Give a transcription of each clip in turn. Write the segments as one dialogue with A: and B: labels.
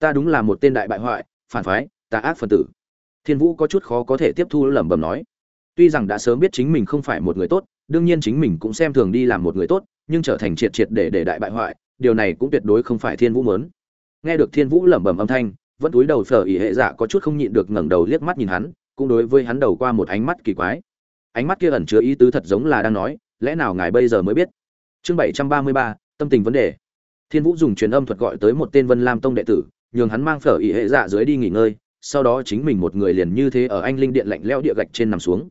A: ta đúng là một tên đại bại hoại, phản phái, tà ác phần tử. Thiên vũ có chút khó có thể tiếp thu lẩm bẩm nói. Tuy rằng đã sớm biết chính mình không phải một người tốt, đương nhiên chính mình cũng xem thường đi làm một người tốt, nhưng trở thành triệt triệt để để đại bại hoại, điều này cũng tuyệt đối không phải thiên vũ mớn nghe được thiên vũ lẩm bẩm âm thanh, vẫn túi đầu phở ỉ hệ dạ có chút không nhịn được ngẩng đầu liếc mắt nhìn hắn, cũng đối với hắn đầu qua một ánh mắt kỳ quái. Ánh mắt kia ẩn chứa ý tứ thật giống là đang nói, lẽ nào ngài bây giờ mới biết? Chương bảy trăm ba mươi ba, tâm tình vấn đề. Thiên vũ dùng truyền âm thuật gọi tới một tên vân lam tông đệ tử nhường hắn mang phở ỉ hệ dạ dưới đi nghỉ ngơi, sau đó chính mình một người liền như thế ở anh linh điện lạnh leo địa gạch trên nằm xuống.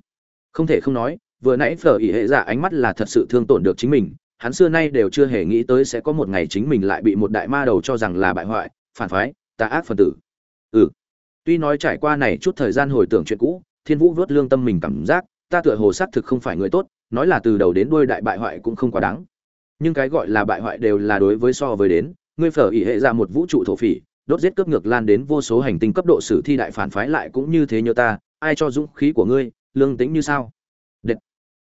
A: Không thể không nói, vừa nãy phở ỉ hệ dạ ánh mắt là thật sự thương tổn được chính mình, hắn xưa nay đều chưa hề nghĩ tới sẽ có một ngày chính mình lại bị một đại ma đầu cho rằng là bại hoại, phản phái, tà ác phần tử. Ừ. Tuy nói trải qua này chút thời gian hồi tưởng chuyện cũ, thiên vũ vớt lương tâm mình cảm giác, ta tựa hồ xác thực không phải người tốt, nói là từ đầu đến đuôi đại bại hoại cũng không quá đáng. Nhưng cái gọi là bại hoại đều là đối với so với đến, ngươi phở ỉ hệ ra một vũ trụ thổ phỉ đốt giết cướp ngược lan đến vô số hành tinh cấp độ sử thi đại phản phái lại cũng như thế nhớ ta, ai cho dũng khí của ngươi, lương tính như sao Đệt.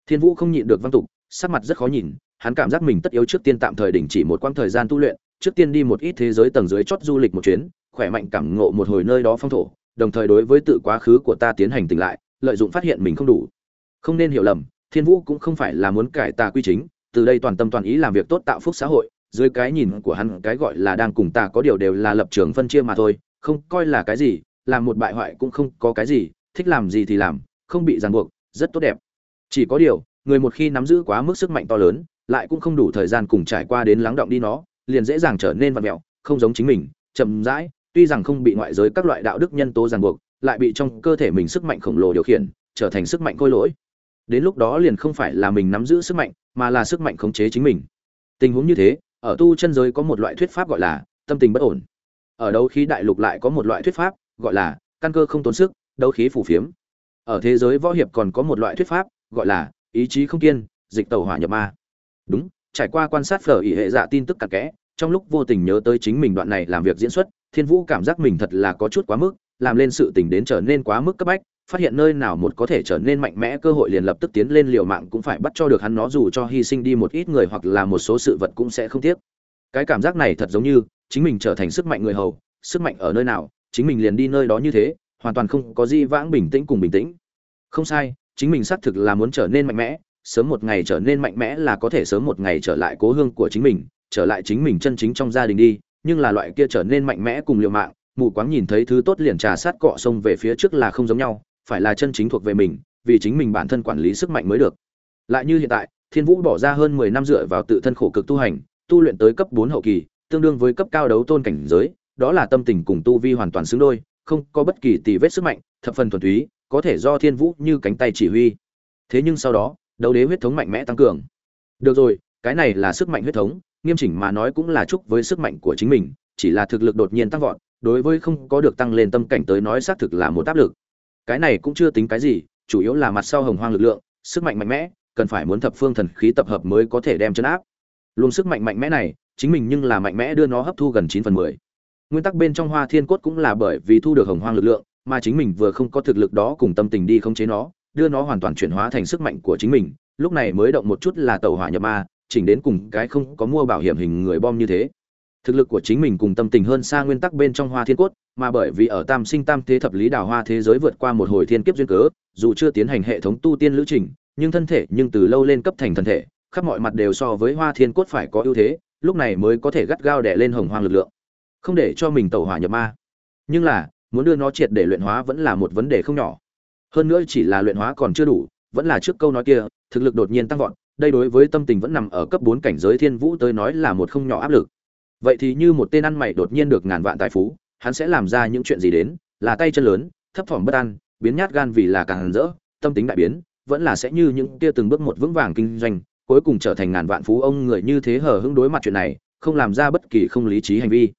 A: thiên vũ không nhịn được văn tục, sắc mặt rất khó nhìn, hắn cảm giác mình tất yếu trước tiên tạm thời đình chỉ một quãng thời gian tu luyện, trước tiên đi một ít thế giới tầng dưới chót du lịch một chuyến, khỏe mạnh cảm ngộ một hồi nơi đó phong thổ, đồng thời đối với tự quá khứ của ta tiến hành tỉnh lại, lợi dụng phát hiện mình không đủ không nên hiểu lầm, thiên vũ cũng không phải là muốn cải tà quy chính, từ đây toàn tâm toàn ý làm việc tốt tạo phúc xã hội dưới cái nhìn của hắn, cái gọi là đang cùng ta có điều đều là lập trường phân chia mà thôi, không coi là cái gì, làm một bại hoại cũng không có cái gì, thích làm gì thì làm, không bị ràng buộc, rất tốt đẹp. Chỉ có điều, người một khi nắm giữ quá mức sức mạnh to lớn, lại cũng không đủ thời gian cùng trải qua đến lắng động đi nó, liền dễ dàng trở nên vặn mẹo không giống chính mình, chậm rãi, tuy rằng không bị ngoại giới các loại đạo đức nhân tố ràng buộc, lại bị trong cơ thể mình sức mạnh khổng lồ điều khiển, trở thành sức mạnh khôi lỗi. Đến lúc đó liền không phải là mình nắm giữ sức mạnh, mà là sức mạnh khống chế chính mình. Tình huống như thế ở tu chân giới có một loại thuyết pháp gọi là tâm tình bất ổn. Ở đấu khí đại lục lại có một loại thuyết pháp gọi là căn cơ không tốn sức, đấu khí phủ phiếm. Ở thế giới võ hiệp còn có một loại thuyết pháp gọi là ý chí không kiên, dịch tàu hỏa nhập ma. Đúng, trải qua quan sát phở ỉ hệ dạ tin tức cặn kẽ, trong lúc vô tình nhớ tới chính mình đoạn này làm việc diễn xuất, thiên vũ cảm giác mình thật là có chút quá mức, làm lên sự tình đến trở nên quá mức cấp bách phát hiện nơi nào một có thể trở nên mạnh mẽ, cơ hội liền lập tức tiến lên liều mạng cũng phải bắt cho được hắn nó, dù cho hy sinh đi một ít người hoặc là một số sự vật cũng sẽ không tiếc. Cái cảm giác này thật giống như chính mình trở thành sức mạnh người hầu, sức mạnh ở nơi nào, chính mình liền đi nơi đó như thế, hoàn toàn không có gì vãng bình tĩnh cùng bình tĩnh. Không sai, chính mình xác thực là muốn trở nên mạnh mẽ, sớm một ngày trở nên mạnh mẽ là có thể sớm một ngày trở lại cố hương của chính mình, trở lại chính mình chân chính trong gia đình đi, nhưng là loại kia trở nên mạnh mẽ cùng liều mạng, mù quáng nhìn thấy thứ tốt liền trà sát cọ sông về phía trước là không giống nhau phải là chân chính thuộc về mình, vì chính mình bản thân quản lý sức mạnh mới được. Lại như hiện tại, thiên vũ bỏ ra hơn mười năm dựa vào tự thân khổ cực tu hành, tu luyện tới cấp bốn hậu kỳ, tương đương với cấp cao đấu tôn cảnh giới, đó là tâm tình cùng tu vi hoàn toàn xứng đôi, không có bất kỳ tì vết sức mạnh, thập phần thuần túy, có thể do thiên vũ như cánh tay chỉ huy. Thế nhưng sau đó, đấu đế huyết thống mạnh mẽ tăng cường. Được rồi, cái này là sức mạnh huyết thống, nghiêm chỉnh mà nói cũng là chúc với sức mạnh của chính mình, chỉ là thực lực đột nhiên tăng vọt, đối với không có được tăng lên tâm cảnh tới nói xác thực là một áp lực cái này cũng chưa tính cái gì, chủ yếu là mặt sau hồng hoang lực lượng, sức mạnh mạnh mẽ, cần phải muốn thập phương thần khí tập hợp mới có thể đem chấn áp. Luôn sức mạnh mạnh mẽ này, chính mình nhưng là mạnh mẽ đưa nó hấp thu gần chín phần mười. Nguyên tắc bên trong hoa thiên cốt cũng là bởi vì thu được hồng hoang lực lượng, mà chính mình vừa không có thực lực đó cùng tâm tình đi khống chế nó, đưa nó hoàn toàn chuyển hóa thành sức mạnh của chính mình, lúc này mới động một chút là tàu hỏa nhập ma, chỉnh đến cùng cái không có mua bảo hiểm hình người bom như thế. Thực lực của chính mình cùng tâm tình hơn xa nguyên tắc bên trong hoa thiên cốt mà bởi vì ở tam sinh tam thế thập lý đào hoa thế giới vượt qua một hồi thiên kiếp duyên cớ, dù chưa tiến hành hệ thống tu tiên lữ trình, nhưng thân thể nhưng từ lâu lên cấp thành thân thể, khắp mọi mặt đều so với hoa thiên cốt phải có ưu thế, lúc này mới có thể gắt gao đẻ lên hồng hoang lực lượng. Không để cho mình tẩu hỏa nhập ma. Nhưng là, muốn đưa nó triệt để luyện hóa vẫn là một vấn đề không nhỏ. Hơn nữa chỉ là luyện hóa còn chưa đủ, vẫn là trước câu nói kia, thực lực đột nhiên tăng vọt, đây đối với tâm tình vẫn nằm ở cấp bốn cảnh giới thiên vũ tới nói là một không nhỏ áp lực. Vậy thì như một tên ăn mày đột nhiên được ngàn vạn tài phú hắn sẽ làm ra những chuyện gì đến, là tay chân lớn, thấp thỏm bất an, biến nhát gan vì là càng rỡ, tâm tính đại biến, vẫn là sẽ như những kia từng bước một vững vàng kinh doanh, cuối cùng trở thành ngàn vạn phú ông người như thế hờ hững đối mặt chuyện này, không làm ra bất kỳ không lý trí hành vi.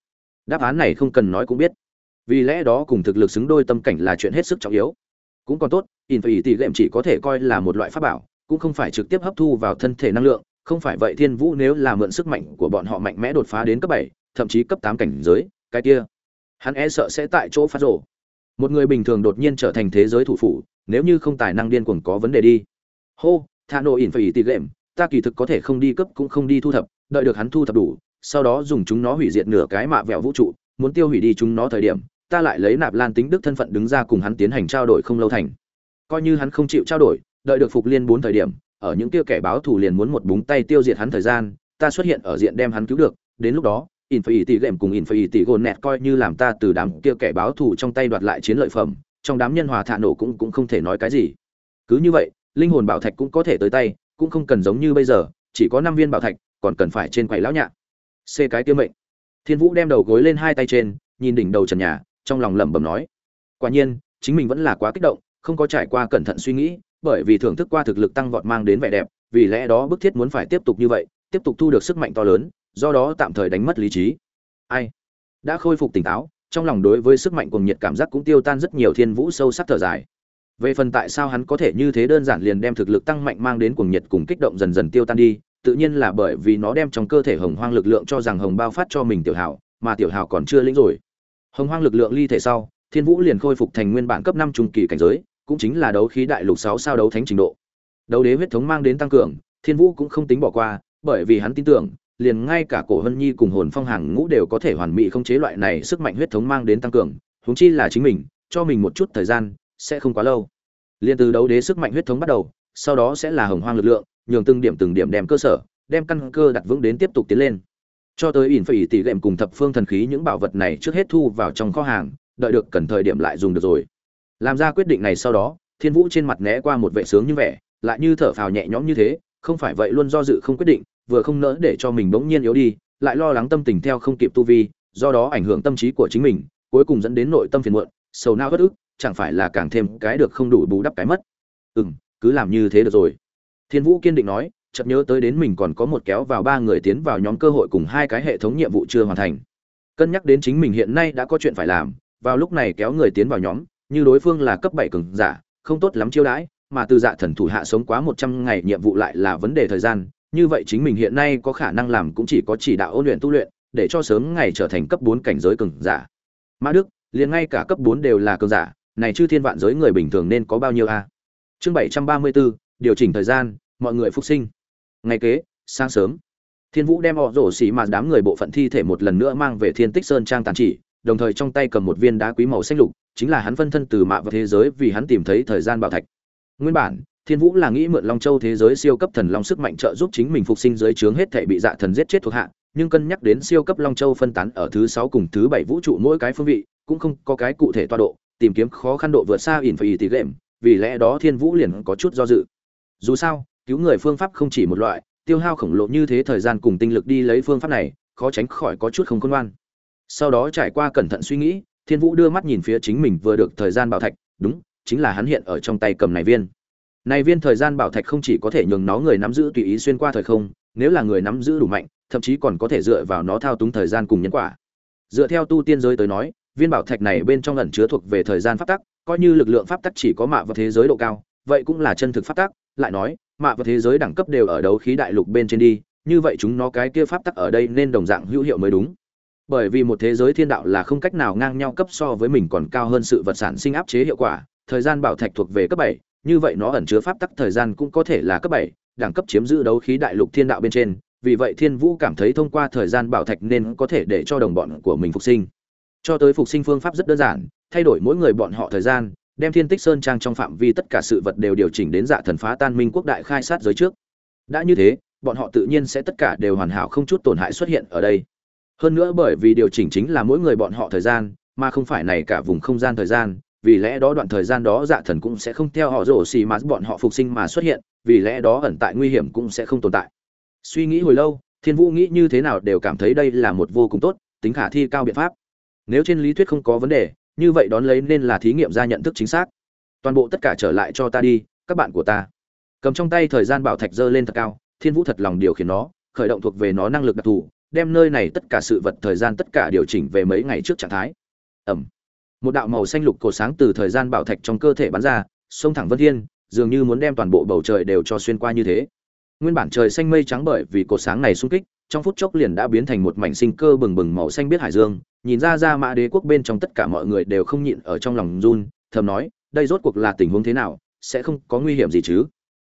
A: Đáp án này không cần nói cũng biết. Vì lẽ đó cùng thực lực xứng đôi tâm cảnh là chuyện hết sức trọng yếu. Cũng còn tốt, in phải tỷ lệm chỉ có thể coi là một loại pháp bảo, cũng không phải trực tiếp hấp thu vào thân thể năng lượng, không phải vậy thiên vũ nếu là mượn sức mạnh của bọn họ mạnh mẽ đột phá đến cấp bảy, thậm chí cấp tám cảnh giới, cái kia hắn e sợ sẽ tại chỗ phát rổ một người bình thường đột nhiên trở thành thế giới thủ phủ, nếu như không tài năng điên cuồng có vấn đề đi. Hô thà nội ỉn phải tịt lệm, ta kỳ thực có thể không đi cấp cũng không đi thu thập, đợi được hắn thu thập đủ, sau đó dùng chúng nó hủy diệt nửa cái mạ vẹo vũ trụ, muốn tiêu hủy đi chúng nó thời điểm, ta lại lấy nạp lan tính đức thân phận đứng ra cùng hắn tiến hành trao đổi không lâu thành. Coi như hắn không chịu trao đổi, đợi được phục liên bốn thời điểm, ở những kia kẻ báo thù liền muốn một búng tay tiêu diệt hắn thời gian, ta xuất hiện ở diện đem hắn cứu được, đến lúc đó Infinity Game cùng Infinity phải coi như làm ta từ đám kia kẻ báo thù trong tay đoạt lại chiến lợi phẩm, trong đám nhân hòa thạ nổ cũng cũng không thể nói cái gì. Cứ như vậy, linh hồn bảo thạch cũng có thể tới tay, cũng không cần giống như bây giờ, chỉ có năm viên bảo thạch, còn cần phải trên quầy lão nhạ c cái kia mệnh. Thiên vũ đem đầu gối lên hai tay trên, nhìn đỉnh đầu trần nhà, trong lòng lẩm bẩm nói. Quả nhiên, chính mình vẫn là quá kích động, không có trải qua cẩn thận suy nghĩ, bởi vì thưởng thức qua thực lực tăng vọt mang đến vẻ đẹp, vì lẽ đó bức thiết muốn phải tiếp tục như vậy, tiếp tục thu được sức mạnh to lớn do đó tạm thời đánh mất lý trí. Ai? Đã khôi phục tỉnh táo, trong lòng đối với sức mạnh cùng nhiệt cảm giác cũng tiêu tan rất nhiều thiên vũ sâu sắc thở dài. Về phần tại sao hắn có thể như thế đơn giản liền đem thực lực tăng mạnh mang đến cuồng nhiệt cùng kích động dần dần tiêu tan đi, tự nhiên là bởi vì nó đem trong cơ thể hồng hoang lực lượng cho rằng hồng bao phát cho mình tiểu hảo, mà tiểu hảo còn chưa lĩnh rồi. Hồng hoang lực lượng ly thể sau, thiên vũ liền khôi phục thành nguyên bản cấp năm trung kỳ cảnh giới, cũng chính là đấu khí đại lục sáu sao đấu thánh trình độ. Đấu đế huyết thống mang đến tăng cường, thiên vũ cũng không tính bỏ qua, bởi vì hắn tin tưởng liền ngay cả cổ hân nhi cùng hồn phong hàng ngũ đều có thể hoàn mỹ không chế loại này sức mạnh huyết thống mang đến tăng cường, huống chi là chính mình, cho mình một chút thời gian, sẽ không quá lâu. Liền từ đấu đế sức mạnh huyết thống bắt đầu, sau đó sẽ là hồng hoang lực lượng, nhường từng điểm từng điểm đem cơ sở, đem căn cơ đặt vững đến tiếp tục tiến lên. Cho tới ỉn phải tỷ lệm cùng thập phương thần khí những bảo vật này trước hết thu vào trong kho hàng, đợi được cần thời điểm lại dùng được rồi. Làm ra quyết định này sau đó, thiên vũ trên mặt né qua một vệ sướng như vẻ, lại như thở phào nhẹ nhõm như thế, không phải vậy luôn do dự không quyết định vừa không nỡ để cho mình bỗng nhiên yếu đi, lại lo lắng tâm tình theo không kịp tu vi, do đó ảnh hưởng tâm trí của chính mình, cuối cùng dẫn đến nội tâm phiền muộn, sầu não bất ức, chẳng phải là càng thêm cái được không đủ bù đắp cái mất. Ừ m cứ làm như thế được rồi. Thiên vũ kiên định nói, chợt nhớ tới đến mình còn có một kéo vào ba người tiến vào nhóm cơ hội cùng hai cái hệ thống nhiệm vụ chưa hoàn thành. Cân nhắc đến chính mình hiện nay đã có chuyện phải làm, vào lúc này kéo người tiến vào nhóm, như đối phương là cấp bảy cường giả, không tốt lắm chiêu đãi, mà từ dạ thần thủ hạ sống quá một trăm ngày nhiệm vụ lại là vấn đề thời gian như vậy chính mình hiện nay có khả năng làm cũng chỉ có chỉ đạo ôn luyện tu luyện, để cho sớm ngày trở thành cấp bốn cảnh giới cường giả. Mã đức, liền ngay cả cấp bốn đều là cường giả, này chư thiên vạn giới người bình thường nên có bao nhiêu a? Chương bảy trăm ba mươi bốn điều chỉnh thời gian, mọi người phục sinh. Ngày kế, sáng sớm, thiên vũ đem họ rổ xỉ mà đám người bộ phận thi thể một lần nữa mang về thiên tích sơn trang tàn chỉ, đồng thời trong tay cầm một viên đá quý màu xanh lục, chính là hắn phân thân từ mạ và thế giới vì hắn tìm thấy thời gian bảo thạch. Nguyên bản thiên vũ là nghĩ mượn long châu thế giới siêu cấp thần long sức mạnh trợ giúp chính mình phục sinh dưới trướng hết thảy bị dạ thần giết chết thuộc hạ, nhưng cân nhắc đến siêu cấp long châu phân tán ở thứ sáu cùng thứ bảy vũ trụ mỗi cái phương vị, cũng không có cái cụ thể toa độ, tìm kiếm khó khăn độ vượt xa ỉn phải tỷ lệm, vì lẽ đó thiên vũ liền có chút do dự. Dù sao, cứu người phương pháp không chỉ một loại, tiêu hao khổng lồ như thế thời gian cùng tinh lực đi lấy phương pháp này, khó tránh khỏi có chút không khôn ngoan. Sau đó trải qua cẩn thận suy nghĩ, thiên vũ đưa mắt nhìn phía chính mình vừa được thời gian bảo thạch, đúng, chính là hắn hiện ở trong tay cầm này viên này viên thời gian bảo thạch không chỉ có thể nhường nó người nắm giữ tùy ý xuyên qua thời không, nếu là người nắm giữ đủ mạnh, thậm chí còn có thể dựa vào nó thao túng thời gian cùng nhân quả. Dựa theo tu tiên giới tới nói, viên bảo thạch này bên trong ẩn chứa thuộc về thời gian pháp tắc, coi như lực lượng pháp tắc chỉ có mạ vào thế giới độ cao, vậy cũng là chân thực pháp tắc. Lại nói, mạ và thế giới đẳng cấp đều ở đấu khí đại lục bên trên đi, như vậy chúng nó cái kia pháp tắc ở đây nên đồng dạng hữu hiệu mới đúng. Bởi vì một thế giới thiên đạo là không cách nào ngang nhau cấp so với mình còn cao hơn sự vật sản sinh áp chế hiệu quả, thời gian bảo thạch thuộc về cấp bảy như vậy nó ẩn chứa pháp tắc thời gian cũng có thể là cấp bảy, đẳng cấp chiếm giữ đấu khí đại lục thiên đạo bên trên. Vì vậy thiên vũ cảm thấy thông qua thời gian bảo thạch nên có thể để cho đồng bọn của mình phục sinh. Cho tới phục sinh phương pháp rất đơn giản, thay đổi mỗi người bọn họ thời gian, đem thiên tích sơn trang trong phạm vi tất cả sự vật đều điều chỉnh đến dạ thần phá tan minh quốc đại khai sát giới trước. Đã như thế, bọn họ tự nhiên sẽ tất cả đều hoàn hảo không chút tổn hại xuất hiện ở đây. Hơn nữa bởi vì điều chỉnh chính là mỗi người bọn họ thời gian, mà không phải này cả vùng không gian thời gian vì lẽ đó đoạn thời gian đó dạ thần cũng sẽ không theo họ rổ xì mà bọn họ phục sinh mà xuất hiện, vì lẽ đó ẩn tại nguy hiểm cũng sẽ không tồn tại. Suy nghĩ hồi lâu, thiên vũ nghĩ như thế nào đều cảm thấy đây là một vô cùng tốt, tính khả thi cao biện pháp. Nếu trên lý thuyết không có vấn đề, như vậy đón lấy nên là thí nghiệm ra nhận thức chính xác. Toàn bộ tất cả trở lại cho ta đi, các bạn của ta. Cầm trong tay thời gian bảo thạch dơ lên thật cao, thiên vũ thật lòng điều khiển nó, khởi động thuộc về nó năng lực đặc thù, đem nơi này tất cả sự vật thời gian tất cả điều chỉnh về mấy ngày trước trạng thái. Ẩm một đạo màu xanh lục cổ sáng từ thời gian bảo thạch trong cơ thể bắn ra xông thẳng vân thiên, dường như muốn đem toàn bộ bầu trời đều cho xuyên qua như thế. Nguyên bản trời xanh mây trắng bởi vì cổ sáng này xung kích, trong phút chốc liền đã biến thành một mảnh sinh cơ bừng bừng màu xanh biết hải dương, nhìn ra ra mã đế quốc bên trong tất cả mọi người đều không nhịn ở trong lòng run, thầm nói, đây rốt cuộc là tình huống thế nào, sẽ không có nguy hiểm gì chứ?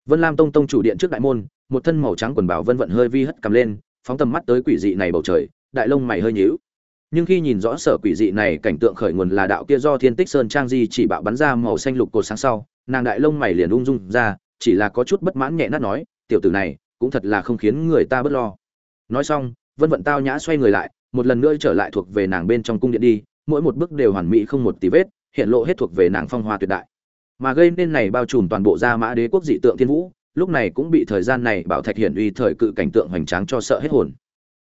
A: Vân lam tông tông chủ điện trước đại môn, một thân màu trắng quần bảo vân vận hơi vi hất cầm lên, phóng tầm mắt tới quỷ dị này bầu trời, đại lông mày hơi nhíu nhưng khi nhìn rõ sở quỷ dị này, cảnh tượng khởi nguồn là đạo kia do thiên tích sơn trang di chỉ bạo bắn ra màu xanh lục cột sáng sau, nàng đại lông mày liền ung dung ra, chỉ là có chút bất mãn nhẹ nát nói, tiểu tử này, cũng thật là không khiến người ta bất lo. Nói xong, vân vận tao nhã xoay người lại, một lần nữa trở lại thuộc về nàng bên trong cung điện đi, mỗi một bước đều hoàn mỹ không một tí vết, hiện lộ hết thuộc về nàng phong hoa tuyệt đại. Mà gây nên này bao trùm toàn bộ gia mã đế quốc dị tượng thiên vũ, lúc này cũng bị thời gian này bảo thạch hiển uy thời cự cảnh tượng hoành tráng cho sợ hết hồn.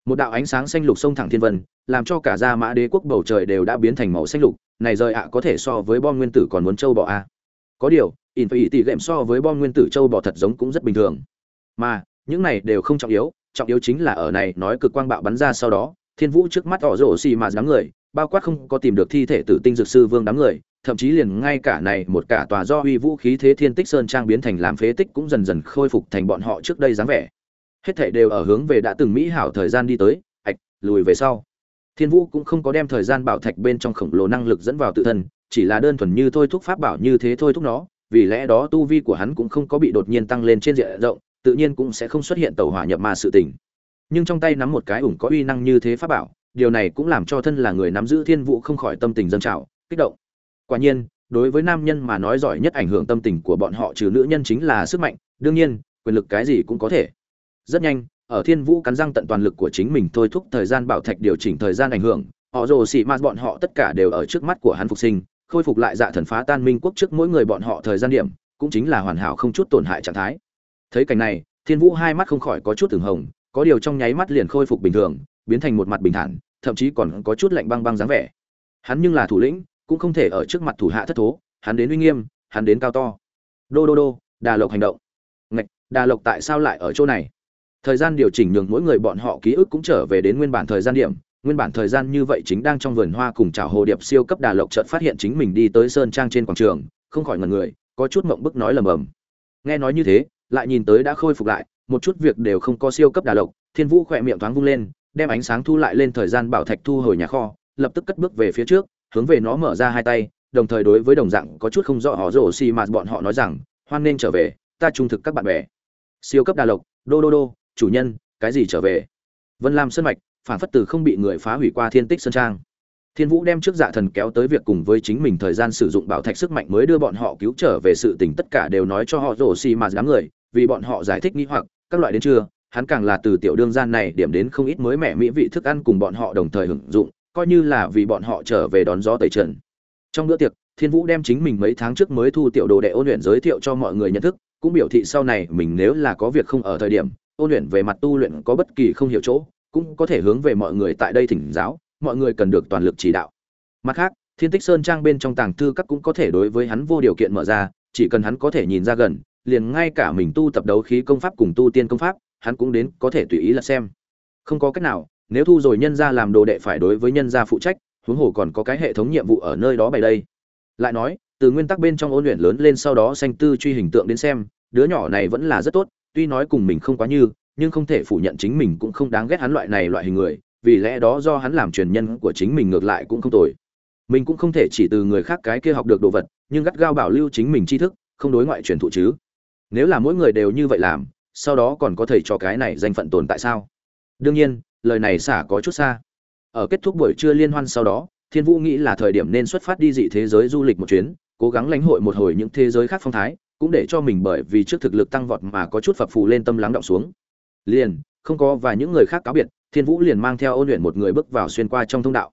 A: Một đạo ánh sáng xanh lục sông thẳng thiên vân làm cho cả gia mã đế quốc bầu trời đều đã biến thành màu xanh lục, này rời ạ có thể so với bom nguyên tử còn muốn châu bò a có điều in phải tỷ lệm so với bom nguyên tử châu bò thật giống cũng rất bình thường. Mà, những này đều không trọng yếu trọng yếu chính là ở này nói cực quang bạo bắn ra sau đó, thiên vũ trước mắt ỏ rổ xì mà đám người, bao quát không có tìm được thi thể tử tinh dược sư vương đám người, thậm chí liền ngay cả này một cả tòa do uy vũ khí thế thiên tích sơn trang biến thành làm phế tích cũng dần dần khôi phục thành bọn họ trước đây dáng vẻ. Hết thảy đều ở hướng về đã từng mỹ hảo thời gian đi tới, ạch, lùi về sau thiên vũ cũng không có đem thời gian bảo thạch bên trong khổng lồ năng lực dẫn vào tự thân, chỉ là đơn thuần như thôi thúc pháp bảo như thế thôi thúc nó, vì lẽ đó tu vi của hắn cũng không có bị đột nhiên tăng lên trên diện rộng, tự nhiên cũng sẽ không xuất hiện tàu hỏa nhập ma sự tình. Nhưng trong tay nắm một cái ủng có uy năng như thế pháp bảo, điều này cũng làm cho thân là người nắm giữ thiên vũ không khỏi tâm tình dâng trào, kích động. Quả nhiên, đối với nam nhân mà nói giỏi nhất ảnh hưởng tâm tình của bọn họ trừ nữ nhân chính là sức mạnh, đương nhiên, quyền lực cái gì cũng có thể. Rất nhanh ở thiên vũ cắn răng tận toàn lực của chính mình thôi thúc thời gian bảo thạch điều chỉnh thời gian ảnh hưởng, họ rồ xị mạt bọn họ tất cả đều ở trước mắt của hắn phục sinh, khôi phục lại dạ thần phá tan minh quốc trước mỗi người bọn họ thời gian điểm, cũng chính là hoàn hảo không chút tổn hại trạng thái. Thấy cảnh này, thiên vũ hai mắt không khỏi có chút từng hồng, có điều trong nháy mắt liền khôi phục bình thường, biến thành một mặt bình thản, thậm chí còn có chút lạnh băng băng dáng vẻ. Hắn nhưng là thủ lĩnh, cũng không thể ở trước mặt thủ hạ thất thố, hắn đến uy nghiêm, hắn đến cao to. Đô đô đô, đà lộc hành động. Ngạch, đà lộc tại sao lại ở chỗ này? Thời gian điều chỉnh nhường mỗi người bọn họ ký ức cũng trở về đến nguyên bản thời gian điểm. Nguyên bản thời gian như vậy chính đang trong vườn hoa cùng chào hồ điệp siêu cấp đà lộc chợt phát hiện chính mình đi tới sơn trang trên quảng trường, không khỏi ngần người, có chút mộng bức nói lầm bầm. Nghe nói như thế, lại nhìn tới đã khôi phục lại, một chút việc đều không có siêu cấp đà lộc, thiên vũ khỏe miệng thoáng vung lên, đem ánh sáng thu lại lên thời gian bảo thạch thu hồi nhà kho, lập tức cất bước về phía trước, hướng về nó mở ra hai tay, đồng thời đối với đồng dạng có chút không rõ họ rổ xì mà bọn họ nói rằng, hoan nên trở về, ta trung thực các bạn bè. Siêu cấp đà lộc, đô đô đô chủ nhân, cái gì trở về? Vân lam sơn mạch, phản phất từ không bị người phá hủy qua thiên tích sơn trang. Thiên vũ đem trước dạ thần kéo tới việc cùng với chính mình thời gian sử dụng bảo thạch sức mạnh mới đưa bọn họ cứu trở về sự tình tất cả đều nói cho họ rổ xì mà dám người, vì bọn họ giải thích nghĩ hoặc, các loại đến chưa hắn càng là từ tiểu đương gian này điểm đến không ít mới mẻ mỹ vị thức ăn cùng bọn họ đồng thời hưởng dụng, coi như là vì bọn họ trở về đón gió tẩy trần. Trong bữa tiệc, thiên vũ đem chính mình mấy tháng trước mới thu tiểu đồ đệ ôn luyện giới thiệu cho mọi người nhận thức, cũng biểu thị sau này mình nếu là có việc không ở thời điểm ôn luyện về mặt tu luyện có bất kỳ không hiểu chỗ, cũng có thể hướng về mọi người tại đây thỉnh giáo, mọi người cần được toàn lực chỉ đạo. Mặt khác, thiên tích sơn trang bên trong tàng thư các cũng có thể đối với hắn vô điều kiện mở ra, chỉ cần hắn có thể nhìn ra gần, liền ngay cả mình tu tập đấu khí công pháp cùng tu tiên công pháp, hắn cũng đến có thể tùy ý là xem. Không có cách nào, nếu thu rồi nhân ra làm đồ đệ phải đối với nhân gia phụ trách, huống hồ còn có cái hệ thống nhiệm vụ ở nơi đó bày đây. Lại nói, từ nguyên tắc bên trong ôn luyện lớn lên sau đó sanh tư truy hình tượng đến xem, đứa nhỏ này vẫn là rất tốt tuy nói cùng mình không quá như, nhưng không thể phủ nhận chính mình cũng không đáng ghét hắn loại này loại hình người, vì lẽ đó do hắn làm truyền nhân của chính mình ngược lại cũng không tồi. Mình cũng không thể chỉ từ người khác cái kia học được đồ vật, nhưng gắt gao bảo lưu chính mình tri thức, không đối ngoại truyền thụ chứ. Nếu là mỗi người đều như vậy làm, sau đó còn có thầy cho cái này danh phận tồn tại sao? Đương nhiên, lời này xả có chút xa. Ở kết thúc buổi trưa liên hoan sau đó, thiên vũ nghĩ là thời điểm nên xuất phát đi dị thế giới du lịch một chuyến, cố gắng lãnh hội một hồi những thế giới khác phong thái cũng để cho mình bởi vì trước thực lực tăng vọt mà có chút phập phù lên tâm lắng động xuống. Liền, không có và những người khác cáo biệt, thiên vũ liền mang theo ôn luyện một người bước vào xuyên qua trong thông đạo.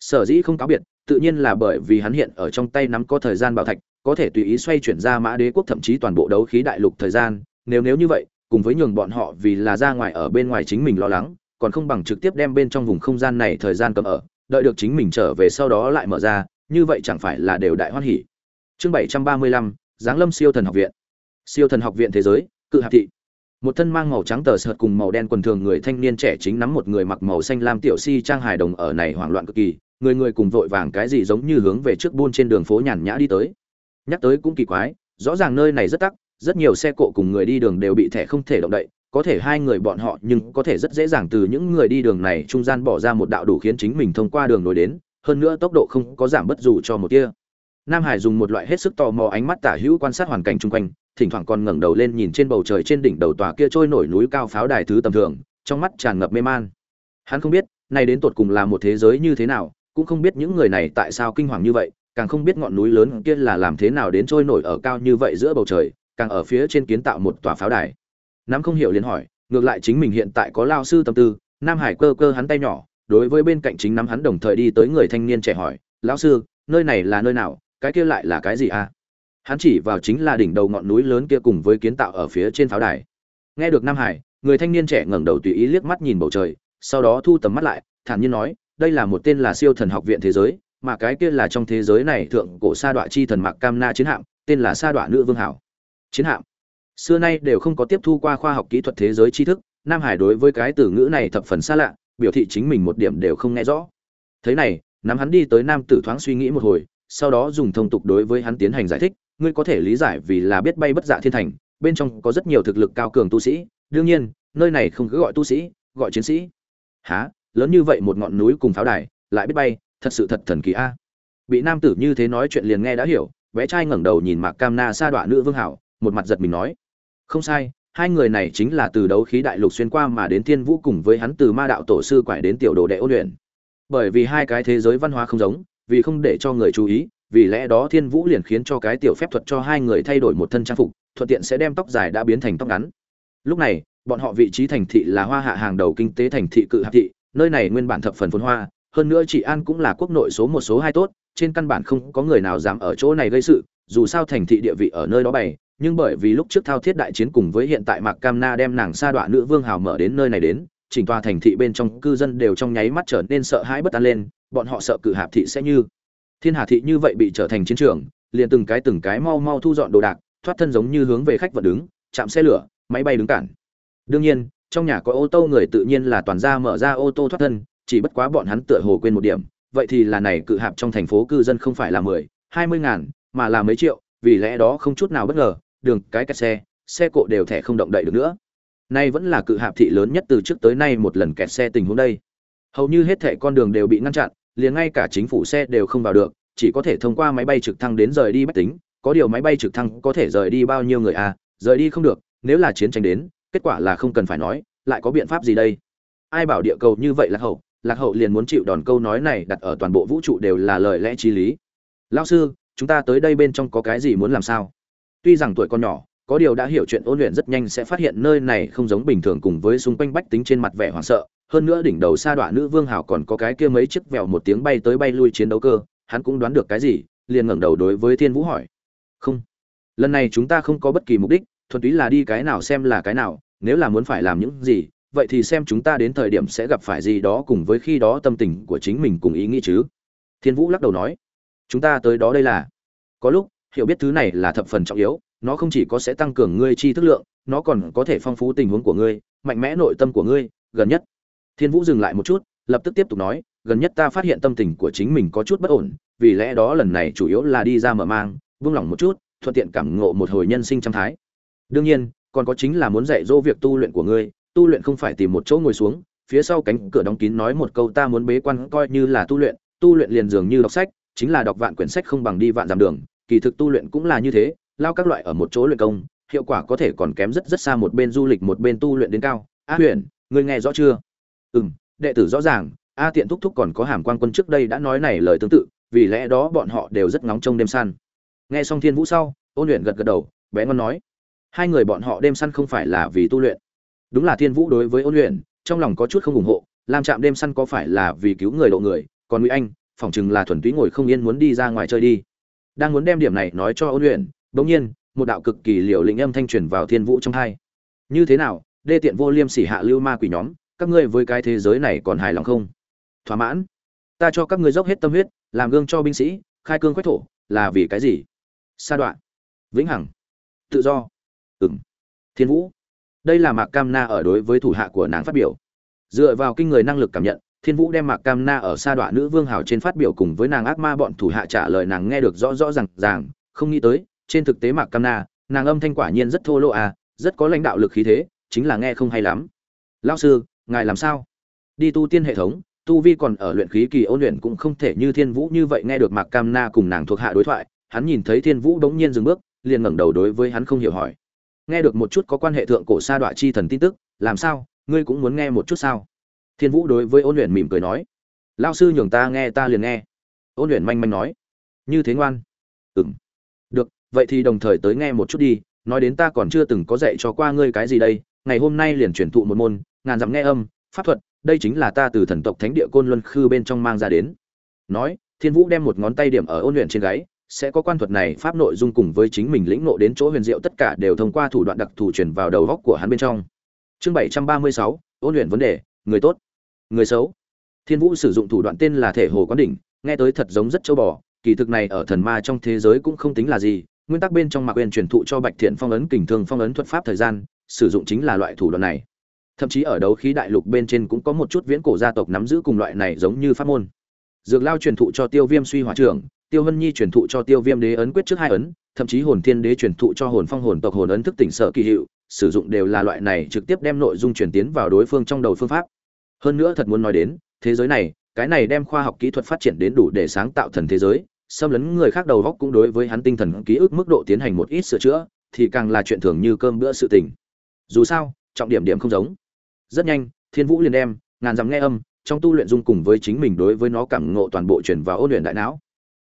A: Sở dĩ không cáo biệt, tự nhiên là bởi vì hắn hiện ở trong tay nắm có thời gian bảo thạch, có thể tùy ý xoay chuyển ra mã đế quốc thậm chí toàn bộ đấu khí đại lục thời gian, nếu nếu như vậy, cùng với nhường bọn họ vì là ra ngoài ở bên ngoài chính mình lo lắng, còn không bằng trực tiếp đem bên trong vùng không gian này thời gian cấm ở, đợi được chính mình trở về sau đó lại mở ra, như vậy chẳng phải là đều đại hoan hỉ. Chương bảy trăm ba mươi lăm giáng lâm siêu thần học viện. Siêu thần học viện thế giới, cự hạp thị. Một thân mang màu trắng tờ sợt cùng màu đen quần thường người thanh niên trẻ chính nắm một người mặc màu xanh lam tiểu si trang hài đồng ở này hoảng loạn cực kỳ, người người cùng vội vàng cái gì giống như hướng về trước buôn trên đường phố nhàn nhã đi tới. Nhắc tới cũng kỳ quái, rõ ràng nơi này rất tắc, rất nhiều xe cộ cùng người đi đường đều bị thẻ không thể động đậy, có thể hai người bọn họ nhưng có thể rất dễ dàng từ những người đi đường này trung gian bỏ ra một đạo đủ khiến chính mình thông qua đường nối đến, hơn nữa tốc độ không có giảm bất dù cho một tia nam hải dùng một loại hết sức tò mò ánh mắt tả hữu quan sát hoàn cảnh chung quanh, thỉnh thoảng còn ngẩng đầu lên nhìn trên bầu trời trên đỉnh đầu tòa kia trôi nổi núi cao pháo đài thứ tầm thường, trong mắt tràn ngập mê man. Hắn không biết, này đến tột cùng là một thế giới như thế nào, cũng không biết những người này tại sao kinh hoàng như vậy, càng không biết ngọn núi lớn kia là làm thế nào đến trôi nổi ở cao như vậy giữa bầu trời, càng ở phía trên kiến tạo một tòa pháo đài. Nắm không hiểu liền hỏi, ngược lại chính mình hiện tại có lao sư tâm tư, nam hải cơ cơ hắn tay nhỏ, đối với bên cạnh chính nắm hắn đồng thời đi tới người thanh niên trẻ hỏi, lão sư, nơi này là nơi nào? Cái kia lại là cái gì à? Hắn chỉ vào chính là đỉnh đầu ngọn núi lớn kia cùng với kiến tạo ở phía trên pháo đài. Nghe được nam hải, người thanh niên trẻ ngẩng đầu tùy ý liếc mắt nhìn bầu trời, sau đó thu tầm mắt lại, thản nhiên nói, đây là một tên là siêu thần học viện thế giới, mà cái kia là trong thế giới này thượng cổ sa đọa chi thần mạc cam na chiến hạm, tên là sa đọa nữ vương hảo. Chiến hạm. Xưa nay đều không có tiếp thu qua khoa học kỹ thuật thế giới tri thức, nam hải đối với cái từ ngữ này thập phần xa lạ, biểu thị chính mình một điểm đều không nghe rõ. Thế này, nắm hắn đi tới nam tử thoáng suy nghĩ một hồi sau đó dùng thông tục đối với hắn tiến hành giải thích, ngươi có thể lý giải vì là biết bay bất dạ thiên thành, bên trong có rất nhiều thực lực cao cường tu sĩ, đương nhiên, nơi này không cứ gọi tu sĩ, gọi chiến sĩ. Há lớn như vậy một ngọn núi cùng pháo đài, lại biết bay, thật sự thật thần kỳ a. Bị nam tử như thế nói chuyện liền nghe đã hiểu bé trai ngẩng đầu nhìn mạc cam na sa đoạn nữ vương hảo, một mặt giật mình nói, không sai, hai người này chính là từ đấu khí đại lục xuyên qua mà đến thiên vũ cùng với hắn từ ma đạo tổ sư quải đến tiểu đồ đệ ôn luyện. Bởi vì hai cái thế giới văn hóa không giống vì không để cho người chú ý, vì lẽ đó thiên vũ liền khiến cho cái tiểu phép thuật cho hai người thay đổi một thân trang phục, thuận tiện sẽ đem tóc dài đã biến thành tóc ngắn. Lúc này, bọn họ vị trí thành thị là hoa hạ hàng đầu kinh tế thành thị cự hạp thị, nơi này nguyên bản thập phần phồn hoa, hơn nữa chị an cũng là quốc nội số một số hai tốt, trên căn bản không có người nào dám ở chỗ này gây sự, dù sao thành thị địa vị ở nơi đó bày, nhưng bởi vì lúc trước thao thiết đại chiến cùng với hiện tại mạc cam na đem nàng sa đọa nữ vương hào mở đến nơi này đến, chỉnh tòa thành thị bên trong cư dân đều trong nháy mắt trở nên sợ hãi bất an lên bọn họ sợ cự hạp thị sẽ như. Thiên hà thị như vậy bị trở thành chiến trường, liền từng cái từng cái mau mau thu dọn đồ đạc, thoát thân giống như hướng về khách vận đứng, chạm xe lửa, máy bay đứng cản. Đương nhiên, trong nhà có ô tô người tự nhiên là toàn ra mở ra ô tô thoát thân, chỉ bất quá bọn hắn tựa hồ quên một điểm, vậy thì là này cự hạp trong thành phố cư dân không phải là mười, hai mươi ngàn, mà là mấy triệu, vì lẽ đó không chút nào bất ngờ, đường, cái kẹt xe xe cộ đều thẻ không động đậy được nữa. Nay vẫn là cự hạp thị lớn nhất từ trước tới nay một lần kẹt xe tình huống đây. Hầu như hết thẻ con đường đều bị ngăn chặn liền ngay cả chính phủ xe đều không vào được, chỉ có thể thông qua máy bay trực thăng đến rời đi bách tính, có điều máy bay trực thăng có thể rời đi bao nhiêu người à rời đi không được, nếu là chiến tranh đến, kết quả là không cần phải nói, lại có biện pháp gì đây? Ai bảo địa cầu như vậy lạc hậu lạc hậu liền muốn chịu đòn câu nói này đặt ở toàn bộ vũ trụ đều là lời lẽ t r í lý. Lao sư, chúng ta tới đây bên trong có cái gì muốn làm sao? Tuy rằng tuổi con nhỏ, có điều đã hiểu chuyện ôn luyện rất nhanh sẽ phát hiện nơi này không giống bình thường cùng với xung quanh bách tính trên mặt vẻ hoảng sợ hơn nữa đỉnh đầu sa đọa nữ vương hảo còn có cái kia mấy chiếc vèo một tiếng bay tới bay lui chiến đấu cơ, hắn cũng đoán được cái gì, liền ngẩng đầu đối với thiên vũ hỏi. Không. Lần này chúng ta không có bất kỳ mục đích, thuần túy là đi cái nào xem là cái nào, nếu là muốn phải làm những gì, vậy thì xem chúng ta đến thời điểm sẽ gặp phải gì đó cùng với khi đó tâm tình của chính mình cùng ý nghĩ chứ. Thiên vũ lắc đầu nói. Chúng ta tới đó đây là. Có lúc, hiểu biết thứ này là thập phần trọng yếu, nó không chỉ có sẽ tăng cường ngươi chi thức lượng, nó còn có thể phong phú tình huống của ngươi, mạnh mẽ nội tâm của ngươi, gần nhất thiên vũ dừng lại một chút, lập tức tiếp tục nói, gần nhất ta phát hiện tâm tình của chính mình có chút bất ổn, vì lẽ đó lần này chủ yếu là đi ra mở mang buông lỏng một chút, thuận tiện cảm ngộ một hồi nhân sinh trăm thái. Đương nhiên, còn có chính là muốn dạy dỗ việc tu luyện của ngươi, tu luyện không phải tìm một chỗ ngồi xuống, phía sau cánh cửa đóng kín nói một câu ta muốn bế quan coi như là tu luyện tu luyện liền dường như đọc sách, chính là đọc vạn quyển sách không bằng đi vạn dặm đường, kỳ thực tu luyện cũng là như thế, lao các loại ở một chỗ luyện công, hiệu quả có thể còn kém rất rất xa một bên du lịch một bên tu luyện đến cao. A huyền, ngươi nghe rõ chưa? Ừ m đệ tử rõ ràng, a tiện thúc thúc còn có hàm quan quân trước đây đã nói này lời tương tự, vì lẽ đó bọn họ đều rất ngóng trông đêm săn. Nghe xong thiên vũ sau, ôn luyện gật gật đầu, bé ngon nói, hai người bọn họ đêm săn không phải là vì tu luyện. Đúng là thiên vũ đối với ôn luyện trong lòng có chút không ủng hộ, làm chạm đêm săn có phải là vì cứu người độ người, còn ngụy anh, phỏng chừng là thuần túy ngồi không yên muốn đi ra ngoài chơi đi. Đang muốn đem điểm này nói cho ôn luyện bỗng nhiên, một đạo cực kỳ liều lĩnh âm thanh truyền vào thiên vũ trong hai như thế nào, đê tiện vô liêm sỉ hạ lưu ma quỷ nhóm các ngươi với cái thế giới này còn hài lòng không? Thỏa mãn. Ta cho các ngươi dốc hết tâm huyết, làm gương cho binh sĩ, khai cương quách thổ, là vì cái gì? Sa đoạn. Vĩnh hằng. Tự do. Ừng thiên vũ. Đây là mạc cam na ở đối với thủ hạ của nàng phát biểu. Dựa vào kinh người năng lực cảm nhận, thiên vũ đem mạc cam na ở sa đoạn nữ vương hào trên phát biểu cùng với nàng ác ma bọn thủ hạ trả lời nàng nghe được rõ rõ r à n g ràng, không nghĩ tới, trên thực tế mạc cam na, nàng âm thanh quả nhiên rất thô lỗ à rất có lãnh đạo lực khí thế, chính là nghe không hay lắm. Lao sư ngài làm sao? Đi tu tiên hệ thống, tu vi còn ở luyện khí kỳ ôn luyện cũng không thể như thiên vũ như vậy nghe được mạc cam na cùng nàng thuộc hạ đối thoại, hắn nhìn thấy thiên vũ bỗng nhiên dừng bước, liền ngẩng đầu đối với hắn không hiểu hỏi. Nghe được một chút có quan hệ thượng cổ sa đọa chi thần tin tức, làm sao? Ngươi cũng muốn nghe một chút sao? Thiên vũ đối với ôn luyện mỉm cười nói. Lao sư nhường ta nghe ta liền nghe. Ôn luyện manh manh nói. Như thế ngoan. Ừ m được, vậy thì đồng thời tới nghe một chút đi. Nói đến ta còn chưa từng có dạy cho qua ngươi cái gì đây. Ngày hôm nay liền truyền thụ một môn ngàn dặm nghe âm, pháp thuật, đây chính là ta từ thần tộc thánh địa côn luân khư bên trong mang ra đến. Nói, thiên vũ đem một ngón tay điểm ở ôn luyện trên gáy, sẽ có quan thuật này pháp nội dung cùng với chính mình lĩnh nộ đến chỗ huyền diệu tất cả đều thông qua thủ đoạn đặc thù truyền vào đầu góc của hắn bên trong. Chương bảy trăm ba mươi sáu, ôn luyện vấn đề, người tốt, người xấu. Thiên vũ sử dụng thủ đoạn tên là thể hồ quán đỉnh, nghe tới thật giống rất châu bò, kỳ thực này ở thần ma trong thế giới cũng không tính là gì, nguyên tắc bên trong mạc quyền truyền thụ cho bạch thiện phong ấn kình thương phong ấn thuật pháp thời gian, sử dụng chính là loại thủ đoạn này thậm chí ở đấu khí đại lục bên trên cũng có một chút viễn cổ gia tộc nắm giữ cùng loại này giống như pháp môn. Dược lao truyền thụ cho tiêu viêm suy hỏa trưởng, tiêu hân nhi truyền thụ cho tiêu viêm đế ấn quyết trước hai ấn, thậm chí hồn thiên đế truyền thụ cho hồn phong hồn tộc hồn ấn thức tỉnh sở kỳ hiệu sử dụng đều là loại này trực tiếp đem nội dung truyền tiến vào đối phương trong đầu phương pháp. Hơn nữa thật muốn nói đến, thế giới này, cái này đem khoa học kỹ thuật phát triển đến đủ để sáng tạo thần thế giới, xâm lấn người khác đầu góc cũng đối với hắn tinh thần ký ức mức độ tiến hành một ít sửa chữa, thì càng là chuyện thường như cơm bữa sự tình. Dù sao, trọng điểm điểm không giống rất nhanh, thiên vũ liền đem, ngàn dặm nghe âm, trong tu luyện dung cùng với chính mình đối với nó cảm ngộ toàn bộ chuyển vào ôn luyện đại não.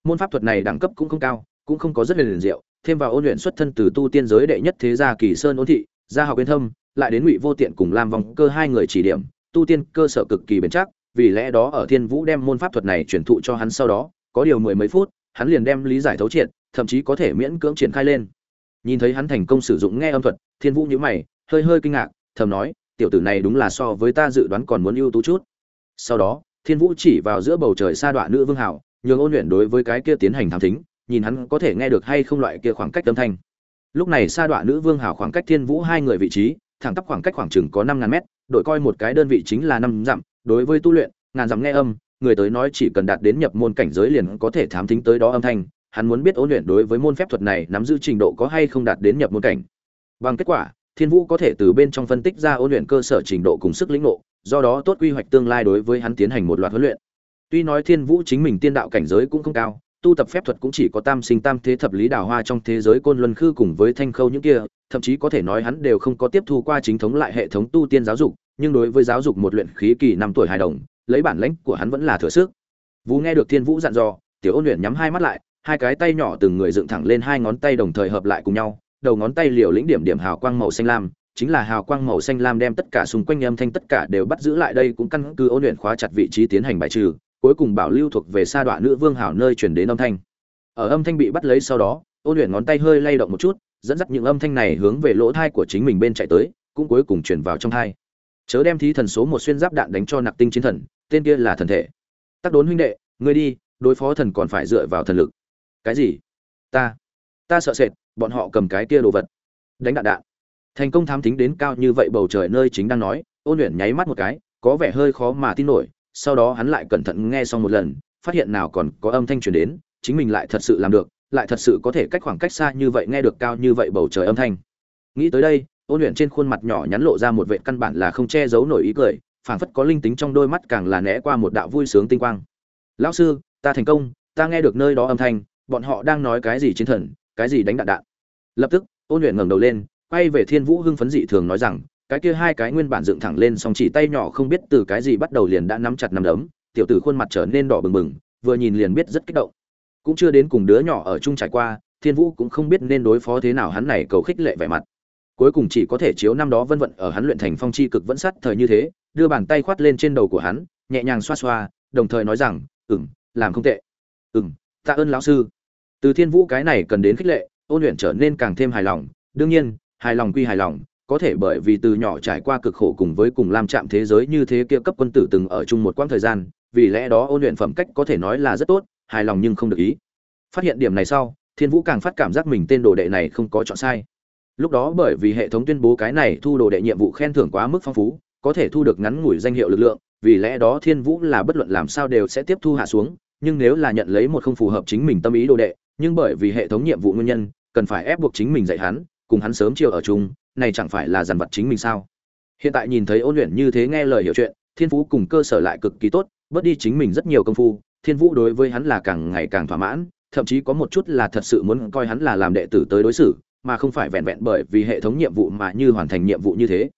A: Môn pháp thuật này đẳng cấp cũng không cao, cũng không có rất liền diệu, thêm vào ôn luyện xuất thân từ tu tiên giới đệ nhất thế gia kỳ sơn ôn thị, gia học yên thâm, lại đến ngụy vô tiện cùng lam vòng cơ hai người chỉ điểm, tu tiên cơ sở cực kỳ bền chắc, vì lẽ đó ở thiên vũ đem môn pháp thuật này truyền thụ cho hắn sau đó, có điều mười mấy phút, hắn liền đem lý giải thấu triệt, thậm chí có thể miễn cưỡng triển khai lên. Nhìn thấy hắn thành công sử dụng nghe âm thuật, thiên vũ nhíu mày, hơi hơi kinh ngạc, thầm nói tiểu tử này đúng là so với ta dự đoán còn muốn ưu tú chút. Sau đó, thiên vũ chỉ vào giữa bầu trời sa đoạn nữ vương hảo, nhường ôn luyện đối với cái kia tiến hành thám thính, nhìn hắn có thể nghe được hay không loại kia khoảng cách âm thanh. Lúc này sa đoạn nữ vương hảo khoảng cách thiên vũ hai người vị trí, thẳng tắp khoảng cách khoảng chừng có năm ngàn mét đội coi một cái đơn vị chính là năm dặm, đối với tu luyện, ngàn dặm nghe âm, người tới nói chỉ cần đạt đến nhập môn cảnh giới liền có thể thám thính tới đó âm thanh, hắn muốn biết ôn luyện đối với môn phép thuật này nắm giữ trình độ có hay không đạt đến nhập môn cảnh. Bằng kết quả thiên vũ có thể từ bên trong phân tích ra ôn luyện cơ sở trình độ cùng sức lĩnh ngộ, do đó tốt quy hoạch tương lai đối với hắn tiến hành một loạt huấn luyện. Tuy nói thiên vũ chính mình tiên đạo cảnh giới cũng không cao, tu tập phép thuật cũng chỉ có tam sinh tam thế thập lý đào hoa trong thế giới côn luân khư cùng với thanh khâu những kia, thậm chí có thể nói hắn đều không có tiếp thu qua chính thống lại hệ thống tu tiên giáo dục, nhưng đối với giáo dục một luyện khí kỳ năm tuổi hài đồng, lấy bản lãnh của hắn vẫn là thừa sức. Vũ nghe được thiên vũ dặn dò, tiểu ôn luyện nhắm hai mắt lại, hai cái tay nhỏ từng người dựng thẳng lên hai ngón tay đồng thời hợp lại cùng nhau đầu ngón tay liều lĩnh điểm điểm hào quang màu xanh lam, chính là hào quang màu xanh lam đem tất cả xung quanh âm thanh tất cả đều bắt giữ lại đây cũng căn cứ ôn luyện khóa chặt vị trí tiến hành bài trừ, cuối cùng bảo lưu thuộc về sa đoạn nữ vương hảo nơi chuyển đến âm thanh. Ở âm thanh bị bắt lấy sau đó, ôn luyện ngón tay hơi lay động một chút, dẫn dắt những âm thanh này hướng về lỗ thai của chính mình bên chạy tới, cũng cuối cùng chuyển vào trong thai. Chớ đem thí thần số một xuyên giáp đạn đánh cho nặc tinh chiến thần, tên kia là thần thể. Tắc đốn huynh đệ, ngươi đi, đối phó thần còn phải dựa vào thần lực. Cái gì? Ta ta sợ sệt bọn họ cầm cái kia đồ vật. Đánh đạn đạn. Thành công thám thính đến cao như vậy bầu trời nơi chính đang nói, ôn luyện nháy mắt một cái, có vẻ hơi khó mà tin nổi, sau đó hắn lại cẩn thận nghe xong một lần, phát hiện nào còn có âm thanh truyền đến, chính mình lại thật sự làm được, lại thật sự có thể cách khoảng cách xa như vậy nghe được cao như vậy bầu trời âm thanh. Nghĩ tới đây, ôn luyện trên khuôn mặt nhỏ nhắn lộ ra một vệ căn bản là không che giấu nổi ý cười, phảng phất có linh tính trong đôi mắt càng là né qua một đạo vui sướng tinh quang. Lão sư, ta thành công, ta nghe được nơi đó âm thanh, bọn họ đang nói cái gì chiến thần cái gì đánh đạn đạn. Lập tức, ôn luyện ngẩng đầu lên, quay về thiên vũ hưng phấn dị thường nói rằng, cái kia hai cái nguyên bản dựng thẳng lên song chỉ tay nhỏ không biết từ cái gì bắt đầu liền đã nắm chặt nắm đấm, tiểu tử khuôn mặt trở nên đỏ bừng bừng, vừa nhìn liền biết rất kích động. Cũng chưa đến cùng đứa nhỏ ở chung trải qua, thiên vũ cũng không biết nên đối phó thế nào hắn này cầu khích lệ vẻ mặt. Cuối cùng chỉ có thể chiếu năm đó vân vận ở hắn luyện thành phong chi cực vẫn sát thời như thế, đưa bàn tay khoát lên trên đầu của hắn, nhẹ nhàng xoa xoa, đồng thời nói rằng, ừm, làm không tệ. Ừm, tạ ơn lão sư từ thiên vũ cái này cần đến khích lệ, ôn luyện trở nên càng thêm hài lòng. Đương nhiên, hài lòng quy hài lòng, có thể bởi vì từ nhỏ trải qua cực khổ cùng với cùng làm chạm thế giới như thế kia cấp quân tử từng ở chung một quãng thời gian, vì lẽ đó ôn luyện phẩm cách có thể nói là rất tốt, hài lòng nhưng không được ý. Phát hiện điểm này sau, thiên vũ càng phát cảm giác mình tên đồ đệ này không có chọn sai. Lúc đó bởi vì hệ thống tuyên bố cái này thu đồ đệ nhiệm vụ khen thưởng quá mức phong phú, có thể thu được ngắn ngủi danh hiệu lực lượng, vì lẽ đó thiên vũ là bất luận làm sao đều sẽ tiếp thu hạ xuống, nhưng nếu là nhận lấy một không phù hợp chính mình tâm ý đồ đệ nhưng bởi vì hệ thống nhiệm vụ nguyên nhân, cần phải ép buộc chính mình dạy hắn, cùng hắn sớm chiều ở chung, này chẳng phải là dằn vặt chính mình sao? Hiện tại nhìn thấy ôn luyện như thế nghe lời hiểu chuyện, thiên phú cùng cơ sở lại cực kỳ tốt, bớt đi chính mình rất nhiều công phu, thiên vũ đối với hắn là càng ngày càng thỏa mãn, thậm chí có một chút là thật sự muốn coi hắn là làm đệ tử tới đối xử, mà không phải vẹn vẹn bởi vì hệ thống nhiệm vụ mà như hoàn thành nhiệm vụ như thế.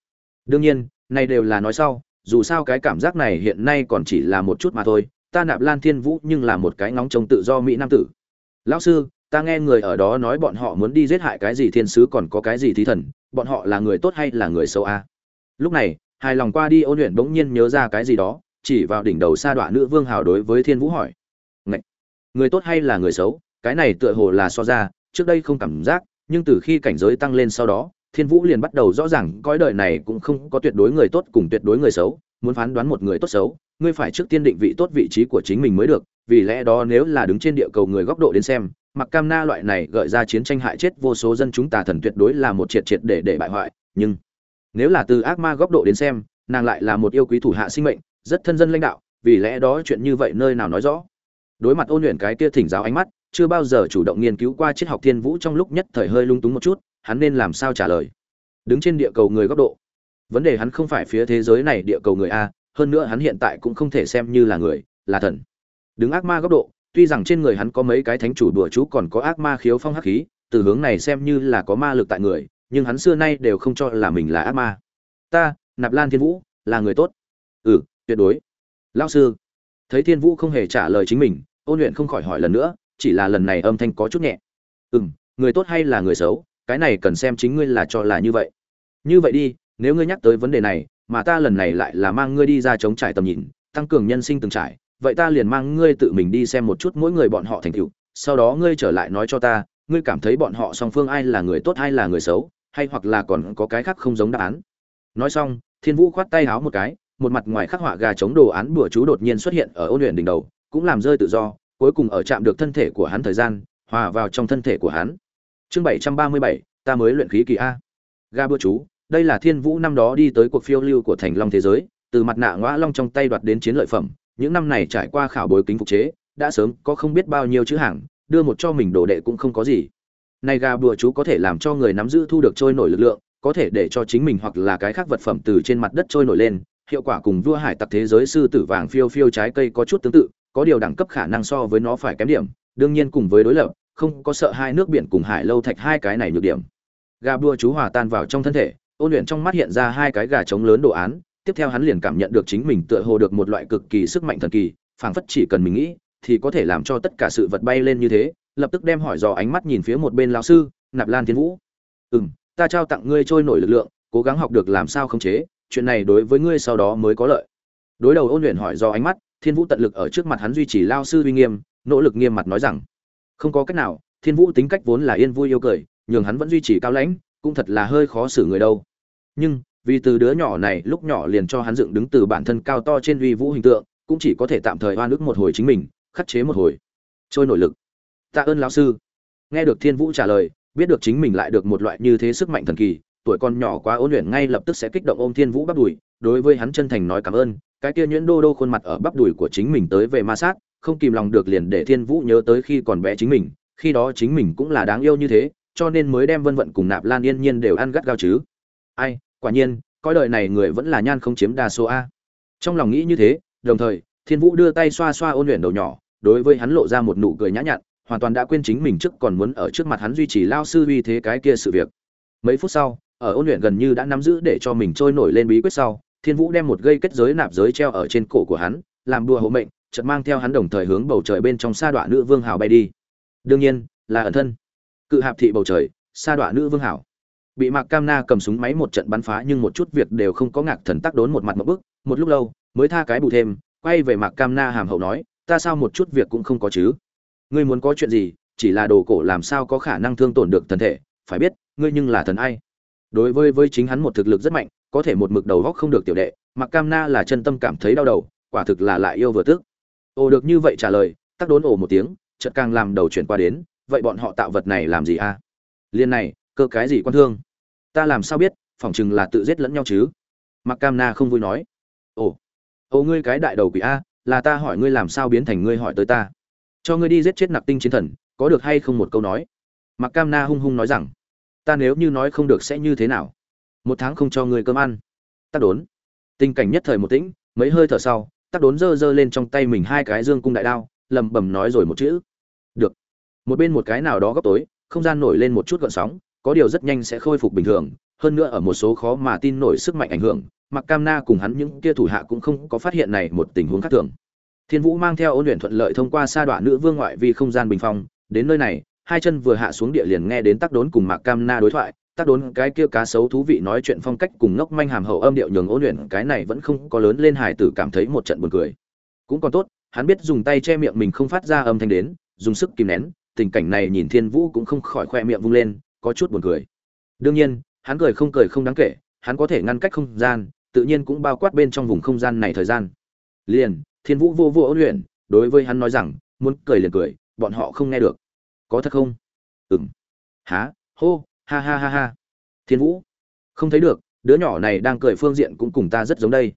A: Đương nhiên, này đều là nói sau, dù sao cái cảm giác này hiện nay còn chỉ là một chút mà thôi, ta nạp lan thiên vũ nhưng là một cái ngóng trông tự do mỹ nam tử lão sư, ta nghe người ở đó nói bọn họ muốn đi giết hại cái gì thiên sứ còn có cái gì thí thần, bọn họ là người tốt hay là người xấu a à? lúc này, hài lòng qua đi ôn luyện bỗng nhiên nhớ ra cái gì đó, chỉ vào đỉnh đầu sa đọa nữ vương hào đối với thiên vũ hỏi Ngậy! người tốt hay là người xấu cái này tựa hồ là so ra, trước đây không cảm giác, nhưng từ khi cảnh giới tăng lên sau đó, thiên vũ liền bắt đầu rõ ràng cõi đời này cũng không có tuyệt đối người tốt cùng tuyệt đối người xấu, muốn phán đoán một người tốt xấu, ngươi phải trước tiên định vị tốt vị trí của chính mình mới được vì lẽ đó nếu là đứng trên địa cầu người góc độ đến xem, mặc cam na loại này gợi ra chiến tranh hại chết vô số dân chúng tà thần tuyệt đối là một triệt triệt để để bại hoại, nhưng nếu là từ ác ma góc độ đến xem, nàng lại là một yêu quý thủ hạ sinh mệnh, rất thân dân lãnh đạo, vì lẽ đó chuyện như vậy nơi nào nói rõ? Đối mặt ôn luyện cái kia thỉnh giáo ánh mắt, chưa bao giờ chủ động nghiên cứu qua triết học thiên vũ trong lúc nhất thời hơi lung túng một chút, hắn nên làm sao trả lời? Đứng trên địa cầu người góc độ. Vấn đề hắn không phải phía thế giới này địa cầu người a, hơn nữa hắn hiện tại cũng không thể xem như là người, là thần đứng ác ma góc độ, tuy rằng trên người hắn có mấy cái thánh chủ đùa chú còn có ác ma khiếu phong hắc khí, từ hướng này xem như là có ma lực tại người, nhưng hắn xưa nay đều không cho là mình là ác ma. Ta, nạp lan thiên vũ, là người tốt. Ừ tuyệt đối. Lao sư. Thấy thiên vũ không hề trả lời chính mình, ôn luyện không khỏi hỏi lần nữa, chỉ là lần này âm thanh có chút nhẹ. Ừ m người tốt hay là người xấu, cái này cần xem chính ngươi là cho là như vậy. Như vậy đi, nếu ngươi nhắc tới vấn đề này, mà ta lần này lại là mang ngươi đi ra chống trải tầm nhìn, tăng cường nhân sinh từng trải vậy ta liền mang ngươi tự mình đi xem một chút mỗi người bọn họ thành tựu, sau đó ngươi trở lại nói cho ta, ngươi cảm thấy bọn họ song phương ai là người tốt hay là người xấu, hay hoặc là còn có cái khác không giống đáp án. Nói xong, thiên vũ khoát tay háo một cái, một mặt ngoài khắc họa gà chống đồ án bùa chú đột nhiên xuất hiện ở ôn luyện đỉnh đầu, cũng làm rơi tự do, cuối cùng ở chạm được thân thể của hắn thời gian, hòa vào trong thân thể của hắn. Chương bảy trăm ba mươi bảy, ta mới luyện khí kỳ a. Ga bữa chú, đây là thiên vũ năm đó đi tới cuộc phiêu lưu của thành long thế giới, từ mặt nạ ngõa long trong tay đoạt đến chiến lợi phẩm những năm này trải qua khảo bối kính phục chế, đã sớm có không biết bao nhiêu chữ hàng, đưa một cho mình đồ đệ cũng không có gì. Này gà bùa chú có thể làm cho người nắm giữ thu được trôi nổi lực lượng, có thể để cho chính mình hoặc là cái khác vật phẩm từ trên mặt đất trôi nổi lên, hiệu quả cùng vua hải tặc thế giới sư tử vàng phiêu phiêu trái cây có chút tương tự, có điều đẳng cấp khả năng so với nó phải kém điểm, đương nhiên cùng với đối lập, không có sợ hai nước biển cùng hải lâu thạch hai cái này nhược điểm. Gà bùa chú hòa tan vào trong thân thể, ôn luyện trong mắt hiện ra hai cái gà trống lớn đồ án tiếp theo hắn liền cảm nhận được chính mình tựa hồ được một loại cực kỳ sức mạnh thần kỳ, phảng phất chỉ cần mình nghĩ, thì có thể làm cho tất cả sự vật bay lên như thế, lập tức đem hỏi dò ánh mắt nhìn phía một bên lão sư, nạp lan thiên vũ. Ừ m ta trao tặng ngươi trôi nổi lực lượng, cố gắng học được làm sao khống chế, chuyện này đối với ngươi sau đó mới có lợi. Đối đầu ôn luyện hỏi do ánh mắt, thiên vũ tận lực ở trước mặt hắn duy trì lao sư uy nghiêm, nỗ lực nghiêm mặt nói rằng, không có cách nào, thiên vũ tính cách vốn là yên vui yêu cười, nhường hắn vẫn duy trì cao lãnh, cũng thật là hơi khó xử người đâu. Nhưng vì từ đứa nhỏ này lúc nhỏ liền cho hắn dựng đứng từ bản thân cao to trên uy vũ hình tượng, cũng chỉ có thể tạm thời oan ức một hồi chính mình, khắc chế một hồi. Trôi nội lực. Tạ ơn lão sư. Nghe được thiên vũ trả lời, biết được chính mình lại được một loại như thế sức mạnh thần kỳ, tuổi con nhỏ quá ôn luyện ngay lập tức sẽ kích động ôm thiên vũ bắp đùi, đối với hắn chân thành nói cảm ơn, cái kia nhuyễn đô đô khuôn mặt ở bắp đùi của chính mình tới về ma sát, không kìm lòng được liền để thiên vũ nhớ tới khi còn bé chính mình, khi đó chính mình cũng là đáng yêu như thế, cho nên mới đem vân vận cùng nạp lan yên nhiên đều ăn gắt gao chứ. Ai? Quả nhiên coi đời này người vẫn là nhan không chiếm đa số a. Trong lòng nghĩ như thế, đồng thời, thiên vũ đưa tay xoa xoa ôn luyện đầu nhỏ, đối với hắn lộ ra một nụ cười nhã nhặn, hoàn toàn đã quên chính mình trước còn muốn ở trước mặt hắn duy trì lao sư uy thế cái kia sự việc. Mấy phút sau, ở ôn luyện gần như đã nắm giữ để cho mình trôi nổi lên bí quyết sau, thiên vũ đem một gây kết giới nạp giới treo ở trên cổ của hắn, làm đùa hộ mệnh, chợt mang theo hắn đồng thời hướng bầu trời bên trong sa đoạn nữ vương hào bay đi. Đương nhiên, là ẩn thân. Cự hạp thị bầu trời, sa đoạn nữ vương hảo bị mạc cam na cầm súng máy một trận bắn phá nhưng một chút việc đều không có ngạc thần tắc đốn một mặt một bức. Một lúc lâu, mới tha cái bù thêm, quay về mạc cam na hàm hậu nói, ta sao một chút việc cũng không có chứ? Ngươi muốn có chuyện gì, chỉ là đồ cổ làm sao có khả năng thương tổn được thần thể, phải biết, ngươi nhưng là thần ai. Đối với với chính hắn một thực lực rất mạnh, có thể một mực đầu góc không được tiểu đệ, Mạc cam na là chân tâm cảm thấy đau đầu, quả thực là lại yêu vừa tức. Ồ được như vậy trả lời, tắc đốn ồ một tiếng, chợt càng làm đầu chuyển qua đến, vậy bọn họ tạo vật này làm gì a? Liên này cơ cái gì quan thương? Ta làm sao biết, phỏng chừng là tự giết lẫn nhau chứ? Mặc cam na không vui nói. Ồ ồ, ngươi cái đại đầu quỷ a, là ta hỏi ngươi làm sao biến thành ngươi hỏi tới ta? Cho ngươi đi giết chết nặc tinh chiến thần, có được hay không một câu nói? Mặc cam na hung hung nói rằng, ta nếu như nói không được sẽ như thế nào? Một tháng không cho ngươi cơm ăn. Tắc đốn. Tình cảnh nhất thời một tĩnh, mấy hơi thở sau, tắc đốn giơ giơ lên trong tay mình hai cái dương cung đại đao lầm bầm nói rồi một chữ. Được. Một bên một cái nào đó góc tối, không gian nổi lên một chút gợn sóng có điều rất nhanh sẽ khôi phục bình thường, hơn nữa ở một số khó mà tin nổi sức mạnh ảnh hưởng mặc cam na cùng hắn những kia thủ hạ cũng không có phát hiện này một tình huống khác thường. Thiên vũ mang theo ôn luyện thuận lợi thông qua sa đoạn nữ vương ngoại vi không gian bình phong, đến nơi này, hai chân vừa hạ xuống địa liền nghe đến tác đốn cùng mạc cam na đối thoại tác đốn cái kia cá sấu thú vị nói chuyện phong cách cùng ngốc manh hàm hậu âm điệu nhường ôn luyện cái này vẫn không có lớn lên hài tử cảm thấy một trận buồn cười. Cũng còn tốt, hắn biết dùng tay che miệng mình không phát ra âm thanh đến, dùng sức kìm nén, tình cảnh này nhìn thiên vũ cũng không khỏi khoe miệng vung lên có chút buồn cười. Đương nhiên, hắn cười không cười không đáng kể, hắn có thể ngăn cách không gian, tự nhiên cũng bao quát bên trong vùng không gian này thời gian. Liền, thiên vũ vô vô ôn luyện, đối với hắn nói rằng, muốn cười liền cười, bọn họ không nghe được. Có thật không? Ừm. Há, hô, ha ha ha ha. Thiên vũ. Không thấy được, đứa nhỏ này đang cười phương diện cũng cùng ta rất giống đây.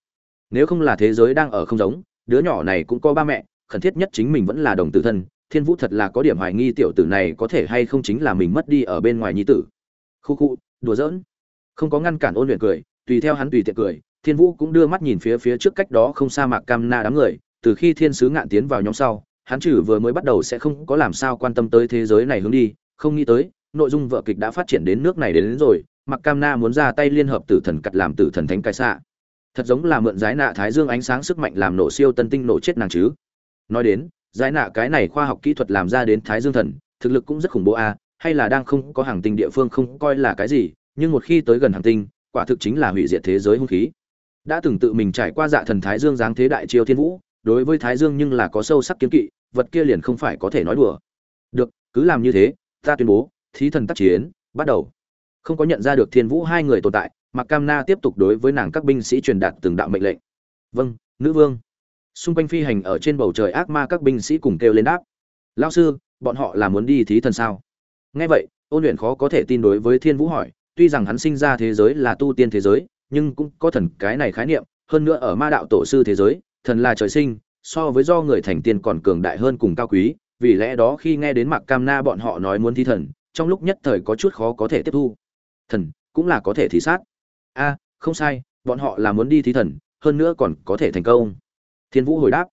A: Nếu không là thế giới đang ở không giống, đứa nhỏ này cũng có ba mẹ, khẩn thiết nhất chính mình vẫn là đồng tử thân thiên vũ thật là có điểm hoài nghi tiểu tử này có thể hay không chính là mình mất đi ở bên ngoài nhi tử. Khu khu đùa giỡn. Không có ngăn cản ôn luyện cười tùy theo hắn tùy tiện cười thiên vũ cũng đưa mắt nhìn phía phía trước cách đó không xa mạc cam na đám người từ khi thiên sứ ngạn tiến vào nhóm sau hắn trừ vừa mới bắt đầu sẽ không có làm sao quan tâm tới thế giới này hướng đi không nghĩ tới nội dung vợ kịch đã phát triển đến nước này đến, đến rồi mặc cam na muốn ra tay liên hợp tử thần cặt làm tử thần thánh cái xạ. Thật giống là mượn giái nạ thái dương ánh sáng sức mạnh làm nổ siêu tân tinh nổ chết nàng chứ. Nói đến Giải nạ cái này khoa học kỹ thuật làm ra đến thái dương thần, thực lực cũng rất khủng bố a hay là đang không có hàng tinh địa phương không coi là cái gì, nhưng một khi tới gần hàng tinh, quả thực chính là hủy diệt thế giới hung khí. Đã từng tự mình trải qua dạ thần thái dương giáng thế đại triều thiên vũ, đối với thái dương nhưng là có sâu sắc kiến kỵ, vật kia liền không phải có thể nói đùa. Được, cứ làm như thế, ta tuyên bố, thí thần tác chiến, bắt đầu. Không có nhận ra được thiên vũ hai người tồn tại mặc cam na tiếp tục đối với nàng các binh sĩ truyền đạt từng đạo mệnh lệnh. Vâng nữ vương xung quanh phi hành ở trên bầu trời ác ma các binh sĩ cùng kêu lên đáp. Lao sư, bọn họ là muốn đi thí thần sao? Nghe vậy, ôn luyện khó có thể tin đối với thiên vũ hỏi, tuy rằng hắn sinh ra thế giới là tu tiên thế giới, nhưng cũng có thần cái này khái niệm, hơn nữa ở ma đạo tổ sư thế giới, thần là trời sinh, so với do người thành tiên còn cường đại hơn cùng cao quý, vì lẽ đó khi nghe đến mạc cam na bọn họ nói muốn thi thần, trong lúc nhất thời có chút khó có thể tiếp thu. Thần cũng là có thể thí sát. A, không sai, bọn họ là muốn đi thí thần, hơn nữa còn có thể thành công thiên vũ hồi đáp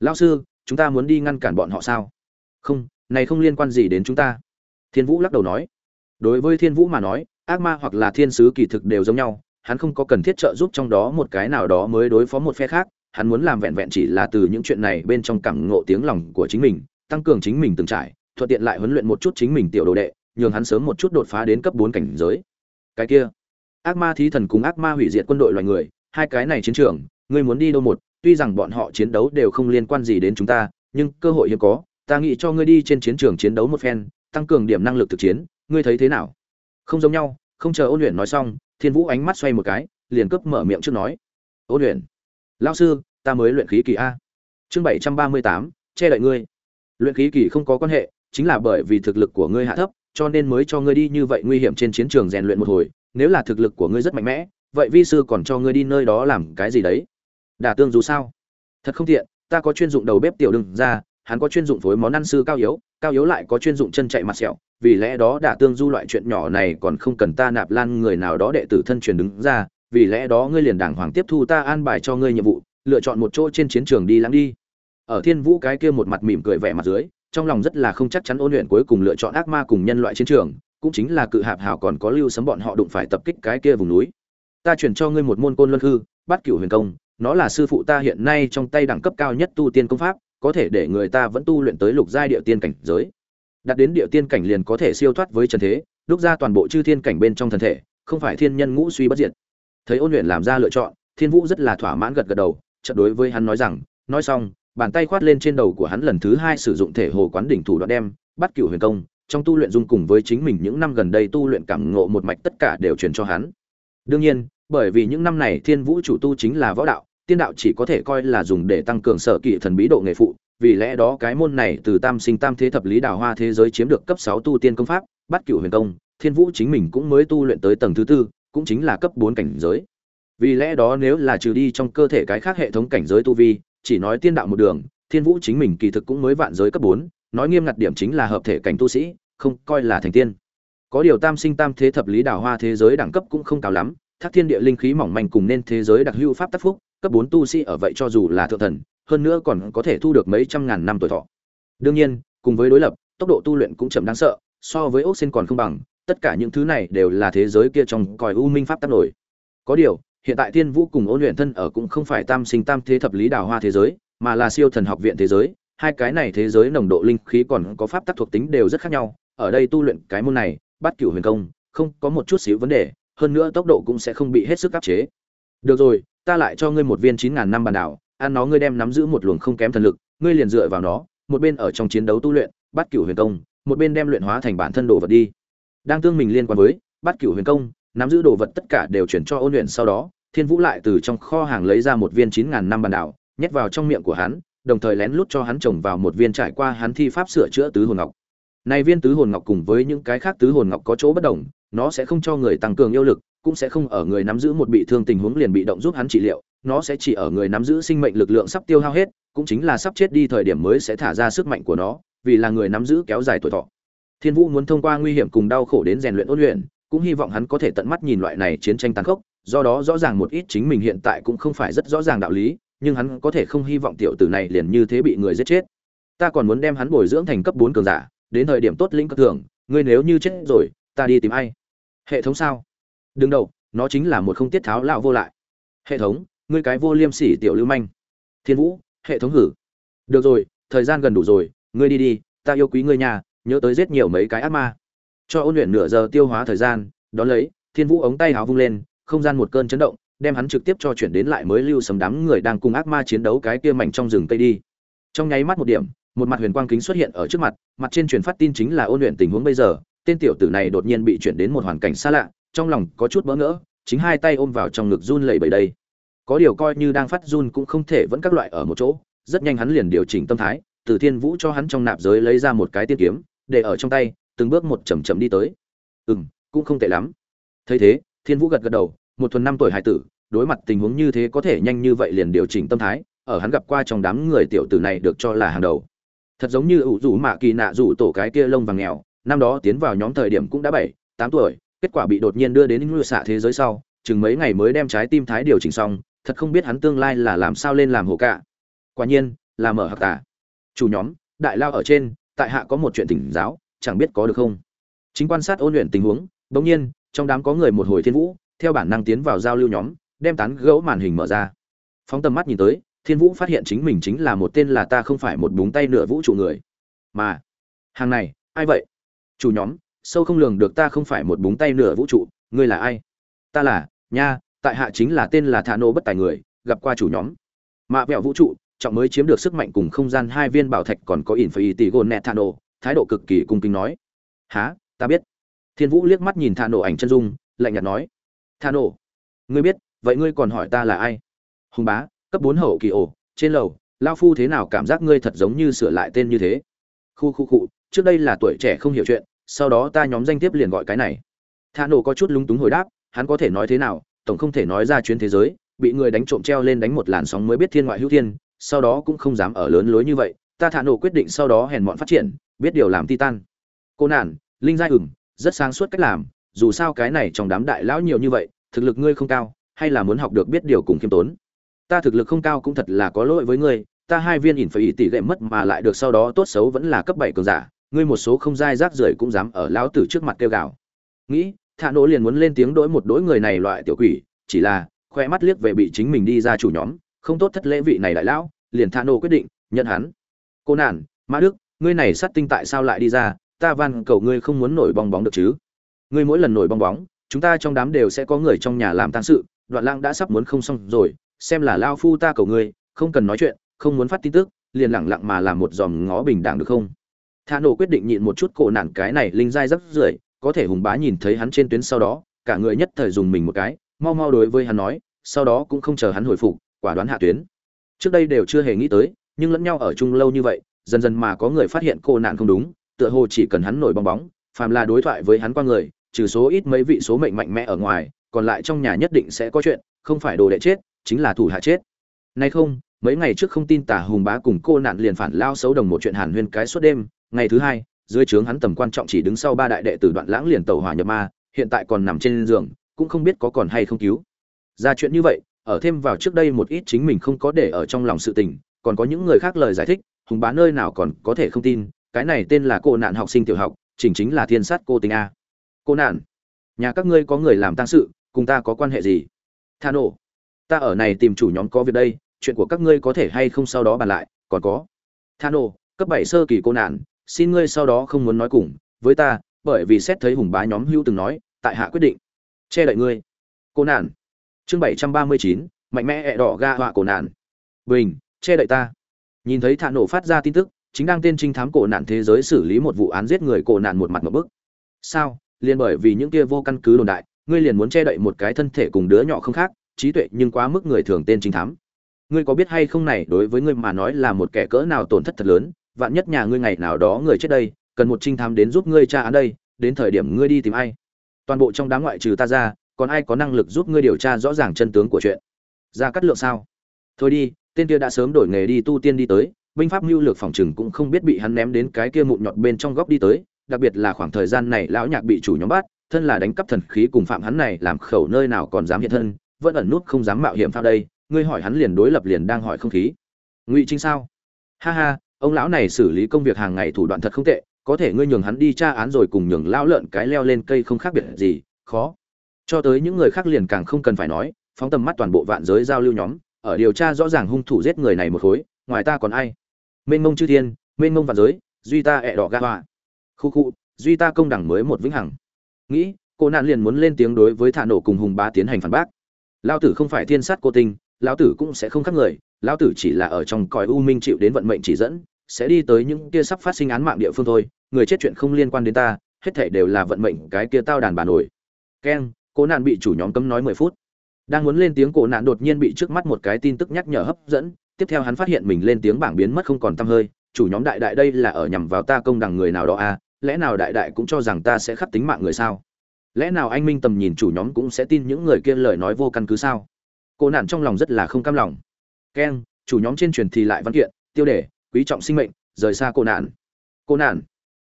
A: lao sư, chúng ta muốn đi ngăn cản bọn họ sao? Không, này không liên quan gì đến chúng ta. Thiên vũ lắc đầu nói. Đối với thiên vũ mà nói, ác ma hoặc là thiên sứ kỳ thực đều giống nhau, hắn không có cần thiết trợ giúp trong đó một cái nào đó mới đối phó một phe khác, hắn muốn làm vẹn vẹn chỉ là từ những chuyện này bên trong cảm ngộ tiếng lòng của chính mình, tăng cường chính mình từng trải, thuận tiện lại huấn luyện một chút chính mình tiểu đồ đệ, nhường hắn sớm một chút đột phá đến cấp bốn cảnh giới. Cái kia, ác ma thí thần cùng ác ma hủy diệt quân đội loài người, hai cái này chiến trường ngươi muốn đi đâu một, tuy rằng bọn họ chiến đấu đều không liên quan gì đến chúng ta, nhưng cơ hội hiếm có, ta nghĩ cho ngươi đi trên chiến trường chiến đấu một phen, tăng cường điểm năng lực thực chiến, ngươi thấy thế nào? Không giống nhau, không chờ ôn luyện nói xong, thiên vũ ánh mắt xoay một cái, liền cướp mở miệng trước nói. Ôn luyện lao sư, ta mới luyện khí kỳ a. Chương bảy trăm ba mươi tám, che đậy ngươi. Luyện khí kỳ không có quan hệ, chính là bởi vì thực lực của ngươi hạ thấp, cho nên mới cho ngươi đi như vậy nguy hiểm trên chiến trường rèn luyện một hồi. Nếu là thực lực của ngươi rất mạnh mẽ, vậy vi sư còn cho ngươi đi nơi đó làm cái gì đấy? Đả tương dù sao. Thật không tiện, ta có chuyên dụng đầu bếp tiểu đừng ra, hắn có chuyên dụng phối món ăn sư cao yếu cao yếu lại có chuyên dụng chân chạy mặt sẹo, vì lẽ đó đả tương du loại chuyện nhỏ này còn không cần ta nạp lan người nào đó đệ tử thân truyền đứng ra, vì lẽ đó ngươi liền đàng hoàng tiếp thu ta an bài cho ngươi nhiệm vụ, lựa chọn một chỗ trên chiến trường đi lắng đi. Ở thiên vũ cái kia một mặt mỉm cười vẻ mặt dưới, trong lòng rất là không chắc chắn ôn luyện cuối cùng lựa chọn ác ma cùng nhân loại chiến trường, cũng chính là cự hạp hảo còn có lưu sấm bọn họ đụng phải tập kích cái kia vùng núi. Ta chuyển cho ngươi một môn côn luân hư, bắt cửu huyền công nó là sư phụ ta hiện nay trong tay đẳng cấp cao nhất tu tiên công pháp, có thể để người ta vẫn tu luyện tới lục giai địa tiên cảnh giới. Đạt đến địa tiên cảnh liền có thể siêu thoát với trần thế lúc ra toàn bộ chư thiên cảnh bên trong thân thể, không phải thiên nhân ngũ suy bất diệt. Thấy ôn luyện làm ra lựa chọn, thiên vũ rất là thỏa mãn gật gật đầu trận đối với hắn nói rằng, nói xong, bàn tay khoát lên trên đầu của hắn lần thứ hai sử dụng thể hồ quán đỉnh thủ đoạn đem, bắt cửu huyền công, trong tu luyện dung cùng với chính mình những năm gần đây tu luyện cảm ngộ một mạch tất cả đều truyền cho hắn. Đương nhiên, bởi vì những năm này thiên vũ chủ tu chính là võ đạo tiên đạo chỉ có thể coi là dùng để tăng cường sở kỵ thần bí độ nghề phụ, vì lẽ đó cái môn này từ tam sinh tam thế thập lý đào hoa thế giới chiếm được cấp sáu tu tiên công pháp, bắt Cựu huyền công, thiên vũ chính mình cũng mới tu luyện tới tầng thứ tư, cũng chính là cấp bốn cảnh giới. Vì lẽ đó nếu là trừ đi trong cơ thể cái khác hệ thống cảnh giới tu vi, chỉ nói tiên đạo một đường, thiên vũ chính mình kỳ thực cũng mới vạn giới cấp bốn, nói nghiêm ngặt điểm chính là hợp thể cảnh tu sĩ, không coi là thành tiên. Có điều tam sinh tam thế thập lý đào hoa thế giới đẳng cấp cũng không cao lắm, thác thiên địa linh khí mỏng manh cùng nên thế giới đặc hữu pháp tác phúc cấp bốn tu sĩ ở vậy cho dù là thượng thần, hơn nữa còn có thể thu được mấy trăm ngàn năm tuổi thọ. Đương nhiên, cùng với đối lập, tốc độ tu luyện cũng chậm đáng sợ, so với ốc sen còn không bằng, tất cả những thứ này đều là thế giới kia trong còi u minh pháp tác nổi. Có điều, hiện tại thiên vũ cùng ôn luyện thân ở cũng không phải tam sinh tam thế thập lý đào hoa thế giới, mà là siêu thần học viện thế giới, hai cái này thế giới nồng độ linh khí còn có pháp tắc thuộc tính đều rất khác nhau, ở đây tu luyện cái môn này, bắt cửu huyền công, không có một chút xíu vấn đề, hơn nữa tốc độ cũng sẽ không bị hết sức áp chế. Được rồi ta lại cho ngươi một viên chín ngàn năm bản đảo, ăn nó ngươi đem nắm giữ một luồng không kém thần lực, ngươi liền dựa vào nó, một bên ở trong chiến đấu tu luyện, bắt cửu huyền công, một bên đem luyện hóa thành bản thân đồ vật đi. Đang tương mình liên quan với, bắt cửu huyền công, nắm giữ đồ vật tất cả đều chuyển cho ôn luyện sau đó, thiên vũ lại từ trong kho hàng lấy ra một viên chín ngàn năm bản đảo, nhét vào trong miệng của hắn, đồng thời lén lút cho hắn trồng vào một viên trải qua hắn thi pháp sửa chữa tứ hồn ngọc. Này viên tứ hồn ngọc cùng với những cái khác tứ hồn ngọc có chỗ bất đồng, nó sẽ không cho người tăng cường yêu lực cũng sẽ không ở người nắm giữ một bị thương tình huống liền bị động giúp hắn trị liệu, nó sẽ chỉ ở người nắm giữ sinh mệnh lực lượng sắp tiêu hao hết, cũng chính là sắp chết đi thời điểm mới sẽ thả ra sức mạnh của nó, vì là người nắm giữ kéo dài tuổi thọ. Thiên vũ muốn thông qua nguy hiểm cùng đau khổ đến rèn luyện ôn luyện, cũng hy vọng hắn có thể tận mắt nhìn loại này chiến tranh tàn khốc, do đó rõ ràng một ít chính mình hiện tại cũng không phải rất rõ ràng đạo lý, nhưng hắn có thể không hy vọng tiểu tử này liền như thế bị người giết chết. Ta còn muốn đem hắn bồi dưỡng thành cấp bốn cường giả, đến thời điểm tốt lĩnh cấp thưởng, ngươi nếu như chết rồi, ta đi tìm ai? Hệ thống sao? Đừng đầu, nó chính là một không tiết tháo lão vô lại. Hệ thống, ngươi cái vô liêm sỉ tiểu lưu manh. Thiên vũ, hệ thống hử. Được rồi, thời gian gần đủ rồi, ngươi đi đi, ta yêu quý ngươi nhà, nhớ tới giết nhiều mấy cái ác ma. Cho ôn luyện nửa giờ tiêu hóa thời gian, đón lấy, thiên vũ ống tay háo vung lên, không gian một cơn chấn động, đem hắn trực tiếp cho chuyển đến lại mới lưu sầm đám người đang cùng ác ma chiến đấu cái kia mảnh trong rừng cây đi. Trong nháy mắt một điểm, một mặt huyền quang kính xuất hiện ở trước mặt mặt trên truyền phát tin chính là ôn luyện tình huống bây giờ, tên tiểu tử này đột nhiên bị chuyển đến một hoàn cảnh xa lạ trong lòng có chút bỡ ngỡ, chính hai tay ôm vào trong ngực run lẩy bẩy đây. Có điều coi như đang phát run cũng không thể vẫn các loại ở một chỗ, rất nhanh hắn liền điều chỉnh tâm thái, từ thiên vũ cho hắn trong nạp giới lấy ra một cái tiên kiếm, để ở trong tay, từng bước một chầm chậm đi tới. Ừ cũng không tệ lắm. Thấy thế, thiên vũ gật gật đầu, một thuần năm tuổi hải tử, đối mặt tình huống như thế có thể nhanh như vậy liền điều chỉnh tâm thái, ở hắn gặp qua trong đám người tiểu tử này được cho là hàng đầu. Thật giống như ủ rủ mạ kỳ nạ rủ tổ cái kia lông vàng nghèo, năm đó tiến vào nhóm thời điểm cũng đã bảy, tám tuổi kết quả bị đột nhiên đưa đến ngư xạ thế giới sau, chừng mấy ngày mới đem trái tim thái điều chỉnh xong, thật không biết hắn tương lai là làm sao lên làm hồ cả. Quả nhiên, là mở hạc tả chủ nhóm, đại lao ở trên, tại hạ có một chuyện tỉnh giáo, chẳng biết có được không? Chính quan sát ôn luyện tình huống bỗng nhiên, trong đám có người một hồi thiên vũ, theo bản năng tiến vào giao lưu nhóm, đem tán gẫu màn hình mở ra. Phóng tầm mắt nhìn tới, thiên vũ phát hiện chính mình chính là một tên là ta không phải một búng tay nửa vũ trụ người. Mà, hàng này, ai vậy? Chủ nhóm sâu không lường được ta không phải một búng tay nửa vũ trụ, ngươi là ai? Ta là, nha, tại hạ chính là tên là thả nô bất tài người, gặp qua chủ nhóm. Mạ vẹo vũ trụ, trọng mới chiếm được sức mạnh cùng không gian hai viên bảo thạch còn có ỉn phải tỷ gôn nẹt thả nô, thái độ cực kỳ cung kính nói. Há ta biết. Thiên vũ liếc mắt nhìn thả nô ảnh chân dung, lạnh nhạt nói. Thả nô, ngươi biết, vậy ngươi còn hỏi ta là ai? Hùng bá, cấp bốn hậu kỳ ổ, trên lầu, lao phu thế nào cảm giác ngươi thật giống như sửa lại tên như thế? Khu khu cụ trước đây là tuổi trẻ không hiểu chuyện sau đó ta nhóm danh tiếp liền gọi cái này. Thà nổ có chút lúng túng hồi đáp, hắn có thể nói thế nào, tổng không thể nói ra chuyến thế giới, bị người đánh trộm treo lên đánh một làn sóng mới biết thiên ngoại hữu thiên, sau đó cũng không dám ở lớn lối như vậy, ta thà nổ quyết định sau đó hèn mọn phát triển, biết điều làm titan. Cô nản, linh giai ửng, rất sáng suốt cách làm, dù sao cái này trong đám đại lão nhiều như vậy, thực lực ngươi không cao, hay là muốn học được biết điều cùng khiêm tốn. Ta thực lực không cao cũng thật là có lỗi với ngươi, ta hai viên ỉn phải ỉ tỷ lệ mất mà lại được sau đó tốt xấu vẫn là cấp bảy cường giả ngươi một số không dai rác rưởi cũng dám ở lão tử trước mặt kêu gào. Nghĩ, thạ nỗ liền muốn lên tiếng đối một đối người này loại tiểu quỷ, chỉ là, khoe mắt liếc về bị chính mình đi ra chủ nhóm, không tốt thất lễ vị này đại lão, liền thạ nỗ quyết định, nhận hắn. Cô nản mã đức, ngươi này sát tinh tại sao lại đi ra, ta van cầu ngươi không muốn nổi bong bóng được chứ? Ngươi mỗi lần nổi bong bóng, chúng ta trong đám đều sẽ có người trong nhà làm tang sự, đoạn lang đã sắp muốn không xong rồi, xem là lao phu ta cầu ngươi, không cần nói chuyện, không muốn phát tin tức, liền lẳng lặng mà làm một dòm ngó bình đẳng được không? Thà nổ quyết định nhịn một chút cổ nản cái này linh dai rất rưởi, có thể hùng bá nhìn thấy hắn trên tuyến sau đó, cả người nhất thời dùng mình một cái, mau mau đối với hắn nói, sau đó cũng không chờ hắn hồi phục, quả đoán hạ tuyến. Trước đây đều chưa hề nghĩ tới, nhưng lẫn nhau ở chung lâu như vậy, dần dần mà có người phát hiện cô nạn không đúng, tựa hồ chỉ cần hắn nổi bong bóng, phàm là đối thoại với hắn qua người, trừ số ít mấy vị số mệnh mạnh mẽ ở ngoài, còn lại trong nhà nhất định sẽ có chuyện, không phải đồ đệ chết, chính là thủ hạ chết. Nay không, mấy ngày trước không tin tả hùng bá cùng cô nạn liền phản lao xấu đồng một chuyện hàn huyên cái suốt đêm ngày thứ hai, dưới trướng hắn tầm quan trọng chỉ đứng sau ba đại đệ tử đoạn lãng liền tàu hỏa nhập ma, hiện tại còn nằm trên giường, cũng không biết có còn hay không cứu. Ra chuyện như vậy, ở thêm vào trước đây một ít chính mình không có để ở trong lòng sự tình, còn có những người khác lời giải thích, hùng bá nơi nào còn có thể không tin, cái này tên là cô nạn học sinh tiểu học, chỉnh chính là thiên sát cô tình a. Cô nạn, nhà các ngươi có người làm tăng sự, cùng ta có quan hệ gì? Tha nổ, ta ở này tìm chủ nhóm có việc đây, chuyện của các ngươi có thể hay không sau đó bàn lại, còn có. Tha nổ, cấp bảy sơ kỳ cô nạn xin ngươi sau đó không muốn nói cùng với ta, bởi vì xét thấy hùng bá nhóm hưu từng nói, tại hạ quyết định. Che đậy ngươi. Cô nạn. Chương bảy trăm ba mươi chín, mạnh mẽ ẹ đỏ ga họa cổ nạn. Bình, che đậy ta. Nhìn thấy thạ nổ phát ra tin tức, chính đang tên trinh thám cổ nạn thế giới xử lý một vụ án giết người cổ nạn một mặt một bức. Sao? Liền bởi vì những kia vô căn cứ đồn đại, ngươi liền muốn che đậy một cái thân thể cùng đứa nhỏ không khác, trí tuệ nhưng quá mức người thường tên trinh thám. Ngươi có biết hay không này, đối với ngươi mà nói là một kẻ cỡ nào tổn thất thật lớn vạn nhất nhà ngươi ngày nào đó người chết đây, cần một trinh thám đến giúp ngươi tra án đây, đến thời điểm ngươi đi tìm ai. Toàn bộ trong đám ngoại trừ ta ra, còn ai có năng lực giúp ngươi điều tra rõ ràng chân tướng của chuyện? Ra cắt lượng sao? Thôi đi, tên kia đã sớm đổi nghề đi tu tiên đi tới, binh pháp mưu lược phòng trừng cũng không biết bị hắn ném đến cái kia mụn nhọt bên trong góc đi tới, đặc biệt là khoảng thời gian này lão nhạc bị chủ nhóm bắt, thân là đánh cắp thần khí cùng phạm hắn này làm khẩu nơi nào còn dám hiện thân, vẫn ẩn nút không dám mạo hiểm phao đây, ngươi hỏi hắn liền đối lập liền đang hỏi không khí. Ngụy trinh sao? Ha ha ông lão này xử lý công việc hàng ngày thủ đoạn thật không tệ, có thể ngươi nhường hắn đi tra án rồi cùng nhường lão lợn cái leo lên cây không khác biệt gì, khó. Cho tới những người khác liền càng không cần phải nói, phóng tầm mắt toàn bộ vạn giới giao lưu nhóm, ở điều tra rõ ràng hung thủ giết người này một khối, ngoài ta còn ai? Mênh mông chư thiên, mênh mông vạn giới, duy ta ẹ đỏ ga hoa. Khu khu, duy ta công đẳng mới một vĩnh hằng. Nghĩ, cô nạn liền muốn lên tiếng đối với thả nổ cùng hùng bá tiến hành phản bác. Lao tử không phải thiên sát cô tinh, lão tử cũng sẽ không khác người lão tử chỉ là ở trong cõi u minh chịu đến vận mệnh chỉ dẫn, sẽ đi tới những kia sắp phát sinh án mạng địa phương thôi, người chết chuyện không liên quan đến ta, hết thảy đều là vận mệnh cái kia tao đàn bà nổi. Keng cô nạn bị chủ nhóm cấm nói mười phút. Đang muốn lên tiếng cổ nạn đột nhiên bị trước mắt một cái tin tức nhắc nhở hấp dẫn. Tiếp theo hắn phát hiện mình lên tiếng bảng biến mất không còn tăm hơi. Chủ nhóm đại đại đây là ở nhằm vào ta công đằng người nào đó à? Lẽ nào đại đại cũng cho rằng ta sẽ khắp tính mạng người sao? Lẽ nào anh minh tầm nhìn chủ nhóm cũng sẽ tin những người kia lời nói vô căn cứ sao? Cô nạn trong lòng rất là không cam lòng keng chủ nhóm trên truyền thì lại văn kiện, tiêu đề, quý trọng sinh mệnh, rời xa cô nạn. Cô nạn.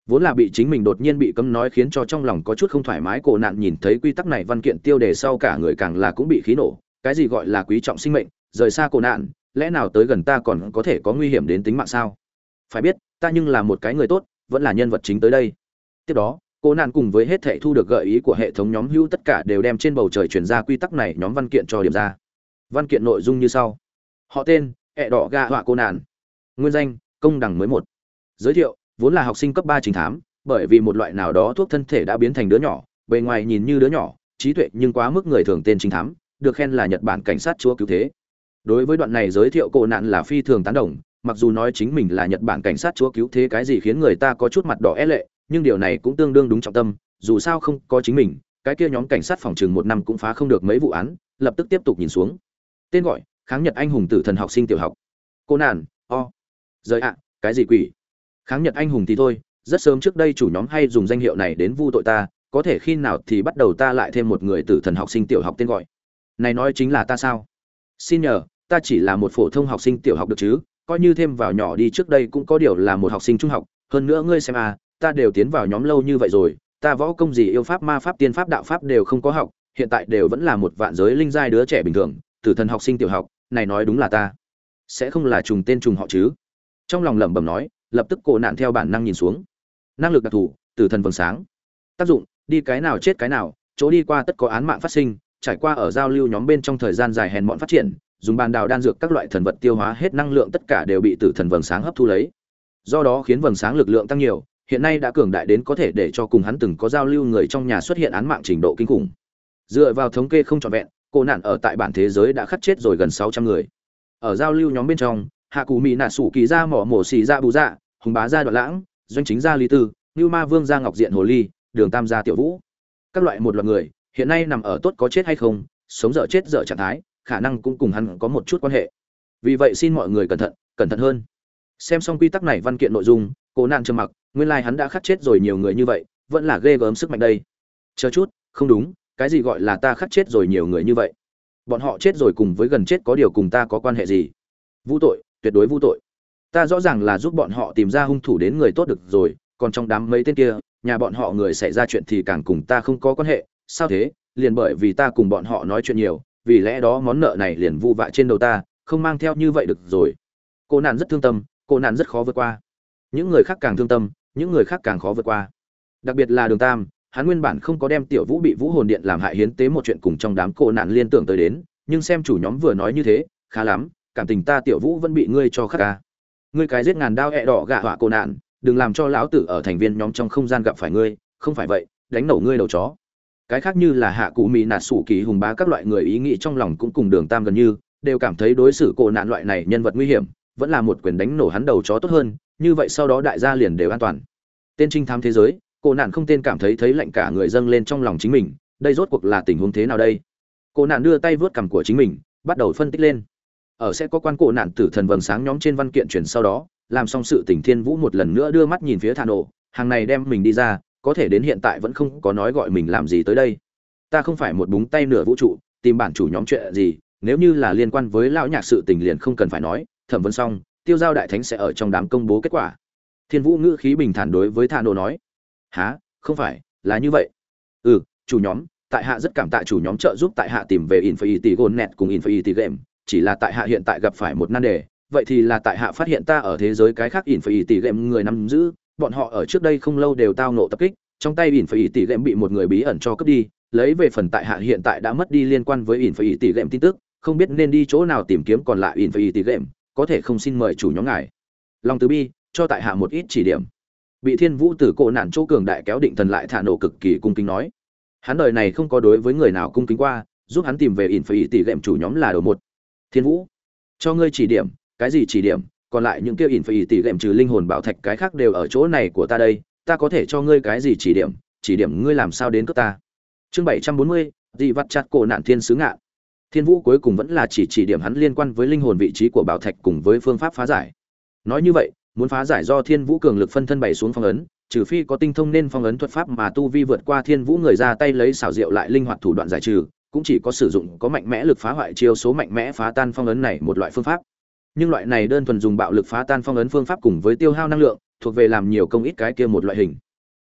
A: Vốn là bị chính mình đột nhiên bị cấm nói khiến cho trong lòng có chút không thoải mái cổ nạn nhìn thấy quy tắc này văn kiện tiêu đề sau cả người càng là cũng bị khí nổ. Cái gì gọi là quý trọng sinh mệnh, rời xa cổ nạn, lẽ nào tới gần ta còn có thể có nguy hiểm đến tính mạng sao? Phải biết, ta nhưng là một cái người tốt, vẫn là nhân vật chính tới đây. Tiếp đó, cô nạn cùng với hết thệ thu được gợi ý của hệ thống nhóm hữu tất cả đều đem trên bầu trời chuyển ra quy tắc này nhóm văn kiện cho điểm ra. Văn kiện nội dung như sau họ tên, ẹ đỏ ga họa cô nàn. nguyên danh, công đẳng mới một. Giới thiệu, vốn là học sinh cấp ba trình thám, bởi vì một loại nào đó thuốc thân thể đã biến thành đứa nhỏ, bề ngoài nhìn như đứa nhỏ, trí tuệ nhưng quá mức người thường tên trình thám, được khen là nhật bản cảnh sát chúa cứu thế. Đối với đoạn này giới thiệu, cô nạn là phi thường tán đồng, mặc dù nói chính mình là nhật bản cảnh sát chúa cứu thế cái gì khiến người ta có chút mặt đỏ é lệ, nhưng điều này cũng tương đương đúng trọng tâm, dù sao không có chính mình, cái kia nhóm cảnh sát phòng chừng một năm cũng phá không được mấy vụ án, lập tức tiếp tục nhìn xuống. Tên gọi kháng nhật anh hùng tử thần học sinh tiểu học. Cô nàn o, rời ạ, cái gì quỷ? Kháng nhật anh hùng thì thôi, rất sớm trước đây chủ nhóm hay dùng danh hiệu này đến vu tội ta, có thể khi nào thì bắt đầu ta lại thêm một người tử thần học sinh tiểu học tên gọi. Này nói chính là ta sao? Xin nhờ, ta chỉ là một phổ thông học sinh tiểu học được chứ, coi như thêm vào nhỏ đi trước đây cũng có điều là một học sinh trung học. Hơn nữa ngươi xem à ta đều tiến vào nhóm lâu như vậy rồi, ta võ công gì yêu pháp ma pháp tiên pháp đạo pháp đều không có học, hiện tại đều vẫn là một vạn giới linh giai đứa trẻ bình thường, tử thần học sinh tiểu học này nói đúng là ta. Sẽ không là trùng tên trùng họ chứ? Trong lòng lẩm bẩm nói, lập tức cổ nạn theo bản năng nhìn xuống. Năng lực đặc thù tử thần vầng sáng. Tác dụng, đi cái nào chết cái nào, chỗ đi qua tất có án mạng phát sinh, trải qua ở giao lưu nhóm bên trong thời gian dài hèn mọn phát triển, dùng bàn đào đan dược các loại thần vật tiêu hóa hết năng lượng tất cả đều bị tử thần vầng sáng hấp thu lấy. Do đó khiến vầng sáng lực lượng tăng nhiều, hiện nay đã cường đại đến có thể để cho cùng hắn từng có giao lưu người trong nhà xuất hiện án mạng trình độ kinh khủng. Dựa vào thống kê không trọn vẹn cô nạn ở tại bản thế giới đã khắc chết rồi gần sáu trăm người. Ở giao lưu nhóm bên trong, hạ cụ mỹ nạ sủ kỳ ra mỏ mổ xì ra bù dạ hùng bá gia đoạn lãng, doanh chính gia lý tư như ma vương gia ngọc diện hồ ly, đường tam gia tiểu vũ. Các loại một loạt người, hiện nay nằm ở tốt có chết hay không, sống dở chết dở trạng thái, khả năng cũng cùng hắn có một chút quan hệ. Vì vậy xin mọi người cẩn thận cẩn thận hơn. Xem xong quy tắc này văn kiện nội dung cô nạn trầm mặc, nguyên lai hắn đã khắc chết rồi nhiều người như vậy, vẫn là ghê gớm sức mạnh đây. Chờ chút, không đúng cái gì gọi là ta khắc chết rồi nhiều người như vậy? Bọn họ chết rồi cùng với gần chết có điều cùng ta có quan hệ gì? Vũ tội, tuyệt đối vũ tội. Ta rõ ràng là giúp bọn họ tìm ra hung thủ đến người tốt được rồi, còn trong đám mấy tên kia, nhà bọn họ người xảy ra chuyện thì càng cùng ta không có quan hệ. Sao thế? Liền bởi vì ta cùng bọn họ nói chuyện nhiều, vì lẽ đó món nợ này liền vu vạ trên đầu ta, không mang theo như vậy được rồi. Cô nạn rất thương tâm, cô nạn rất khó vượt qua. Những người khác càng thương tâm, những người khác càng khó vượt qua. Đặc biệt là đường tam hắn nguyên bản không có đem tiểu vũ bị vũ hồn điện làm hại hiến tế một chuyện cùng trong đám cô nạn liên tưởng tới đến, nhưng xem chủ nhóm vừa nói như thế, khá lắm, cảm tình ta tiểu vũ vẫn bị ngươi cho khắc ca. Ngươi cái giết ngàn đao hẹ đỏ gạ họa cổ nạn, đừng làm cho lão tử ở thành viên nhóm trong không gian gặp phải ngươi, không phải vậy, đánh nổ ngươi đầu chó. Cái khác như là hạ cụ mỹ nạt sủ kỳ hùng bá các loại người ý nghĩ trong lòng cũng cùng đường tam gần như, đều cảm thấy đối xử cổ nạn loại này nhân vật nguy hiểm, vẫn là một quyền đánh nổ hắn đầu chó tốt hơn, như vậy sau đó đại gia liền đều an toàn. Tên trinh thám thế giới Cô nạn không tên cảm thấy thấy lạnh cả người dâng lên trong lòng chính mình, đây rốt cuộc là tình huống thế nào đây? Cô nạn đưa tay vớt cằm của chính mình, bắt đầu phân tích lên. Ở sẽ có quan cổ nạn tử thần vầng sáng nhóm trên văn kiện chuyển sau đó, làm xong sự tỉnh thiên vũ một lần nữa đưa mắt nhìn phía thà nổ hàng này đem mình đi ra, có thể đến hiện tại vẫn không có nói gọi mình làm gì tới đây. Ta không phải một búng tay nửa vũ trụ, tìm bản chủ nhóm chuyện gì, nếu như là liên quan với lão nhạc sự tình liền không cần phải nói, thẩm vấn xong, tiêu giao đại thánh sẽ ở trong đám công bố kết quả. Thiên vũ ngữ khí bình thản đối với thà nổ nói há không phải là như vậy ừ chủ nhóm tại hạ rất cảm tạ chủ nhóm trợ giúp tại hạ tìm về Infinity Gold cùng Infinity Game, chỉ là tại hạ hiện tại gặp phải một nan đề, vậy thì là tại hạ phát hiện ta ở thế giới cái khác Infinity Game người nắm giữ, bọn họ ở trước đây không lâu đều tao nộ tập kích, trong tay Infinity Game bị một người bí ẩn cho cướp đi, lấy về phần tại hạ hiện tại đã mất đi liên quan với Infinity Game tin tức, không biết nên đi chỗ nào tìm kiếm còn lại Infinity Game, có thể không xin mời chủ nhóm ngài. Long Từ Bi, cho tại hạ một ít chỉ điểm. Bị Thiên Vũ tử cổ nạn chỗ cường đại kéo định thần lại thả nổ cực kỳ cung kính nói. Hắn đời này không có đối với người nào cung kính qua, giúp hắn tìm về ỉn phải tỷ lệm chủ nhóm là đầu một. Thiên vũ, cho ngươi chỉ điểm, cái gì chỉ điểm? Còn lại những kia ỉn phải tỷ lệm trừ linh hồn bảo thạch cái khác đều ở chỗ này của ta đây, ta có thể cho ngươi cái gì chỉ điểm? Chỉ điểm ngươi làm sao đến cướp ta? Chương bảy trăm bốn mươi, dị vắt chặt cổ nạn thiên sứ ngạn thiên vũ cuối cùng vẫn là chỉ chỉ điểm hắn liên quan với linh hồn vị trí của bảo thạch cùng với phương pháp phá giải. Nói như vậy muốn phá giải do thiên vũ cường lực phân thân bày xuống phong ấn, trừ phi có tinh thông nên phong ấn thuật pháp mà tu vi vượt qua thiên vũ người ra tay lấy xảo diệu lại linh hoạt thủ đoạn giải trừ, cũng chỉ có sử dụng có mạnh mẽ lực phá hoại chiêu số mạnh mẽ phá tan phong ấn này một loại phương pháp. Nhưng loại này đơn thuần dùng bạo lực phá tan phong ấn phương pháp cùng với tiêu hao năng lượng, thuộc về làm nhiều công ít cái kia một loại hình.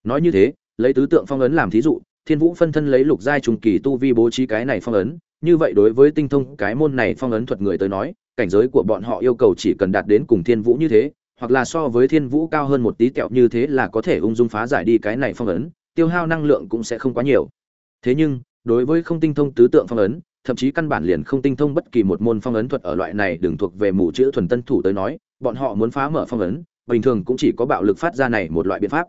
A: Nói như thế, lấy tứ tượng phong ấn làm thí dụ, thiên vũ phân thân lấy lục giai trùng kỳ tu vi bố trí cái này phong ấn, như vậy đối với tinh thông cái môn này phong ấn thuật người tới nói, cảnh giới của bọn họ yêu cầu chỉ cần đạt đến cùng thiên vũ như thế hoặc là so với thiên vũ cao hơn một tí kẹo như thế là có thể ung dung phá giải đi cái này phong ấn, tiêu hao năng lượng cũng sẽ không quá nhiều. Thế nhưng, đối với không tinh thông tứ tượng phong ấn, thậm chí căn bản liền không tinh thông bất kỳ một môn phong ấn thuật ở loại này đừng thuộc về mù chữ thuần tân thủ tới nói, bọn họ muốn phá mở phong ấn, bình thường cũng chỉ có bạo lực phát ra này một loại biện pháp.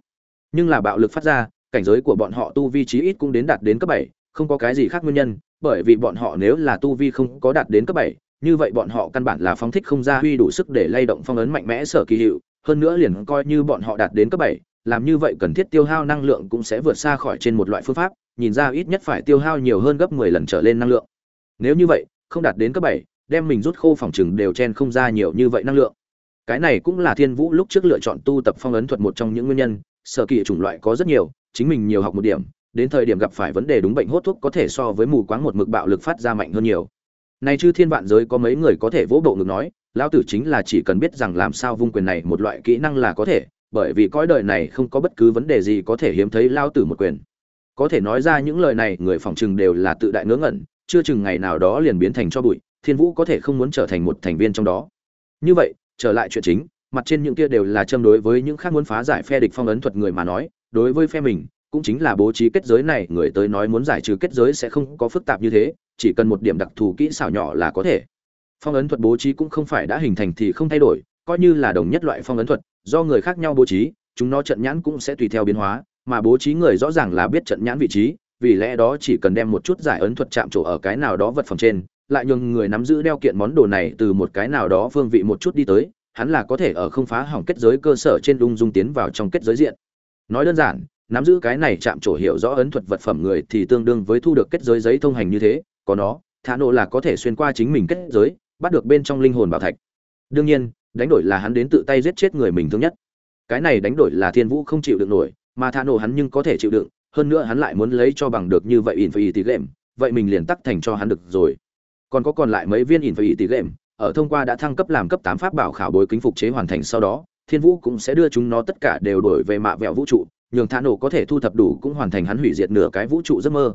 A: Nhưng là bạo lực phát ra, cảnh giới của bọn họ tu vi chí ít cũng đến đạt đến cấp bảy, không có cái gì khác nguyên nhân, bởi vì bọn họ nếu là tu vi không có đạt đến cấp bảy như vậy bọn họ căn bản là phóng thích không ra huy đủ sức để lay động phong ấn mạnh mẽ sở kỳ hiệu, hơn nữa liền coi như bọn họ đạt đến cấp bảy, làm như vậy cần thiết tiêu hao năng lượng cũng sẽ vượt xa khỏi trên một loại phương pháp, nhìn ra ít nhất phải tiêu hao nhiều hơn gấp mười lần trở lên năng lượng. Nếu như vậy, không đạt đến cấp bảy, đem mình rút khô phòng chừng đều chen không ra nhiều như vậy năng lượng. Cái này cũng là thiên vũ lúc trước lựa chọn tu tập phong ấn thuật một trong những nguyên nhân, sở kỳ chủng loại có rất nhiều, chính mình nhiều học một điểm, đến thời điểm gặp phải vấn đề đúng bệnh hốt thuốc có thể so với mù quáng một mực bạo lực phát ra mạnh hơn nhiều này chư thiên vạn giới có mấy người có thể vỗ bộ ngực nói, lão tử chính là chỉ cần biết rằng làm sao vung quyền này một loại kỹ năng là có thể, bởi vì cõi đời này không có bất cứ vấn đề gì có thể hiếm thấy lão tử một quyền. Có thể nói ra những lời này, người phòng trừng đều là tự đại ngớ ngẩn, chưa chừng ngày nào đó liền biến thành cho bụi, Thiên Vũ có thể không muốn trở thành một thành viên trong đó. Như vậy, trở lại chuyện chính, mặt trên những kia đều là châm đối với những khác muốn phá giải phe địch phong ấn thuật người mà nói, đối với phe mình, cũng chính là bố trí kết giới này, người tới nói muốn giải trừ kết giới sẽ không có phức tạp như thế, chỉ cần một điểm đặc thù kỹ xảo nhỏ là có thể. Phong ấn thuật bố trí cũng không phải đã hình thành thì không thay đổi, coi như là đồng nhất loại phong ấn thuật, do người khác nhau bố trí, chúng nó trận nhãn cũng sẽ tùy theo biến hóa, mà bố trí người rõ ràng là biết trận nhãn vị trí, vì lẽ đó chỉ cần đem một chút giải ấn thuật chạm trổ ở cái nào đó vật phẩm trên, lại nhường người nắm giữ đeo kiện món đồ này từ một cái nào đó phương vị một chút đi tới, hắn là có thể ở không phá hỏng kết giới cơ sở trên đung dung tiến vào trong kết giới diện. Nói đơn giản, nắm giữ cái này chạm trổ hiểu rõ ấn thuật vật phẩm người thì tương đương với thu được kết giới giấy thông hành như thế có nó, thả nổ là có thể xuyên qua chính mình kết giới, bắt được bên trong linh hồn bảo thạch. Đương nhiên, đánh đổi là hắn đến tự tay giết chết người mình thương nhất. Cái này đánh đổi là thiên vũ không chịu được nổi, mà thả nổ hắn nhưng có thể chịu đựng, hơn nữa hắn lại muốn lấy cho bằng được như vậy in phải tỷ lệm vậy mình liền tắc thành cho hắn được rồi. Còn có còn lại mấy viên in phải tỷ lệm ở thông qua đã thăng cấp làm cấp tám pháp bảo khảo bối kính phục chế hoàn thành sau đó, thiên vũ cũng sẽ đưa chúng nó tất cả đều đổi về mạ vẹo vũ trụ, nhường thả nổ có thể thu thập đủ cũng hoàn thành hắn hủy diệt nửa cái vũ trụ giấc mơ.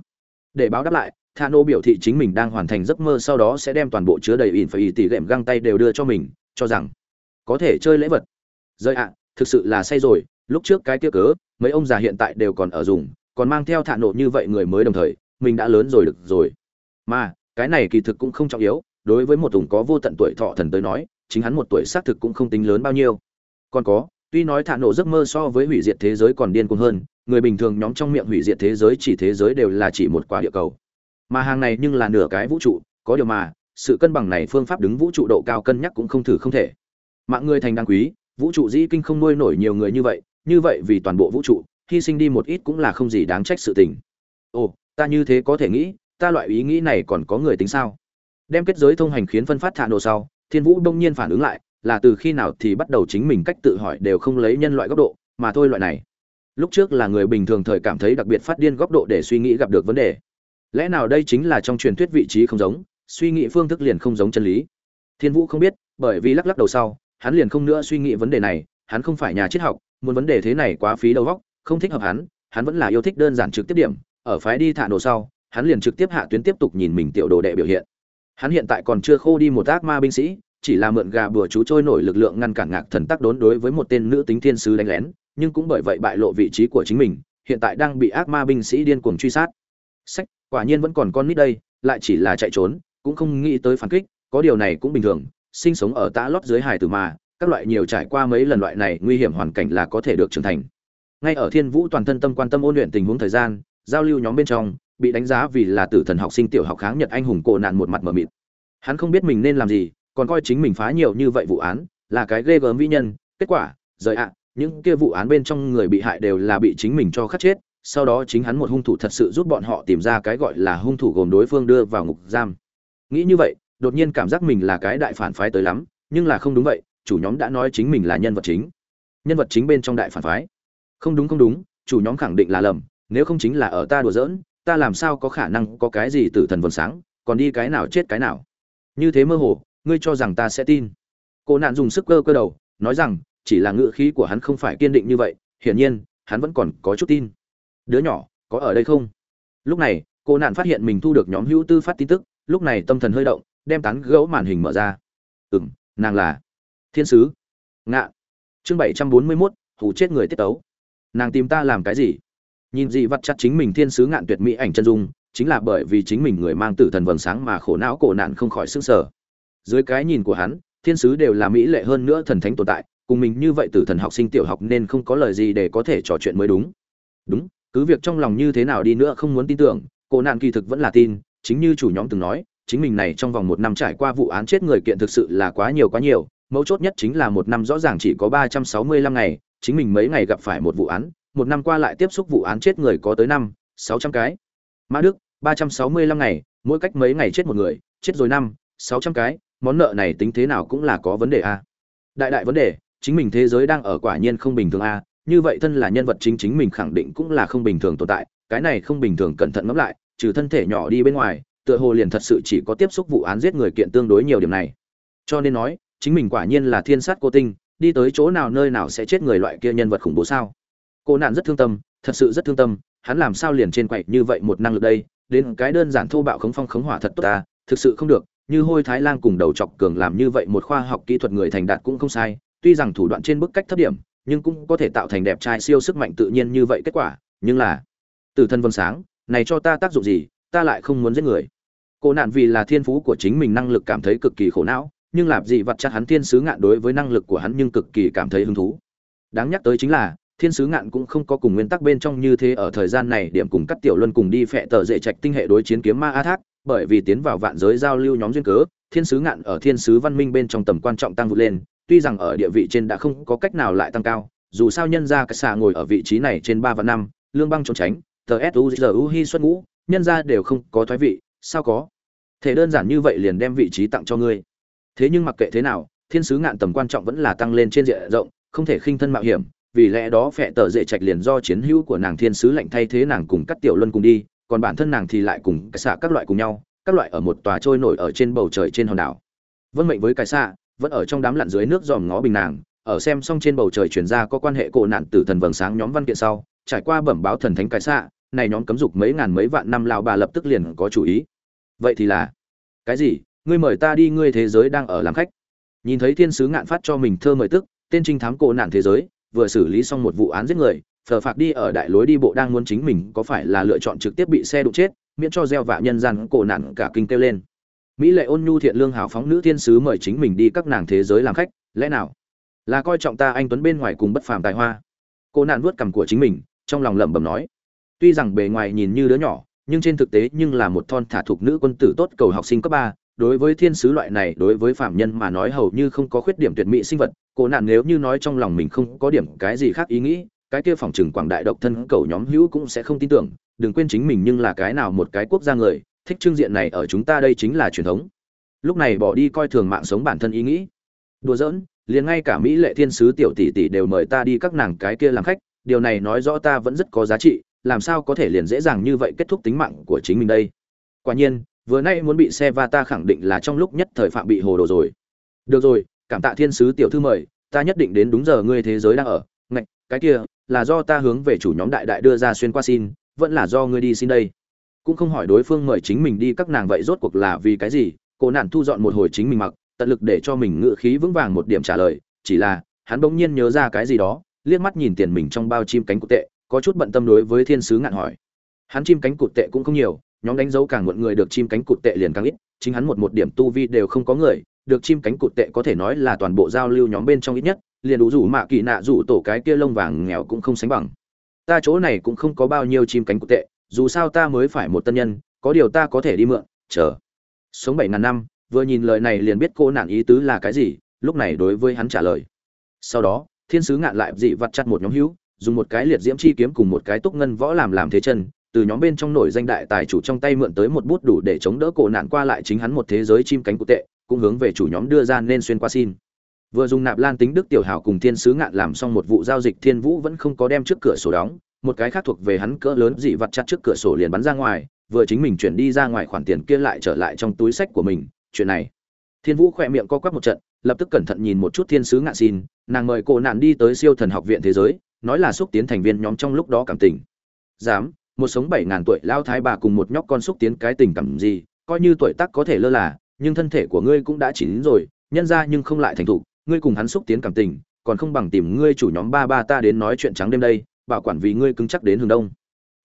A: Để báo đáp lại Thano biểu thị chính mình đang hoàn thành giấc mơ sau đó sẽ đem toàn bộ chứa đầy ỉn phải tỷ lệm găng tay đều đưa cho mình, cho rằng có thể chơi lễ vật. Rơi ạ, thực sự là say rồi, lúc trước cái tiếc cớ, mấy ông già hiện tại đều còn ở dùng, còn mang theo Thano nộ như vậy người mới đồng thời, mình đã lớn rồi được rồi. Mà, cái này kỳ thực cũng không trọng yếu đối với một ủng có vô tận tuổi thọ thần tới nói chính hắn một tuổi xác thực cũng không tính lớn bao nhiêu còn có tuy nói thả nổ giấc mơ so với hủy diệt thế giới còn điên cuồng hơn người bình thường nhóm trong miệng hủy diệt thế giới chỉ thế giới đều là chỉ một quả địa cầu mà hàng này nhưng là nửa cái vũ trụ, có điều mà, sự cân bằng này phương pháp đứng vũ trụ độ cao cân nhắc cũng không thử không thể. Mạng người thành đáng quý, vũ trụ dĩ kinh không nuôi nổi nhiều người như vậy như vậy vì toàn bộ vũ trụ, hy sinh đi một ít cũng là không gì đáng trách sự tình. Ồ, ta như thế có thể nghĩ, ta loại ý nghĩ này còn có người tính sao? Đem kết giới thông hành khiến phân phát thạ nổ sau, thiên vũ đông nhiên phản ứng lại, là từ khi nào thì bắt đầu chính mình cách tự hỏi đều không lấy nhân loại góc độ, mà thôi loại này. Lúc trước là người bình thường thời cảm thấy đặc biệt phát điên góc độ để suy nghĩ gặp được vấn đề lẽ nào đây chính là trong truyền thuyết vị trí không giống, suy nghĩ phương thức liền không giống chân lý? Thiên vũ không biết, bởi vì lắc lắc đầu sau, hắn liền không nữa suy nghĩ vấn đề này, hắn không phải nhà triết học, muốn vấn đề thế này quá phí đầu óc, không thích hợp hắn hắn vẫn là yêu thích đơn giản trực tiếp điểm, ở phái đi thả đồ sau, hắn liền trực tiếp hạ tuyến tiếp tục nhìn mình tiểu đồ đệ biểu hiện. Hắn hiện tại còn chưa khô đi một ác ma binh sĩ, chỉ là mượn gà bừa chú trôi nổi lực lượng ngăn cản ngạc thần tác đốn đối với một tên nữ tính thiên sứ đánh lén, nhưng cũng bởi vậy bại lộ vị trí của chính mình, hiện tại đang bị ác ma binh sĩ điên cuồng truy sát. Sách quả nhiên vẫn còn con nít đây, lại chỉ là chạy trốn, cũng không nghĩ tới phản kích, có điều này cũng bình thường, sinh sống ở tã lót dưới hải tử mà, các loại nhiều trải qua mấy lần loại này nguy hiểm hoàn cảnh là có thể được trưởng thành. Ngay ở thiên vũ toàn thân tâm quan tâm ôn luyện tình huống thời gian, giao lưu nhóm bên trong, bị đánh giá vì là tử thần học sinh tiểu học kháng nhật anh hùng cổ nạn một mặt mờ mịt. Hắn không biết mình nên làm gì, còn coi chính mình phá nhiều như vậy vụ án, là cái ghê gớm vĩ nhân, kết quả, rời ạ, những kia vụ án bên trong người bị hại đều là bị chính mình cho khắc chết sau đó chính hắn một hung thủ thật sự giúp bọn họ tìm ra cái gọi là hung thủ gồm đối phương đưa vào ngục giam. Nghĩ như vậy, đột nhiên cảm giác mình là cái đại phản phái tới lắm, nhưng là không đúng vậy, chủ nhóm đã nói chính mình là nhân vật chính. Nhân vật chính bên trong đại phản phái. Không đúng không đúng, chủ nhóm khẳng định là lầm, nếu không chính là ở ta đùa giỡn, ta làm sao có khả năng có cái gì từ thần vầng sáng, còn đi cái nào chết cái nào. Như thế mơ hồ, ngươi cho rằng ta sẽ tin. Cô nạn dùng sức cơ cơ đầu, nói rằng, chỉ là ngữ khí của hắn không phải kiên định như vậy, hiển nhiên, hắn vẫn còn có chút tin đứa nhỏ, có ở đây không? Lúc này, cô nạn phát hiện mình thu được nhóm hữu tư phát tin tức, lúc này tâm thần hơi động, đem tán gấu màn hình mở ra. Ừ m nàng là thiên sứ. Ngạ. Chương bảy trăm bốn mươi mốt, hù chết người tiết tấu. Nàng tìm ta làm cái gì? Nhìn gì vặt chặt chính mình thiên sứ ngạn tuyệt mỹ ảnh chân dung, chính là bởi vì chính mình người mang tử thần vầng sáng mà khổ não, cổ nạn không khỏi sức sở dưới cái nhìn của hắn, thiên sứ đều là mỹ lệ hơn nữa thần thánh tồn tại, cùng mình như vậy tử thần học sinh tiểu học nên không có lời gì để có thể trò chuyện mới đúng. Đúng cứ việc trong lòng như thế nào đi nữa không muốn tin tưởng cổ nạn kỳ thực vẫn là tin, chính như chủ nhóm từng nói, chính mình này trong vòng một năm trải qua vụ án chết người kiện thực sự là quá nhiều quá nhiều, mấu chốt nhất chính là một năm rõ ràng chỉ có ba trăm sáu mươi lăm ngày, chính mình mấy ngày gặp phải một vụ án, một năm qua lại tiếp xúc vụ án chết người có tới năm, sáu trăm cái. Mã đức, ba trăm sáu mươi lăm ngày, mỗi cách mấy ngày chết một người, chết rồi năm, sáu trăm cái, món nợ này tính thế nào cũng là có vấn đề a. Đại đại vấn đề, chính mình thế giới đang ở quả nhiên không bình thường a như vậy thân là nhân vật chính chính mình khẳng định cũng là không bình thường tồn tại, cái này không bình thường cẩn thận ngẫm lại, trừ thân thể nhỏ đi bên ngoài, tựa hồ liền thật sự chỉ có tiếp xúc vụ án giết người kiện tương đối nhiều điểm này. Cho nên nói, chính mình quả nhiên là thiên sát cô tinh, đi tới chỗ nào nơi nào sẽ chết người loại kia nhân vật khủng bố sao? Cô nạn rất thương tâm, thật sự rất thương tâm, hắn làm sao liền trên quậy như vậy một năng lực đây? Đến cái đơn giản thô bạo khống phong khống hỏa thật tốt ta, thực sự không được, như hôi thái lan cùng đầu chọc cường làm như vậy một khoa học kỹ thuật người thành đạt cũng không sai, tuy rằng thủ đoạn trên bức cách thấp điểm nhưng cũng có thể tạo thành đẹp trai siêu sức mạnh tự nhiên như vậy kết quả, nhưng là, từ thân vân sáng, này cho ta tác dụng gì, ta lại không muốn giết người. Cô nạn vì là thiên phú của chính mình năng lực cảm thấy cực kỳ khổ não, nhưng làm gì vặt chắc hắn thiên sứ ngạn đối với năng lực của hắn nhưng cực kỳ cảm thấy hứng thú. Đáng nhắc tới chính là, thiên sứ ngạn cũng không có cùng nguyên tắc bên trong như thế ở thời gian này điểm cùng các tiểu luân cùng đi phệ tờ dễ trạch tinh hệ đối chiến kiếm ma a thác, bởi vì tiến vào vạn giới giao lưu nhóm duyên cớ, thiên sứ ngạn ở thiên sứ văn minh bên trong tầm quan trọng tăng vượt lên tuy rằng ở địa vị trên đã không có cách nào lại tăng cao, dù sao nhân ra cái xạ ngồi ở vị trí này trên ba và năm, lương băng trốn tránh, tờ suzu hi xuất ngũ, nhân ra đều không có thoái vị, sao có? Thể đơn giản như vậy liền đem vị trí tặng cho ngươi. Thế nhưng mặc kệ thế nào, thiên sứ ngạn tầm quan trọng vẫn là tăng lên trên diện rộng, không thể khinh thân mạo hiểm, vì lẽ đó phệ tờ dễ trạch liền do chiến hữu của nàng thiên sứ lệnh thay thế nàng cùng các tiểu luân cùng đi, còn bản thân nàng thì lại cùng cái xạ các loại cùng nhau, các loại ở một tòa trôi nổi ở trên bầu trời trên hòn đảo. Vân mệnh với cái xạ vẫn ở trong đám lặn dưới nước dòm ngó bình nàng, ở xem xong trên bầu trời chuyển ra có quan hệ cổ nạn tử thần vầng sáng nhóm văn kiện sau, trải qua bẩm báo thần thánh cái xạ, này nhóm cấm dục mấy ngàn mấy vạn năm lao bà lập tức liền có chủ ý. Vậy thì là, cái gì? Ngươi mời ta đi, ngươi thế giới đang ở làm khách. Nhìn thấy thiên sứ ngạn phát cho mình thơ mời tức, tên trinh thám cổ nạn thế giới, vừa xử lý xong một vụ án giết người, phờ phạc đi ở đại lối đi bộ đang muốn chính mình có phải là lựa chọn trực tiếp bị xe đụng chết, miễn cho gieo vạ nhân gian cổ nạn cả kinh kêu lên mỹ lệ ôn nhu thiện lương hào phóng nữ thiên sứ mời chính mình đi các nàng thế giới làm khách, lẽ nào? Là coi trọng ta anh tuấn bên ngoài cùng bất phàm tài hoa. Cô nạn vuốt cằm của chính mình, trong lòng lẩm bẩm nói. Tuy rằng bề ngoài nhìn như đứa nhỏ, nhưng trên thực tế nhưng là một thon thả thục nữ quân tử tốt cầu học sinh cấp ba. Đối với thiên sứ loại này, đối với phạm nhân mà nói hầu như không có khuyết điểm tuyệt mỹ sinh vật. Cô nạn nếu như nói trong lòng mình không có điểm cái gì khác ý nghĩ, cái kia phòng trừng quảng đại độc thân cầu nhóm hữu cũng sẽ không tin tưởng. Đừng quên chính mình nhưng là cái nào một cái quốc gia người thích trưng diện này ở chúng ta đây chính là truyền thống. Lúc này bỏ đi coi thường mạng sống bản thân ý nghĩ. Đùa giỡn, liền ngay cả mỹ lệ thiên sứ tiểu tỷ tỷ đều mời ta đi các nàng cái kia làm khách, điều này nói rõ ta vẫn rất có giá trị, làm sao có thể liền dễ dàng như vậy kết thúc tính mạng của chính mình đây? Quả nhiên, vừa nay muốn bị xe va ta khẳng định là trong lúc nhất thời phạm bị hồ đồ rồi. Được rồi, cảm tạ thiên sứ tiểu thư mời, ta nhất định đến đúng giờ ngươi thế giới đang ở. Ngạch, cái kia, là do ta hướng về chủ nhóm đại đại đưa ra xuyên qua xin, vẫn là do ngươi đi xin đây cũng không hỏi đối phương mời chính mình đi các nàng vậy rốt cuộc là vì cái gì, cô nạn thu dọn một hồi chính mình mặc, tận lực để cho mình ngự khí vững vàng một điểm trả lời, chỉ là, hắn bỗng nhiên nhớ ra cái gì đó, liếc mắt nhìn tiền mình trong bao chim cánh cụt tệ, có chút bận tâm đối với thiên sứ ngạn hỏi. Hắn chim cánh cụt tệ cũng không nhiều, nhóm đánh dấu càng muộn người được chim cánh cụt tệ liền càng ít, chính hắn một một điểm tu vi đều không có người, được chim cánh cụt tệ có thể nói là toàn bộ giao lưu nhóm bên trong ít nhất, liền đủ rủ mạ kỳ nạ rủ tổ cái kia lông vàng nghèo cũng không sánh bằng. Ta chỗ này cũng không có bao nhiêu chim cánh cụt tệ dù sao ta mới phải một tân nhân, có điều ta có thể đi mượn, chờ. Sống bảy ngàn năm, vừa nhìn lời này liền biết cô nạn ý tứ là cái gì, lúc này đối với hắn trả lời. Sau đó, thiên sứ ngạn lại dị vặt chặt một nhóm hữu, dùng một cái liệt diễm chi kiếm cùng một cái túc ngân võ làm làm thế chân, từ nhóm bên trong nổi danh đại tài chủ trong tay mượn tới một bút đủ để chống đỡ cổ nạn qua lại chính hắn một thế giới chim cánh cụ tệ, cũng hướng về chủ nhóm đưa ra nên xuyên qua xin. Vừa dùng nạp lan tính đức tiểu hảo cùng thiên sứ ngạn làm xong một vụ giao dịch, thiên vũ vẫn không có đem trước cửa sổ đóng một cái khác thuộc về hắn cỡ lớn dị vặt chặt trước cửa sổ liền bắn ra ngoài, vừa chính mình chuyển đi ra ngoài khoản tiền kia lại trở lại trong túi sách của mình, chuyện này. Thiên vũ khỏe miệng co quắp một trận, lập tức cẩn thận nhìn một chút thiên sứ ngạ xin, nàng mời cô nạn đi tới siêu thần học viện thế giới, nói là xúc tiến thành viên nhóm trong lúc đó cảm tình. Dám, một sống bảy ngàn tuổi lao thái bà cùng một nhóc con xúc tiến cái tình cảm gì, coi như tuổi tác có thể lơ là, nhưng thân thể của ngươi cũng đã chỉ đến rồi, nhân ra nhưng không lại thành thục, ngươi cùng hắn xúc tiến cảm tình, còn không bằng tìm ngươi chủ nhóm ba ba ta đến nói chuyện trắng đêm đây bảo quản vì ngươi cứng chắc đến hướng đông.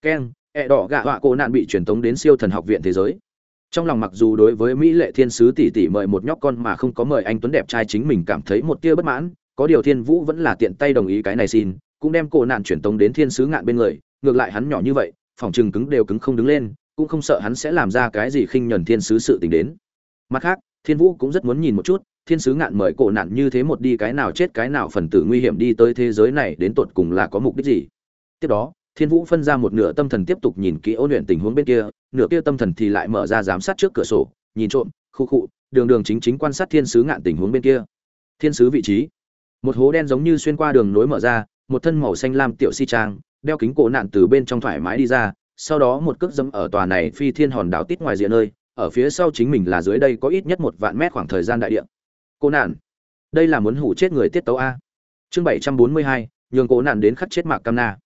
A: Keng ẹ đỏ gạ họa cô nạn bị truyền tống đến siêu thần học viện thế giới. Trong lòng mặc dù đối với mỹ lệ thiên sứ tỷ tỷ mời một nhóc con mà không có mời anh tuấn đẹp trai chính mình cảm thấy một tia bất mãn, có điều thiên vũ vẫn là tiện tay đồng ý cái này xin, cũng đem cô nạn truyền tống đến thiên sứ ngạn bên người, ngược lại hắn nhỏ như vậy, phòng chừng cứng đều cứng không đứng lên, cũng không sợ hắn sẽ làm ra cái gì khinh nhẫn thiên sứ sự tình đến. Mặt khác, thiên vũ cũng rất muốn nhìn một chút, thiên sứ ngạn mời cổ nạn như thế một đi cái nào chết cái nào phần tử nguy hiểm đi tới thế giới này đến tột cùng là có mục đích gì tiếp đó, thiên vũ phân ra một nửa tâm thần tiếp tục nhìn kỹ ôn luyện tình huống bên kia, nửa kia tâm thần thì lại mở ra giám sát trước cửa sổ, nhìn trộm, khu khụ đường đường chính chính quan sát thiên sứ ngạn tình huống bên kia. Thiên sứ vị trí. Một hố đen giống như xuyên qua đường nối mở ra, một thân màu xanh lam tiểu si trang, đeo kính cổ nạn từ bên trong thoải mái đi ra, sau đó một cước dẫm ở tòa này phi thiên hòn đảo tít ngoài diện nơi, ở phía sau chính mình là dưới đây có ít nhất một vạn mét khoảng thời gian đại địa. Cô nạn. Đây là muốn hủ chết người tiết tấu a. Chương bảy trăm bốn mươi hai, nhường cổ nạn đến khắc chết mạc cam na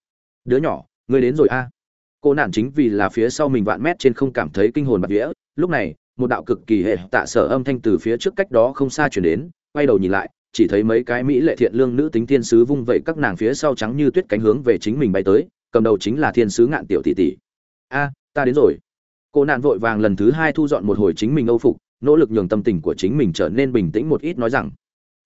A: đứa nhỏ, ngươi đến rồi a. Cô nản chính vì là phía sau mình vạn mét trên không cảm thấy kinh hồn bạt vía, lúc này, một đạo cực kỳ hệ tạ sở âm thanh từ phía trước cách đó không xa chuyển đến, quay đầu nhìn lại, chỉ thấy mấy cái mỹ lệ thiện lương nữ tính thiên sứ vung vẩy các nàng phía sau trắng như tuyết cánh hướng về chính mình bay tới, cầm đầu chính là thiên sứ ngạn tiểu tỷ tỷ. A, ta đến rồi. Cô nạn vội vàng lần thứ hai thu dọn một hồi chính mình âu phục, nỗ lực nhường tâm tình của chính mình trở nên bình tĩnh một ít nói rằng,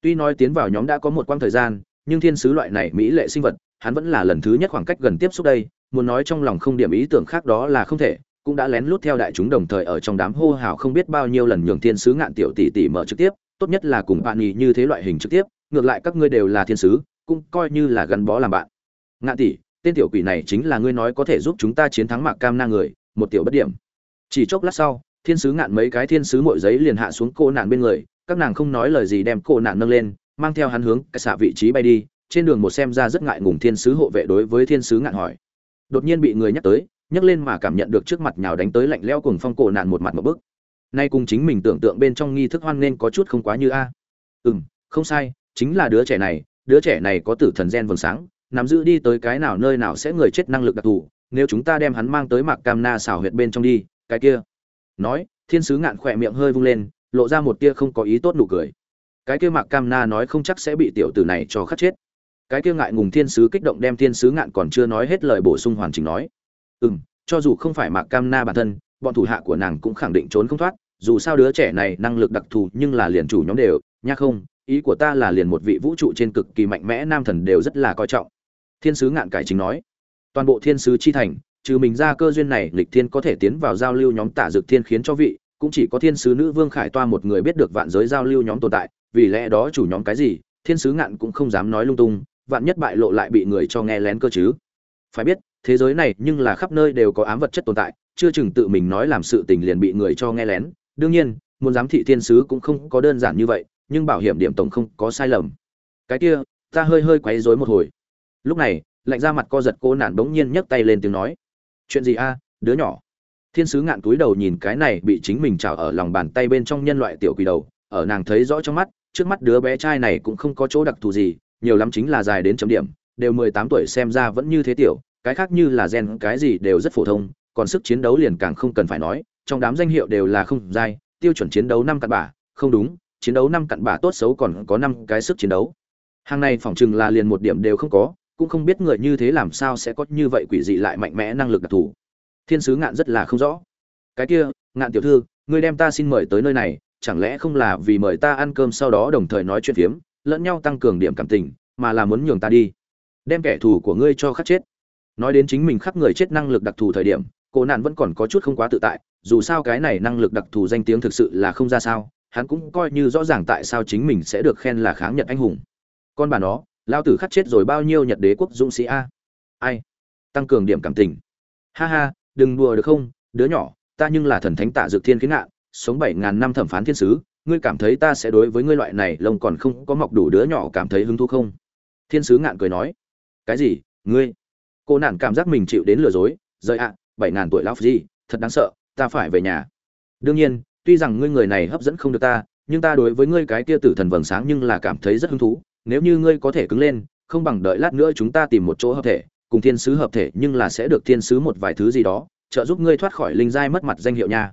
A: tuy nói tiến vào nhóm đã có một quãng thời gian, nhưng thiên sứ loại này mỹ lệ sinh vật hắn vẫn là lần thứ nhất khoảng cách gần tiếp xúc đây, muốn nói trong lòng không điểm ý tưởng khác đó là không thể, cũng đã lén lút theo đại chúng đồng thời ở trong đám hô hào không biết bao nhiêu lần nhường thiên sứ ngạn tiểu tỷ tỷ mở trực tiếp, tốt nhất là cùng bạn nhì như thế loại hình trực tiếp, ngược lại các ngươi đều là thiên sứ, cũng coi như là gắn bó làm bạn. Ngạn tỷ, tên tiểu quỷ này chính là ngươi nói có thể giúp chúng ta chiến thắng mạc cam na người, một tiểu bất điểm. Chỉ chốc lát sau, thiên sứ ngạn mấy cái thiên sứ mội giấy liền hạ xuống cô nạn bên người, các nàng không nói lời gì đem cô nạn nâng lên, mang theo hắn hướng cái xạ vị trí bay đi trên đường một xem ra rất ngại ngùng thiên sứ hộ vệ đối với thiên sứ ngạn hỏi. Đột nhiên bị người nhắc tới nhắc lên mà cảm nhận được trước mặt nhào đánh tới lạnh leo cùng phong cổ nạn một mặt một bức. Nay cùng chính mình tưởng tượng bên trong nghi thức hoan nên có chút không quá như a. Ừ m không sai, chính là đứa trẻ này, đứa trẻ này có tử thần gen vầng sáng, nắm giữ đi tới cái nào nơi nào sẽ người chết năng lực đặc thù, nếu chúng ta đem hắn mang tới mạc cam na xảo huyệt bên trong đi, cái kia. Nói, thiên sứ ngạn khỏe miệng hơi vung lên, lộ ra một tia không có ý tốt nụ cười. Cái kia mạc cam na nói không chắc sẽ bị tiểu tử này cho khắc chết cái kia ngại ngùng thiên sứ kích động đem thiên sứ ngạn còn chưa nói hết lời bổ sung hoàn chỉnh nói. Ừ m cho dù không phải mạc cam na bản thân, bọn thủ hạ của nàng cũng khẳng định trốn không thoát, dù sao đứa trẻ này năng lực đặc thù nhưng là liền chủ nhóm đều, nha không, ý của ta là liền một vị vũ trụ trên cực kỳ mạnh mẽ nam thần đều rất là coi trọng. Thiên sứ ngạn cải chính nói. Toàn bộ thiên sứ chi thành, trừ mình ra cơ duyên này lịch thiên có thể tiến vào giao lưu nhóm tả dược thiên khiến cho vị, cũng chỉ có thiên sứ nữ vương khải toa một người biết được vạn giới giao lưu nhóm tồn tại, vì lẽ đó chủ nhóm cái gì, thiên sứ ngạn cũng không dám nói lung tung vạn nhất bại lộ lại bị người cho nghe lén cơ chứ. Phải biết, thế giới này nhưng là khắp nơi đều có ám vật chất tồn tại, chưa chừng tự mình nói làm sự tình liền bị người cho nghe lén. Đương nhiên, muốn giám thị thiên sứ cũng không có đơn giản như vậy, nhưng bảo hiểm điểm tổng không có sai lầm. Cái kia, ta hơi hơi quấy rối một hồi. Lúc này, lạnh ra mặt co giật cô nản bỗng nhiên nhấc tay lên tiếng nói. Chuyện gì a, đứa nhỏ? Thiên sứ ngạn túi đầu nhìn cái này bị chính mình trào ở lòng bàn tay bên trong nhân loại tiểu quỷ đầu, ở nàng thấy rõ trong mắt, trước mắt đứa bé trai này cũng không có chỗ đặc thù gì nhiều lắm chính là dài đến chấm điểm, đều mười tám tuổi xem ra vẫn như thế tiểu, cái khác như là gen, cái gì đều rất phổ thông, còn sức chiến đấu liền càng không cần phải nói, trong đám danh hiệu đều là không dai, tiêu chuẩn chiến đấu năm cặn bả không đúng, chiến đấu năm cặn bả tốt xấu còn có năm cái sức chiến đấu. Hàng này phỏng chừng là liền một điểm đều không có, cũng không biết người như thế làm sao sẽ có như vậy quỷ dị lại mạnh mẽ năng lực đặc thù. Thiên sứ ngạn rất là không rõ. Cái kia, ngạn tiểu thư, ngươi đem ta xin mời tới nơi này, chẳng lẽ không là vì mời ta ăn cơm sau đó đồng thời nói chuyện phiếm? Lẫn nhau tăng cường điểm cảm tình, mà là muốn nhường ta đi. Đem kẻ thù của ngươi cho khắc chết. Nói đến chính mình khắc người chết năng lực đặc thù thời điểm cô nạn vẫn còn có chút không quá tự tại, dù sao cái này năng lực đặc thù danh tiếng thực sự là không ra sao, hắn cũng coi như rõ ràng tại sao chính mình sẽ được khen là kháng nhật anh hùng. Con bà nó, lao tử khắc chết rồi bao nhiêu nhật đế quốc dũng sĩ a? Ai? Tăng cường điểm cảm tình. Ha ha, đừng đùa được không, đứa nhỏ, ta nhưng là thần thánh tạ dược thiên khiến ngạn sống bảy ngàn năm thẩm phán thiên sứ ngươi cảm thấy ta sẽ đối với ngươi loại này lông còn không có mọc đủ đứa nhỏ cảm thấy hứng thú không? Thiên sứ ngạn cười nói. Cái gì? Ngươi? Cô nản cảm giác mình chịu đến lừa dối. Rời ạ, bảy ngàn tuổi lao gì, thật đáng sợ, ta phải về nhà. Đương nhiên, tuy rằng ngươi người này hấp dẫn không được ta, nhưng ta đối với ngươi cái kia tử thần vầng sáng nhưng là cảm thấy rất hứng thú. Nếu như ngươi có thể cứng lên, không bằng đợi lát nữa chúng ta tìm một chỗ hợp thể, cùng thiên sứ hợp thể nhưng là sẽ được thiên sứ một vài thứ gì đó, trợ giúp ngươi thoát khỏi linh giai mất mặt danh hiệu nha.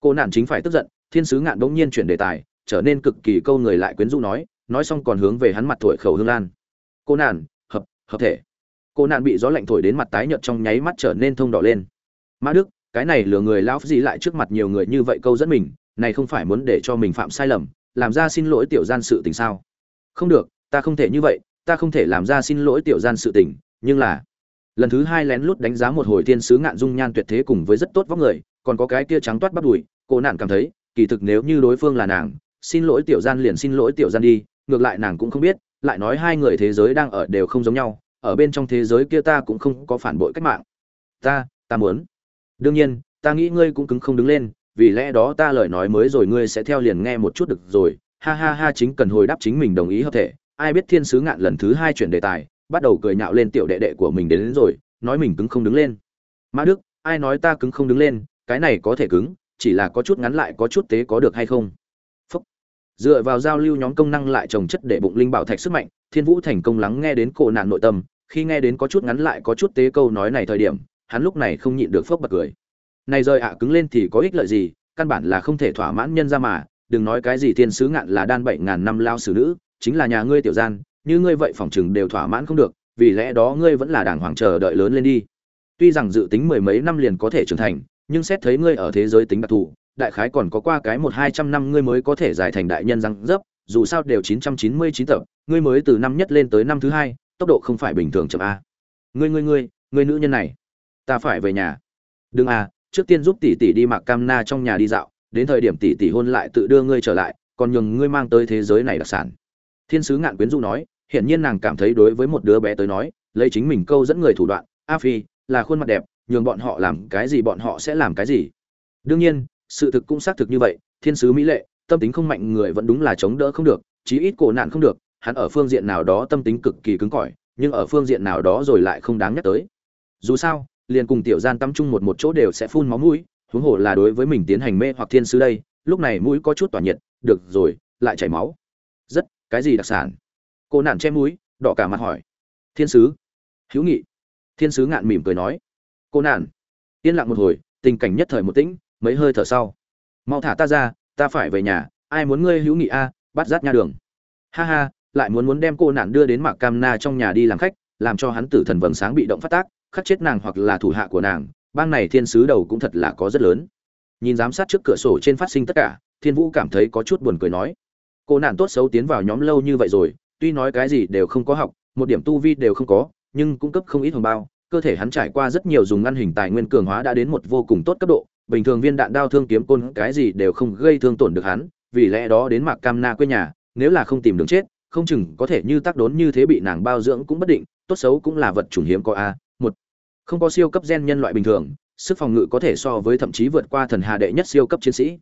A: Cô nạn chính phải tức giận thiên sứ ngạn bỗng nhiên chuyển đề tài, trở nên cực kỳ câu người lại quyến rũ nói nói xong còn hướng về hắn mặt thổi khẩu hương lan. Cô nạn, hợp hợp thể. Cô nạn bị gió lạnh thổi đến mặt tái nhợt trong nháy mắt trở nên thông đỏ lên. Mã đức, cái này lừa người lão gì lại trước mặt nhiều người như vậy câu dẫn mình, này không phải muốn để cho mình phạm sai lầm, làm ra xin lỗi tiểu gian sự tình sao? Không được, ta không thể như vậy, ta không thể làm ra xin lỗi tiểu gian sự tình, nhưng là, lần thứ hai lén lút đánh giá một hồi thiên sứ ngạn dung nhan tuyệt thế cùng với rất tốt vóc người, còn có cái kia trắng toát bắp đùi, cô nạn cảm thấy kỳ thực nếu như đối phương là nàng xin lỗi tiểu gian liền xin lỗi tiểu gian đi ngược lại nàng cũng không biết lại nói hai người thế giới đang ở đều không giống nhau ở bên trong thế giới kia ta cũng không có phản bội cách mạng. Ta ta muốn. Đương nhiên ta nghĩ ngươi cũng cứng không đứng lên vì lẽ đó ta lời nói mới rồi ngươi sẽ theo liền nghe một chút được rồi. Ha ha ha chính cần hồi đáp chính mình đồng ý hợp thể. Ai biết thiên sứ ngạn lần thứ hai chuyển đề tài bắt đầu cười nhạo lên tiểu đệ đệ của mình đến, đến rồi nói mình cứng không đứng lên. Mã đức ai nói ta cứng không đứng lên cái này có thể cứng chỉ là có chút ngắn lại có chút tế có được hay không. Phúc. dựa vào giao lưu nhóm công năng lại trồng chất để bụng linh bảo thạch sức mạnh, thiên vũ thành công lắng nghe đến cổ nạn nội tâm, khi nghe đến có chút ngắn lại có chút tế câu nói này thời điểm, hắn lúc này không nhịn được phốc bật cười. Này rời ạ, cứng lên thì có ích lợi gì, căn bản là không thể thỏa mãn nhân ra mà, đừng nói cái gì thiên sứ ngạn là đan bảy ngàn năm lao xử nữ, chính là nhà ngươi tiểu gian, như ngươi vậy phòng chừng đều thỏa mãn không được, vì lẽ đó ngươi vẫn là đàng hoàng chờ đợi lớn lên đi. Tuy rằng dự tính mười mấy năm liền có thể trưởng thành nhưng xét thấy ngươi ở thế giới tính đặc thù, đại khái còn có qua cái một hai trăm năm ngươi mới có thể giải thành đại nhân răng dấp, dù sao đều chín trăm chín mươi chín tập, ngươi mới từ năm nhất lên tới năm thứ hai, tốc độ không phải bình thường chậm a. Ngươi ngươi ngươi ngươi nữ nhân này, ta phải về nhà. Đừng à trước tiên giúp tỷ tỷ đi mặc cam na trong nhà đi dạo, đến thời điểm tỷ tỷ hôn lại tự đưa ngươi trở lại, còn nhường ngươi mang tới thế giới này đặc sản. Thiên sứ ngạn quyến du nói, hiển nhiên nàng cảm thấy đối với một đứa bé tới nói, lấy chính mình câu dẫn người thủ đoạn, a phi, là khuôn mặt đẹp nhường bọn họ làm cái gì bọn họ sẽ làm cái gì. Đương nhiên, sự thực cũng xác thực như vậy, thiên sứ mỹ lệ, tâm tính không mạnh người vẫn đúng là chống đỡ không được, chí ít cổ nạn không được, hắn ở phương diện nào đó tâm tính cực kỳ cứng cỏi, nhưng ở phương diện nào đó rồi lại không đáng nhắc tới. Dù sao, liền cùng tiểu gian tâm chung một một chỗ đều sẽ phun máu mũi, huống hồ là đối với mình tiến hành mê hoặc thiên sứ đây, lúc này mũi có chút tỏa nhiệt, được rồi, lại chảy máu. Rất, cái gì đặc sản? Cô nạn che mũi, đỏ cả mặt hỏi. Thiên sứ. Hữu nghị. Thiên sứ ngạn mỉm cười nói cô nạn yên lặng một hồi, tình cảnh nhất thời một tĩnh, mấy hơi thở sau. Mau thả ta ra, ta phải về nhà, ai muốn ngươi hữu nghị a, bắt rát nha đường. Ha ha, lại muốn muốn đem cô nạn đưa đến mạc cam na trong nhà đi làm khách, làm cho hắn tử thần vầng sáng bị động phát tác, khắc chết nàng hoặc là thủ hạ của nàng, bang này thiên sứ đầu cũng thật là có rất lớn. Nhìn giám sát trước cửa sổ trên phát sinh tất cả, thiên vũ cảm thấy có chút buồn cười nói. Cô nạn tốt xấu tiến vào nhóm lâu như vậy rồi, tuy nói cái gì đều không có học, một điểm tu vi đều không có, nhưng cung cấp không ít hồng bao cơ thể hắn trải qua rất nhiều dùng ngăn hình tài nguyên cường hóa đã đến một vô cùng tốt cấp độ, bình thường viên đạn đao thương kiếm côn cái gì đều không gây thương tổn được hắn, vì lẽ đó đến mạc cam na quê nhà, nếu là không tìm đường chết, không chừng có thể như tác đốn như thế bị nàng bao dưỡng cũng bất định, tốt xấu cũng là vật chủng hiếm có a, một, không có siêu cấp gen nhân loại bình thường, sức phòng ngự có thể so với thậm chí vượt qua thần hà đệ nhất siêu cấp chiến sĩ.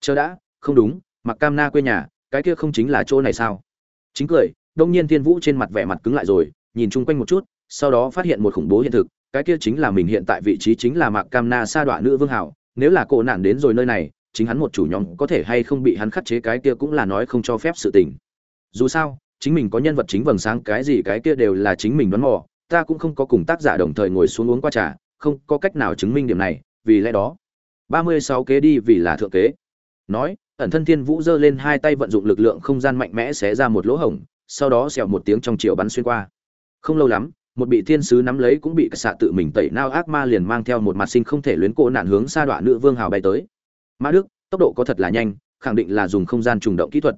A: Chờ đã, không đúng mặc cam na quê nhà, cái kia không chính là chỗ này sao? Chính cười, đông nhiên thiên vũ trên mặt vẻ mặt cứng lại rồi, nhìn chung quanh một chút sau đó phát hiện một khủng bố hiện thực, cái kia chính là mình hiện tại vị trí chính là mạc cam na sa đọa nữ vương hảo, nếu là cổ nạn đến rồi nơi này, chính hắn một chủ nhóm có thể hay không bị hắn khắc chế cái kia cũng là nói không cho phép sự tình. Dù sao, chính mình có nhân vật chính vầng sáng, cái gì cái kia đều là chính mình đoán mò, ta cũng không có cùng tác giả đồng thời ngồi xuống uống qua trà, không có cách nào chứng minh điểm này, vì lẽ đó, ba mươi sáu kế đi vì là thượng kế. Nói, ẩn thân thiên vũ giơ lên hai tay vận dụng lực lượng không gian mạnh mẽ xé ra một lỗ hổng, sau đó xẹo một tiếng trong chiều bắn xuyên qua. Không lâu lắm một bị thiên sứ nắm lấy cũng bị xạ tự mình tẩy nao ác ma liền mang theo một mặt sinh không thể luyến cô nạn hướng xa đoạn nữ vương hào bay tới. Mã đức, tốc độ có thật là nhanh, khẳng định là dùng không gian trùng động kỹ thuật.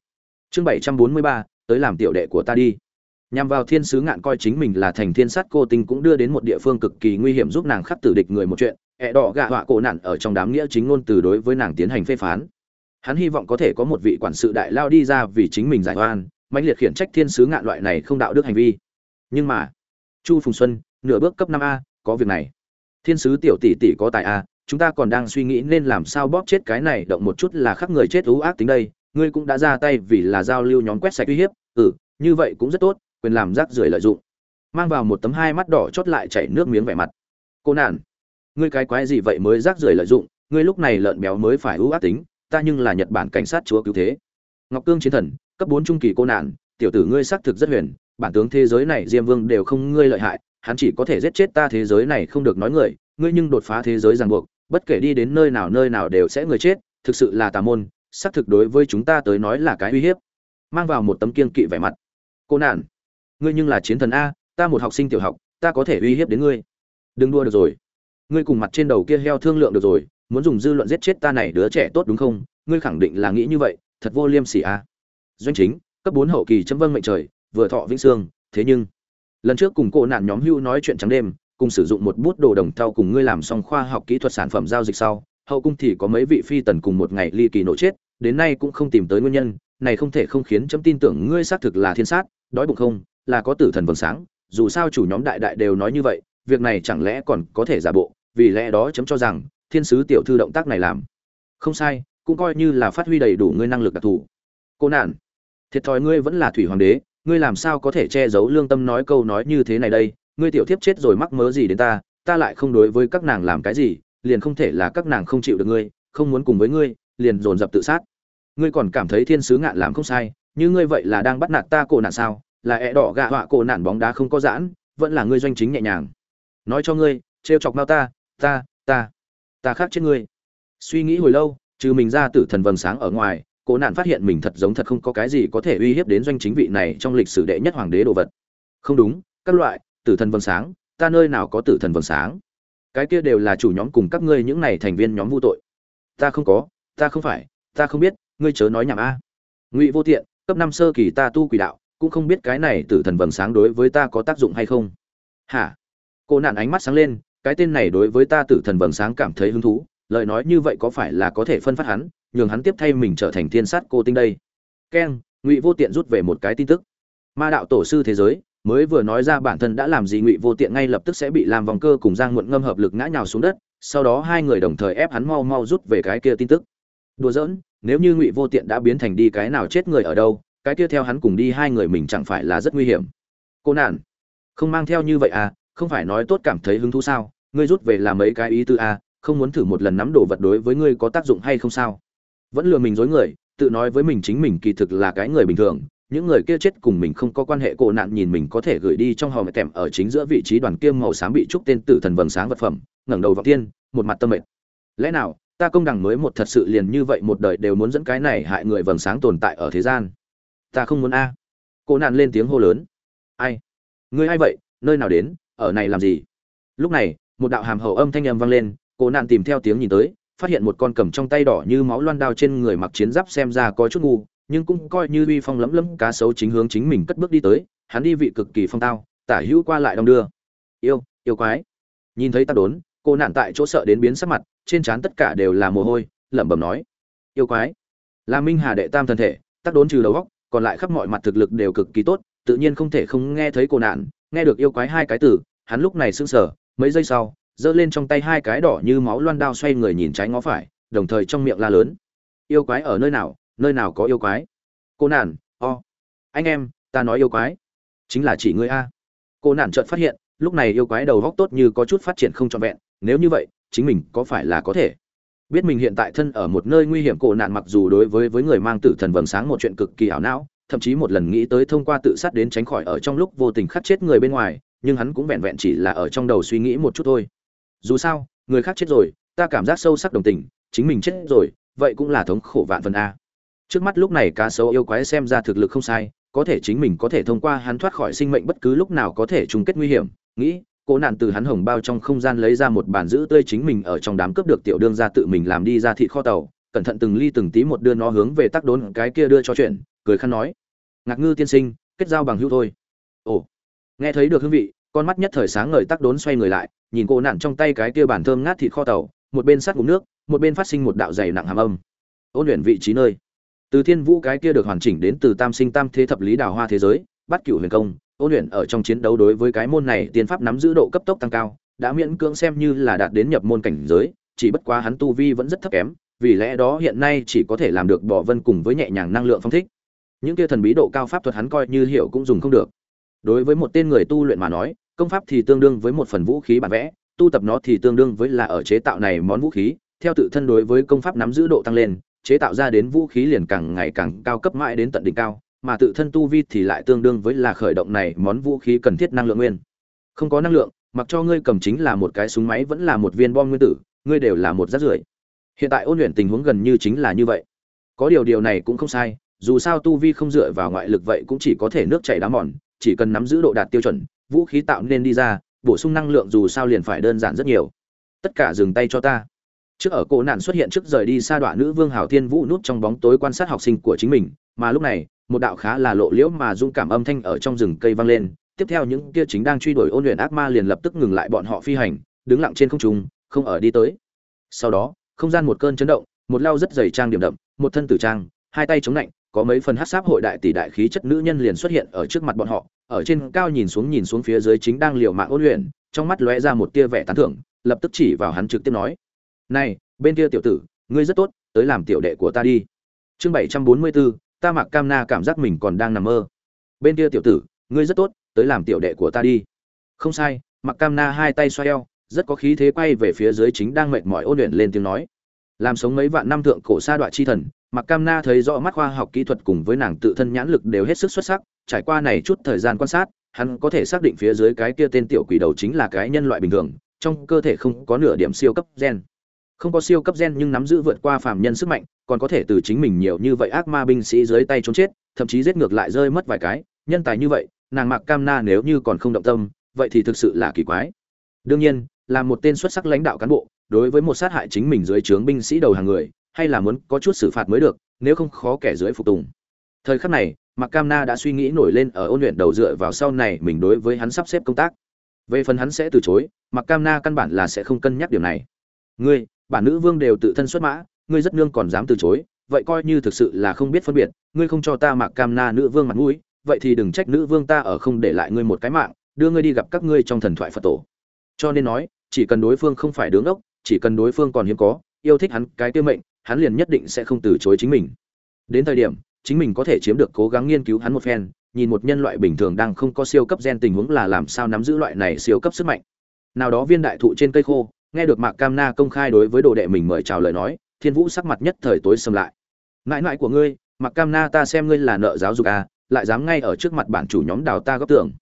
A: Chương bảy trăm bốn mươi ba, tới làm tiểu đệ của ta đi. Nhằm vào thiên sứ ngạn coi chính mình là thành thiên sát cô tinh cũng đưa đến một địa phương cực kỳ nguy hiểm giúp nàng khắc tử địch người một chuyện. Ẹ đỏ gạ họa cổ nạn ở trong đám nghĩa chính ngôn từ đối với nàng tiến hành phê phán. Hắn hy vọng có thể có một vị quản sự đại lao đi ra vì chính mình giải oan, mãnh liệt khiển trách thiên sứ ngạn loại này không đạo đức hành vi. Nhưng mà chu phùng xuân, nửa bước cấp năm a, có việc này. Thiên sứ tiểu tỷ tỷ có tài a, chúng ta còn đang suy nghĩ nên làm sao bóp chết cái này, động một chút là khắc người chết ú ác tính đây. Ngươi cũng đã ra tay vì là giao lưu nhóm quét sạch uy hiếp. Ừ như vậy cũng rất tốt, quyền làm rác rưởi lợi dụng. Mang vào một tấm hai mắt đỏ chót lại chảy nước miếng vẻ mặt. Cô nạn ngươi cái quái gì vậy mới rác rưởi lợi dụng? Ngươi lúc này lợn béo mới phải ưu ác tính, ta nhưng là nhật bản cảnh sát chúa cứu thế. Ngọc cương chiến thần, cấp bốn trung kỳ cô nạn tiểu tử ngươi xác thực rất huyền bản tướng thế giới này diêm vương đều không ngươi lợi hại, hắn chỉ có thể giết chết ta thế giới này không được nói người, ngươi nhưng đột phá thế giới ràng buộc, bất kể đi đến nơi nào nơi nào đều sẽ người chết, thực sự là tà môn, xác thực đối với chúng ta tới nói là cái uy hiếp. Mang vào một tấm kiên kỵ vẻ mặt. Cô nạn ngươi nhưng là chiến thần a, ta một học sinh tiểu học, ta có thể uy hiếp đến ngươi. Đừng đua được rồi. Ngươi cùng mặt trên đầu kia heo thương lượng được rồi, muốn dùng dư luận giết chết ta này đứa trẻ tốt đúng không? Ngươi khẳng định là nghĩ như vậy, thật vô liêm sỉ a. Doanh chính, cấp bốn hậu kỳ chấm vâng mệnh trời vừa thọ vĩnh sương thế nhưng, lần trước cùng cô nạn nhóm hưu nói chuyện trắng đêm, cùng sử dụng một bút đồ đồng thau cùng ngươi làm xong khoa học kỹ thuật sản phẩm giao dịch sau, hậu cung thì có mấy vị phi tần cùng một ngày ly kỳ nổ chết, đến nay cũng không tìm tới nguyên nhân, này không thể không khiến chấm tin tưởng ngươi xác thực là thiên sát, đói bụng không, là có tử thần vầng sáng, dù sao chủ nhóm đại đại đều nói như vậy, việc này chẳng lẽ còn có thể giả bộ, vì lẽ đó chấm cho rằng, thiên sứ tiểu thư động tác này làm, không sai, cũng coi như là phát huy đầy đủ ngươi năng lực đặc thù. Cô nạn, thiệt thòi ngươi vẫn là thủy hoàng đế ngươi làm sao có thể che giấu lương tâm nói câu nói như thế này đây? Ngươi tiểu thiếp chết rồi mắc mớ gì đến ta? Ta lại không đối với các nàng làm cái gì, liền không thể là các nàng không chịu được ngươi, không muốn cùng với ngươi, liền dồn dập tự sát. Ngươi còn cảm thấy thiên sứ ngạn làm không sai, như ngươi vậy là đang bắt nạt ta cổ nạn sao? Là ẹ đỏ gạ họa cổ nạn bóng đá không có giãn, vẫn là ngươi doanh chính nhẹ nhàng. Nói cho ngươi, trêu chọc mau ta ta ta ta khác trên ngươi. Suy nghĩ hồi lâu, trừ mình ra tử thần vầng sáng ở ngoài Cố nạn phát hiện mình thật giống thật không có cái gì có thể uy hiếp đến doanh chính vị này trong lịch sử đệ nhất hoàng đế đồ vật. Không đúng, các loại, tử thần vầng sáng, ta nơi nào có tử thần vầng sáng? Cái kia đều là chủ nhóm cùng các ngươi những này thành viên nhóm vô tội. Ta không có, ta không phải, ta không biết, ngươi chớ nói nhảm a. Ngụy vô tiện, cấp năm sơ kỳ ta tu quỷ đạo, cũng không biết cái này tử thần vầng sáng đối với ta có tác dụng hay không. Hả? Cô nạn ánh mắt sáng lên, cái tên này đối với ta tử thần vầng sáng cảm thấy hứng thú lời nói như vậy có phải là có thể phân phát hắn, nhường hắn tiếp thay mình trở thành thiên sát cô tinh đây? Keng, ngụy vô tiện rút về một cái tin tức. Ma đạo tổ sư thế giới, mới vừa nói ra bản thân đã làm gì ngụy vô tiện ngay lập tức sẽ bị làm vòng cơ cùng giang muộn ngâm hợp lực ngã nhào xuống đất, sau đó hai người đồng thời ép hắn mau mau rút về cái kia tin tức. Đùa giỡn, nếu như ngụy vô tiện đã biến thành đi cái nào chết người ở đâu, cái kia theo hắn cùng đi hai người mình chẳng phải là rất nguy hiểm. Cô nạn, không mang theo như vậy à không phải nói tốt cảm thấy hứng thú sao? Ngươi rút về làm mấy cái ý tư à không muốn thử một lần nắm đồ vật đối với ngươi có tác dụng hay không sao? Vẫn lừa mình dối người, tự nói với mình chính mình kỳ thực là cái người bình thường, những người kia chết cùng mình không có quan hệ, cổ nạn nhìn mình có thể gửi đi trong hòm kèm ở chính giữa vị trí đoàn kiêm màu xám bị trúc tên tử thần vầng sáng vật phẩm, ngẩng đầu vào tiên một mặt tâm mệt. Lẽ nào, ta công đẳng mới một thật sự liền như vậy một đời đều muốn dẫn cái này hại người vầng sáng tồn tại ở thế gian? Ta không muốn a. Cô nạn lên tiếng hô lớn. Ai? Ngươi ai vậy? Nơi nào đến? Ở này làm gì? Lúc này, một đạo hàm hậu âm thanh âm vang lên cô nạn tìm theo tiếng nhìn tới, phát hiện một con cầm trong tay đỏ như máu loan đao trên người mặc chiến giáp xem ra có chút ngu, nhưng cũng coi như uy phong lấm lấm cá sấu chính hướng chính mình cất bước đi tới, hắn đi vị cực kỳ phong tao, tả hữu qua lại đong đưa. Yêu yêu quái. Nhìn thấy ta đốn cô nạn tại chỗ sợ đến biến sắc mặt, trên trán tất cả đều là mồ hôi, lẩm bẩm nói, yêu quái. Là minh hà đệ tam thân thể tác đốn trừ đầu góc còn lại khắp mọi mặt thực lực đều cực kỳ tốt, tự nhiên không thể không nghe thấy cô nạn, nghe được yêu quái hai cái từ, hắn lúc này sững sờ, mấy giây sau giơ lên trong tay hai cái đỏ như máu loan đao xoay người nhìn trái ngó phải, đồng thời trong miệng la lớn. Yêu quái ở nơi nào nơi nào có yêu quái? Cô nản, o. Anh em, ta nói yêu quái. Chính là chỉ ngươi a. Cô nản chợt phát hiện, lúc này yêu quái đầu góc tốt như có chút phát triển không trọn vẹn, nếu như vậy, chính mình có phải là có thể? Biết mình hiện tại thân ở một nơi nguy hiểm cổ nạn mặc dù đối với với người mang tử thần vầng sáng một chuyện cực kỳ ảo não, thậm chí một lần nghĩ tới thông qua tự sát đến tránh khỏi ở trong lúc vô tình khắc chết người bên ngoài, nhưng hắn cũng vẹn vẹn chỉ là ở trong đầu suy nghĩ một chút thôi dù sao, người khác chết rồi, ta cảm giác sâu sắc đồng tình, chính mình chết rồi, vậy cũng là thống khổ vạn phần a. Trước mắt lúc này cá sấu yêu quái xem ra thực lực không sai, có thể chính mình có thể thông qua hắn thoát khỏi sinh mệnh bất cứ lúc nào có thể chung kết nguy hiểm. Nghĩ, cố nạn từ hắn hồng bao trong không gian lấy ra một bản giữ tươi chính mình ở trong đám cướp được tiểu đương ra tự mình làm đi ra thị kho tàu, cẩn thận từng ly từng tí một đưa nó hướng về tắc đốn cái kia đưa cho chuyện, cười khăn nói. Ngạc ngư tiên sinh, kết giao bằng hữu thôi. Ồ, nghe thấy được hương vị, con mắt nhất thời sáng ngời tắc đốn xoay người lại nhìn cô nạn trong tay cái kia bản thơm ngát thịt kho tàu, một bên sát ngụm nước, một bên phát sinh một đạo dày nặng hàm âm. Ôn luyện vị trí nơi. Từ thiên vũ cái kia được hoàn chỉnh đến từ tam sinh tam thế thập lý đào hoa thế giới, bắt cửu huyền công, ôn luyện ở trong chiến đấu đối với cái môn này tiên pháp nắm giữ độ cấp tốc tăng cao, đã miễn cưỡng xem như là đạt đến nhập môn cảnh giới, chỉ bất quá hắn tu vi vẫn rất thấp kém, vì lẽ đó hiện nay chỉ có thể làm được bỏ vân cùng với nhẹ nhàng năng lượng phong thích. Những kia thần bí độ cao pháp thuật hắn coi như hiểu cũng dùng không được. Đối với một tên người tu luyện mà nói công pháp thì tương đương với một phần vũ khí bản vẽ, tu tập nó thì tương đương với là ở chế tạo này món vũ khí. Theo tự thân đối với công pháp nắm giữ độ tăng lên, chế tạo ra đến vũ khí liền càng ngày càng cao cấp mãi đến tận đỉnh cao, mà tự thân tu vi thì lại tương đương với là khởi động này món vũ khí cần thiết năng lượng nguyên. Không có năng lượng, mặc cho ngươi cầm chính là một cái súng máy vẫn là một viên bom nguyên tử, ngươi đều là một rác rưởi. Hiện tại ôn luyện tình huống gần như chính là như vậy. Có điều điều này cũng không sai, dù sao tu vi không dựa vào ngoại lực vậy cũng chỉ có thể nước chảy đá mòn, chỉ cần nắm giữ độ đạt tiêu chuẩn vũ khí tạo nên đi ra, bổ sung năng lượng dù sao liền phải đơn giản rất nhiều. Tất cả dừng tay cho ta. Trước ở cổ nạn xuất hiện trước rời đi xa đoạn nữ vương hảo thiên vũ nút trong bóng tối quan sát học sinh của chính mình, mà lúc này, một đạo khá là lộ liễu mà dung cảm âm thanh ở trong rừng cây vang lên. Tiếp theo những kia chính đang truy đuổi ôn luyện ác ma liền lập tức ngừng lại bọn họ phi hành, đứng lặng trên không trung, không ở đi tới. Sau đó, không gian một cơn chấn động, một lao rất dày trang điểm đậm, một thân tử trang hai tay chống lạnh, có mấy phần hát sáp hội đại tỷ đại khí chất nữ nhân liền xuất hiện ở trước mặt bọn họ, ở trên cao nhìn xuống nhìn xuống phía dưới chính đang liều mạng ôn luyện, trong mắt lóe ra một tia vẻ tán thưởng, lập tức chỉ vào hắn trực tiếp nói, này, bên kia tiểu tử, ngươi rất tốt, tới làm tiểu đệ của ta đi. Chương bảy trăm bốn mươi bốn ta mặc cam na cảm giác mình còn đang nằm mơ. Bên kia tiểu tử, ngươi rất tốt, tới làm tiểu đệ của ta đi. Không sai. Mặc cam na hai tay xoay eo, rất có khí thế quay về phía dưới chính đang mệt mỏi ôn luyện lên tiếng nói làm sống mấy vạn năm thượng cổ sa đoạn chi thần mặc cam na thấy rõ mắt khoa học kỹ thuật cùng với nàng tự thân nhãn lực đều hết sức xuất sắc, trải qua này chút thời gian quan sát, hắn có thể xác định phía dưới cái kia tên tiểu quỷ đầu chính là cái nhân loại bình thường, trong cơ thể không có nửa điểm siêu cấp gen. Không có siêu cấp gen nhưng nắm giữ vượt qua phàm nhân sức mạnh, còn có thể từ chính mình nhiều như vậy ác ma binh sĩ dưới tay trốn chết, thậm chí giết ngược lại rơi mất vài cái, nhân tài như vậy, nàng mặc cam na nếu như còn không động tâm, vậy thì thực sự là kỳ quái. Đương nhiên, là một tên xuất sắc lãnh đạo cán bộ đối với một sát hại chính mình dưới trướng binh sĩ đầu hàng người, hay là muốn có chút xử phạt mới được, nếu không khó kẻ dưới phục tùng. Thời khắc này mặc cam na đã suy nghĩ nổi lên ở ôn luyện đầu dựa vào sau này mình đối với hắn sắp xếp công tác. Về phần hắn sẽ từ chối mặc cam na căn bản là sẽ không cân nhắc điểm này. Ngươi, bản nữ vương đều tự thân xuất mã, ngươi rất nương còn dám từ chối, vậy coi như thực sự là không biết phân biệt, ngươi không cho ta mặc cam na nữ vương mặt mũi, vậy thì đừng trách nữ vương ta ở không để lại ngươi một cái mạng, đưa ngươi đi gặp các ngươi trong thần thoại phật tổ. Cho nên nói, chỉ cần đối phương không phải đứng ốc chỉ cần đối phương còn hiếm có, yêu thích hắn cái tiêu mệnh, hắn liền nhất định sẽ không từ chối chính mình. Đến thời điểm, chính mình có thể chiếm được cố gắng nghiên cứu hắn một phen, nhìn một nhân loại bình thường đang không có siêu cấp gen tình huống là làm sao nắm giữ loại này siêu cấp sức mạnh. Nào đó viên đại thụ trên cây khô, nghe được mạc cam na công khai đối với đồ đệ mình mời chào lời nói, thiên vũ sắc mặt nhất thời tối xâm lại. Mãi mãi của ngươi, mạc cam na ta xem ngươi là nợ giáo dục à lại dám ngay ở trước mặt bản chủ nhóm đào ta góp tưởng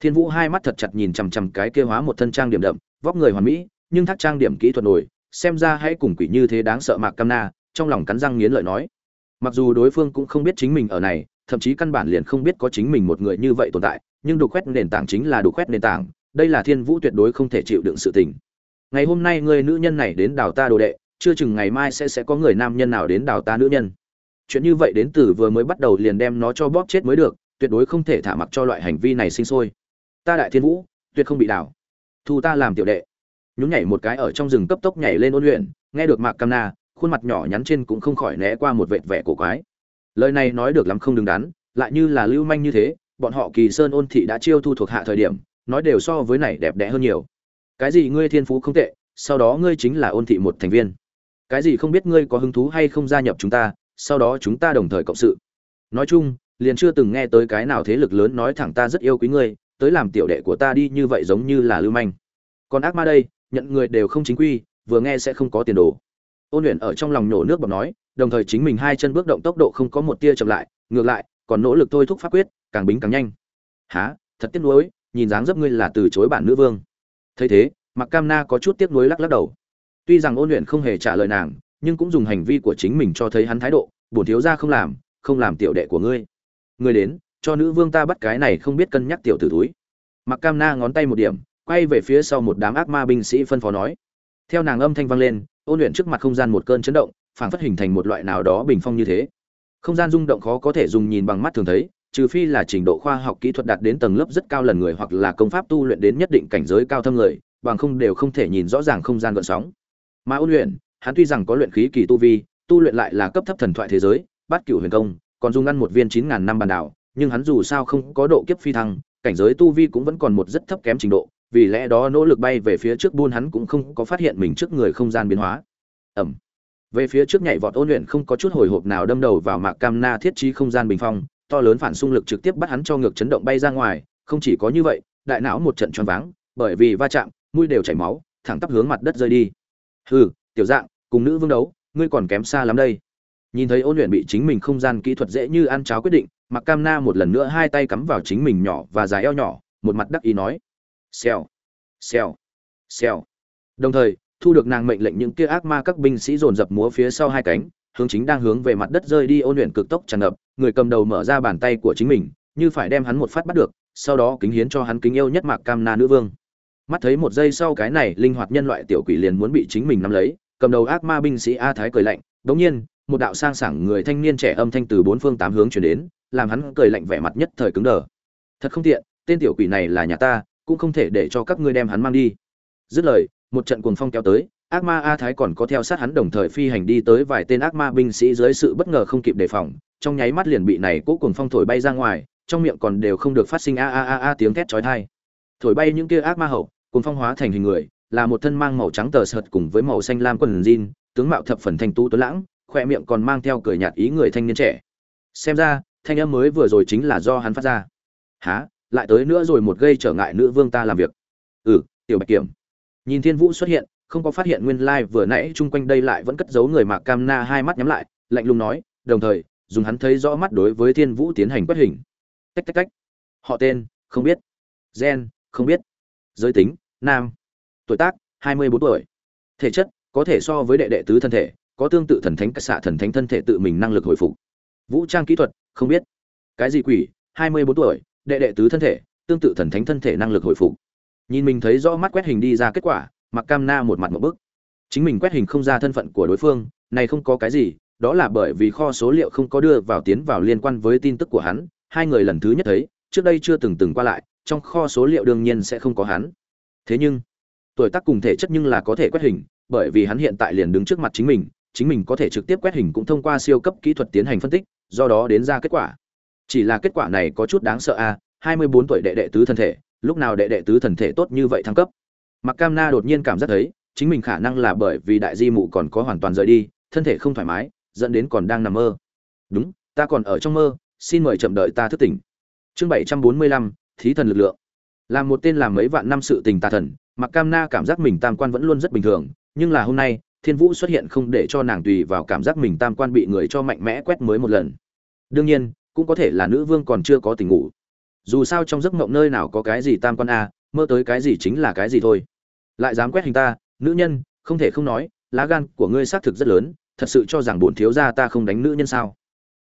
A: thiên vũ hai mắt thật chặt nhìn chằm chằm cái kia hóa một thân trang điểm đậm, vóc người hoàn mỹ nhưng thác trang điểm kỹ thuật nổi, xem ra hãy cùng quỷ như thế đáng sợ mạc cam na, trong lòng cắn răng nghiến lợi nói. Mặc dù đối phương cũng không biết chính mình ở này, thậm chí căn bản liền không biết có chính mình một người như vậy tồn tại, nhưng đục khoét nền tảng chính là đục khoét nền tảng, đây là thiên vũ tuyệt đối không thể chịu đựng sự tình. Ngày hôm nay người nữ nhân này đến đào ta đồ đệ, chưa chừng ngày mai sẽ sẽ có người nam nhân nào đến đào ta nữ nhân. Chuyện như vậy đến từ vừa mới bắt đầu liền đem nó cho bóp chết mới được, tuyệt đối không thể thả mặc cho loại hành vi này sinh sôi. Ta đại thiên vũ, tuyệt không bị đào thu ta làm tiểu đệ nhún nhảy một cái ở trong rừng cấp tốc nhảy lên ôn luyện, nghe được mạc cam na, khuôn mặt nhỏ nhắn trên cũng không khỏi né qua một vệt vẻ cổ quái. Lời này nói được lắm không đứng đắn, lại như là lưu manh như thế, bọn họ kỳ sơn ôn thị đã chiêu thu thuộc hạ thời điểm, nói đều so với này đẹp đẽ hơn nhiều. Cái gì ngươi thiên phú không tệ, sau đó ngươi chính là ôn thị một thành viên. Cái gì không biết ngươi có hứng thú hay không gia nhập chúng ta, sau đó chúng ta đồng thời cộng sự. Nói chung, liền chưa từng nghe tới cái nào thế lực lớn nói thẳng ta rất yêu quý ngươi, tới làm tiểu đệ của ta đi như vậy giống như là lưu manh. Còn ác ma đây nhận người đều không chính quy, vừa nghe sẽ không có tiền đồ. Ôn luyện ở trong lòng nhổ nước bọc nói, đồng thời chính mình hai chân bước động tốc độ không có một tia chậm lại, ngược lại, còn nỗ lực thôi thúc pháp quyết, càng bính càng nhanh. Há thật tiếc nuối, nhìn dáng dấp ngươi là từ chối bản nữ vương. Thấy thế mặc cam na có chút tiếc nuối lắc lắc đầu. Tuy rằng ôn luyện không hề trả lời nàng, nhưng cũng dùng hành vi của chính mình cho thấy hắn thái độ, bổn thiếu gia không làm không làm tiểu đệ của ngươi. Ngươi đến, cho nữ vương ta bắt cái này không biết cân nhắc tiểu tử túi mặc cam na ngón tay một điểm quay về phía sau một đám ác ma binh sĩ phân phó nói. Theo nàng âm thanh vang lên, ôn luyện trước mặt không gian một cơn chấn động, phảng phất hình thành một loại nào đó bình phong như thế. Không gian rung động khó có thể dùng nhìn bằng mắt thường thấy, trừ phi là trình độ khoa học kỹ thuật đạt đến tầng lớp rất cao lần người hoặc là công pháp tu luyện đến nhất định cảnh giới cao thâm người, bằng không đều không thể nhìn rõ ràng không gian gợn sóng. Mà ôn luyện, hắn tuy rằng có luyện khí kỳ tu vi, tu luyện lại là cấp thấp thần thoại thế giới bát cửu huyền công, còn dùng ăn một viên chín ngàn năm bàn đảo, nhưng hắn dù sao không có độ kiếp phi thăng, cảnh giới tu vi cũng vẫn còn một rất thấp kém trình độ vì lẽ đó nỗ lực bay về phía trước buôn hắn cũng không có phát hiện mình trước người không gian biến hóa. Ẩm. Về phía trước nhảy vọt ôn luyện không có chút hồi hộp nào đâm đầu vào mạc cam na thiết trí không gian bình phong, to lớn phản xung lực trực tiếp bắt hắn cho ngược chấn động bay ra ngoài, không chỉ có như vậy, đại não một trận choáng váng, bởi vì va chạm, mũi đều chảy máu, thẳng tắp hướng mặt đất rơi đi. Hừ, tiểu dạng, cùng nữ vương đấu, ngươi còn kém xa lắm đây. Nhìn thấy ôn luyện bị chính mình không gian kỹ thuật dễ như ăn cháo quyết định mặc cam na một lần nữa hai tay cắm vào chính mình nhỏ và dài eo nhỏ, một mặt đắc ý nói xèo. Xèo. Xèo. Đồng thời, thu được nàng mệnh lệnh những kia ác ma các binh sĩ dồn dập múa phía sau hai cánh, hướng chính đang hướng về mặt đất rơi đi ôn luyện cực tốc tràn ngập, người cầm đầu mở ra bàn tay của chính mình, như phải đem hắn một phát bắt được, sau đó kính hiến cho hắn kính yêu nhất mạc cam na nữ vương. Mắt thấy một giây sau cái này linh hoạt nhân loại tiểu quỷ liền muốn bị chính mình nắm lấy, cầm đầu ác ma binh sĩ a thái cười lạnh, đống nhiên, một đạo sang sảng người thanh niên trẻ âm thanh từ bốn phương tám hướng truyền đến, làm hắn cười lạnh vẻ mặt nhất thời cứng đờ. Thật không tiện, tên tiểu quỷ này là nhà ta cũng không thể để cho các ngươi đem hắn mang đi. Dứt lời, một trận cuồng phong kéo tới, ác ma a thái còn có theo sát hắn đồng thời phi hành đi tới vài tên ác ma binh sĩ dưới sự bất ngờ không kịp đề phòng, trong nháy mắt liền bị này cố cuồng phong thổi bay ra ngoài, trong miệng còn đều không được phát sinh a a a a tiếng thét chói tai. Thổi bay những kia ác ma hậu, cuồng phong hóa thành hình người, là một thân mang màu trắng tờ sợt cùng với màu xanh lam quần jean, tướng mạo thập phần thanh tú tuấn lãng, khoe miệng còn mang theo cười nhạt ý người thanh niên trẻ. Xem ra, thanh âm mới vừa rồi chính là do hắn phát ra. Há lại tới nữa rồi một gây trở ngại nữ vương ta làm việc. Ừ tiểu bạch kiểm. Nhìn thiên vũ xuất hiện, không có phát hiện nguyên lai vừa nãy chung quanh đây lại vẫn cất giấu người mạc cam na hai mắt nhắm lại, lạnh lùng nói, đồng thời, dùng hắn thấy rõ mắt đối với thiên vũ tiến hành quét hình. Tách tách tách. Họ tên, không biết. Gen, không biết. Giới tính, nam. Tuổi tác, hai mươi bốn tuổi. Thể chất, có thể so với đệ đệ tứ thân thể, có tương tự thần thánh cách xạ thần thánh thân thể tự mình năng lực hồi phục. Vũ trang kỹ thuật, không biết. Cái gì quỷ, hai mươi bốn tuổi đệ đệ tứ thân thể, tương tự thần thánh thân thể năng lực hồi phục. Nhìn mình thấy rõ mắt quét hình đi ra kết quả mặc cam na một mặt một bức. Chính mình quét hình không ra thân phận của đối phương, này không có cái gì, đó là bởi vì kho số liệu không có đưa vào tiến vào liên quan với tin tức của hắn, hai người lần thứ nhất thấy, trước đây chưa từng từng qua lại, trong kho số liệu đương nhiên sẽ không có hắn. Thế nhưng, tuổi tác cùng thể chất nhưng là có thể quét hình, bởi vì hắn hiện tại liền đứng trước mặt chính mình chính mình có thể trực tiếp quét hình cũng thông qua siêu cấp kỹ thuật tiến hành phân tích, do đó đến ra kết quả chỉ là kết quả này có chút đáng sợ a à, 24 tuổi đệ đệ tứ thân thể lúc nào đệ đệ tứ thần thể tốt như vậy thăng cấp? Mặc cam na đột nhiên cảm giác thấy chính mình khả năng là bởi vì đại di mụ còn có hoàn toàn rời đi thân thể không thoải mái dẫn đến còn đang nằm mơ. Đúng ta còn ở trong mơ xin mời chậm đợi ta thức tỉnh. Chương 745, thí thần lực lượng. Làm một tên làm mấy vạn năm sự tình tà thần mặc cam na cảm giác mình tam quan vẫn luôn rất bình thường nhưng là hôm nay thiên vũ xuất hiện không để cho nàng tùy vào cảm giác mình tam quan bị người cho mạnh mẽ quét mới một lần. Đương nhiên cũng có thể là nữ vương còn chưa có tình ngủ. Dù sao trong giấc mộng nơi nào có cái gì tam quan a, mơ tới cái gì chính là cái gì thôi. Lại dám quét hình ta, nữ nhân, không thể không nói, lá gan của ngươi xác thực rất lớn, thật sự cho rằng bổn thiếu gia ta không đánh nữ nhân sao?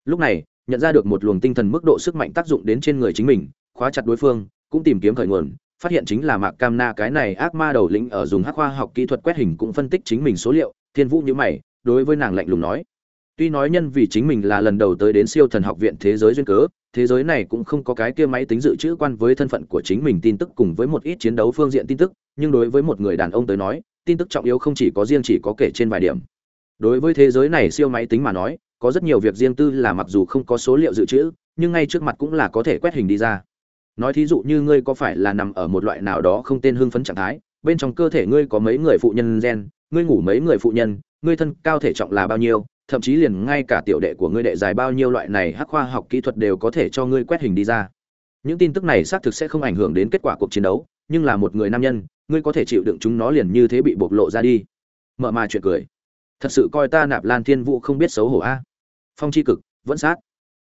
A: Lúc này, nhận ra được một luồng tinh thần mức độ sức mạnh tác dụng đến trên người chính mình, khóa chặt đối phương, cũng tìm kiếm khởi nguồn, phát hiện chính là mạc cam na cái này ác ma đầu lĩnh ở dùng hắc khoa học kỹ thuật quét hình cũng phân tích chính mình số liệu, thiên vũ như mày, đối với nàng lạnh lùng nói tuy nói nhân vì chính mình là lần đầu tới đến siêu thần học viện thế giới duyên cớ, thế giới này cũng không có cái kia máy tính dự trữ quan với thân phận của chính mình tin tức cùng với một ít chiến đấu phương diện tin tức, nhưng đối với một người đàn ông tới nói, tin tức trọng yếu không chỉ có riêng chỉ có kể trên vài điểm. Đối với thế giới này siêu máy tính mà nói, có rất nhiều việc riêng tư là mặc dù không có số liệu dự trữ, nhưng ngay trước mặt cũng là có thể quét hình đi ra. Nói thí dụ như ngươi có phải là nằm ở một loại nào đó không tên hưng phấn trạng thái, bên trong cơ thể ngươi có mấy người phụ nhân gen, ngươi ngủ mấy người phụ nhân, ngươi thân cao thể trọng là bao nhiêu thậm chí liền ngay cả tiểu đệ của ngươi đệ dài bao nhiêu loại này hắc khoa học kỹ thuật đều có thể cho ngươi quét hình đi ra. Những tin tức này xác thực sẽ không ảnh hưởng đến kết quả cuộc chiến đấu, nhưng là một người nam nhân, ngươi có thể chịu đựng chúng nó liền như thế bị bộc lộ ra đi. Mở mà chuyện cười. Thật sự coi ta nạp lan thiên vũ không biết xấu hổ a. Phong chi cực, vẫn sát.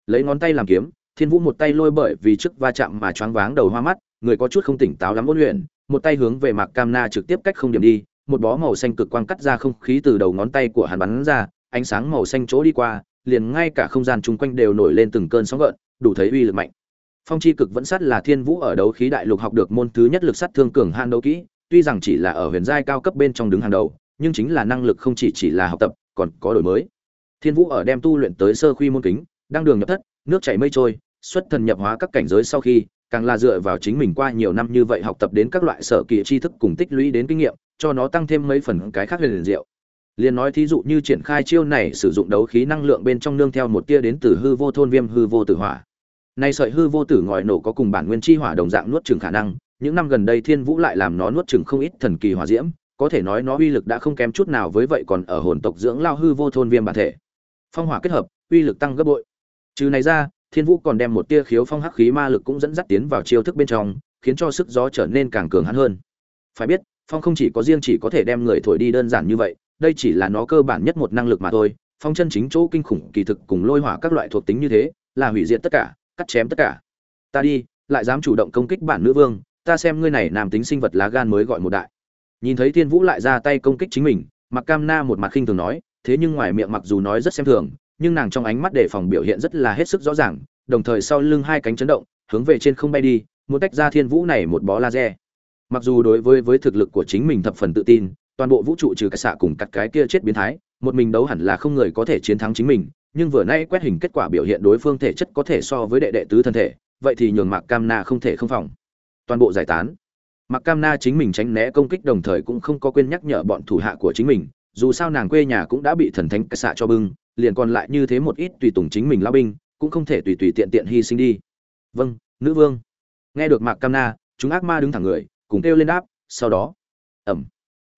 A: Lấy ngón tay làm kiếm, thiên vũ một tay lôi bởi vì trước va chạm mà choáng váng đầu hoa mắt, người có chút không tỉnh táo lắm ôn luyện một tay hướng về mạc cam na trực tiếp cách không điểm đi, một bó màu xanh cực quang cắt ra không khí từ đầu ngón tay của hắn bắn ra ánh sáng màu xanh chỗ đi qua, liền ngay cả không gian chung quanh đều nổi lên từng cơn sóng gợn, đủ thấy uy lực mạnh. Phong chi cực vẫn sát là thiên vũ ở đấu khí đại lục học được môn thứ nhất lực sát thương cường han đấu kỹ, tuy rằng chỉ là ở huyền giai cao cấp bên trong đứng hàng đầu, nhưng chính là năng lực không chỉ chỉ là học tập, còn có đổi mới. Thiên vũ ở đem tu luyện tới sơ khuy môn kính, đang đường nhập thất, nước chảy mây trôi, xuất thần nhập hóa các cảnh giới sau khi, càng là dựa vào chính mình qua nhiều năm như vậy học tập đến các loại sở kỳ tri thức cùng tích lũy đến kinh nghiệm, cho nó tăng thêm mấy phần cái khác huyền diệu liền nói thí dụ như triển khai chiêu này sử dụng đấu khí năng lượng bên trong nương theo một tia đến từ hư vô thôn viêm, hư vô tử hỏa. Nay sợi hư vô tử ngòi nổ có cùng bản nguyên chi hỏa đồng dạng nuốt chừng khả năng, những năm gần đây thiên vũ lại làm nó nuốt chừng không ít thần kỳ hỏa diễm, có thể nói nó uy lực đã không kém chút nào với vậy còn ở hồn tộc dưỡng lao hư vô thôn viêm bản thể. Phong hỏa kết hợp, uy lực tăng gấp bội. Trừ này ra, thiên vũ còn đem một tia khiếu phong hắc khí ma lực cũng dẫn dắt tiến vào chiêu thức bên trong, khiến cho sức gió trở nên càng cường hắn hơn. Phải biết, phong không chỉ có riêng chỉ có thể đem người thổi đi đơn giản như vậy đây chỉ là nó cơ bản nhất một năng lực mà thôi, phong chân chính chỗ kinh khủng kỳ thực cùng lôi hỏa các loại thuộc tính như thế, là hủy diệt tất cả, cắt chém tất cả. Ta đi, lại dám chủ động công kích bản nữ vương, ta xem ngươi này nam tính sinh vật lá gan mới gọi một đại. Nhìn thấy thiên vũ lại ra tay công kích chính mình mặc cam na một mặt khinh thường nói, thế nhưng ngoài miệng mặc dù nói rất xem thường, nhưng nàng trong ánh mắt đề phòng biểu hiện rất là hết sức rõ ràng, đồng thời sau lưng hai cánh chấn động, hướng về trên không bay đi, muốn tách ra thiên vũ này một bó laser. Mặc dù đối với với thực lực của chính mình thập phần tự tin toàn bộ vũ trụ trừ cái xạ cùng cắt cái kia chết biến thái, một mình đấu hẳn là không người có thể chiến thắng chính mình, nhưng vừa nay quét hình kết quả biểu hiện đối phương thể chất có thể so với đệ đệ tứ thân thể, vậy thì nhường mạc cam na không thể không phòng. Toàn bộ giải tán. Mạc cam na chính mình tránh né công kích đồng thời cũng không có quên nhắc nhở bọn thủ hạ của chính mình, dù sao nàng quê nhà cũng đã bị thần thánh cái xạ cho bưng, liền còn lại như thế một ít tùy tùng chính mình lao binh, cũng không thể tùy tùy tiện tiện hy sinh đi. Vâng nữ vương. Nghe được mạc cam na, chúng ác ma đứng thẳng người, cùng kêu lên đáp, sau đó. Ẩm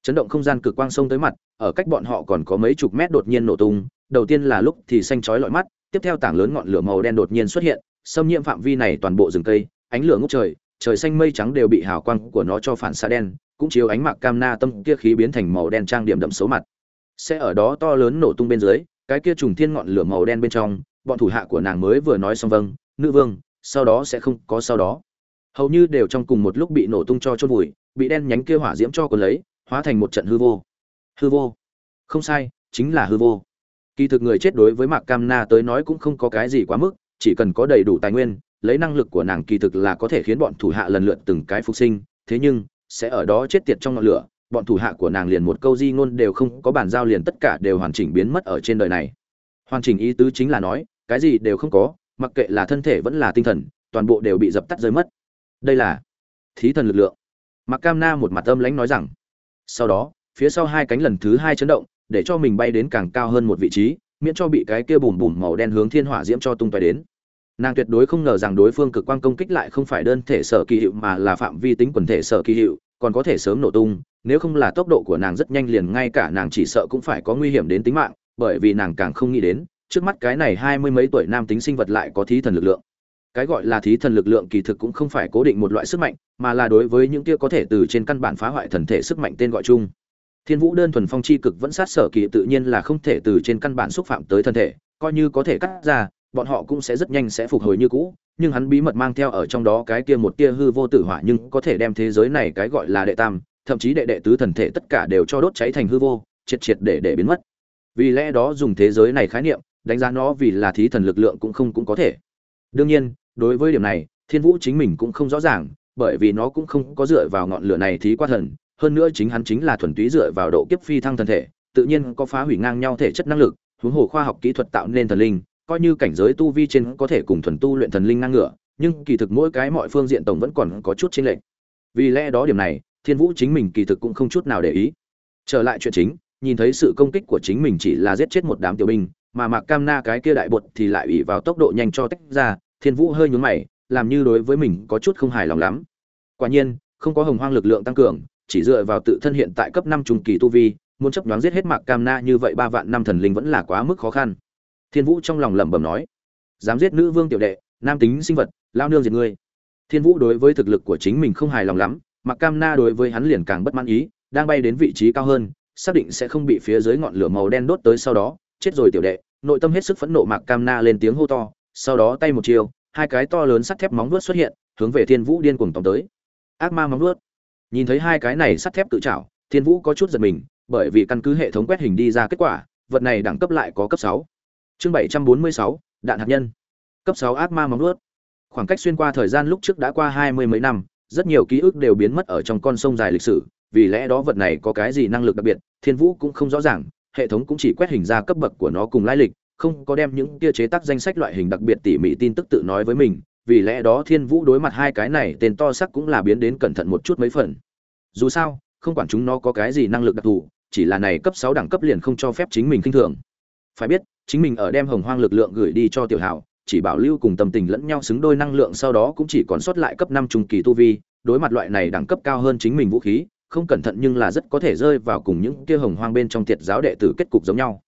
A: chấn động không gian cực quang sông tới mặt, ở cách bọn họ còn có mấy chục mét đột nhiên nổ tung, đầu tiên là lúc thì xanh chói lọi mắt, tiếp theo tảng lớn ngọn lửa màu đen đột nhiên xuất hiện, xâm nhiễm phạm vi này toàn bộ rừng cây, ánh lửa ngút trời trời xanh mây trắng đều bị hào quang của nó cho phản xạ đen, cũng chiếu ánh mạc cam na tâm kia khí biến thành màu đen trang điểm đậm xấu mặt. Sẽ ở đó to lớn nổ tung bên dưới, cái kia trùng thiên ngọn lửa màu đen bên trong, bọn thủ hạ của nàng mới vừa nói xong vâng nữ vương, sau đó sẽ không có sau đó. Hầu như đều trong cùng một lúc bị nổ tung cho chôn vùi, bị đen nhánh kia hỏa diễm cho cuốn lấy hóa thành một trận hư vô. Hư vô? Không sai, chính là hư vô. Kỳ thực người chết đối với mạc cam na tới nói cũng không có cái gì quá mức, chỉ cần có đầy đủ tài nguyên, lấy năng lực của nàng kỳ thực là có thể khiến bọn thủ hạ lần lượt từng cái phục sinh, thế nhưng, sẽ ở đó chết tiệt trong ngọn lửa, bọn thủ hạ của nàng liền một câu di ngôn đều không có bàn giao liền tất cả đều hoàn chỉnh biến mất ở trên đời này. Hoàn chỉnh ý tứ chính là nói, cái gì đều không có, mặc kệ là thân thể vẫn là tinh thần, toàn bộ đều bị dập tắt rơi mất. Đây là thí thần lực lượng. Mặc cam na một mặt âm lãnh nói rằng sau đó, phía sau hai cánh lần thứ hai chấn động, để cho mình bay đến càng cao hơn một vị trí, miễn cho bị cái kia bùm bùm màu đen hướng thiên hỏa diễm cho tung tóe đến. Nàng tuyệt đối không ngờ rằng đối phương cực quang công kích lại không phải đơn thể sở kỳ hiệu mà là phạm vi tính quần thể sở kỳ hiệu, còn có thể sớm nổ tung, nếu không là tốc độ của nàng rất nhanh liền ngay cả nàng chỉ sợ cũng phải có nguy hiểm đến tính mạng, bởi vì nàng càng không nghĩ đến, trước mắt cái này hai mươi mấy tuổi nam tính sinh vật lại có thí thần lực lượng cái gọi là thí thần lực lượng kỳ thực cũng không phải cố định một loại sức mạnh, mà là đối với những kia có thể từ trên căn bản phá hoại thần thể sức mạnh tên gọi chung. Thiên vũ đơn thuần phong chi cực vẫn sát sở kỳ tự nhiên là không thể từ trên căn bản xúc phạm tới thân thể, coi như có thể cắt ra, bọn họ cũng sẽ rất nhanh sẽ phục hồi như cũ, nhưng hắn bí mật mang theo ở trong đó cái kia một tia hư vô tử hỏa nhưng có thể đem thế giới này cái gọi là đệ tam, thậm chí đệ đệ tứ thần thể tất cả đều cho đốt cháy thành hư vô, triệt triệt để để biến mất. Vì lẽ đó dùng thế giới này khái niệm, đánh giá nó vì là thí thần lực lượng cũng không cũng có thể. Đương nhiên đối với điểm này, thiên vũ chính mình cũng không rõ ràng, bởi vì nó cũng không có dựa vào ngọn lửa này thí qua thần, hơn nữa chính hắn chính là thuần túy dựa vào độ kiếp phi thăng thần thể, tự nhiên có phá hủy ngang nhau thể chất năng lực, huống hồ khoa học kỹ thuật tạo nên thần linh, coi như cảnh giới tu vi trên có thể cùng thuần tu luyện thần linh ngang ngửa, nhưng kỳ thực mỗi cái mọi phương diện tổng vẫn còn có chút chênh lệch. Vì lẽ đó điểm này, thiên vũ chính mình kỳ thực cũng không chút nào để ý. Trở lại chuyện chính, nhìn thấy sự công kích của chính mình chỉ là giết chết một đám tiểu binh, mà mạc cam na cái kia đại bột thì lại ủy vào tốc độ nhanh cho tách ra thiên vũ hơi nhún mày, làm như đối với mình có chút không hài lòng lắm. Quả nhiên, không có hồng hoang lực lượng tăng cường, chỉ dựa vào tự thân hiện tại cấp năm trung kỳ tu vi, muốn chấp đoán giết hết mạc cam na như vậy ba vạn năm thần linh vẫn là quá mức khó khăn. Thiên vũ trong lòng lẩm bẩm nói, dám giết nữ vương tiểu đệ, nam tính sinh vật, lao nương diệt ngươi. Thiên vũ đối với thực lực của chính mình không hài lòng lắm, mạc cam na đối với hắn liền càng bất mãn ý, đang bay đến vị trí cao hơn, xác định sẽ không bị phía dưới ngọn lửa màu đen đốt tới sau đó, chết rồi tiểu đệ, nội tâm hết sức phẫn nộ mạc cam na lên tiếng hô to sau đó tay một chiều, hai cái to lớn sắt thép móng vuốt xuất hiện, hướng về thiên vũ điên cuồng tóm tới. Ác ma móng vuốt. Nhìn thấy hai cái này sắt thép tự chảo, thiên vũ có chút giật mình, bởi vì căn cứ hệ thống quét hình đi ra kết quả, vật này đẳng cấp lại có cấp sáu. Chương bảy trăm bốn mươi sáu, đạn hạt nhân. Cấp sáu ác ma móng vuốt. Khoảng cách xuyên qua thời gian lúc trước đã qua hai mươi mấy năm, rất nhiều ký ức đều biến mất ở trong con sông dài lịch sử, vì lẽ đó vật này có cái gì năng lực đặc biệt, thiên vũ cũng không rõ ràng, hệ thống cũng chỉ quét hình ra cấp bậc của nó cùng lai lịch không có đem những kia chế tác danh sách loại hình đặc biệt tỉ mỉ tin tức tự nói với mình vì lẽ đó thiên vũ đối mặt hai cái này tên to sắc cũng là biến đến cẩn thận một chút mấy phần. Dù sao không quản chúng nó có cái gì năng lực đặc thù chỉ là này cấp sáu đẳng cấp liền không cho phép chính mình kinh thường. Phải biết chính mình ở đem hồng hoang lực lượng gửi đi cho tiểu hảo chỉ bảo lưu cùng tâm tình lẫn nhau xứng đôi năng lượng sau đó cũng chỉ còn sót lại cấp năm trung kỳ tu vi đối mặt loại này đẳng cấp cao hơn chính mình vũ khí không cẩn thận nhưng là rất có thể rơi vào cùng những kia hồng hoang bên trong tiệt giáo đệ tử kết cục giống nhau.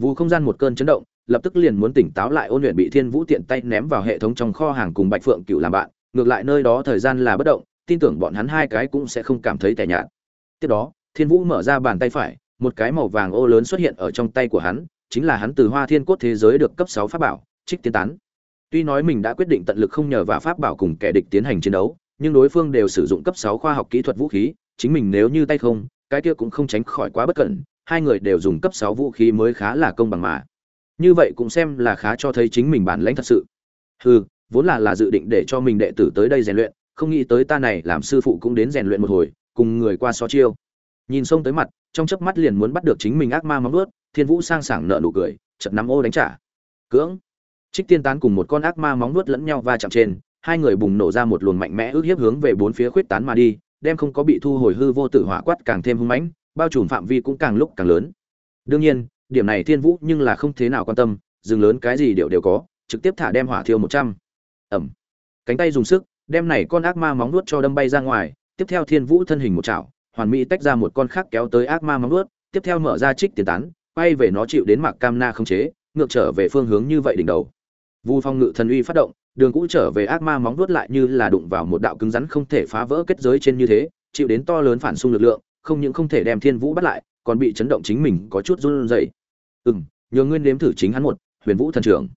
A: Vù không gian một cơn chấn động, lập tức liền muốn tỉnh táo lại ôn luyện bị Thiên Vũ tiện tay ném vào hệ thống trong kho hàng cùng Bạch Phượng cựu làm bạn, ngược lại nơi đó thời gian là bất động, tin tưởng bọn hắn hai cái cũng sẽ không cảm thấy tẻ nhạt. Tiếp đó, Thiên Vũ mở ra bàn tay phải, một cái màu vàng ô lớn xuất hiện ở trong tay của hắn, chính là hắn từ Hoa Thiên Cốt thế giới được cấp sáu pháp bảo, Trích tiến Tán. Tuy nói mình đã quyết định tận lực không nhờ vào pháp bảo cùng kẻ địch tiến hành chiến đấu, nhưng đối phương đều sử dụng cấp sáu khoa học kỹ thuật vũ khí, chính mình nếu như tay không, cái kia cũng không tránh khỏi quá bất cẩn, hai người đều dùng cấp sáu vũ khí mới khá là công bằng mà. Như vậy cũng xem là khá cho thấy chính mình bản lãnh thật sự. Hừ, vốn là là dự định để cho mình đệ tử tới đây rèn luyện, không nghĩ tới ta này làm sư phụ cũng đến rèn luyện một hồi, cùng người qua so chiêu. Nhìn sông tới mặt, trong chớp mắt liền muốn bắt được chính mình ác ma móng vuốt, Thiên Vũ sang sảng nở nụ cười, chật nắm ô đánh trả. Cưỡng. Trích Tiên tán cùng một con ác ma móng vuốt lẫn nhau va chạm trên, hai người bùng nổ ra một luồng mạnh mẽ ước hiếp hướng về bốn phía khuyết tán mà đi, đem không có bị thu hồi hư vô tử hỏa quát càng thêm hung mãnh, bao trùm phạm vi cũng càng lúc càng lớn đương nhiên điểm này thiên vũ nhưng là không thế nào quan tâm rừng lớn cái gì đều đều có trực tiếp thả đem hỏa thiêu một trăm. Ẩm. Cánh tay dùng sức đem này con ác ma móng nuốt cho đâm bay ra ngoài tiếp theo thiên vũ thân hình một chảo hoàn mỹ tách ra một con khác kéo tới ác ma móng nuốt tiếp theo mở ra trích tiền tán quay về nó chịu đến mạc cam na không chế ngược trở về phương hướng như vậy đỉnh đầu. Vu phong ngự thần uy phát động đường cũ trở về ác ma móng nuốt lại như là đụng vào một đạo cứng rắn không thể phá vỡ kết giới trên như thế chịu đến to lớn phản xung lực lượng không những không thể đem Thiên Vũ bắt lại, còn bị chấn động chính mình có chút run rẩy. Ừm, nhờ nguyên nếm thử chính hắn một, Huyền Vũ thần trưởng.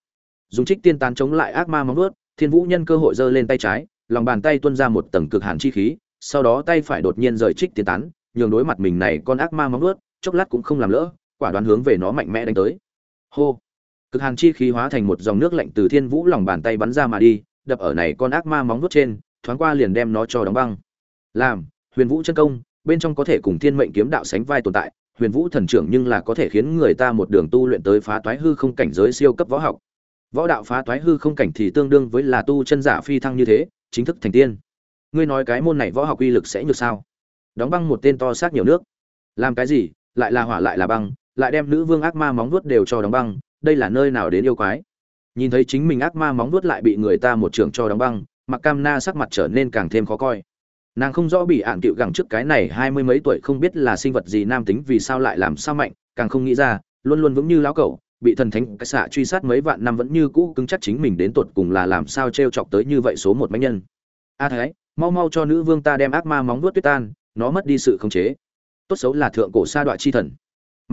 A: Dùng Trích Tiên tán chống lại ác ma móng vuốt, Thiên Vũ nhân cơ hội giơ lên tay trái, lòng bàn tay tuôn ra một tầng cực hàn chi khí, sau đó tay phải đột nhiên rời Trích Tiên tán, nhường đối mặt mình này con ác ma móng vuốt, chốc lát cũng không làm lỡ, quả đoán hướng về nó mạnh mẽ đánh tới. Hô! Cực hàn chi khí hóa thành một dòng nước lạnh từ Thiên Vũ lòng bàn tay bắn ra mà đi, đập ở này con ác ma móng vuốt trên, thoáng qua liền đem nó cho đóng băng. Làm, Huyền Vũ chân công, bên trong có thể cùng thiên mệnh kiếm đạo sánh vai tồn tại huyền vũ thần trưởng nhưng là có thể khiến người ta một đường tu luyện tới phá toái hư không cảnh giới siêu cấp võ học. Võ đạo phá toái hư không cảnh thì tương đương với là tu chân giả phi thăng như thế, chính thức thành tiên. Ngươi nói cái môn này võ học uy lực sẽ như sao? Đóng băng một tên to xác nhiều nước. Làm cái gì? Lại là hỏa, lại là băng, lại đem nữ vương ác ma móng vuốt đều cho đóng băng, đây là nơi nào đến yêu quái? Nhìn thấy chính mình ác ma móng vuốt lại bị người ta một trường cho đóng băng mặc cam na sắc mặt trở nên càng thêm khó coi nàng không rõ bị ạn cựu gẳng trước cái này hai mươi mấy tuổi không biết là sinh vật gì nam tính vì sao lại làm sao mạnh, càng không nghĩ ra, luôn luôn vững như lão cẩu, bị thần thánh cái xạ truy sát mấy vạn năm vẫn như cũ cứng chắc chính mình đến tột cùng là làm sao t r e o chọc tới như vậy số một bánh nhân. A à thái, mau mau cho nữ vương ta đem ác ma móng vuốt tuyết tan, nó mất đi sự khống chế. Tốt xấu là thượng cổ sa đoạn chi thần.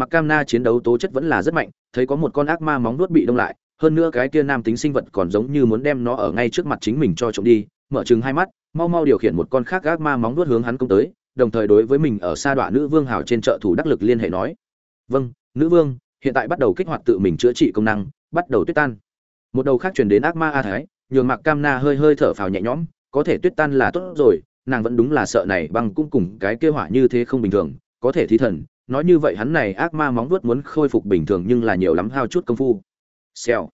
A: Mặc cam na chiến đấu tố chất vẫn là rất mạnh, thấy có một con ác ma móng vuốt bị đông lại, hơn nữa cái kia nam tính sinh vật còn giống như muốn đem nó ở ngay trước mặt chính mình cho trộm đi, mở chừng hai mắt mau mau điều khiển một con khác gác ma móng vuốt hướng hắn công tới, đồng thời đối với mình ở xa đoạn nữ vương hào trên trợ thủ đắc lực liên hệ nói vâng nữ vương, hiện tại bắt đầu kích hoạt tự mình chữa trị công năng, bắt đầu tuyết tan. Một đầu khác truyền đến ác ma a thái, nhường mạc cam na hơi hơi thở phào nhẹ nhõm, có thể tuyết tan là tốt rồi, nàng vẫn đúng là sợ này băng cũng cùng cái kế hỏa như thế không bình thường, có thể thí thần. Nói như vậy hắn này ác ma móng vuốt muốn khôi phục bình thường nhưng là nhiều lắm hao chút công phu. Xèo.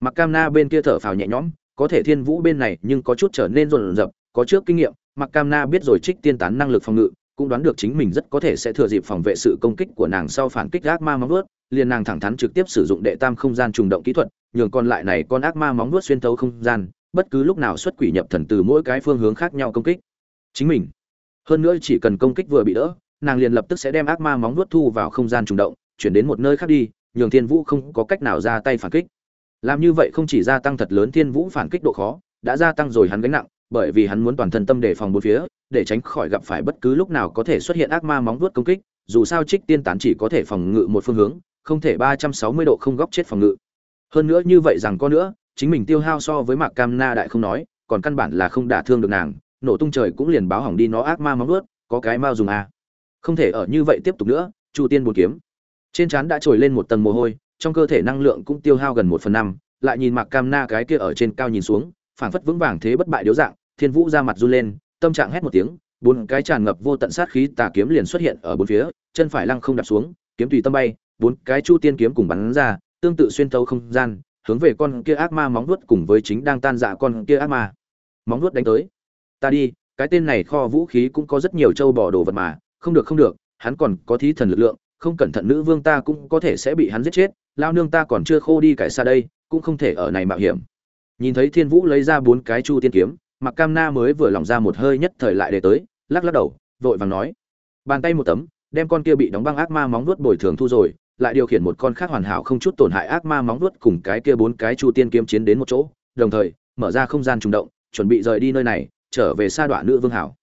A: Mặc cam na bên kia thở phào nhẹ nhõm, có thể thiên vũ bên này nhưng có chút trở nên rộn rập có trước kinh nghiệm mặc cam na biết rồi trích tiên tán năng lực phòng ngự, cũng đoán được chính mình rất có thể sẽ thừa dịp phòng vệ sự công kích của nàng sau phản kích ác ma móng vuốt, liền nàng thẳng thắn trực tiếp sử dụng đệ tam không gian trùng động kỹ thuật, nhường còn lại này con ác ma móng vuốt xuyên thấu không gian, bất cứ lúc nào xuất quỷ nhập thần từ mỗi cái phương hướng khác nhau công kích. Chính mình. Hơn nữa chỉ cần công kích vừa bị đỡ, nàng liền lập tức sẽ đem ác ma móng vuốt thu vào không gian trùng động, chuyển đến một nơi khác đi, nhường thiên vũ không có cách nào ra tay phản kích. Làm như vậy không chỉ gia tăng thật lớn thiên vũ phản kích độ khó, đã gia tăng rồi hắn gánh nặng bởi vì hắn muốn toàn thân tâm đề phòng bốn phía, để tránh khỏi gặp phải bất cứ lúc nào có thể xuất hiện ác ma móng vuốt công kích, dù sao trích tiên tán chỉ có thể phòng ngự một phương hướng, không thể ba trăm sáu mươi độ không góc chết phòng ngự hơn nữa như vậy rằng có nữa, chính mình tiêu hao so với mạc cam na đại không nói, còn căn bản là không đả thương được nàng, nổ tung trời cũng liền báo hỏng đi nó ác ma móng vuốt, có cái mau dùng à. không thể ở như vậy tiếp tục nữa, chu tiên bốn kiếm trên trán đã trồi lên một tầng mồ hôi, trong cơ thể năng lượng cũng tiêu hao gần một phần năm, lại nhìn mạc cam na cái kia ở trên cao nhìn xuống, phảng phất vững vàng thế bất bại điếu dạng thiên vũ ra mặt run lên, tâm trạng hét một tiếng, bốn cái tràn ngập vô tận sát khí tà kiếm liền xuất hiện ở bốn phía, chân phải lăng không đạp xuống, kiếm tùy tâm bay, bốn cái chu tiên kiếm cùng bắn ra, tương tự xuyên thấu không gian, hướng về con kia ác ma móng vuốt cùng với chính đang tan dạ con kia ác ma móng vuốt đánh tới. Ta đi, cái tên này kho vũ khí cũng có rất nhiều châu bò đồ vật mà, không được không được, hắn còn có thí thần lực lượng, không cẩn thận nữ vương ta cũng có thể sẽ bị hắn giết chết, lao nương ta còn chưa khô đi cải xa đây, cũng không thể ở này mạo hiểm. Nhìn thấy thiên vũ lấy ra bốn cái chu tiên kiếm mặc cam na mới vừa lòng ra một hơi nhất thời lại để tới, lắc lắc đầu, vội vàng nói. Bàn tay một tấm, đem con kia bị đóng băng ác ma móng vuốt bồi thường thu rồi, lại điều khiển một con khác hoàn hảo không chút tổn hại ác ma móng vuốt cùng cái kia bốn cái chu tiên kiếm chiến đến một chỗ, đồng thời, mở ra không gian trùng động, chuẩn bị rời đi nơi này, trở về sa đoạn nữ vương hảo.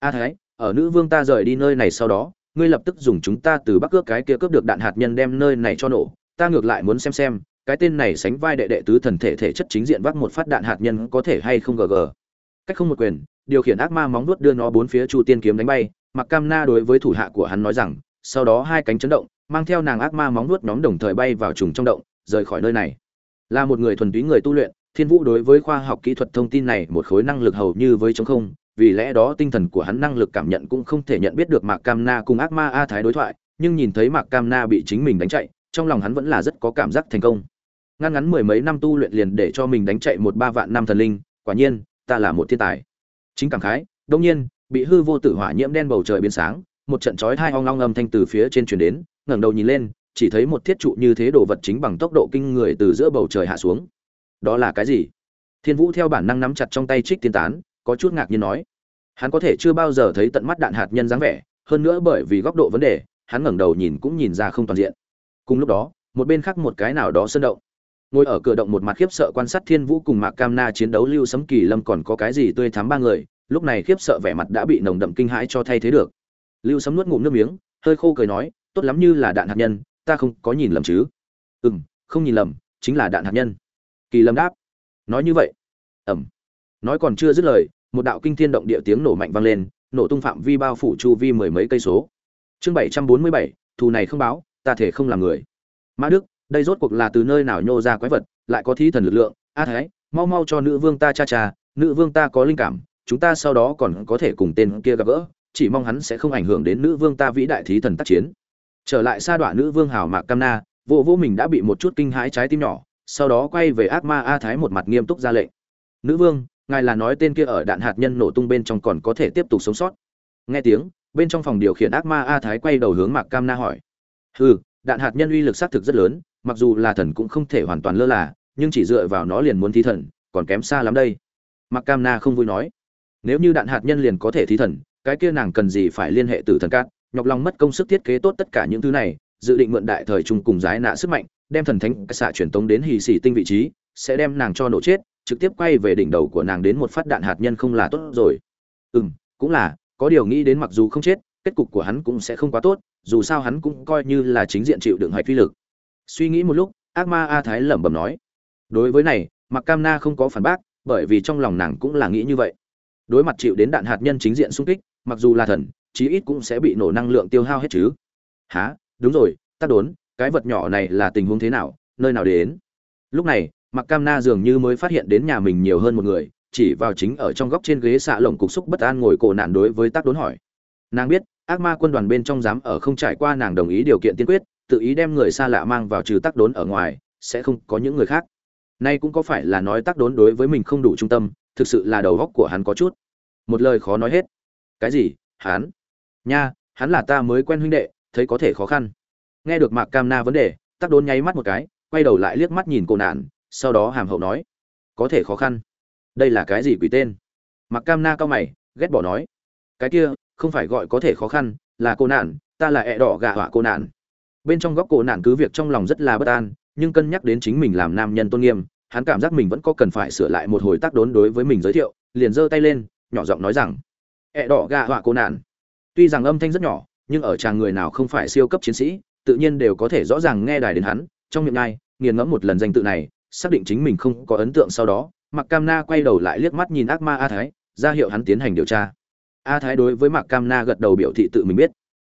A: A thái, ở nữ vương ta rời đi nơi này sau đó, ngươi lập tức dùng chúng ta từ bắc cướp cái kia cướp được đạn hạt nhân đem nơi này cho nổ. Ta ngược lại muốn xem xem, cái tên này sánh vai đệ đệ tứ thần thể thể chất chính diện vác một phát đạn hạt nhân có thể hay không gg cách không một quyền, điều khiển ác ma móng nuốt đưa nó bốn phía chu tiên kiếm đánh bay mặc cam na đối với thủ hạ của hắn nói rằng, sau đó hai cánh chấn động, mang theo nàng ác ma móng nuốt nhóm đồng thời bay vào trùng trong động, rời khỏi nơi này. Là một người thuần túy người tu luyện, thiên vũ đối với khoa học kỹ thuật thông tin này một khối năng lực hầu như với chống không, vì lẽ đó tinh thần của hắn năng lực cảm nhận cũng không thể nhận biết được mạc cam na cùng ác ma a thái đối thoại, nhưng nhìn thấy mạc cam na bị chính mình đánh chạy, trong lòng hắn vẫn là rất có cảm giác thành công. Ngăn ngắn mười mấy năm tu luyện liền để cho mình đánh chạy một ba vạn năm thần linh, quả nhiên ta là một thiên tài. Chính cảm khái đông nhiên, bị hư vô tử hỏa nhiễm đen bầu trời biến sáng, một trận chói hai hoang long âm thanh từ phía trên truyền đến, ngẩng đầu nhìn lên, chỉ thấy một thiết trụ như thế đồ vật chính bằng tốc độ kinh người từ giữa bầu trời hạ xuống. Đó là cái gì? Thiên vũ theo bản năng nắm chặt trong tay trích tiên tán, có chút ngạc nhiên nói. Hắn có thể chưa bao giờ thấy tận mắt đạn hạt nhân dáng vẻ, hơn nữa bởi vì góc độ vấn đề, hắn ngẩng đầu nhìn cũng nhìn ra không toàn diện. Cùng lúc đó, một bên khác một cái nào đó sơn động ngồi ở cửa động một mặt khiếp sợ quan sát thiên vũ cùng mạc cam na chiến đấu lưu sấm kỳ lâm còn có cái gì tươi thắm ba người, lúc này khiếp sợ vẻ mặt đã bị nồng đậm kinh hãi cho thay thế được. Lưu sấm nuốt ngụm nước miếng, hơi khô cười nói, tốt lắm như là đạn hạt nhân, ta không có nhìn lầm chứ. Ừ m không nhìn lầm, chính là đạn hạt nhân. Kỳ lâm đáp, nói như vậy. Ẩm nói còn chưa dứt lời, một đạo kinh thiên động địa tiếng nổ mạnh vang lên, nổ tung phạm vi bao phủ chu vi mười mấy cây số. Chương bảy trăm bốn mươi bảy, thù này không báo, ta thể không làm người. Mã đức đây rốt cuộc là từ nơi nào nhô ra quái vật, lại có thí thần lực lượng. A thái, mau mau cho nữ vương ta cha cha, nữ vương ta có linh cảm, chúng ta sau đó còn có thể cùng tên kia gặp gỡ, chỉ mong hắn sẽ không ảnh hưởng đến nữ vương ta vĩ đại thí thần tác chiến. Trở lại sa đoạn nữ vương hào mạc cam na, vô vô mình đã bị một chút kinh hãi trái tim nhỏ, sau đó quay về ác ma a thái một mặt nghiêm túc ra lệnh. Nữ vương, ngài là nói tên kia ở đạn hạt nhân nổ tung bên trong còn có thể tiếp tục sống sót. Nghe tiếng, bên trong phòng điều khiển ác ma a thái quay đầu hướng mạc cam na hỏi. Hừ, đạn hạt nhân uy lực xác thực rất lớn mặc dù là thần cũng không thể hoàn toàn lơ là, nhưng chỉ dựa vào nó liền muốn thi thần, còn kém xa lắm đây. Mặc cam na không vui nói, nếu như đạn hạt nhân liền có thể thi thần, cái kia nàng cần gì phải liên hệ tử thần cát? Nhọc lòng mất công sức thiết kế tốt tất cả những thứ này, dự định mượn đại thời trung cùng giái nạ sức mạnh, đem thần thánh xạ truyền tống đến hì xì tinh vị trí, sẽ đem nàng cho nổ chết, trực tiếp quay về đỉnh đầu của nàng đến một phát đạn hạt nhân không là tốt rồi. Ừ m cũng là, có điều nghĩ đến mặc dù không chết, kết cục của hắn cũng sẽ không quá tốt, dù sao hắn cũng coi như là chính diện chịu đựng hạch phi lực suy nghĩ một lúc, ác ma a thái lẩm bẩm nói. Đối với này mặc cam na không có phản bác, bởi vì trong lòng nàng cũng là nghĩ như vậy. Đối mặt chịu đến đạn hạt nhân chính diện xung kích, mặc dù là thần, chí ít cũng sẽ bị nổ năng lượng tiêu hao hết chứ. Há đúng rồi tắc đốn, cái vật nhỏ này là tình huống thế nào, nơi nào đến? Lúc này mặc cam na dường như mới phát hiện đến nhà mình nhiều hơn một người, chỉ vào chính ở trong góc trên ghế xạ lồng cục xúc bất an ngồi cổ nạn đối với tác đốn hỏi. Nàng biết, ác ma quân đoàn bên trong dám ở không trải qua nàng đồng ý điều kiện tiên quyết tự ý đem người xa lạ mang vào trừ tác đốn ở ngoài, sẽ không có những người khác. Nay cũng có phải là nói tác đốn đối với mình không đủ trung tâm, thực sự là đầu góc của hắn có chút. Một lời khó nói hết. Cái gì? Hắn? Nha, hắn là ta mới quen huynh đệ, thấy có thể khó khăn. Nghe được mạc cam na vấn đề tác đốn nháy mắt một cái, quay đầu lại liếc mắt nhìn cô nạn, sau đó hàm hậu nói, có thể khó khăn. Đây là cái gì quỷ tên? Mạc cam na cao mày, ghét bỏ nói, cái kia, không phải gọi có thể khó khăn, là cô nạn, ta là ẹ đỏ gà họa cô nạn bên trong góc cổ nạn cứ việc trong lòng rất là bất an, nhưng cân nhắc đến chính mình làm nam nhân tôn nghiêm, hắn cảm giác mình vẫn có cần phải sửa lại một hồi tác đốn đối với mình giới thiệu, liền giơ tay lên, nhỏ giọng nói rằng, ẹ đỏ gà họa cô nạn. Tuy rằng âm thanh rất nhỏ, nhưng ở chàng người nào không phải siêu cấp chiến sĩ, tự nhiên đều có thể rõ ràng nghe đài đến hắn, trong miệng ai, nghiền ngẫm một lần danh tự này, xác định chính mình không có ấn tượng sau đó mặc cam na quay đầu lại liếc mắt nhìn ác ma a thái, ra hiệu hắn tiến hành điều tra. A thái đối với mạc cam na gật đầu biểu thị tự mình biết.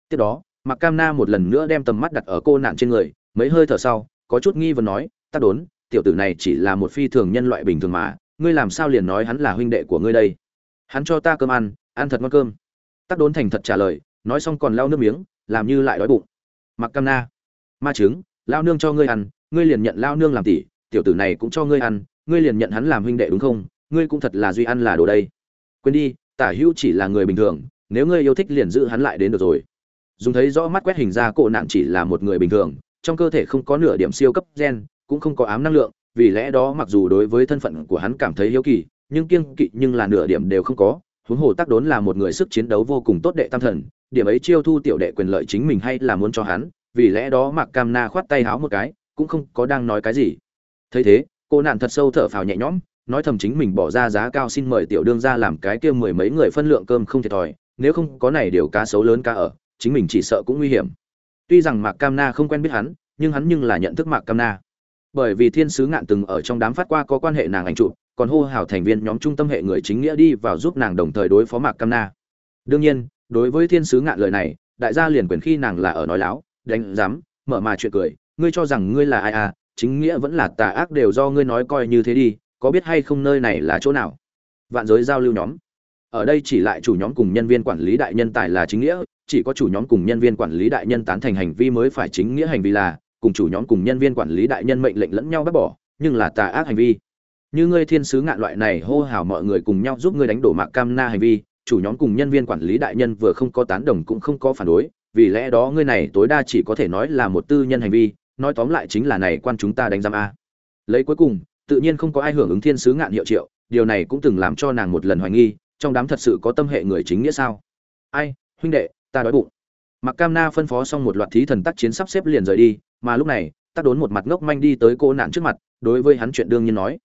A: Tiếp đó mạc cam na một lần nữa đem tầm mắt đặt ở cô nạn trên người, mấy hơi thở sau, có chút nghi vấn nói tác đốn, tiểu tử này chỉ là một phi thường nhân loại bình thường mà, ngươi làm sao liền nói hắn là huynh đệ của ngươi đây? Hắn cho ta cơm ăn ăn thật ngon cơm. Tắc đốn thành thật trả lời, nói xong còn lao nước miếng, làm như lại đói bụng. Mặc cam na, ma trứng lao nương cho ngươi ăn, ngươi liền nhận lao nương làm tỷ, tiểu tử này cũng cho ngươi ăn, ngươi liền nhận hắn làm huynh đệ đúng không? Ngươi cũng thật là duy ăn là đồ đây. Quên đi, tả hữu chỉ là người bình thường, nếu ngươi yêu thích liền giữ hắn lại đến được rồi dùng thấy rõ mắt quét hình ra cổ nạn chỉ là một người bình thường, trong cơ thể không có nửa điểm siêu cấp gen, cũng không có ám năng lượng, vì lẽ đó mặc dù đối với thân phận của hắn cảm thấy hiếu kỳ, nhưng kiêng kỵ nhưng là nửa điểm đều không có. Huống hồ tác đốn là một người sức chiến đấu vô cùng tốt đệ tam thần, điểm ấy chiêu thu tiểu đệ quyền lợi chính mình hay là muốn cho hắn, vì lẽ đó mặc cam na khoát tay háo một cái, cũng không có đang nói cái gì. Thấy thế, cô nạn thật sâu thở phào nhẹ nhõm, nói thầm chính mình bỏ ra giá cao xin mời tiểu đương ra làm cái kia mười mấy người phân lượng cơm không thiệt thòi, nếu không có này điều cá xấu lớn cá ở chính mình chỉ sợ cũng nguy hiểm. Tuy rằng mạc cam na không quen biết hắn, nhưng hắn nhưng là nhận thức mạc cam na. Bởi vì thiên sứ ngạn từng ở trong đám phát qua có quan hệ nàng ảnh chụp, còn hô hào thành viên nhóm trung tâm hệ người chính nghĩa đi vào giúp nàng đồng thời đối phó mạc cam na. Đương nhiên, đối với thiên sứ ngạn lời này, đại gia liền quyền khi nàng là ở nói láo, đánh dám mở mà chuyện cười, ngươi cho rằng ngươi là ai à? Chính nghĩa vẫn là tà ác đều do ngươi nói coi như thế đi, có biết hay không nơi này là chỗ nào? Vạn giới giao lưu nhóm. Ở đây chỉ lại chủ nhóm cùng nhân viên quản lý đại nhân tài là chính nghĩa chỉ có chủ nhóm cùng nhân viên quản lý đại nhân tán thành hành vi mới phải chính nghĩa hành vi là, cùng chủ nhóm cùng nhân viên quản lý đại nhân mệnh lệnh lẫn nhau bác bỏ, nhưng là tà ác hành vi. Như ngươi thiên sứ ngạn loại này hô hào mọi người cùng nhau giúp ngươi đánh đổ mạc cam na hành vi, chủ nhóm cùng nhân viên quản lý đại nhân vừa không có tán đồng cũng không có phản đối, vì lẽ đó ngươi này tối đa chỉ có thể nói là một tư nhân hành vi, nói tóm lại chính là này quan chúng ta đánh giam a. Lấy cuối cùng, tự nhiên không có ai hưởng ứng thiên sứ ngạn hiệu triệu, điều này cũng từng làm cho nàng một lần hoài nghi, trong đám thật sự có tâm hệ người chính nghĩa sao? Ai, huynh đệ ta đói bụng. Mặc cam na phân phó xong một loạt thí thần tác chiến sắp xếp liền rời đi, mà lúc này, tác đốn một mặt ngốc manh đi tới cô nạn trước mặt, đối với hắn chuyện đương nhiên nói.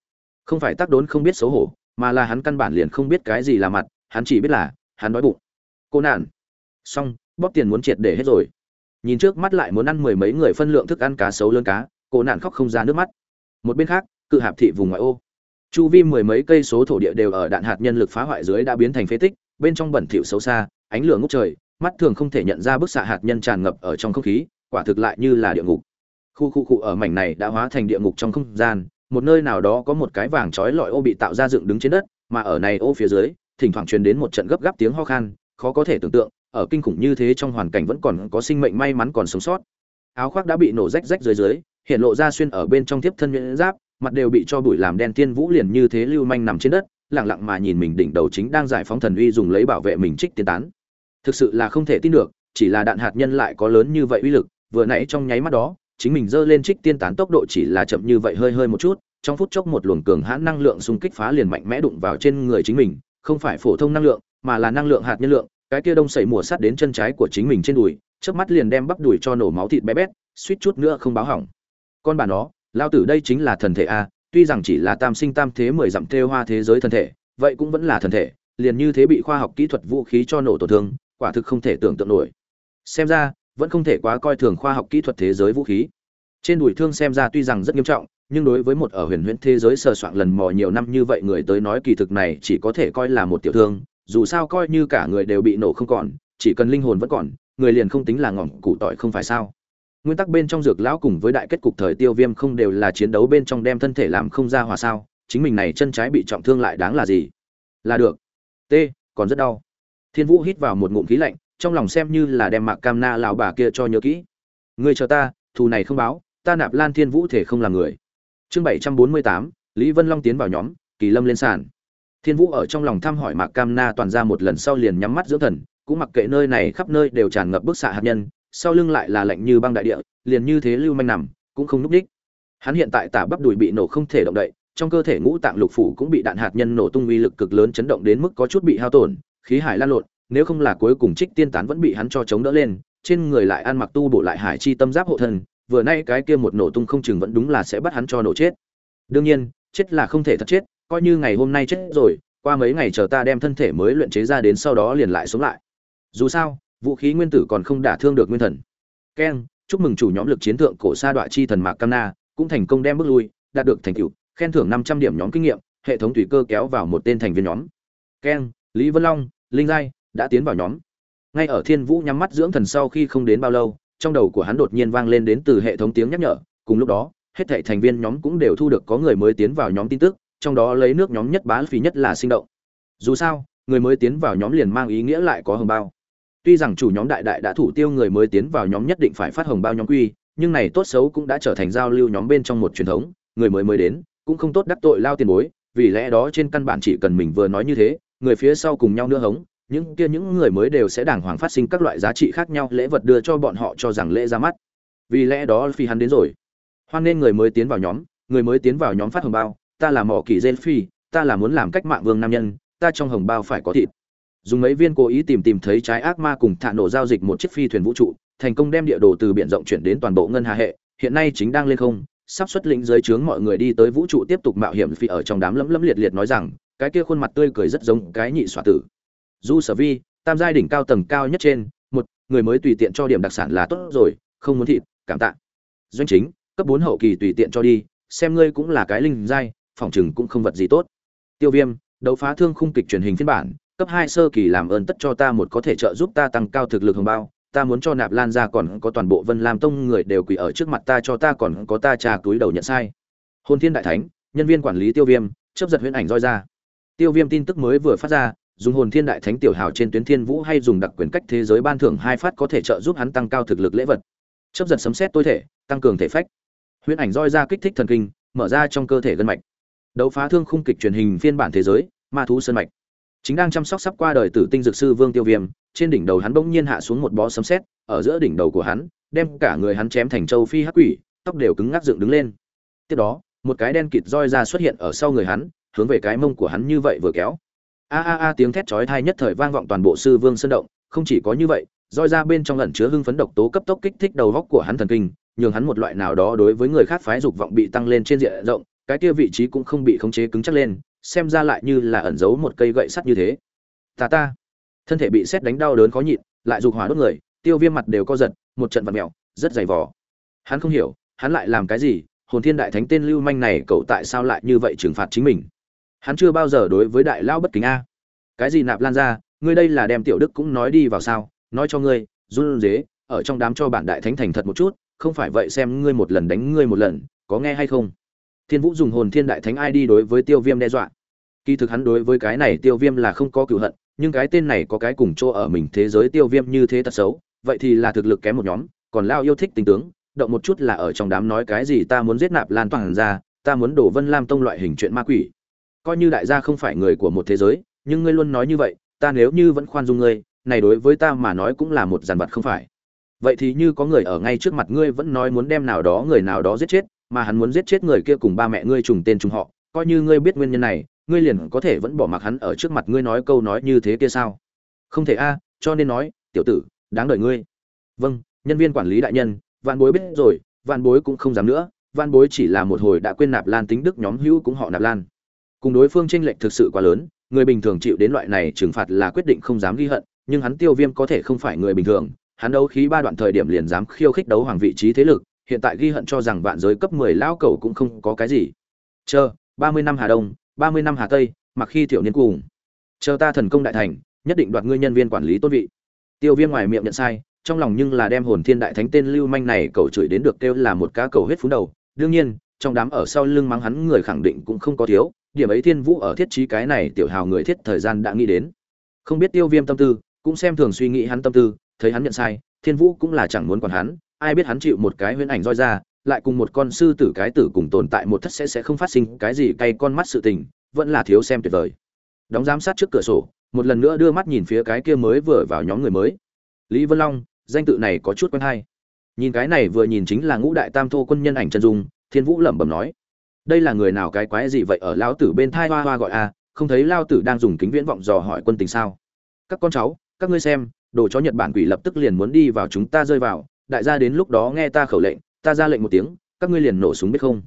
A: Không phải tác đốn không biết xấu hổ, mà là hắn căn bản liền không biết cái gì là mặt, hắn chỉ biết là, hắn đói bụng. Cô nạn. Xong, bóp tiền muốn triệt để hết rồi. Nhìn trước mắt lại muốn ăn mười mấy người phân lượng thức ăn cá sấu lớn cá, cô nạn khóc không ra nước mắt. Một bên khác, cự hạp thị vùng ngoại ô. Chu vi mười mấy cây số thổ địa đều ở đạn hạt nhân lực phá hoại dưới đã biến thành phế tích, bên trong bẩn thỉu xấu xa, ánh lửa ngốc trời mắt thường không thể nhận ra bức xạ hạt nhân tràn ngập ở trong không khí, quả thực lại như là địa ngục. Khu khu cụ ở mảnh này đã hóa thành địa ngục trong không gian, một nơi nào đó có một cái vàng trói lọi ô bị tạo ra dựng đứng trên đất, mà ở này ô phía dưới, thỉnh thoảng truyền đến một trận gấp gáp tiếng ho khan, khó có thể tưởng tượng, ở kinh khủng như thế trong hoàn cảnh vẫn còn có sinh mệnh may mắn còn sống sót. Áo khoác đã bị nổ rách rách dưới dưới, hiện lộ ra xuyên ở bên trong tiếp thân nhuyễn giáp, mặt đều bị cho bụi làm đen tiên vũ liền như thế lưu manh nằm trên đất, lặng lặng mà nhìn mình đỉnh đầu chính đang giải phóng thần uy dùng lấy bảo vệ mình trích tiên tán thực sự là không thể tin được, chỉ là đạn hạt nhân lại có lớn như vậy uy lực, vừa nãy trong nháy mắt đó, chính mình giơ lên trích tiên tán tốc độ chỉ là chậm như vậy hơi hơi một chút, trong phút chốc một luồng cường hãn năng lượng xung kích phá liền mạnh mẽ đụng vào trên người chính mình, không phải phổ thông năng lượng, mà là năng lượng hạt nhân lượng, cái kia đông sẩy mùa sắt đến chân trái của chính mình trên đùi trước mắt liền đem bắp đùi cho nổ máu thịt bé bét, suýt chút nữa không báo hỏng. Con bà nó, lao tử đây chính là thần thể a, tuy rằng chỉ là tam sinh tam thế mười dặm thê hoa thế giới thần thể, vậy cũng vẫn là thần thể, liền như thế bị khoa học kỹ thuật vũ khí cho nổ tổn thương quả thực không thể tưởng tượng nổi. Xem ra, vẫn không thể quá coi thường khoa học kỹ thuật thế giới vũ khí. Trên đùi thương xem ra tuy rằng rất nghiêm trọng, nhưng đối với một ở huyền huyễn thế giới sờ soạn lần mò nhiều năm như vậy người tới nói kỳ thực này chỉ có thể coi là một tiểu thương, dù sao coi như cả người đều bị nổ không còn, chỉ cần linh hồn vẫn còn, người liền không tính là ngỏm củ tỏi không phải sao. Nguyên tắc bên trong dược lão cùng với đại kết cục thời tiêu viêm không đều là chiến đấu bên trong đem thân thể làm không ra hòa sao, chính mình này chân trái bị trọng thương lại đáng là gì? Là được. T, còn rất đau thiên vũ hít vào một ngụm khí lạnh, trong lòng xem như là đem mạc cam na lão bà kia cho nhớ kỹ. Người chờ ta, thù này không báo, ta nạp lan thiên vũ thể không làm người. Chương bảy trăm bốn mươi tám, lý vân long tiến vào nhóm, kỳ lâm lên sàn. Thiên vũ ở trong lòng thăm hỏi mạc cam na toàn ra một lần sau liền nhắm mắt dưỡng thần, cũng mặc kệ nơi này khắp nơi đều tràn ngập bức xạ hạt nhân, sau lưng lại là lạnh như băng đại địa, liền như thế lưu manh nằm, cũng không núp đích. Hắn hiện tại tả bắp đùi bị nổ không thể động đậy, trong cơ thể ngũ tạng lục phủ cũng bị đạn hạt nhân nổ tung uy lực cực lớn chấn động đến mức có chút bị hao tổn khí hải lan lộn, nếu không là cuối cùng trích tiên tán vẫn bị hắn cho chống đỡ lên, trên người lại ăn mặc tu bổ lại hải chi tâm giáp hộ thân, vừa nay cái kia một nổ tung không chừng vẫn đúng là sẽ bắt hắn cho nổ chết. Đương nhiên, chết là không thể thật chết, coi như ngày hôm nay chết rồi, qua mấy ngày chờ ta đem thân thể mới luyện chế ra đến sau đó liền lại sống lại. Dù sao, vũ khí nguyên tử còn không đả thương được nguyên thần. Keng chúc mừng chủ nhóm lực chiến thượng cổ sa đọa chi thần mạc cam na, cũng thành công đem bước lui, đạt được thành tựu, khen thưởng năm trăm điểm nhóm kinh nghiệm, hệ thống tùy cơ kéo vào một tên thành viên nhóm. Keng lý vân long linh giai, đã tiến vào nhóm. Ngay ở thiên vũ nhắm mắt dưỡng thần sau khi không đến bao lâu, trong đầu của hắn đột nhiên vang lên đến từ hệ thống tiếng nhắc nhở. Cùng lúc đó, hết thảy thành viên nhóm cũng đều thu được có người mới tiến vào nhóm tin tức, trong đó lấy nước nhóm nhất bá phí nhất là sinh động. Dù sao, người mới tiến vào nhóm liền mang ý nghĩa lại có hồng bao. Tuy rằng chủ nhóm đại đại đã thủ tiêu người mới tiến vào nhóm nhất định phải phát hồng bao nhóm quy, nhưng này tốt xấu cũng đã trở thành giao lưu nhóm bên trong một truyền thống. Người mới mới đến, cũng không tốt đắc tội lao tiền bối, vì lẽ đó trên căn bản chỉ cần mình vừa nói như thế người phía sau cùng nhau nữa hống, những kia những người mới đều sẽ đàng hoàng phát sinh các loại giá trị khác nhau, lễ vật đưa cho bọn họ cho rằng lễ ra mắt. Vì lẽ đó phi hắn đến rồi. Hoan nên người mới tiến vào nhóm, người mới tiến vào nhóm phát hồng bao, ta là mỏ kỳ gen phi, ta là muốn làm cách mạng vương nam nhân, ta trong hồng bao phải có thịt. Dùng mấy viên cố ý tìm tìm thấy trái ác ma cùng thả nổ giao dịch một chiếc phi thuyền vũ trụ, thành công đem địa đồ từ biển rộng chuyển đến toàn bộ ngân hà hệ, hiện nay chính đang lên không, sắp xuất lĩnh dưới trướng mọi người đi tới vũ trụ tiếp tục mạo hiểm phi ở trong đám lấm lấm liệt liệt nói rằng cái kia khuôn mặt tươi cười rất giống cái nhị xoa tử. Du sở vi, tam giai đỉnh cao tầng cao nhất trên, một, người mới tùy tiện cho điểm đặc sản là tốt rồi, không muốn thịt, cảm tạ. Doanh chính, cấp bốn hậu kỳ tùy tiện cho đi, xem ngươi cũng là cái linh giai, phòng chừng cũng không vật gì tốt. Tiêu viêm, đấu phá thương khung kịch truyền hình phiên bản, cấp hai sơ kỳ làm ơn tất cho ta một có thể trợ giúp ta tăng cao thực lực hồng bao, ta muốn cho nạp lan ra còn có toàn bộ vân lam tông người đều quỳ ở trước mặt ta cho ta còn có ta trà túi đầu nhận sai. Hôn thiên đại thánh, nhân viên quản lý tiêu viêm chấp giật huyễn ảnh roi ra tiêu viêm tin tức mới vừa phát ra, dùng hồn thiên đại thánh tiểu hào trên tuyến thiên vũ hay dùng đặc quyền cách thế giới ban thưởng hai phát có thể trợ giúp hắn tăng cao thực lực lễ vật. Chấp giật sấm sét tối thể, tăng cường thể phách. Huyễn ảnh roi ra kích thích thần kinh, mở ra trong cơ thể gân mạch. Đấu phá thương khung kịch truyền hình phiên bản thế giới, ma thú sơn mạch. Chính đang chăm sóc sắp qua đời tử tinh dược sư vương tiêu viêm, trên đỉnh đầu hắn bỗng nhiên hạ xuống một bó sấm sét, ở giữa đỉnh đầu của hắn, đem cả người hắn chém thành châu phi hắc quỷ, tóc đều cứng ngắc dựng đứng lên. Tiếp đó, một cái đen kịt roi ra xuất hiện ở sau người hắn hướng về cái mông của hắn như vậy vừa kéo. A a a, tiếng thét chói tai nhất thời vang vọng toàn bộ sư vương sơn động, không chỉ có như vậy, roi ra bên trong ẩn chứa hưng phấn độc tố cấp tốc kích thích đầu góc của hắn thần kinh, nhường hắn một loại nào đó đối với người khác phái dục vọng bị tăng lên trên diện rộng, cái kia vị trí cũng không bị khống chế cứng chắc lên, xem ra lại như là ẩn giấu một cây gậy sắt như thế. Ta ta, thân thể bị xét đánh đau đớn khó nhịn, lại dục hỏa đốt người, tiêu viêm mặt đều co giật, một trận vật mèo, rất dày vò. Hắn không hiểu, hắn lại làm cái gì, hồn thiên đại thánh tên lưu manh này cậu tại sao lại như vậy trừng phạt chính mình? Hắn chưa bao giờ đối với đại lao bất kính a. Cái gì nạp lan ra, ngươi đây là đem tiểu đức cũng nói đi vào sao? Nói cho ngươi, run dế ở trong đám cho bản đại thánh thành thật một chút, không phải vậy xem ngươi một lần đánh ngươi một lần, có nghe hay không? Thiên vũ dùng hồn thiên đại thánh ai đi đối với tiêu viêm đe dọa. Kỳ thực hắn đối với cái này tiêu viêm là không có cựu hận, nhưng cái tên này có cái cùng chỗ ở mình thế giới tiêu viêm như thế tật xấu, vậy thì là thực lực kém một nhóm, còn lao yêu thích tình tướng, động một chút là ở trong đám nói cái gì ta muốn giết nạp lan toàn ra, ta muốn đổ vân lam tông loại hình chuyện ma quỷ coi như đại gia không phải người của một thế giới, nhưng ngươi luôn nói như vậy, ta nếu như vẫn khoan dung ngươi, này đối với ta mà nói cũng là một dàn vật không phải. Vậy thì như có người ở ngay trước mặt ngươi vẫn nói muốn đem nào đó người nào đó giết chết, mà hắn muốn giết chết người kia cùng ba mẹ ngươi trùng tên trùng họ, coi như ngươi biết nguyên nhân này, ngươi liền có thể vẫn bỏ mặc hắn ở trước mặt ngươi nói câu nói như thế kia sao? Không thể a, cho nên nói, tiểu tử, đáng đợi ngươi. Vâng nhân viên quản lý đại nhân, vạn bối biết rồi, vạn bối cũng không dám nữa, vạn bối chỉ là một hồi đã quên nạp lan tính đức nhóm hữu cũng họ nạp lan cùng đối phương tranh lệch thực sự quá lớn người bình thường chịu đến loại này trừng phạt là quyết định không dám ghi hận nhưng hắn tiêu viêm có thể không phải người bình thường hắn đấu khí ba đoạn thời điểm liền dám khiêu khích đấu hoàng vị trí thế lực hiện tại ghi hận cho rằng vạn giới cấp 10 lão cầu cũng không có cái gì. Chờ, 30 năm Hà Đông, 30 năm Hà Tây, mặc khi tiểu niên cùng. Chờ ta thần công đại thành, nhất định đoạt ngươi nhân viên quản lý tôn vị. Tiêu Viêm ngoài miệng nhận sai, trong lòng nhưng là đem hồn thiên đại thánh tên lưu manh này cầu chửi đến được kêu là một cá cầu huyết phú đầu đương nhiên trong đám ở sau lưng mắng hắn người khẳng định cũng không có thiếu điểm ấy thiên vũ ở thiết trí cái này tiểu hào người thiết thời gian đã nghĩ đến. Không biết tiêu viêm tâm tư, cũng xem thường suy nghĩ hắn tâm tư, thấy hắn nhận sai, thiên vũ cũng là chẳng muốn còn hắn, ai biết hắn chịu một cái huyễn ảnh roi ra, lại cùng một con sư tử cái tử cùng tồn tại một thất sẽ sẽ không phát sinh cái gì cay con mắt sự tình, vẫn là thiếu xem tuyệt vời. Đóng giám sát trước cửa sổ, một lần nữa đưa mắt nhìn phía cái kia mới vừa vào nhóm người mới. Lý vân long, danh tự này có chút quen hay. Nhìn cái này vừa nhìn chính là ngũ đại tam thô quân nhân ảnh chân dung, thiên vũ lẩm bẩm nói đây là người nào cái quái gì vậy ở lão tử bên thai hoa hoa gọi a không thấy lao tử đang dùng kính viễn vọng dò hỏi quân tình sao? Các con cháu, các ngươi xem, đồ chó nhật bản quỷ lập tức liền muốn đi vào chúng ta rơi vào, đại gia đến lúc đó nghe ta khẩu lệnh, ta ra lệnh một tiếng, các ngươi liền nổ súng biết không?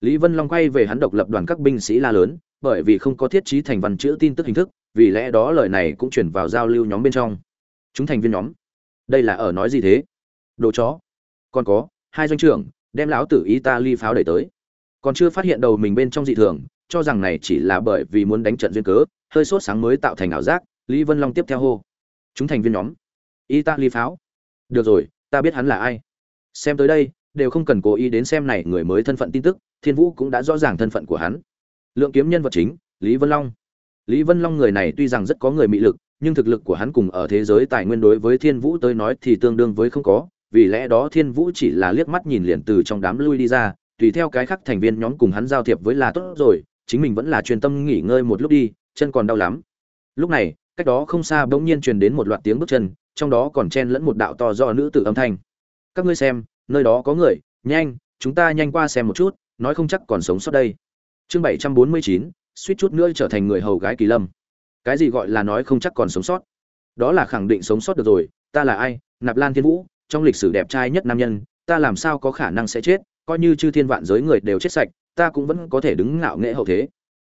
A: Lý vân long quay về hắn độc lập đoàn các binh sĩ la lớn, bởi vì không có thiết trí thành văn chữ tin tức hình thức, vì lẽ đó lời này cũng chuyển vào giao lưu nhóm bên trong. Chúng thành viên nhóm, đây là ở nói gì thế? Đồ chó, còn có, hai doanh trưởng, đem lão tử ý ta ly pháo đẩy tới còn chưa phát hiện đầu mình bên trong dị thường, cho rằng này chỉ là bởi vì muốn đánh trận duyên cớ, hơi sốt sáng mới tạo thành ảo giác, lý vân long tiếp theo hô. Chúng thành viên nhóm. Italy pháo. Được rồi, ta biết hắn là ai. Xem tới đây, đều không cần cố ý đến xem này người mới thân phận tin tức, thiên vũ cũng đã rõ ràng thân phận của hắn. Lượng kiếm nhân vật chính, lý vân long. Lý vân long người này tuy rằng rất có người mị lực, nhưng thực lực của hắn cùng ở thế giới tài nguyên đối với thiên vũ tới nói thì tương đương với không có, vì lẽ đó thiên vũ chỉ là liếc mắt nhìn liền từ trong đám lui đi ra tùy theo cái khác thành viên nhóm cùng hắn giao thiệp với là tốt rồi, chính mình vẫn là chuyên tâm nghỉ ngơi một lúc đi, chân còn đau lắm. Lúc này, cách đó không xa bỗng nhiên truyền đến một loạt tiếng bước chân, trong đó còn chen lẫn một đạo to do nữ tử âm thanh. Các ngươi xem, nơi đó có người, nhanh, chúng ta nhanh qua xem một chút, nói không chắc còn sống sót đây. Chương bảy trăm bốn mươi chín, suýt chút nữa trở thành người hầu gái kỳ lâm. Cái gì gọi là nói không chắc còn sống sót? Đó là khẳng định sống sót được rồi, ta là ai? Nạp lan thiên vũ, trong lịch sử đẹp trai nhất nam nhân, ta làm sao có khả năng sẽ chết? Coi như chư thiên vạn giới người đều chết sạch, ta cũng vẫn có thể đứng ngạo nghệ hậu thế.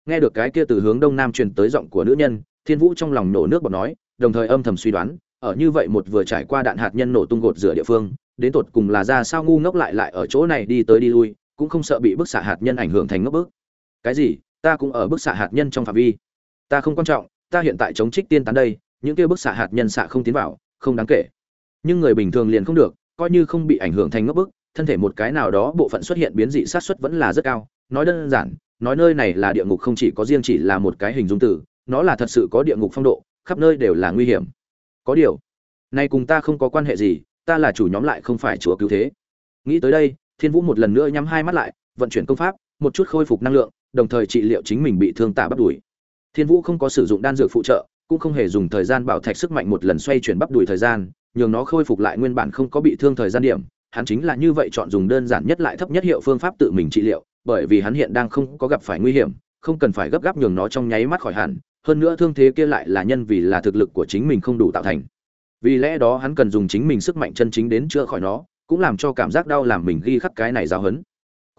A: Nghe được cái kia từ hướng đông nam truyền tới giọng của nữ nhân, thiên vũ trong lòng nổ nước bọt nói, đồng thời âm thầm suy đoán, ở như vậy một vừa trải qua đạn hạt nhân nổ tung gột rửa địa phương, đến tột cùng là ra sao ngu ngốc lại lại ở chỗ này đi tới đi lui, cũng không sợ bị bức xạ hạt nhân ảnh hưởng thành ngốc bức. Cái gì? Ta cũng ở bức xạ hạt nhân trong phạm vi. Ta không quan trọng, ta hiện tại chống trích tiên tán đây, những kia bức xạ hạt nhân xạ không tiến vào, không đáng kể. Nhưng người bình thường liền không được, coi như không bị ảnh hưởng thành ngốc bức thân thể một cái nào đó bộ phận xuất hiện biến dị sát xuất vẫn là rất cao. Nói đơn giản, nói nơi này là địa ngục không chỉ có riêng chỉ là một cái hình dung từ, nó là thật sự có địa ngục phong độ, khắp nơi đều là nguy hiểm. Có điều, nay cùng ta không có quan hệ gì, ta là chủ nhóm lại không phải chúa cứu thế. Nghĩ tới đây, thiên vũ một lần nữa nhắm hai mắt lại, vận chuyển công pháp, một chút khôi phục năng lượng, đồng thời trị liệu chính mình bị thương tả bắp đùi. Thiên vũ không có sử dụng đan dược phụ trợ, cũng không hề dùng thời gian bảo thạch sức mạnh một lần xoay chuyển bắp đùi thời gian, nhường nó khôi phục lại nguyên bản không có bị thương thời gian điểm hắn chính là như vậy chọn dùng đơn giản nhất lại thấp nhất hiệu phương pháp tự mình trị liệu, bởi vì hắn hiện đang không có gặp phải nguy hiểm, không cần phải gấp gáp nhường nó trong nháy mắt khỏi hẳn, hơn nữa thương thế kia lại là nhân vì là thực lực của chính mình không đủ tạo thành. Vì lẽ đó hắn cần dùng chính mình sức mạnh chân chính đến chữa khỏi nó, cũng làm cho cảm giác đau làm mình ghi khắc cái này giáo hấn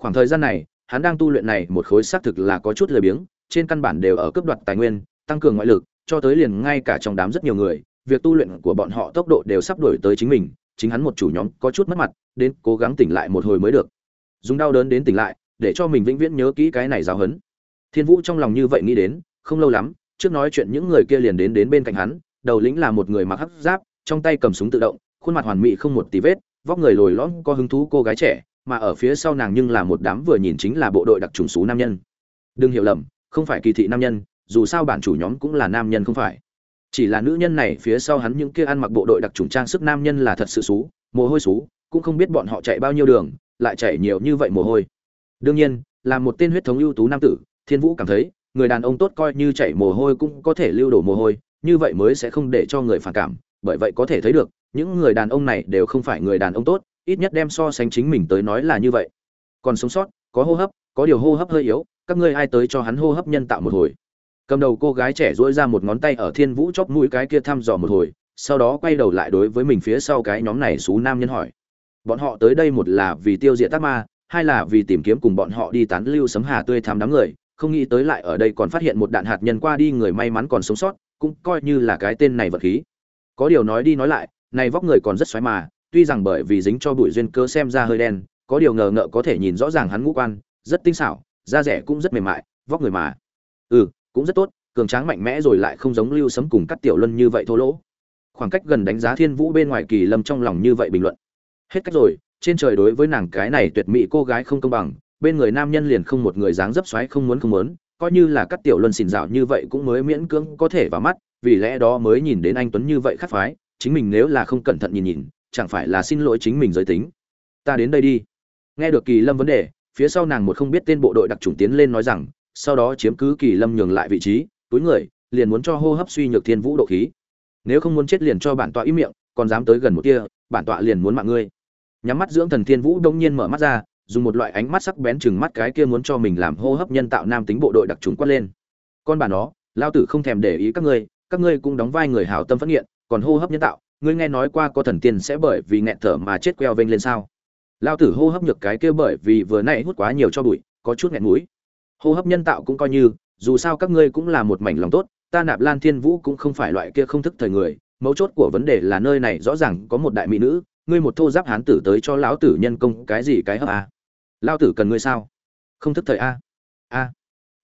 A: khoảng thời gian này, hắn đang tu luyện này một khối xác thực là có chút lười biếng, trên căn bản đều ở cấp đoạt tài nguyên, tăng cường ngoại lực, cho tới liền ngay cả trong đám rất nhiều người, việc tu luyện của bọn họ tốc độ đều sắp đổi tới chính mình chính hắn một chủ nhóm có chút mất mặt, đến cố gắng tỉnh lại một hồi mới được. Dùng đau đớn đến tỉnh lại, để cho mình vĩnh viễn nhớ kỹ cái này giáo hấn thiên vũ trong lòng như vậy nghĩ đến, không lâu lắm, trước nói chuyện những người kia liền đến đến bên cạnh hắn, đầu lĩnh là một người mặc hắc giáp, trong tay cầm súng tự động, khuôn mặt hoàn mỹ không một tí vết, vóc người lồi lõm, có hứng thú cô gái trẻ, mà ở phía sau nàng nhưng là một đám vừa nhìn chính là bộ đội đặc trùng xú nam nhân. Đừng hiểu lầm, không phải kỳ thị nam nhân, dù sao bản chủ nhóm cũng là nam nhân không phải chỉ là nữ nhân này phía sau hắn những kia ăn mặc bộ đội đặc trùng trang sức nam nhân là thật sự xú, mồ hôi xú, cũng không biết bọn họ chạy bao nhiêu đường, lại chạy nhiều như vậy mồ hôi. Đương nhiên, là một tên huyết thống ưu tú nam tử, thiên vũ cảm thấy, người đàn ông tốt coi như chạy mồ hôi cũng có thể lưu đổ mồ hôi, như vậy mới sẽ không để cho người phản cảm, bởi vậy có thể thấy được, những người đàn ông này đều không phải người đàn ông tốt, ít nhất đem so sánh chính mình tới nói là như vậy. Còn sống sót, có hô hấp, có điều hô hấp hơi yếu, các ngươi ai tới cho hắn hô hấp nhân tạo một hồi? Cầm đầu cô gái trẻ dỗi ra một ngón tay ở thiên vũ chóp mũi cái kia thăm dò một hồi, sau đó quay đầu lại đối với mình phía sau cái nhóm này xú nam nhân hỏi. Bọn họ tới đây một là vì tiêu diệt tác ma, hai là vì tìm kiếm cùng bọn họ đi tán lưu sấm hà tươi thám đám người, không nghĩ tới lại ở đây còn phát hiện một đạn hạt nhân qua đi người may mắn còn sống sót, cũng coi như là cái tên này vật khí. Có điều nói đi nói lại, này vóc người còn rất xoáy mà, tuy rằng bởi vì dính cho bụi duyên cơ xem ra hơi đen, có điều ngờ ngợ có thể nhìn rõ ràng hắn ngũ quan, rất tinh xảo, da rẻ cũng rất mềm mại, vóc người mà. Ừ cũng rất tốt, cường tráng mạnh mẽ rồi lại không giống lưu sấm cùng cắt tiểu luân như vậy thô lỗ. Khoảng cách gần đánh giá thiên vũ bên ngoài kỳ lâm trong lòng như vậy bình luận. Hết cách rồi, trên trời đối với nàng cái này tuyệt mỹ cô gái không công bằng, bên người nam nhân liền không một người dáng dấp xoáy không muốn không muốn, coi như là các tiểu luân xỉn dạo như vậy cũng mới miễn cưỡng có thể vào mắt, vì lẽ đó mới nhìn đến anh tuấn như vậy khắc phái, chính mình nếu là không cẩn thận nhìn nhìn, chẳng phải là xin lỗi chính mình giới tính. Ta đến đây đi. Nghe được kỳ lâm vấn đề, phía sau nàng một không biết tên bộ đội đặc trùng tiến lên nói rằng sau đó chiếm cứ kỳ lâm nhường lại vị trí, túi người, liền muốn cho hô hấp suy nhược thiên vũ độ khí. Nếu không muốn chết liền cho bản tọa ý miệng, còn dám tới gần một kia bản tọa liền muốn mạng ngươi. Nhắm mắt dưỡng thần thiên vũ đông nhiên mở mắt ra, dùng một loại ánh mắt sắc bén chừng mắt cái kia muốn cho mình làm hô hấp nhân tạo nam tính bộ đội đặc trùng quát lên. Con bà nó, lao tử không thèm để ý các ngươi các ngươi cũng đóng vai người hảo tâm phát nghiện, còn hô hấp nhân tạo, ngươi nghe nói qua có thần tiên sẽ bởi vì nghẹn thở mà chết queo vênh lên sao? Lao tử hô hấp nhược cái kia bởi vì vừa nãy hút quá nhiều cho bụi, có chút nghẹn mũi hô hấp nhân tạo cũng coi như, dù sao các ngươi cũng là một mảnh lòng tốt, ta nạp lan thiên vũ cũng không phải loại kia không thức thời người, mấu chốt của vấn đề là nơi này rõ ràng có một đại mỹ nữ, ngươi một thô giáp hán tử tới cho lão tử nhân công cái gì cái hấp à? lao tử cần ngươi sao? Không thức thời a a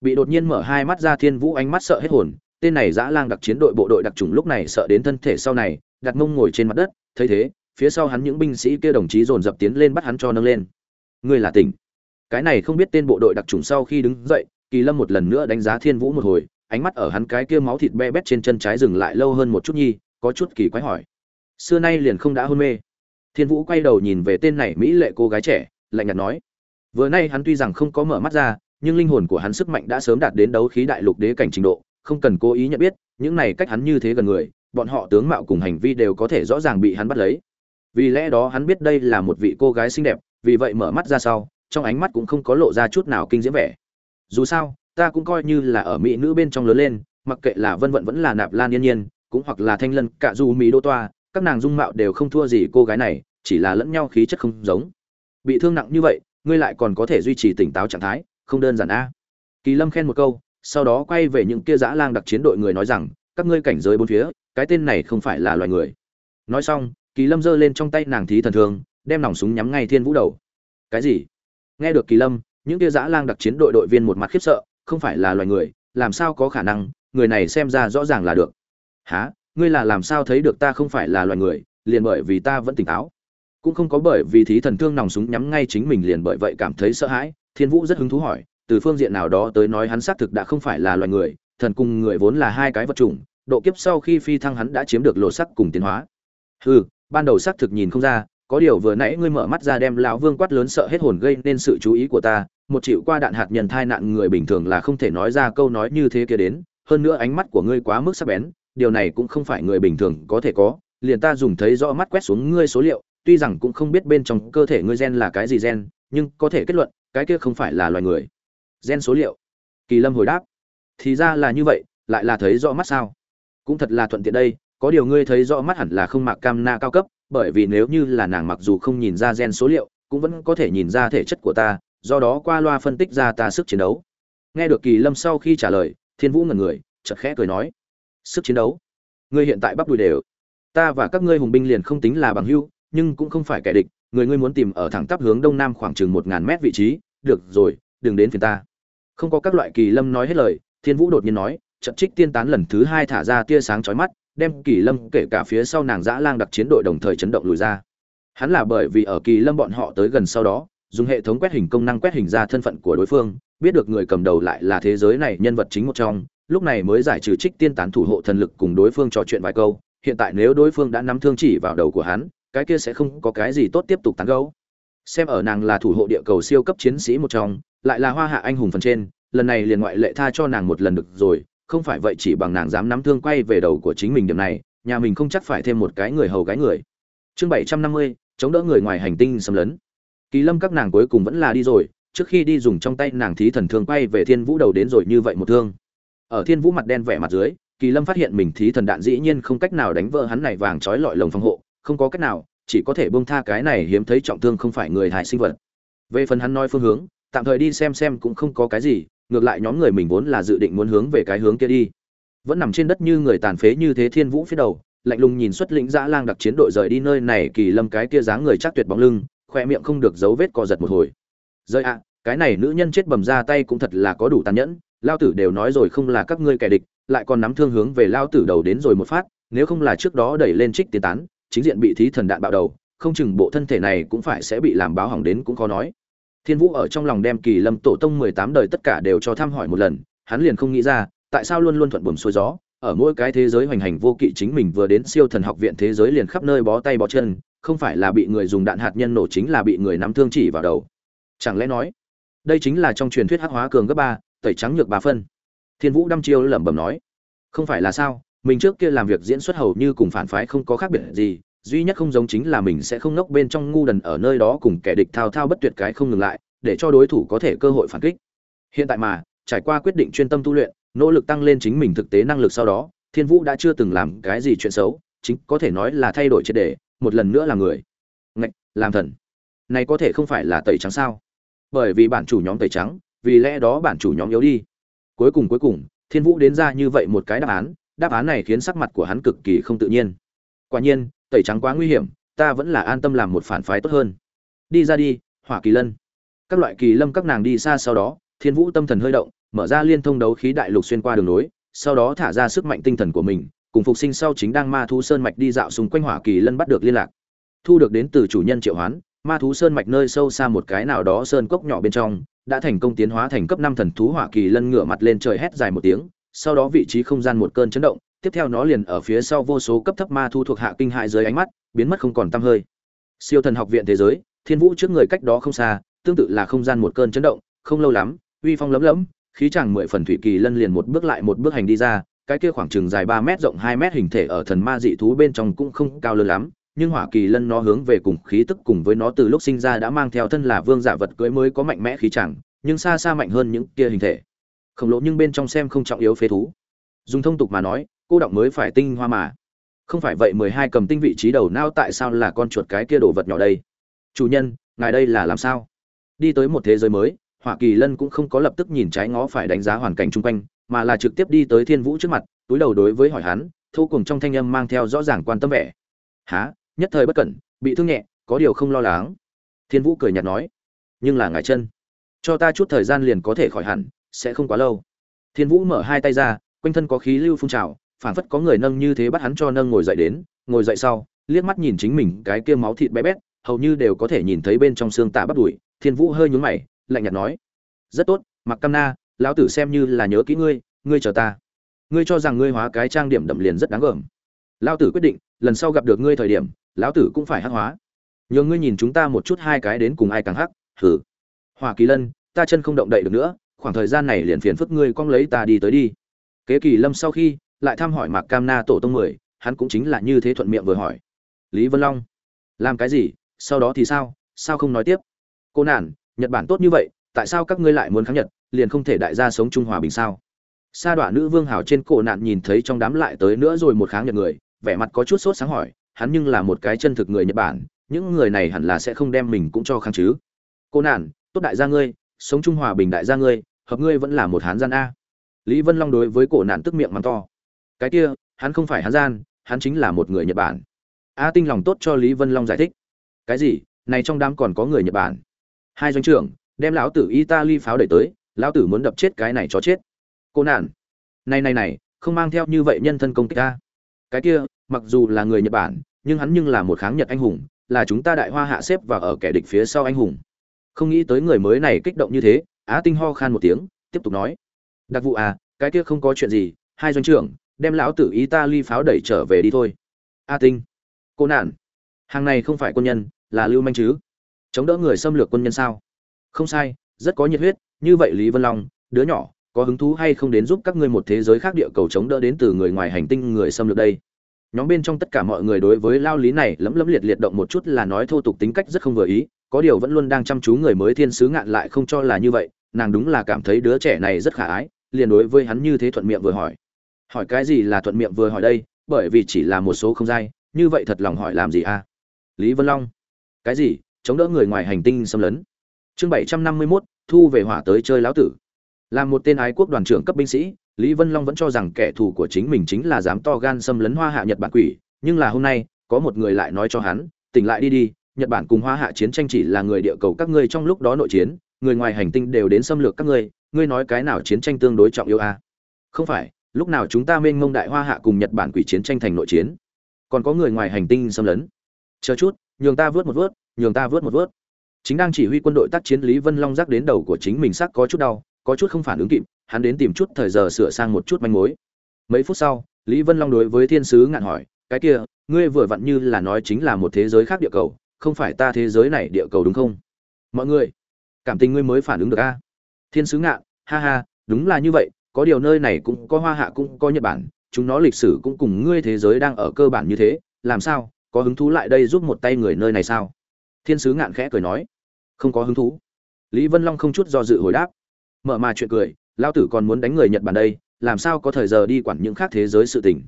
A: bị đột nhiên mở hai mắt ra thiên vũ ánh mắt sợ hết hồn, tên này dã lang đặc chiến đội bộ đội đặc trùng lúc này sợ đến thân thể sau này, đặt mông ngồi trên mặt đất, thấy thế, phía sau hắn những binh sĩ kia đồng chí dồn dập tiến lên bắt hắn cho nâng lên. Ngươi là tỉnh cái này không biết tên bộ đội đặc trùng sau khi đứng dậy, kỳ lâm một lần nữa đánh giá thiên vũ một hồi, ánh mắt ở hắn cái kia máu thịt be bét trên chân trái dừng lại lâu hơn một chút nhi, có chút kỳ quái hỏi. Xưa nay liền không đã hôn mê. Thiên vũ quay đầu nhìn về tên này mỹ lệ cô gái trẻ, lạnh nhạt nói. Vừa nay hắn tuy rằng không có mở mắt ra, nhưng linh hồn của hắn sức mạnh đã sớm đạt đến đấu khí đại lục đế cảnh trình độ, không cần cố ý nhận biết, những này cách hắn như thế gần người, bọn họ tướng mạo cùng hành vi đều có thể rõ ràng bị hắn bắt lấy. Vì lẽ đó hắn biết đây là một vị cô gái xinh đẹp, vì vậy mở mắt ra sau trong ánh mắt cũng không có lộ ra chút nào kinh diễm vẻ. Dù sao, ta cũng coi như là ở mỹ nữ bên trong lớn lên, mặc kệ là vân vận vẫn là nạp lan yên nhiên, cũng hoặc là thanh lân cả du, mỹ đô toa, các nàng dung mạo đều không thua gì cô gái này, chỉ là lẫn nhau khí chất không giống. Bị thương nặng như vậy, ngươi lại còn có thể duy trì tỉnh táo trạng thái, không đơn giản a. Kỳ lâm khen một câu, sau đó quay về những kia dã lang đặc chiến đội người nói rằng, các ngươi cảnh giới bốn phía, cái tên này không phải là loài người. Nói xong, kỳ lâm giơ lên trong tay nàng thí thần thương, đem nòng súng nhắm ngay thiên vũ đầu. Cái gì? Nghe được kỳ lâm những kia dã lang đặc chiến đội đội viên một mặt khiếp sợ không phải là loài người làm sao có khả năng người này xem ra rõ ràng là được. Há ngươi là làm sao thấy được ta không phải là loài người liền bởi vì ta vẫn tỉnh táo? Cũng không có bởi vì thí thần thương nòng súng nhắm ngay chính mình liền bởi vậy cảm thấy sợ hãi thiên vũ rất hứng thú hỏi từ phương diện nào đó tới nói hắn xác thực đã không phải là loài người thần cùng người vốn là hai cái vật chủng độ kiếp sau khi phi thăng hắn đã chiếm được lộ sắc cùng tiến hóa. Ừ, ban đầu xác thực nhìn không ra có điều vừa nãy ngươi mở mắt ra đem lão vương quát lớn sợ hết hồn gây nên sự chú ý của ta, một chịu qua đạn hạt nhân thai nạn người bình thường là không thể nói ra câu nói như thế kia đến, hơn nữa ánh mắt của ngươi quá mức sắc bén, điều này cũng không phải người bình thường có thể có, liền ta dùng thấy rõ mắt quét xuống ngươi số liệu, tuy rằng cũng không biết bên trong cơ thể ngươi gen là cái gì gen, nhưng có thể kết luận, cái kia không phải là loài người. Gen số liệu. Kỳ lâm hồi đáp. Thì ra là như vậy, lại là thấy rõ mắt sao? Cũng thật là thuận tiện đây, có điều ngươi thấy rõ mắt hẳn là không mạc cam na cao cấp bởi vì nếu như là nàng mặc dù không nhìn ra gen số liệu, cũng vẫn có thể nhìn ra thể chất của ta, do đó qua loa phân tích ra ta sức chiến đấu. Nghe được kỳ lâm sau khi trả lời, thiên vũ ngẩn người chật khẽ cười nói, sức chiến đấu? Ngươi hiện tại bắp đùi đều. Ta và các ngươi hùng binh liền không tính là bằng hưu, nhưng cũng không phải kẻ địch, người ngươi muốn tìm ở thẳng tắp hướng đông nam khoảng chừng một ngàn mét vị trí, được rồi, đừng đến phiền ta. Không có các loại kỳ lâm nói hết lời, thiên vũ đột nhiên nói trận trích tiên tán lần thứ hai thả ra tia sáng chói mắt đem kỳ lâm kể cả phía sau nàng dã lang đặc chiến đội đồng thời chấn động lùi ra. Hắn là bởi vì ở kỳ lâm bọn họ tới gần sau đó, dùng hệ thống quét hình công năng quét hình ra thân phận của đối phương, biết được người cầm đầu lại là thế giới này nhân vật chính một trong, lúc này mới giải trừ trích tiên tán thủ hộ thần lực cùng đối phương trò chuyện vài câu. Hiện tại nếu đối phương đã nắm thương chỉ vào đầu của hắn, cái kia sẽ không có cái gì tốt tiếp tục tán gấu xem ở nàng là thủ hộ địa cầu siêu cấp chiến sĩ một trong, lại là hoa hạ anh hùng phần trên, lần này liền ngoại lệ tha cho nàng một lần được rồi không phải vậy chỉ bằng nàng dám nắm thương quay về đầu của chính mình điểm này, nhà mình không chắc phải thêm một cái người hầu gái người. Chương bảy trăm năm mươi, chống đỡ người ngoài hành tinh xâm lấn. Kỳ lâm các nàng cuối cùng vẫn là đi rồi, trước khi đi dùng trong tay nàng thí thần thương quay về thiên vũ đầu đến rồi như vậy một thương. Ở thiên vũ mặt đen vẻ mặt dưới, kỳ lâm phát hiện mình thí thần đạn dĩ nhiên không cách nào đánh vỡ hắn này vàng trói lọi lồng phòng hộ, không có cách nào, chỉ có thể buông tha cái này hiếm thấy trọng thương không phải người hại sinh vật. Về phần hắn nói phương hướng, tạm thời đi xem xem cũng không có cái gì ngược lại nhóm người mình vốn là dự định muốn hướng về cái hướng kia đi. Vẫn nằm trên đất như người tàn phế như thế thiên vũ phía đầu, lạnh lùng nhìn xuất lĩnh dã lang đặc chiến đội rời đi nơi này kỳ lâm cái kia dáng người chắc tuyệt bóng lưng, khoe miệng không được dấu vết co giật một hồi. Rơi ạ, cái này nữ nhân chết bầm ra tay cũng thật là có đủ tàn nhẫn, lao tử đều nói rồi không là các ngươi kẻ địch, lại còn nắm thương hướng về lao tử đầu đến rồi một phát, nếu không là trước đó đẩy lên trích tiến tán, chính diện bị thí thần đạn bạo đầu, không chừng bộ thân thể này cũng phải sẽ bị làm báo hỏng đến cũng khó nói thiên vũ ở trong lòng đem kỳ lâm tổ tông mười tám đời tất cả đều cho thăm hỏi một lần, hắn liền không nghĩ ra, tại sao luôn luôn thuận buồm xuôi gió, ở mỗi cái thế giới hoành hành vô kỵ chính mình vừa đến siêu thần học viện thế giới liền khắp nơi bó tay bó chân, không phải là bị người dùng đạn hạt nhân nổ chính là bị người nắm thương chỉ vào đầu. Chẳng lẽ nói, đây chính là trong truyền thuyết hắc hóa cường cấp ba, tẩy trắng nhược ba phân? Thiên vũ đăm chiêu lẩm bẩm nói, không phải là sao, mình trước kia làm việc diễn xuất hầu như cùng phản phái không có khác biệt gì duy nhất không giống chính là mình sẽ không ngốc bên trong ngu đần ở nơi đó cùng kẻ địch thao thao bất tuyệt cái không ngừng lại, để cho đối thủ có thể cơ hội phản kích. Hiện tại mà, trải qua quyết định chuyên tâm tu luyện, nỗ lực tăng lên chính mình thực tế năng lực sau đó, thiên vũ đã chưa từng làm cái gì chuyện xấu, chính có thể nói là thay đổi triệt đề một lần nữa là người. Ngạch, làm thần. Này có thể không phải là tẩy trắng sao? Bởi vì bản chủ nhóm tẩy trắng, vì lẽ đó bản chủ nhóm yếu đi. Cuối cùng cuối cùng, thiên vũ đến ra như vậy một cái đáp án đáp án này khiến sắc mặt của hắn cực kỳ không tự nhiên. Quả nhiên tẩy trắng quá nguy hiểm, ta vẫn là an tâm làm một phản phái tốt hơn. Đi ra đi, hỏa kỳ lân. Các loại kỳ lâm các nàng đi xa sau đó, thiên vũ tâm thần hơi động, mở ra liên thông đấu khí đại lục xuyên qua đường nối, sau đó thả ra sức mạnh tinh thần của mình, cùng phục sinh sau chính đang ma thú sơn mạch đi dạo xung quanh hỏa kỳ lân bắt được liên lạc. Thu được đến từ chủ nhân triệu hoán, ma thú sơn mạch nơi sâu xa một cái nào đó sơn cốc nhỏ bên trong, đã thành công tiến hóa thành cấp năm thần thú hỏa kỳ lân ngửa mặt lên trời hét dài một tiếng, sau đó vị trí không gian một cơn chấn động tiếp theo nó liền ở phía sau vô số cấp thấp ma thu thuộc hạ kinh hại dưới ánh mắt, biến mất không còn tăm hơi. Siêu thần học viện thế giới, thiên vũ trước người cách đó không xa, tương tự là không gian một cơn chấn động, không lâu lắm, uy phong lấm lấm, khí chàng mười phần thủy kỳ lân liền một bước lại một bước hành đi ra, cái kia khoảng chừng dài ba mét rộng hai mét hình thể ở thần ma dị thú bên trong cũng không cao lớn lắm, nhưng hỏa kỳ lân nó hướng về cùng khí tức cùng với nó từ lúc sinh ra đã mang theo thân là vương giả vật cưỡi mới có mạnh mẽ khí chẳng nhưng xa xa mạnh hơn những kia hình thể. Khổng lồ nhưng bên trong xem không trọng yếu phế thú. Dùng thông tục mà nói cô động mới phải tinh hoa mà. Không phải vậy mười hai cầm tinh vị trí đầu não tại sao là con chuột cái kia đồ vật nhỏ đây? Chủ nhân, ngài đây là làm sao? Đi tới một thế giới mới hỏa kỳ lân cũng không có lập tức nhìn trái ngó phải đánh giá hoàn cảnh chung quanh, mà là trực tiếp đi tới thiên vũ trước mặt, túi đầu đối với hỏi hắn thu cùng trong thanh âm mang theo rõ ràng quan tâm vẻ. Há nhất thời bất cẩn, bị thương nhẹ, có điều không lo lắng. Thiên vũ cười nhạt nói. Nhưng là ngài chân. Cho ta chút thời gian liền có thể khỏi hẳn, sẽ không quá lâu. Thiên vũ mở hai tay ra, quanh thân có khí lưu phun trào phảng phất có người nâng như thế bắt hắn cho nâng ngồi dậy đến, ngồi dậy sau, liếc mắt nhìn chính mình cái kia máu thịt bé bét, hầu như đều có thể nhìn thấy bên trong xương tạ bắt đùi, thiên vũ hơi nhún mày, lạnh nhạt nói, rất tốt mặc cam na, lão tử xem như là nhớ kỹ ngươi ngươi chờ ta. Ngươi cho rằng ngươi hóa cái trang điểm đậm liền rất đáng gờm. Lão tử quyết định, lần sau gặp được ngươi thời điểm, lão tử cũng phải hắc hóa. Nhờ ngươi nhìn chúng ta một chút hai cái đến cùng ai càng hắc hử hỏa kỳ lân, ta chân không động đậy được nữa, khoảng thời gian này liền phiền phức ngươi cong lấy ta đi tới đi. Kế kỳ lâm sau khi lại thăm hỏi mạc cam na tổ tông mười hắn cũng chính là như thế thuận miệng vừa hỏi. Lý vân long làm cái gì? Sau đó thì sao? Sao không nói tiếp? Cô nản nhật bản tốt như vậy tại sao các ngươi lại muốn kháng nhật liền không thể đại gia sống trung hòa bình sao? Sa đọa nữ vương hào trên cổ nạn nhìn thấy trong đám lại tới nữa rồi một kháng nhật người vẻ mặt có chút sốt sáng hỏi hắn nhưng là một cái chân thực người nhật bản những người này hẳn là sẽ không đem mình cũng cho kháng chứ. Cô nản, tốt đại gia ngươi sống trung hòa bình đại gia ngươi hợp ngươi vẫn là một hán gian a. Lý vân long đối với cổ nạn tức miệng mắng to cái kia, hắn không phải hắn gian, hắn chính là một người nhật bản. A tinh lòng tốt cho lý vân long giải thích. Cái gì? Này trong đám còn có người nhật bản. Hai doanh trưởng, đem lão tử italy pháo đẩy tới, lão tử muốn đập chết cái này chó chết. Cô nạn. Này này này, không mang theo như vậy nhân thân công kích ta. Cái kia, mặc dù là người nhật bản, nhưng hắn nhưng là một kháng nhật anh hùng, là chúng ta đại hoa hạ xếp và ở kẻ địch phía sau anh hùng. Không nghĩ tới người mới này kích động như thế, á tinh ho khan một tiếng, tiếp tục nói. Đặc vụ à cái kia không có chuyện gì, hai doanh trưởng đem lão tử italy pháo đẩy trở về đi thôi. A tinh. Cô nạn. Hàng này không phải quân nhân, là lưu manh chứ. Chống đỡ người xâm lược quân nhân sao? Không sai, rất có nhiệt huyết, như vậy lý vân long, đứa nhỏ, có hứng thú hay không đến giúp các ngươi một thế giới khác địa cầu chống đỡ đến từ người ngoài hành tinh người xâm lược đây? Nhóm bên trong tất cả mọi người đối với lao lý này lấm lấm liệt liệt động một chút là nói thô tục tính cách rất không vừa ý, có điều vẫn luôn đang chăm chú người mới thiên sứ ngạn lại không cho là như vậy, nàng đúng là cảm thấy đứa trẻ này rất khả ái, liền đối với hắn như thế thuận miệng vừa hỏi hỏi cái gì là thuận miệng vừa hỏi đây, bởi vì chỉ là một số không dai, như vậy thật lòng hỏi làm gì a lý vân long. Cái gì? Chống đỡ người ngoài hành tinh xâm lấn. Chương bảy trăm năm mươi mốt, thu về hỏa tới chơi lão tử. Là một tên ái quốc đoàn trưởng cấp binh sĩ, lý vân long vẫn cho rằng kẻ thù của chính mình chính là dám to gan xâm lấn hoa hạ nhật bản quỷ, nhưng là hôm nay, có một người lại nói cho hắn, tỉnh lại đi đi, nhật bản cùng hoa hạ chiến tranh chỉ là người địa cầu các ngươi trong lúc đó nội chiến, người ngoài hành tinh đều đến xâm lược các ngươi ngươi nói cái nào chiến tranh tương đối trọng yếu a à? không phải lúc nào chúng ta mênh mông đại hoa hạ cùng nhật bản quỷ chiến tranh thành nội chiến? Còn có người ngoài hành tinh xâm lấn. Chờ chút, nhường ta vớt một vớt, nhường ta vớt một vớt. Chính đang chỉ huy quân đội tác chiến lý vân long rắc đến đầu của chính mình sắc có chút đau, có chút không phản ứng kịp, hắn đến tìm chút thời giờ sửa sang một chút manh mối. Mấy phút sau, lý vân long đối với thiên sứ ngạn hỏi, cái kia, ngươi vừa vặn như là nói chính là một thế giới khác địa cầu, không phải ta thế giới này địa cầu đúng không? Mọi người, cảm tình ngươi mới phản ứng được a. Thiên sứ ngạn, ha ha, đúng là như vậy có điều nơi này cũng có hoa hạ cũng có nhật bản, chúng nó lịch sử cũng cùng ngươi thế giới đang ở cơ bản như thế, làm sao, có hứng thú lại đây giúp một tay người nơi này sao? Thiên sứ ngạn khẽ cười nói. Không có hứng thú. Lý vân long không chút do dự hồi đáp. Mở mà chuyện cười, lao tử còn muốn đánh người nhật bản đây, làm sao có thời giờ đi quản những khác thế giới sự tình?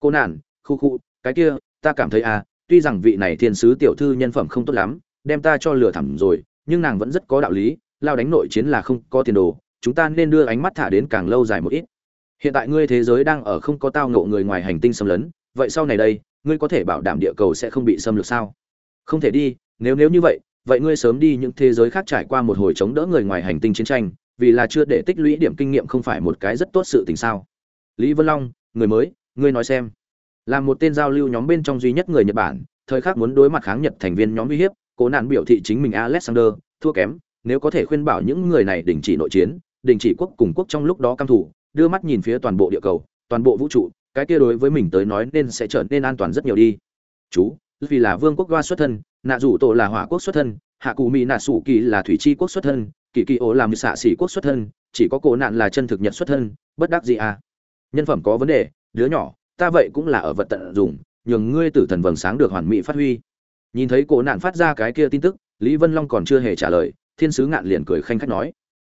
A: Cô nản, khu khu, cái kia, ta cảm thấy à tuy rằng vị này thiên sứ tiểu thư nhân phẩm không tốt lắm, đem ta cho lừa thẳm rồi, nhưng nàng vẫn rất có đạo lý, lao đánh nội chiến là không có tiền đồ chúng ta nên đưa ánh mắt thả đến càng lâu dài một ít. Hiện tại ngươi thế giới đang ở không có tao ngộ người ngoài hành tinh xâm lấn, vậy sau này đây, ngươi có thể bảo đảm địa cầu sẽ không bị xâm lược sao? Không thể đi, nếu nếu như vậy vậy ngươi sớm đi những thế giới khác trải qua một hồi chống đỡ người ngoài hành tinh chiến tranh, vì là chưa để tích lũy điểm kinh nghiệm không phải một cái rất tốt sự tình sao? Lý vân long, người mới, ngươi nói xem. Là một tên giao lưu nhóm bên trong duy nhất người nhật bản, thời khắc muốn đối mặt kháng nhật thành viên nhóm uy hiếp, cố nạn biểu thị chính mình alexander, thua kém, nếu có thể khuyên bảo những người này đình chỉ nội chiến đình chỉ quốc cùng quốc trong lúc đó căm thủ đưa mắt nhìn phía toàn bộ địa cầu, toàn bộ vũ trụ, cái kia đối với mình tới nói nên sẽ trở nên an toàn rất nhiều đi. Chú, vì là vương quốc đoa xuất thân, nạ rủ tổ là hỏa quốc xuất thân, hạ cù mỹ nạ sủ kỳ là thủy chi quốc xuất thân, kỳ kỳ ố làm xạ xỉ quốc xuất thân, chỉ có cổ nạn là chân thực nhật xuất thân, bất đắc gì à. Nhân phẩm có vấn đề, đứa nhỏ, ta vậy cũng là ở vật tận dụng, nhường ngươi tử thần vầng sáng được hoàn mỹ phát huy. Nhìn thấy cổ nạn phát ra cái kia tin tức, lý vân long còn chưa hề trả lời, thiên sứ ngạn liền cười khanh khách nói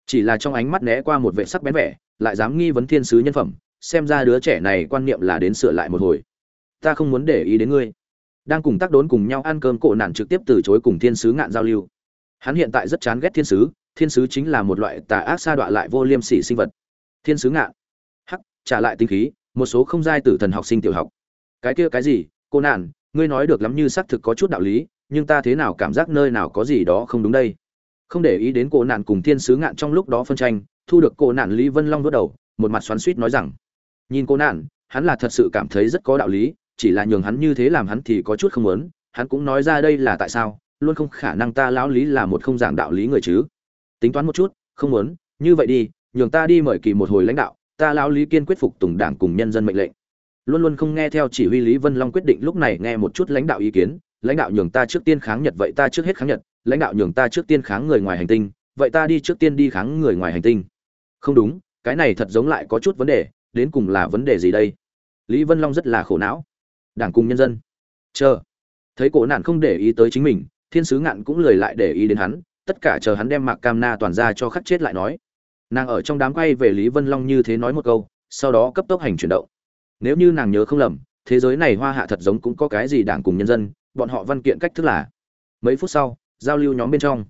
A: chỉ là trong ánh mắt né qua một vệ sắc bén vẻ, lại dám nghi vấn thiên sứ nhân phẩm, xem ra đứa trẻ này quan niệm là đến sửa lại một hồi. Ta không muốn để ý đến ngươi. Đang cùng tác đốn cùng nhau ăn cơm cổ nạn trực tiếp từ chối cùng thiên sứ ngạn giao lưu. Hắn hiện tại rất chán ghét thiên sứ thiên sứ chính là một loại tà ác sa đọa lại vô liêm sỉ sinh vật. Thiên sứ ngạn. Hắc, trả lại tinh khí, một số không giai tử thần học sinh tiểu học. Cái kia cái gì? Cô nạn, ngươi nói được lắm như xác thực có chút đạo lý, nhưng ta thế nào cảm giác nơi nào có gì đó không đúng đây? Không để ý đến cô nạn cùng thiên sứ ngạn trong lúc đó phân tranh, thu được cô nạn lý vân long đốt đầu, một mặt xoắn suýt nói rằng, nhìn cô nạn, hắn là thật sự cảm thấy rất có đạo lý, chỉ là nhường hắn như thế làm hắn thì có chút không muốn, hắn cũng nói ra đây là tại sao, luôn không khả năng ta lão lý là một không giảng đạo lý người chứ. Tính toán một chút, không muốn, như vậy đi, nhường ta đi mời kỳ một hồi lãnh đạo, ta lão lý kiên quyết phục tùng đảng cùng nhân dân mệnh lệnh. Luôn luôn không nghe theo chỉ huy lý vân long quyết định lúc này nghe một chút lãnh đạo ý kiến, lãnh đạo nhường ta trước tiên kháng nhật vậy ta trước hết kháng nhật lãnh đạo nhường ta trước tiên kháng người ngoài hành tinh, vậy ta đi trước tiên đi kháng người ngoài hành tinh. Không đúng, cái này thật giống lại có chút vấn đề, đến cùng là vấn đề gì đây? Lý vân long rất là khổ não. Đảng cùng nhân dân. Chờ. Thấy cổ nạn không để ý tới chính mình, thiên sứ ngạn cũng lười lại để ý đến hắn, tất cả chờ hắn đem mạc cam na toàn ra cho khắc chết lại nói. Nàng ở trong đám quay về lý vân long như thế nói một câu, sau đó cấp tốc hành chuyển động. Nếu như nàng nhớ không lầm, thế giới này hoa hạ thật giống cũng có cái gì đảng cùng nhân dân, bọn họ văn kiện cách thức là, mấy phút sau giao lưu nhóm bên trong.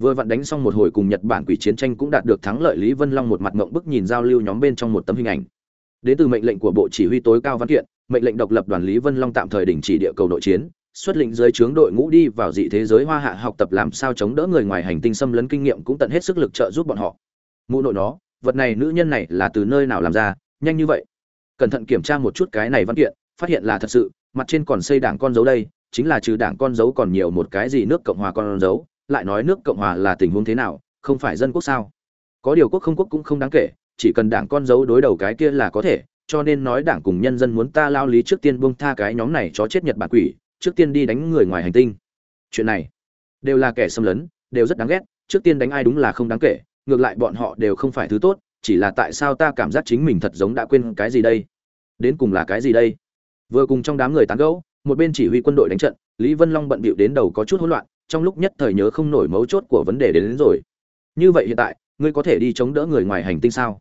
A: Vừa vặn đánh xong một hồi cùng nhật bản quỷ chiến tranh cũng đạt được thắng lợi, lý vân long một mặt ngộng bức nhìn giao lưu nhóm bên trong một tấm hình ảnh. Đến từ mệnh lệnh của bộ chỉ huy tối cao văn kiện, mệnh lệnh độc lập đoàn lý vân long tạm thời đình chỉ địa cầu nội chiến, xuất lĩnh dưới trướng đội ngũ đi vào dị thế giới hoa hạ học tập làm sao chống đỡ người ngoài hành tinh xâm lấn kinh nghiệm cũng tận hết sức lực trợ giúp bọn họ. Mụ nội nó, vật này nữ nhân này là từ nơi nào làm ra, nhanh như vậy? Cẩn thận kiểm tra một chút cái này văn kiện, phát hiện là thật sự, mặt trên còn xây đảng con dấu đây chính là trừ đảng con dấu còn nhiều một cái gì nước cộng hòa con dấu, lại nói nước cộng hòa là tình huống thế nào, không phải dân quốc sao? Có điều quốc không quốc cũng không đáng kể, chỉ cần đảng con dấu đối đầu cái kia là có thể, cho nên nói đảng cùng nhân dân muốn ta lao lý trước tiên buông tha cái nhóm này chó chết nhật bản quỷ, trước tiên đi đánh người ngoài hành tinh. Chuyện này, đều là kẻ xâm lấn, đều rất đáng ghét, trước tiên đánh ai đúng là không đáng kể, ngược lại bọn họ đều không phải thứ tốt, chỉ là tại sao ta cảm giác chính mình thật giống đã quên cái gì đây? Đến cùng là cái gì đây? Vừa cùng trong đám người tán gẫu một bên chỉ huy quân đội đánh trận lý vân long bận bịu đến đầu có chút hỗn loạn trong lúc nhất thời nhớ không nổi mấu chốt của vấn đề đến, đến rồi. Như vậy hiện tại ngươi có thể đi chống đỡ người ngoài hành tinh sao?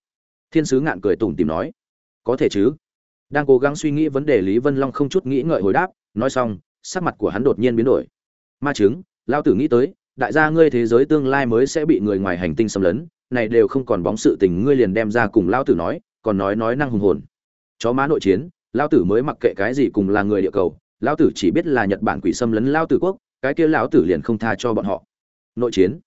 A: Thiên sứ ngạn cười tủm tìm nói. Có thể chứ. Đang cố gắng suy nghĩ vấn đề lý vân long không chút nghĩ ngợi hồi đáp nói xong sắc mặt của hắn đột nhiên biến đổi. Ma chứng lao tử nghĩ tới đại gia ngươi thế giới tương lai mới sẽ bị người ngoài hành tinh xâm lấn này đều không còn bóng sự tình ngươi liền đem ra cùng lao tử nói còn nói nói năng hùng hồn. Chó má nội chiến lao tử mới mặc kệ cái gì cùng là người địa cầu Lão tử chỉ biết là nhật bản quỷ xâm lấn lao tử quốc, cái kia lão tử liền không tha cho bọn họ. Nội chiến.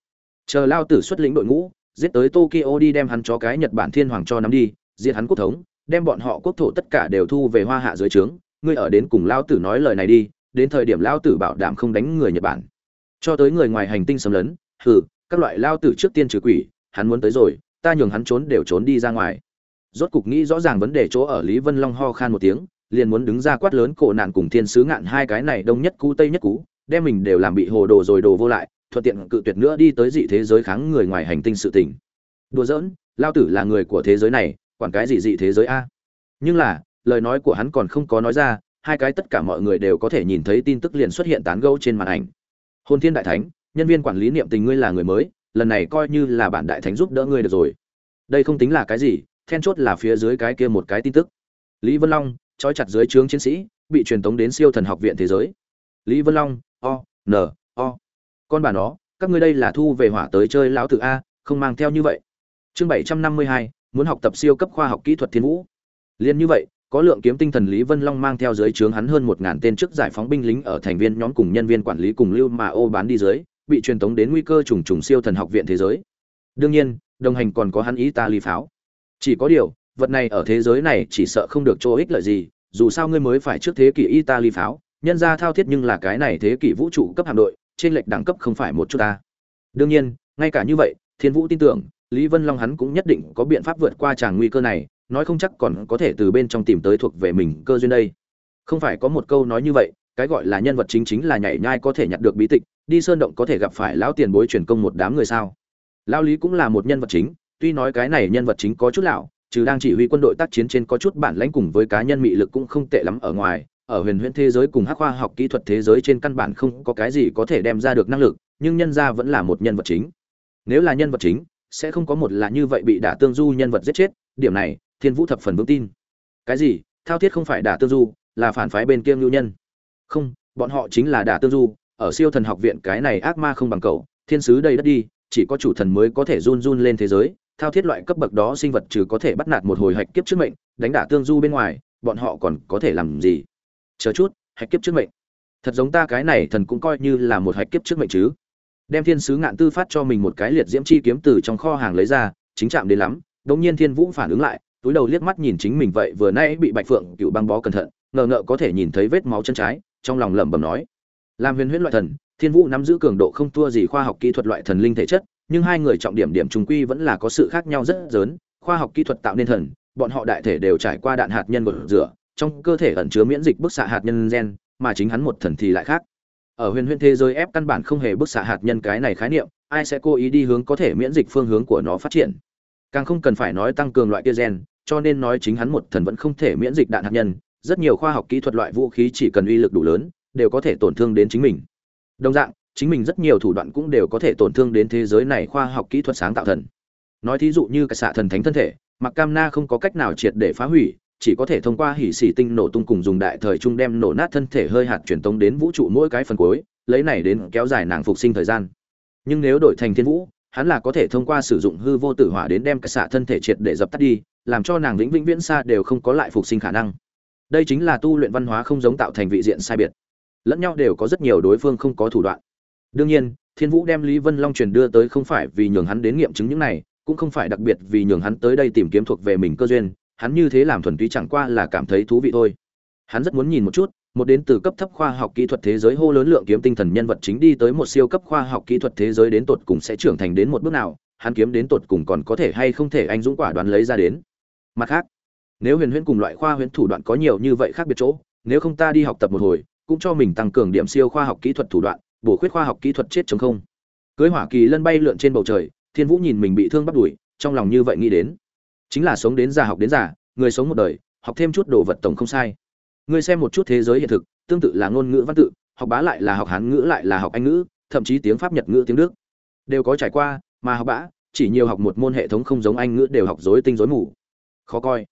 A: Chờ lao tử xuất lĩnh đội ngũ, giết tới tokyo đi đem hắn cho cái nhật bản thiên hoàng cho nắm đi giết hắn quốc thống, đem bọn họ quốc thổ tất cả đều thu về hoa hạ dưới trướng. Ngươi ở đến cùng lao tử nói lời này đi, đến thời điểm lao tử bảo đảm không đánh người nhật bản. Cho tới người ngoài hành tinh xâm lấn, hừ, các loại lao tử trước tiên trừ quỷ, hắn muốn tới rồi, ta nhường hắn trốn đều trốn đi ra ngoài. Rốt cục nghĩ rõ ràng vấn đề chỗ ở lý vân long ho khan một tiếng liền muốn đứng ra quát lớn cổ nạn cùng thiên sứ ngạn hai cái này đông nhất cú tây nhất cú đem mình đều làm bị hồ đồ rồi đồ vô lại, thuận tiện cự tuyệt nữa đi tới dị thế giới kháng người ngoài hành tinh sự tình. Đùa giỡn, lao tử là người của thế giới này, quản cái gì dị thế giới a? Nhưng là, lời nói của hắn còn không có nói ra, hai cái tất cả mọi người đều có thể nhìn thấy tin tức liền xuất hiện tán gẫu trên màn ảnh. Hôn thiên đại thánh, nhân viên quản lý niệm tình ngươi là người mới, lần này coi như là bản đại thánh giúp đỡ ngươi được rồi. Đây không tính là cái gì, then chốt là phía dưới cái kia một cái tin tức. Lý vân long trói chặt dưới trướng chiến sĩ, bị truyền tống đến siêu thần học viện thế giới. Lý vân long, o, n, o. Con bà nó, các ngươi đây là thu về hỏa tới chơi lão tử a, không mang theo như vậy. Chương bảy trăm năm mươi hai, muốn học tập siêu cấp khoa học kỹ thuật thiên vũ. Liên như vậy, có lượng kiếm tinh thần lý vân long mang theo dưới trướng hắn hơn một ngàn tên trước giải phóng binh lính ở thành viên nhóm cùng nhân viên quản lý cùng lưu mà ô bán đi dưới, bị truyền tống đến nguy cơ trùng trùng siêu thần học viện thế giới. Đương nhiên, đồng hành còn có hắn ý ta ly pháo. Chỉ có điều vật này ở thế giới này chỉ sợ không được chỗ ích lợi gì, dù sao ngươi mới phải trước thế kỷ italy pháo, nhân ra thao thiết nhưng là cái này thế kỷ vũ trụ cấp hạm đội, trên lệch đẳng cấp không phải một chút ta. Đương nhiên, ngay cả như vậy, thiên vũ tin tưởng, lý vân long hắn cũng nhất định có biện pháp vượt qua tràng nguy cơ này, nói không chắc còn có thể từ bên trong tìm tới thuộc về mình cơ duyên đây. Không phải có một câu nói như vậy, cái gọi là nhân vật chính chính là nhảy nhai có thể nhặt được bí tịch, đi sơn động có thể gặp phải lão tiền bối truyền công một đám người sao? Lao lý cũng là một nhân vật chính, tuy nói cái này nhân vật chính có chút lão trừ đang chỉ huy quân đội tác chiến trên có chút bản lãnh cùng với cá nhân mị lực cũng không tệ lắm ở ngoài, ở huyền huyễn thế giới cùng hắc khoa học kỹ thuật thế giới trên căn bản không có cái gì có thể đem ra được năng lực, nhưng nhân ra vẫn là một nhân vật chính. Nếu là nhân vật chính, sẽ không có một là như vậy bị đả tương du nhân vật giết chết, điểm này, thiên vũ thập phần vững tin. Cái gì? Thao thiết không phải đả tương du, là phản phái bên kiêng lưu nhân. Không, bọn họ chính là đả tương du, ở siêu thần học viện cái này ác ma không bằng cậu, thiên sứ đầy đất đi, chỉ có chủ thần mới có thể run run lên thế giới thao thiết loại cấp bậc đó sinh vật trừ có thể bắt nạt một hồi hạch kiếp trước mệnh, đánh đả tương du bên ngoài, bọn họ còn có thể làm gì? Chờ chút, hạch kiếp trước mệnh. Thật giống ta cái này thần cũng coi như là một hạch kiếp trước mệnh chứ. Đem thiên sứ ngạn tư phát cho mình một cái liệt diễm chi kiếm từ trong kho hàng lấy ra, chính chạm đến lắm đống nhiên thiên vũ phản ứng lại, túi đầu liếc mắt nhìn chính mình vậy vừa nãy bị bạch phượng cựu băng bó cẩn thận, ngờ ngợ có thể nhìn thấy vết máu chân trái, trong lòng lẩm bẩm nói. Làm huyền huyễn loại thần, thiên vũ nắm giữ cường độ không thua gì khoa học kỹ thuật loại thần linh thể chất nhưng hai người trọng điểm điểm trùng quy vẫn là có sự khác nhau rất lớn, khoa học kỹ thuật tạo nên thần, bọn họ đại thể đều trải qua đạn hạt nhân gột rửa, trong cơ thể ẩn chứa miễn dịch bức xạ hạt nhân gen, mà chính hắn một thần thì lại khác. Ở huyền huyền thế giới ép căn bản không hề bức xạ hạt nhân cái này khái niệm, ai sẽ cố ý đi hướng có thể miễn dịch phương hướng của nó phát triển? Càng không cần phải nói tăng cường loại kia gen, cho nên nói chính hắn một thần vẫn không thể miễn dịch đạn hạt nhân, rất nhiều khoa học kỹ thuật loại vũ khí chỉ cần uy lực đủ lớn, đều có thể tổn thương đến chính mình. Đồng dạng chính mình rất nhiều thủ đoạn cũng đều có thể tổn thương đến thế giới này khoa học kỹ thuật sáng tạo thần. Nói thí dụ như cái xạ thần thánh thân thể, mặc cam na không có cách nào triệt để phá hủy, chỉ có thể thông qua hỉ xỉ tinh nổ tung cùng dùng đại thời trung đem nổ nát thân thể hơi hạt truyền tống đến vũ trụ mỗi cái phần cuối, lấy này đến kéo dài nàng phục sinh thời gian. Nhưng nếu đổi thành thiên vũ, hắn là có thể thông qua sử dụng hư vô tử hỏa đến đem cái xạ thân thể triệt để dập tắt đi, làm cho nàng vĩnh vĩnh viễn xa đều không có lại phục sinh khả năng. Đây chính là tu luyện văn hóa không giống tạo thành vị diện sai biệt. Lẫn nhau đều có rất nhiều đối phương không có thủ đoạn đương nhiên, thiên vũ đem lý vân long truyền đưa tới không phải vì nhường hắn đến nghiệm chứng những này, cũng không phải đặc biệt vì nhường hắn tới đây tìm kiếm thuộc về mình cơ duyên, hắn như thế làm thuần túy chẳng qua là cảm thấy thú vị thôi. Hắn rất muốn nhìn một chút, một đến từ cấp thấp khoa học kỹ thuật thế giới hô lớn lượng kiếm tinh thần nhân vật chính đi tới một siêu cấp khoa học kỹ thuật thế giới đến tột cùng sẽ trưởng thành đến một bước nào, hắn kiếm đến tột cùng còn có thể hay không thể anh dũng quả đoán lấy ra đến. Mặt khác, nếu huyền huyễn cùng loại khoa huyễn thủ đoạn có nhiều như vậy khác biệt chỗ, nếu không ta đi học tập một hồi, cũng cho mình tăng cường điểm siêu khoa học kỹ thuật thủ đoạn bổ khuyết khoa học kỹ thuật chết chống không. Cưới hỏa kỳ lân bay lượn trên bầu trời, thiên vũ nhìn mình bị thương bắt đuổi, trong lòng như vậy nghĩ đến. Chính là sống đến già học đến già, người sống một đời, học thêm chút đồ vật tổng không sai. Người xem một chút thế giới hiện thực, tương tự là ngôn ngữ văn tự, học bá lại là học hán ngữ lại là học anh ngữ, thậm chí tiếng pháp, nhật ngữ, tiếng đức. Đều có trải qua, mà học bá, chỉ nhiều học một môn hệ thống không giống anh ngữ đều học rối tinh rối mù. Khó coi.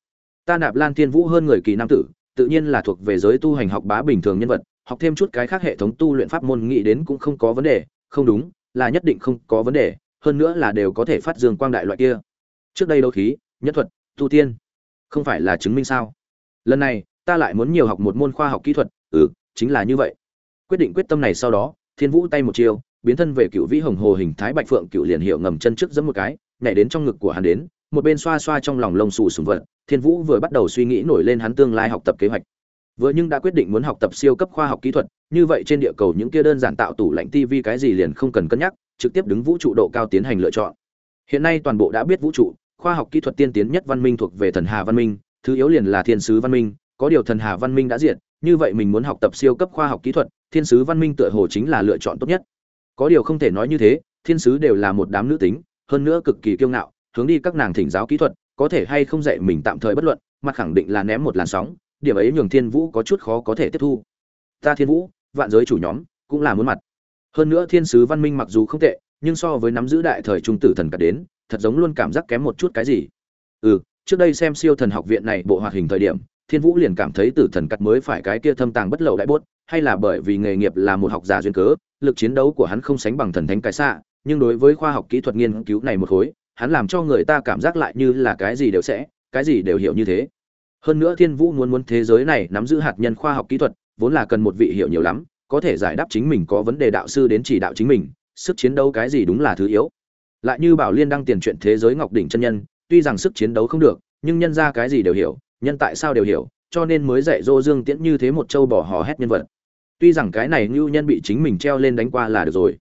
A: Ta nạp lan thiên vũ hơn người kỳ nam tử, tự nhiên là thuộc về giới tu hành học bá bình thường nhân vật học thêm chút cái khác hệ thống tu luyện pháp môn nghĩ đến cũng không có vấn đề, không đúng, là nhất định không có vấn đề, hơn nữa là đều có thể phát dương quang đại loại kia. Trước đây đấu khí, nhất thuật, tu tiên, không phải là chứng minh sao? Lần này, ta lại muốn nhiều học một môn khoa học kỹ thuật ừ chính là như vậy. Quyết định quyết tâm này sau đó, thiên vũ tay một chiều biến thân về cựu vĩ hồng hồ hình thái bạch phượng cựu liền hiệu ngầm chân trước giẫm một cái, nhảy đến trong ngực của hắn đến, một bên xoa xoa trong lòng lông xù sùng vật, thiên vũ vừa bắt đầu suy nghĩ nổi lên hắn tương lai học tập kế hoạch vừa nhưng đã quyết định muốn học tập siêu cấp khoa học kỹ thuật, như vậy trên địa cầu những kia đơn giản tạo tủ lạnh TV cái gì liền không cần cân nhắc, trực tiếp đứng vũ trụ độ cao tiến hành lựa chọn. Hiện nay toàn bộ đã biết vũ trụ, khoa học kỹ thuật tiên tiến nhất văn minh thuộc về thần hà văn minh, thứ yếu liền là thiên sứ văn minh, có điều thần hà văn minh đã diệt, như vậy mình muốn học tập siêu cấp khoa học kỹ thuật, thiên sứ văn minh tựa hồ chính là lựa chọn tốt nhất. Có điều không thể nói như thế, thiên sứ đều là một đám nữ tính, hơn nữa cực kỳ kiêu ngạo, hướng đi các nàng thỉnh giáo kỹ thuật, có thể hay không dạy mình tạm thời bất luận, mặt khẳng định là ném một làn sóng điểm ấy nhường thiên vũ có chút khó có thể tiếp thu. Ta thiên vũ, vạn giới chủ nhóm, cũng là muốn mặt. Hơn nữa thiên sứ văn minh mặc dù không tệ, nhưng so với nắm giữ đại thời trung tử thần cả đến, thật giống luôn cảm giác kém một chút cái gì. Ừ trước đây xem siêu thần học viện này bộ hoạt hình thời điểm, thiên vũ liền cảm thấy tử thần cắt mới phải cái kia thâm tàng bất lậu đại bốt, hay là bởi vì nghề nghiệp là một học giả duyên cớ, lực chiến đấu của hắn không sánh bằng thần thánh cái xạ nhưng đối với khoa học kỹ thuật nghiên cứu này một khối, hắn làm cho người ta cảm giác lại như là cái gì đều sẽ, cái gì đều hiểu như thế hơn nữa thiên vũ muốn muốn thế giới này nắm giữ hạt nhân khoa học kỹ thuật, vốn là cần một vị hiểu nhiều lắm, có thể giải đáp chính mình có vấn đề đạo sư đến chỉ đạo chính mình, sức chiến đấu cái gì đúng là thứ yếu. Lại như bảo liên đăng tiền chuyện thế giới ngọc đỉnh chân nhân, tuy rằng sức chiến đấu không được, nhưng nhân ra cái gì đều hiểu, nhân tại sao đều hiểu, cho nên mới dạy Dô dương tiễn như thế một châu bỏ hò hét nhân vật. Tuy rằng cái này ngưu nhân bị chính mình treo lên đánh qua là được rồi.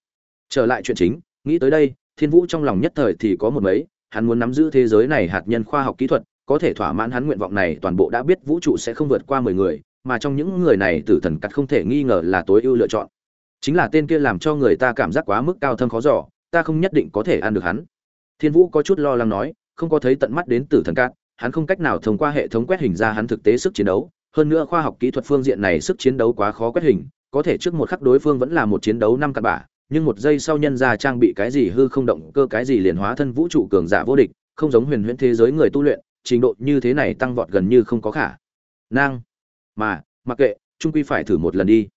A: Trở lại chuyện chính, nghĩ tới đây, thiên vũ trong lòng nhất thời thì có một mấy, hắn muốn nắm giữ thế giới này hạt nhân khoa học kỹ thuật có thể thỏa mãn hắn nguyện vọng này, toàn bộ đã biết vũ trụ sẽ không vượt qua mười người, mà trong những người này tử thần cắt không thể nghi ngờ là tối ưu lựa chọn. Chính là tên kia làm cho người ta cảm giác quá mức cao thâm khó giỏ ta không nhất định có thể ăn được hắn. Thiên vũ có chút lo lắng nói, không có thấy tận mắt đến tử thần cát hắn không cách nào thông qua hệ thống quét hình ra hắn thực tế sức chiến đấu. Hơn nữa khoa học kỹ thuật phương diện này sức chiến đấu quá khó quét hình, có thể trước một khắc đối phương vẫn là một chiến đấu năm cặn bả nhưng một giây sau nhân ra trang bị cái gì hư không động cơ cái gì liền hóa thân vũ trụ cường giả vô địch, không giống huyền huyễn thế giới người tu luyện trình độ như thế này tăng vọt gần như không có khả năng. Mà, mặc kệ trung quy phải thử một lần đi.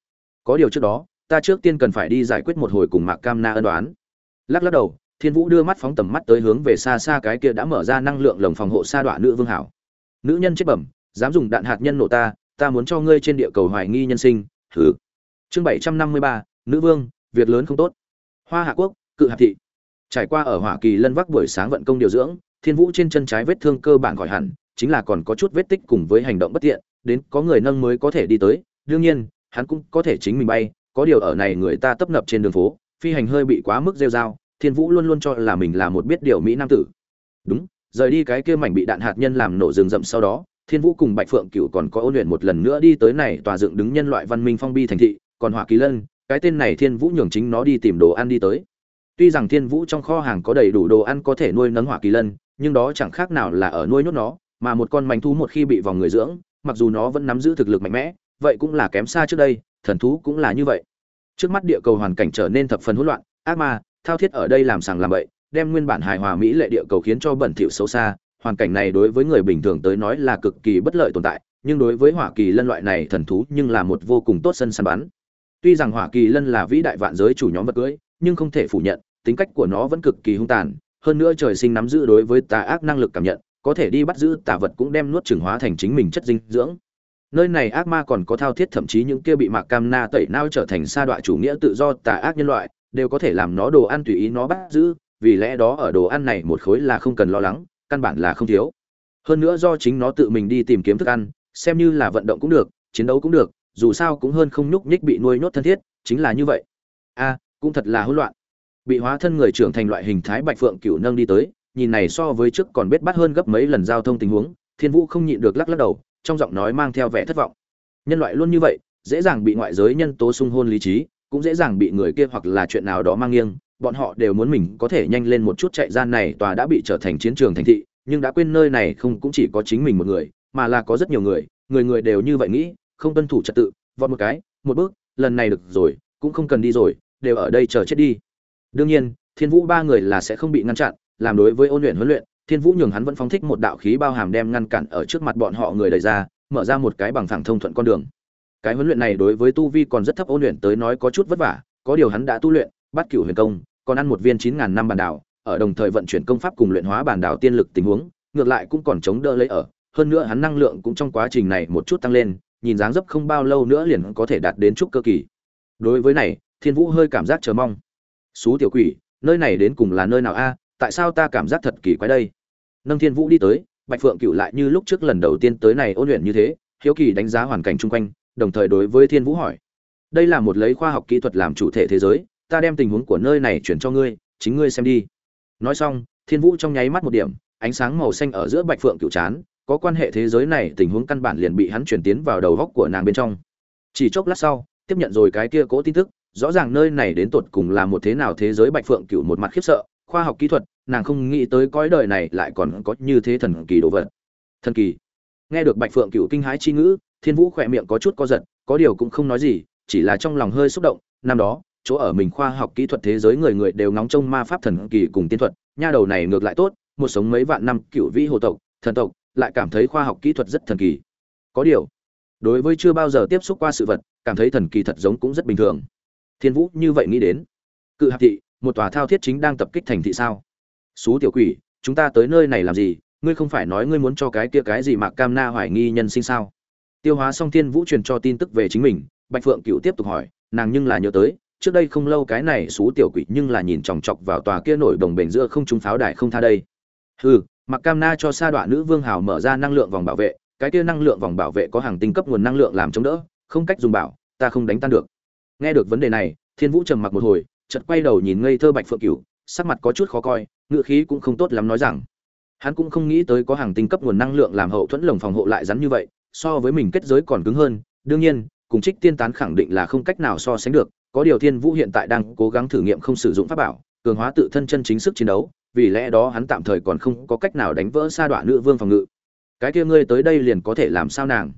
A: Có điều trước đó, ta trước tiên cần phải đi giải quyết một hồi cùng mạc cam na ân đoán lắc lắc đầu, thiên vũ đưa mắt phóng tầm mắt tới hướng về xa xa cái kia đã mở ra năng lượng lồng phòng hộ sa đoạn nữ vương hảo. Nữ nhân chết bẩm, dám dùng đạn hạt nhân nổ ta ta muốn cho ngươi trên địa cầu hoài nghi nhân sinh, thử. Chương bảy trăm năm mươi ba, nữ vương, việc lớn không tốt. Hoa hạ quốc, cự hạp thị. Trải qua ở hoa kỳ lân vác buổi sáng vận công điều dưỡng thiên vũ trên chân trái vết thương cơ bản khỏi hẳn, chính là còn có chút vết tích cùng với hành động bất tiện, đến có người nâng mới có thể đi tới. Đương nhiên, hắn cũng có thể chính mình bay, có điều ở này người ta tấp nập trên đường phố, phi hành hơi bị quá mức rêu dao thiên vũ luôn luôn cho là mình là một biết điều mỹ nam tử. Đúng, rời đi cái kia mảnh bị đạn hạt nhân làm nổ rừng rậm sau đó, thiên vũ cùng bạch phượng cựu còn có ôn luyện một lần nữa đi tới này tòa dựng đứng nhân loại văn minh phong bi thành thị, còn hỏa kỳ lân, cái tên này thiên vũ nhường chính nó đi tìm đồ ăn đi tới tuy rằng thiên vũ trong kho hàng có đầy đủ đồ ăn có thể nuôi nấng hỏa kỳ lân nhưng đó chẳng khác nào là ở nuôi nhốt nó mà một con manh thú một khi bị vòng người dưỡng mặc dù nó vẫn nắm giữ thực lực mạnh mẽ vậy cũng là kém xa trước đây thần thú cũng là như vậy. Trước mắt địa cầu hoàn cảnh trở nên thập phần hỗn loạn ác ma thao thiết ở đây làm sàng làm bậy đem nguyên bản hài hòa mỹ lệ địa cầu khiến cho bẩn thỉu xấu xa hoàn cảnh này đối với người bình thường tới nói là cực kỳ bất lợi tồn tại nhưng đối với hỏa kỳ lân loại này thần thú nhưng là một vô cùng tốt sân săn bắn. Tuy rằng hỏa kỳ lân là vĩ đại vạn giới chủ nhóm vật cưới, nhưng không thể phủ nhận, tính cách của nó vẫn cực kỳ hung tàn. Hơn nữa trời sinh nắm giữ đối với tà ác năng lực cảm nhận, có thể đi bắt giữ tà vật cũng đem nuốt chửng hóa thành chính mình chất dinh dưỡng. Nơi này ác ma còn có thao thiết thậm chí những kia bị mạc cam na tẩy não trở thành sa đoạ chủ nghĩa tự do tà ác nhân loại, đều có thể làm nó đồ ăn tùy ý nó bắt giữ, vì lẽ đó ở đồ ăn này một khối là không cần lo lắng, căn bản là không thiếu. Hơn nữa do chính nó tự mình đi tìm kiếm thức ăn, xem như là vận động cũng được, chiến đấu cũng được, dù sao cũng hơn không nhúc nhích bị nuôi nhốt thân thiết, chính là như vậy. A cũng thật là hỗn loạn. Bị hóa thân người trưởng thành loại hình thái bạch phượng cửu nâng đi tới, nhìn này so với trước còn biết bát hơn gấp mấy lần giao thông tình huống, thiên vũ không nhịn được lắc lắc đầu, trong giọng nói mang theo vẻ thất vọng. Nhân loại luôn như vậy, dễ dàng bị ngoại giới nhân tố xung hôn lý trí, cũng dễ dàng bị người kia hoặc là chuyện nào đó mang nghiêng, bọn họ đều muốn mình có thể nhanh lên một chút chạy gian này tòa đã bị trở thành chiến trường thành thị, nhưng đã quên nơi này không cũng chỉ có chính mình một người, mà là có rất nhiều người người người đều như vậy nghĩ, không tuân thủ trật tự, vọt một cái, một bước, lần này được rồi, cũng không cần đi rồi đều ở đây chờ chết đi. Đương nhiên, thiên vũ ba người là sẽ không bị ngăn chặn, làm đối với ôn luyện huấn luyện, thiên vũ nhường hắn vẫn phóng thích một đạo khí bao hàm đem ngăn cản ở trước mặt bọn họ người đẩy ra, mở ra một cái bằng thẳng thông thuận con đường. Cái huấn luyện này đối với tu vi còn rất thấp ôn luyện tới nói có chút vất vả, có điều hắn đã tu luyện, bắt cửu huyền công, còn ăn một viên chín ngàn năm bản đảo, ở đồng thời vận chuyển công pháp cùng luyện hóa bản đảo tiên lực tình huống, ngược lại cũng còn chống đỡ lấy ở, hơn nữa hắn năng lượng cũng trong quá trình này một chút tăng lên, nhìn dáng dấp không bao lâu nữa liền có thể đạt đến chút cơ kỳ. Đối với này thiên vũ hơi cảm giác chờ mong. Xú tiểu quỷ, nơi này đến cùng là nơi nào a? Tại sao ta cảm giác thật kỳ quái đây? Nâng thiên vũ đi tới, bạch phượng cựu lại như lúc trước lần đầu tiên tới này ôn luyện như thế, hiếu kỳ đánh giá hoàn cảnh chung quanh, đồng thời đối với thiên vũ hỏi, đây là một lấy khoa học kỹ thuật làm chủ thể thế giới, ta đem tình huống của nơi này chuyển cho ngươi, chính ngươi xem đi. Nói xong, thiên vũ trong nháy mắt một điểm, ánh sáng màu xanh ở giữa bạch phượng cựu chán, có quan hệ thế giới này tình huống căn bản liền bị hắn chuyển tiến vào đầu góc của nàng bên trong. Chỉ chốc lát sau, tiếp nhận rồi cái kia cố tin tức rõ ràng nơi này đến tột cùng là một thế nào thế giới bạch phượng cựu một mặt khiếp sợ, khoa học kỹ thuật, nàng không nghĩ tới cõi đời này lại còn có như thế thần kỳ đồ vật. Thần kỳ. Nghe được bạch phượng cựu kinh hãi chi ngữ, thiên vũ khỏe miệng có chút co giật, có điều cũng không nói gì, chỉ là trong lòng hơi xúc động, năm đó, chỗ ở mình khoa học kỹ thuật thế giới người người đều ngóng trông ma pháp thần kỳ cùng tiên thuật, nha đầu này ngược lại tốt, một sống mấy vạn năm cựu vĩ hồ tộc, thần tộc, lại cảm thấy khoa học kỹ thuật rất thần kỳ. Có điều, đối với chưa bao giờ tiếp xúc qua sự vật, cảm thấy thần kỳ thật giống cũng rất bình thường thiên vũ như vậy nghĩ đến. Cự hạp thị, một tòa thao thiết chính đang tập kích thành thị sao? Xú tiểu quỷ, chúng ta tới nơi này làm gì? Ngươi không phải nói ngươi muốn cho cái kia cái gì mà cam na hoài nghi nhân sinh sao? Tiêu hóa xong thiên vũ truyền cho tin tức về chính mình, bạch phượng cựu tiếp tục hỏi, nàng nhưng là nhớ tới, trước đây không lâu cái này xú tiểu quỷ nhưng là nhìn chòng chọc vào tòa kia nổi đồng bền giữa không trung pháo đài không tha đây. Hừ, mặc cam na cho sa đoạn nữ vương hào mở ra năng lượng vòng bảo vệ, cái kia năng lượng vòng bảo vệ có hàng tinh cấp nguồn năng lượng làm chống đỡ, không cách dùng bảo, ta không đánh tan được nghe được vấn đề này, thiên vũ trầm mặc một hồi, chợt quay đầu nhìn ngây thơ bạch phượng cửu, sắc mặt có chút khó coi ngựa khí cũng không tốt lắm nói rằng, hắn cũng không nghĩ tới có hàng tinh cấp nguồn năng lượng làm hậu thuẫn lồng phòng hộ lại rắn như vậy, so với mình kết giới còn cứng hơn, đương nhiên, cùng trích tiên tán khẳng định là không cách nào so sánh được, có điều thiên vũ hiện tại đang cố gắng thử nghiệm không sử dụng pháp bảo, cường hóa tự thân chân chính sức chiến đấu, vì lẽ đó hắn tạm thời còn không có cách nào đánh vỡ sa đoạn nữ vương phòng ngự. Cái kia ngươi tới đây liền có thể làm sao nàng?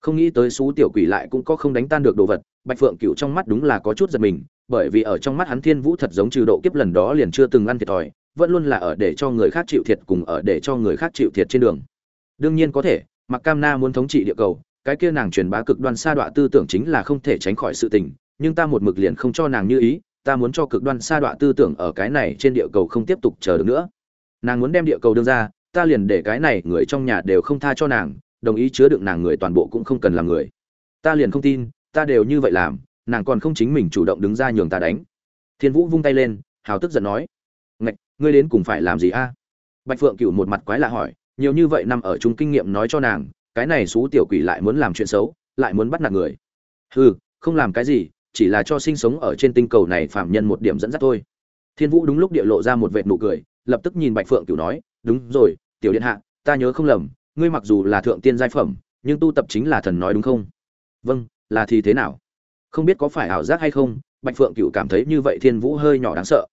A: Không nghĩ tới xú tiểu quỷ lại cũng có không đánh tan được đồ vật bạch phượng cựu trong mắt đúng là có chút giật mình, bởi vì ở trong mắt hắn thiên vũ thật giống trừ độ kiếp lần đó liền chưa từng ăn thiệt thòi, vẫn luôn là ở để cho người khác chịu thiệt cùng ở để cho người khác chịu thiệt trên đường. Đương nhiên có thể mặc cam na muốn thống trị địa cầu, cái kia nàng truyền bá cực đoan sa đọa tư tưởng chính là không thể tránh khỏi sự tình, nhưng ta một mực liền không cho nàng như ý, ta muốn cho cực đoan sa đọa tư tưởng ở cái này trên địa cầu không tiếp tục chờ được nữa. Nàng muốn đem địa cầu đương ra, ta liền để cái này người trong nhà đều không tha cho nàng, đồng ý chứa đựng nàng người toàn bộ cũng không cần làm người. Ta liền không tin ta đều như vậy làm, nàng còn không chính mình chủ động đứng ra nhường ta đánh. Thiên vũ vung tay lên, hào tức giận nói, ngạch, ngươi đến cùng phải làm gì a? Bạch phượng cựu một mặt quái lạ hỏi, nhiều như vậy nằm ở chung kinh nghiệm nói cho nàng, cái này xú tiểu quỷ lại muốn làm chuyện xấu, lại muốn bắt nạt người. Hừ, không làm cái gì, chỉ là cho sinh sống ở trên tinh cầu này phạm nhân một điểm dẫn dắt thôi. Thiên vũ đúng lúc địa lộ ra một vệt nụ cười, lập tức nhìn bạch phượng cửu nói, đúng rồi, tiểu điện hạ, ta nhớ không lầm, ngươi mặc dù là thượng tiên giai phẩm, nhưng tu tập chính là thần nói đúng không? Vâng là thì thế nào? Không biết có phải ảo giác hay không, bạch phượng Cựu cảm thấy như vậy thiên vũ hơi nhỏ đáng sợ.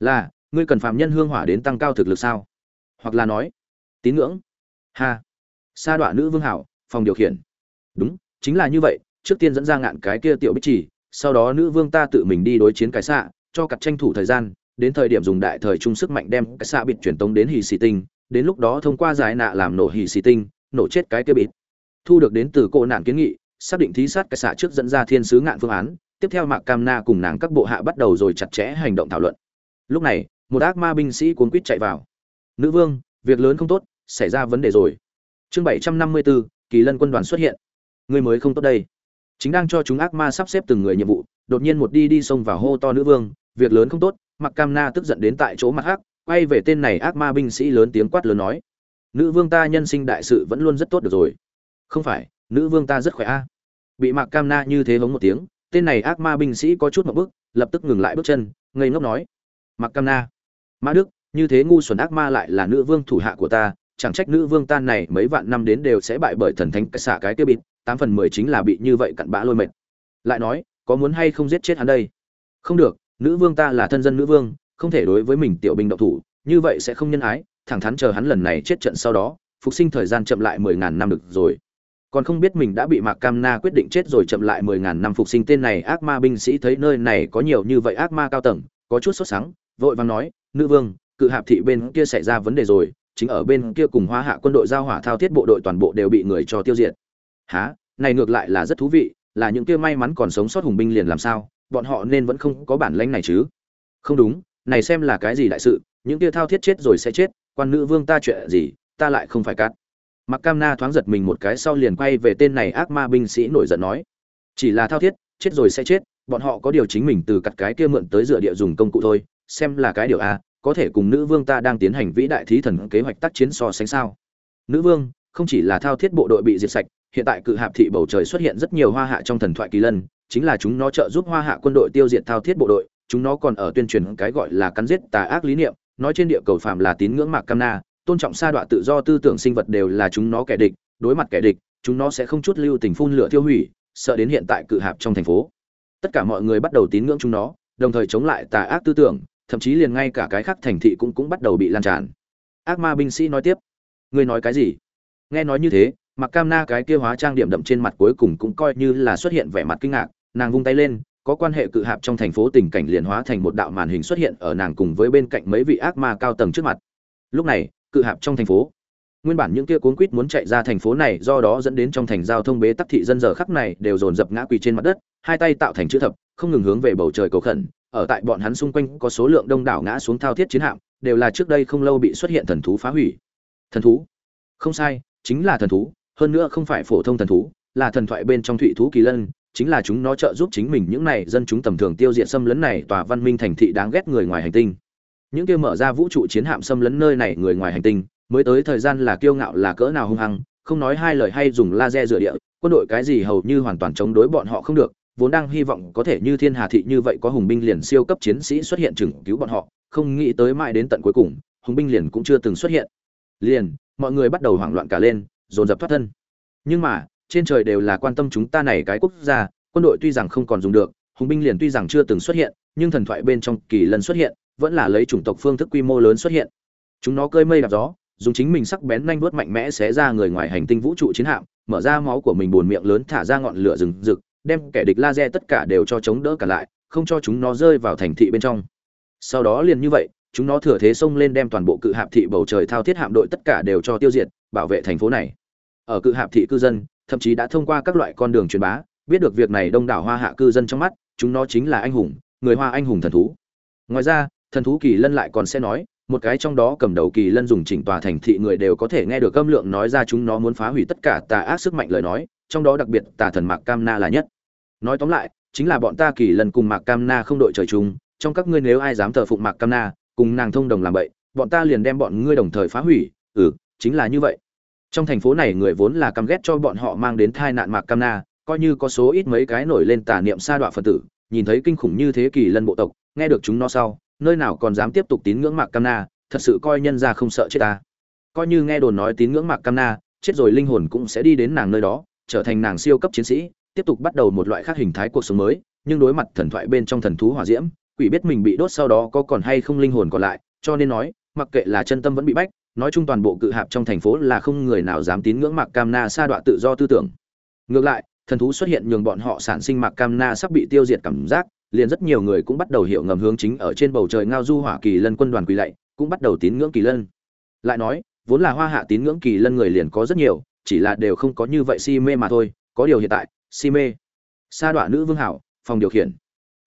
A: Là, ngươi cần phạm nhân hương hỏa đến tăng cao thực lực sao? Hoặc là nói, tín ngưỡng? Ha! Sa đọa nữ vương hảo, phòng điều khiển. Đúng, chính là như vậy, trước tiên dẫn ra ngạn cái kia tiểu bích chỉ sau đó nữ vương ta tự mình đi đối chiến cái xạ, cho cặp tranh thủ thời gian, đến thời điểm dùng đại thời trung sức mạnh đem cái xạ bịt truyền tống đến hì xì tinh, đến lúc đó thông qua giải nạ làm nổ hì xì tinh, nổ chết cái kia bịt. Thu được đến từ cô nạn kiến nghị xác định thí sát cái xạ trước dẫn ra thiên sứ ngạn phương án, tiếp theo mạc cam na cùng nàng các bộ hạ bắt đầu rồi chặt chẽ hành động thảo luận. Lúc này, một ác ma binh sĩ cuốn quýt chạy vào. Nữ vương, việc lớn không tốt, xảy ra vấn đề rồi. Chương bảy trăm năm mươi bốn kỳ lân quân đoàn xuất hiện. Người mới không tốt đây. Chính đang cho chúng ác ma sắp xếp từng người nhiệm vụ, đột nhiên một đi đi xông vào hô to nữ vương, việc lớn không tốt mặc cam na tức giận đến tại chỗ mặt hắc, quay về tên này ác ma binh sĩ lớn tiếng quát lớn nói, nữ vương ta nhân sinh đại sự vẫn luôn rất tốt được rồi. Không phải, nữ vương ta rất khỏe a bị mặc cam na như thế hống một tiếng, tên này ác ma binh sĩ có chút một bước lập tức ngừng lại bước chân, ngây ngốc nói mặc cam na, mã đức, như thế ngu xuẩn ác ma lại là nữ vương thủ hạ của ta, chẳng trách nữ vương tan này mấy vạn năm đến đều sẽ bại bởi thần thánh cái xả cái kia bịt, tám phần mười chính là bị như vậy cặn bã lôi mệt. Lại nói, có muốn hay không giết chết hắn đây? Không được, nữ vương ta là thân dân nữ vương, không thể đối với mình tiểu binh động thủ, như vậy sẽ không nhân ái, thẳng thắn chờ hắn lần này chết trận sau đó, phục sinh thời gian chậm lại mười ngàn năm được rồi còn không biết mình đã bị mạc cam na quyết định chết rồi chậm lại mười ngàn năm phục sinh. Tên này ác ma binh sĩ thấy nơi này có nhiều như vậy ác ma cao tầng, có chút sốt sắng, vội vàng nói, nữ vương, cự hạp thị bên kia xảy ra vấn đề rồi, chính ở bên kia cùng hoa hạ quân đội giao hỏa thao thiết bộ đội toàn bộ đều bị người cho tiêu diệt. Há này ngược lại là rất thú vị, là những kia may mắn còn sống sót hùng binh liền làm sao, bọn họ nên vẫn không có bản lãnh này chứ? Không đúng, này xem là cái gì đại sự, những kia thao thiết chết rồi sẽ chết, quan nữ vương ta chuyện gì, ta lại không phải cắt mặc cam na thoáng giật mình một cái sau liền quay về tên này ác ma binh sĩ nổi giận nói. Chỉ là thao thiết, chết rồi sẽ chết, bọn họ có điều chính mình từ cặt cái kia mượn tới dựa địa dùng công cụ thôi, xem là cái điều a, có thể cùng nữ vương ta đang tiến hành vĩ đại thí thần kế hoạch tác chiến so sánh sao. Nữ vương, không chỉ là thao thiết bộ đội bị diệt sạch, hiện tại cự hạp thị bầu trời xuất hiện rất nhiều hoa hạ trong thần thoại kỳ lân, chính là chúng nó trợ giúp hoa hạ quân đội tiêu diệt thao thiết bộ đội, chúng nó còn ở tuyên truyền cái gọi là cắn giết tà ác lý niệm, nói trên địa cầu phạm là tín ngưỡng mạc cam na tôn trọng sa đọa tự do tư tưởng sinh vật đều là chúng nó kẻ địch, đối mặt kẻ địch, chúng nó sẽ không chút lưu tình phun lửa tiêu hủy, sợ đến hiện tại cự hạp trong thành phố. Tất cả mọi người bắt đầu tín ngưỡng chúng nó, đồng thời chống lại tà ác tư tưởng, thậm chí liền ngay cả cái khác thành thị cũng cũng bắt đầu bị lan tràn. Ác ma binh sĩ nói tiếp, ngươi nói cái gì? Nghe nói như thế mặc cam na cái kia hóa trang điểm đậm trên mặt cuối cùng cũng coi như là xuất hiện vẻ mặt kinh ngạc, nàng vung tay lên, có quan hệ cự hạp trong thành phố tình cảnh liền hóa thành một đạo màn hình xuất hiện ở nàng cùng với bên cạnh mấy vị ác ma cao tầng trước mặt. Lúc này cự hạp trong thành phố. Nguyên bản những kia cuốn quýt muốn chạy ra thành phố này do đó dẫn đến trong thành giao thông bế tắc thị dân giờ khắc này đều dồn dập ngã quỳ trên mặt đất, hai tay tạo thành chữ thập, không ngừng hướng về bầu trời cầu khẩn. Ở tại bọn hắn xung quanh có số lượng đông đảo ngã xuống thao thiết chiến hạm, đều là trước đây không lâu bị xuất hiện thần thú phá hủy. Thần thú? Không sai, chính là thần thú, hơn nữa không phải phổ thông thần thú, là thần thoại bên trong thụy thú kỳ lân, chính là chúng nó trợ giúp chính mình những này dân chúng tầm thường tiêu diệt xâm lấn này tòa văn minh thành thị đáng ghét người ngoài hành tinh những kia mở ra vũ trụ chiến hạm xâm lấn nơi này người ngoài hành tinh, mới tới thời gian là kiêu ngạo là cỡ nào hung hăng, không nói hai lời hay dùng laser rửa địa, quân đội cái gì hầu như hoàn toàn chống đối bọn họ không được, vốn đang hy vọng có thể như thiên hà thị như vậy có hùng binh liền siêu cấp chiến sĩ xuất hiện chừng cứu bọn họ, không nghĩ tới mãi đến tận cuối cùng, hùng binh liền cũng chưa từng xuất hiện. Liền, mọi người bắt đầu hoảng loạn cả lên, dồn dập thoát thân. Nhưng mà, trên trời đều là quan tâm chúng ta này cái quốc gia, quân đội tuy rằng không còn dùng được, hùng binh liền tuy rằng chưa từng xuất hiện, nhưng thần thoại bên trong kỳ lần xuất hiện vẫn là lấy chủng tộc phương thức quy mô lớn xuất hiện. Chúng nó cơi mây đạp gió, dùng chính mình sắc bén nhanh vuốt mạnh mẽ xé ra người ngoài hành tinh vũ trụ chiến hạm, mở ra máu của mình buồn miệng lớn thả ra ngọn lửa rừng rực, đem kẻ địch laser tất cả đều cho chống đỡ cả lại, không cho chúng nó rơi vào thành thị bên trong. Sau đó liền như vậy, chúng nó thừa thế xông lên đem toàn bộ cự hạp thị bầu trời thao thiết hạm đội tất cả đều cho tiêu diệt, bảo vệ thành phố này. Ở cự hạp thị cư dân, thậm chí đã thông qua các loại con đường truyền bá, biết được việc này đông đảo hoa hạ cư dân trong mắt, chúng nó chính là anh hùng, người hoa anh hùng thần thú. Ngoài ra thần thú kỳ lân lại còn sẽ nói, một cái trong đó cầm đầu kỳ lân dùng chỉnh tòa thành thị người đều có thể nghe được âm lượng nói ra chúng nó muốn phá hủy tất cả tà ác sức mạnh lời nói, trong đó đặc biệt tà thần mạc cam na là nhất. Nói tóm lại, chính là bọn ta kỳ lân cùng mạc cam na không đội trời chung, trong các ngươi nếu ai dám thờ phụng mạc cam na, cùng nàng thông đồng làm vậy bọn ta liền đem bọn ngươi đồng thời phá hủy ừ chính là như vậy. Trong thành phố này người vốn là căm ghét cho bọn họ mang đến tai nạn mạc cam na, coi như có số ít mấy cái nổi lên tà niệm sa đọa phật tử, nhìn thấy kinh khủng như thế kỳ lân bộ tộc, nghe được chúng nó sau nơi nào còn dám tiếp tục tín ngưỡng mạc cam na, thật sự coi nhân ra không sợ chết ta. Coi như nghe đồn nói tín ngưỡng mạc cam na, chết rồi linh hồn cũng sẽ đi đến nàng nơi đó, trở thành nàng siêu cấp chiến sĩ, tiếp tục bắt đầu một loại khác hình thái cuộc sống mới, nhưng đối mặt thần thoại bên trong thần thú hỏa diễm, quỷ biết mình bị đốt sau đó có còn hay không linh hồn còn lại, cho nên nói, mặc kệ là chân tâm vẫn bị bách, nói chung toàn bộ cự hạp trong thành phố là không người nào dám tín ngưỡng mạc cam na sa đọa tự do tư tưởng. Ngược lại, thần thú xuất hiện nhường bọn họ sản sinh mạc cam na sắp bị tiêu diệt cảm giác liền rất nhiều người cũng bắt đầu hiểu ngầm hướng chính ở trên bầu trời ngao du hỏa kỳ lân quân đoàn quỳ lạy, cũng bắt đầu tín ngưỡng kỳ lân. Lại nói, vốn là hoa hạ tín ngưỡng kỳ lân người liền có rất nhiều, chỉ là đều không có như vậy si mê mà thôi, có điều hiện tại, si mê. Sa đọa nữ vương hảo, phòng điều khiển.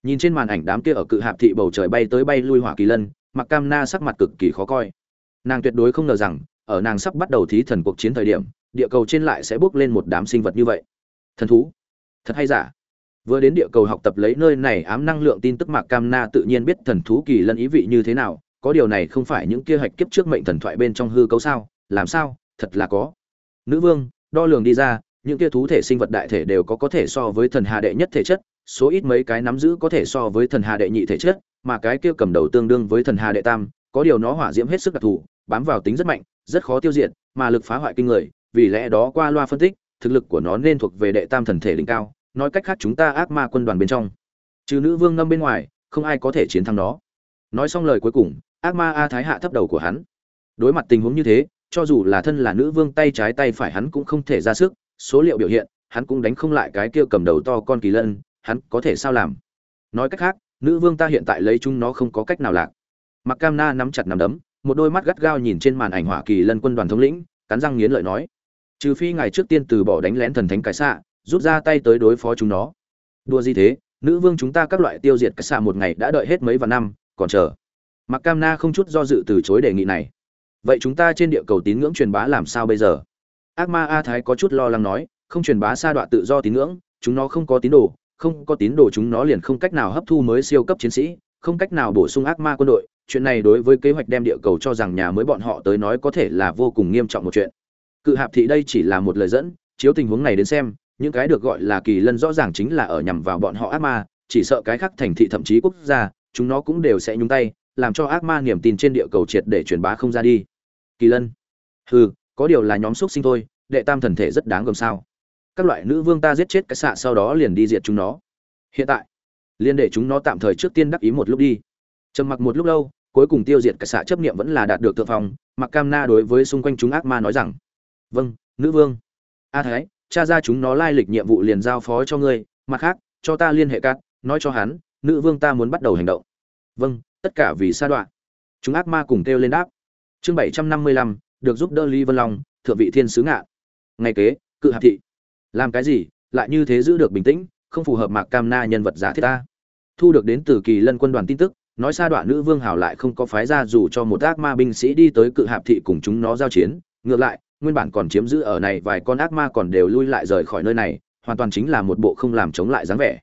A: Nhìn trên màn ảnh đám kia ở cự hạp thị bầu trời bay tới bay lui hỏa kỳ lân, mặc cam na sắc mặt cực kỳ khó coi. Nàng tuyệt đối không ngờ rằng, ở nàng sắp bắt đầu thí thần cuộc chiến thời điểm, địa cầu trên lại sẽ bước lên một đám sinh vật như vậy. Thần thú. Thật hay giả? Vừa đến địa cầu học tập lấy nơi này ám năng lượng tin tức mạc cam na tự nhiên biết thần thú kỳ lân ý vị như thế nào, có điều này không phải những kia hạch kiếp trước mệnh thần thoại bên trong hư cấu sao, làm sao, thật là có. Nữ vương, đo lường đi ra, những kia thú thể sinh vật đại thể đều có có thể so với thần hà đệ nhất thể chất, số ít mấy cái nắm giữ có thể so với thần hà đệ nhị thể chất, mà cái kia cầm đầu tương đương với thần hà đệ tam, có điều nó hỏa diễm hết sức đặc thù, bám vào tính rất mạnh, rất khó tiêu diệt, mà lực phá hoại kinh người, vì lẽ đó qua loa phân tích, thực lực của nó nên thuộc về đệ tam thần thể đỉnh cao nói cách khác chúng ta ác ma quân đoàn bên trong. Trừ nữ vương ngâm bên ngoài, không ai có thể chiến thắng nó. Nói xong lời cuối cùng, ác ma a thái hạ thấp đầu của hắn. Đối mặt tình huống như thế, cho dù là thân là nữ vương tay trái tay phải hắn cũng không thể ra sức, số liệu biểu hiện, hắn cũng đánh không lại cái kia cầm đầu to con kỳ lân, hắn có thể sao làm? Nói cách khác, nữ vương ta hiện tại lấy chúng nó không có cách nào lạc. Mặc cam na nắm chặt nắm đấm, một đôi mắt gắt gao nhìn trên màn ảnh hỏa kỳ lân quân đoàn thống lĩnh, cắn răng nghiến lợi nói, trừ phi ngài trước tiên từ bỏ đánh lén thần thánh cái xạ rút ra tay tới đối phó chúng nó. Đua gì thế? Nữ vương chúng ta các loại tiêu diệt cái xạ một ngày đã đợi hết mấy vạn năm, còn chờ. Mặc cam na không chút do dự từ chối đề nghị này. Vậy chúng ta trên địa cầu tín ngưỡng truyền bá làm sao bây giờ? Ác ma a thái có chút lo lắng nói, không truyền bá sa đoạn tự do tín ngưỡng, chúng nó không có tín đồ, không có tín đồ chúng nó liền không cách nào hấp thu mới siêu cấp chiến sĩ, không cách nào bổ sung ác ma quân đội. Chuyện này đối với kế hoạch đem địa cầu cho rằng nhà mới bọn họ tới nói có thể là vô cùng nghiêm trọng một chuyện. Cự hạp thị đây chỉ là một lời dẫn, chiếu tình huống này đến xem những cái được gọi là kỳ lân rõ ràng chính là ở nhằm vào bọn họ ác ma, chỉ sợ cái khác thành thị thậm chí quốc gia, chúng nó cũng đều sẽ nhúng tay, làm cho ác ma niềm tin trên địa cầu triệt để truyền bá không ra đi. Kỳ lân. Hừ, có điều là nhóm xúc sinh thôi, đệ tam thần thể rất đáng gồm sao. Các loại nữ vương ta giết chết cái xạ sau đó liền đi diệt chúng nó. Hiện tại, liền để chúng nó tạm thời trước tiên đắc ý một lúc đi. Trầm mặc một lúc lâu, cuối cùng tiêu diệt cái xạ chấp niệm vẫn là đạt được thượng phòng mặc cam na đối với xung quanh chúng ác ma nói rằng vâng nữ vương. A thái cha ra chúng nó lai lịch nhiệm vụ liền giao phó cho ngươi, mặt khác, cho ta liên hệ cát, nói cho hắn, nữ vương ta muốn bắt đầu hành động. Vâng tất cả vì sa đoạn chúng ác ma cùng kêu lên đáp. Chương bảy trăm năm mươi lăm, được giúp đỡ ly vân long, thượng vị thiên sứ ngạ. Ngày kế, cự hạp thị. Làm cái gì, lại như thế giữ được bình tĩnh, không phù hợp mạc cam na nhân vật giả thiết ta. Thu được đến từ kỳ lân quân đoàn tin tức, nói sa đoạn nữ vương hảo lại không có phái ra dù cho một ác ma binh sĩ đi tới cự hạp thị cùng chúng nó giao chiến, ngược lại nguyên bản còn chiếm giữ ở này vài con ác ma còn đều lui lại rời khỏi nơi này, hoàn toàn chính là một bộ không làm chống lại dáng vẻ.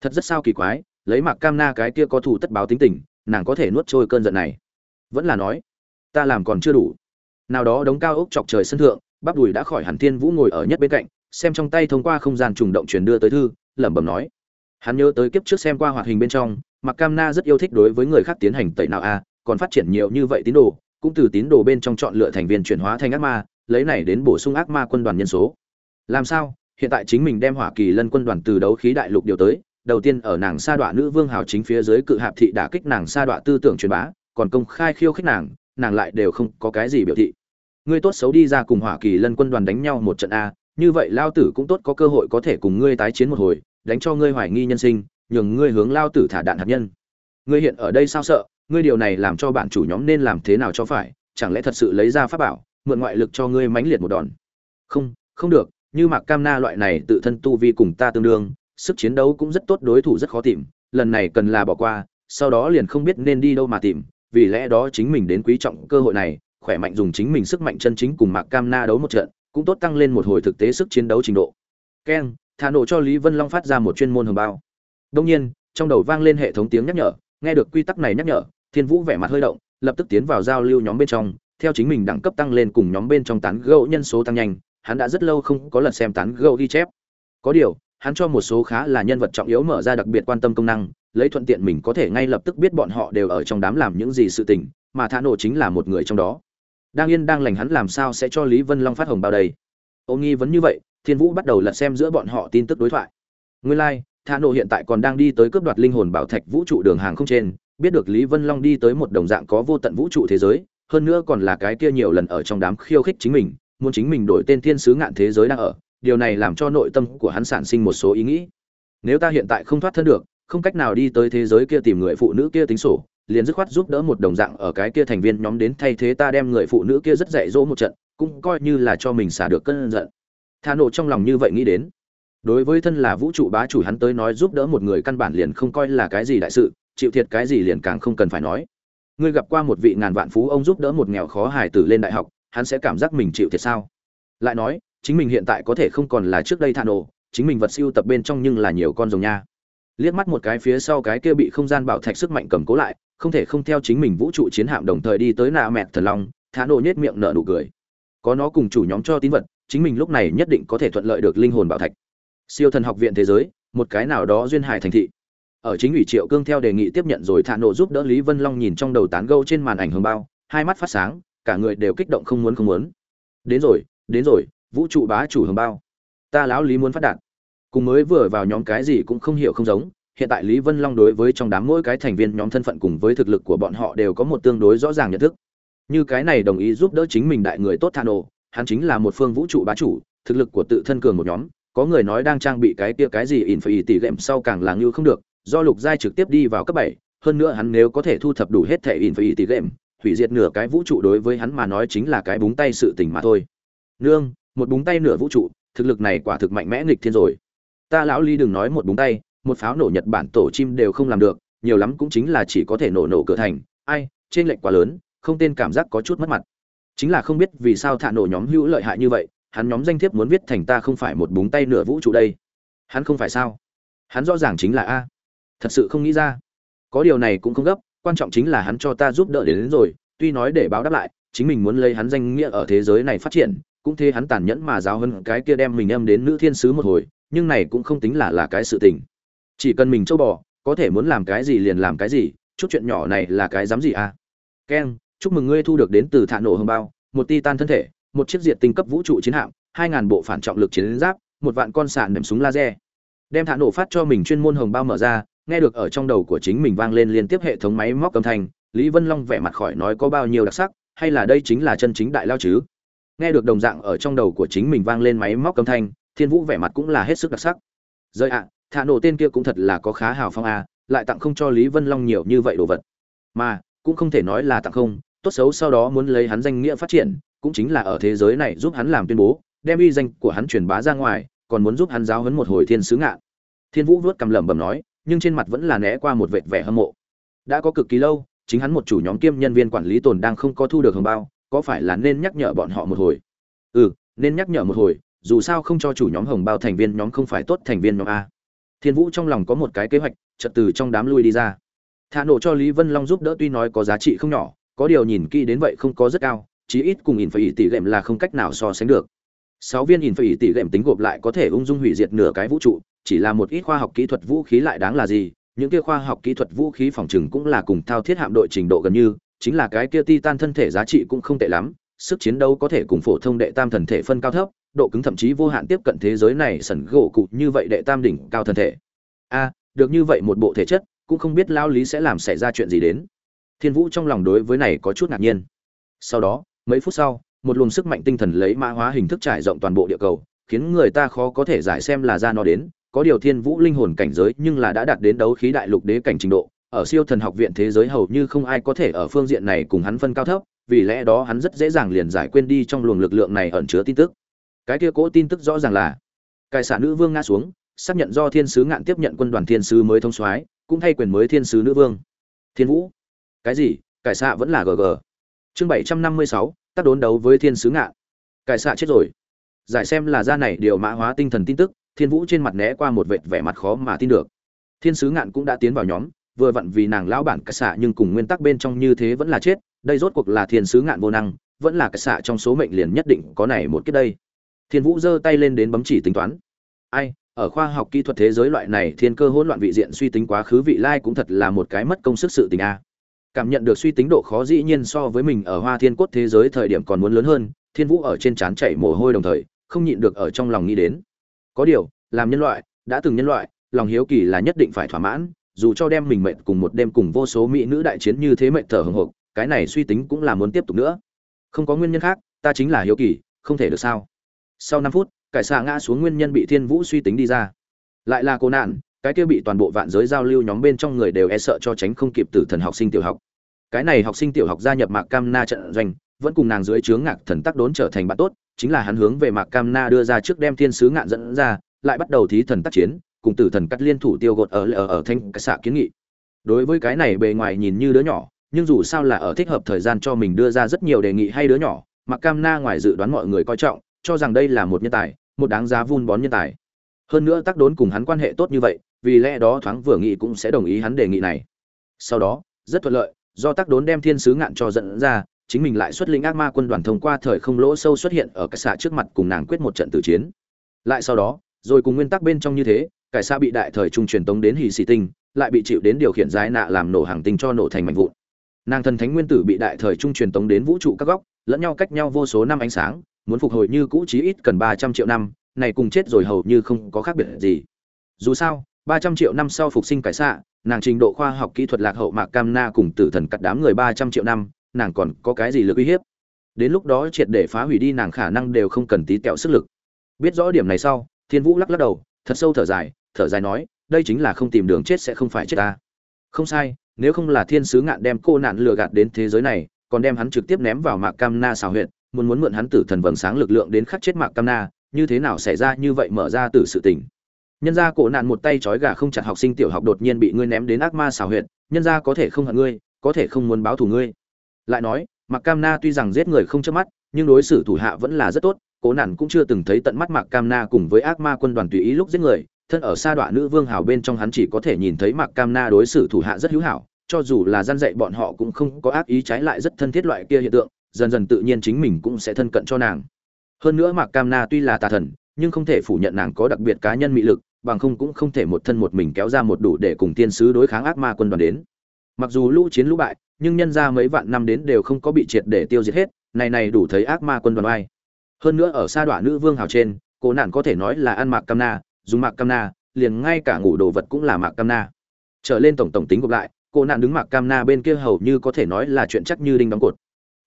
A: Thật rất sao kỳ quái, lấy mạc cam na cái kia có thủ tất báo tính tình, nàng có thể nuốt trôi cơn giận này. Vẫn là nói, ta làm còn chưa đủ. Nào đó đống cao ốc chọc trời sân thượng, bắp đùi đã khỏi hẳn thiên vũ ngồi ở nhất bên cạnh, xem trong tay thông qua không gian trùng động truyền đưa tới thư, lẩm bẩm nói, hắn nhớ tới kiếp trước xem qua hoạt hình bên trong mặc cam na rất yêu thích đối với người khác tiến hành tẩy nào a, còn phát triển nhiều như vậy tín đồ, cũng từ tín đồ bên trong chọn lựa thành viên chuyển hóa thành ác ma lấy này đến bổ sung ác ma quân đoàn nhân số. Làm sao? Hiện tại chính mình đem hỏa kỳ lân quân đoàn từ đấu khí đại lục điều tới, đầu tiên ở nàng sa đọa nữ vương hào chính phía dưới cự hạp thị đã kích nàng sa đọa tư tưởng truyền bá, còn công khai khiêu khích nàng nàng lại đều không có cái gì biểu thị. Ngươi tốt xấu đi ra cùng hỏa kỳ lân quân đoàn đánh nhau một trận a, như vậy lao tử cũng tốt có cơ hội có thể cùng ngươi tái chiến một hồi, đánh cho ngươi hoài nghi nhân sinh, nhường ngươi hướng lao tử thả đạn hạt nhân. Ngươi hiện ở đây sao sợ? Ngươi điều này làm cho bạn chủ nhóm nên làm thế nào cho phải? Chẳng lẽ thật sự lấy ra pháp bảo mượn ngoại lực cho ngươi mãnh liệt một đòn. Không không được, như mạc cam na loại này tự thân tu vi cùng ta tương đương, sức chiến đấu cũng rất tốt, đối thủ rất khó tìm, lần này cần là bỏ qua, sau đó liền không biết nên đi đâu mà tìm, vì lẽ đó chính mình đến quý trọng cơ hội này, khỏe mạnh dùng chính mình sức mạnh chân chính cùng mạc cam na đấu một trận, cũng tốt tăng lên một hồi thực tế sức chiến đấu trình độ. Keng thả nổ cho lý vân long phát ra một chuyên môn hồng bao. Đông nhiên, trong đầu vang lên hệ thống tiếng nhắc nhở, nghe được quy tắc này nhắc nhở, thiên vũ vẻ mặt hơi động, lập tức tiến vào giao lưu nhóm bên trong theo chính mình đẳng cấp tăng lên cùng nhóm bên trong tán gẫu nhân số tăng nhanh hắn đã rất lâu không có lần xem tán gẫu ghi chép. Có điều hắn cho một số khá là nhân vật trọng yếu mở ra đặc biệt quan tâm công năng lấy thuận tiện mình có thể ngay lập tức biết bọn họ đều ở trong đám làm những gì sự tình mà thả nổ chính là một người trong đó. Đang yên đang lành hắn làm sao sẽ cho lý vân long phát hồng bao đây Ông nghi vấn như vậy thiên vũ bắt đầu lật xem giữa bọn họ tin tức đối thoại. Nguyên lai、like, thả nổ hiện tại còn đang đi tới cướp đoạt linh hồn bảo thạch vũ trụ đường hàng không trên biết được lý vân long đi tới một đồng dạng có vô tận vũ trụ thế giới hơn nữa còn là cái kia nhiều lần ở trong đám khiêu khích chính mình, muốn chính mình đổi tên thiên sứ ngạn thế giới đang ở, điều này làm cho nội tâm của hắn sản sinh một số ý nghĩ. Nếu ta hiện tại không thoát thân được, không cách nào đi tới thế giới kia tìm người phụ nữ kia tính sổ, liền dứt khoát giúp đỡ một đồng dạng ở cái kia thành viên nhóm đến thay thế ta đem người phụ nữ kia rất dạy dỗ một trận, cũng coi như là cho mình xả được cơn giận. Thà nộ trong lòng như vậy nghĩ đến. Đối với thân là vũ trụ bá chủ hắn tới nói giúp đỡ một người căn bản liền không coi là cái gì đại sự, chịu thiệt cái gì liền càng không cần phải nói ngươi gặp qua một vị ngàn vạn phú ông giúp đỡ một nghèo khó hài tử lên đại học, hắn sẽ cảm giác mình chịu thiệt sao? Lại nói, chính mình hiện tại có thể không còn là trước đây than nổ chính mình vật siêu tập bên trong nhưng là nhiều con rồng nha. Liếc mắt một cái phía sau cái kia bị không gian bảo thạch sức mạnh cầm cố lại, không thể không theo chính mình vũ trụ chiến hạm đồng thời đi tới nạ mẹt thần long, thả nổ nhếch miệng nở nụ cười. Có nó cùng chủ nhóm cho tín vật, chính mình lúc này nhất định có thể thuận lợi được linh hồn bảo thạch. Siêu thần học viện thế giới, một cái nào đó duyên hải thành thị ở chính ủy triệu cương theo đề nghị tiếp nhận rồi thả nổ giúp đỡ lý vân long nhìn trong đầu tán gâu trên màn ảnh hương bao, hai mắt phát sáng, cả người đều kích động không muốn không muốn. Đến rồi đến rồi, vũ trụ bá chủ hương bao. Ta lão lý muốn phát đạt. Cùng mới vừa vào nhóm cái gì cũng không hiểu không giống, hiện tại lý vân long đối với trong đám mỗi cái thành viên nhóm thân phận cùng với thực lực của bọn họ đều có một tương đối rõ ràng nhận thức. Như cái này đồng ý giúp đỡ chính mình đại người tốt thà nổ hắn chính là một phương vũ trụ bá chủ, thực lực của tự thân cường một nhóm, có người nói đang trang bị cái kia cái gì ỉn phải tỷ lệm sau càng là như không được do lục giai trực tiếp đi vào cấp bảy, hơn nữa hắn nếu có thể thu thập đủ hết thể ỉn phải tỷ game, hủy diệt nửa cái vũ trụ đối với hắn mà nói chính là cái búng tay sự tình mà thôi. Nương, một búng tay nửa vũ trụ, thực lực này quả thực mạnh mẽ nghịch thiên rồi. Ta lão ly đừng nói một búng tay, một pháo nổ nhật bản tổ chim đều không làm được, nhiều lắm cũng chính là chỉ có thể nổ nổ cửa thành. Ai trên lệnh quá lớn, không tên cảm giác có chút mất mặt. Chính là không biết vì sao thả nổ nhóm hữu lợi hại như vậy, hắn nhóm danh thiếp muốn viết thành ta không phải một búng tay nửa vũ trụ đây. Hắn không phải sao? Hắn rõ ràng chính là a thật sự không nghĩ ra. Có điều này cũng không gấp quan trọng chính là hắn cho ta giúp đỡ đến, đến rồi tuy nói để báo đáp lại chính mình muốn lấy hắn danh nghĩa ở thế giới này phát triển cũng thế hắn tàn nhẫn mà giáo hơn cái kia đem mình âm đến nữ thiên sứ một hồi nhưng này cũng không tính là là cái sự tình. Chỉ cần mình châu bò có thể muốn làm cái gì liền làm cái gì chút chuyện nhỏ này là cái dám gì à? Keng chúc mừng ngươi thu được đến từ thạ nổ hồng bao một titan thân thể một chiếc diệt tinh cấp vũ trụ chiến hạm hai ngàn bộ phản trọng lực chiến giáp một vạn con sạn nệm súng laser. Đem thạ nổ phát cho mình chuyên môn hồng bao mở ra nghe được ở trong đầu của chính mình vang lên liên tiếp hệ thống máy móc âm thanh, lý vân long vẻ mặt khỏi nói có bao nhiêu đặc sắc, hay là đây chính là chân chính đại lao chứ? Nghe được đồng dạng ở trong đầu của chính mình vang lên máy móc âm thanh, thiên vũ vẻ mặt cũng là hết sức đặc sắc. Giới ạ, thả nổ tên kia cũng thật là có khá hào phong a lại tặng không cho lý vân long nhiều như vậy đồ vật. Mà, cũng không thể nói là tặng không, tốt xấu sau đó muốn lấy hắn danh nghĩa phát triển, cũng chính là ở thế giới này giúp hắn làm tuyên bố, đem uy danh của hắn truyền bá ra ngoài, còn muốn giúp hắn giáo huấn một hồi thiên sứ ngạn. Thiên vũ vuốt cầm lẩm bẩm nói nhưng trên mặt vẫn là né qua một vệt vẻ hâm mộ. Đã có cực kỳ lâu, chính hắn một chủ nhóm kiêm nhân viên quản lý tồn đang không có thu được hồng bao, có phải là nên nhắc nhở bọn họ một hồi? Ừ nên nhắc nhở một hồi, dù sao không cho chủ nhóm hồng bao thành viên nhóm không phải tốt thành viên nhóm a. Thiên vũ trong lòng có một cái kế hoạch, chợt từ trong đám lui đi ra. Thả nổ cho lý vân long giúp đỡ tuy nói có giá trị không nhỏ, có điều nhìn kỹ đến vậy không có rất cao, chí ít cùng nhìn phải tỷ lệm là không cách nào so sánh được. Sáu viên nhìn phải tỷ lệm tính gộp lại có thể ung dung hủy diệt nửa cái vũ trụ chỉ là một ít khoa học kỹ thuật vũ khí lại đáng là gì, những kia khoa học kỹ thuật vũ khí phòng trừng cũng là cùng thao thiết hạm đội trình độ gần như, chính là cái kia titan thân thể giá trị cũng không tệ lắm, sức chiến đấu có thể cùng phổ thông đệ tam thần thể phân cao thấp, độ cứng thậm chí vô hạn tiếp cận thế giới này sẩn gỗ cụ như vậy đệ tam đỉnh cao thân thể. A, được như vậy một bộ thể chất, cũng không biết lao lý sẽ làm xảy ra chuyện gì đến. Thiên vũ trong lòng đối với này có chút ngạc nhiên. Sau đó, mấy phút sau, một luồng sức mạnh tinh thần lấy mã hóa hình thức trải rộng toàn bộ địa cầu, khiến người ta khó có thể giải xem là ra nó đến có điều thiên vũ linh hồn cảnh giới nhưng là đã đạt đến đấu khí đại lục đế cảnh trình độ, ở siêu thần học viện thế giới hầu như không ai có thể ở phương diện này cùng hắn phân cao thấp, vì lẽ đó hắn rất dễ dàng liền giải quên đi trong luồng lực lượng này ẩn chứa tin tức. Cái kia cố tin tức rõ ràng là, cai xả nữ vương ngã xuống, xác nhận do thiên sứ ngạn tiếp nhận quân đoàn thiên sứ mới thông soái, cũng thay quyền mới thiên sứ nữ vương. Thiên vũ, cái gì? Cải xạ vẫn là gg chương bảy trăm năm mươi sáu, tác đốn đấu với thiên sứ ngạn. Cải xạ chết rồi. Giải xem là ra này điều mã hóa tinh thần tin tức thiên vũ trên mặt né qua một vệt vẻ mặt khó mà tin được. Thiên sứ ngạn cũng đã tiến vào nhóm, vừa vặn vì nàng lão bản cả xạ nhưng cùng nguyên tắc bên trong như thế vẫn là chết, đây rốt cuộc là thiên sứ ngạn vô năng, vẫn là cả xạ trong số mệnh liền nhất định có này một cái đây. Thiên vũ giơ tay lên đến bấm chỉ tính toán. Ai, ở khoa học kỹ thuật thế giới loại này thiên cơ hỗn loạn vị diện suy tính quá khứ vị lai cũng thật là một cái mất công sức sự tình a. Cảm nhận được suy tính độ khó dĩ nhiên so với mình ở hoa thiên cốt thế giới thời điểm còn muốn lớn hơn, thiên vũ ở trên trán chảy mồ hôi đồng thời, không nhịn được ở trong lòng nghĩ đến có điều, làm nhân loại, đã từng nhân loại, lòng hiếu kỳ là nhất định phải thỏa mãn, dù cho đem mình mệnh cùng một đêm cùng vô số mỹ nữ đại chiến như thế mệnh thở hồng hộc, cái này suy tính cũng là muốn tiếp tục nữa. Không có nguyên nhân khác, ta chính là hiếu kỳ, không thể được sao? Sau năm phút, cải xạ ngã xuống nguyên nhân bị thiên vũ suy tính đi ra. Lại là cô nạn, cái kia bị toàn bộ vạn giới giao lưu nhóm bên trong người đều e sợ cho tránh không kịp tử thần học sinh tiểu học. Cái này học sinh tiểu học gia nhập mạc cam na trận doanh, vẫn cùng nàng dưới chướng ngạc thần tắc đốn trở thành bạn tốt chính là hắn hướng về mạc cam na đưa ra trước đem thiên sứ ngạn dẫn ra, lại bắt đầu thí thần tác chiến, cùng tử thần cắt liên thủ tiêu gột ở ở ở thanh cái xạ kiến nghị. Đối với cái này bề ngoài nhìn như đứa nhỏ, nhưng dù sao là ở thích hợp thời gian cho mình đưa ra rất nhiều đề nghị hay đứa nhỏ, mạc cam na ngoài dự đoán mọi người coi trọng, cho rằng đây là một nhân tài, một đáng giá vun bón nhân tài. Hơn nữa tác đốn cùng hắn quan hệ tốt như vậy, vì lẽ đó thoáng vừa nghĩ cũng sẽ đồng ý hắn đề nghị này. Sau đó, rất thuận lợi, do tác đốn đem thiên sứ ngạn cho dẫn ra chính mình lại xuất lĩnh ác ma quân đoàn thông qua thời không lỗ sâu xuất hiện ở cái xạ trước mặt cùng nàng quyết một trận tử chiến. Lại sau đó, rồi cùng nguyên tắc bên trong như thế cải xa bị đại thời trung truyền tống đến hỉ xì tinh, lại bị chịu đến điều khiển giái nạ làm nổ hàng tinh cho nổ thành mảnh vụn. Nàng thần thánh nguyên tử bị đại thời trung truyền tống đến vũ trụ các góc, lẫn nhau cách nhau vô số năm ánh sáng, muốn phục hồi như cũ chí ít cần ba trăm triệu năm, này cùng chết rồi hầu như không có khác biệt gì. Dù sao, ba trăm triệu năm sau phục sinh cải xạ, nàng trình độ khoa học kỹ thuật lạc hậu mạc cam na cùng tử thần cắt đám người ba trăm triệu năm nàng còn có cái gì lực uy hiếp? Đến lúc đó triệt để phá hủy đi nàng khả năng đều không cần tí tẹo sức lực. Biết rõ điểm này sau, thiên vũ lắc lắc đầu, thật sâu thở dài thở dài nói, đây chính là không tìm đường chết sẽ không phải chết ta. Không sai, nếu không là thiên sứ ngạn đem cô nạn lừa gạt đến thế giới này, còn đem hắn trực tiếp ném vào mạc cam na xào huyện muốn muốn mượn hắn tử thần vầng sáng lực lượng đến khắc chết mạc cam na, như thế nào xảy ra như vậy mở ra từ sự tình. Nhân gia cổ nạn một tay trói gà không chặt học sinh tiểu học đột nhiên bị ngươi ném đến ác ma xào huyện nhân gia có thể không hận ngươi, có thể không muốn báo thù ngươi lại nói, mạc cam na tuy rằng giết người không chớp mắt, nhưng đối xử thủ hạ vẫn là rất tốt, cố nản cũng chưa từng thấy tận mắt mạc cam na cùng với ác ma quân đoàn tùy ý lúc giết người, thân ở xa đoạn nữ vương hào bên trong hắn chỉ có thể nhìn thấy mạc cam na đối xử thủ hạ rất hữu hảo, cho dù là gian dạy bọn họ cũng không có ác ý trái lại rất thân thiết loại kia hiện tượng, dần dần tự nhiên chính mình cũng sẽ thân cận cho nàng. Hơn nữa mạc cam na tuy là tà thần, nhưng không thể phủ nhận nàng có đặc biệt cá nhân mị lực, bằng không cũng không thể một thân một mình kéo ra một đủ để cùng tiên sứ đối kháng ác ma quân đoàn đến. Mặc dù lũ chiến lũ bại nhưng nhân ra mấy vạn năm đến đều không có bị triệt để tiêu diệt hết, này này đủ thấy ác ma quân đoàn ai hơn nữa ở sa đoạn nữ vương hào trên cô nạn có thể nói là ăn mạc cam na, dùng mạc cam na, liền ngay cả ngủ đồ vật cũng là mạc cam na. Trở lên tổng tổng tính gộp lại cô nạn đứng mạc cam na bên kia hầu như có thể nói là chuyện chắc như đinh đóng cột.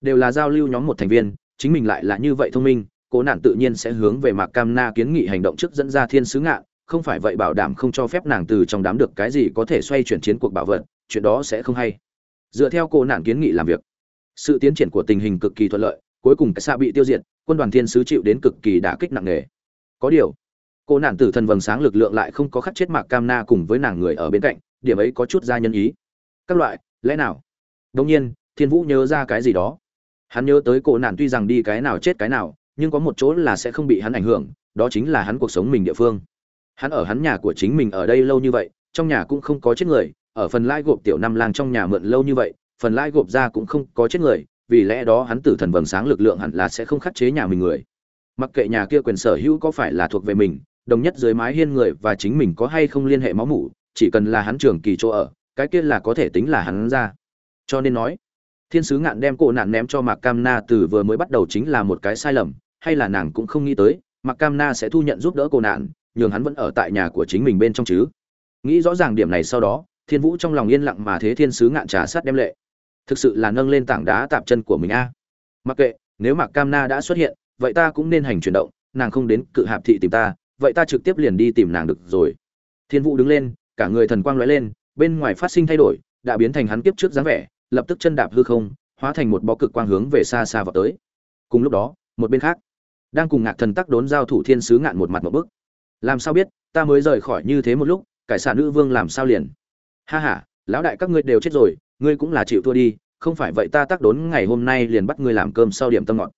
A: Đều là giao lưu nhóm một thành viên, chính mình lại là như vậy thông minh cô nạn tự nhiên sẽ hướng về mạc cam na kiến nghị hành động trước dẫn ra thiên sứ ngạn, không phải vậy bảo đảm không cho phép nàng từ trong đám được cái gì có thể xoay chuyển chiến cuộc bảo vật, chuyện đó sẽ không hay dựa theo cô nạn kiến nghị làm việc. Sự tiến triển của tình hình cực kỳ thuận lợi, cuối cùng cái xa bị tiêu diệt, quân đoàn thiên sứ chịu đến cực kỳ đả kích nặng nề. Có điều, cô nạn tử thần vầng sáng lực lượng lại không có khắc chết mạc cam na cùng với nàng người ở bên cạnh, điểm ấy có chút ra nhân ý. Các loại, lẽ nào? Đông nhiên, thiên vũ nhớ ra cái gì đó. Hắn nhớ tới cô nạn tuy rằng đi cái nào chết cái nào, nhưng có một chỗ là sẽ không bị hắn ảnh hưởng, đó chính là hắn cuộc sống mình địa phương. Hắn ở hắn nhà của chính mình ở đây lâu như vậy, trong nhà cũng không có chết người ở phần lai gộp tiểu năm lang trong nhà mượn lâu như vậy, phần lai gộp ra cũng không có chết người, vì lẽ đó hắn tử thần vầng sáng lực lượng hẳn là sẽ không khắc chế nhà mình người. Mặc kệ nhà kia quyền sở hữu có phải là thuộc về mình, đồng nhất dưới mái hiên người và chính mình có hay không liên hệ máu mủ, chỉ cần là hắn trường kỳ chỗ ở, cái kia là có thể tính là hắn ra. Cho nên nói, thiên sứ ngạn đem cổ nạn ném cho mạc cam na từ vừa mới bắt đầu chính là một cái sai lầm, hay là nàng cũng không nghĩ tới, mạc cam na sẽ thu nhận giúp đỡ cổ nạn, nhường hắn vẫn ở tại nhà của chính mình bên trong chứ. Nghĩ rõ ràng điểm này sau đó thiên vũ trong lòng yên lặng mà thế thiên sứ ngạn trà sát đem lệ. Thực sự là nâng lên tảng đá tạp chân của mình a. Mặc kệ, nếu mạc cam na đã xuất hiện, vậy ta cũng nên hành chuyển động, nàng không đến cự hạp thị tìm ta, vậy ta trực tiếp liền đi tìm nàng được rồi. Thiên vũ đứng lên, cả người thần quang lóe lên, bên ngoài phát sinh thay đổi, đã biến thành hắn kiếp trước dáng vẻ, lập tức chân đạp hư không, hóa thành một bó cực quang hướng về xa xa vào tới. Cùng lúc đó, một bên khác, đang cùng ngạc thần tắc đốn giao thủ thiên sứ ngạn một mặt một bức. Làm sao biết, ta mới rời khỏi như thế một lúc, cải xạ nữ vương làm sao liền? Ha ha, lão đại các ngươi đều chết rồi, ngươi cũng là chịu thua đi, không phải vậy ta tác đốn ngày hôm nay liền bắt ngươi làm cơm sau điểm tâm ngọt.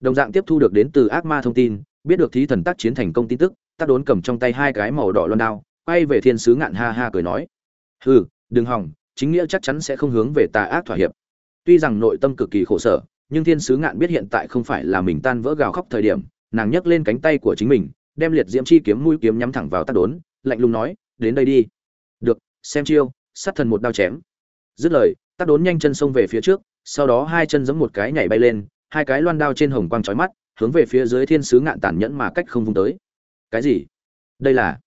A: Đồng dạng tiếp thu được đến từ ác ma thông tin, biết được thí thần tác chiến thành công tin tức tác đốn cầm trong tay hai cái màu đỏ loan đao, quay về thiên sứ ngạn ha ha cười nói. Hừ, đừng hỏng, chính nghĩa chắc chắn sẽ không hướng về tà ác thỏa hiệp. Tuy rằng nội tâm cực kỳ khổ sở, nhưng thiên sứ ngạn biết hiện tại không phải là mình tan vỡ gào khóc thời điểm, nàng nhấc lên cánh tay của chính mình, đem liệt diễm chi kiếm mũi kiếm nhắm thẳng vào tác đốn, lạnh lùng nói, đến đây đi. Được xem chiêu, sát thần một đao chém. Dứt lời tác đốn nhanh chân xông về phía trước, sau đó hai chân giẫm một cái nhảy bay lên, hai cái loan đao trên hồng quang chói mắt, hướng về phía dưới thiên sứ ngạn tàn nhẫn mà cách không vung tới. Cái gì? Đây là?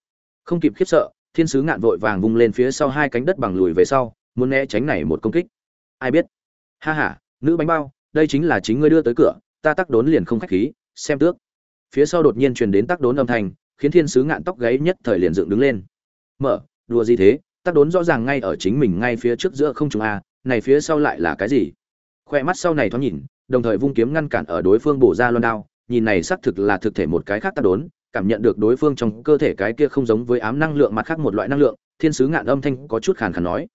A: Không kịp khiếp sợ, thiên sứ ngạn vội vàng vung lên phía sau hai cánh đất bằng lùi về sau, muốn né tránh này một công kích. Ai biết? Ha ha, nữ bánh bao, đây chính là chính ngươi đưa tới cửa, ta tắc đốn liền không khách khí, xem tước. Phía sau đột nhiên truyền đến tắc đốn âm thanh, khiến thiên sứ ngạn tóc gáy nhất thời liền dựng đứng lên. Mở, đùa gì thế? Tác đốn rõ ràng ngay ở chính mình ngay phía trước giữa không trung a, này phía sau lại là cái gì? Khoe mắt sau này thoáng nhìn, đồng thời vung kiếm ngăn cản ở đối phương bổ ra loan đao, nhìn này xác thực là thực thể một cái khác tác đốn, cảm nhận được đối phương trong cơ thể cái kia không giống với ám năng lượng mặt khác một loại năng lượng, thiên sứ ngạn âm thanh có chút khàn khàn nói.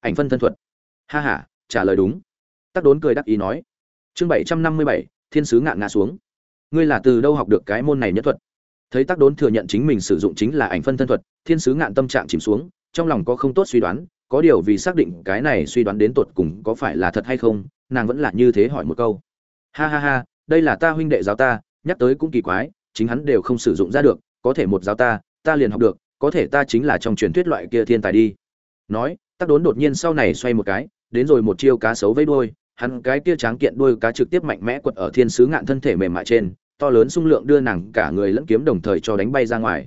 A: Ảnh phân thân thuật. Ha ha, trả lời đúng. Tác đốn cười đắc ý nói. Chương bảy trăm năm mươi bảy, thiên sứ ngạn ngã xuống. Ngươi là từ đâu học được cái môn này nhất thuật? Thấy tác đốn thừa nhận chính mình sử dụng chính là ảnh phân thân thuật, thiên sứ ngạn tâm trạng chìm xuống trong lòng có không tốt suy đoán, có điều vì xác định cái này suy đoán đến tột cùng có phải là thật hay không, nàng vẫn là như thế hỏi một câu. Ha ha ha, đây là ta huynh đệ giáo ta, nhắc tới cũng kỳ quái, chính hắn đều không sử dụng ra được, có thể một giáo ta ta liền học được, có thể ta chính là trong truyền thuyết loại kia thiên tài đi. Nói, tắc đốn đột nhiên sau này xoay một cái, đến rồi một chiêu cá sấu vây đuôi, hắn cái kia tráng kiện đuôi cá trực tiếp mạnh mẽ quật ở thiên sứ ngạn thân thể mềm mại trên, to lớn xung lượng đưa nàng cả người lẫn kiếm đồng thời cho đánh bay ra ngoài.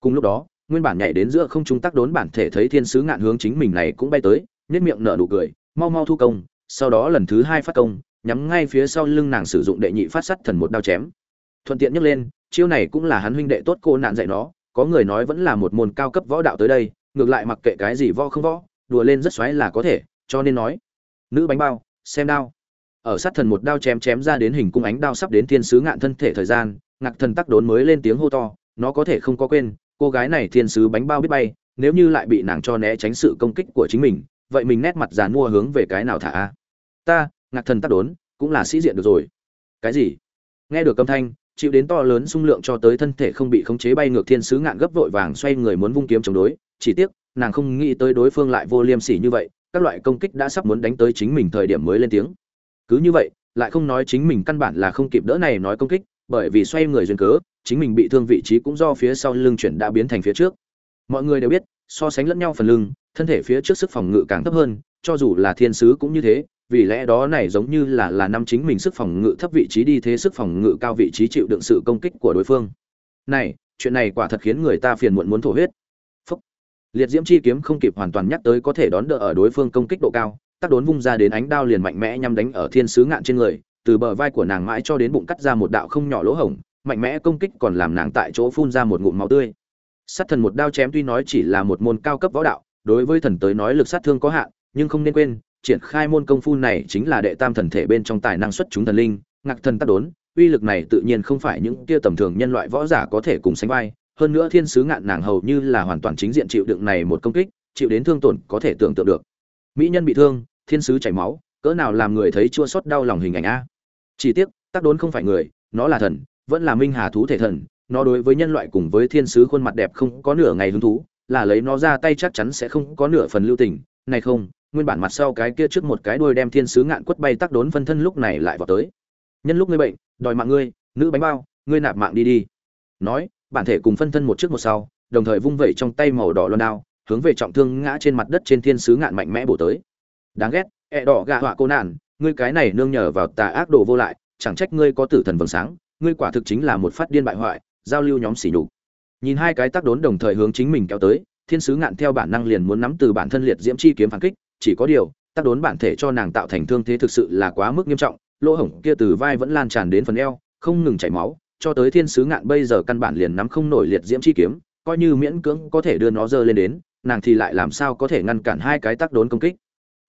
A: Cùng lúc đó nguyên bản nhảy đến giữa không trung tác đốn bản thể thấy thiên sứ ngạn hướng chính mình này cũng bay tới nhất miệng nở nụ cười, mau mau thu công, sau đó lần thứ hai phát công, nhắm ngay phía sau lưng nàng sử dụng đệ nhị phát sắt thần một đao chém. Thuận tiện nhấc lên, chiêu này cũng là hắn huynh đệ tốt cô nạn dạy nó, có người nói vẫn là một môn cao cấp võ đạo tới đây, ngược lại mặc kệ cái gì võ không võ, đùa lên rất xoáy là có thể, cho nên nói, nữ bánh bao, xem đao. Ở sát thần một đao chém chém ra đến hình cung ánh đao sắp đến thiên sứ ngạn thân thể thời gian, ngạc thần tắc đốn mới lên tiếng hô to, nó có thể không có quên cô gái này thiên sứ bánh bao biết bay, nếu như lại bị nàng cho né tránh sự công kích của chính mình, vậy mình nét mặt dàn mua hướng về cái nào thả? A ta, ngạc thần tắt đốn, cũng là sĩ diện được rồi. Cái gì? Nghe được âm thanh, chịu đến to lớn xung lượng cho tới thân thể không bị khống chế bay ngược thiên sứ ngạn gấp vội vàng xoay người muốn vung kiếm chống đối, chỉ tiếc, nàng không nghĩ tới đối phương lại vô liêm sỉ như vậy, các loại công kích đã sắp muốn đánh tới chính mình thời điểm mới lên tiếng. Cứ như vậy, lại không nói chính mình căn bản là không kịp đỡ này nói công kích bởi vì xoay người duyên cớ, chính mình bị thương vị trí cũng do phía sau lưng chuyển đã biến thành phía trước. Mọi người đều biết, so sánh lẫn nhau phần lưng, thân thể phía trước sức phòng ngự càng thấp hơn, cho dù là thiên sứ cũng như thế, vì lẽ đó này giống như là là năm chính mình sức phòng ngự thấp vị trí đi thế sức phòng ngự cao vị trí chịu đựng sự công kích của đối phương. Này, chuyện này quả thật khiến người ta phiền muộn muốn thổ huyết. Phúc. liệt diễm chi kiếm không kịp hoàn toàn nhắc tới có thể đón đỡ ở đối phương công kích độ cao, tác đốn vung ra đến ánh đao liền mạnh mẽ nhắm đánh ở thiên sứ ngạn trên người từ bờ vai của nàng mãi cho đến bụng cắt ra một đạo không nhỏ lỗ hổng, mạnh mẽ công kích còn làm nàng tại chỗ phun ra một ngụm máu tươi. Sát thần một đao chém tuy nói chỉ là một môn cao cấp võ đạo, đối với thần tới nói lực sát thương có hạn, nhưng không nên quên, triển khai môn công phu này chính là đệ tam thần thể bên trong tài năng xuất chúng thần linh, ngạc thần tác đốn, uy lực này tự nhiên không phải những kia tầm thường nhân loại võ giả có thể cùng sánh vai, hơn nữa thiên sứ ngạn nàng hầu như là hoàn toàn chính diện chịu đựng này một công kích, chịu đến thương tổn có thể tưởng tượng được. Mỹ nhân bị thương, thiên sứ chảy máu, cỡ nào làm người thấy chua xót đau lòng hình ảnh a? Chỉ tiếc, tác đốn không phải người, nó là thần, vẫn là minh hà thú thể thần, nó đối với nhân loại cùng với thiên sứ khuôn mặt đẹp không có nửa ngày hứng thú, là lấy nó ra tay chắc chắn sẽ không có nửa phần lưu tình. Này không, nguyên bản mặt sau cái kia trước một cái đuôi đem thiên sứ ngạn quất bay tắc đốn phân thân lúc này lại vào tới. Nhân lúc ngươi bệnh, đòi mạng ngươi, nữ bánh bao, ngươi nạp mạng đi đi. Nói, bản thể cùng phân thân một trước một sau, đồng thời vung vẩy trong tay màu đỏ loan đao, hướng về trọng thương ngã trên mặt đất trên thiên sứ ngạn mạnh mẽ bổ tới. Đáng ghét, ẹ đỏ gạ họa cô nạn ngươi cái này nương nhờ vào tà ác đồ vô lại, chẳng trách ngươi có tử thần vầng sáng, ngươi quả thực chính là một phát điên bại hoại, giao lưu nhóm xỉ nhục. Nhìn hai cái tác đốn đồng thời hướng chính mình kéo tới, thiên sứ ngạn theo bản năng liền muốn nắm từ bản thân liệt diễm chi kiếm phản kích, chỉ có điều tác đốn bản thể cho nàng tạo thành thương thế thực sự là quá mức nghiêm trọng, lỗ hổng kia từ vai vẫn lan tràn đến phần eo, không ngừng chảy máu, cho tới thiên sứ ngạn bây giờ căn bản liền nắm không nổi liệt diễm chi kiếm, coi như miễn cưỡng có thể đưa nó dơ lên đến, nàng thì lại làm sao có thể ngăn cản hai cái tác đốn công kích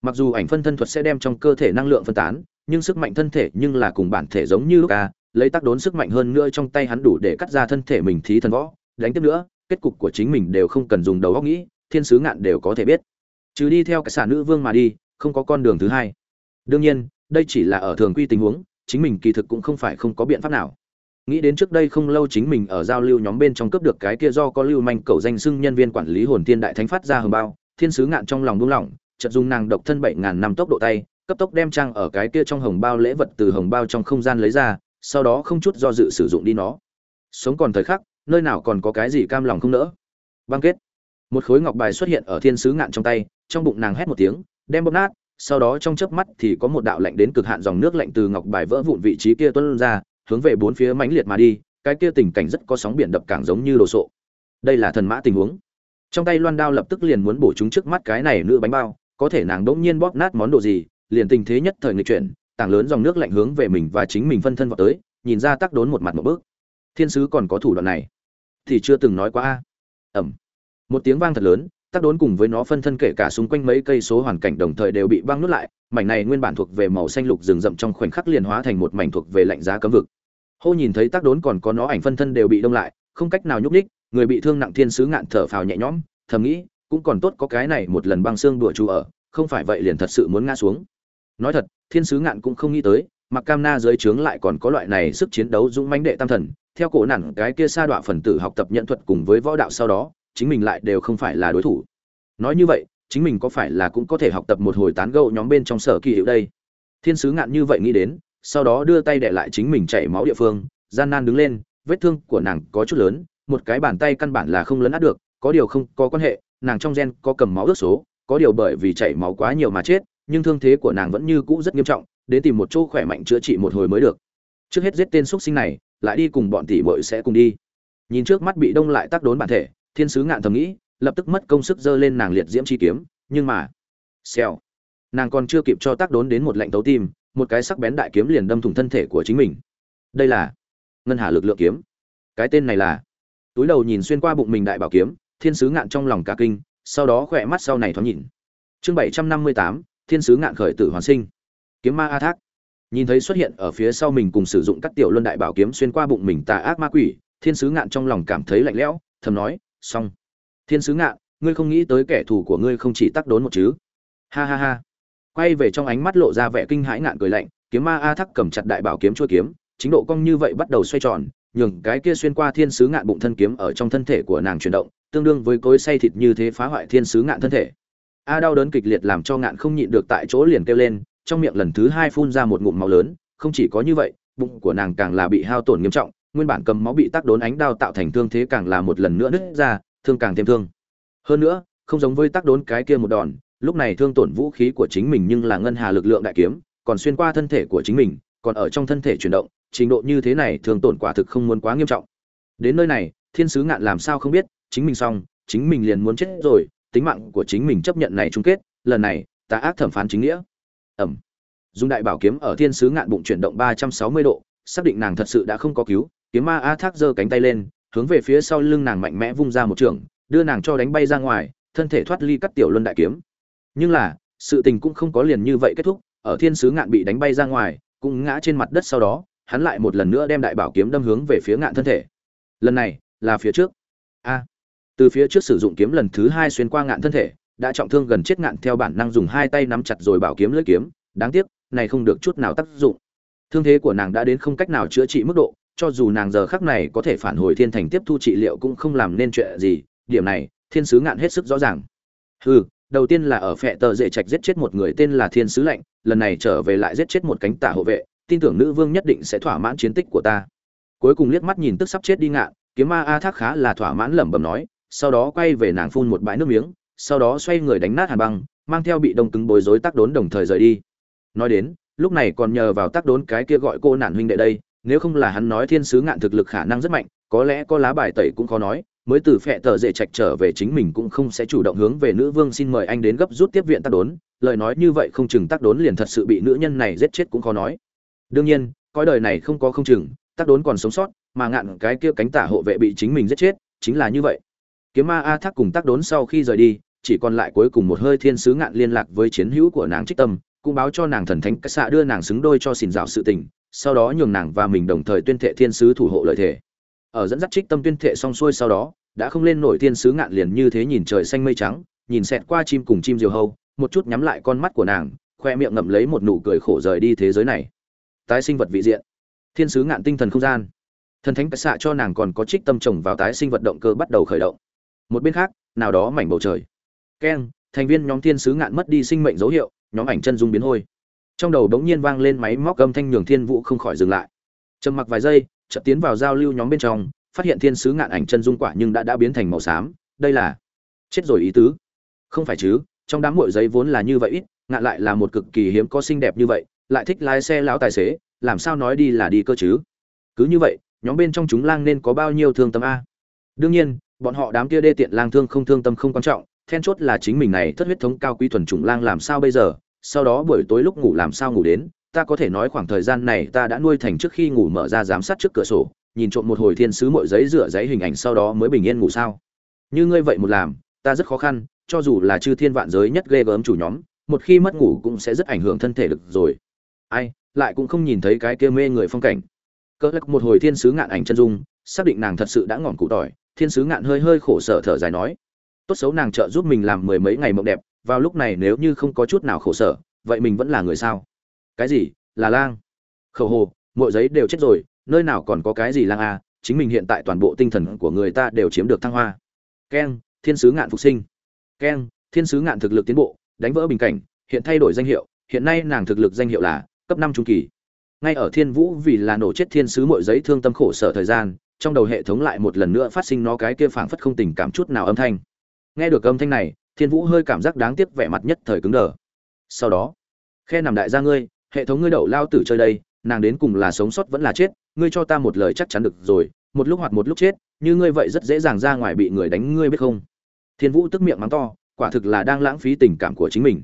A: mặc dù ảnh phân thân thuật sẽ đem trong cơ thể năng lượng phân tán, nhưng sức mạnh thân thể nhưng là cùng bản thể giống như lúc a lấy tác đốn sức mạnh hơn nữa trong tay hắn đủ để cắt ra thân thể mình thí thần võ. Đánh tiếp nữa, kết cục của chính mình đều không cần dùng đầu óc nghĩ, thiên sứ ngạn đều có thể biết. Trừ đi theo cái xả nữ vương mà đi, không có con đường thứ hai. Đương nhiên, đây chỉ là ở thường quy tình huống, chính mình kỳ thực cũng không phải không có biện pháp nào. Nghĩ đến trước đây không lâu chính mình ở giao lưu nhóm bên trong cướp được cái kia do có lưu manh cầu danh xưng nhân viên quản lý hồn tiên đại thánh phát ra hầm bao, thiên sứ ngạn trong lòng buông lỏng chợt dùng nàng độc thân bảy ngàn năm tốc độ tay, cấp tốc đem trang ở cái kia trong hồng bao lễ vật từ hồng bao trong không gian lấy ra, sau đó không chút do dự sử dụng đi nó. Sống còn thời khắc, nơi nào còn có cái gì cam lòng không nỡ. Băng kết. Một khối ngọc bài xuất hiện ở thiên sứ ngạn trong tay, trong bụng nàng hét một tiếng, đem bóp nát, sau đó trong chớp mắt thì có một đạo lạnh đến cực hạn dòng nước lạnh từ ngọc bài vỡ vụn vị trí kia tuôn ra, hướng về bốn phía mãnh liệt mà đi, cái kia tình cảnh rất có sóng biển đập cảng giống như đồ sộ. Đây là thần mã tình huống. Trong tay loan đao lập tức liền muốn bổ chúng trước mắt cái này nữ bánh bao có thể nàng đỗng nhiên bóp nát món đồ gì, liền tình thế nhất thời nghịch chuyển, tảng lớn dòng nước lạnh hướng về mình và chính mình phân thân vào tới, nhìn ra tắc đốn một mặt một bước. Thiên sứ còn có thủ đoạn này? Thì chưa từng nói quá a. Ẩm một tiếng vang thật lớn tác đốn cùng với nó phân thân kể cả xung quanh mấy cây số hoàn cảnh đồng thời đều bị băng nuốt lại, mảnh này nguyên bản thuộc về màu xanh lục rừng rậm trong khoảnh khắc liền hóa thành một mảnh thuộc về lạnh giá cấm vực. Hô nhìn thấy tác đốn còn có nó ảnh phân thân đều bị đông lại, không cách nào nhúc ních người bị thương nặng thiên sứ ngạn thở phào nhẹ nhõm, thầm nghĩ cũng còn tốt có cái này một lần băng xương đùa chú ở, không phải vậy liền thật sự muốn ngã xuống. Nói thật, thiên sứ ngạn cũng không nghĩ tới, mặc cam na dưới trướng lại còn có loại này sức chiến đấu dũng mãnh đệ tam thần, theo cổ nản cái kia sa đọa phần tử học tập nhận thuật cùng với võ đạo sau đó, chính mình lại đều không phải là đối thủ. Nói như vậy, chính mình có phải là cũng có thể học tập một hồi tán gẫu nhóm bên trong sở kỳ hiệu đây? Thiên sứ ngạn như vậy nghĩ đến, sau đó đưa tay để lại chính mình chảy máu địa phương, gian nan đứng lên, vết thương của nàng có chút lớn, một cái bàn tay căn bản là không lấn át được, có điều không có quan hệ nàng trong gen có cầm máu ước số, có điều bởi vì chảy máu quá nhiều mà chết, nhưng thương thế của nàng vẫn như cũ rất nghiêm trọng, đến tìm một chỗ khỏe mạnh chữa trị một hồi mới được. Trước hết giết tên x sinh này, lại đi cùng bọn tỷ muội sẽ cùng đi. Nhìn trước mắt bị đông lại tác đốn bản thể, thiên sứ ngạn thầm nghĩ, lập tức mất công sức dơ lên nàng liệt diễm chi kiếm, nhưng mà, xèo. Nàng còn chưa kịp cho tác đốn đến một lệnh tấu tim, một cái sắc bén đại kiếm liền đâm thủng thân thể của chính mình. Đây là ngân hà lực lượng kiếm. Cái tên này là, túi đầu nhìn xuyên qua bụng mình đại bảo kiếm thiên sứ ngạn trong lòng cả kinh, sau đó khỏe mắt sau này thoáng nhìn. Chương bảy trăm năm mươi tám, thiên sứ ngạn khởi tử hoàn sinh. Kiếm ma a thác. Nhìn thấy xuất hiện ở phía sau mình cùng sử dụng các tiểu luân đại bảo kiếm xuyên qua bụng mình tà ác ma quỷ, thiên sứ ngạn trong lòng cảm thấy lạnh lẽo, thầm nói, xong. Thiên sứ ngạn, ngươi không nghĩ tới kẻ thù của ngươi không chỉ tắc đốn một chứ? Ha ha ha. Quay về trong ánh mắt lộ ra vẻ kinh hãi ngạn cười lạnh, kiếm ma a thắc cầm chặt đại bảo kiếm chua kiếm, chính độ cong như vậy bắt đầu xoay tròn nhường cái kia xuyên qua thiên sứ ngạn bụng thân kiếm ở trong thân thể của nàng chuyển động, tương đương với cối xay thịt như thế phá hoại thiên sứ ngạn thân thể. A đau đớn kịch liệt làm cho ngạn không nhịn được tại chỗ liền kêu lên, trong miệng lần thứ hai phun ra một ngụm máu lớn, không chỉ có như vậy, bụng của nàng càng là bị hao tổn nghiêm trọng, nguyên bản cầm máu bị tác đốn ánh đao tạo thành thương thế càng là một lần nữa nứt ra, thương càng thêm thương. Hơn nữa, không giống với tác đốn cái kia một đòn, lúc này thương tổn vũ khí của chính mình nhưng là ngân hà lực lượng đại kiếm, còn xuyên qua thân thể của chính mình, còn ở trong thân thể chuyển động trình độ như thế này thường tổn quả thực không muốn quá nghiêm trọng. Đến nơi này, thiên sứ ngạn làm sao không biết, chính mình xong, chính mình liền muốn chết rồi, tính mạng của chính mình chấp nhận này chung kết, lần này, ta ác thẩm phán chính nghĩa. Ẩm. Dùng đại bảo kiếm ở thiên sứ ngạn bụng chuyển động ba trăm sáu mươi độ, xác định nàng thật sự đã không có cứu, kiếm ma a thác giơ cánh tay lên, hướng về phía sau lưng nàng mạnh mẽ vung ra một trường, đưa nàng cho đánh bay ra ngoài, thân thể thoát ly cắt tiểu luân đại kiếm. Nhưng là, sự tình cũng không có liền như vậy kết thúc, ở thiên sứ ngạn bị đánh bay ra ngoài, cũng ngã trên mặt đất sau đó hắn lại một lần nữa đem đại bảo kiếm đâm hướng về phía ngạn thân thể. Lần này, là phía trước. A. Từ phía trước sử dụng kiếm lần thứ hai xuyên qua ngạn thân thể, đã trọng thương gần chết ngạn theo bản năng dùng hai tay nắm chặt rồi bảo kiếm lưỡi kiếm. Đáng tiếc, này không được chút nào tác dụng. Thương thế của nàng đã đến không cách nào chữa trị mức độ, cho dù nàng giờ khắc này có thể phản hồi thiên thành tiếp thu trị liệu cũng không làm nên chuyện gì. Điểm này, thiên sứ ngạn hết sức rõ ràng. Hừ, đầu tiên là ở phệ tờ dễ trạch giết chết một người tên là thiên sứ lạnh, lần này trở về lại giết chết một cánh tả hộ vệ tin tưởng nữ vương nhất định sẽ thỏa mãn chiến tích của ta. Cuối cùng liếc mắt nhìn tức sắp chết đi ngạn, kiếm ma a thác khá là thỏa mãn lẩm bẩm nói, sau đó quay về nàng phun một bãi nước miếng, sau đó xoay người đánh nát hàn băng, mang theo bị đông cứng bối rối tác đốn đồng thời rời đi. Nói đến, lúc này còn nhờ vào tác đốn cái kia gọi cô nạn huynh đệ đây, nếu không là hắn nói thiên sứ ngạn thực lực khả năng rất mạnh, có lẽ có lá bài tẩy cũng khó nói, mới từ phệ tờ dễ trạch trở về chính mình cũng không sẽ chủ động hướng về nữ vương xin mời anh đến gấp rút tiếp viện tác đốn, lời nói như vậy không chừng tác đốn liền thật sự bị nữ nhân này giết chết cũng khó nói đương nhiên coi đời này không có không chừng tác đốn còn sống sót, mà ngạn cái kia cánh tả hộ vệ bị chính mình giết chết, chính là như vậy. Kiếm ma a thác cùng tác đốn sau khi rời đi, chỉ còn lại cuối cùng một hơi thiên sứ ngạn liên lạc với chiến hữu của nàng trích tâm, cũng báo cho nàng thần thánh cách xạ đưa nàng xứng đôi cho xìn rào sự tình, sau đó nhường nàng và mình đồng thời tuyên thệ thiên sứ thủ hộ lợi thể. Ở dẫn dắt trích tâm tuyên thệ xong xuôi sau đó, đã không lên nổi thiên sứ ngạn liền như thế nhìn trời xanh mây trắng, nhìn xẹt qua chim cùng chim diều hâu, một chút nhắm lại con mắt của nàng, khoe miệng ngậm lấy một nụ cười khổ rời đi thế giới này tái sinh vật vị diện. Thiên sứ ngạn tinh thần không gian. Thần thánh xạ cho nàng còn có trích tâm trồng vào tái sinh vật động cơ bắt đầu khởi động. Một bên khác, nào đó mảnh bầu trời. Keng, thành viên nhóm thiên sứ ngạn mất đi sinh mệnh dấu hiệu, nhóm ảnh chân dung biến hôi. Trong đầu đống nhiên vang lên máy móc âm thanh nhường thiên vũ không khỏi dừng lại. Trầm mặc vài giây, chợt tiến vào giao lưu nhóm bên trong, phát hiện thiên sứ ngạn ảnh chân dung quả nhưng đã đã biến thành màu xám, đây là chết rồi ý tứ. Không phải chứ, trong đám mội giấy vốn là như vậy ít, ngạn lại là một cực kỳ hiếm có xinh đẹp như vậy lại thích lái xe lão tài xế, làm sao nói đi là đi cơ chứ? Cứ như vậy, nhóm bên trong chúng lang nên có bao nhiêu thương tâm a? Đương nhiên, bọn họ đám kia đê tiện lang thương không thương tâm không quan trọng, then chốt là chính mình này thất huyết thống cao quý thuần chủng lang làm sao bây giờ? Sau đó buổi tối lúc ngủ làm sao ngủ đến, ta có thể nói khoảng thời gian này ta đã nuôi thành trước khi ngủ mở ra giám sát trước cửa sổ, nhìn trộm một hồi thiên sứ mọi giấy rửa giấy hình ảnh sau đó mới bình yên ngủ sao? Như ngươi vậy một làm, ta rất khó khăn, cho dù là chư thiên vạn giới nhất ghê gớm chủ nhóm, một khi mất ngủ cũng sẽ rất ảnh hưởng thân thể được rồi ai, lại cũng không nhìn thấy cái kia mê người phong cảnh. Cỡ lắc một hồi thiên sứ ngạn ảnh chân dung, xác định nàng thật sự đã ngọn cụ tỏi, thiên sứ ngạn hơi hơi khổ sở thở dài nói, tốt xấu nàng trợ giúp mình làm mười mấy ngày mộng đẹp, vào lúc này nếu như không có chút nào khổ sở, vậy mình vẫn là người sao? Cái gì? Là lang? Khẩu hồ, mọi giấy đều chết rồi, nơi nào còn có cái gì lang à? chính mình hiện tại toàn bộ tinh thần của người ta đều chiếm được thăng hoa. Keng, thiên sứ ngạn phục sinh. Keng, thiên sứ ngạn thực lực tiến bộ, đánh vỡ bình cảnh, hiện thay đổi danh hiệu, hiện nay nàng thực lực danh hiệu là cấp năm trung kỳ. Ngay ở thiên vũ vì là nổ chết thiên sứ mọi giấy thương tâm khổ sở thời gian, trong đầu hệ thống lại một lần nữa phát sinh nó cái kia phảng phất không tình cảm chút nào âm thanh. Nghe được âm thanh này, thiên vũ hơi cảm giác đáng tiếc vẻ mặt nhất thời cứng đờ. Sau đó, khe nằm đại gia ngươi, hệ thống ngươi đậu lao tử chơi đây, nàng đến cùng là sống sót vẫn là chết, ngươi cho ta một lời chắc chắn được rồi, một lúc hoặc một lúc chết, như ngươi vậy rất dễ dàng ra ngoài bị người đánh, ngươi biết không? Thiên vũ tức miệng mắng to, quả thực là đang lãng phí tình cảm của chính mình.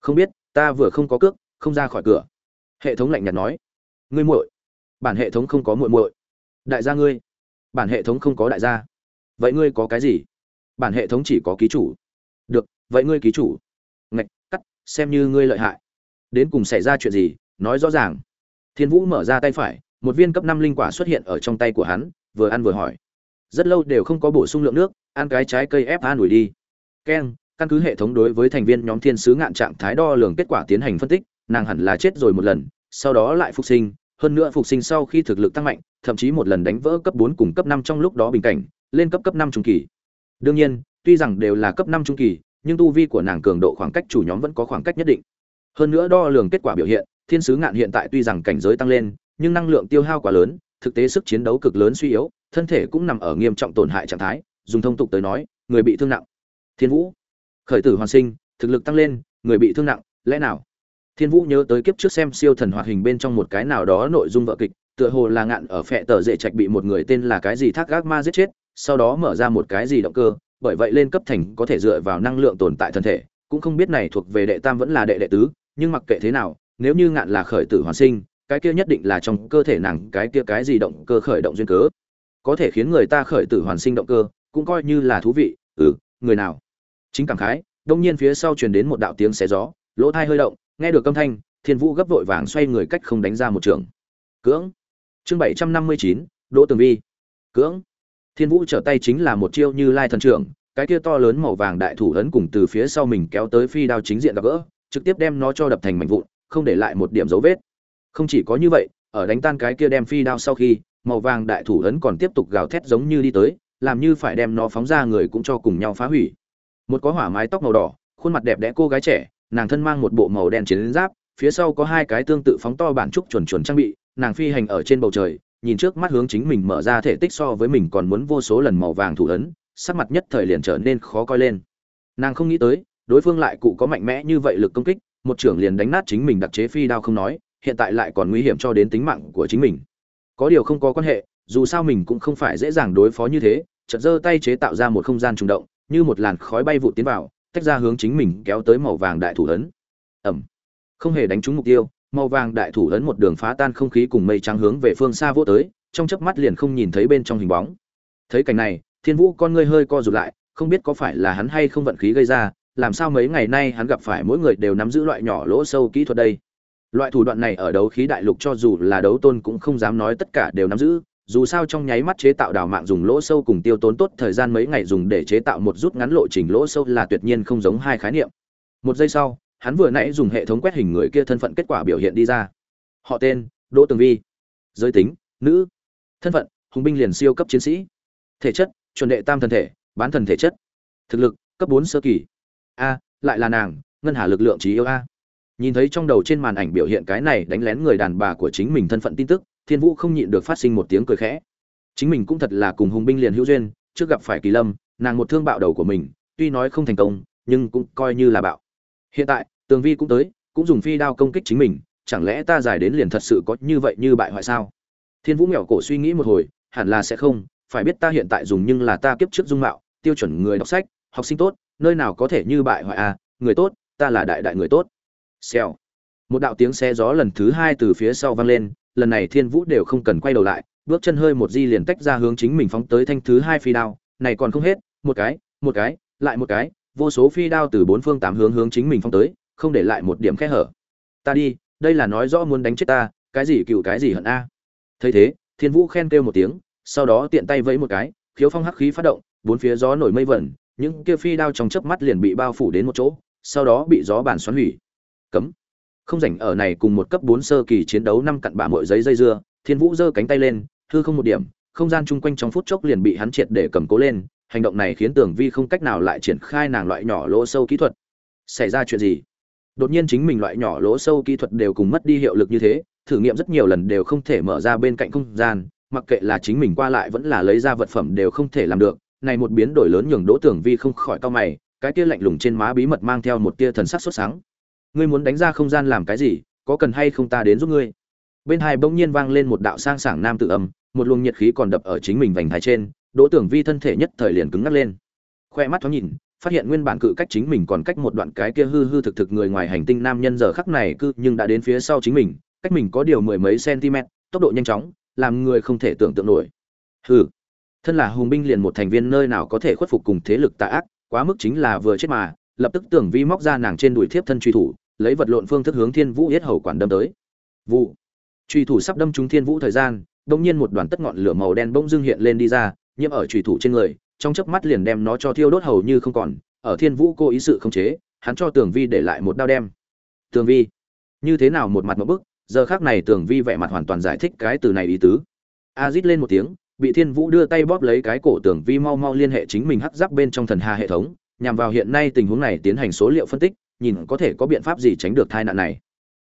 A: Không biết, ta vừa không có cước, không ra khỏi cửa hệ thống lạnh nhạt nói, ngươi muội, bản hệ thống không có muội muội. Đại gia ngươi, bản hệ thống không có đại gia. Vậy ngươi có cái gì? Bản hệ thống chỉ có ký chủ. Được, vậy ngươi ký chủ. Ngạch, cắt, xem như ngươi lợi hại. Đến cùng xảy ra chuyện gì, nói rõ ràng. Thiên vũ mở ra tay phải, một viên cấp năm linh quả xuất hiện ở trong tay của hắn, vừa ăn vừa hỏi. Rất lâu đều không có bổ sung lượng nước, ăn cái trái cây ép an ủi đi. Keng, căn cứ hệ thống đối với thành viên nhóm thiên sứ ngạn trạng thái đo lường kết quả tiến hành phân tích nàng hẳn là chết rồi một lần, sau đó lại phục sinh, hơn nữa phục sinh sau khi thực lực tăng mạnh, thậm chí một lần đánh vỡ cấp bốn cùng cấp năm trong lúc đó bình cảnh, lên cấp cấp năm trung kỳ. Đương nhiên, tuy rằng đều là cấp năm trung kỳ, nhưng tu vi của nàng cường độ khoảng cách chủ nhóm vẫn có khoảng cách nhất định. Hơn nữa đo lường kết quả biểu hiện, thiên sứ ngạn hiện tại tuy rằng cảnh giới tăng lên, nhưng năng lượng tiêu hao quá lớn, thực tế sức chiến đấu cực lớn suy yếu, thân thể cũng nằm ở nghiêm trọng tổn hại trạng thái, dùng thông tục tới nói, người bị thương nặng. Thiên vũ, khởi tử hoàn sinh, thực lực tăng lên, người bị thương nặng, lẽ nào? Thiên vũ nhớ tới kiếp trước xem siêu thần hoạt hình bên trong một cái nào đó nội dung vợ kịch, tựa hồ là ngạn ở phệ tờ dễ trạch bị một người tên là cái gì thác gác ma giết chết, sau đó mở ra một cái gì động cơ, bởi vậy lên cấp thành có thể dựa vào năng lượng tồn tại thân thể, cũng không biết này thuộc về đệ tam vẫn là đệ đệ tứ, nhưng mặc kệ thế nào, nếu như ngạn là khởi tử hoàn sinh, cái kia nhất định là trong cơ thể nàng cái kia cái gì động cơ khởi động duyên cớ. Có thể khiến người ta khởi tử hoàn sinh động cơ, cũng coi như là thú vị ừ người nào? Chính cảm khái, đông nhiên phía sau truyền đến một đạo tiếng xé gió, lỗ thai hơi động nghe được âm thanh, thiên vũ gấp vội vàng xoay người cách không đánh ra một trường. Cưỡng. Chương bảy trăm năm mươi chín, đỗ tường vi. Cưỡng. Thiên vũ trở tay chính là một chiêu như lai thần trưởng, cái kia to lớn màu vàng đại thủ ấn cùng từ phía sau mình kéo tới phi đao chính diện gặp gỡ, trực tiếp đem nó cho đập thành mảnh vụn, không để lại một điểm dấu vết. Không chỉ có như vậy, ở đánh tan cái kia đem phi đao sau khi, màu vàng đại thủ ấn còn tiếp tục gào thét giống như đi tới, làm như phải đem nó phóng ra người cũng cho cùng nhau phá hủy. Một có hỏa mái tóc màu đỏ, khuôn mặt đẹp đẽ cô gái trẻ nàng thân mang một bộ màu đen chiến giáp, phía sau có hai cái tương tự phóng to bản trúc chuẩn chuẩn trang bị, nàng phi hành ở trên bầu trời, nhìn trước mắt hướng chính mình mở ra thể tích so với mình còn muốn vô số lần màu vàng thủ ấn, sắc mặt nhất thời liền trở nên khó coi lên. Nàng không nghĩ tới, đối phương lại cụ có mạnh mẽ như vậy lực công kích, một trưởng liền đánh nát chính mình đặc chế phi đao không nói, hiện tại lại còn nguy hiểm cho đến tính mạng của chính mình. Có điều không có quan hệ, dù sao mình cũng không phải dễ dàng đối phó như thế, chợt giơ tay chế tạo ra một không gian trùng động, như một làn khói bay vụt tiến vào tách ra hướng chính mình kéo tới màu vàng đại thủ ấn. Ẩm. Không hề đánh trúng mục tiêu, màu vàng đại thủ ấn một đường phá tan không khí cùng mây trắng hướng về phương xa vô tới, trong chớp mắt liền không nhìn thấy bên trong hình bóng. Thấy cảnh này, thiên vũ con ngươi hơi co rụt lại, không biết có phải là hắn hay không vận khí gây ra, làm sao mấy ngày nay hắn gặp phải mỗi người đều nắm giữ loại nhỏ lỗ sâu kỹ thuật đây. Loại thủ đoạn này ở đấu khí đại lục cho dù là đấu tôn cũng không dám nói tất cả đều nắm giữ dù sao trong nháy mắt chế tạo đào mạng dùng lỗ sâu cùng tiêu tốn tốt thời gian mấy ngày dùng để chế tạo một rút ngắn lộ trình lỗ sâu là tuyệt nhiên không giống hai khái niệm. Một giây sau, hắn vừa nãy dùng hệ thống quét hình người kia thân phận kết quả biểu hiện đi ra. Họ tên, đỗ tường vi. Giới tính, nữ. Thân phận, hùng binh liền siêu cấp chiến sĩ. Thể chất, chuẩn đệ tam thần thể, bán thần thể chất. Thực lực, cấp bốn sơ kỳ. A, lại là nàng, ngân hà lực lượng trí yêu a. Nhìn thấy trong đầu trên màn ảnh biểu hiện cái này đánh lén người đàn bà của chính mình thân phận tin tức thiên vũ không nhịn được phát sinh một tiếng cười khẽ. Chính mình cũng thật là cùng hùng binh liền hữu duyên, trước gặp phải kỳ lâm, nàng một thương bạo đầu của mình, tuy nói không thành công, nhưng cũng coi như là bạo. Hiện tại, tường vi cũng tới, cũng dùng phi đao công kích chính mình, chẳng lẽ ta giải đến liền thật sự có như vậy như bại hoại sao? Thiên vũ nghèo cổ suy nghĩ một hồi, hẳn là sẽ không, phải biết ta hiện tại dùng nhưng là ta kiếp trước dung mạo, tiêu chuẩn người đọc sách, học sinh tốt, nơi nào có thể như bại hoại à người tốt, ta là đại đại người tốt. Xèo. Một đạo tiếng xe gió lần thứ hai từ phía sau vang lên lần này thiên vũ đều không cần quay đầu lại, bước chân hơi một di liền tách ra hướng chính mình phóng tới thanh thứ hai phi đao, này còn không hết, một cái một cái, lại một cái, vô số phi đao từ bốn phương tám hướng hướng chính mình phóng tới, không để lại một điểm khe hở. Ta đi, đây là nói rõ muốn đánh chết ta, cái gì cựu cái gì hận a. Thấy thế, thiên vũ khen kêu một tiếng, sau đó tiện tay vẫy một cái, khiếu phong hắc khí phát động, bốn phía gió nổi mây vẩn, những kia phi đao trong chớp mắt liền bị bao phủ đến một chỗ, sau đó bị gió bàn xoắn hủy. Cấm không rảnh ở này cùng một cấp bốn sơ kỳ chiến đấu năm cặn bạ mọi giấy dây dưa, thiên vũ giơ cánh tay lên, hư không một điểm, không gian chung quanh trong phút chốc liền bị hắn triệt để cầm cố lên, hành động này khiến tưởng vi không cách nào lại triển khai nàng loại nhỏ lỗ sâu kỹ thuật. Xảy ra chuyện gì? Đột nhiên chính mình loại nhỏ lỗ sâu kỹ thuật đều cùng mất đi hiệu lực như thế, thử nghiệm rất nhiều lần đều không thể mở ra bên cạnh không gian, mặc kệ là chính mình qua lại vẫn là lấy ra vật phẩm đều không thể làm được. Này một biến đổi lớn nhường đỗ tưởng vi không khỏi cau mày, cái kia lạnh lùng trên má bí mật mang theo một tia thần sắc sốt sáng ngươi muốn đánh ra không gian làm cái gì, có cần hay không ta đến giúp ngươi? Bên hai bỗng nhiên vang lên một đạo sang sảng nam tự âm, một luồng nhiệt khí còn đập ở chính mình vành thái trên, đỗ tưởng vi thân thể nhất thời liền cứng ngắc lên. Khoe mắt thoáng nhìn, phát hiện nguyên bản cự cách chính mình còn cách một đoạn cái kia hư hư thực thực người ngoài hành tinh nam nhân giờ khắc này cư nhưng đã đến phía sau chính mình, cách mình có điều mười mấy cm tốc độ nhanh chóng, làm người không thể tưởng tượng nổi. Hừ. Thân là hùng binh liền một thành viên nơi nào có thể khuất phục cùng thế lực tà ác, quá mức chính là vừa chết mà, lập tức tưởng vi móc ra nàng trên đùi thiếp thân truy thủ lấy vật lộn phương thức hướng thiên vũ yết hầu quản đâm tới. Vụ. Truy thủ sắp đâm trúng thiên vũ thời gian đông nhiên một đoàn tất ngọn lửa màu đen bỗng dưng hiện lên đi ra, nhiễm ở truy thủ trên người, trong chớp mắt liền đem nó cho thiêu đốt hầu như không còn, ở thiên vũ cô ý sự không chế, hắn cho tường vi để lại một đao đem. Tường vi, như thế nào một mặt một bức, giờ khác này tường vi vẻ mặt hoàn toàn giải thích cái từ này ý tứ. A rít lên một tiếng, bị thiên vũ đưa tay bóp lấy cái cổ tường vi mau mau liên hệ chính mình hắc giáp bên trong thần hà hệ thống, nhằm vào hiện nay tình huống này tiến hành số liệu phân tích nhìn có thể có biện pháp gì tránh được tai nạn này.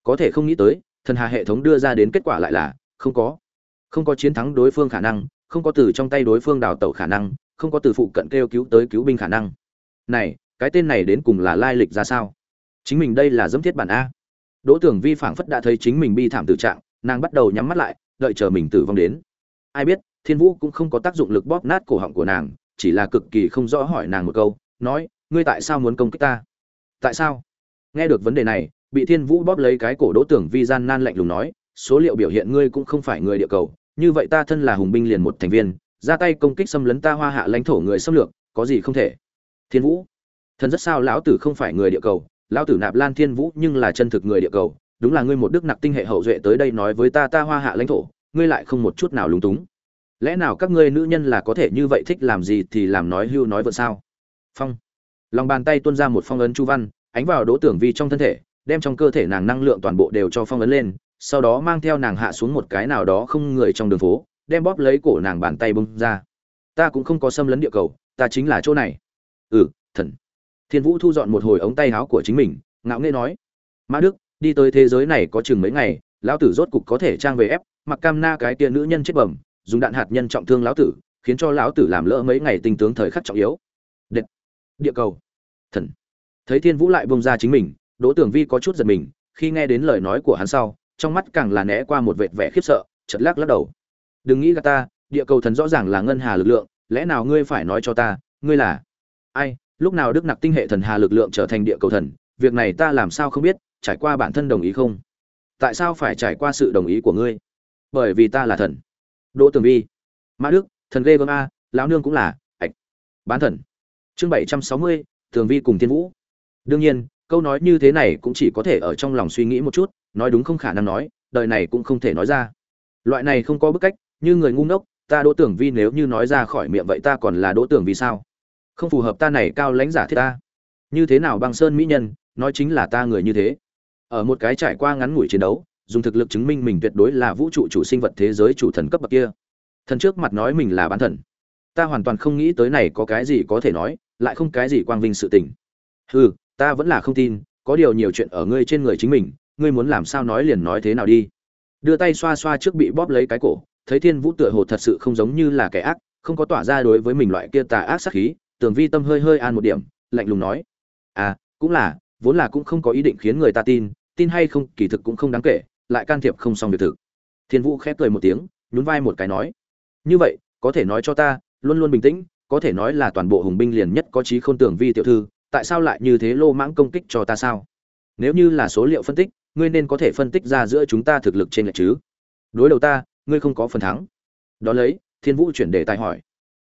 A: Có thể không nghĩ tới, thần hà hệ thống đưa ra đến kết quả lại là, không có. Không có chiến thắng đối phương khả năng, không có từ trong tay đối phương đào tẩu khả năng, không có từ phụ cận kêu cứu tới cứu binh khả năng. Này, cái tên này đến cùng là lai lịch ra sao? Chính mình đây là dẫm thiết bản a. Đỗ tưởng vi phảng phất đã thấy chính mình bi thảm tử trạng, nàng bắt đầu nhắm mắt lại, đợi chờ mình tử vong đến. Ai biết, thiên vũ cũng không có tác dụng lực bóp nát cổ họng của nàng, chỉ là cực kỳ không rõ hỏi nàng một câu, nói, ngươi tại sao muốn công kích ta? Tại sao? Nghe được vấn đề này, bị thiên vũ bóp lấy cái cổ đỗ tưởng vi gian nan lạnh lùng nói, số liệu biểu hiện ngươi cũng không phải người địa cầu, như vậy ta thân là hùng binh liền một thành viên, ra tay công kích xâm lấn ta hoa hạ lãnh thổ người xâm lược, có gì không thể? Thiên vũ, thần rất sao lão tử không phải người địa cầu, lão tử nạp lan thiên vũ nhưng là chân thực người địa cầu, đúng là ngươi một đức nặc tinh hệ hậu duệ tới đây nói với ta ta hoa hạ lãnh thổ, ngươi lại không một chút nào lúng túng. Lẽ nào các ngươi nữ nhân là có thể như vậy thích làm gì thì làm nói hưu nói vợ sao? Phong lòng bàn tay tuôn ra một phong ấn chu văn, ánh vào đỗ tưởng vi trong thân thể, đem trong cơ thể nàng năng lượng toàn bộ đều cho phong ấn lên, sau đó mang theo nàng hạ xuống một cái nào đó không người trong đường phố, đem bóp lấy cổ nàng bàn tay bông ra. Ta cũng không có xâm lấn địa cầu, ta chính là chỗ này. Ừ thần. Thiên vũ thu dọn một hồi ống tay áo của chính mình, ngạo nghễ nói. Mã đức, đi tới thế giới này có chừng mấy ngày, lão tử rốt cục có thể trang về ép, mặc cam na cái tia nữ nhân chết bẩm, dùng đạn hạt nhân trọng thương lão tử, khiến cho lão tử làm lỡ mấy ngày tinh tướng thời khắc trọng yếu. Đệt. địa cầu thần. Thấy thiên vũ lại bông ra chính mình, đỗ tưởng vi có chút giật mình, khi nghe đến lời nói của hắn sau, trong mắt càng là né qua một vệt vẻ khiếp sợ chật lắc lắc đầu. Đừng nghĩ gà ta, địa cầu thần rõ ràng là ngân hà lực lượng, lẽ nào ngươi phải nói cho ta, ngươi là ai? Lúc nào đức nặc tinh hệ thần hà lực lượng trở thành địa cầu thần, việc này ta làm sao không biết, trải qua bản thân đồng ý không? Tại sao phải trải qua sự đồng ý của ngươi? Bởi vì ta là thần. Đỗ tường vi. Mã đức, thần ghê gớm a, lão nương cũng là, ạch, bán thần. Chương bảy trăm sáu mươi tường vi cùng thiên vũ. Đương nhiên, câu nói như thế này cũng chỉ có thể ở trong lòng suy nghĩ một chút, nói đúng không khả năng nói, đời này cũng không thể nói ra. Loại này không có bức cách, như người ngu ngốc, ta đỗ tưởng vi nếu như nói ra khỏi miệng vậy ta còn là đỗ tưởng vi sao? Không phù hợp ta này cao lãnh giả thiết ta. Như thế nào băng sơn mỹ nhân, nói chính là ta người như thế. Ở một cái trải qua ngắn ngủi chiến đấu, dùng thực lực chứng minh mình tuyệt đối là vũ trụ chủ sinh vật thế giới chủ thần cấp bậc kia. Thần trước mặt nói mình là bán thần. Ta hoàn toàn không nghĩ tới này có cái gì có thể nói lại không cái gì quang vinh sự tình. Hừ, ta vẫn là không tin, có điều nhiều chuyện ở ngươi trên người chính mình, ngươi muốn làm sao nói liền nói thế nào đi. Đưa tay xoa xoa trước bị bóp lấy cái cổ, thấy thiên vũ tựa hồ thật sự không giống như là kẻ ác, không có tỏa ra đối với mình loại kia tà ác sát khí, tường vi tâm hơi hơi an một điểm, lạnh lùng nói à cũng là, vốn là cũng không có ý định khiến người ta tin tin hay không kỳ thực cũng không đáng kể, lại can thiệp không xong việc thực. Thiên vũ khép cười một tiếng, nhún vai một cái nói, như vậy, có thể nói cho ta, luôn luôn bình tĩnh có thể nói là toàn bộ hùng binh liền nhất có trí khôn tưởng vi tiểu thư, tại sao lại như thế lô mãng công kích cho ta sao? Nếu như là số liệu phân tích, ngươi nên có thể phân tích ra giữa chúng ta thực lực trên lệch chứ. Đối đầu ta, ngươi không có phần thắng. Đó lấy, thiên vũ chuyển đề tài hỏi.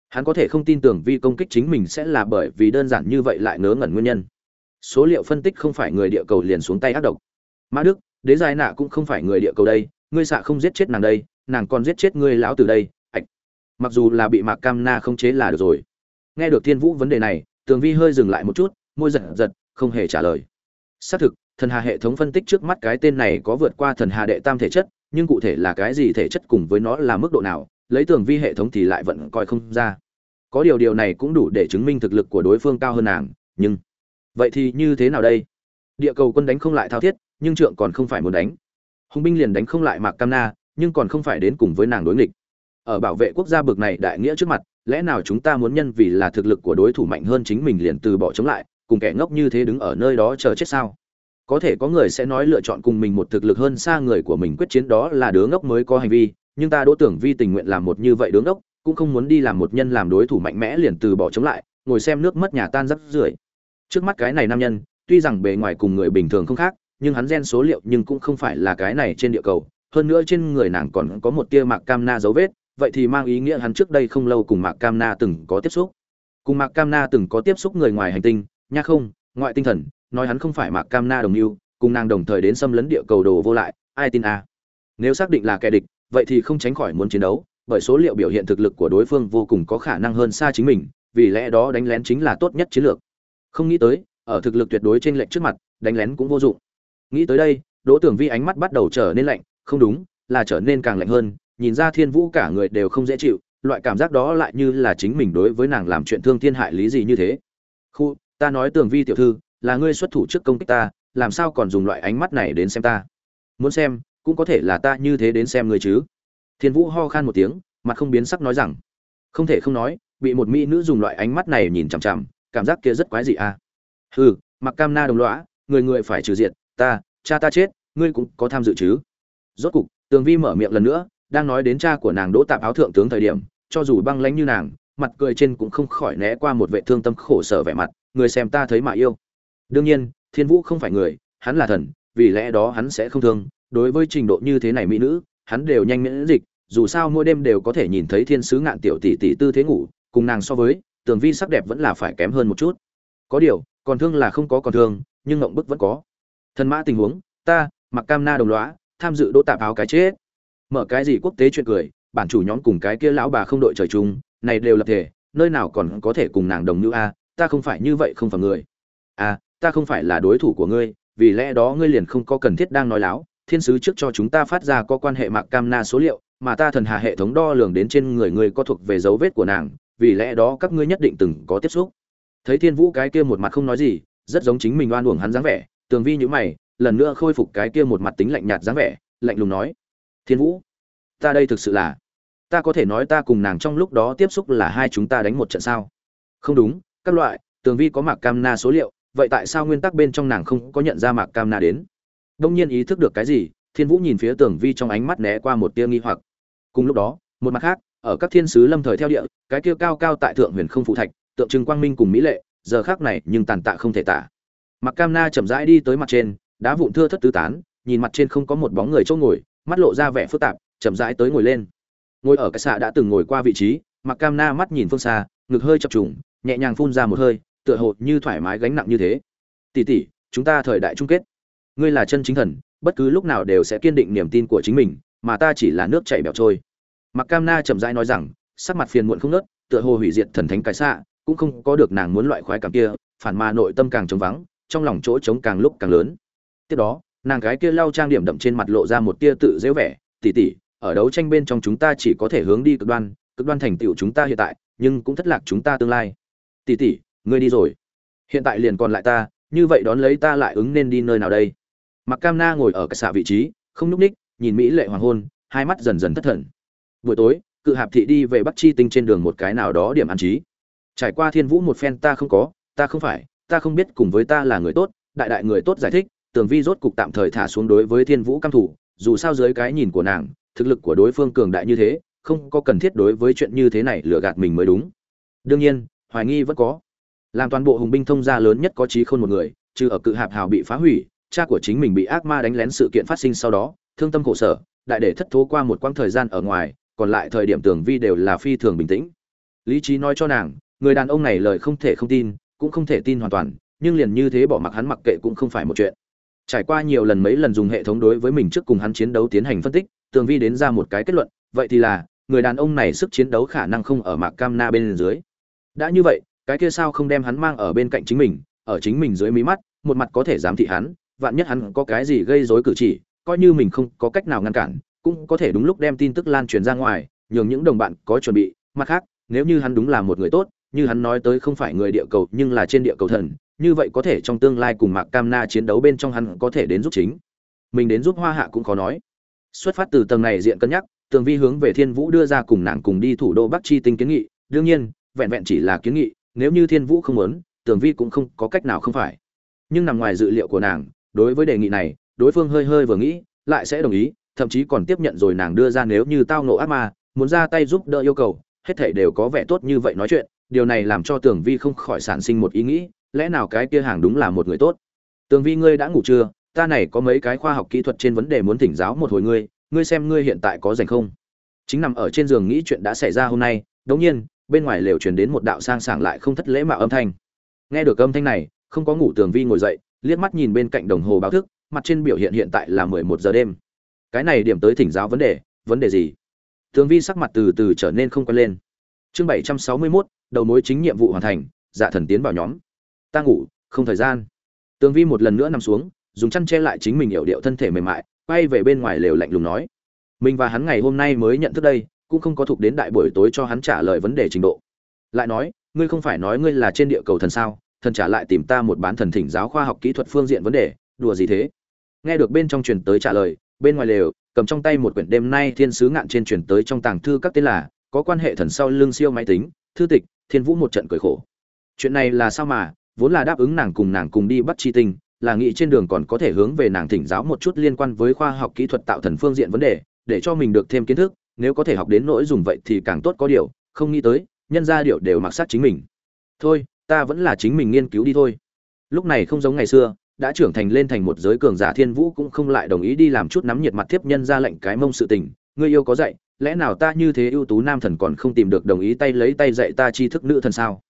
A: Hắn có thể không tin tưởng vi công kích chính mình sẽ là bởi vì đơn giản như vậy lại ngớ ngẩn nguyên nhân. Số liệu phân tích không phải người địa cầu liền xuống tay ác độc. Mã đức, đế giai nạ cũng không phải người địa cầu đây, ngươi xạ không giết chết nàng đây, nàng còn giết chết ngươi lão từ đây mặc dù là bị mạc cam na không chế là được rồi. Nghe được thiên vũ vấn đề này, tường vi hơi dừng lại một chút, môi giật giật, không hề trả lời. Xác thực, thần hà hệ thống phân tích trước mắt cái tên này có vượt qua thần hà đệ tam thể chất, nhưng cụ thể là cái gì thể chất cùng với nó là mức độ nào, lấy tường vi hệ thống thì lại vẫn coi không ra. Có điều điều này cũng đủ để chứng minh thực lực của đối phương cao hơn nàng, nhưng vậy thì như thế nào đây? Địa cầu quân đánh không lại thao thiết, nhưng trượng còn không phải muốn đánh. Hùng binh liền đánh không lại mạc cam na, nhưng còn không phải đến cùng với nàng đối nghịch ở bảo vệ quốc gia bực này đại nghĩa trước mặt, lẽ nào chúng ta muốn nhân vì là thực lực của đối thủ mạnh hơn chính mình liền từ bỏ chống lại, cùng kẻ ngốc như thế đứng ở nơi đó chờ chết sao? Có thể có người sẽ nói lựa chọn cùng mình một thực lực hơn xa người của mình quyết chiến đó là đứa ngốc mới có hành vi, nhưng ta đỗ tưởng vi tình nguyện làm một như vậy đứa ngốc, cũng không muốn đi làm một nhân làm đối thủ mạnh mẽ liền từ bỏ chống lại, ngồi xem nước mất nhà tan rắp rưởi trước mắt cái này nam nhân, tuy rằng bề ngoài cùng người bình thường không khác, nhưng hắn gen số liệu nhưng cũng không phải là cái này trên địa cầu, hơn nữa trên người nàng còn có một tia mạc cam na dấu vết vậy thì mang ý nghĩa hắn trước đây không lâu cùng mạc cam na từng có tiếp xúc. Cùng mạc cam na từng có tiếp xúc người ngoài hành tinh, nha không, ngoại tinh thần, nói hắn không phải mạc cam na đồng mưu cùng nàng đồng thời đến xâm lấn địa cầu đồ vô lại, ai tin a nếu xác định là kẻ địch, vậy thì không tránh khỏi muốn chiến đấu, bởi số liệu biểu hiện thực lực của đối phương vô cùng có khả năng hơn xa chính mình, vì lẽ đó đánh lén chính là tốt nhất chiến lược. Không nghĩ tới, ở thực lực tuyệt đối trên lệnh trước mặt, đánh lén cũng vô dụng. Nghĩ tới đây, đỗ tưởng vi ánh mắt bắt đầu trở nên lạnh, không đúng, là trở nên càng lạnh hơn nhìn ra thiên vũ cả người đều không dễ chịu, loại cảm giác đó lại như là chính mình đối với nàng làm chuyện thương thiên hại lý gì như thế. Khu, ta nói tường vi tiểu thư, là ngươi xuất thủ trước công kích ta, làm sao còn dùng loại ánh mắt này đến xem ta? Muốn xem, cũng có thể là ta như thế đến xem ngươi chứ. Thiên vũ ho khan một tiếng, mặt không biến sắc nói rằng, không thể không nói, bị một mỹ nữ dùng loại ánh mắt này nhìn chằm chằm, cảm giác kia rất quái dị à. Hừ, mặc cam na đồng lõa, người người phải trừ diệt, ta, cha ta chết, ngươi cũng có tham dự chứ. Rốt cục, tường vi mở miệng lần nữa đang nói đến cha của nàng đỗ tạp áo thượng tướng thời điểm, cho dù băng lãnh như nàng, mặt cười trên cũng không khỏi né qua một vệ thương tâm khổ sở vẻ mặt, người xem ta thấy mà yêu. Đương nhiên, thiên vũ không phải người, hắn là thần, vì lẽ đó hắn sẽ không thương, đối với trình độ như thế này mỹ nữ, hắn đều nhanh miễn dịch, dù sao mỗi đêm đều có thể nhìn thấy thiên sứ ngạn tiểu tỷ tỷ tư thế ngủ, cùng nàng so với, tường vi sắc đẹp vẫn là phải kém hơn một chút. Có điều, còn thương là không có còn thương, nhưng ngộng bức vẫn có. Thần mã tình huống, ta, mặc cam na đồng lõa, tham dự đỗ tạp áo cái chết mở cái gì quốc tế chuyện cười bản chủ nhóm cùng cái kia lão bà không đội trời chung này đều lập thể nơi nào còn có thể cùng nàng đồng nữ a ta không phải như vậy không phải người. A à, ta không phải là đối thủ của ngươi vì lẽ đó ngươi liền không có cần thiết đang nói láo thiên sứ trước cho chúng ta phát ra có quan hệ mạc cam na số liệu mà ta thần hà hệ thống đo lường đến trên người ngươi có thuộc về dấu vết của nàng vì lẽ đó các ngươi nhất định từng có tiếp xúc. Thấy thiên vũ cái kia một mặt không nói gì rất giống chính mình oan uổng hắn dáng vẻ tường vi nhữ mày lần nữa khôi phục cái kia một mặt tính lạnh nhạt dáng vẻ lạnh lùng nói thiên vũ, ta đây thực sự là, ta có thể nói ta cùng nàng trong lúc đó tiếp xúc là hai chúng ta đánh một trận sao? Không đúng, các loại, tường vi có mạc cam na số liệu, vậy tại sao nguyên tắc bên trong nàng không có nhận ra mạc cam na đến? Đông nhiên ý thức được cái gì, thiên vũ nhìn phía tường vi trong ánh mắt né qua một tia nghi hoặc. Cùng lúc đó, một mặt khác, ở các thiên sứ lâm thời theo địa, cái kia cao cao tại thượng huyền không phụ thạch, tượng trưng quang minh cùng mỹ lệ, giờ khác này nhưng tàn tạ không thể tả. Mặc cam na chậm rãi đi tới mặt trên, đá vụn thưa thất tứ tán, nhìn mặt trên không có một bóng người chỗ ngồi mắt lộ ra vẻ phức tạp, chậm rãi tới ngồi lên. Ngồi ở cái xạ đã từng ngồi qua vị trí mặc cam na mắt nhìn phương xa, ngực hơi chập trùng, nhẹ nhàng phun ra một hơi, tựa hồ như thoải mái gánh nặng như thế. Tỷ tỷ, chúng ta thời đại chung kết. Ngươi là chân chính thần, bất cứ lúc nào đều sẽ kiên định niềm tin của chính mình, mà ta chỉ là nước chảy bẹo trôi. Mặc cam na chậm rãi nói rằng, sắc mặt phiền muộn không nớt tựa hồ hủy diệt thần thánh cái xạ, cũng không có được nàng muốn loại khoái cảm kia, phản mà nội tâm càng trống vắng, trong lòng chỗ trống càng lúc càng lớn. Tiếp đó nàng gái kia lau trang điểm đậm trên mặt lộ ra một tia tự dễu vẻ tỉ tỉ ở đấu tranh bên trong chúng ta chỉ có thể hướng đi cực đoan cực đoan thành tựu chúng ta hiện tại, nhưng cũng thất lạc chúng ta tương lai. Tỉ tỉ ngươi đi rồi. Hiện tại liền còn lại ta, như vậy đón lấy ta lại ứng nên đi nơi nào đây? Mặc cam na ngồi ở cái xạ vị trí, không nhúc ních, nhìn mỹ lệ hoàng hôn, hai mắt dần dần thất thần. Buổi tối, cự hạp thị đi về bắc chi tinh trên đường một cái nào đó điểm an trí trải qua thiên vũ một phen ta không có, ta không phải, ta không biết cùng với ta là người tốt, đại đại người tốt giải thích tường vi rốt cục tạm thời thả xuống đối với thiên vũ căm thủ, dù sao dưới cái nhìn của nàng, thực lực của đối phương cường đại như thế, không có cần thiết đối với chuyện như thế này lừa gạt mình mới đúng. Đương nhiên, hoài nghi vẫn có. Làm toàn bộ hùng binh thông gia lớn nhất có trí khôn một người, trừ ở cự hạp hào bị phá hủy, cha của chính mình bị ác ma đánh lén sự kiện phát sinh sau đó, thương tâm khổ sở, đại để thất thố qua một quãng thời gian ở ngoài, còn lại thời điểm tường vi đều là phi thường bình tĩnh. Lý trí nói cho nàng, người đàn ông này lời không thể không tin, cũng không thể tin hoàn toàn, nhưng liền như thế bỏ mặc hắn mặc kệ cũng không phải một chuyện trải qua nhiều lần mấy lần dùng hệ thống đối với mình trước cùng hắn chiến đấu tiến hành phân tích, tường vi đến ra một cái kết luận, vậy thì là, người đàn ông này sức chiến đấu khả năng không ở mạc cam na bên dưới. Đã như vậy, cái kia sao không đem hắn mang ở bên cạnh chính mình, ở chính mình dưới mí mắt, một mặt có thể giám thị hắn, vạn nhất hắn có cái gì gây rối cử chỉ, coi như mình không có cách nào ngăn cản, cũng có thể đúng lúc đem tin tức lan truyền ra ngoài, nhường những đồng bạn có chuẩn bị. Mặt khác, nếu như hắn đúng là một người tốt, như hắn nói tới không phải người địa cầu, nhưng là trên địa cầu thần như vậy có thể trong tương lai cùng mạc cam na chiến đấu bên trong hắn có thể đến giúp chính. Mình đến giúp hoa hạ cũng khó nói. Xuất phát từ tầng này diện cân nhắc, tường vi hướng về thiên vũ đưa ra cùng nàng cùng đi thủ đô bắc chi tinh kiến nghị. Đương nhiên, vẹn vẹn chỉ là kiến nghị, nếu như thiên vũ không muốn, tường vi cũng không có cách nào không phải. Nhưng nằm ngoài dự liệu của nàng, đối với đề nghị này, đối phương hơi hơi vừa nghĩ, lại sẽ đồng ý, thậm chí còn tiếp nhận rồi nàng đưa ra nếu như tao nộ ác ma, muốn ra tay giúp đỡ yêu cầu, hết thảy đều có vẻ tốt như vậy nói chuyện, điều này làm cho tường vi không khỏi sản sinh một ý nghĩ lẽ nào cái kia hàng đúng là một người tốt? Tường vi, ngươi đã ngủ chưa? Ta này có mấy cái khoa học kỹ thuật trên vấn đề muốn thỉnh giáo một hồi ngươi ngươi xem ngươi hiện tại có dành không? Chính nằm ở trên giường nghĩ chuyện đã xảy ra hôm nay, đống nhiên, bên ngoài lều truyền đến một đạo sang sảng lại không thất lễ mạo âm thanh. Nghe được âm thanh này, không có ngủ, tường vi ngồi dậy, liếc mắt nhìn bên cạnh đồng hồ báo thức, mặt trên biểu hiện hiện tại là mười một giờ đêm. Cái này điểm tới thỉnh giáo vấn đề vấn đề gì? Tường vi sắc mặt từ từ trở nên không quen lên. Chương bảy trăm sáu mươi mốt, đầu mối chính nhiệm vụ hoàn thành dạ thần tiến vào nhóm ta ngủ, không thời gian. Tường vi một lần nữa nằm xuống, dùng chăn che lại chính mình hiểu điệu thân thể mềm mại, quay về bên ngoài lều lạnh lùng nói. Mình và hắn ngày hôm nay mới nhận thức đây, cũng không có thuộc đến đại buổi tối cho hắn trả lời vấn đề trình độ. Lại nói, ngươi không phải nói ngươi là trên địa cầu thần sao, thần trả lại tìm ta một bán thần thỉnh giáo khoa học kỹ thuật phương diện vấn đề, đùa gì thế? Nghe được bên trong truyền tới trả lời, bên ngoài lều, cầm trong tay một quyển đêm nay thiên sứ ngạn trên truyền tới trong tàng thư các tên là, có quan hệ thần sau lưng siêu máy tính, thư tịch, thiên vũ một trận cười khổ. Chuyện này là sao mà vốn là đáp ứng nàng cùng nàng cùng đi bắt chi tinh, là nghĩ trên đường còn có thể hướng về nàng thỉnh giáo một chút liên quan với khoa học kỹ thuật tạo thần phương diện vấn đề, để cho mình được thêm kiến thức, nếu có thể học đến nỗi dùng vậy thì càng tốt có điều, không nghĩ tới, nhân ra điều đều mặc sát chính mình. Thôi, ta vẫn là chính mình nghiên cứu đi thôi. Lúc này không giống ngày xưa, đã trưởng thành lên thành một giới cường giả thiên vũ cũng không lại đồng ý đi làm chút nắm nhiệt mặt tiếp nhân ra lệnh cái mông sự tình. Ngươi yêu có dạy, lẽ nào ta như thế ưu tú nam thần còn không tìm được đồng ý tay lấy tay dạy ta tri thức nữ thần sao?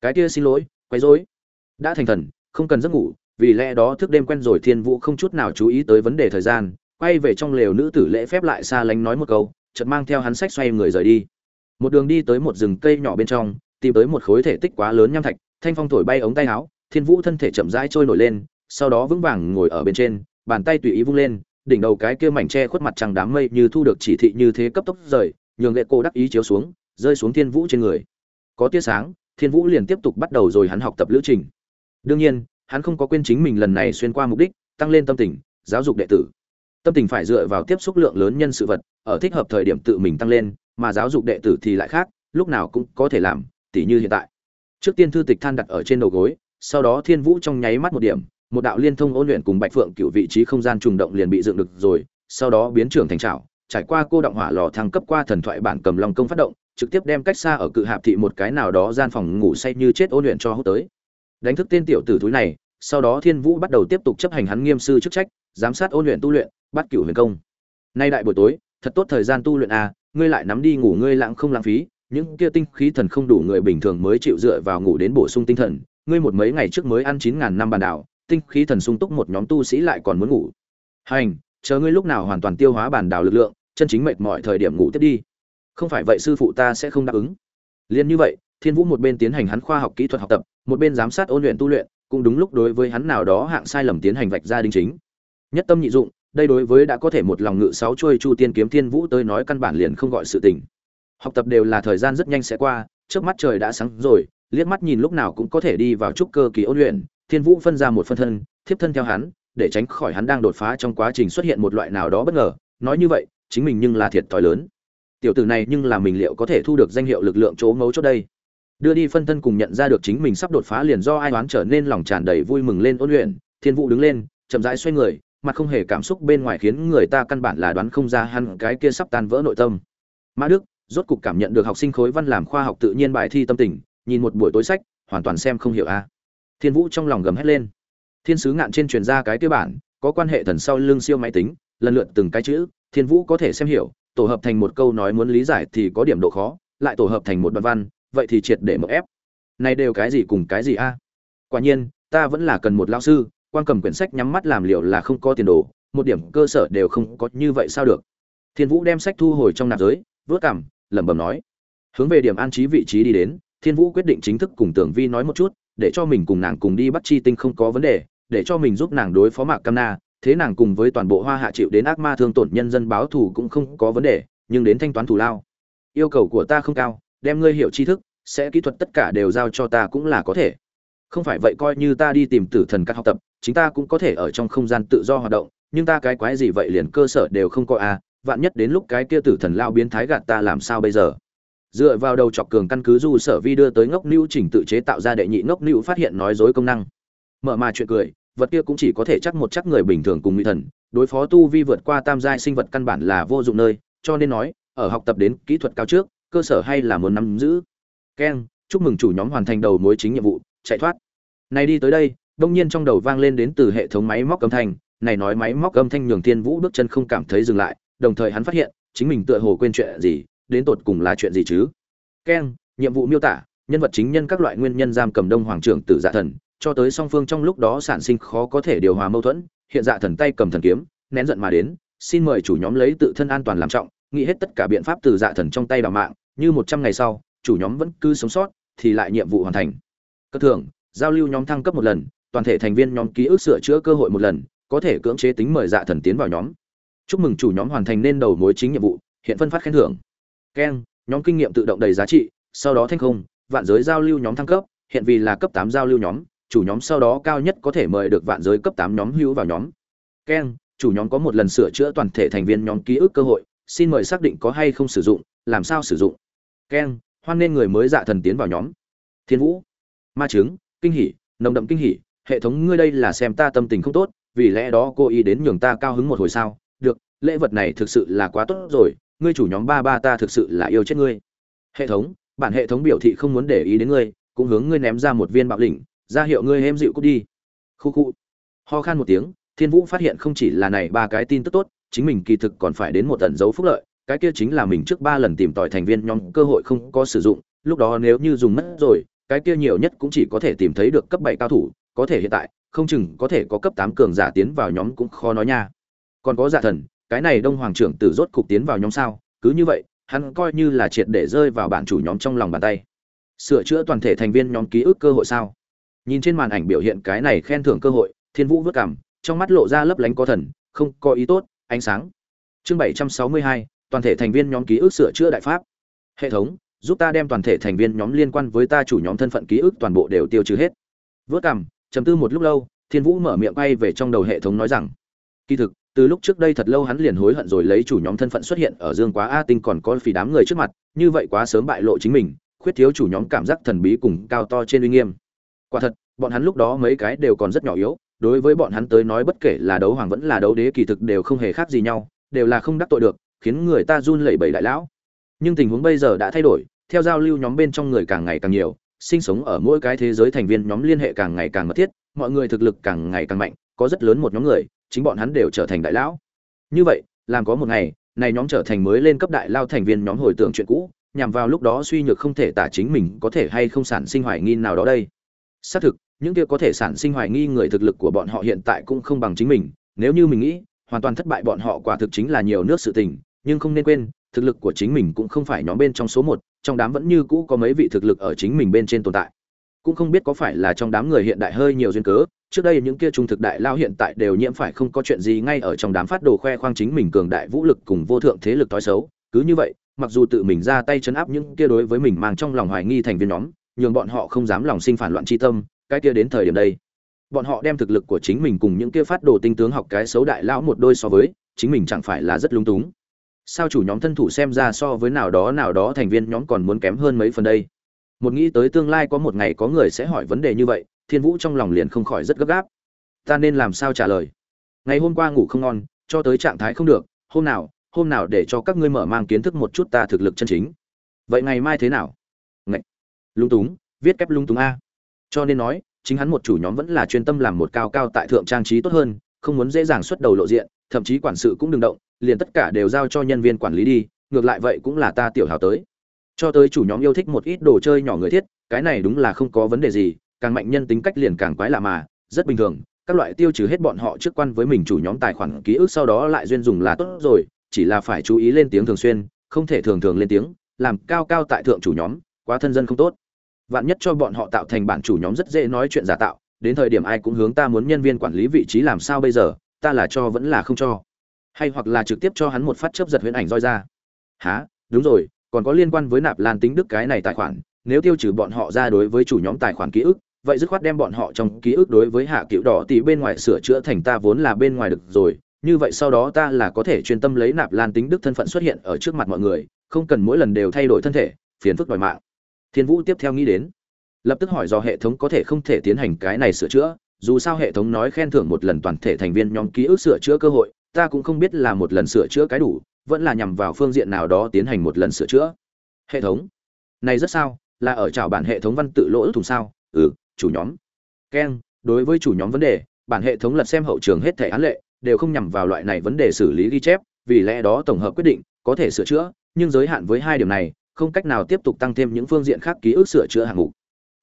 A: Cái kia xin lỗi, quấy rối đã thành thần, không cần giấc ngủ, vì lẽ đó thức đêm quen rồi thiên vũ không chút nào chú ý tới vấn đề thời gian, quay về trong lều nữ tử lễ phép lại xa lánh nói một câu, chợt mang theo hắn sách xoay người rời đi. Một đường đi tới một rừng cây nhỏ bên trong, tìm tới một khối thể tích quá lớn nham thạch, thanh phong thổi bay ống tay áo, thiên vũ thân thể chậm rãi trôi nổi lên, sau đó vững vàng ngồi ở bên trên, bàn tay tùy ý vung lên, đỉnh đầu cái kia mảnh tre khuất mặt trăng đám mây như thu được chỉ thị như thế cấp tốc rời, nhường lệ cô đắc ý chiếu xuống, rơi xuống thiên vũ trên người. Có tia sáng, thiên vũ liền tiếp tục bắt đầu rồi hắn học tập lữ trình đương nhiên, hắn không có quên chính mình lần này xuyên qua mục đích, tăng lên tâm tình, giáo dục đệ tử. Tâm tình phải dựa vào tiếp xúc lượng lớn nhân sự vật, ở thích hợp thời điểm tự mình tăng lên, mà giáo dục đệ tử thì lại khác, lúc nào cũng có thể làm, tỉ như hiện tại. Trước tiên thư tịch than đặt ở trên đầu gối, sau đó thiên vũ trong nháy mắt một điểm, một đạo liên thông ôn luyện cùng bạch phượng cựu vị trí không gian trùng động liền bị dựng được rồi, sau đó biến trưởng thành trào trải qua cô động hỏa lò thăng cấp qua thần thoại bản cầm long công phát động, trực tiếp đem cách xa ở cự hạp thị một cái nào đó gian phòng ngủ say như chết ôn luyện cho hút tới đánh thức tên tiểu tử thúi này sau đó thiên vũ bắt đầu tiếp tục chấp hành hắn nghiêm sư chức trách giám sát ôn luyện tu luyện bắt cửu huyền công. Nay đại buổi tối thật tốt thời gian tu luyện à, ngươi lại nắm đi ngủ ngươi lãng không lãng phí những kia tinh khí thần không đủ người bình thường mới chịu dựa vào ngủ đến bổ sung tinh thần ngươi một mấy ngày trước mới ăn chín ngàn năm bàn đảo tinh khí thần sung túc một nhóm tu sĩ lại còn muốn ngủ. Hành chờ ngươi lúc nào hoàn toàn tiêu hóa bàn đảo lực lượng chân chính mệt mỏi thời điểm ngủ tiếp đi. Không phải vậy sư phụ ta sẽ không đáp ứng. Liên như vậy thiên vũ một bên tiến hành hắn khoa học kỹ thuật học tập, một bên giám sát ôn luyện tu luyện, cũng đúng lúc đối với hắn nào đó hạng sai lầm tiến hành vạch ra đính chính. Nhất tâm nhị dụng, đây đối với đã có thể một lòng ngự sáu chuôi chu tiên kiếm thiên vũ tới nói căn bản liền không gọi sự tình. Học tập đều là thời gian rất nhanh sẽ qua, trước mắt trời đã sáng rồi, liếc mắt nhìn lúc nào cũng có thể đi vào trúc cơ kỳ ôn luyện, thiên vũ phân ra một phân thân, thiếp thân theo hắn, để tránh khỏi hắn đang đột phá trong quá trình xuất hiện một loại nào đó bất ngờ. Nói như vậy, chính mình nhưng là thiệt thòi lớn. Tiểu tử này nhưng là mình liệu có thể thu được danh hiệu lực lượng chỗ ngấu chốt đây? Đưa đi phân thân cùng nhận ra được chính mình sắp đột phá liền do ai đoán trở nên lòng tràn đầy vui mừng lên ôn luyện. Thiên vũ đứng lên, chậm rãi xoay người, mặt không hề cảm xúc bên ngoài khiến người ta căn bản là đoán không ra hắn cái kia sắp tan vỡ nội tâm. Mã đức, rốt cục cảm nhận được học sinh khối văn làm khoa học tự nhiên bài thi tâm tình, nhìn một buổi tối sách, hoàn toàn xem không hiểu a. Thiên vũ trong lòng gầm hét lên. Thiên sứ ngạn trên truyền ra cái tiêu bản, có quan hệ thần sau lưng siêu máy tính, lần lượt từng cái chữ, thiên vũ có thể xem hiểu, tổ hợp thành một câu nói muốn lý giải thì có điểm độ khó, lại tổ hợp thành một đoạn văn vậy thì triệt để một ép. Này đều cái gì cùng cái gì a? Quả nhiên, ta vẫn là cần một lao sư, quan cầm quyển sách nhắm mắt làm liệu là không có tiền đồ, một điểm cơ sở đều không có, như vậy sao được? Thiên vũ đem sách thu hồi trong nạp giới, vớt cảm lẩm bẩm nói. Hướng về điểm an trí vị trí đi đến, thiên vũ quyết định chính thức cùng tưởng vi nói một chút, để cho mình cùng nàng cùng đi bắt chi tinh không có vấn đề, để cho mình giúp nàng đối phó mạc cam na, thế nàng cùng với toàn bộ hoa hạ chịu đến ác ma thương tổn nhân dân báo thù cũng không có vấn đề, nhưng đến thanh toán thù lao. Yêu cầu của ta không cao đem ngươi hiểu tri thức sẽ kỹ thuật tất cả đều giao cho ta cũng là có thể. Không phải vậy coi như ta đi tìm tử thần các học tập chính ta cũng có thể ở trong không gian tự do hoạt động nhưng ta cái quái gì vậy liền cơ sở đều không có a à, vạn nhất đến lúc cái kia tử thần lao biến thái gạt ta làm sao bây giờ? Dựa vào đầu chọc cường căn cứ du sở vi đưa tới ngốc lưu chỉnh tự chế tạo ra đệ nhị ngốc lưu phát hiện nói dối công năng. Mở mà chuyện cười vật kia cũng chỉ có thể chắc một chắc người bình thường cùng mỹ thần đối phó tu vi vượt qua tam giai sinh vật căn bản là vô dụng nơi cho nên nói ở học tập đến kỹ thuật cao trước cơ sở hay là muốn nắm giữ? Keng, chúc mừng chủ nhóm hoàn thành đầu mối chính nhiệm vụ, chạy thoát. Này đi tới đây, đông nhiên trong đầu vang lên đến từ hệ thống máy móc âm thanh. Này nói máy móc âm thanh nhường thiên vũ bước chân không cảm thấy dừng lại, đồng thời hắn phát hiện, chính mình tựa hồ quên chuyện gì, đến tột cùng là chuyện gì chứ? Keng, nhiệm vụ miêu tả, nhân vật chính nhân các loại nguyên nhân giam cầm đông hoàng trưởng tử dạ thần, cho tới song phương trong lúc đó sản sinh khó có thể điều hòa mâu thuẫn, hiện dạ thần tay cầm thần kiếm, nén giận mà đến, xin mời chủ nhóm lấy tự thân an toàn làm trọng, nghĩ hết tất cả biện pháp từ dạ thần trong tay đào mạng như một trăm ngày sau, chủ nhóm vẫn cứ sống sót, thì lại nhiệm vụ hoàn thành. Cất thưởng, giao lưu nhóm thăng cấp một lần, toàn thể thành viên nhóm ký ức sửa chữa cơ hội một lần, có thể cưỡng chế tính mời dạ thần tiến vào nhóm. Chúc mừng chủ nhóm hoàn thành nên đầu mối chính nhiệm vụ, hiện phân phát khen thưởng. Keng, nhóm kinh nghiệm tự động đầy giá trị, sau đó thanh không, vạn giới giao lưu nhóm thăng cấp, hiện vì là cấp tám giao lưu nhóm, chủ nhóm sau đó cao nhất có thể mời được vạn giới cấp tám nhóm hữu vào nhóm. Keng, chủ nhóm có một lần sửa chữa toàn thể thành viên nhóm ký ức cơ hội, xin mời xác định có hay không sử dụng, làm sao sử dụng keng, hoan nên người mới dạ thần tiến vào nhóm. Thiên vũ, ma chứng kinh hỉ, nồng đậm kinh hỉ, hệ thống ngươi đây là xem ta tâm tình không tốt, vì lẽ đó cô ý đến nhường ta cao hứng một hồi sao? Được, lễ vật này thực sự là quá tốt rồi, ngươi chủ nhóm ba ba ta thực sự là yêu chết ngươi. Hệ thống, bản hệ thống biểu thị không muốn để ý đến ngươi, cũng hướng ngươi ném ra một viên bạo lĩnh, ra hiệu ngươi hêm dịu cút đi. Khu khu. Ho khan một tiếng, thiên vũ phát hiện không chỉ là này ba cái tin tức tốt, chính mình kỳ thực còn phải đến một tận dấu phúc lợi cái kia chính là mình trước ba lần tìm tòi thành viên nhóm cơ hội không có sử dụng, lúc đó nếu như dùng mất rồi, cái kia nhiều nhất cũng chỉ có thể tìm thấy được cấp bảy cao thủ, có thể hiện tại, không chừng có thể có cấp tám cường giả tiến vào nhóm cũng khó nói nha. Còn có giả thần, cái này đông hoàng trưởng tử rốt cục tiến vào nhóm sao, cứ như vậy, hắn coi như là triệt để rơi vào bản chủ nhóm trong lòng bàn tay. Sửa chữa toàn thể thành viên nhóm ký ức cơ hội sao? Nhìn trên màn ảnh biểu hiện cái này khen thưởng cơ hội, thiên vũ vất cảm, trong mắt lộ ra lấp lánh có thần, không có ý tốt, ánh sáng. Chương bảy trăm sáu mươi hai toàn thể thành viên nhóm ký ức sửa chữa đại pháp. Hệ thống, giúp ta đem toàn thể thành viên nhóm liên quan với ta chủ nhóm thân phận ký ức toàn bộ đều tiêu trừ hết. Vớt cằm chấm tư một lúc lâu, thiên vũ mở miệng quay về trong đầu hệ thống nói rằng, kỳ thực, từ lúc trước đây thật lâu hắn liền hối hận rồi lấy chủ nhóm thân phận xuất hiện ở dương quá a tinh còn có phì đám người trước mặt, như vậy quá sớm bại lộ chính mình, khuyết thiếu chủ nhóm cảm giác thần bí cùng cao to trên uy nghiêm. Quả thật, bọn hắn lúc đó mấy cái đều còn rất nhỏ yếu, đối với bọn hắn tới nói bất kể là đấu hoàng vẫn là đấu đế kỳ thực đều không hề khác gì nhau, đều là không đắc tội được khiến người ta run lẩy bẩy đại lão. Nhưng tình huống bây giờ đã thay đổi, theo giao lưu nhóm bên trong người càng ngày càng nhiều, sinh sống ở mỗi cái thế giới thành viên nhóm liên hệ càng ngày càng mật thiết, mọi người thực lực càng ngày càng mạnh, có rất lớn một nhóm người, chính bọn hắn đều trở thành đại lão. Như vậy, làm có một ngày, này nhóm trở thành mới lên cấp đại lao thành viên nhóm hồi tưởng chuyện cũ, nhằm vào lúc đó suy nhược không thể tả chính mình có thể hay không sản sinh hoài nghi nào đó đây. Xác thực, những kia có thể sản sinh hoài nghi người thực lực của bọn họ hiện tại cũng không bằng chính mình, nếu như mình nghĩ, hoàn toàn thất bại bọn họ quả thực chính là nhiều nước sự tình nhưng không nên quên, thực lực của chính mình cũng không phải nhóm bên trong số một, trong đám vẫn như cũ có mấy vị thực lực ở chính mình bên trên tồn tại. Cũng không biết có phải là trong đám người hiện đại hơi nhiều duyên cớ, trước đây những kia trung thực đại lao hiện tại đều nhiễm phải không có chuyện gì ngay ở trong đám phát đồ khoe khoang chính mình cường đại vũ lực cùng vô thượng thế lực tối xấu. Cứ như vậy, mặc dù tự mình ra tay chấn áp những kia đối với mình mang trong lòng hoài nghi thành viên nhóm nhường bọn họ không dám lòng sinh phản loạn chi tâm, cái kia đến thời điểm đây, bọn họ đem thực lực của chính mình cùng những kia phát đồ tinh tướng học cái xấu đại lão một đôi so với, chính mình chẳng phải là rất lung túng sao chủ nhóm thân thủ xem ra so với nào đó nào đó thành viên nhóm còn muốn kém hơn mấy phần đây? Một nghĩ tới tương lai có một ngày có người sẽ hỏi vấn đề như vậy, thiên vũ trong lòng liền không khỏi rất gấp gáp. Ta nên làm sao trả lời? Ngày hôm qua ngủ không ngon, cho tới trạng thái không được, hôm nào hôm nào để cho các ngươi mở mang kiến thức một chút ta thực lực chân chính. Vậy ngày mai thế nào? Ngậy. lung túng, viết kép lung túng a. Cho nên nói, chính hắn một chủ nhóm vẫn là chuyên tâm làm một cao cao tại thượng trang trí tốt hơn, không muốn dễ dàng xuất đầu lộ diện, thậm chí quản sự cũng đừng động liền tất cả đều giao cho nhân viên quản lý đi, ngược lại vậy cũng là ta tiểu hào tới. Cho tới chủ nhóm yêu thích một ít đồ chơi nhỏ người thiết, cái này đúng là không có vấn đề gì, càng mạnh nhân tính cách liền càng quái lạ mà, rất bình thường, các loại tiêu trừ hết bọn họ trước quan với mình chủ nhóm tài khoản ký ức sau đó lại duyên dùng là tốt rồi, chỉ là phải chú ý lên tiếng thường xuyên, không thể thường thường lên tiếng, làm cao cao tại thượng chủ nhóm, quá thân dân không tốt. Vạn nhất cho bọn họ tạo thành bản chủ nhóm rất dễ nói chuyện giả tạo, đến thời điểm ai cũng hướng ta muốn nhân viên quản lý vị trí làm sao bây giờ, ta là cho vẫn là không cho hay hoặc là trực tiếp cho hắn một phát chớp giật huyễn ảnh roi ra. Há đúng rồi, còn có liên quan với nạp lan tính đức cái này tài khoản. Nếu tiêu trừ bọn họ ra đối với chủ nhóm tài khoản ký ức, vậy dứt khoát đem bọn họ trong ký ức đối với hạ cựu đỏ tỷ bên ngoài sửa chữa thành ta vốn là bên ngoài được rồi. Như vậy sau đó ta là có thể chuyên tâm lấy nạp lan tính đức thân phận xuất hiện ở trước mặt mọi người, không cần mỗi lần đều thay đổi thân thể, phiền phức đòi mạng. Thiên vũ tiếp theo nghĩ đến, lập tức hỏi do hệ thống có thể không thể tiến hành cái này sửa chữa, dù sao hệ thống nói khen thưởng một lần toàn thể thành viên nhóm ký ức sửa chữa cơ hội ta cũng không biết là một lần sửa chữa cái đủ, vẫn là nhằm vào phương diện nào đó tiến hành một lần sửa chữa. Hệ thống. Này rất sao, là ở trào bản hệ thống văn tự lỗ thùng sao? Ừ chủ nhóm. Keng đối với chủ nhóm vấn đề, bản hệ thống lật xem hậu trường hết thẻ án lệ, đều không nhằm vào loại này vấn đề xử lý ghi chép, vì lẽ đó tổng hợp quyết định, có thể sửa chữa, nhưng giới hạn với hai điểm này, không cách nào tiếp tục tăng thêm những phương diện khác ký ức sửa chữa hạng mục.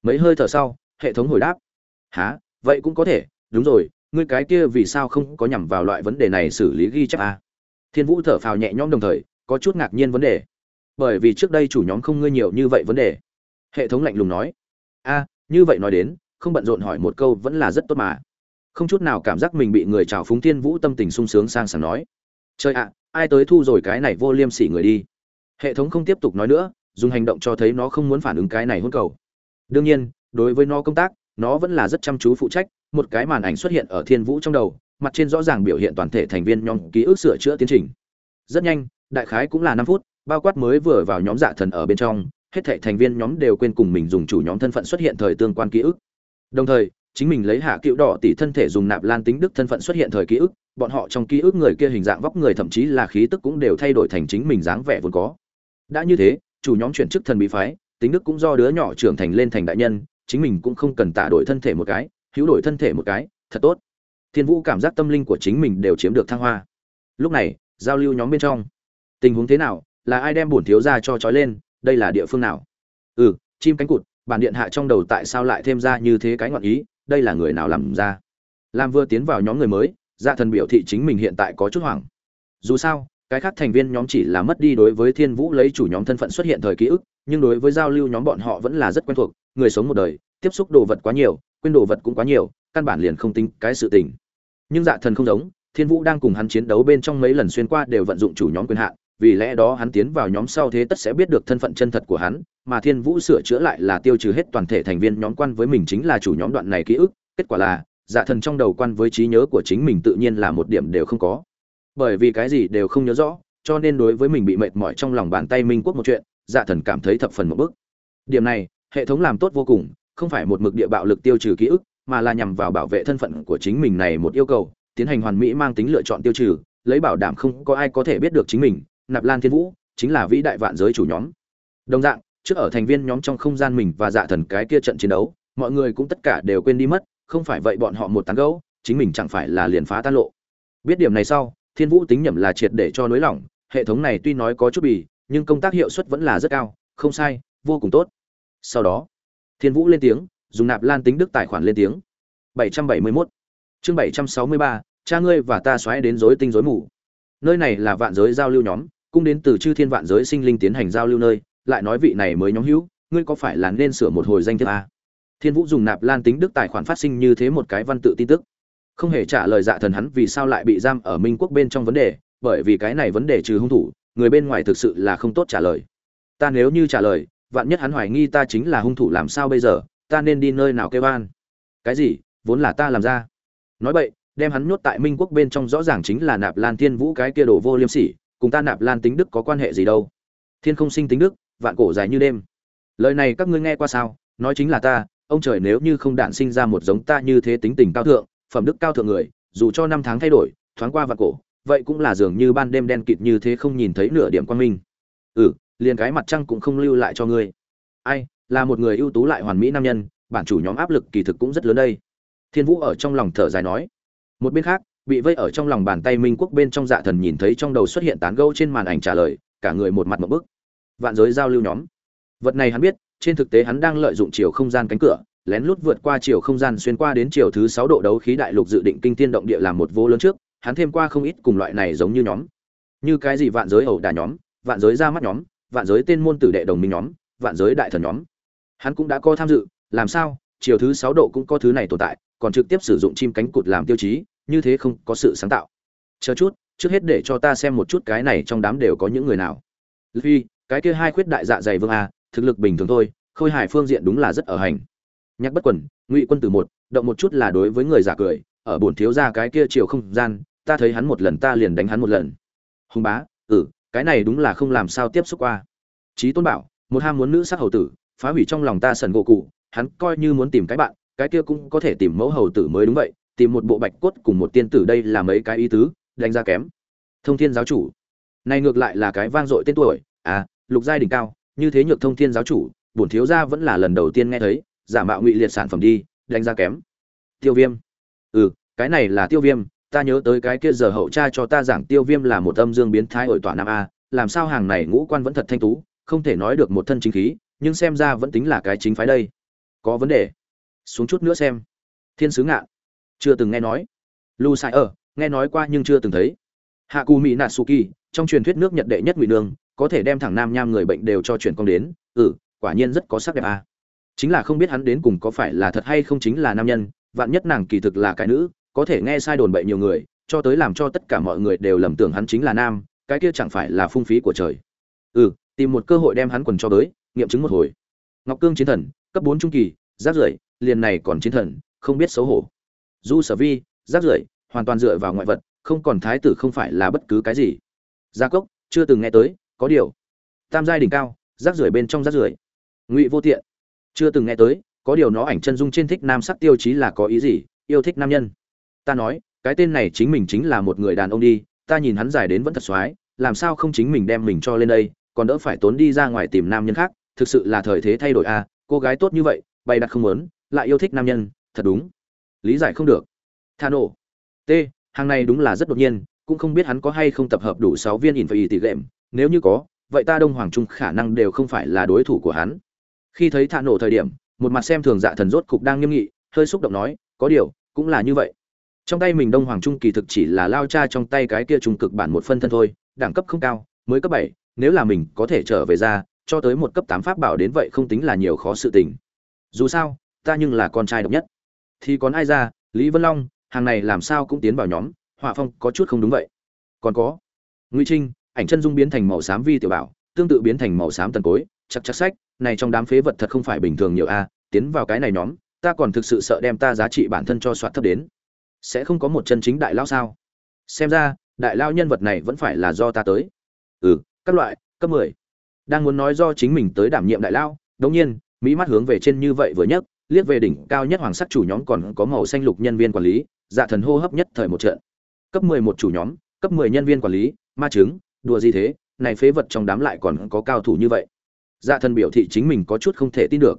A: Mấy hơi thở sau, hệ thống hồi đáp. Há vậy cũng có thể. Đúng rồi ngươi cái kia vì sao không có nhằm vào loại vấn đề này xử lý ghi chép à? thiên vũ thở phào nhẹ nhõm đồng thời, có chút ngạc nhiên vấn đề. Bởi vì trước đây chủ nhóm không ngươi nhiều như vậy vấn đề. Hệ thống lạnh lùng nói. A, như vậy nói đến, không bận rộn hỏi một câu vẫn là rất tốt mà. Không chút nào cảm giác mình bị người chào phúng thiên vũ tâm tình sung sướng sang sảng nói. Trời ạ, ai tới thu rồi cái này vô liêm sỉ người đi. Hệ thống không tiếp tục nói nữa, dùng hành động cho thấy nó không muốn phản ứng cái này hôn cầu. Đương nhiên, đối với nó công tác, nó vẫn là rất chăm chú phụ trách một cái màn ảnh xuất hiện ở thiên vũ trong đầu, mặt trên rõ ràng biểu hiện toàn thể thành viên nhóm ký ức sửa chữa tiến trình. Rất nhanh, đại khái cũng là năm phút, bao quát mới vừa vào nhóm dạ thần ở bên trong, hết thảy thành viên nhóm đều quên cùng mình dùng chủ nhóm thân phận xuất hiện thời tương quan ký ức. Đồng thời, chính mình lấy hạ cựu đỏ tỷ thân thể dùng nạp lan tính đức thân phận xuất hiện thời ký ức, bọn họ trong ký ức người kia hình dạng vóc người thậm chí là khí tức cũng đều thay đổi thành chính mình dáng vẻ vốn có. Đã như thế, chủ nhóm chuyển chức thần bí phái, tính đức cũng do đứa nhỏ trưởng thành lên thành đại nhân, chính mình cũng không cần tả đổi thân thể một cái hữu đổi thân thể một cái, thật tốt. Thiên vũ cảm giác tâm linh của chính mình đều chiếm được thăng hoa. Lúc này, giao lưu nhóm bên trong. Tình huống thế nào? Là ai đem bổn thiếu ra cho trói lên? Đây là địa phương nào? Ừ chim cánh cụt, bản điện hạ trong đầu tại sao lại thêm ra như thế cái ngọn ý? Đây là người nào làm ra? Làm vừa tiến vào nhóm người mới dạ thần biểu thị chính mình hiện tại có chút hoảng. Dù sao, cái khác thành viên nhóm chỉ là mất đi đối với thiên vũ lấy chủ nhóm thân phận xuất hiện thời ký ức, nhưng đối với giao lưu nhóm bọn họ vẫn là rất quen thuộc, người sống một đời tiếp xúc đồ vật quá nhiều, quên đồ vật cũng quá nhiều, căn bản liền không tính cái sự tình. Nhưng dạ thần không giống, thiên vũ đang cùng hắn chiến đấu bên trong mấy lần xuyên qua đều vận dụng chủ nhóm quyền hạn, vì lẽ đó hắn tiến vào nhóm sau thế tất sẽ biết được thân phận chân thật của hắn, mà thiên vũ sửa chữa lại là tiêu trừ hết toàn thể thành viên nhóm quan với mình chính là chủ nhóm đoạn này ký ức, kết quả là dạ thần trong đầu quan với trí nhớ của chính mình tự nhiên là một điểm đều không có. Bởi vì cái gì đều không nhớ rõ, cho nên đối với mình bị mệt mỏi trong lòng bàn tay minh quốc một chuyện dạ thần cảm thấy thập phần một bước điểm này, hệ thống làm tốt vô cùng không phải một mực địa bạo lực tiêu trừ ký ức, mà là nhằm vào bảo vệ thân phận của chính mình này một yêu cầu, tiến hành hoàn mỹ mang tính lựa chọn tiêu trừ, lấy bảo đảm không có ai có thể biết được chính mình, nạp lan thiên vũ chính là vĩ đại vạn giới chủ nhóm. Đồng dạng, trước ở thành viên nhóm trong không gian mình và dạ thần cái kia trận chiến đấu, mọi người cũng tất cả đều quên đi mất, không phải vậy bọn họ một tán gấu chính mình chẳng phải là liền phá tan lộ. Biết điểm này sau, thiên vũ tính nhẩm là triệt để cho nới lỏng, hệ thống này tuy nói có chút bì, nhưng công tác hiệu suất vẫn là rất cao, không sai, vô cùng tốt. Sau đó thiên vũ lên tiếng, dùng nạp lan tính đức tài khoản lên tiếng. 771 chương 763 cha ngươi và ta xoáy đến rối tinh rối mù. Nơi này là vạn giới giao lưu nhóm cung đến từ chư thiên vạn giới sinh linh tiến hành giao lưu nơi, lại nói vị này mới nhóm hữu, ngươi có phải là nên sửa một hồi danh thiếp a? Thiên vũ dùng nạp lan tính đức tài khoản phát sinh như thế một cái văn tự tin tức. Không hề trả lời dạ thần hắn vì sao lại bị giam ở minh quốc bên trong vấn đề, bởi vì cái này vấn đề trừ hung thủ, người bên ngoài thực sự là không tốt trả lời. Ta nếu như trả lời vạn nhất hắn hoài nghi ta chính là hung thủ làm sao bây giờ, ta nên đi nơi nào kêu an? Cái gì? Vốn là ta làm ra. Nói vậy đem hắn nhốt tại minh quốc bên trong rõ ràng chính là nạp lan thiên vũ cái kia đồ vô liêm sỉ, cùng ta nạp lan tính đức có quan hệ gì đâu. Thiên không sinh tính đức, vạn cổ dài như đêm. Lời này các ngươi nghe qua sao? Nói chính là ta, ông trời nếu như không đản sinh ra một giống ta như thế tính tình cao thượng, phẩm đức cao thượng người, dù cho năm tháng thay đổi, thoáng qua vạn cổ, vậy cũng là dường như ban đêm đen kịt như thế không nhìn thấy nửa điểm quan minh. Ừ liền cái mặt trăng cũng không lưu lại cho ngươi. Ai, là một người ưu tú lại hoàn mỹ nam nhân, bản chủ nhóm áp lực kỳ thực cũng rất lớn đây. Thiên vũ ở trong lòng thở dài nói. Một bên khác, bị vây ở trong lòng bàn tay minh quốc bên trong dạ thần nhìn thấy trong đầu xuất hiện tán gẫu trên màn ảnh trả lời, cả người một mặt một bức. Vạn giới giao lưu nhóm. Vật này hắn biết, trên thực tế hắn đang lợi dụng chiều không gian cánh cửa, lén lút vượt qua chiều không gian xuyên qua đến chiều thứ sáu độ đấu khí đại lục dự định kinh thiên động địa làm một vô lớn trước, hắn thêm qua không ít cùng loại này giống như nhóm. Như cái gì vạn giới ẩu đả nhóm, vạn giới ra mắt nhóm vạn giới tên môn tử đệ đồng minh nhóm, vạn giới đại thần nhóm. Hắn cũng đã có tham dự, làm sao, chiều thứ sáu độ cũng có thứ này tồn tại, còn trực tiếp sử dụng chim cánh cụt làm tiêu chí, như thế không có sự sáng tạo. Chờ chút, trước hết để cho ta xem một chút cái này trong đám đều có những người nào. Vì cái kia hai khuyết đại dạ dày vương a, thực lực bình thường thôi, khôi hài phương diện đúng là rất ở hành. Nhắc bất quần, ngụy quân tử một, động một chút là đối với người giả cười, ở bổn thiếu ra cái kia chiều không gian, ta thấy hắn một lần ta liền đánh hắn một lần. Hùng bá ừ cái này đúng là không làm sao tiếp xúc qua. Trí tôn bảo, một ham muốn nữ sắc hầu tử, phá hủy trong lòng ta sần gỗ cụ, hắn coi như muốn tìm cái bạn, cái kia cũng có thể tìm mẫu hầu tử mới đúng vậy, tìm một bộ bạch cốt cùng một tiên tử đây là mấy cái ý tứ, đánh ra kém. Thông thiên giáo chủ. Này ngược lại là cái vang dội tên tuổi à lục giai đỉnh cao, như thế nhược thông thiên giáo chủ, bổn thiếu gia vẫn là lần đầu tiên nghe thấy, giả mạo ngụy liệt sản phẩm đi, đánh ra kém. Tiêu viêm. Ừ cái này là tiêu viêm ta nhớ tới cái kia giờ hậu cha cho ta giảng tiêu viêm là một âm dương biến thái ổi tỏa nam a, làm sao hàng này ngũ quan vẫn thật thanh tú, không thể nói được một thân chính khí, nhưng xem ra vẫn tính là cái chính phái đây. Có vấn đề. Xuống chút nữa xem. Thiên sứ ngạn. Chưa từng nghe nói. Lu sai ở, nghe nói qua nhưng chưa từng thấy. Hạ cù mỹ natsuki, trong truyền thuyết nước nhật đệ nhất ngụy nương, có thể đem thẳng nam nham người bệnh đều cho chuyển con đến. Ừ quả nhiên rất có sắc đẹp à. chính là không biết hắn đến cùng có phải là thật hay không chính là nam nhân, vạn nhất nàng kỳ thực là cái nữ có thể nghe sai đồn bậy nhiều người, cho tới làm cho tất cả mọi người đều lầm tưởng hắn chính là nam, cái kia chẳng phải là phung phí của trời. Ừ tìm một cơ hội đem hắn quần cho tới, nghiệm chứng một hồi. Ngọc cương chiến thần, cấp bốn trung kỳ, giáp rưỡi, liền này còn chiến thần, không biết xấu hổ. Du sở vi, giáp rưỡi, hoàn toàn dựa vào ngoại vật, không còn thái tử không phải là bất cứ cái gì. Gia cốc, chưa từng nghe tới, có điều. Tam giai đỉnh cao rác rưởi bên trong rác rưởi ngụy vô tiện, chưa từng nghe tới, có điều nó ảnh chân dung trên thích nam sắc tiêu chí là có ý gì, yêu thích nam nhân ta nói cái tên này chính mình chính là một người đàn ông đi ta nhìn hắn dài đến vẫn thật xoái làm sao không chính mình đem mình cho lên đây còn đỡ phải tốn đi ra ngoài tìm nam nhân khác thực sự là thời thế thay đổi à, cô gái tốt như vậy bày đặt không muốn lại yêu thích nam nhân thật đúng. Lý giải không được. Tha nổ t hàng này đúng là rất đột nhiên cũng không biết hắn có hay không tập hợp đủ sáu viên in phải tỷ lệm nếu như có vậy ta đông hoàng trung khả năng đều không phải là đối thủ của hắn. Khi thấy thạ nổ thời điểm một mặt xem thường dạ thần rốt cục đang nghiêm nghị hơi xúc động nói có điều cũng là như vậy trong tay mình đông hoàng trung kỳ thực chỉ là lao cha trong tay cái kia trung cực bản một phân thân thôi, đẳng cấp không cao, mới cấp bảy, nếu là mình có thể trở về ra, cho tới một cấp tám pháp bảo đến vậy không tính là nhiều khó sự tình. Dù sao, ta nhưng là con trai độc nhất. Thì còn ai ra, lý vân long, hàng này làm sao cũng tiến vào nhóm, họa phong có chút không đúng vậy. Còn có nguy trinh, ảnh chân dung biến thành màu xám vi tiểu bảo, tương tự biến thành màu xám tần cối, chắc chắc sách, này trong đám phế vật thật không phải bình thường nhiều a, tiến vào cái này nhóm, ta còn thực sự sợ đem ta giá trị bản thân cho soạt thấp đến sẽ không có một chân chính đại lao sao? Xem ra đại lao nhân vật này vẫn phải là do ta tới. Ừ các loại cấp mười. Đang muốn nói do chính mình tới đảm nhiệm đại lao đống nhiên mỹ mắt hướng về trên như vậy vừa nhất, liếc về đỉnh cao nhất hoàng sắc chủ nhóm còn có màu xanh lục nhân viên quản lý dạ thần hô hấp nhất thời một trận. Cấp mười một chủ nhóm cấp mười nhân viên quản lý ma chứng đùa gì thế này phế vật trong đám lại còn có cao thủ như vậy. Dạ thần biểu thị chính mình có chút không thể tin được.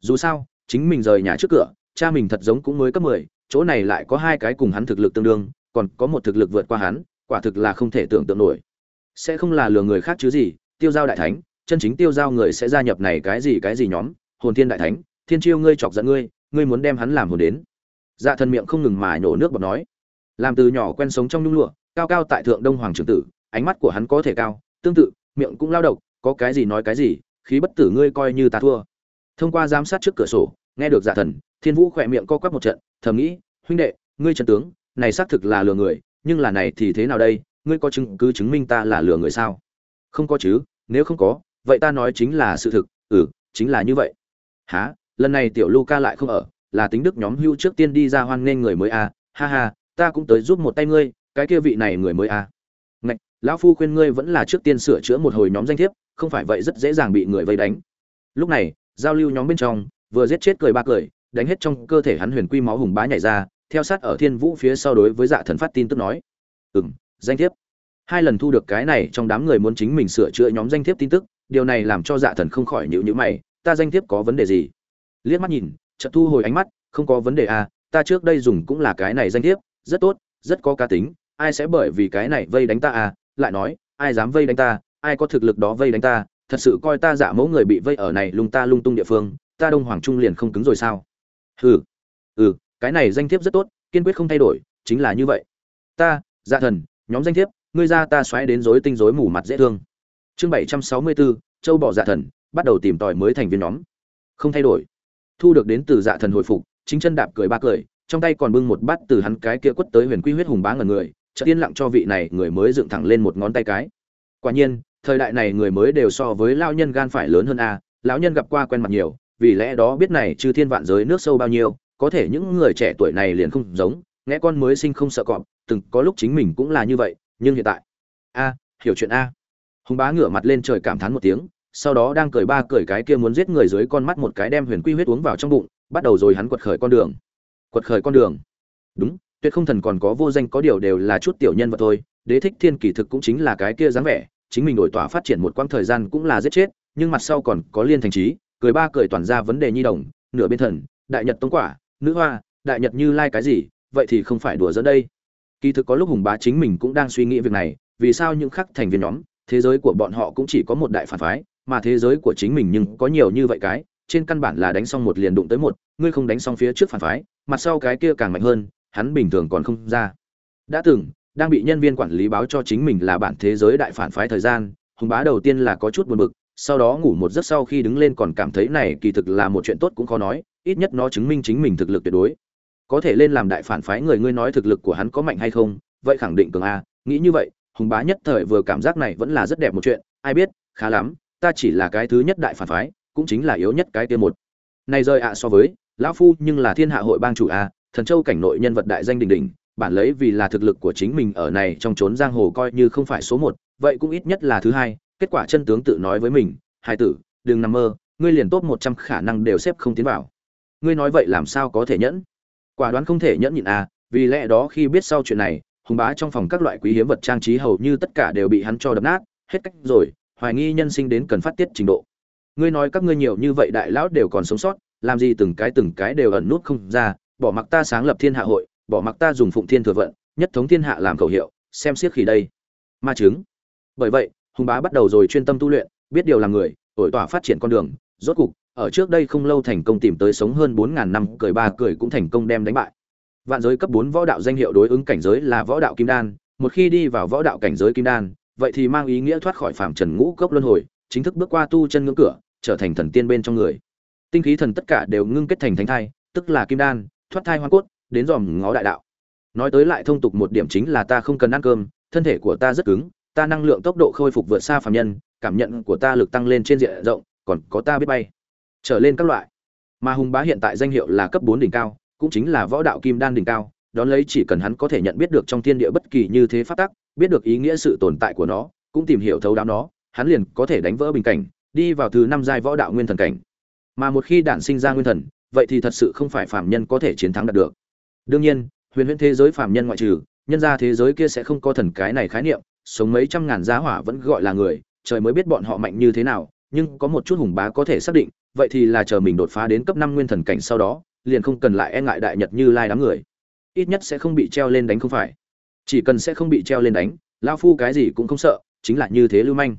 A: Dù sao chính mình rời nhà trước cửa cha mình thật giống cũng mới cấp mười chỗ này lại có hai cái cùng hắn thực lực tương đương, còn có một thực lực vượt qua hắn, quả thực là không thể tưởng tượng nổi. Sẽ không là lừa người khác chứ gì, tiêu giao đại thánh, chân chính tiêu giao người sẽ gia nhập này cái gì cái gì nhóm, hồn thiên đại thánh, thiên chiêu ngươi chọc giận ngươi ngươi muốn đem hắn làm hồn đến. Dạ thần miệng không ngừng mà nhổ nước bọt nói. Làm từ nhỏ quen sống trong nhung lụa, cao cao tại thượng đông hoàng trưởng tử, ánh mắt của hắn có thể cao, tương tự, miệng cũng lao động có cái gì nói cái gì, khí bất tử ngươi coi như ta thua. Thông qua giám sát trước cửa sổ, nghe được dạ thần thiên vũ khỏe miệng co quắp một trận, thầm nghĩ, huynh đệ, ngươi trần tướng, này xác thực là lừa người, nhưng là này thì thế nào đây? Ngươi có chứng, cứ chứng minh ta là lừa người sao? Không có chứ, nếu không có, vậy ta nói chính là sự thực. Ừ chính là như vậy. Há lần này tiểu luca lại không ở, là tính đức nhóm hưu trước tiên đi ra hoan nghênh người mới a à. ha ha, ta cũng tới giúp một tay ngươi, cái kia vị này người mới a à. ngạch, lão phu khuyên ngươi vẫn là trước tiên sửa chữa một hồi nhóm danh thiếp, không phải vậy rất dễ dàng bị người vây đánh. Lúc này, giao lưu nhóm bên trong, vừa giết chết cười ba cười đánh hết trong cơ thể hắn huyền quy máu hùng bá nhảy ra, theo sát ở thiên vũ phía sau đối với dạ thần phát tin tức nói. Ừm, danh thiếp. Hai lần thu được cái này, trong đám người muốn chính mình sửa chữa nhóm danh thiếp tin tức, điều này làm cho dạ thần không khỏi nhịu nhữ mày, ta danh thiếp có vấn đề gì? Liếc mắt nhìn, chợt thu hồi ánh mắt, không có vấn đề à ta trước đây dùng cũng là cái này danh thiếp, rất tốt, rất có cá tính, ai sẽ bởi vì cái này vây đánh ta à? Lại nói, ai dám vây đánh ta, ai có thực lực đó vây đánh ta, thật sự coi ta giả mẫu người bị vây ở này lung ta lung tung địa phương, ta đông hoàng trung liền không cứng rồi sao? Hừ. Ừ cái này danh thiếp rất tốt, kiên quyết không thay đổi, chính là như vậy. Ta dạ thần, nhóm danh thiếp, ngươi ra ta xoáy đến rối tinh rối mù mặt dễ thương. Chương bảy trăm sáu mươi bốn châu bỏ dạ thần, bắt đầu tìm tòi mới thành viên nhóm. Không thay đổi. Thu được đến từ dạ thần hồi phục, chính chân đạp cười ba cười, trong tay còn bưng một bát từ hắn cái kia quất tới huyền quy huyết hùng bá ngần người, chợt tiên lặng cho vị này người mới dựng thẳng lên một ngón tay cái. Quả nhiên, thời đại này người mới đều so với lão nhân gan phải lớn hơn a, lão nhân gặp qua quen mặt nhiều vì lẽ đó biết này chư thiên vạn giới nước sâu bao nhiêu, có thể những người trẻ tuổi này liền không giống, nghe con mới sinh không sợ cọp, từng có lúc chính mình cũng là như vậy, nhưng hiện tại, a, hiểu chuyện a. Hùng bá ngửa mặt lên trời cảm thán một tiếng, sau đó đang cười ba cười cái kia muốn giết người dưới con mắt một cái đem huyền quy huyết uống vào trong bụng, bắt đầu rồi hắn quật khởi con đường. Quật khởi con đường. Đúng, tuyệt không thần còn có vô danh có điều đều là chút tiểu nhân vật thôi, đế thích thiên kỳ thực cũng chính là cái kia dáng vẻ, chính mình đổi tỏa phát triển một quãng thời gian cũng là giết chết, nhưng mặt sau còn có liên thành trí cười ba cười toàn ra vấn đề nhi đồng, nửa bên thần, đại nhật tống quả, nữ hoa, đại nhật như lai cái gì, vậy thì không phải đùa dẫn đây. Kỳ thực có lúc hùng bá chính mình cũng đang suy nghĩ việc này, vì sao những khắc thành viên nhóm, thế giới của bọn họ cũng chỉ có một đại phản phái, mà thế giới của chính mình nhưng có nhiều như vậy cái, trên căn bản là đánh xong một liền đụng tới một, ngươi không đánh xong phía trước phản phái, mặt sau cái kia càng mạnh hơn, hắn bình thường còn không ra. Đã từng, đang bị nhân viên quản lý báo cho chính mình là bản thế giới đại phản phái thời gian, hùng bá đầu tiên là có chút buồn bực sau đó ngủ một giấc sau khi đứng lên còn cảm thấy này kỳ thực là một chuyện tốt cũng khó nói, ít nhất nó chứng minh chính mình thực lực tuyệt đối. Có thể lên làm đại phản phái người, ngươi nói thực lực của hắn có mạnh hay không? Vậy khẳng định cường a, nghĩ như vậy, hùng bá nhất thời vừa cảm giác này vẫn là rất đẹp một chuyện, ai biết, khá lắm, ta chỉ là cái thứ nhất đại phản phái, cũng chính là yếu nhất cái kia một. Này rơi ạ, so với, lão phu nhưng là thiên hạ hội bang chủ a, thần châu cảnh nội nhân vật đại danh đình đình bản lấy vì là thực lực của chính mình ở này trong trốn giang hồ coi như không phải số một, vậy cũng ít nhất là thứ hai kết quả chân tướng tự nói với mình hai tử, đừng nằm mơ, ngươi liền tốt một trăm khả năng đều xếp không tiến vào. Ngươi nói vậy làm sao có thể nhẫn? Quả đoán không thể nhẫn nhịn à vì lẽ đó khi biết sau chuyện này, hùng bá trong phòng các loại quý hiếm vật trang trí hầu như tất cả đều bị hắn cho đập nát, hết cách rồi, hoài nghi nhân sinh đến cần phát tiết trình độ. Ngươi nói các ngươi nhiều như vậy đại lão đều còn sống sót, làm gì từng cái từng cái đều ẩn nút không ra, bỏ mặc ta sáng lập thiên hạ hội, bỏ mặc ta dùng phụng thiên thừa vận, nhất thống thiên hạ làm khẩu hiệu, xem siết khi đây. Ma chứng. Bởi vậy hùng bá bắt đầu rồi chuyên tâm tu luyện, biết điều làm người ổi tỏa phát triển con đường. Rốt cục, ở trước đây không lâu thành công tìm tới sống hơn bốn ngàn năm, cười ba cười cũng thành công đem đánh bại. Vạn giới cấp bốn võ đạo danh hiệu đối ứng cảnh giới là võ đạo kim đan, một khi đi vào võ đạo cảnh giới kim đan, vậy thì mang ý nghĩa thoát khỏi phạm trần ngũ cốc luân hồi, chính thức bước qua tu chân ngưỡng cửa, trở thành thần tiên bên trong người. Tinh khí thần tất cả đều ngưng kết thành thánh thai, tức là kim đan, thoát thai hoa cốt, đến dòm ngó đại đạo. Nói tới lại thông tục một điểm chính là ta không cần ăn cơm, thân thể của ta rất cứng ta năng lượng tốc độ khôi phục vượt xa phàm nhân, cảm nhận của ta lực tăng lên trên diện rộng, còn có ta biết bay, trở lên các loại. Mà hùng bá hiện tại danh hiệu là cấp bốn đỉnh cao, cũng chính là võ đạo kim đan đỉnh cao, đón lấy chỉ cần hắn có thể nhận biết được trong thiên địa bất kỳ như thế pháp tắc, biết được ý nghĩa sự tồn tại của nó, cũng tìm hiểu thấu đáo nó, hắn liền có thể đánh vỡ bình cảnh, đi vào thứ năm giai võ đạo nguyên thần cảnh. Mà một khi đản sinh ra nguyên thần, vậy thì thật sự không phải phàm nhân có thể chiến thắng đạt được. Đương nhiên, huyền huyễn thế giới phàm nhân ngoại trừ, nhân ra thế giới kia sẽ không có thần cái này khái niệm sống mấy trăm ngàn giá hỏa vẫn gọi là người, trời mới biết bọn họ mạnh như thế nào, nhưng có một chút hùng bá có thể xác định, vậy thì là chờ mình đột phá đến cấp năm nguyên thần cảnh sau đó, liền không cần lại e ngại đại nhật như lai đám người. Ít nhất sẽ không bị treo lên đánh không phải. Chỉ cần sẽ không bị treo lên đánh lao phu cái gì cũng không sợ, chính là như thế lưu manh.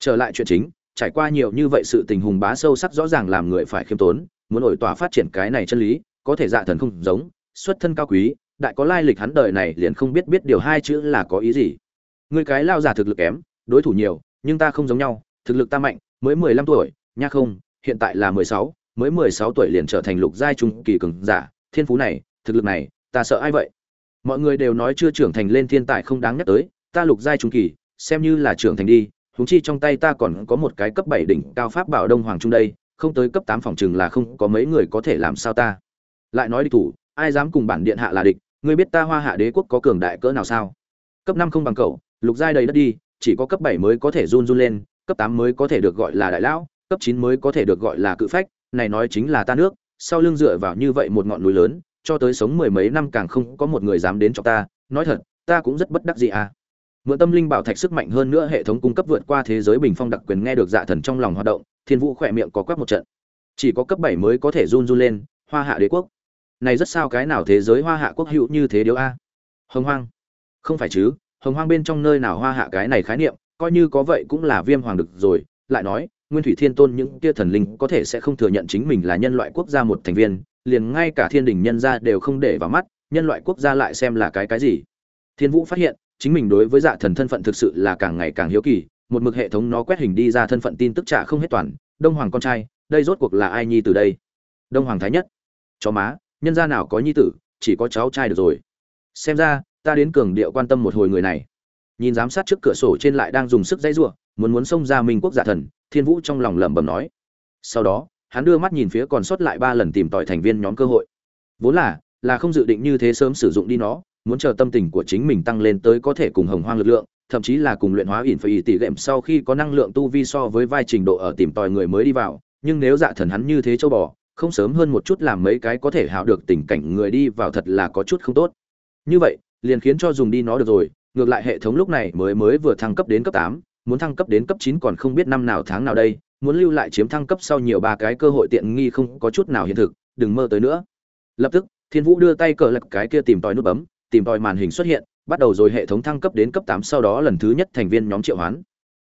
A: Trở lại chuyện chính, trải qua nhiều như vậy sự tình hùng bá sâu sắc rõ ràng làm người phải khiêm tốn, muốn ổi tỏa phát triển cái này chân lý, có thể dạ thần không giống, xuất thân cao quý, đại có lai lịch hắn đời này liền không biết biết điều hai chữ là có ý gì. Ngươi cái lao giả thực lực kém, đối thủ nhiều, nhưng ta không giống nhau, thực lực ta mạnh, mới mười lăm tuổi, nha không, hiện tại là mười sáu, mới mười sáu tuổi liền trở thành lục giai trung kỳ cường giả, thiên phú này, thực lực này, ta sợ ai vậy? Mọi người đều nói chưa trưởng thành lên thiên tài không đáng nhắc tới, ta lục giai trung kỳ, xem như là trưởng thành đi, huống chi trong tay ta còn có một cái cấp bảy đỉnh cao pháp bảo đông hoàng trung đây, không tới cấp tám phòng chừng là không có mấy người có thể làm sao ta. Lại nói địch thủ, ai dám cùng bản điện hạ là địch, ngươi biết ta hoa hạ đế quốc có cường đại cỡ nào sao? Cấp năm không bằng cậu lục giai đầy đất đi, chỉ có cấp bảy mới có thể run run lên, cấp tám mới có thể được gọi là đại lão, cấp chín mới có thể được gọi là cự phách, này nói chính là ta nước, sau lưng dựa vào như vậy một ngọn núi lớn, cho tới sống mười mấy năm càng không có một người dám đến cho ta, nói thật, ta cũng rất bất đắc dĩ à. Mượn tâm linh bảo thạch sức mạnh hơn nữa hệ thống cung cấp vượt qua thế giới bình phong đặc quyền nghe được dạ thần trong lòng hoạt động, thiên vũ khỏe miệng có quét một trận. Chỉ có cấp bảy mới có thể run run lên, hoa hạ đế quốc. Này rất sao cái nào thế giới hoa hạ quốc hữu như thế điếu a? Hồng hoang. Không phải chứ hồng hoang bên trong nơi nào hoa hạ cái này khái niệm, coi như có vậy cũng là viêm hoàng được rồi. Lại nói, nguyên thủy thiên tôn những kia thần linh có thể sẽ không thừa nhận chính mình là nhân loại quốc gia một thành viên, liền ngay cả thiên đình nhân gia đều không để vào mắt, nhân loại quốc gia lại xem là cái cái gì? Thiên vũ phát hiện, chính mình đối với dạ thần thân phận thực sự là càng ngày càng hiếu kỳ, một mực hệ thống nó quét hình đi ra thân phận tin tức trả không hết toàn, đông hoàng con trai, đây rốt cuộc là ai nhi từ đây? Đông hoàng thái nhất. Chó má, nhân gia nào có nhi tử, chỉ có cháu trai được rồi. Xem ra ta đến cường điệu quan tâm một hồi người này. Nhìn giám sát trước cửa sổ trên lại đang dùng sức dãy giụa, muốn muốn xông ra minh quốc giả thần, thiên vũ trong lòng lẩm bẩm nói. Sau đó, hắn đưa mắt nhìn phía còn sót lại ba lần tìm tòi thành viên nhóm cơ hội. Vốn là là không dự định như thế sớm sử dụng đi nó, muốn chờ tâm tình của chính mình tăng lên tới có thể cùng hồng hoang lực lượng, thậm chí là cùng luyện hóa ỉn phải tỷ lệm sau khi có năng lượng tu vi so với vai trình độ ở tìm tòi người mới đi vào, nhưng nếu dạ thần hắn như thế châu bò, không sớm hơn một chút làm mấy cái có thể hào được tình cảnh người đi vào thật là có chút không tốt. Như vậy liền khiến cho dùng đi nó được rồi, ngược lại hệ thống lúc này mới mới vừa thăng cấp đến cấp tám, muốn thăng cấp đến cấp chín còn không biết năm nào tháng nào đây, muốn lưu lại chiếm thăng cấp sau nhiều ba cái cơ hội tiện nghi không có chút nào hiện thực, đừng mơ tới nữa. Lập tức, thiên vũ đưa tay cờ lật cái kia tìm tòi nút bấm, tìm tòi màn hình xuất hiện, bắt đầu rồi hệ thống thăng cấp đến cấp tám sau đó lần thứ nhất thành viên nhóm triệu hoán.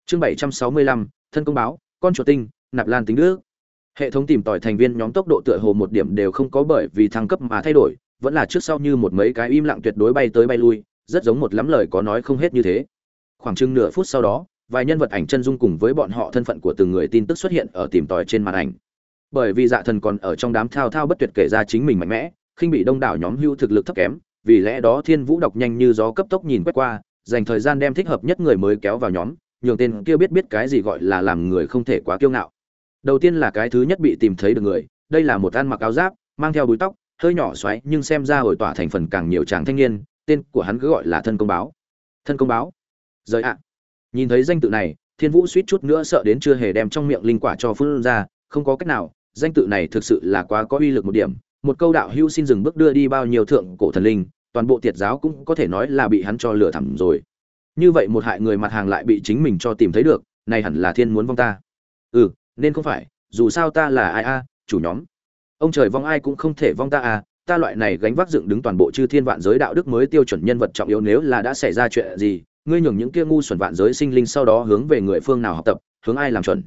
A: Chương bảy trăm sáu mươi lăm, thân công báo, con chuột tinh, nạp lan tính nước hệ thống tìm tòi thành viên nhóm tốc độ tựa hồ một điểm đều không có bởi vì thăng cấp mà thay đổi vẫn là trước sau như một mấy cái im lặng tuyệt đối bay tới bay lui, rất giống một lắm lời có nói không hết như thế. Khoảng chừng nửa phút sau đó, vài nhân vật ảnh chân dung cùng với bọn họ thân phận của từng người tin tức xuất hiện ở tìm tòi trên màn ảnh. Bởi vì dạ thần còn ở trong đám thao thao bất tuyệt kể ra chính mình mạnh mẽ, khinh bị đông đảo nhóm hưu thực lực thấp kém, vì lẽ đó thiên vũ đọc nhanh như gió cấp tốc nhìn quét qua, dành thời gian đem thích hợp nhất người mới kéo vào nhóm, nhường tên kia biết biết cái gì gọi là làm người không thể quá kiêu ngạo. Đầu tiên là cái thứ nhất bị tìm thấy được người, đây là một ăn mặc áo giáp, mang theo búi tóc hơi nhỏ xoáy, nhưng xem ra hồi tỏa thành phần càng nhiều chàng thanh niên, tên của hắn cứ gọi là thân công báo. Thân công báo? Rời ạ. Nhìn thấy danh tự này, thiên vũ suýt chút nữa sợ đến chưa hề đem trong miệng linh quả cho phương ra, không có cách nào, danh tự này thực sự là quá có uy lực một điểm. Một câu đạo hưu xin dừng bước đưa đi bao nhiêu thượng cổ thần linh, toàn bộ tiệt giáo cũng có thể nói là bị hắn cho lừa thẳm rồi. Như vậy một hại người mặt hàng lại bị chính mình cho tìm thấy được này hẳn là thiên muốn vong ta. Ừ nên không phải, dù sao ta là ai a, chủ nhóm ông trời vong ai cũng không thể vong ta à ta loại này gánh vác dựng đứng toàn bộ chư thiên vạn giới đạo đức mới tiêu chuẩn nhân vật trọng yếu nếu là đã xảy ra chuyện gì, ngươi nhường những kia ngu xuẩn vạn giới sinh linh sau đó hướng về người phương nào học tập, hướng ai làm chuẩn.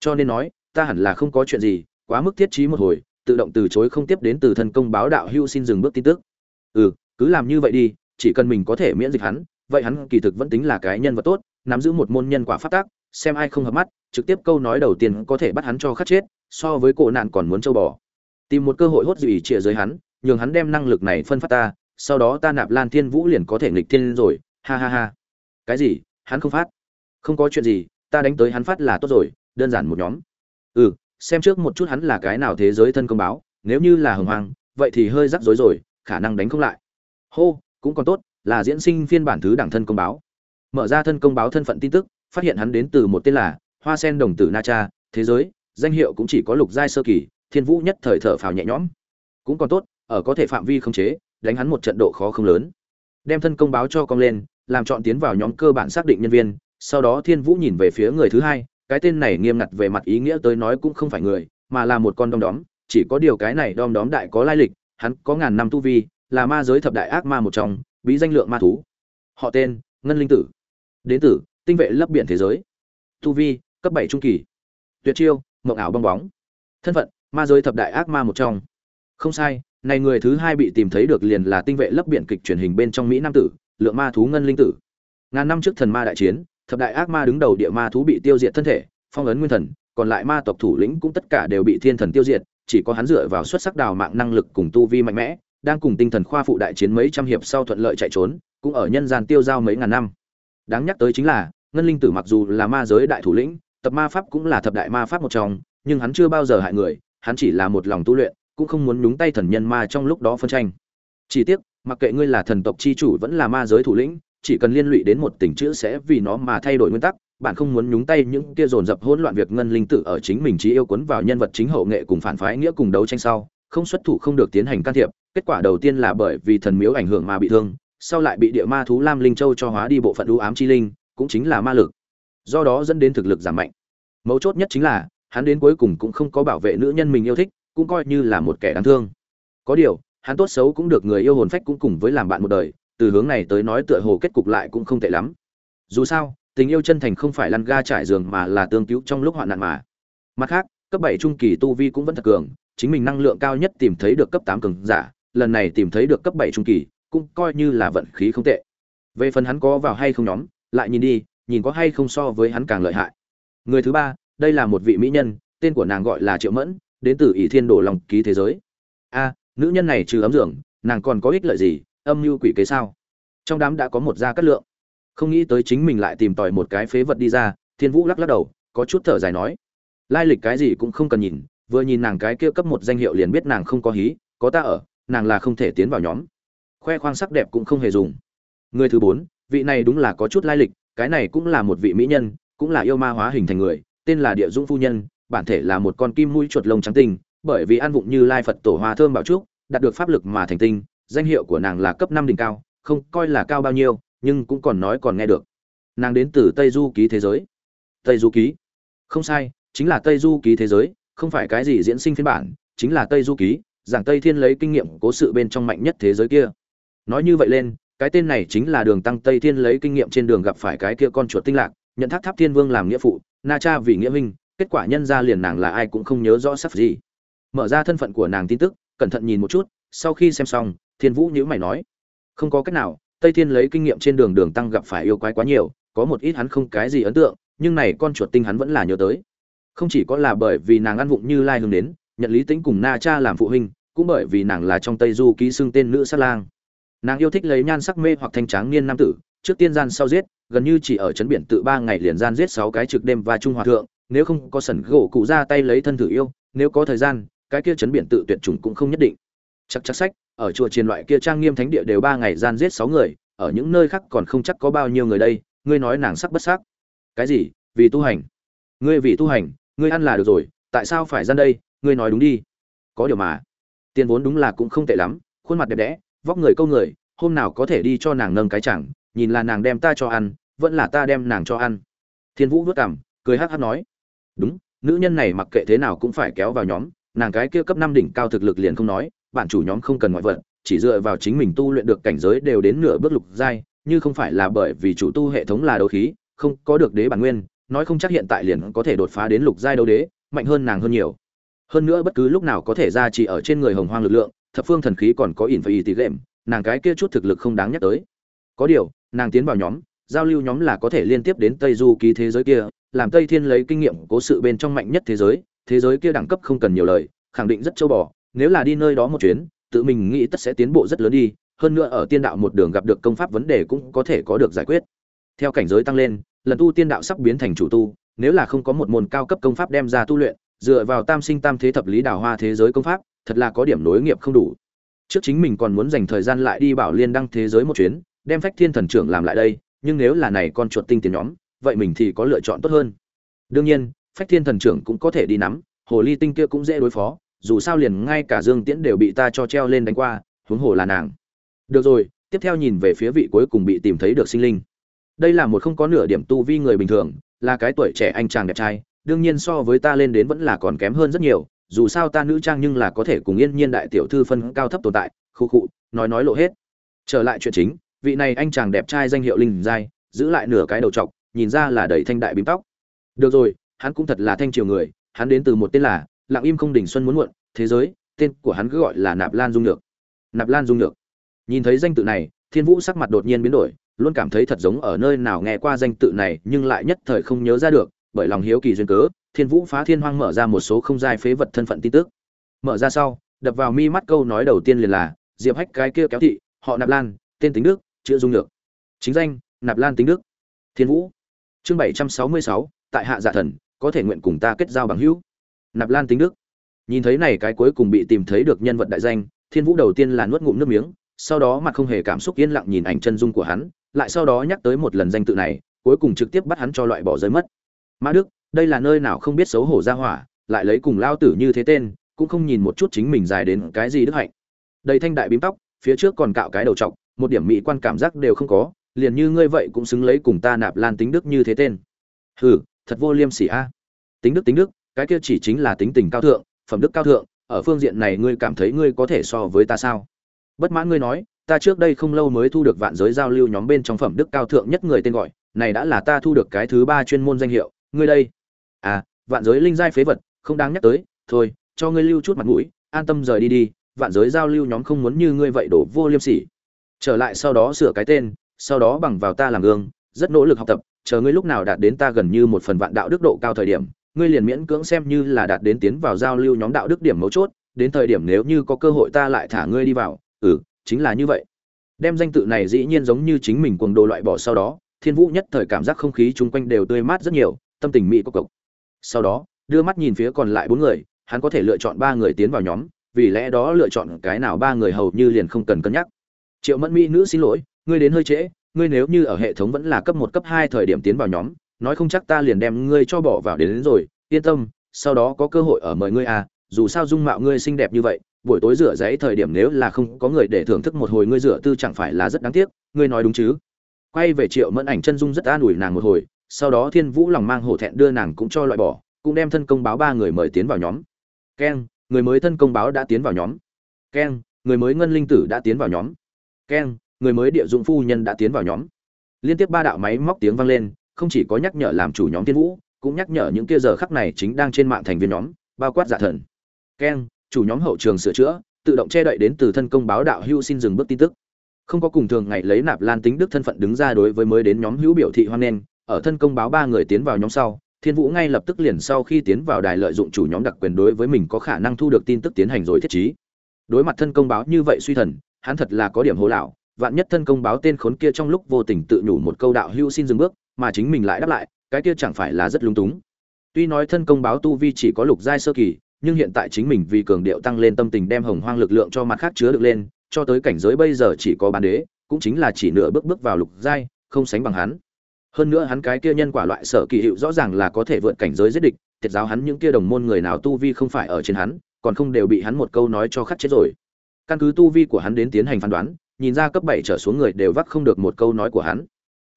A: Cho nên nói, ta hẳn là không có chuyện gì, quá mức thiết trí một hồi, tự động từ chối không tiếp đến từ thân công báo đạo hưu xin dừng bước tin tức. Ừ cứ làm như vậy đi, chỉ cần mình có thể miễn dịch hắn, vậy hắn kỳ thực vẫn tính là cái nhân vật tốt, nắm giữ một môn nhân quả phát tác xem ai không hợp mắt, trực tiếp câu nói đầu tiên có thể bắt hắn cho khắc chết, so với cổ nạn còn muốn châu bò tìm một cơ hội hốt dùy trịa dưới hắn, nhường hắn đem năng lực này phân phát ta, sau đó ta nạp lan thiên vũ liền có thể nghịch thiên rồi. Ha ha ha. Cái gì? Hắn không phát? Không có chuyện gì, ta đánh tới hắn phát là tốt rồi, đơn giản một nhóm. Ừ xem trước một chút hắn là cái nào thế giới thân công báo, nếu như là hồng hoang, vậy thì hơi rắc rối rồi, khả năng đánh không lại. Hô, cũng còn tốt, là diễn sinh phiên bản thứ đẳng thân công báo. Mở ra thân công báo thân phận tin tức, phát hiện hắn đến từ một tên là hoa sen đồng tử na cha, thế giới, danh hiệu cũng chỉ có lục giai sơ kỳ thiên vũ nhất thời thở phào nhẹ nhõm. Cũng còn tốt, ở có thể phạm vi không chế, đánh hắn một trận độ khó không lớn. Đem thân công báo cho cong lên, làm chọn tiến vào nhóm cơ bản xác định nhân viên, sau đó thiên vũ nhìn về phía người thứ hai, cái tên này nghiêm ngặt về mặt ý nghĩa tới nói cũng không phải người, mà là một con đom đóm, chỉ có điều cái này đom đóm đại có lai lịch, hắn có ngàn năm tu vi, là ma giới thập đại ác ma một trong, bí danh lượng ma thú. Họ tên, ngân linh tử. Đến tử tinh vệ lấp biển thế giới. Tu vi, cấp bảy trung kỳ. Tuyệt chiêu, mộng ảo bong bóng. Thân phận ma giới thập đại ác ma một trong. Không sai, này người thứ hai bị tìm thấy được liền là tinh vệ lấp biển kịch truyền hình bên trong mỹ nam tử, lượng ma thú ngân linh tử. Ngàn năm trước thần ma đại chiến, thập đại ác ma đứng đầu địa ma thú bị tiêu diệt thân thể, phong ấn nguyên thần, còn lại ma tộc thủ lĩnh cũng tất cả đều bị thiên thần tiêu diệt, chỉ có hắn dựa vào xuất sắc đào mạng năng lực cùng tu vi mạnh mẽ, đang cùng tinh thần khoa phụ đại chiến mấy trăm hiệp sau thuận lợi chạy trốn, cũng ở nhân gian tiêu giao mấy ngàn năm. Đáng nhắc tới chính là, ngân linh tử mặc dù là ma giới đại thủ lĩnh, tập ma pháp cũng là thập đại ma pháp một trong, nhưng hắn chưa bao giờ hại người hắn chỉ là một lòng tu luyện, cũng không muốn nhúng tay thần nhân ma trong lúc đó phân tranh. Chỉ tiếc, mặc kệ ngươi là thần tộc chi chủ vẫn là ma giới thủ lĩnh, chỉ cần liên lụy đến một tình chữ sẽ vì nó mà thay đổi nguyên tắc, bạn không muốn nhúng tay những kia dồn dập hỗn loạn việc ngân linh tử ở chính mình chỉ yêu cuốn vào nhân vật chính hậu nghệ cùng phản phái nghĩa cùng đấu tranh sau, không xuất thủ không được tiến hành can thiệp, kết quả đầu tiên là bởi vì thần miếu ảnh hưởng mà bị thương, sau lại bị địa ma thú lam linh châu cho hóa đi bộ phận u ám chi linh, cũng chính là ma lực. Do đó dẫn đến thực lực giảm mạnh. Mấu chốt nhất chính là hắn đến cuối cùng cũng không có bảo vệ nữ nhân mình yêu thích, cũng coi như là một kẻ đáng thương. Có điều, hắn tốt xấu cũng được người yêu hồn phách cũng cùng với làm bạn một đời, từ hướng này tới nói tựa hồ kết cục lại cũng không tệ lắm. Dù sao, tình yêu chân thành không phải lăn ga trải giường mà là tương cứu trong lúc hoạn nạn mà. Mặt khác, cấp bảy trung kỳ tu vi cũng vẫn thật cường, chính mình năng lượng cao nhất tìm thấy được cấp tám cường giả, lần này tìm thấy được cấp bảy trung kỳ, cũng coi như là vận khí không tệ. Về phần hắn có vào hay không nhóm, lại nhìn đi, nhìn có hay không so với hắn càng lợi hại. Người thứ ba đây là một vị mỹ nhân, tên của nàng gọi là triệu mẫn, đến từ ỷ thiên đồ lòng ký thế giới. A, nữ nhân này trừ ấm dưỡng nàng còn có ích lợi gì, âm mưu quỷ kế sao? Trong đám đã có một gia cát lượng. Không nghĩ tới chính mình lại tìm tòi một cái phế vật đi ra, thiên vũ lắc lắc đầu, có chút thở dài nói. Lai lịch cái gì cũng không cần nhìn, vừa nhìn nàng cái kia cấp một danh hiệu liền biết nàng không có hí, có ta ở, nàng là không thể tiến vào nhóm. Khoe khoang sắc đẹp cũng không hề dùng. Người thứ bốn, vị này đúng là có chút lai lịch, cái này cũng là một vị mỹ nhân, cũng là yêu ma hóa hình thành người tên là địa dũng phu nhân, bản thể là một con kim mũi chuột lông trắng tinh, bởi vì ăn vụng như lai phật tổ hoa thơm bảo trúc, đạt được pháp lực mà thành tinh, danh hiệu của nàng là cấp năm đỉnh cao, không coi là cao bao nhiêu, nhưng cũng còn nói còn nghe được. Nàng đến từ tây du ký thế giới. Tây du ký? Không sai, chính là tây du ký thế giới, không phải cái gì diễn sinh phiên bản, chính là tây du ký, giảng tây thiên lấy kinh nghiệm cố sự bên trong mạnh nhất thế giới kia. Nói như vậy lên, cái tên này chính là đường tăng tây thiên lấy kinh nghiệm trên đường gặp phải cái kia con chuột tinh lạc nhận thác tháp thiên vương làm nghĩa phụ, na cha vì nghĩa minh kết quả nhân ra liền nàng là ai cũng không nhớ rõ sắp gì. Mở ra thân phận của nàng tin tức, cẩn thận nhìn một chút, sau khi xem xong, thiên vũ nhữ mày nói, không có cách nào, tây thiên lấy kinh nghiệm trên đường đường tăng gặp phải yêu quái quá nhiều, có một ít hắn không cái gì ấn tượng, nhưng này con chuột tinh hắn vẫn là nhớ tới. Không chỉ có là bởi vì nàng ăn vụng như lai hướng đến, nhận lý tính cùng na cha làm phụ huynh, cũng bởi vì nàng là trong tây du ký xưng tên nữ sát lang. Nàng yêu thích lấy nhan sắc mê hoặc thanh tráng niên nam tử trước tiên gian sau giết, gần như chỉ ở chấn biển tự ba ngày liền gian giết sáu cái trực đêm và trung hòa thượng, nếu không có sẩn gỗ cụ ra tay lấy thân thử yêu, nếu có thời gian, cái kia chấn biển tự tuyệt chủng cũng không nhất định. Chắc chắc sách, ở chùa triền loại kia trang nghiêm thánh địa đều ba ngày gian giết sáu người, ở những nơi khác còn không chắc có bao nhiêu người đây, ngươi nói nàng sắc bất sắc? Cái gì? Vì tu hành. Ngươi vì tu hành, ngươi ăn là được rồi, tại sao phải gian đây? Ngươi nói đúng đi. Có điều mà, tiền vốn đúng là cũng không tệ lắm, khuôn mặt đẹp đẽ, vóc người câu người, hôm nào có thể đi cho nàng nâng cái chẳng nhìn là nàng đem ta cho ăn, vẫn là ta đem nàng cho ăn. Thiên vũ vất cảm, cười hát hát nói, đúng, nữ nhân này mặc kệ thế nào cũng phải kéo vào nhóm, nàng cái kia cấp năm đỉnh cao thực lực liền không nói, bạn chủ nhóm không cần ngoại vật, chỉ dựa vào chính mình tu luyện được cảnh giới đều đến nửa bước lục giai, như không phải là bởi vì chủ tu hệ thống là đấu khí, không có được đế bản nguyên, nói không chắc hiện tại liền có thể đột phá đến lục giai đấu đế, mạnh hơn nàng hơn nhiều. Hơn nữa bất cứ lúc nào có thể ra chỉ ở trên người hồng hoang lực lượng, thập phương thần khí còn có ỉn phải ý tỷ lệm, nàng cái kia chút thực lực không đáng nhắc tới. Có điều nàng tiến vào nhóm, giao lưu nhóm là có thể liên tiếp đến tây du ký thế giới kia, làm tây thiên lấy kinh nghiệm cố sự bên trong mạnh nhất thế giới thế giới kia đẳng cấp không cần nhiều lời, khẳng định rất châu bò, nếu là đi nơi đó một chuyến, tự mình nghĩ tất sẽ tiến bộ rất lớn đi, hơn nữa ở tiên đạo một đường gặp được công pháp vấn đề cũng có thể có được giải quyết. Theo cảnh giới tăng lên, lần tu tiên đạo sắp biến thành chủ tu, nếu là không có một môn cao cấp công pháp đem ra tu luyện, dựa vào tam sinh tam thế thập lý đào hoa thế giới công pháp, thật là có điểm nối nghiệp không đủ. Trước chính mình còn muốn dành thời gian lại đi bảo liên đăng thế giới một chuyến đem phách thiên thần trưởng làm lại đây, nhưng nếu là này con chuột tinh tiền nhóm, vậy mình thì có lựa chọn tốt hơn. Đương nhiên, phách thiên thần trưởng cũng có thể đi nắm, hồ ly tinh kia cũng dễ đối phó, dù sao liền ngay cả dương tiễn đều bị ta cho treo lên đánh qua, huống hồ là nàng. Được rồi, tiếp theo nhìn về phía vị cuối cùng bị tìm thấy được sinh linh. Đây là một không có nửa điểm tu vi người bình thường, là cái tuổi trẻ anh chàng đẹp trai, đương nhiên so với ta lên đến vẫn là còn kém hơn rất nhiều, dù sao ta nữ trang nhưng là có thể cùng yên nhiên đại tiểu thư phân cao thấp tồn tại, khu khụ nói nói lộ hết. Trở lại chuyện chính vị này anh chàng đẹp trai danh hiệu linh giai, giữ lại nửa cái đầu trọc, nhìn ra là đầy thanh đại bím tóc. Được rồi, hắn cũng thật là thanh triều người, hắn đến từ một tên là lặng im không đỉnh xuân muốn muộn, thế giới, tên của hắn cứ gọi là nạp lan dung được nạp lan dung được nhìn thấy danh tự này, thiên vũ sắc mặt đột nhiên biến đổi, luôn cảm thấy thật giống ở nơi nào nghe qua danh tự này, nhưng lại nhất thời không nhớ ra được, bởi lòng hiếu kỳ duyên cớ, thiên vũ phá thiên hoang mở ra một số không giai phế vật thân phận tin tức. Mở ra sau, đập vào mi mắt câu nói đầu tiên liền là, diệp hách cái kia kéo thị, họ nạp lan, tên tính đức chữa dung nhược chính danh, nạp lan tính đức. Thiên vũ. Chương bảy trăm sáu mươi sáu, tại hạ dạ thần, có thể nguyện cùng ta kết giao bằng hữu. Nạp lan tính đức. Nhìn thấy này cái cuối cùng bị tìm thấy được nhân vật đại danh, thiên vũ đầu tiên là nuốt ngụm nước miếng, sau đó mặt không hề cảm xúc yên lặng nhìn ảnh chân dung của hắn, lại sau đó nhắc tới một lần danh tự này, cuối cùng trực tiếp bắt hắn cho loại bỏ rơi mất. Mã đức, đây là nơi nào không biết xấu hổ ra hỏa, lại lấy cùng lao tử như thế tên, cũng không nhìn một chút chính mình dài đến cái gì đức hạnh. Đầy thanh đại bím tóc, phía trước còn cạo cái đầu trọc một điểm mỹ quan cảm giác đều không có, liền như ngươi vậy cũng xứng lấy cùng ta nạp lan tính đức như thế tên. Hừ, thật vô liêm sỉ a. Tính đức tính đức, cái kia chỉ chính là tính tình cao thượng, phẩm đức cao thượng, ở phương diện này ngươi cảm thấy ngươi có thể so với ta sao? Bất mãn ngươi nói, ta trước đây không lâu mới thu được vạn giới giao lưu nhóm bên trong phẩm đức cao thượng nhất người tên gọi, này đã là ta thu được cái thứ ba chuyên môn danh hiệu, ngươi đây. À vạn giới linh giai phế vật, không đáng nhắc tới, thôi, cho ngươi lưu chút mặt mũi, an tâm rời đi đi, vạn giới giao lưu nhóm không muốn như ngươi vậy đổ vô liêm sỉ trở lại sau đó sửa cái tên, sau đó bằng vào ta làm gương, rất nỗ lực học tập, chờ ngươi lúc nào đạt đến ta gần như một phần vạn đạo đức độ cao thời điểm, ngươi liền miễn cưỡng xem như là đạt đến tiến vào giao lưu nhóm đạo đức điểm mấu chốt, đến thời điểm nếu như có cơ hội ta lại thả ngươi đi vào. Ừ chính là như vậy. Đem danh tự này dĩ nhiên giống như chính mình cuồng đồ loại bỏ sau đó, thiên vũ nhất thời cảm giác không khí chung quanh đều tươi mát rất nhiều, tâm tình mỹ cộc cộc sau đó, đưa mắt nhìn phía còn lại bốn người, hắn có thể lựa chọn ba người tiến vào nhóm, vì lẽ đó lựa chọn cái nào ba người hầu như liền không cần cân nhắc triệu mẫn mỹ nữ xin lỗi ngươi đến hơi trễ ngươi nếu như ở hệ thống vẫn là cấp một cấp hai thời điểm tiến vào nhóm nói không chắc ta liền đem ngươi cho bỏ vào đến, đến rồi yên tâm sau đó có cơ hội ở mời ngươi à dù sao dung mạo ngươi xinh đẹp như vậy buổi tối rửa giấy thời điểm nếu là không có người để thưởng thức một hồi ngươi rửa tư chẳng phải là rất đáng tiếc ngươi nói đúng chứ? Quay về triệu mẫn ảnh chân dung rất an ủi nàng một hồi sau đó thiên vũ lòng mang hổ thẹn đưa nàng cũng cho loại bỏ cũng đem thân công báo ba người mời tiến vào nhóm. Keng người mới thân công báo đã tiến vào nhóm. Keng người mới ngân linh tử đã tiến vào nhóm keng, người mới địa dụng phu nhân đã tiến vào nhóm. Liên tiếp ba đạo máy móc tiếng vang lên, không chỉ có nhắc nhở làm chủ nhóm thiên vũ, cũng nhắc nhở những kia giờ khắc này chính đang trên mạng thành viên nhóm, bao quát giả thần. Keng, chủ nhóm hậu trường sửa chữa, tự động che đậy đến từ thân công báo đạo hưu xin dừng bước tin tức. Không có cùng thường ngày lấy nạp lan tính đức thân phận đứng ra đối với mới đến nhóm hữu biểu thị hoan nghênh, ở thân công báo ba người tiến vào nhóm sau, thiên vũ ngay lập tức liền sau khi tiến vào đài lợi dụng chủ nhóm đặc quyền đối với mình có khả năng thu được tin tức tiến hành rồi thiết trí. Đối mặt thân công báo như vậy suy thần hắn thật là có điểm hố lão, vạn nhất thân công báo tên khốn kia trong lúc vô tình tự nhủ một câu đạo hưu xin dừng bước, mà chính mình lại đáp lại, cái kia chẳng phải là rất lung túng. Tuy nói thân công báo tu vi chỉ có lục giai sơ kỳ, nhưng hiện tại chính mình vì cường điệu tăng lên tâm tình đem hồng hoang lực lượng cho mặt khác chứa được lên, cho tới cảnh giới bây giờ chỉ có bán đế, cũng chính là chỉ nửa bước bước vào lục giai, không sánh bằng hắn. Hơn nữa hắn cái kia nhân quả loại sở kỳ hiệu rõ ràng là có thể vượt cảnh giới giết địch, thiệt giáo hắn những kia đồng môn người nào tu vi không phải ở trên hắn, còn không đều bị hắn một câu nói cho khắc chết rồi căn cứ tu vi của hắn đến tiến hành phán đoán, nhìn ra cấp bảy trở xuống người đều vắc không được một câu nói của hắn.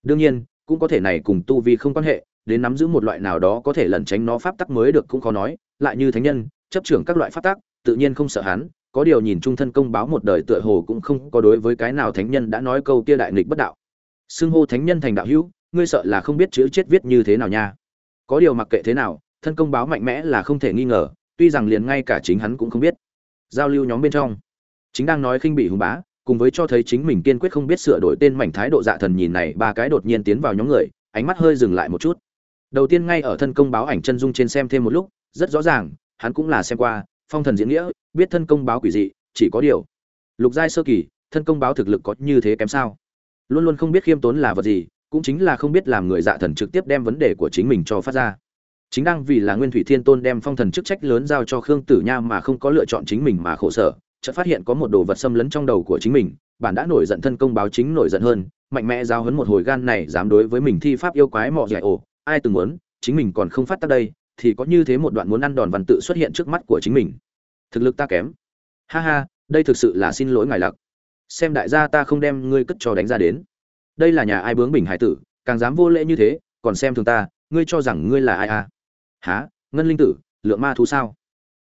A: Đương nhiên, cũng có thể này cùng tu vi không quan hệ, đến nắm giữ một loại nào đó có thể lẩn tránh nó pháp tắc mới được cũng khó nói, lại như thánh nhân, chấp trưởng các loại pháp tắc, tự nhiên không sợ hắn, có điều nhìn trung thân công báo một đời tựa hồ cũng không có đối với cái nào thánh nhân đã nói câu kia đại nghịch bất đạo. Xưng hô thánh nhân thành đạo hữu, ngươi sợ là không biết chữ chết viết như thế nào nha. Có điều mặc kệ thế nào, thân công báo mạnh mẽ là không thể nghi ngờ, tuy rằng liền ngay cả chính hắn cũng không biết. Giao lưu nhóm bên trong chính đang nói khinh bị hùng bá, cùng với cho thấy chính mình kiên quyết không biết sửa đổi tên mảnh thái độ dạ thần nhìn này, ba cái đột nhiên tiến vào nhóm người, ánh mắt hơi dừng lại một chút. Đầu tiên ngay ở thân công báo ảnh chân dung trên xem thêm một lúc, rất rõ ràng, hắn cũng là xem qua, phong thần diễn nghĩa, biết thân công báo quỷ dị, chỉ có điều. Lục giai sơ kỳ, thân công báo thực lực có như thế kém sao? Luôn luôn không biết khiêm tốn là vật gì, cũng chính là không biết làm người dạ thần trực tiếp đem vấn đề của chính mình cho phát ra. Chính đang vì là nguyên thủy thiên tôn đem phong thần chức trách lớn giao cho khương tử nha mà không có lựa chọn chính mình mà khổ sở chợt phát hiện có một đồ vật xâm lấn trong đầu của chính mình bản đã nổi giận thân công báo chính nổi giận hơn mạnh mẽ giao hấn một hồi gan này dám đối với mình thi pháp yêu quái mọ dạy ổ ai từng muốn chính mình còn không phát tác đây thì có như thế một đoạn muốn ăn đòn văn tự xuất hiện trước mắt của chính mình. Thực lực ta kém. Ha ha đây thực sự là xin lỗi ngài lặc. Xem đại gia ta không đem ngươi cất cho đánh ra đến. Đây là nhà ai bướng bình hải tử càng dám vô lễ như thế còn xem thường ta ngươi cho rằng ngươi là ai à? Hả, ngân linh tử lượng ma thú sao?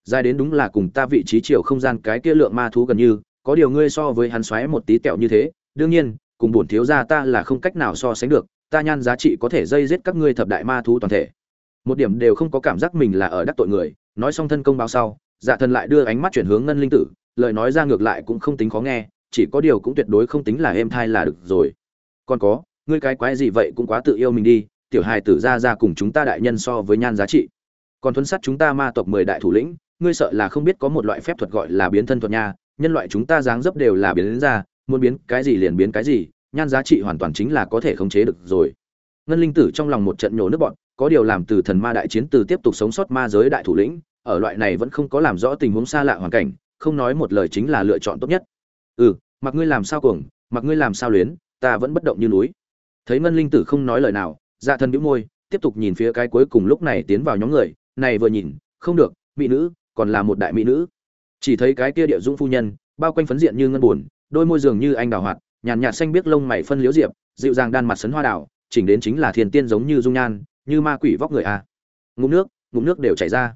A: Dài đến đúng là cùng ta vị trí chiều không gian cái kia lượng ma thú gần như, có điều ngươi so với hắn xoáy một tí tẹo như thế, đương nhiên, cùng bổn thiếu gia ta là không cách nào so sánh được, ta nhan giá trị có thể dây giết các ngươi thập đại ma thú toàn thể. Một điểm đều không có cảm giác mình là ở đắc tội người, nói xong thân công báo sau dạ thần lại đưa ánh mắt chuyển hướng ngân linh tử, lời nói ra ngược lại cũng không tính khó nghe, chỉ có điều cũng tuyệt đối không tính là êm thai là được rồi. Còn có, ngươi cái quái gì vậy cũng quá tự yêu mình đi, tiểu hài tử ra ra cùng chúng ta đại nhân so với nhan giá trị. Còn thuấn sắt chúng ta ma tộc mười đại thủ lĩnh ngươi sợ là không biết có một loại phép thuật gọi là biến thân thuật nha, nhân loại chúng ta dáng dấp đều là biến đến ra, muốn biến cái gì liền biến cái gì, nhan giá trị hoàn toàn chính là có thể khống chế được rồi. Ngân linh tử trong lòng một trận nhổ nước bọn có điều làm từ thần ma đại chiến từ tiếp tục sống sót ma giới đại thủ lĩnh, ở loại này vẫn không có làm rõ tình huống xa lạ hoàn cảnh, không nói một lời chính là lựa chọn tốt nhất. Ừ mặc ngươi làm sao cuồng, mặc ngươi làm sao luyến, ta vẫn bất động như núi. Thấy ngân linh tử không nói lời nào dạ thần bĩu môi, tiếp tục nhìn phía cái cuối cùng lúc này tiến vào nhóm người, này vừa nhìn, không được, mỹ nữ còn là một đại mỹ nữ chỉ thấy cái kia địa dung phu nhân, bao quanh phấn diện như ngân buồn, đôi môi dường như anh đào hoạt, nhàn nhạt xanh biếc lông mày phân liễu diệp, dịu dàng đan mặt sấn hoa đào, chỉnh đến chính là thiên tiên giống như dung nhan, như ma quỷ vóc người a à. ngụm nước ngụm nước đều chảy ra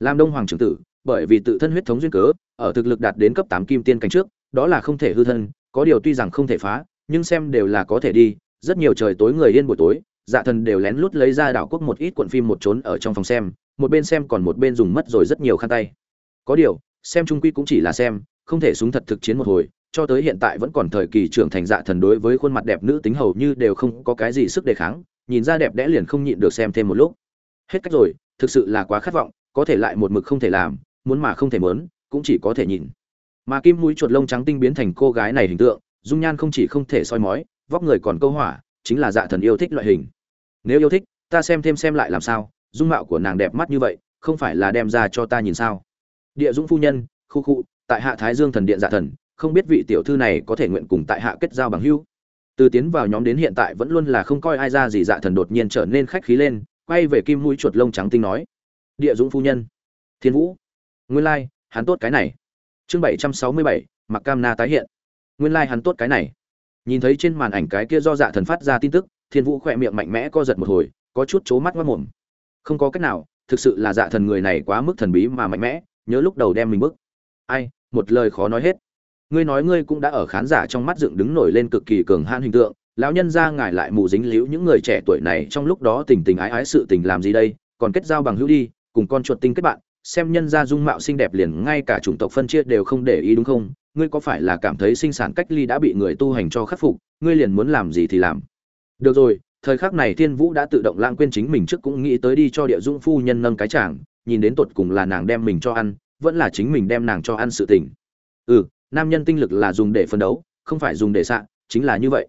A: làm đông hoàng trưởng tử, bởi vì tự thân huyết thống duyên cớ, ở thực lực đạt đến cấp tám kim tiên cảnh trước, đó là không thể hư thân, có điều tuy rằng không thể phá, nhưng xem đều là có thể đi, rất nhiều trời tối người yên buổi tối dạ thần đều lén lút lấy ra đảo quốc một ít cuộn phim một trốn ở trong phòng xem, một bên xem còn một bên dùng mất rồi rất nhiều khăn tay. Có điều, xem trung quy cũng chỉ là xem, không thể súng thật thực chiến một hồi, cho tới hiện tại vẫn còn thời kỳ trưởng thành dạ thần đối với khuôn mặt đẹp nữ tính hầu như đều không có cái gì sức đề kháng, nhìn ra đẹp đẽ liền không nhịn được xem thêm một lúc. Hết cách rồi, thực sự là quá khát vọng, có thể lại một mực không thể làm, muốn mà không thể mớn cũng chỉ có thể nhìn mà kim mũi chuột lông trắng tinh biến thành cô gái này hình tượng, dung nhan không chỉ không thể soi mói, vóc người còn câu hỏa, chính là dạ thần yêu thích loại hình nếu yêu thích, ta xem thêm xem lại làm sao, dung mạo của nàng đẹp mắt như vậy, không phải là đem ra cho ta nhìn sao? Địa dũng phu nhân, khu khu, tại hạ thái dương thần điện dạ thần, không biết vị tiểu thư này có thể nguyện cùng tại hạ kết giao bằng hữu. Từ tiến vào nhóm đến hiện tại vẫn luôn là không coi ai ra gì dạ thần đột nhiên trở nên khách khí lên, quay về kim mũi chuột lông trắng tinh nói. Địa dũng phu nhân. Thiên vũ. Nguyên lai, hắn tốt cái này. Chương bảy trăm sáu mươi bảy mặc cam na tái hiện. Nguyên lai hắn tốt cái này. Nhìn thấy trên màn ảnh cái kia do dạ thần phát ra tin tức thiên vũ khỏe miệng mạnh mẽ co giật một hồi, có chút c mắt mất mồm. Không có cách nào, thực sự là dạ thần người này quá mức thần bí mà mạnh mẽ, nhớ lúc đầu đem mình bức. Ai, một lời khó nói hết. Ngươi nói ngươi cũng đã ở khán giả trong mắt dựng đứng nổi lên cực kỳ cường hãn hình tượng, lão nhân ra ngài lại mù dính líu những người trẻ tuổi này trong lúc đó tình tình ái ái sự tình làm gì đây, còn kết giao bằng hữu đi, cùng con chuột tinh kết bạn, xem nhân gia dung mạo xinh đẹp liền ngay cả chủng tộc phân chia đều không để ý đúng không? Ngươi có phải là cảm thấy sinh sản cách ly đã bị người tu hành cho khắc phục, ngươi liền muốn làm gì thì làm? Được rồi, thời khắc này thiên vũ đã tự động lãng quên chính mình trước cũng nghĩ tới đi cho địa dung phu nhân nâng cái chàng, nhìn đến tột cùng là nàng đem mình cho ăn, vẫn là chính mình đem nàng cho ăn sự tình. Ừ nam nhân tinh lực là dùng để phân đấu, không phải dùng để xạ, chính là như vậy.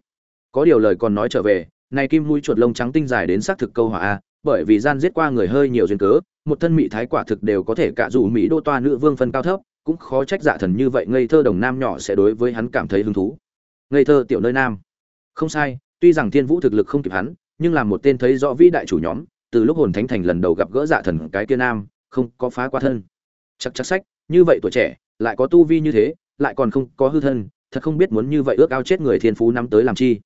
A: Có điều lời còn nói trở về, này kim mũi chuột lông trắng tinh dài đến xác thực câu hỏa a, bởi vì gian giết qua người hơi nhiều duyên cớ, một thân mỹ thái quả thực đều có thể cả dù mỹ đô toa nữ vương phân cao thấp, cũng khó trách dạ thần như vậy, ngây thơ đồng nam nhỏ sẽ đối với hắn cảm thấy hứng thú. Ngây thơ tiểu nơi nam. Không sai tuy rằng thiên vũ thực lực không kịp hắn, nhưng là một tên thấy rõ vĩ đại chủ nhóm, từ lúc hồn thánh thành lần đầu gặp gỡ dạ thần cái kia nam, không có phá qua thân. Chắc chắc sách, như vậy tuổi trẻ, lại có tu vi như thế, lại còn không có hư thân, thật không biết muốn như vậy ước ao chết người thiên phú nắm tới làm chi.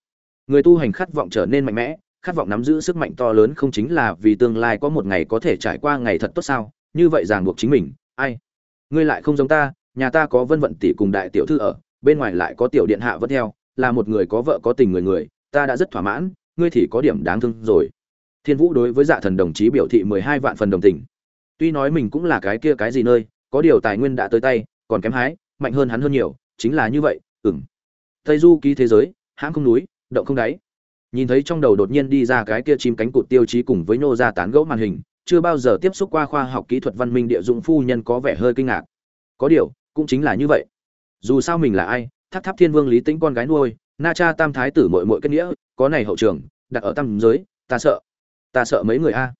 A: Người tu hành khát vọng trở nên mạnh mẽ, khát vọng nắm giữ sức mạnh to lớn không chính là vì tương lai có một ngày có thể trải qua ngày thật tốt sao? Như vậy ràng buộc chính mình, ai? Ngươi lại không giống ta, nhà ta có vân vận tỷ cùng đại tiểu thư ở, bên ngoài lại có tiểu điện hạ vẫn theo, là một người có vợ có tình người người ta đã rất thỏa mãn, ngươi thì có điểm đáng thương rồi. Thiên vũ đối với dạ thần đồng chí biểu thị mười hai vạn phần đồng tình. Tuy nói mình cũng là cái kia cái gì nơi, có điều tài nguyên đã tới tay, còn kém hái, mạnh hơn hắn hơn nhiều, chính là như vậy ừng tây du ký thế giới, hãng không núi, động không đáy. Nhìn thấy trong đầu đột nhiên đi ra cái kia chim cánh cụt tiêu chí cùng với nô ra tán gẫu màn hình, chưa bao giờ tiếp xúc qua khoa học kỹ thuật văn minh địa dụng phu nhân có vẻ hơi kinh ngạc. Có điều, cũng chính là như vậy. Dù sao mình là ai tháp tháp thiên vương lý tĩnh con gái nuôi na cha tam thái tử mội mội kết nghĩa, có này hậu trường, đặt ở tam giới, ta sợ ta sợ mấy người a.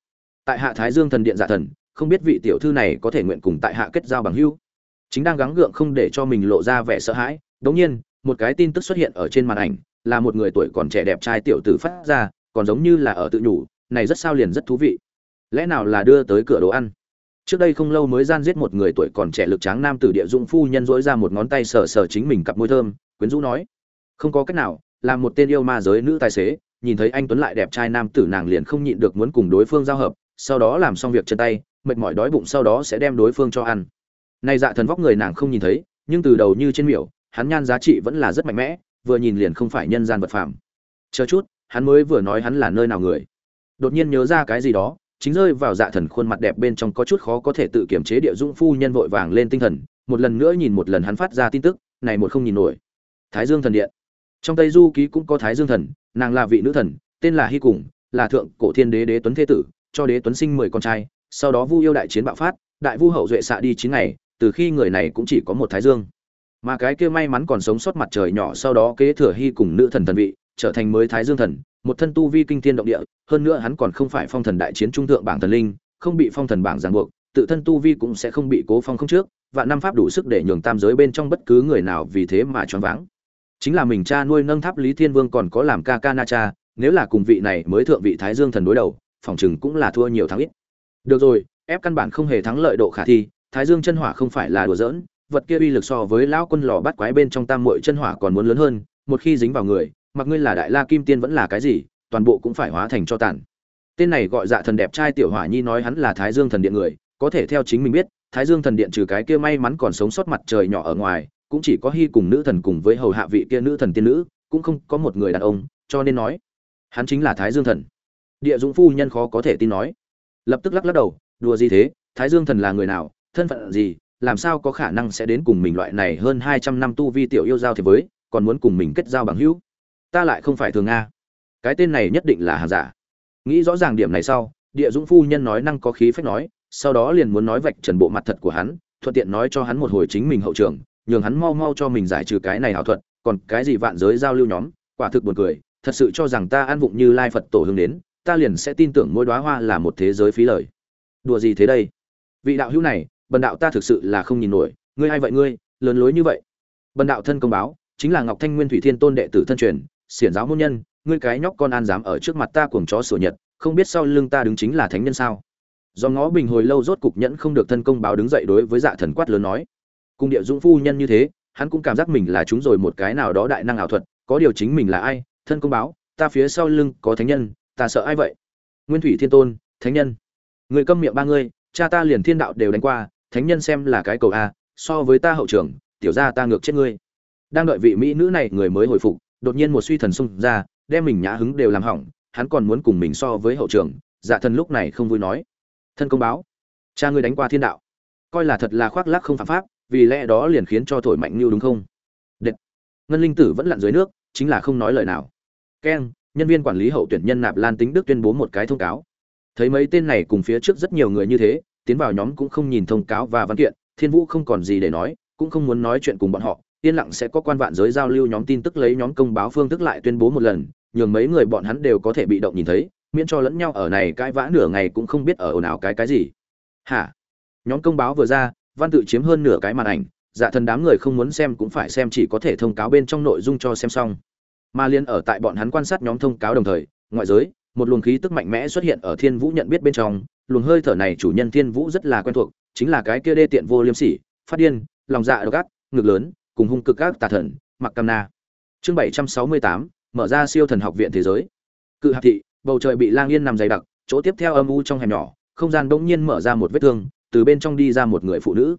A: Tại hạ thái dương thần điện giả thần, không biết vị tiểu thư này có thể nguyện cùng tại hạ kết giao bằng hữu. Chính đang gắng gượng không để cho mình lộ ra vẻ sợ hãi, đống nhiên, một cái tin tức xuất hiện ở trên màn ảnh, là một người tuổi còn trẻ đẹp trai tiểu tử phát ra, còn giống như là ở tự nhủ, này rất sao liền rất thú vị. Lẽ nào là đưa tới cửa đồ ăn? Trước đây không lâu mới gian giết một người tuổi còn trẻ lực tráng nam tử địa dụng phu nhân dỗi ra một ngón tay sờ sờ chính mình cặp môi thơm, quyến rũ nói không có cách nào làm một tên yêu ma giới nữ tài xế, nhìn thấy anh tuấn lại đẹp trai nam tử nàng liền không nhịn được muốn cùng đối phương giao hợp, sau đó làm xong việc chân tay, mệt mỏi đói bụng sau đó sẽ đem đối phương cho ăn. Nay dạ thần vóc người nàng không nhìn thấy, nhưng từ đầu như trên miểu, hắn nhan giá trị vẫn là rất mạnh mẽ, vừa nhìn liền không phải nhân gian vật phàm. Chờ chút, hắn mới vừa nói hắn là nơi nào người. Đột nhiên nhớ ra cái gì đó, chính rơi vào dạ thần khuôn mặt đẹp bên trong có chút khó có thể tự kiểm chế địa dung phu nhân vội vàng lên tinh thần, một lần nữa nhìn một lần hắn phát ra tin tức, này một không nhìn nổi. Thái dương thần điện trong tây du ký cũng có thái dương thần, nàng là vị nữ thần, tên là hy cùng, là thượng cổ thiên đế đế tuấn thế tử, cho đế tuấn sinh mười con trai, sau đó vu yêu đại chiến bạo phát, đại vu hậu duệ xạ đi chín ngày, từ khi người này cũng chỉ có một thái dương. Mà cái kia may mắn còn sống sót mặt trời nhỏ sau đó kế thừa hy cùng nữ thần thần vị, trở thành mới thái dương thần, một thân tu vi kinh thiên động địa, hơn nữa hắn còn không phải phong thần đại chiến trung thượng bảng thần linh, không bị phong thần bảng ràng buộc, tự thân tu vi cũng sẽ không bị cố phong không trước và năm pháp đủ sức để nhường tam giới bên trong bất cứ người nào vì thế mà choáng váng chính là mình cha nuôi nâng tháp lý thiên vương còn có làm ca ca na cha, nếu là cùng vị này mới thượng vị thái dương thần đối đầu, phòng chừng cũng là thua nhiều thắng ít. Được rồi, ép căn bản không hề thắng lợi độ khả thi, thái dương chân hỏa không phải là đùa giỡn, vật kia uy lực so với lão quân lò bắt quái bên trong tam muội chân hỏa còn muốn lớn hơn, một khi dính vào người, mặc ngươi là đại la kim tiên vẫn là cái gì, toàn bộ cũng phải hóa thành cho tàn. Tên này gọi dạ thần đẹp trai tiểu hỏa nhi nói hắn là thái dương thần điện người, có thể theo chính mình biết, thái dương thần điện trừ cái kia may mắn còn sống sót mặt trời nhỏ ở ngoài cũng chỉ có hy cùng nữ thần cùng với hầu hạ vị kia nữ thần tiên nữ, cũng không có một người đàn ông, cho nên nói, hắn chính là thái dương thần. Địa dũng phu nhân khó có thể tin nói. Lập tức lắc lắc đầu, đùa gì thế, thái dương thần là người nào, thân phận gì, làm sao có khả năng sẽ đến cùng mình loại này hơn hai trăm năm tu vi tiểu yêu giao thế với, còn muốn cùng mình kết giao bằng hữu. Ta lại không phải thường nga. Cái tên này nhất định là hàng giả. Nghĩ rõ ràng điểm này sau, địa dũng phu nhân nói năng có khí phách nói, sau đó liền muốn nói vạch trần bộ mặt thật của hắn, thuận tiện nói cho hắn một hồi chính mình hậu trường nhường hắn mau mau cho mình giải trừ cái này ảo thuật, còn cái gì vạn giới giao lưu nhóm, quả thực buồn cười, thật sự cho rằng ta an vụng như lai phật tổ hướng đến, ta liền sẽ tin tưởng mỗi đóa hoa là một thế giới phí lời. Đùa gì thế đây? Vị đạo hữu này, bần đạo ta thực sự là không nhìn nổi, ngươi ai vậy ngươi, lớn lối như vậy? Bần đạo thân công báo, chính là ngọc thanh nguyên thủy thiên tôn đệ tử thân truyền, xiển giáo môn nhân, ngươi cái nhóc con an dám ở trước mặt ta cuồng chó sủa nhật, không biết sau lưng ta đứng chính là thánh nhân sao? Do ngó bình hồi lâu rốt cục nhẫn không được thân công báo đứng dậy đối với dạ thần quát lớn nói cung địa dũng phu nhân như thế, hắn cũng cảm giác mình là chúng rồi một cái nào đó đại năng ảo thuật, có điều chính mình là ai, thân công báo, ta phía sau lưng có thánh nhân, ta sợ ai vậy? Nguyên thủy thiên tôn, thánh nhân. Người câm miệng ba ngươi, cha ta liền thiên đạo đều đánh qua, thánh nhân xem là cái cầu a, so với ta hậu trưởng tiểu ra ta ngược chết ngươi. Đang đợi vị mỹ nữ này người mới hồi phục, đột nhiên một suy thần xung ra, đem mình nhã hứng đều làm hỏng, hắn còn muốn cùng mình so với hậu trưởng dạ thần lúc này không vui nói. Thân công báo, cha ngươi đánh qua thiên đạo, coi là thật là khoác lác không phạm pháp vì lẽ đó liền khiến cho thổi mạnh như đúng không? Đệt. ngân linh tử vẫn lặn dưới nước, chính là không nói lời nào. Keng, nhân viên quản lý hậu tuyển nhân nạp lan tính đức tuyên bố một cái thông cáo. Thấy mấy tên này cùng phía trước rất nhiều người như thế, tiến vào nhóm cũng không nhìn thông cáo và văn kiện, thiên vũ không còn gì để nói, cũng không muốn nói chuyện cùng bọn họ. Yên lặng sẽ có quan vạn giới giao lưu nhóm tin tức lấy nhóm công báo phương thức lại tuyên bố một lần, nhường mấy người bọn hắn đều có thể bị động nhìn thấy, miễn cho lẫn nhau ở này cãi vã nửa ngày cũng không biết ở ồn ào cái cái gì. Hả? Nhóm công báo vừa ra văn tự chiếm hơn nửa cái màn ảnh dạ thần đám người không muốn xem cũng phải xem chỉ có thể thông cáo bên trong nội dung cho xem xong. Mà liên ở tại bọn hắn quan sát nhóm thông cáo đồng thời, ngoại giới, một luồng khí tức mạnh mẽ xuất hiện ở thiên vũ nhận biết bên trong, luồng hơi thở này chủ nhân thiên vũ rất là quen thuộc, chính là cái kia đê tiện vô liêm sỉ, phát điên, lòng dạ độc ác, ngực lớn, cùng hung cực các tà thần mặc cam na. Chương bảy trăm sáu mươi tám, mở ra siêu thần học viện thế giới. Cự hạc thị, bầu trời bị lang yên nằm dày đặc, chỗ tiếp theo âm u trong hẻm nhỏ, không gian bỗng nhiên mở ra một vết thương từ bên trong đi ra một người phụ nữ.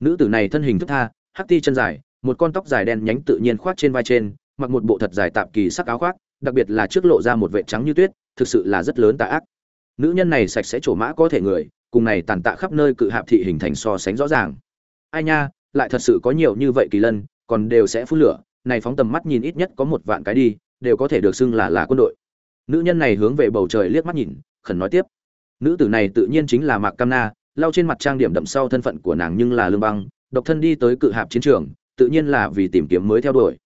A: Nữ tử này thân hình thức tha, hắc ti chân dài, một con tóc dài đen nhánh tự nhiên khoác trên vai trên, mặc một bộ thật dài tạp kỳ sắc áo khoác, đặc biệt là trước lộ ra một vệ trắng như tuyết, thực sự là rất lớn tà ác. Nữ nhân này sạch sẽ trổ mã có thể người, cùng này tàn tạ khắp nơi cự hạp thị hình thành so sánh rõ ràng. Ai nha, lại thật sự có nhiều như vậy kỳ lân, còn đều sẽ phun lửa, này phóng tầm mắt nhìn ít nhất có một vạn cái đi, đều có thể được xưng là là quân đội. Nữ nhân này hướng về bầu trời liếc mắt nhìn, khẩn nói tiếp. Nữ tử này tự nhiên chính là mạc cam na lau trên mặt trang điểm đậm sau thân phận của nàng nhưng là lương băng, độc thân đi tới cự hạp chiến trường, tự nhiên là vì tìm kiếm mới theo đuổi.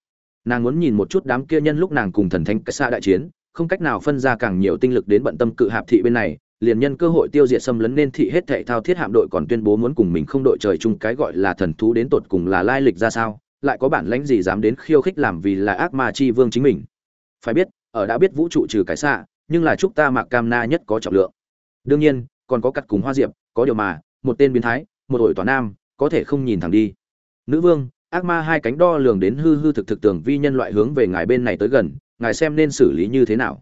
A: Nàng muốn nhìn một chút đám kia nhân lúc nàng cùng thần thánh cách xa đại chiến, không cách nào phân ra càng nhiều tinh lực đến bận tâm cự hạp thị bên này, liền nhân cơ hội tiêu diệt xâm lấn nên thị hết thệ thao thiết hạm đội còn tuyên bố muốn cùng mình không đội trời chung cái gọi là thần thú đến tột cùng là lai lịch ra sao, lại có bản lãnh gì dám đến khiêu khích làm vì là ác ma chi vương chính mình. Phải biết, ở đã biết vũ trụ trừ cái xạ nhưng là chúc ta mạc cam na nhất có trọng lượng. Đương nhiên, còn có cắt cùng hoa diệp có điều mà, một tên biến thái, một ổi tòa nam, có thể không nhìn thẳng đi. Nữ vương, ác ma hai cánh đo lường đến hư hư thực thực tưởng vi nhân loại hướng về ngài bên này tới gần, ngài xem nên xử lý như thế nào.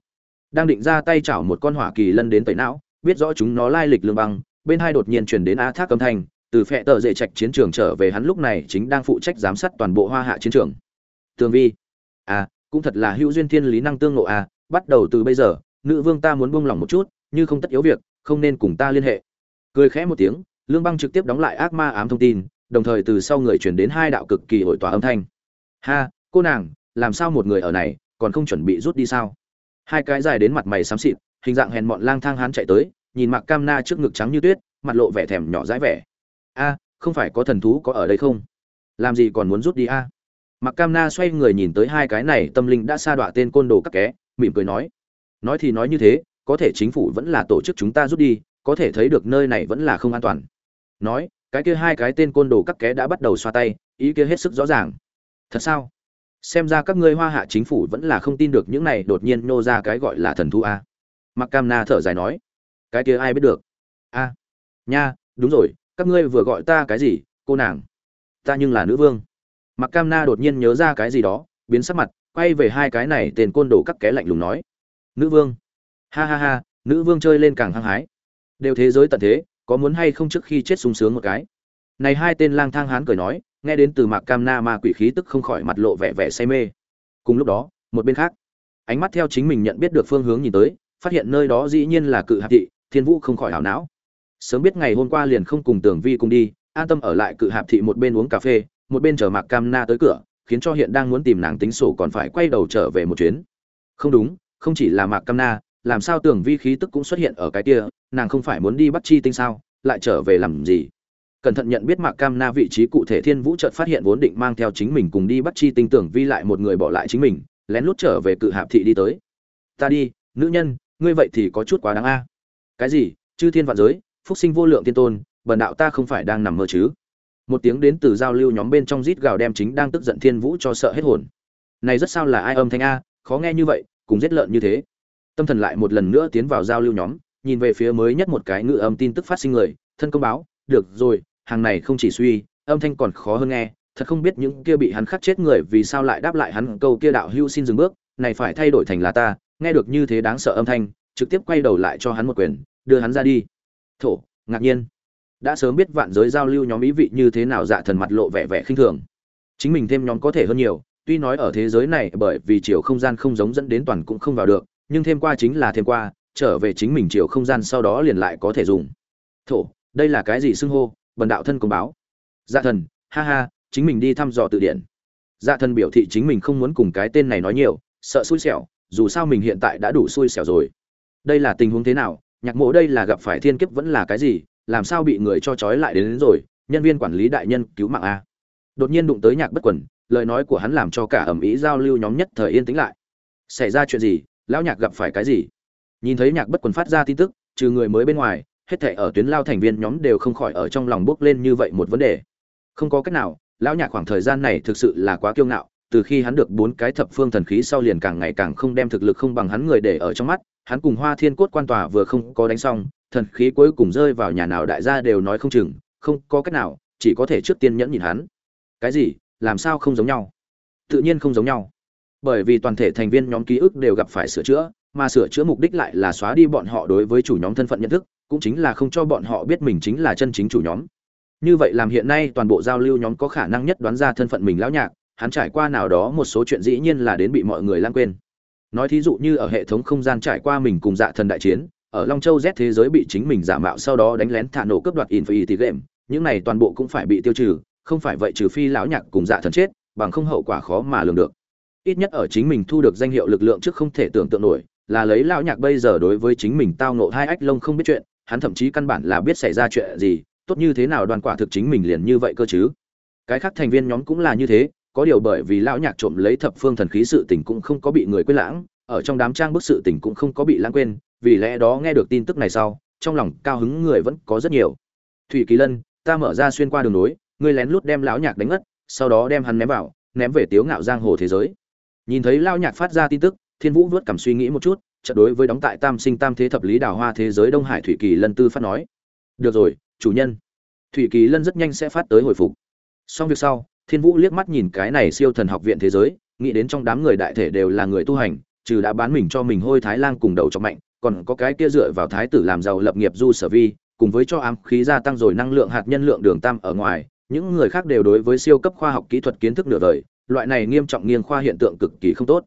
A: Đang định ra tay chảo một con hỏa kỳ lân đến tẩy não, biết rõ chúng nó lai lịch lương băng, bên hai đột nhiên truyền đến a thác âm thanh, từ phệ tờ dễ trạch chiến trường trở về hắn lúc này chính đang phụ trách giám sát toàn bộ hoa hạ chiến trường. Tường vi. À cũng thật là hữu duyên thiên lý năng tương ngộ à bắt đầu từ bây giờ, nữ vương ta muốn buông lỏng một chút, như không tất yếu việc, không nên cùng ta liên hệ cười khẽ một tiếng, lương băng trực tiếp đóng lại ác ma ám thông tin, đồng thời từ sau người chuyển đến hai đạo cực kỳ hội tòa âm thanh. Ha, cô nàng, làm sao một người ở này, còn không chuẩn bị rút đi sao? Hai cái dài đến mặt mày xám xịt, hình dạng hèn mọn lang thang hán chạy tới, nhìn mặc cam na trước ngực trắng như tuyết, mặt lộ vẻ thèm nhỏ dãi vẻ. A, không phải có thần thú có ở đây không? Làm gì còn muốn rút đi a? Mặc cam na xoay người nhìn tới hai cái này, tâm linh đã sa đọa tên côn đồ các ké mỉm cười nói. Nói thì nói như thế, có thể chính phủ vẫn là tổ chức chúng ta rút đi có thể thấy được nơi này vẫn là không an toàn. Nói, cái kia hai cái tên côn đồ các ké đã bắt đầu xoa tay, ý kia hết sức rõ ràng. Thật sao? Xem ra các ngươi hoa hạ chính phủ vẫn là không tin được những này đột nhiên nô ra cái gọi là thần thu a. Mặc cam na thở dài nói, cái kia ai biết được? A, nha, đúng rồi, các ngươi vừa gọi ta cái gì, cô nàng? Ta nhưng là nữ vương. Mặc cam na đột nhiên nhớ ra cái gì đó, biến sắc mặt, quay về hai cái này tên côn đồ các ké lạnh lùng nói, nữ vương. Ha ha ha, nữ vương chơi lên càng hăng hái đều thế giới tận thế, có muốn hay không trước khi chết sung sướng một cái. Này hai tên lang thang hán cười nói, nghe đến từ mạc cam na ma quỷ khí tức không khỏi mặt lộ vẻ vẻ say mê. Cùng lúc đó, một bên khác, ánh mắt theo chính mình nhận biết được phương hướng nhìn tới, phát hiện nơi đó dĩ nhiên là cự hạp thị, thiên vũ không khỏi hảo não. Sớm biết ngày hôm qua liền không cùng tưởng vi cùng đi, an tâm ở lại cự hạp thị một bên uống cà phê, một bên chờ mạc cam na tới cửa, khiến cho hiện đang muốn tìm nàng tính sổ còn phải quay đầu trở về một chuyến. Không đúng, không chỉ là mạc cam na làm sao tưởng vi khí tức cũng xuất hiện ở cái kia, nàng không phải muốn đi bắt chi tinh sao, lại trở về làm gì? Cẩn thận nhận biết mạc cam na vị trí cụ thể thiên vũ chợt phát hiện vốn định mang theo chính mình cùng đi bắt chi tinh tưởng vi lại một người bỏ lại chính mình, lén lút trở về cự hạp thị đi tới. Ta đi, nữ nhân, ngươi vậy thì có chút quá đáng a. Cái gì? Chư thiên vạn giới, phúc sinh vô lượng tiên tôn, bần đạo ta không phải đang nằm mơ chứ? Một tiếng đến từ giao lưu nhóm bên trong rít gào đem chính đang tức giận thiên vũ cho sợ hết hồn. Này rất sao là ai âm thanh a, khó nghe như vậy, cùng giết lợn như thế tâm thần lại một lần nữa tiến vào giao lưu nhóm, nhìn về phía mới nhất một cái ngự âm tin tức phát sinh người, thân công báo, được rồi, hàng này không chỉ suy, âm thanh còn khó hơn nghe, thật không biết những kia bị hắn khắc chết người vì sao lại đáp lại hắn câu kia đạo hưu xin dừng bước, này phải thay đổi thành là ta, nghe được như thế đáng sợ âm thanh, trực tiếp quay đầu lại cho hắn một quyền, đưa hắn ra đi. Thổ, ngạc nhiên. Đã sớm biết vạn giới giao lưu nhóm ý vị như thế nào dạ thần mặt lộ vẻ vẻ khinh thường. Chính mình thêm nhóm có thể hơn nhiều, tuy nói ở thế giới này bởi vì chiều không gian không giống dẫn đến toàn cũng không vào được nhưng thêm qua chính là thêm qua trở về chính mình chiều không gian sau đó liền lại có thể dùng. Thổ đây là cái gì xưng hô? Bần đạo thân công báo. Dạ thần ha ha chính mình đi thăm dò từ điển dạ thần biểu thị chính mình không muốn cùng cái tên này nói nhiều sợ xui xẻo dù sao mình hiện tại đã đủ xui xẻo rồi. Đây là tình huống thế nào? Nhạc mộ đây là gặp phải thiên kiếp vẫn là cái gì? Làm sao bị người cho trói lại đến, đến rồi? Nhân viên quản lý đại nhân cứu mạng a. Đột nhiên đụng tới nhạc bất quần lời nói của hắn làm cho cả ẩm ý giao lưu nhóm nhất thời yên tĩnh lại. Xảy ra chuyện gì? Lão nhạc gặp phải cái gì? Nhìn thấy nhạc bất quần phát ra tin tức, trừ người mới bên ngoài, hết thảy ở tuyến lao thành viên nhóm đều không khỏi ở trong lòng bước lên như vậy một vấn đề. Không có cách nào, lão nhạc khoảng thời gian này thực sự là quá kiêu ngạo, từ khi hắn được bốn cái thập phương thần khí sau liền càng ngày càng không đem thực lực không bằng hắn người để ở trong mắt, hắn cùng hoa thiên cốt quan tòa vừa không có đánh xong, thần khí cuối cùng rơi vào nhà nào đại gia đều nói không chừng, không có cách nào, chỉ có thể trước tiên nhẫn nhìn hắn. Cái gì? Làm sao không giống nhau? Tự nhiên không giống nhau bởi vì toàn thể thành viên nhóm ký ức đều gặp phải sửa chữa, mà sửa chữa mục đích lại là xóa đi bọn họ đối với chủ nhóm thân phận nhận thức, cũng chính là không cho bọn họ biết mình chính là chân chính chủ nhóm. Như vậy làm hiện nay toàn bộ giao lưu nhóm có khả năng nhất đoán ra thân phận mình lão nhạc, hắn trải qua nào đó một số chuyện dĩ nhiên là đến bị mọi người lãng quên. Nói thí dụ như ở hệ thống không gian trải qua mình cùng dạ thần đại chiến, ở long châu z thế giới bị chính mình giả mạo sau đó đánh lén thả nổ cướp đoạt infinity game, những này toàn bộ cũng phải bị tiêu trừ, không phải vậy trừ phi lão nhạc cùng dạ thần chết, bằng không hậu quả khó mà lường được ít nhất ở chính mình thu được danh hiệu lực lượng trước không thể tưởng tượng nổi, là lấy lão nhạc bây giờ đối với chính mình tao nộ hai ách lông không biết chuyện, hắn thậm chí căn bản là biết xảy ra chuyện gì, tốt như thế nào đoàn quả thực chính mình liền như vậy cơ chứ. Cái khác thành viên nhóm cũng là như thế, có điều bởi vì lão nhạc trộm lấy thập phương thần khí sự tình cũng không có bị người quên lãng, ở trong đám trang bức sự tình cũng không có bị lãng quên, vì lẽ đó nghe được tin tức này sau, trong lòng cao hứng người vẫn có rất nhiều. Thủy kỳ lân, ta mở ra xuyên qua đường nối, ngươi lén lút đem lão nhạc đánh ngất, sau đó đem hắn ném vào, ném về tiếu ngạo giang hồ thế giới nhìn thấy lão nhạc phát ra tin tức, thiên vũ vớt cảm suy nghĩ một chút, chợt đối với đóng tại tam sinh tam thế thập lý đào hoa thế giới đông hải thủy kỳ lân tư phát nói, được rồi, chủ nhân. Thủy kỳ lân rất nhanh sẽ phát tới hồi phục. Xong việc sau, thiên vũ liếc mắt nhìn cái này siêu thần học viện thế giới, nghĩ đến trong đám người đại thể đều là người tu hành, trừ đã bán mình cho mình hôi thái lang cùng đầu trọng mạnh, còn có cái kia dựa vào thái tử làm giàu lập nghiệp du sở vi, cùng với cho ám khí gia tăng rồi năng lượng hạt nhân lượng đường tam ở ngoài, những người khác đều đối với siêu cấp khoa học kỹ thuật kiến thức nửa đời loại này nghiêm trọng nghiêng khoa hiện tượng cực kỳ không tốt.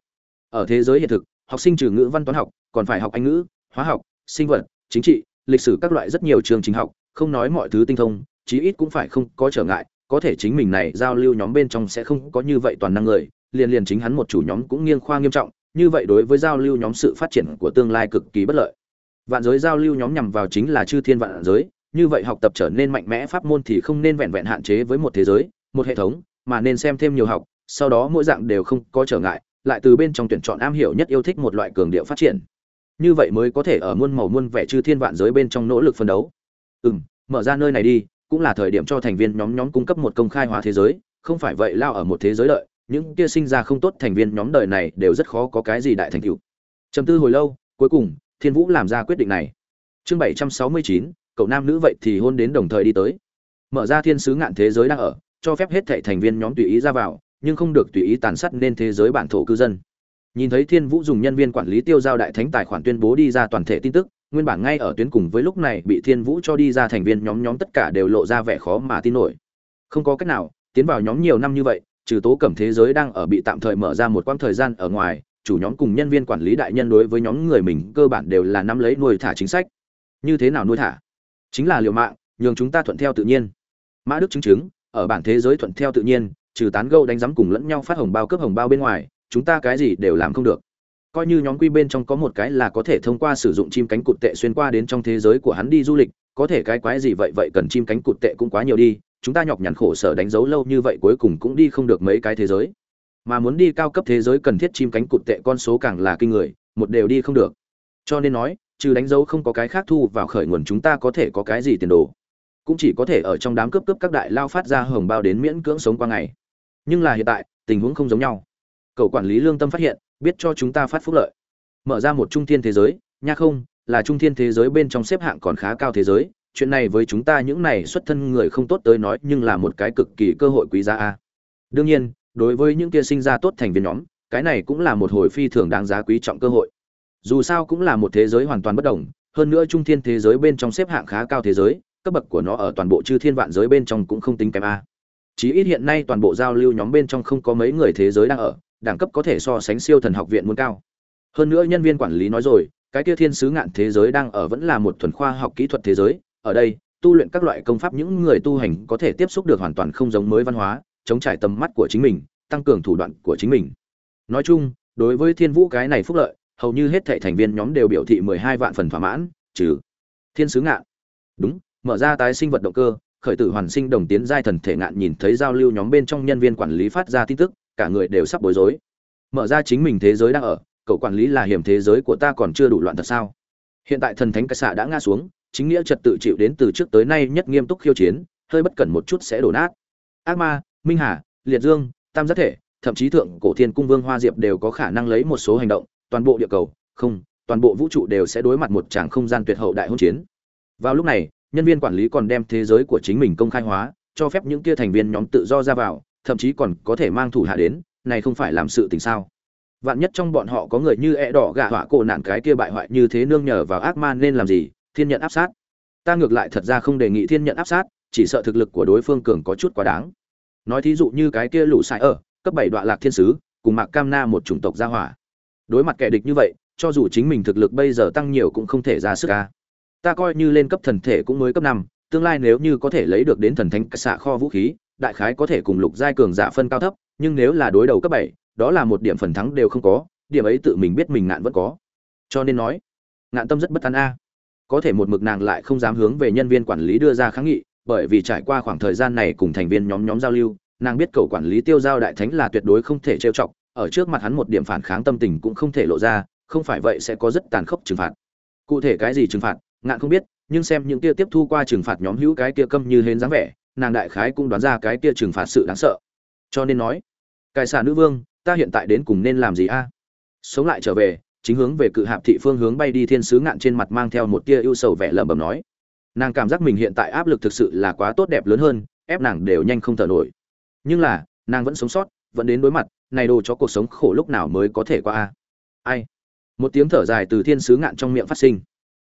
A: Ở thế giới hiện thực, học sinh trừ ngữ văn toán học, còn phải học anh ngữ, hóa học, sinh vật, chính trị, lịch sử các loại rất nhiều trường trình học, không nói mọi thứ tinh thông, chí ít cũng phải không có trở ngại, có thể chính mình này giao lưu nhóm bên trong sẽ không có như vậy toàn năng người, liền liền chính hắn một chủ nhóm cũng nghiêng khoa nghiêm trọng, như vậy đối với giao lưu nhóm sự phát triển của tương lai cực kỳ bất lợi. Vạn giới giao lưu nhóm nhằm vào chính là chư thiên vạn giới, như vậy học tập trở nên mạnh mẽ, pháp môn thì không nên vẹn vẹn hạn chế với một thế giới, một hệ thống, mà nên xem thêm nhiều học sau đó mỗi dạng đều không có trở ngại lại từ bên trong tuyển chọn am hiểu nhất yêu thích một loại cường điệu phát triển. Như vậy mới có thể ở muôn màu muôn vẻ chư thiên vạn giới bên trong nỗ lực phân đấu. Ừm, mở ra nơi này đi cũng là thời điểm cho thành viên nhóm nhóm cung cấp một công khai hóa thế giới không phải vậy lao ở một thế giới lợi những kia sinh ra không tốt thành viên nhóm đời này đều rất khó có cái gì đại thành tựu. Trầm tư hồi lâu cuối cùng thiên vũ làm ra quyết định này. Chương bảy trăm sáu mươi chín cậu nam nữ vậy thì hôn đến đồng thời đi tới. Mở ra thiên sứ ngạn thế giới đang ở cho phép hết thảy thành viên nhóm tùy ý ra vào nhưng không được tùy ý tàn sát nên thế giới bản thổ cư dân. Nhìn thấy thiên vũ dùng nhân viên quản lý tiêu giao đại thánh tài khoản tuyên bố đi ra toàn thể tin tức, nguyên bản ngay ở tuyến cùng với lúc này bị thiên vũ cho đi ra thành viên nhóm nhóm tất cả đều lộ ra vẻ khó mà tin nổi. Không có cách nào, tiến vào nhóm nhiều năm như vậy, trừ tố cẩm thế giới đang ở bị tạm thời mở ra một quãng thời gian ở ngoài, chủ nhóm cùng nhân viên quản lý đại nhân đối với nhóm người mình cơ bản đều là nắm lấy nuôi thả chính sách. Như thế nào nuôi thả? Chính là liều mạng, nhường chúng ta thuận theo tự nhiên. Mã đức chứng chứng, ở bản thế giới thuận theo tự nhiên trừ tán gâu đánh giám cùng lẫn nhau phát hồng bao cướp hồng bao bên ngoài, chúng ta cái gì đều làm không được. Coi như nhóm quy bên trong có một cái là có thể thông qua sử dụng chim cánh cụt tệ xuyên qua đến trong thế giới của hắn đi du lịch, có thể cái quái gì vậy vậy cần chim cánh cụt tệ cũng quá nhiều đi, chúng ta nhọc nhằn khổ sở đánh dấu lâu như vậy cuối cùng cũng đi không được mấy cái thế giới. Mà muốn đi cao cấp thế giới cần thiết chim cánh cụt tệ con số càng là kinh người, một đều đi không được. Cho nên nói, trừ đánh dấu không có cái khác thu vào khởi nguồn chúng ta có thể có cái gì tiền đồ. Cũng chỉ có thể ở trong đám cướp cướp các đại lao phát ra hồng bao đến miễn cưỡng sống qua ngày nhưng là hiện tại, tình huống không giống nhau. Cậu quản lý lương tâm phát hiện, biết cho chúng ta phát phúc lợi. Mở ra một trung thiên thế giới, nha không, là trung thiên thế giới bên trong xếp hạng còn khá cao thế giới. Chuyện này với chúng ta những này xuất thân người không tốt tới nói nhưng là một cái cực kỳ cơ hội quý giá a. Đương nhiên, đối với những kia sinh ra tốt thành viên nhóm, cái này cũng là một hồi phi thường đáng giá quý trọng cơ hội. Dù sao cũng là một thế giới hoàn toàn bất đồng, hơn nữa trung thiên thế giới bên trong xếp hạng khá cao thế giới, cấp bậc của nó ở toàn bộ chư thiên vạn giới bên trong cũng không tính kém a chí ít hiện nay toàn bộ giao lưu nhóm bên trong không có mấy người thế giới đang ở, đẳng cấp có thể so sánh siêu thần học viện muốn cao. Hơn nữa nhân viên quản lý nói rồi, cái kia thiên sứ ngạn thế giới đang ở vẫn là một thuần khoa học kỹ thuật thế giới, ở đây, tu luyện các loại công pháp những người tu hành có thể tiếp xúc được hoàn toàn không giống mới văn hóa, chống trải tầm mắt của chính mình, tăng cường thủ đoạn của chính mình. Nói chung, đối với thiên vũ cái này phúc lợi, hầu như hết thảy thành viên nhóm đều biểu thị mười hai vạn phần thỏa mãn, trừ thiên sứ ngạn. Đúng, mở ra tái sinh vật động cơ khởi tử hoàn sinh đồng tiến giai thần thể ngạn nhìn thấy giao lưu nhóm bên trong nhân viên quản lý phát ra tin tức, cả người đều sắp bối rối. Mở ra chính mình thế giới đang ở, cậu quản lý là hiểm thế giới của ta còn chưa đủ loạn thật sao? Hiện tại thần thánh cái xạ đã ngã xuống, chính nghĩa trật tự chịu đến từ trước tới nay nhất nghiêm túc khiêu chiến, hơi bất cẩn một chút sẽ đổ nát. Ác ma, minh hà, liệt dương, tam giác thể, thậm chí thượng cổ thiên cung vương hoa diệp đều có khả năng lấy một số hành động, toàn bộ địa cầu, không, toàn bộ vũ trụ đều sẽ đối mặt một tràng không gian tuyệt hậu đại hôn chiến. Vào lúc này nhân viên quản lý còn đem thế giới của chính mình công khai hóa, cho phép những kia thành viên nhóm tự do ra vào, thậm chí còn có thể mang thủ hạ đến, này không phải làm sự tình sao? Vạn nhất trong bọn họ có người như e đỏ gạ họa cổ nạn cái kia bại hoại như thế nương nhờ vào ác man nên làm gì? Thiên nhận áp sát. Ta ngược lại thật ra không đề nghị thiên nhận áp sát, chỉ sợ thực lực của đối phương cường có chút quá đáng. Nói thí dụ như cái kia lũ sai ở, cấp bảy đoạn lạc thiên sứ, cùng mạc cam na một chủng tộc gia hỏa. Đối mặt kẻ địch như vậy, cho dù chính mình thực lực bây giờ tăng nhiều cũng không thể ra sức ca ta coi như lên cấp thần thể cũng mới cấp năm, tương lai nếu như có thể lấy được đến thần thánh xạ kho vũ khí, đại khái có thể cùng lục giai cường giả phân cao thấp, nhưng nếu là đối đầu cấp bảy, đó là một điểm phần thắng đều không có, điểm ấy tự mình biết mình ngạn vẫn có. Cho nên nói, ngạn tâm rất bất an a. Có thể một mực nàng lại không dám hướng về nhân viên quản lý đưa ra kháng nghị, bởi vì trải qua khoảng thời gian này cùng thành viên nhóm nhóm giao lưu, nàng biết cầu quản lý tiêu giao đại thánh là tuyệt đối không thể trêu chọc, ở trước mặt hắn một điểm phản kháng tâm tình cũng không thể lộ ra, không phải vậy sẽ có rất tàn khốc trừng phạt. Cụ thể cái gì trừng phạt ngạn không biết, nhưng xem những kia tiếp thu qua trừng phạt nhóm hữu cái kia câm như hến dáng vẻ, nàng đại khái cũng đoán ra cái kia trừng phạt sự đáng sợ. Cho nên nói, cải xà nữ vương, ta hiện tại đến cùng nên làm gì a? Sống lại trở về, chính hướng về cự hạp thị phương hướng bay đi thiên sứ ngạn trên mặt mang theo một tia ưu sầu vẻ lẩm bẩm nói. Nàng cảm giác mình hiện tại áp lực thực sự là quá tốt đẹp lớn hơn, ép nàng đều nhanh không thở nổi. Nhưng là, nàng vẫn sống sót, vẫn đến đối mặt, này đồ cho cuộc sống khổ lúc nào mới có thể qua a? Ai? Một tiếng thở dài từ thiên sứ ngạn trong miệng phát sinh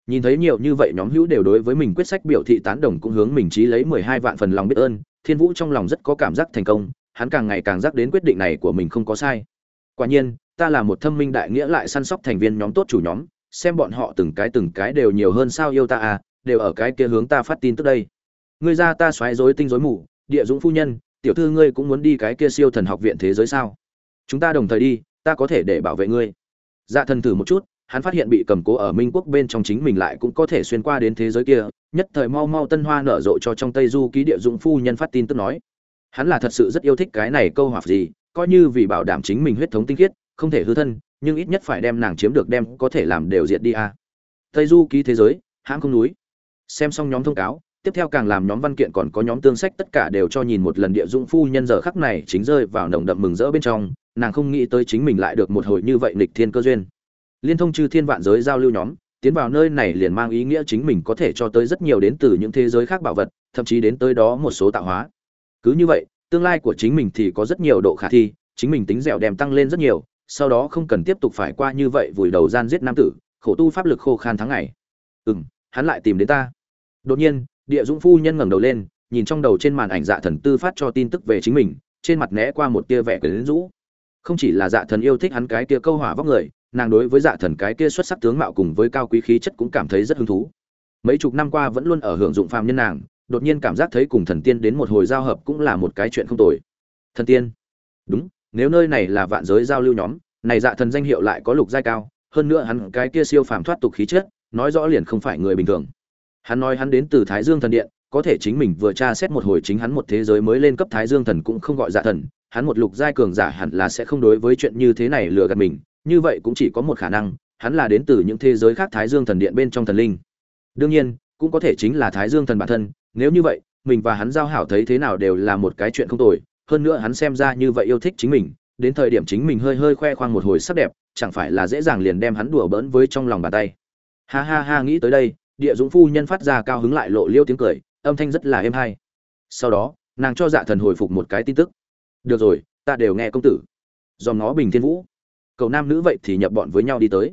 A: nhìn thấy nhiều như vậy nhóm hữu đều đối với mình quyết sách biểu thị tán đồng cũng hướng mình trí lấy mười hai vạn phần lòng biết ơn, thiên vũ trong lòng rất có cảm giác thành công, hắn càng ngày càng giác đến quyết định này của mình không có sai. Quả nhiên, ta là một thâm minh đại nghĩa lại săn sóc thành viên nhóm tốt chủ nhóm, xem bọn họ từng cái từng cái đều nhiều hơn sao yêu ta à đều ở cái kia hướng ta phát tin tức đây. Ngươi ra ta xoáy rối tinh rối mù, địa dũng phu nhân, tiểu thư ngươi cũng muốn đi cái kia siêu thần học viện thế giới sao? Chúng ta đồng thời đi, ta có thể để bảo vệ ngươi. Dạ thần thử một chút hắn phát hiện bị cầm cố ở minh quốc bên trong chính mình lại cũng có thể xuyên qua đến thế giới kia, nhất thời mau mau tân hoa nở rộ cho trong tây du ký địa dụng phu nhân phát tin tức nói. Hắn là thật sự rất yêu thích cái này câu hoặc gì, coi như vì bảo đảm chính mình huyết thống tinh khiết, không thể hư thân, nhưng ít nhất phải đem nàng chiếm được đem có thể làm đều diệt đi a à. tây du ký thế giới, hãng không núi. Xem xong nhóm thông cáo, tiếp theo càng làm nhóm văn kiện còn có nhóm tương sách tất cả đều cho nhìn một lần địa dụng phu nhân giờ khắc này chính rơi vào nồng đậm mừng rỡ bên trong, nàng không nghĩ tới chính mình lại được một hồi như vậy nịch thiên cơ duyên liên thông chư thiên vạn giới giao lưu nhóm, tiến vào nơi này liền mang ý nghĩa chính mình có thể cho tới rất nhiều đến từ những thế giới khác bảo vật, thậm chí đến tới đó một số tạo hóa. Cứ như vậy, tương lai của chính mình thì có rất nhiều độ khả thi, chính mình tính dẻo đem tăng lên rất nhiều, sau đó không cần tiếp tục phải qua như vậy vùi đầu gian giết nam tử, khổ tu pháp lực khô khan tháng ngày. Ừ m hắn lại tìm đến ta. Đột nhiên, địa dũng phu nhân ngẩng đầu lên, nhìn trong đầu trên màn ảnh dạ thần tư phát cho tin tức về chính mình, trên mặt né qua một tia vẻ quyến rũ. Không chỉ là dạ thần yêu thích hắn cái tia câu hỏa vóc người nàng đối với dạ thần cái kia xuất sắc tướng mạo cùng với cao quý khí chất cũng cảm thấy rất hứng thú. Mấy chục năm qua vẫn luôn ở hưởng dụng phàm nhân nàng, đột nhiên cảm giác thấy cùng thần tiên đến một hồi giao hợp cũng là một cái chuyện không tồi. Thần tiên? Đúng, nếu nơi này là vạn giới giao lưu nhóm, này dạ thần danh hiệu lại có lục giai cao, hơn nữa hắn cái kia siêu phàm thoát tục khí chất, nói rõ liền không phải người bình thường. Hắn nói hắn đến từ thái dương thần điện, có thể chính mình vừa tra xét một hồi chính hắn một thế giới mới lên cấp thái dương thần cũng không gọi dạ thần, hắn một lục giai cường giả hẳn là sẽ không đối với chuyện như thế này lừa gạt mình như vậy cũng chỉ có một khả năng, hắn là đến từ những thế giới khác thái dương thần điện bên trong thần linh. Đương nhiên, cũng có thể chính là thái dương thần bản thân, nếu như vậy, mình và hắn giao hảo thấy thế nào đều là một cái chuyện không tồi. Hơn nữa hắn xem ra như vậy yêu thích chính mình, đến thời điểm chính mình hơi hơi khoe khoang một hồi sắc đẹp, chẳng phải là dễ dàng liền đem hắn đùa bỡn với trong lòng bàn tay. Ha ha ha, nghĩ tới đây, địa dũng phu nhân phát ra cao hứng lại lộ liêu tiếng cười, âm thanh rất là êm hay. Sau đó, nàng cho dạ thần hồi phục một cái tin tức. Được rồi, ta đều nghe công tử. Dòm nó bình thiên vũ cầu nam nữ vậy thì nhập bọn với nhau đi tới.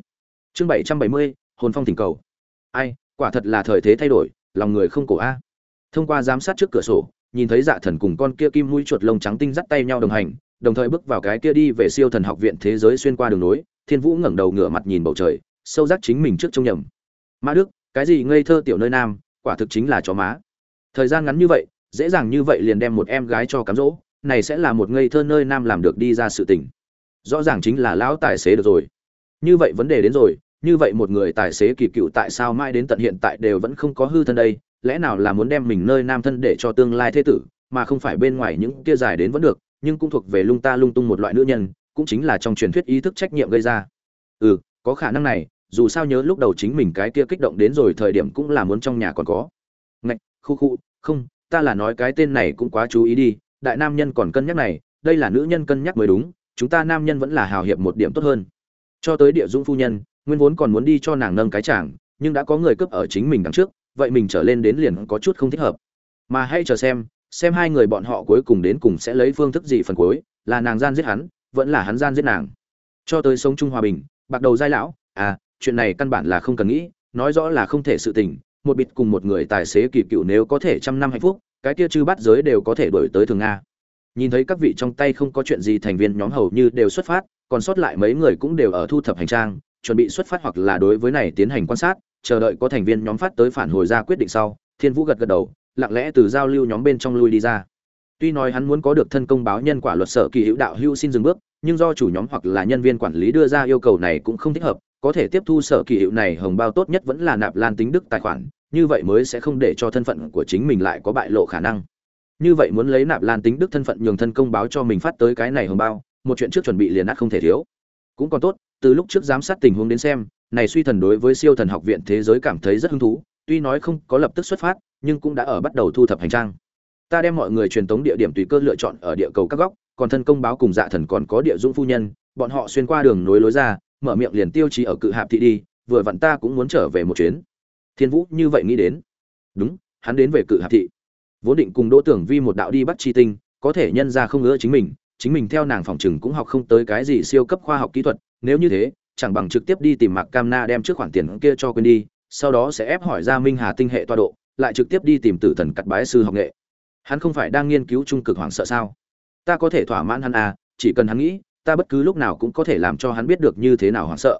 A: Chương bảy trăm bảy mươi, hồn phong thỉnh cầu. Ai, quả thật là thời thế thay đổi, lòng người không cổ a. Thông qua giám sát trước cửa sổ, nhìn thấy dạ thần cùng con kia kim mũi chuột lông trắng tinh dắt tay nhau đồng hành, đồng thời bước vào cái kia đi về siêu thần học viện thế giới xuyên qua đường nối, thiên vũ ngẩng đầu ngửa mặt nhìn bầu trời, sâu giác chính mình trước trông nhầm. Ma đức, cái gì ngây thơ tiểu nơi nam, quả thực chính là chó má. Thời gian ngắn như vậy, dễ dàng như vậy liền đem một em gái cho cám dỗ, này sẽ là một ngây thơ nơi nam làm được đi ra sự tình rõ ràng chính là lão tài xế được rồi. Như vậy vấn đề đến rồi, như vậy một người tài xế kỳ cựu tại sao mãi đến tận hiện tại đều vẫn không có hư thân đây, lẽ nào là muốn đem mình nơi nam thân để cho tương lai thế tử, mà không phải bên ngoài những kia dài đến vẫn được, nhưng cũng thuộc về lung ta lung tung một loại nữ nhân, cũng chính là trong truyền thuyết ý thức trách nhiệm gây ra. Ừ có khả năng này, dù sao nhớ lúc đầu chính mình cái kia kích động đến rồi thời điểm cũng là muốn trong nhà còn có. Ngạch, khu khu, không, ta là nói cái tên này cũng quá chú ý đi, đại nam nhân còn cân nhắc này, đây là nữ nhân cân nhắc mới đúng chúng ta nam nhân vẫn là hào hiệp một điểm tốt hơn. Cho tới địa dũng phu nhân, nguyên vốn còn muốn đi cho nàng nâng cái chàng, nhưng đã có người cướp ở chính mình đằng trước, vậy mình trở lên đến liền có chút không thích hợp. Mà hãy chờ xem xem hai người bọn họ cuối cùng đến cùng sẽ lấy phương thức gì phần cuối, là nàng gian giết hắn, vẫn là hắn gian giết nàng. Cho tới sống chung hòa bình, bạc đầu giai lão à chuyện này căn bản là không cần nghĩ, nói rõ là không thể sự tình, một bịt cùng một người tài xế kỳ cựu nếu có thể trăm năm hạnh phúc, cái kia chư bắt giới đều có thể đổi tới thường nga nhìn thấy các vị trong tay không có chuyện gì, thành viên nhóm hầu như đều xuất phát, còn sót lại mấy người cũng đều ở thu thập hành trang, chuẩn bị xuất phát hoặc là đối với này tiến hành quan sát, chờ đợi có thành viên nhóm phát tới phản hồi ra quyết định sau, thiên vũ gật gật đầu, lặng lẽ từ giao lưu nhóm bên trong lui đi ra. Tuy nói hắn muốn có được thân công báo nhân quả luật sở kỳ hữu đạo hữu xin dừng bước, nhưng do chủ nhóm hoặc là nhân viên quản lý đưa ra yêu cầu này cũng không thích hợp, có thể tiếp thu sở kỳ hiệu này hồng bao tốt nhất vẫn là nạp lan tính đức tài khoản, như vậy mới sẽ không để cho thân phận của chính mình lại có bại lộ khả năng như vậy muốn lấy nạp lan tính đức thân phận nhường thân công báo cho mình phát tới cái này hồng bao, một chuyện trước chuẩn bị liền ắt không thể thiếu. Cũng còn tốt, từ lúc trước giám sát tình huống đến xem, này suy thần đối với siêu thần học viện thế giới cảm thấy rất hứng thú, tuy nói không có lập tức xuất phát, nhưng cũng đã ở bắt đầu thu thập hành trang. Ta đem mọi người truyền tống địa điểm tùy cơ lựa chọn ở địa cầu các góc, còn thân công báo cùng dạ thần còn có địa dũng phu nhân, bọn họ xuyên qua đường nối lối ra, mở miệng liền tiêu chí ở cự hạp thị đi, vừa vặn ta cũng muốn trở về một chuyến. Thiên vũ như vậy nghĩ đến. Đúng, hắn đến về cự hạp thị vốn định cùng đỗ tưởng vi một đạo đi bắt chi tinh, có thể nhân ra không ngỡ chính mình chính mình theo nàng phòng chừng cũng học không tới cái gì siêu cấp khoa học kỹ thuật, nếu như thế, chẳng bằng trực tiếp đi tìm mạc cam na đem trước khoản tiền kia cho quên đi, sau đó sẽ ép hỏi ra minh hà tinh hệ toa độ, lại trực tiếp đi tìm tử thần cắt bái sư học nghệ. Hắn không phải đang nghiên cứu trung cực hoảng sợ sao? Ta có thể thỏa mãn hắn à chỉ cần hắn nghĩ, ta bất cứ lúc nào cũng có thể làm cho hắn biết được như thế nào hoảng sợ.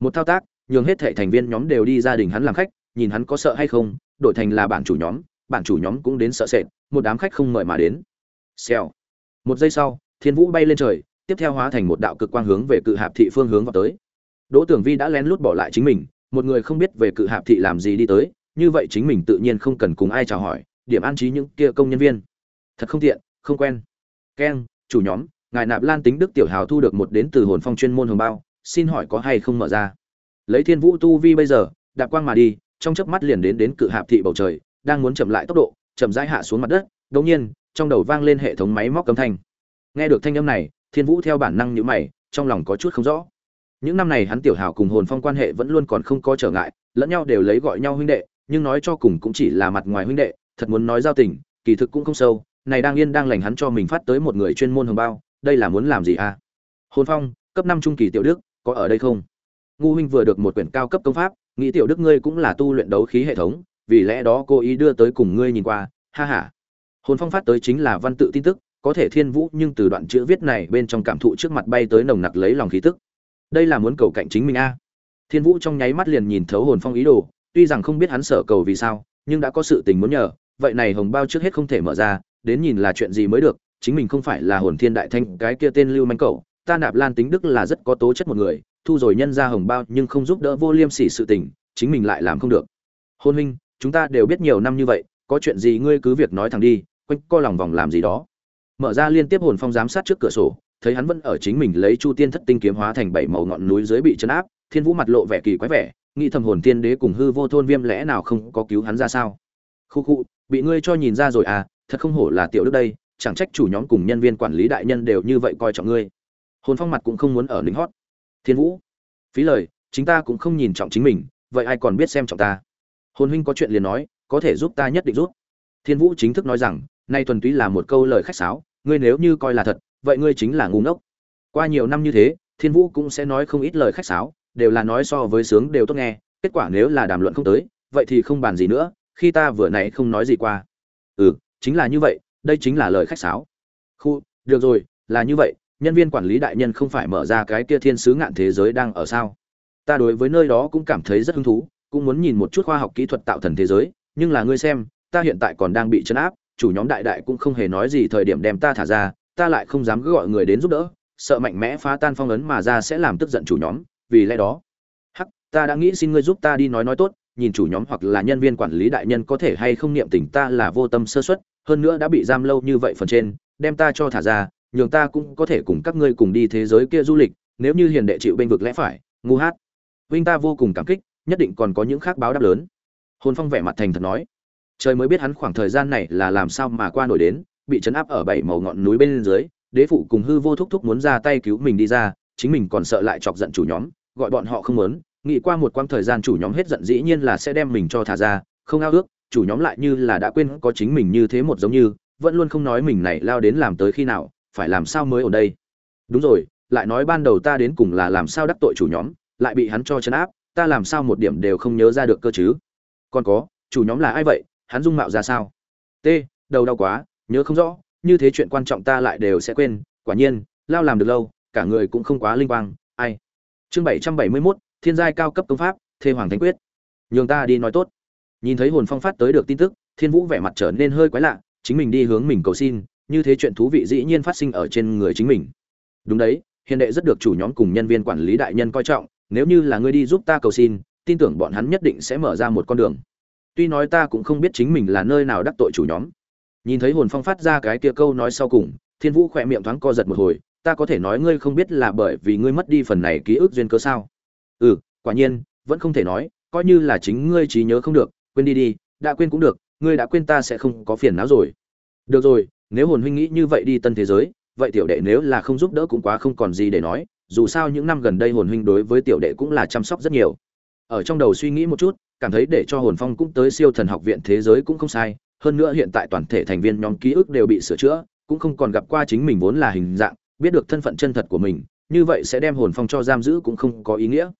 A: Một thao tác, nhường hết thệ thành viên nhóm đều đi gia đình hắn làm khách, nhìn hắn có sợ hay không, đổi thành là bản chủ nhóm bản chủ nhóm cũng đến sợ sệt, một đám khách không mời mà đến. Xèo. Một giây sau, thiên vũ bay lên trời, tiếp theo hóa thành một đạo cực quang hướng về cự hạp thị phương hướng vào tới. Đỗ tưởng vi đã lén lút bỏ lại chính mình, một người không biết về cự hạp thị làm gì đi tới, như vậy chính mình tự nhiên không cần cùng ai chào hỏi, điểm an trí những kia công nhân viên. Thật không tiện, không quen. Keng chủ nhóm, ngài nạp lan tính đức tiểu hào thu được một đến từ hồn phong chuyên môn hồng bao, xin hỏi có hay không mở ra? Lấy thiên vũ tu vi bây giờ, đạp quang mà đi, trong chớp mắt liền đến đến cự hạp thị bầu trời đang muốn chậm lại tốc độ, chậm rãi hạ xuống mặt đất, đột nhiên, trong đầu vang lên hệ thống máy móc cấm thanh. Nghe được thanh âm này, thiên vũ theo bản năng nhíu mày, trong lòng có chút không rõ. Những năm này hắn tiểu hào cùng hồn phong quan hệ vẫn luôn còn không có trở ngại, lẫn nhau đều lấy gọi nhau huynh đệ, nhưng nói cho cùng cũng chỉ là mặt ngoài huynh đệ, thật muốn nói giao tình, kỳ thực cũng không sâu, này đang yên đang lành hắn cho mình phát tới một người chuyên môn hồng bao, đây là muốn làm gì à? Hồn phong, cấp năm trung kỳ tiểu đức, có ở đây không? Ngu huynh vừa được một quyển cao cấp công pháp, nghĩ tiểu đức ngươi cũng là tu luyện đấu khí hệ thống vì lẽ đó cô ý đưa tới cùng ngươi nhìn qua, ha ha. Hồn phong phát tới chính là văn tự tin tức, có thể thiên vũ nhưng từ đoạn chữ viết này bên trong cảm thụ trước mặt bay tới nồng nặc lấy lòng khí tức. Đây là muốn cầu cạnh chính mình a. Thiên vũ trong nháy mắt liền nhìn thấu hồn phong ý đồ, tuy rằng không biết hắn sợ cầu vì sao, nhưng đã có sự tình muốn nhờ, vậy này hồng bao trước hết không thể mở ra, đến nhìn là chuyện gì mới được, chính mình không phải là hồn thiên đại thanh, cái kia tên lưu manh cậu ta nạp lan tính đức là rất có tố chất một người, thu rồi nhân ra hồng bao nhưng không giúp đỡ vô liêm sỉ sự tình, chính mình lại làm không được. Hôn huynh chúng ta đều biết nhiều năm như vậy, có chuyện gì ngươi cứ việc nói thẳng đi, quanh co lòng vòng làm gì đó. Mở ra liên tiếp hồn phong giám sát trước cửa sổ, thấy hắn vẫn ở chính mình lấy chu tiên thất tinh kiếm hóa thành bảy màu ngọn núi dưới bị chấn áp, thiên vũ mặt lộ vẻ kỳ quái vẻ, nghĩ thầm hồn tiên đế cùng hư vô thôn viêm lẽ nào không có cứu hắn ra sao? Khu khu, bị ngươi cho nhìn ra rồi à thật không hổ là tiểu đức đây, chẳng trách chủ nhóm cùng nhân viên quản lý đại nhân đều như vậy coi trọng ngươi. Hồn phong mặt cũng không muốn ở lính hót. Thiên vũ, phí lời, chính ta cũng không nhìn trọng chính mình, vậy ai còn biết xem trọng ta? Hồn huynh có chuyện liền nói, có thể giúp ta nhất định giúp. Thiên vũ chính thức nói rằng, nay thuần túy là một câu lời khách sáo, ngươi nếu như coi là thật, vậy ngươi chính là ngu ngốc. Qua nhiều năm như thế, thiên vũ cũng sẽ nói không ít lời khách sáo, đều là nói so với sướng đều tốt nghe, kết quả nếu là đàm luận không tới, vậy thì không bàn gì nữa, khi ta vừa nãy không nói gì qua. Ừ chính là như vậy, đây chính là lời khách sáo. Khu, được rồi, là như vậy, nhân viên quản lý đại nhân không phải mở ra cái kia thiên sứ ngạn thế giới đang ở sao? Ta đối với nơi đó cũng cảm thấy rất hứng thú cũng muốn nhìn một chút khoa học kỹ thuật tạo thần thế giới, nhưng là ngươi xem, ta hiện tại còn đang bị chấn áp, chủ nhóm đại đại cũng không hề nói gì thời điểm đem ta thả ra, ta lại không dám cứ gọi người đến giúp đỡ, sợ mạnh mẽ phá tan phong ấn mà ra sẽ làm tức giận chủ nhóm, vì lẽ đó, hắc, ta đã nghĩ xin ngươi giúp ta đi nói nói tốt, nhìn chủ nhóm hoặc là nhân viên quản lý đại nhân có thể hay không niệm tình ta là vô tâm sơ suất, hơn nữa đã bị giam lâu như vậy phần trên, đem ta cho thả ra, nhường ta cũng có thể cùng các ngươi cùng đi thế giới kia du lịch, nếu như hiền đệ chịu bênh vực lẽ phải, ngu hát, vinh ta vô cùng cảm kích nhất định còn có những khác báo đáp lớn. Hồn phong vẻ mặt thành thật nói, trời mới biết hắn khoảng thời gian này là làm sao mà qua nổi đến, bị chấn áp ở bảy màu ngọn núi bên dưới, đế phụ cùng hư vô thúc thúc muốn ra tay cứu mình đi ra, chính mình còn sợ lại chọc giận chủ nhóm, gọi bọn họ không muốn, nghĩ qua một quãng thời gian chủ nhóm hết giận dĩ nhiên là sẽ đem mình cho thả ra, không ao ước, chủ nhóm lại như là đã quên có chính mình như thế một giống như, vẫn luôn không nói mình này lao đến làm tới khi nào, phải làm sao mới ở đây. Đúng rồi, lại nói ban đầu ta đến cùng là làm sao đắc tội chủ nhóm, lại bị hắn cho chấn áp ta làm sao một điểm đều không nhớ ra được cơ chứ? Còn có, chủ nhóm là ai vậy? Hắn dung mạo ra sao? T, đầu đau quá, nhớ không rõ, như thế chuyện quan trọng ta lại đều sẽ quên. Quả nhiên, lao làm được lâu, cả người cũng không quá linh quang. Ai? Chương bảy trăm bảy mươi mốt, thiên giai cao cấp công pháp, thê hoàng thánh quyết. Nhường ta đi nói tốt. Nhìn thấy hồn phong phát tới được tin tức, thiên vũ vẻ mặt trở nên hơi quái lạ, chính mình đi hướng mình cầu xin, như thế chuyện thú vị dĩ nhiên phát sinh ở trên người chính mình. Đúng đấy, hiền đệ rất được chủ nhóm cùng nhân viên quản lý đại nhân coi trọng nếu như là ngươi đi giúp ta cầu xin, tin tưởng bọn hắn nhất định sẽ mở ra một con đường. Tuy nói ta cũng không biết chính mình là nơi nào đắc tội chủ nhóm. Nhìn thấy hồn phong phát ra cái kia câu nói sau cùng, thiên vũ khỏe miệng thoáng co giật một hồi, ta có thể nói ngươi không biết là bởi vì ngươi mất đi phần này ký ức duyên cớ sao? Ừ quả nhiên, vẫn không thể nói, coi như là chính ngươi trí nhớ không được, quên đi đi, đã quên cũng được, ngươi đã quên ta sẽ không có phiền não rồi. Được rồi, nếu hồn huynh nghĩ như vậy đi tân thế giới, vậy tiểu đệ nếu là không giúp đỡ cũng quá không còn gì để nói dù sao những năm gần đây hồn huynh đối với tiểu đệ cũng là chăm sóc rất nhiều. Ở trong đầu suy nghĩ một chút, cảm thấy để cho hồn phong cũng tới siêu thần học viện thế giới cũng không sai, hơn nữa hiện tại toàn thể thành viên nhóm ký ức đều bị sửa chữa, cũng không còn gặp qua chính mình vốn là hình dạng, biết được thân phận chân thật của mình, như vậy sẽ đem hồn phong cho giam giữ cũng không có ý nghĩa.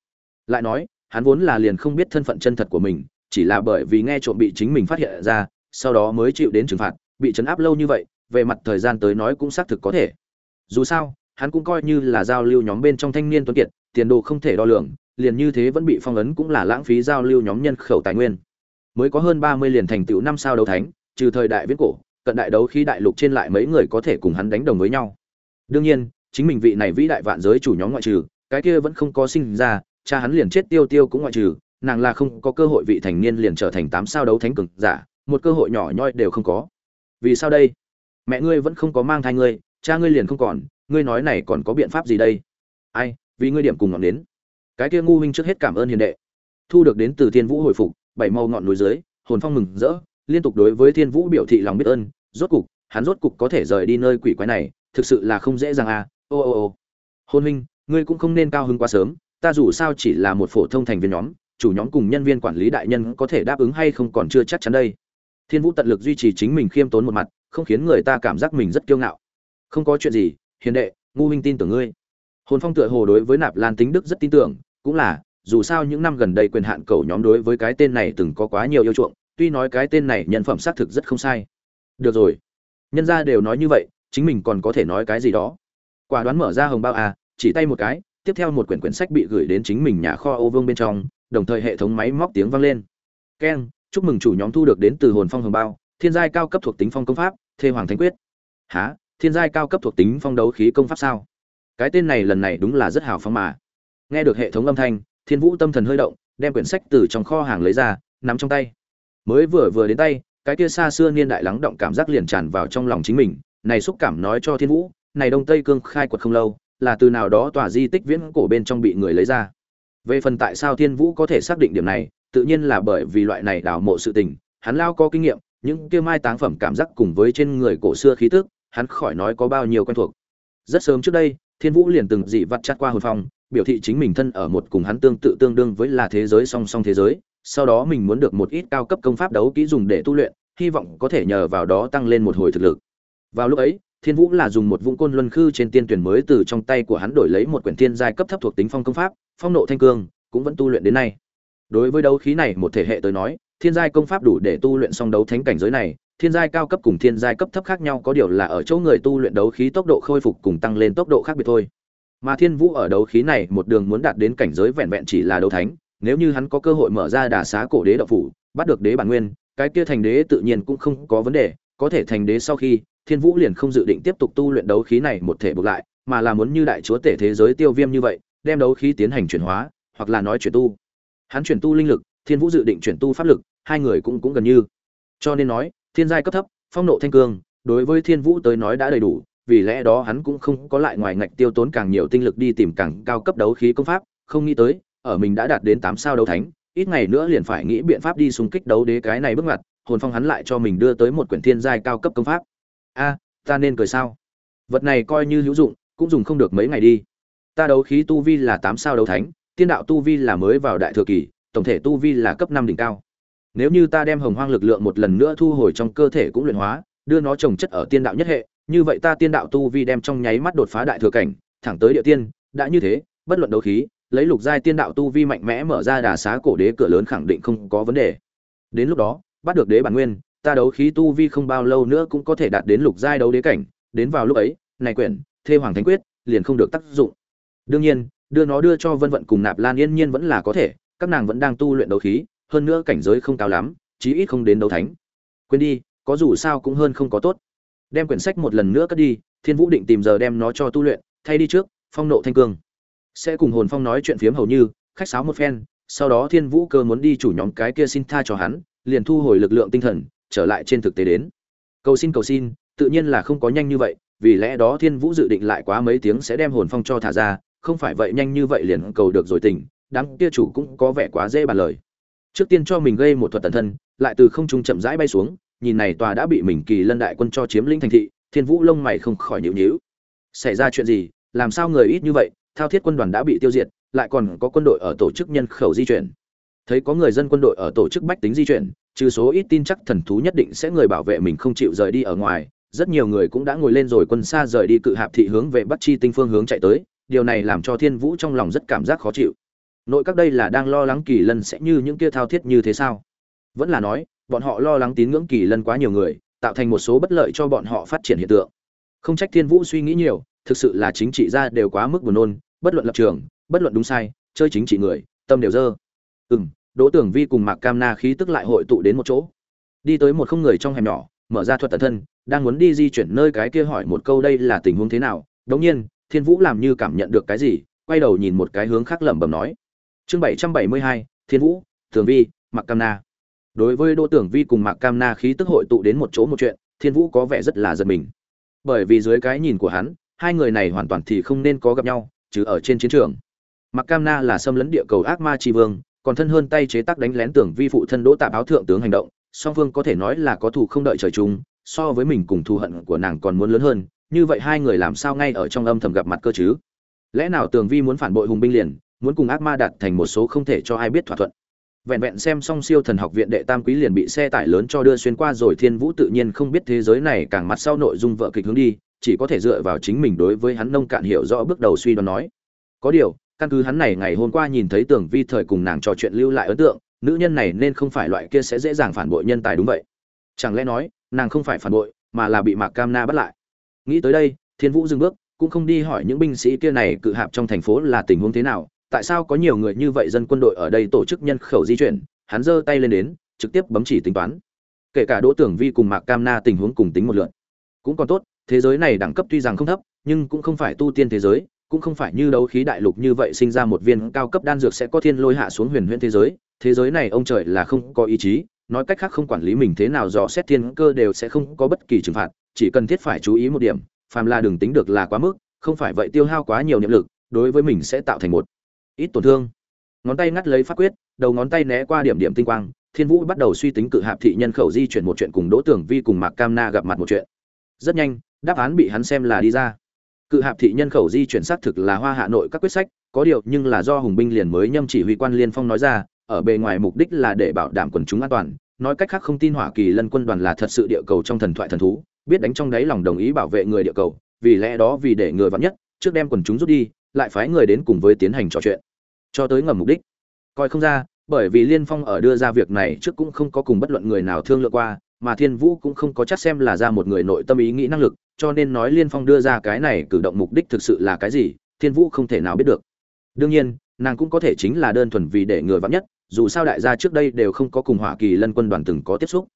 A: Lại nói, hắn vốn là liền không biết thân phận chân thật của mình, chỉ là bởi vì nghe trộm bị chính mình phát hiện ra, sau đó mới chịu đến trừng phạt, bị trấn áp lâu như vậy, về mặt thời gian tới nói cũng xác thực có thể. Dù sao hắn cũng coi như là giao lưu nhóm bên trong thanh niên tuấn kiệt, tiền đồ không thể đo lường, liền như thế vẫn bị phong ấn cũng là lãng phí giao lưu nhóm nhân khẩu tài nguyên. Mới có hơn ba mươi liền thành tựu năm sao đấu thánh, trừ thời đại viễn cổ, cận đại đấu khi đại lục trên lại mấy người có thể cùng hắn đánh đồng với nhau. Đương nhiên, chính mình vị này vĩ đại vạn giới chủ nhóm ngoại trừ, cái kia vẫn không có sinh ra, cha hắn liền chết tiêu tiêu cũng ngoại trừ, nàng là không có cơ hội vị thành niên liền trở thành tám sao đấu thánh cường giả, một cơ hội nhỏ nhoi đều không có. Vì sao đây? Mẹ ngươi vẫn không có mang thai ngươi, cha ngươi liền không còn ngươi nói này còn có biện pháp gì đây? Ai, vì ngươi điểm cùng ngọn đến cái kia ngu huynh trước hết cảm ơn hiền đệ. Thu được đến từ thiên vũ hồi phục, bảy màu ngọn núi dưới, hồn phong mừng rỡ, liên tục đối với thiên vũ biểu thị lòng biết ơn. Rốt cục, hắn rốt cục có thể rời đi nơi quỷ quái này, thực sự là không dễ dàng à. Ô ô ô. Hôn huynh, ngươi cũng không nên cao hứng quá sớm, ta dù sao chỉ là một phổ thông thành viên nhóm, chủ nhóm cùng nhân viên quản lý đại nhân có thể đáp ứng hay không còn chưa chắc chắn đây. Thiên vũ tận lực duy trì chính mình khiêm tốn một mặt, không khiến người ta cảm giác mình rất kiêu ngạo. Không có chuyện gì hiền đệ, ngu Minh tin tưởng ngươi. Hồn phong tựa hồ đối với nạp lan tính đức rất tin tưởng, cũng là, dù sao những năm gần đây quyền hạn cầu nhóm đối với cái tên này từng có quá nhiều yêu chuộng, tuy nói cái tên này nhân phẩm xác thực rất không sai. Được rồi. Nhân gia đều nói như vậy, chính mình còn có thể nói cái gì đó? Quả đoán mở ra hồng bao à chỉ tay một cái, tiếp theo một quyển quyển sách bị gửi đến chính mình nhà kho ô vương bên trong, đồng thời hệ thống máy móc tiếng vang lên. Keng, chúc mừng chủ nhóm thu được đến từ hồn phong hồng bao, thiên giai cao cấp thuộc tính phong công pháp, thê hoàng thánh quyết. Há thiên giai cao cấp thuộc tính phong đấu khí công pháp sao? Cái tên này lần này đúng là rất hào phong mà. Nghe được hệ thống âm thanh, thiên vũ tâm thần hơi động, đem quyển sách từ trong kho hàng lấy ra, nắm trong tay. Mới vừa vừa đến tay, cái kia xa xưa niên đại lắng động cảm giác liền tràn vào trong lòng chính mình. Này xúc cảm nói cho thiên vũ, này đông tây cương khai quật không lâu, là từ nào đó tòa di tích viễn cổ bên trong bị người lấy ra. Về phần tại sao thiên vũ có thể xác định điểm này, tự nhiên là bởi vì loại này đào mộ sự tình, hắn lao có kinh nghiệm, những kia mai táng phẩm cảm giác cùng với trên người cổ xưa khí tức hắn khỏi nói có bao nhiêu quen thuộc. Rất sớm trước đây, thiên vũ liền từng dị vặt chát qua hồn phong, biểu thị chính mình thân ở một cùng hắn tương tự tương đương với là thế giới song song thế giới, sau đó mình muốn được một ít cao cấp công pháp đấu kỹ dùng để tu luyện, hy vọng có thể nhờ vào đó tăng lên một hồi thực lực. Vào lúc ấy, thiên vũ là dùng một vũng côn luân khư trên tiên tuyển mới từ trong tay của hắn đổi lấy một quyển thiên giai cấp thấp thuộc tính phong công pháp, phong nộ thanh cương, cũng vẫn tu luyện đến nay. Đối với đấu khí này một thể hệ tới nói, thiên giai công pháp đủ để tu luyện song đấu thánh cảnh giới này thiên giai cao cấp cùng thiên giai cấp thấp khác nhau có điều là ở chỗ người tu luyện đấu khí tốc độ khôi phục cùng tăng lên tốc độ khác biệt thôi. Mà thiên vũ ở đấu khí này một đường muốn đạt đến cảnh giới vẹn vẹn chỉ là đấu thánh, nếu như hắn có cơ hội mở ra đà xá cổ đế đạo phủ, bắt được đế bản nguyên, cái kia thành đế tự nhiên cũng không có vấn đề, có thể thành đế sau khi, thiên vũ liền không dự định tiếp tục tu luyện đấu khí này một thể buộc lại, mà là muốn như đại chúa tể thế giới tiêu viêm như vậy, đem đấu khí tiến hành chuyển hóa, hoặc là nói chuyển tu. Hắn chuyển tu linh lực, thiên vũ dự định chuyển tu pháp lực, hai người cũng cũng gần như. Cho nên nói thiên giai cấp thấp, phong nộ thanh cương, đối với thiên vũ tới nói đã đầy đủ, vì lẽ đó hắn cũng không có lại ngoài ngạch tiêu tốn càng nhiều tinh lực đi tìm càng cao cấp đấu khí công pháp, không nghĩ tới, ở mình đã đạt đến tám sao đấu thánh, ít ngày nữa liền phải nghĩ biện pháp đi xung kích đấu đế cái này bước ngoặt, hồn phong hắn lại cho mình đưa tới một quyển thiên giai cao cấp công pháp. A, ta nên cười sao? Vật này coi như hữu dụng, cũng dùng không được mấy ngày đi. Ta đấu khí tu vi là tám sao đấu thánh, tiên đạo tu vi là mới vào đại thừa kỳ, tổng thể tu vi là cấp năm đỉnh cao nếu như ta đem hồng hoang lực lượng một lần nữa thu hồi trong cơ thể cũng luyện hóa, đưa nó trồng chất ở tiên đạo nhất hệ, như vậy ta tiên đạo tu vi đem trong nháy mắt đột phá đại thừa cảnh, thẳng tới địa tiên, đã như thế, bất luận đấu khí, lấy lục giai tiên đạo tu vi mạnh mẽ mở ra đà xá cổ đế cửa lớn khẳng định không có vấn đề. Đến lúc đó, bắt được đế bản nguyên, ta đấu khí tu vi không bao lâu nữa cũng có thể đạt đến lục giai đấu đế cảnh, đến vào lúc ấy, này quyển, thê hoàng thánh quyết, liền không được tác dụng. Đương nhiên, đưa nó đưa cho vân vận cùng nạp lan yên nhiên vẫn là có thể, các nàng vẫn đang tu luyện đấu khí hơn nữa cảnh giới không cao lắm, chí ít không đến đấu thánh. Quên đi, có dù sao cũng hơn không có tốt. Đem quyển sách một lần nữa cất đi, thiên vũ định tìm giờ đem nó cho tu luyện, thay đi trước, phong nộ thanh cương. Sẽ cùng hồn phong nói chuyện phiếm hầu như, khách sáo một phen, sau đó thiên vũ cơ muốn đi chủ nhóm cái kia xin tha cho hắn, liền thu hồi lực lượng tinh thần, trở lại trên thực tế đến. Cầu xin cầu xin, tự nhiên là không có nhanh như vậy, vì lẽ đó thiên vũ dự định lại quá mấy tiếng sẽ đem hồn phong cho thả ra, không phải vậy nhanh như vậy liền cầu được rồi tỉnh, đám kia chủ cũng có vẻ quá dễ bàn lời trước tiên cho mình gây một thuật tần thân, lại từ không trung chậm rãi bay xuống, nhìn này tòa đã bị mình kỳ lân đại quân cho chiếm lĩnh thành thị, thiên vũ lông mày không khỏi nhịu nhíu. Xảy ra chuyện gì? Làm sao người ít như vậy? Thao thiết quân đoàn đã bị tiêu diệt, lại còn có quân đội ở tổ chức nhân khẩu di chuyển. Thấy có người dân quân đội ở tổ chức bách tính di chuyển, trừ số ít tin chắc thần thú nhất định sẽ người bảo vệ mình không chịu rời đi ở ngoài, rất nhiều người cũng đã ngồi lên rồi quân xa rời đi cự hạp thị hướng về bắc chi tinh phương hướng chạy tới, điều này làm cho thiên vũ trong lòng rất cảm giác khó chịu nội các đây là đang lo lắng kỳ lân sẽ như những kia thao thiết như thế sao? Vẫn là nói, bọn họ lo lắng tín ngưỡng kỳ lân quá nhiều người, tạo thành một số bất lợi cho bọn họ phát triển hiện tượng. Không trách thiên vũ suy nghĩ nhiều, thực sự là chính trị gia đều quá mức buồn nôn, bất luận lập trường, bất luận đúng sai, chơi chính trị người, tâm đều dơ. Ừ m đỗ tưởng vi cùng mạc cam na khí tức lại hội tụ đến một chỗ. Đi tới một không người trong hẻm nhỏ, mở ra thuật tận thân, đang muốn đi di chuyển nơi cái kia hỏi một câu đây là tình huống thế nào. Đống nhiên, thiên vũ làm như cảm nhận được cái gì, quay đầu nhìn một cái hướng khác lẩm bẩm nói chương bảy trăm bảy mươi hai, thiên vũ thường vi, mạc cam na. Đối với đỗ tưởng vi cùng mạc cam na khí tức hội tụ đến một chỗ một chuyện, thiên vũ có vẻ rất là giật mình. Bởi vì dưới cái nhìn của hắn, hai người này hoàn toàn thì không nên có gặp nhau, chứ ở trên chiến trường. Mạc cam na là xâm lấn địa cầu ác ma tri vương, còn thân hơn tay chế tác đánh lén tưởng vi phụ thân đỗ tạp áo thượng tướng hành động, song phương có thể nói là có thù không đợi trời chung, so với mình cùng thù hận của nàng còn muốn lớn hơn, như vậy hai người làm sao ngay ở trong âm thầm gặp mặt cơ chứ? Lẽ nào tường vi muốn phản bội hùng binh liền muốn cùng ác ma đạt thành một số không thể cho ai biết thỏa thuận. Vẹn vẹn xem xong siêu thần học viện đệ tam quý liền bị xe tải lớn cho đưa xuyên qua rồi thiên vũ tự nhiên không biết thế giới này càng mặt sau nội dung vợ kịch hướng đi, chỉ có thể dựa vào chính mình đối với hắn nông cạn hiểu rõ bước đầu suy đoán nói. Có điều, căn cứ hắn này ngày hôm qua nhìn thấy tưởng vi thời cùng nàng trò chuyện lưu lại ấn tượng, nữ nhân này nên không phải loại kia sẽ dễ dàng phản bội nhân tài đúng vậy. Chẳng lẽ nói, nàng không phải phản bội, mà là bị mạc cam na bắt lại? Nghĩ tới đây, thiên vũ dừng bước, cũng không đi hỏi những binh sĩ kia này cự hạp trong thành phố là tình huống thế nào tại sao có nhiều người như vậy dân quân đội ở đây tổ chức nhân khẩu di chuyển? Hắn giơ tay lên đến, trực tiếp bấm chỉ tính toán. Kể cả đỗ tưởng vi cùng mạc cam na tình huống cùng tính một lượt. Cũng còn tốt, thế giới này đẳng cấp tuy rằng không thấp, nhưng cũng không phải tu tiên thế giới, cũng không phải như đấu khí đại lục như vậy sinh ra một viên cao cấp đan dược sẽ có thiên lôi hạ xuống huyền huyễn thế giới. Thế giới này, ông trời, là không có ý chí. Nói cách khác không quản lý mình thế nào, dò xét thiên cơ đều sẽ không có bất kỳ trừng phạt, chỉ cần thiết phải chú ý một điểm, phàm là đừng tính được là quá mức, không phải vậy tiêu hao quá nhiều niệm lực, đối với mình sẽ tạo thành một ít tổn thương. Ngón tay ngắt lấy pháp quyết, đầu ngón tay né qua điểm điểm tinh quang, thiên vũ bắt đầu suy tính cự hạp thị nhân khẩu di chuyển một chuyện cùng đỗ tưởng vi cùng mạc cam na gặp mặt một chuyện. Rất nhanh, đáp án bị hắn xem là đi ra. Cự hạp thị nhân khẩu di chuyển xác thực là hoa hạ nội các quyết sách, có điều nhưng là do hùng binh liền mới nhâm chỉ huy quan liên phong nói ra, ở bề ngoài mục đích là để bảo đảm quần chúng an toàn, nói cách khác không tin hỏa kỳ lân quân đoàn là thật sự địa cầu trong thần thoại thần thú, biết đánh trong đáy lòng đồng ý bảo vệ người địa cầu, vì lẽ đó vì để người vắn nhất, trước đem quần chúng rút đi, lại phái người đến cùng với tiến hành trò chuyện cho tới ngầm mục đích. Coi không ra, bởi vì liên phong ở đưa ra việc này trước cũng không có cùng bất luận người nào thương lượng qua, mà thiên vũ cũng không có chắc xem là ra một người nội tâm ý nghĩ năng lực, cho nên nói liên phong đưa ra cái này cử động mục đích thực sự là cái gì, thiên vũ không thể nào biết được. Đương nhiên, nàng cũng có thể chính là đơn thuần vì để người vắng nhất, dù sao đại gia trước đây đều không có cùng hỏa kỳ lân quân đoàn từng có tiếp xúc.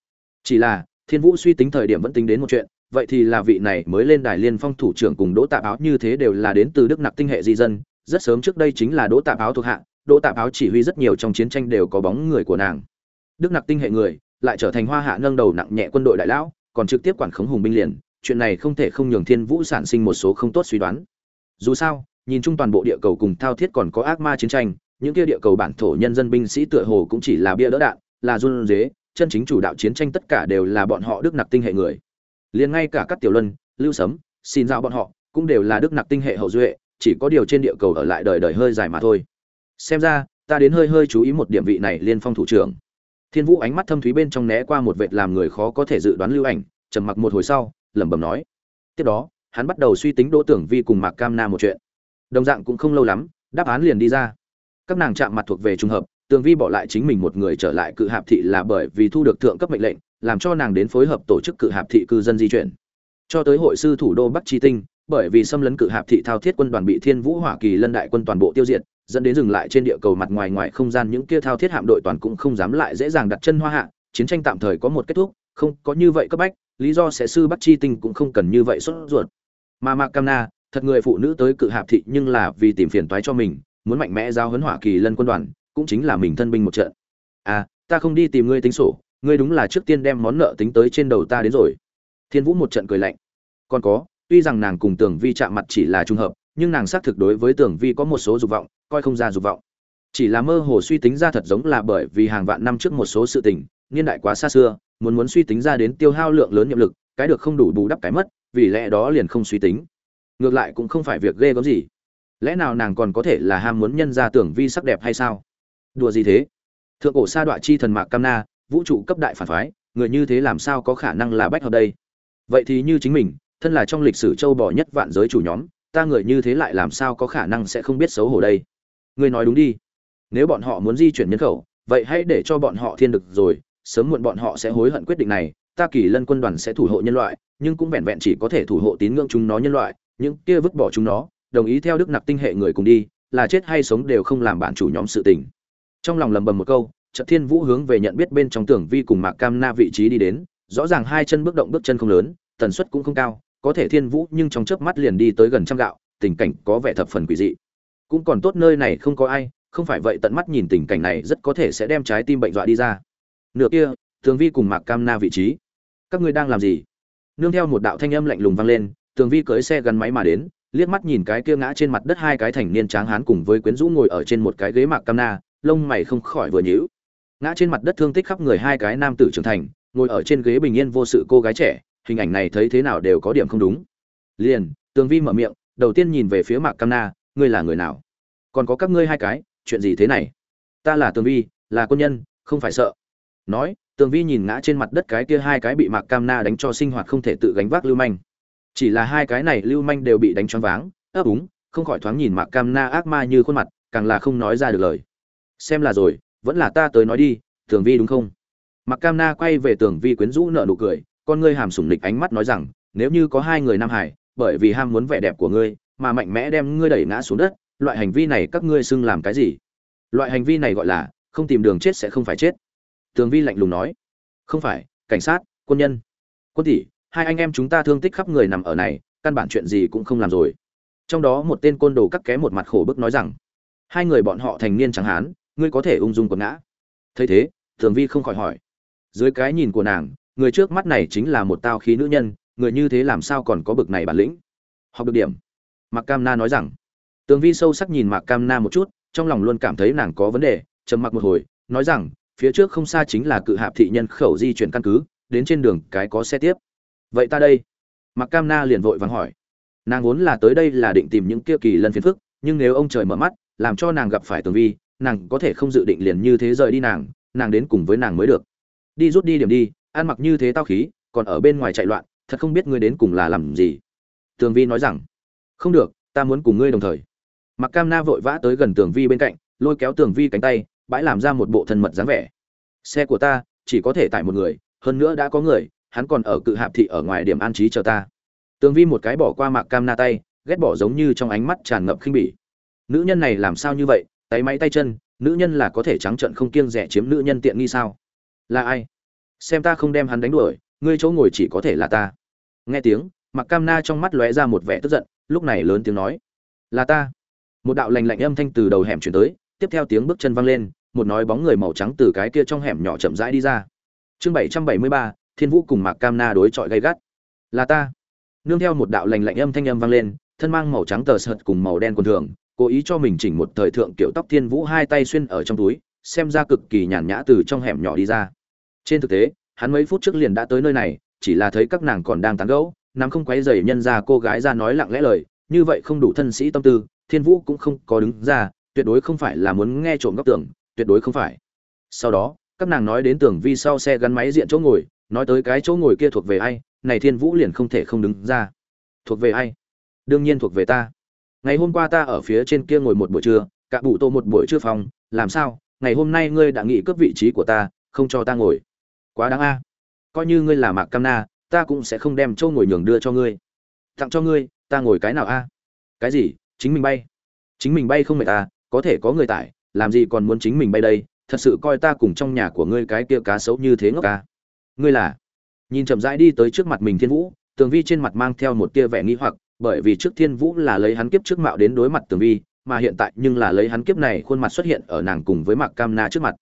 A: Chỉ là, thiên vũ suy tính thời điểm vẫn tính đến một chuyện, vậy thì là vị này mới lên đài liên phong thủ trưởng cùng đỗ tạ áo như thế đều là đến từ đức nặc tinh hệ di dân rất sớm trước đây chính là đỗ tạp áo thuộc hạ, đỗ tạp áo chỉ huy rất nhiều trong chiến tranh đều có bóng người của nàng. Đức nặc tinh hệ người, lại trở thành hoa hạ nâng đầu nặng nhẹ quân đội đại lão, còn trực tiếp quản khống hùng binh liền, chuyện này không thể không nhường thiên vũ sản sinh một số không tốt suy đoán. Dù sao, nhìn chung toàn bộ địa cầu cùng thao thiết còn có ác ma chiến tranh, những kia địa cầu bản thổ nhân dân binh sĩ tựa hồ cũng chỉ là bia đỡ đạn, là run dế chân chính chủ đạo chiến tranh tất cả đều là bọn họ đức nặc tinh hệ người. Liền ngay cả các tiểu luân, lưu sấm, xin giao bọn họ, cũng đều là đức nặc tinh hệ hậu duệ chỉ có điều trên địa cầu ở lại đời đời hơi dài mà thôi. Xem ra, ta đến hơi hơi chú ý một điểm vị này liên phong thủ trưởng. Thiên vũ ánh mắt thâm thúy bên trong né qua một vệt làm người khó có thể dự đoán lưu ảnh, trầm mặc một hồi sau, lẩm bẩm nói. Tiếp đó, hắn bắt đầu suy tính đỗ tưởng vi cùng mạc cam na một chuyện. Đồng dạng cũng không lâu lắm, đáp án liền đi ra. Các nàng chạm mặt thuộc về trùng hợp tường vi bỏ lại chính mình một người trở lại cự hạp thị là bởi vì thu được thượng cấp mệnh lệnh, làm cho nàng đến phối hợp tổ chức cự hạp thị cư dân di chuyển. Cho tới hội sư thủ đô bắc tri tinh bởi vì xâm lấn cự hạp thị thao thiết quân đoàn bị thiên vũ hỏa kỳ lân đại quân toàn bộ tiêu diệt, dẫn đến dừng lại trên địa cầu mặt ngoài ngoài không gian những kia thao thiết hạm đội toàn cũng không dám lại dễ dàng đặt chân hoa hạ, chiến tranh tạm thời có một kết thúc, không có như vậy cấp bách, lý do sẽ sư bắc chi tinh cũng không cần như vậy sốt ruột. Mà mạc cam na, thật người phụ nữ tới cự hạp thị nhưng là vì tìm phiền toái cho mình, muốn mạnh mẽ giao huấn hỏa kỳ lân quân đoàn, cũng chính là mình thân binh một trận. À ta không đi tìm ngươi tính sổ, ngươi đúng là trước tiên đem món nợ tính tới trên đầu ta đến rồi. Thiên vũ một trận cười lạnh. Còn có tuy rằng nàng cùng tưởng vi chạm mặt chỉ là trùng hợp, nhưng nàng xác thực đối với tưởng vi có một số dục vọng, coi không ra dục vọng. Chỉ là mơ hồ suy tính ra thật giống là bởi vì hàng vạn năm trước một số sự tình, niên đại quá xa xưa, muốn muốn suy tính ra đến tiêu hao lượng lớn nhiệm lực, cái được không đủ bù đắp cái mất, vì lẽ đó liền không suy tính. Ngược lại cũng không phải việc ghê gớm gì. Lẽ nào nàng còn có thể là ham muốn nhân ra tưởng vi sắc đẹp hay sao? Đùa gì thế? Thượng cổ sa đọa chi thần mạc cam na, vũ trụ cấp đại phản phái, người như thế làm sao có khả năng là bách hợp đây? Vậy thì như chính mình thân là trong lịch sử châu bò nhất vạn giới chủ nhóm, ta người như thế lại làm sao có khả năng sẽ không biết xấu hổ đây? Ngươi nói đúng đi. Nếu bọn họ muốn di chuyển nhân khẩu, vậy hãy để cho bọn họ thiên được rồi, sớm muộn bọn họ sẽ hối hận quyết định này. Ta kỳ lân quân đoàn sẽ thủ hộ nhân loại, nhưng cũng vẹn vẹn chỉ có thể thủ hộ tín ngưỡng chúng nó nhân loại, những kia vứt bỏ chúng nó, đồng ý theo đức nặc tinh hệ người cùng đi, là chết hay sống đều không làm bản chủ nhóm sự tình. Trong lòng lầm bầm một câu trận thiên vũ hướng về nhận biết bên trong tưởng vi cùng mạc cam na vị trí đi đến, rõ ràng hai chân bước động bước chân không lớn, tần suất cũng không cao có thể thiên vũ nhưng trong chớp mắt liền đi tới gần trăm gạo, tình cảnh có vẻ thập phần quỷ dị. Cũng còn tốt nơi này không có ai, không phải vậy tận mắt nhìn tình cảnh này rất có thể sẽ đem trái tim bệnh dọa đi ra. Nửa kia tường vi cùng mạc cam na vị trí. Các ngươi đang làm gì? Nương theo một đạo thanh âm lạnh lùng vang lên tường vi cưỡi xe gắn máy mà đến, liếc mắt nhìn cái kia ngã trên mặt đất hai cái thành niên tráng hán cùng với quyến rũ ngồi ở trên một cái ghế mạc cam na, lông mày không khỏi vừa nhíu. Ngã trên mặt đất thương tích khắp người hai cái nam tử trưởng thành, ngồi ở trên ghế bình yên vô sự cô gái trẻ hình ảnh này thấy thế nào đều có điểm không đúng. Liền, tường vi mở miệng, đầu tiên nhìn về phía mạc cam na, ngươi là người nào? Còn có các ngươi hai cái, chuyện gì thế này? Ta là tường vi, là quân nhân, không phải sợ. Nói, tường vi nhìn ngã trên mặt đất cái kia hai cái bị mạc cam na đánh cho sinh hoạt không thể tự gánh vác lưu manh. Chỉ là hai cái này lưu manh đều bị đánh choáng váng, ấp úng, không khỏi thoáng nhìn mạc cam na ác ma như khuôn mặt, càng là không nói ra được lời. Xem là rồi, vẫn là ta tới nói đi, tường vi đúng không? Mạc cam na quay về tường vi quyến rũ nợ nụ cười con ngươi hàm sủng lịch ánh mắt nói rằng, nếu như có hai người nam hải, bởi vì ham muốn vẻ đẹp của ngươi, mà mạnh mẽ đem ngươi đẩy ngã xuống đất, loại hành vi này các ngươi xưng làm cái gì? Loại hành vi này gọi là, không tìm đường chết sẽ không phải chết. Tường vi lạnh lùng nói. Không phải, cảnh sát, quân nhân. Quân tỷ, hai anh em chúng ta thương tích khắp người nằm ở này, căn bản chuyện gì cũng không làm rồi. Trong đó một tên côn đồ cắt ké một mặt khổ bức nói rằng, hai người bọn họ thành niên chẳng hán, ngươi có thể ung dung quật ngã. Thấy thế, tường vi không khỏi hỏi. Dưới cái nhìn của nàng người trước mắt này chính là một tao khí nữ nhân, người như thế làm sao còn có bực này bản lĩnh? Học được điểm. Mạc cam na nói rằng. Tường vi sâu sắc nhìn mạc cam na một chút, trong lòng luôn cảm thấy nàng có vấn đề, trầm mặc một hồi, nói rằng, phía trước không xa chính là cự hạp thị nhân khẩu di chuyển căn cứ, đến trên đường cái có xe tiếp. Vậy ta đây. Mạc cam na liền vội vàng hỏi. Nàng vốn là tới đây là định tìm những kia kỳ lân phiền phức, nhưng nếu ông trời mở mắt, làm cho nàng gặp phải tường vi, nàng có thể không dự định liền như thế rời đi nàng nàng đến cùng với nàng mới được. Đi rút đi điểm đi ăn mặc như thế tao khí, còn ở bên ngoài chạy loạn, thật không biết ngươi đến cùng là làm gì. Tường vi nói rằng, không được, ta muốn cùng ngươi đồng thời. Mặc cam na vội vã tới gần tường vi bên cạnh, lôi kéo tường vi cánh tay, bãi làm ra một bộ thân mật dáng vẻ. Xe của ta, chỉ có thể tải một người, hơn nữa đã có người, hắn còn ở cự hạp thị ở ngoài điểm an trí chờ ta. Tường vi một cái bỏ qua mạc cam na tay, ghét bỏ giống như trong ánh mắt tràn ngập khinh bỉ. Nữ nhân này làm sao như vậy? Tay máy tay chân, nữ nhân là có thể trắng trợn không kiêng rẻ chiếm nữ nhân tiện nghi sao? Là ai? Xem ta không đem hắn đánh đuổi, ngươi chỗ ngồi chỉ có thể là ta. Nghe tiếng mặc cam na trong mắt lóe ra một vẻ tức giận, lúc này lớn tiếng nói, là ta. Một đạo lành lạnh âm thanh từ đầu hẻm chuyển tới, tiếp theo tiếng bước chân văng lên, một nói bóng người màu trắng từ cái kia trong hẻm nhỏ chậm rãi đi ra. Chương bảy trăm bảy mươi ba, thiên vũ cùng mạc cam na đối chọi gay gắt. Là ta. Nương theo một đạo lành lạnh âm thanh âm vang lên, thân mang màu trắng tờ sợt cùng màu đen quần thường, cố ý cho mình chỉnh một thời thượng kiểu tóc thiên vũ hai tay xuyên ở trong túi, xem ra cực kỳ nhàn nhã từ trong hẻm nhỏ đi ra trên thực tế, hắn mấy phút trước liền đã tới nơi này, chỉ là thấy các nàng còn đang tán gẫu, nắm không quấy dày nhân ra cô gái ra nói lặng lẽ lời, như vậy không đủ thân sĩ tâm tư, thiên vũ cũng không có đứng ra, tuyệt đối không phải là muốn nghe trộm góc tường tuyệt đối không phải. Sau đó, các nàng nói đến tường vi sau xe gắn máy diện chỗ ngồi, nói tới cái chỗ ngồi kia thuộc về ai, này thiên vũ liền không thể không đứng ra. Thuộc về ai? Đương nhiên thuộc về ta. Ngày hôm qua ta ở phía trên kia ngồi một buổi trưa, cả bụ tô một buổi trưa phòng, làm sao? Ngày hôm nay ngươi đã nghĩ cướp vị trí của ta, không cho ta ngồi quá đáng a. Coi như ngươi là mạc cam na, ta cũng sẽ không đem châu ngồi nhường đưa cho ngươi. Tặng cho ngươi, ta ngồi cái nào a? Cái gì? Chính mình bay. Chính mình bay không mệt ta có thể có người tải, làm gì còn muốn chính mình bay đây? Thật sự coi ta cùng trong nhà của ngươi cái kia cá xấu như thế ngốc ca ngươi là? Nhìn chậm rãi đi tới trước mặt mình thiên vũ, tường vi trên mặt mang theo một tia vẻ nghi hoặc, bởi vì trước thiên vũ là lấy hắn kiếp trước mạo đến đối mặt tường vi, mà hiện tại nhưng là lấy hắn kiếp này khuôn mặt xuất hiện ở nàng cùng với mạc cam na trước mặt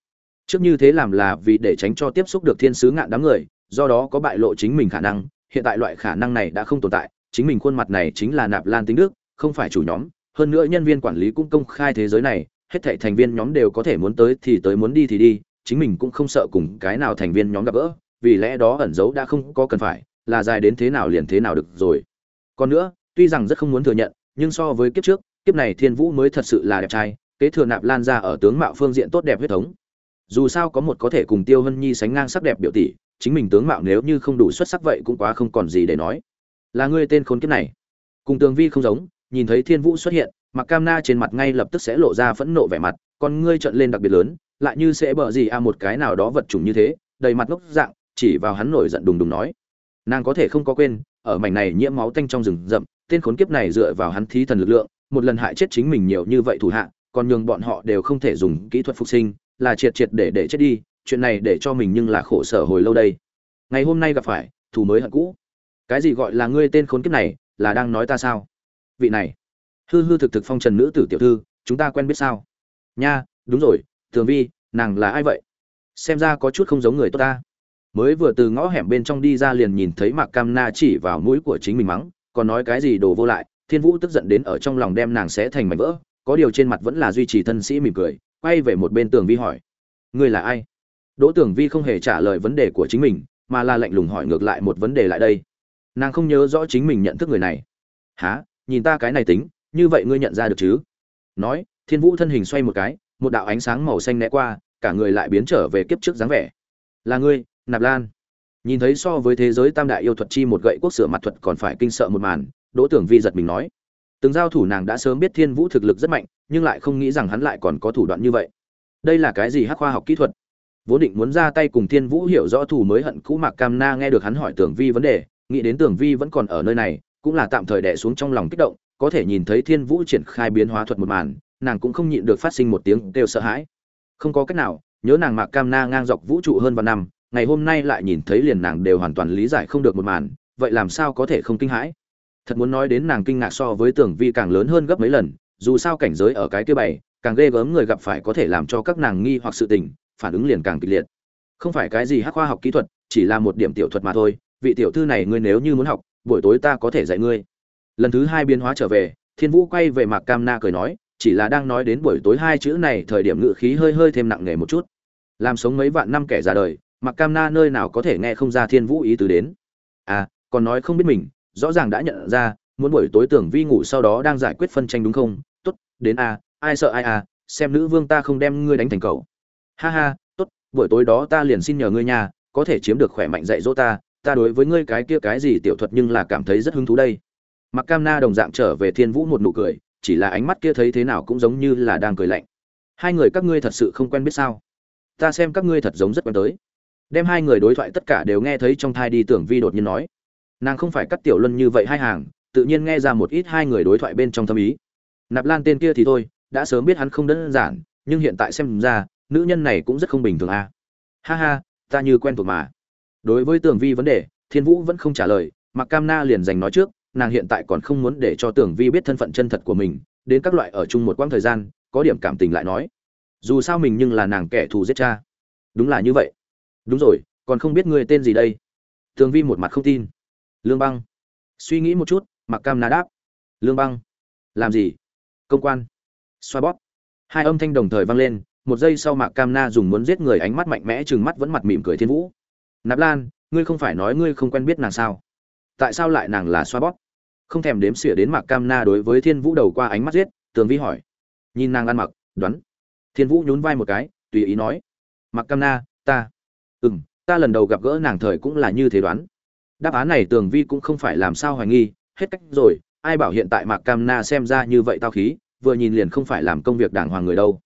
A: trước như thế làm là vì để tránh cho tiếp xúc được thiên sứ ngạn đám người, do đó có bại lộ chính mình khả năng, hiện tại loại khả năng này đã không tồn tại, chính mình khuôn mặt này chính là nạp lan tính đức, không phải chủ nhóm, hơn nữa nhân viên quản lý cũng công khai thế giới này, hết thảy thành viên nhóm đều có thể muốn tới thì tới, muốn đi thì đi, chính mình cũng không sợ cùng cái nào thành viên nhóm gặp gỡ, vì lẽ đó ẩn giấu đã không có cần phải, là dài đến thế nào liền thế nào được rồi. Còn nữa, tuy rằng rất không muốn thừa nhận, nhưng so với kiếp trước, kiếp này thiên vũ mới thật sự là đẹp trai, kế thừa nạp lan ra ở tướng mạo phương diện tốt đẹp huyết thống dù sao có một có thể cùng tiêu hân nhi sánh ngang sắc đẹp biểu tỷ, chính mình tướng mạo nếu như không đủ xuất sắc vậy cũng quá không còn gì để nói. Là ngươi tên khốn kiếp này. Cùng tường vi không giống, nhìn thấy thiên vũ xuất hiện mặc cam na trên mặt ngay lập tức sẽ lộ ra phẫn nộ vẻ mặt còn ngươi trợn lên đặc biệt lớn, lại như sẽ bợ gì a một cái nào đó vật chủng như thế, đầy mặt ngốc dạng, chỉ vào hắn nổi giận đùng đùng nói. Nàng có thể không có quên, ở mảnh này nhiễm máu tanh trong rừng rậm, tên khốn kiếp này dựa vào hắn thí thần lực lượng, một lần hại chết chính mình nhiều như vậy thủ hạ, còn nhường bọn họ đều không thể dùng kỹ thuật phục sinh là triệt triệt để để chết đi, chuyện này để cho mình nhưng là khổ sở hồi lâu đây. Ngày hôm nay gặp phải, thù mới hận cũ. Cái gì gọi là ngươi tên khốn kiếp này, là đang nói ta sao? Vị này, hư hư thực thực phong trần nữ tử tiểu thư, chúng ta quen biết sao? Nha, đúng rồi, thường vi, nàng là ai vậy? Xem ra có chút không giống người tốt ta. Mới vừa từ ngõ hẻm bên trong đi ra liền nhìn thấy mạc cam na chỉ vào mũi của chính mình mắng, còn nói cái gì đồ vô lại, thiên vũ tức giận đến ở trong lòng đem nàng sẽ thành mảnh vỡ, có điều trên mặt vẫn là duy trì thân sĩ mỉm cười quay về một bên tường vi hỏi. Ngươi là ai? Đỗ tường vi không hề trả lời vấn đề của chính mình, mà là lạnh lùng hỏi ngược lại một vấn đề lại đây. Nàng không nhớ rõ chính mình nhận thức người này. Há nhìn ta cái này tính, như vậy ngươi nhận ra được chứ? Nói, thiên vũ thân hình xoay một cái, một đạo ánh sáng màu xanh né qua, cả người lại biến trở về kiếp trước dáng vẻ. Là ngươi, nạp lan. Nhìn thấy so với thế giới tam đại yêu thuật chi một gậy quốc sửa mặt thuật còn phải kinh sợ một màn, đỗ tưởng vi giật mình nói từng giao thủ nàng đã sớm biết thiên vũ thực lực rất mạnh, nhưng lại không nghĩ rằng hắn lại còn có thủ đoạn như vậy. Đây là cái gì hắc khoa học kỹ thuật? Vốn định muốn ra tay cùng thiên vũ hiểu rõ thủ mới hận cũ mạc cam na nghe được hắn hỏi tưởng vi vấn đề, nghĩ đến tưởng vi vẫn còn ở nơi này, cũng là tạm thời đẻ xuống trong lòng kích động, có thể nhìn thấy thiên vũ triển khai biến hóa thuật một màn, nàng cũng không nhịn được phát sinh một tiếng kêu sợ hãi. Không có cách nào, nhớ nàng mạc cam na ngang dọc vũ trụ hơn vài năm, ngày hôm nay lại nhìn thấy liền nàng đều hoàn toàn lý giải không được một màn, vậy làm sao có thể không kinh hãi? Thật muốn nói đến nàng kinh ngạc so với tưởng vi càng lớn hơn gấp mấy lần, dù sao cảnh giới ở cái kia bày càng ghê gớm người gặp phải có thể làm cho các nàng nghi hoặc sự tình, phản ứng liền càng kịch liệt. Không phải cái gì hắc khoa học kỹ thuật, chỉ là một điểm tiểu thuật mà thôi, vị tiểu thư này ngươi nếu như muốn học, buổi tối ta có thể dạy ngươi. Lần thứ hai biến hóa trở về, thiên vũ quay về mạc cam na cười nói, chỉ là đang nói đến buổi tối hai chữ này, thời điểm ngự khí hơi hơi thêm nặng nề một chút. Làm sống mấy vạn năm kẻ già đời, mạc cam na nơi nào có thể nghe không ra thiên vũ ý tứ đến. À còn nói không biết mình rõ ràng đã nhận ra muốn buổi tối tưởng vi ngủ sau đó đang giải quyết phân tranh đúng không? Tốt đến a à, ai sợ ai à xem nữ vương ta không đem ngươi đánh thành cầu ha ha tốt buổi tối đó ta liền xin nhờ ngươi nhà có thể chiếm được khỏe mạnh dạy dỗ ta ta đối với ngươi cái kia cái gì tiểu thuật nhưng là cảm thấy rất hứng thú đây. Mặc cam na đồng dạng trở về thiên vũ một nụ cười chỉ là ánh mắt kia thấy thế nào cũng giống như là đang cười lạnh. Hai người các ngươi thật sự không quen biết sao? Ta xem các ngươi thật giống rất quen tới. Đem hai người đối thoại tất cả đều nghe thấy trong thai đi tưởng vi đột nhiên nói nàng không phải cắt tiểu luân như vậy hai hàng, tự nhiên nghe ra một ít hai người đối thoại bên trong thâm ý. Nạp lan tên kia thì thôi, đã sớm biết hắn không đơn giản, nhưng hiện tại xem ra, nữ nhân này cũng rất không bình thường à. ha ha, ta như quen thuộc mà. Đối với tường vi vấn đề, thiên vũ vẫn không trả lời, mặc cam na liền giành nói trước, nàng hiện tại còn không muốn để cho tường vi biết thân phận chân thật của mình, đến các loại ở chung một quãng thời gian, có điểm cảm tình lại nói. Dù sao mình nhưng là nàng kẻ thù giết cha. Đúng là như vậy. Đúng rồi, còn không biết người tên gì đây? Tường vi một mặt không tin lương băng. Suy nghĩ một chút mặc cam na đáp. Lương băng. Làm gì? Công quan. Xoa bóp. Hai âm thanh đồng thời vang lên, một giây sau mạc cam na dùng muốn giết người ánh mắt mạnh mẽ chừng mắt vẫn mặt mỉm cười thiên vũ. Nạp lan, ngươi không phải nói ngươi không quen biết nàng sao? Tại sao lại nàng là xoa bóp? Không thèm đếm xỉa đến mạc cam na đối với thiên vũ đầu qua ánh mắt giết, tường vi hỏi. Nhìn nàng ăn mặc, đoán. Thiên vũ nhún vai một cái, tùy ý nói. Mạc cam na, ta. Ừ m ta lần đầu gặp gỡ nàng thời cũng là như thế đoán đáp án này tường vi cũng không phải làm sao hoài nghi, hết cách rồi, ai bảo hiện tại mạc cam na xem ra như vậy tao khí, vừa nhìn liền không phải làm công việc đàng hoàng người đâu.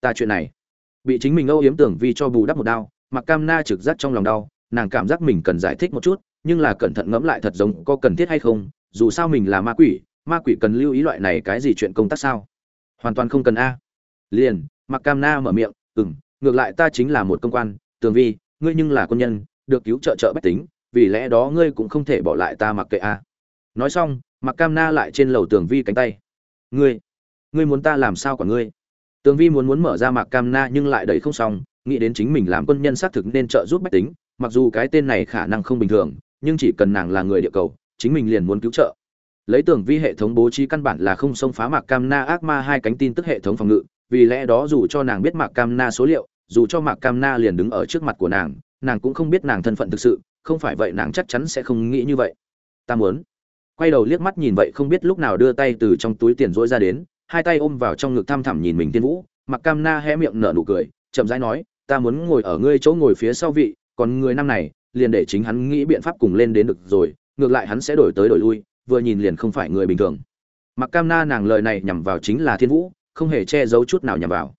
A: Ta chuyện này, bị chính mình âu yếm tưởng vi cho bù đắp một đau mạc cam na trực giác trong lòng đau, nàng cảm giác mình cần giải thích một chút, nhưng là cẩn thận ngẫm lại thật giống có cần thiết hay không, dù sao mình là ma quỷ ma quỷ cần lưu ý loại này cái gì chuyện công tác sao? Hoàn toàn không cần a. Liền mặc cam na mở miệng ừ m ngược lại ta chính là một công quan, tường vi, ngươi nhưng là quân nhân, được cứu trợ trợ bách tính vì lẽ đó ngươi cũng không thể bỏ lại ta mặc kệ a. Nói xong mặc cam na lại trên lầu tường vi cánh tay. Ngươi ngươi muốn ta làm sao quả ngươi? Tường vi muốn muốn mở ra mặc cam na nhưng lại đẩy không xong, nghĩ đến chính mình làm quân nhân xác thực nên trợ giúp bách tính, mặc dù cái tên này khả năng không bình thường, nhưng chỉ cần nàng là người địa cầu, chính mình liền muốn cứu trợ. Lấy tưởng vi hệ thống bố trí căn bản là không xông phá mạc cam na ác ma hai cánh tin tức hệ thống phòng ngự, vì lẽ đó dù cho nàng biết mạc cam na số liệu, dù cho mạc cam na liền đứng ở trước mặt của nàng nàng cũng không biết nàng thân phận thực sự không phải vậy nàng chắc chắn sẽ không nghĩ như vậy. Ta muốn. Quay đầu liếc mắt nhìn vậy không biết lúc nào đưa tay từ trong túi tiền rỗi ra đến, hai tay ôm vào trong ngực thăm thẳm nhìn mình tiên vũ mạc cam na hé miệng nở nụ cười, chậm rãi nói, ta muốn ngồi ở ngươi chỗ ngồi phía sau vị, còn người năm này, liền để chính hắn nghĩ biện pháp cùng lên đến được rồi, ngược lại hắn sẽ đổi tới đổi lui, vừa nhìn liền không phải người bình thường. Mặc cam na nàng lời này nhằm vào chính là thiên vũ, không hề che giấu chút nào nhằm vào.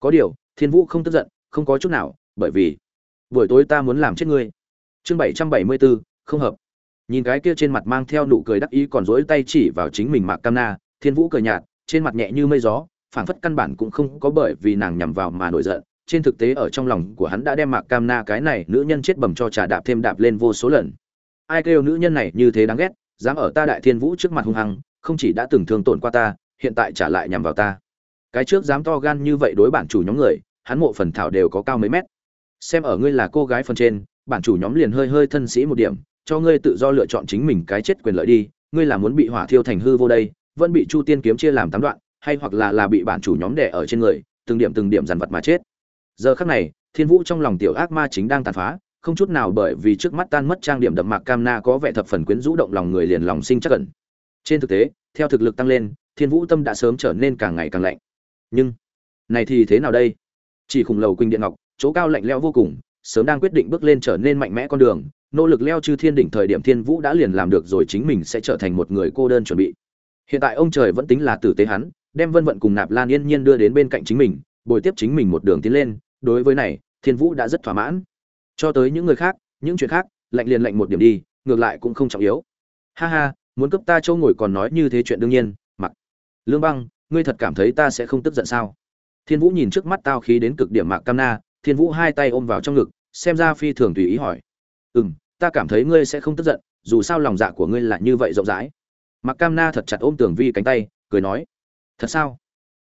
A: Có điều, thiên vũ không tức giận, không có chút nào, bởi vì buổi tối ta muốn làm chết ngươi chương bảy trăm bảy mươi bốn không hợp. Nhìn cái kia trên mặt mang theo nụ cười đắc ý còn dỗi tay chỉ vào chính mình mạc cam na, thiên vũ cười nhạt, trên mặt nhẹ như mây gió, phảng phất căn bản cũng không có bởi vì nàng nhằm vào mà nổi giận. Trên thực tế ở trong lòng của hắn đã đem mạc cam na cái này nữ nhân chết bầm cho trà đạp thêm đạp lên vô số lần. Ai kêu nữ nhân này như thế đáng ghét, dám ở ta đại thiên vũ trước mặt hung hăng, không chỉ đã từng thương tổn qua ta, hiện tại trả lại nhằm vào ta. Cái trước dám to gan như vậy đối bản chủ nhóm người, hắn mộ phần thảo đều có cao mấy mét. Xem ở ngươi là cô gái phần trên bản chủ nhóm liền hơi hơi thân sĩ một điểm, cho ngươi tự do lựa chọn chính mình cái chết quyền lợi đi, ngươi là muốn bị hỏa thiêu thành hư vô đây, vẫn bị chu tiên kiếm chia làm tám đoạn, hay hoặc là là bị bản chủ nhóm đẻ ở trên người, từng điểm từng điểm dằn vật mà chết. Giờ khắc này, thiên vũ trong lòng tiểu ác ma chính đang tàn phá, không chút nào bởi vì trước mắt tan mất trang điểm đậm mạc cam na có vẻ thập phần quyến rũ động lòng người liền lòng sinh chắc cẩn trên thực tế, theo thực lực tăng lên, thiên vũ tâm đã sớm trở nên càng ngày càng lạnh. Nhưng, này thì thế nào đây? Chỉ khủng lầu quỳnh điện ngọc, chỗ cao lạnh leo vô cùng sớm đang quyết định bước lên trở nên mạnh mẽ con đường, nỗ lực leo chư thiên đỉnh thời điểm thiên vũ đã liền làm được rồi, chính mình sẽ trở thành một người cô đơn chuẩn bị. Hiện tại ông trời vẫn tính là tử tế hắn, đem vân vận cùng nạp lan yên nhiên đưa đến bên cạnh chính mình, bồi tiếp chính mình một đường tiến lên, đối với này, thiên vũ đã rất thỏa mãn. Cho tới những người khác, những chuyện khác, lạnh liền lạnh một điểm đi, ngược lại cũng không trọng yếu. Ha ha, muốn cấp ta châu ngồi còn nói như thế chuyện đương nhiên, mặc. Lương băng, ngươi thật cảm thấy ta sẽ không tức giận sao? Thiên vũ nhìn trước mắt tao khí đến cực điểm mạc cam na, thiên vũ hai tay ôm vào trong ngực xem ra phi thường tùy ý hỏi. Ừ m ta cảm thấy ngươi sẽ không tức giận, dù sao lòng dạ của ngươi là như vậy rộng rãi. Mặc cam na thật chặt ôm tường vi cánh tay, cười nói, thật sao?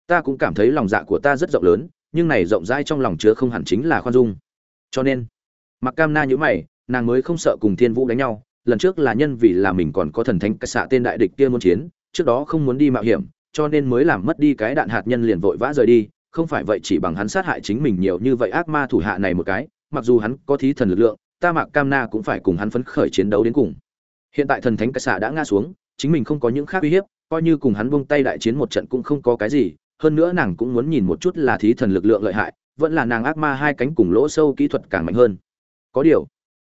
A: Ta cũng cảm thấy lòng dạ của ta rất rộng lớn, nhưng này rộng rãi trong lòng chứa không hẳn chính là khoan dung. Cho nên mặc cam na nhữ mày, nàng mới không sợ cùng thiên vũ đánh nhau, lần trước là nhân vì là mình còn có thần thánh cách xạ tên đại địch kia muốn chiến, trước đó không muốn đi mạo hiểm, cho nên mới làm mất đi cái đạn hạt nhân liền vội vã rời đi, không phải vậy chỉ bằng hắn sát hại chính mình nhiều như vậy ác ma thủ hạ này một cái mặc dù hắn có thí thần lực lượng, ta mặc cam na cũng phải cùng hắn phấn khởi chiến đấu đến cùng. Hiện tại thần thánh cách xạ đã ngã xuống, chính mình không có những khác uy hiếp, coi như cùng hắn buông tay đại chiến một trận cũng không có cái gì, hơn nữa nàng cũng muốn nhìn một chút là thí thần lực lượng lợi hại, vẫn là nàng ác ma hai cánh cùng lỗ sâu kỹ thuật càng mạnh hơn. Có điều,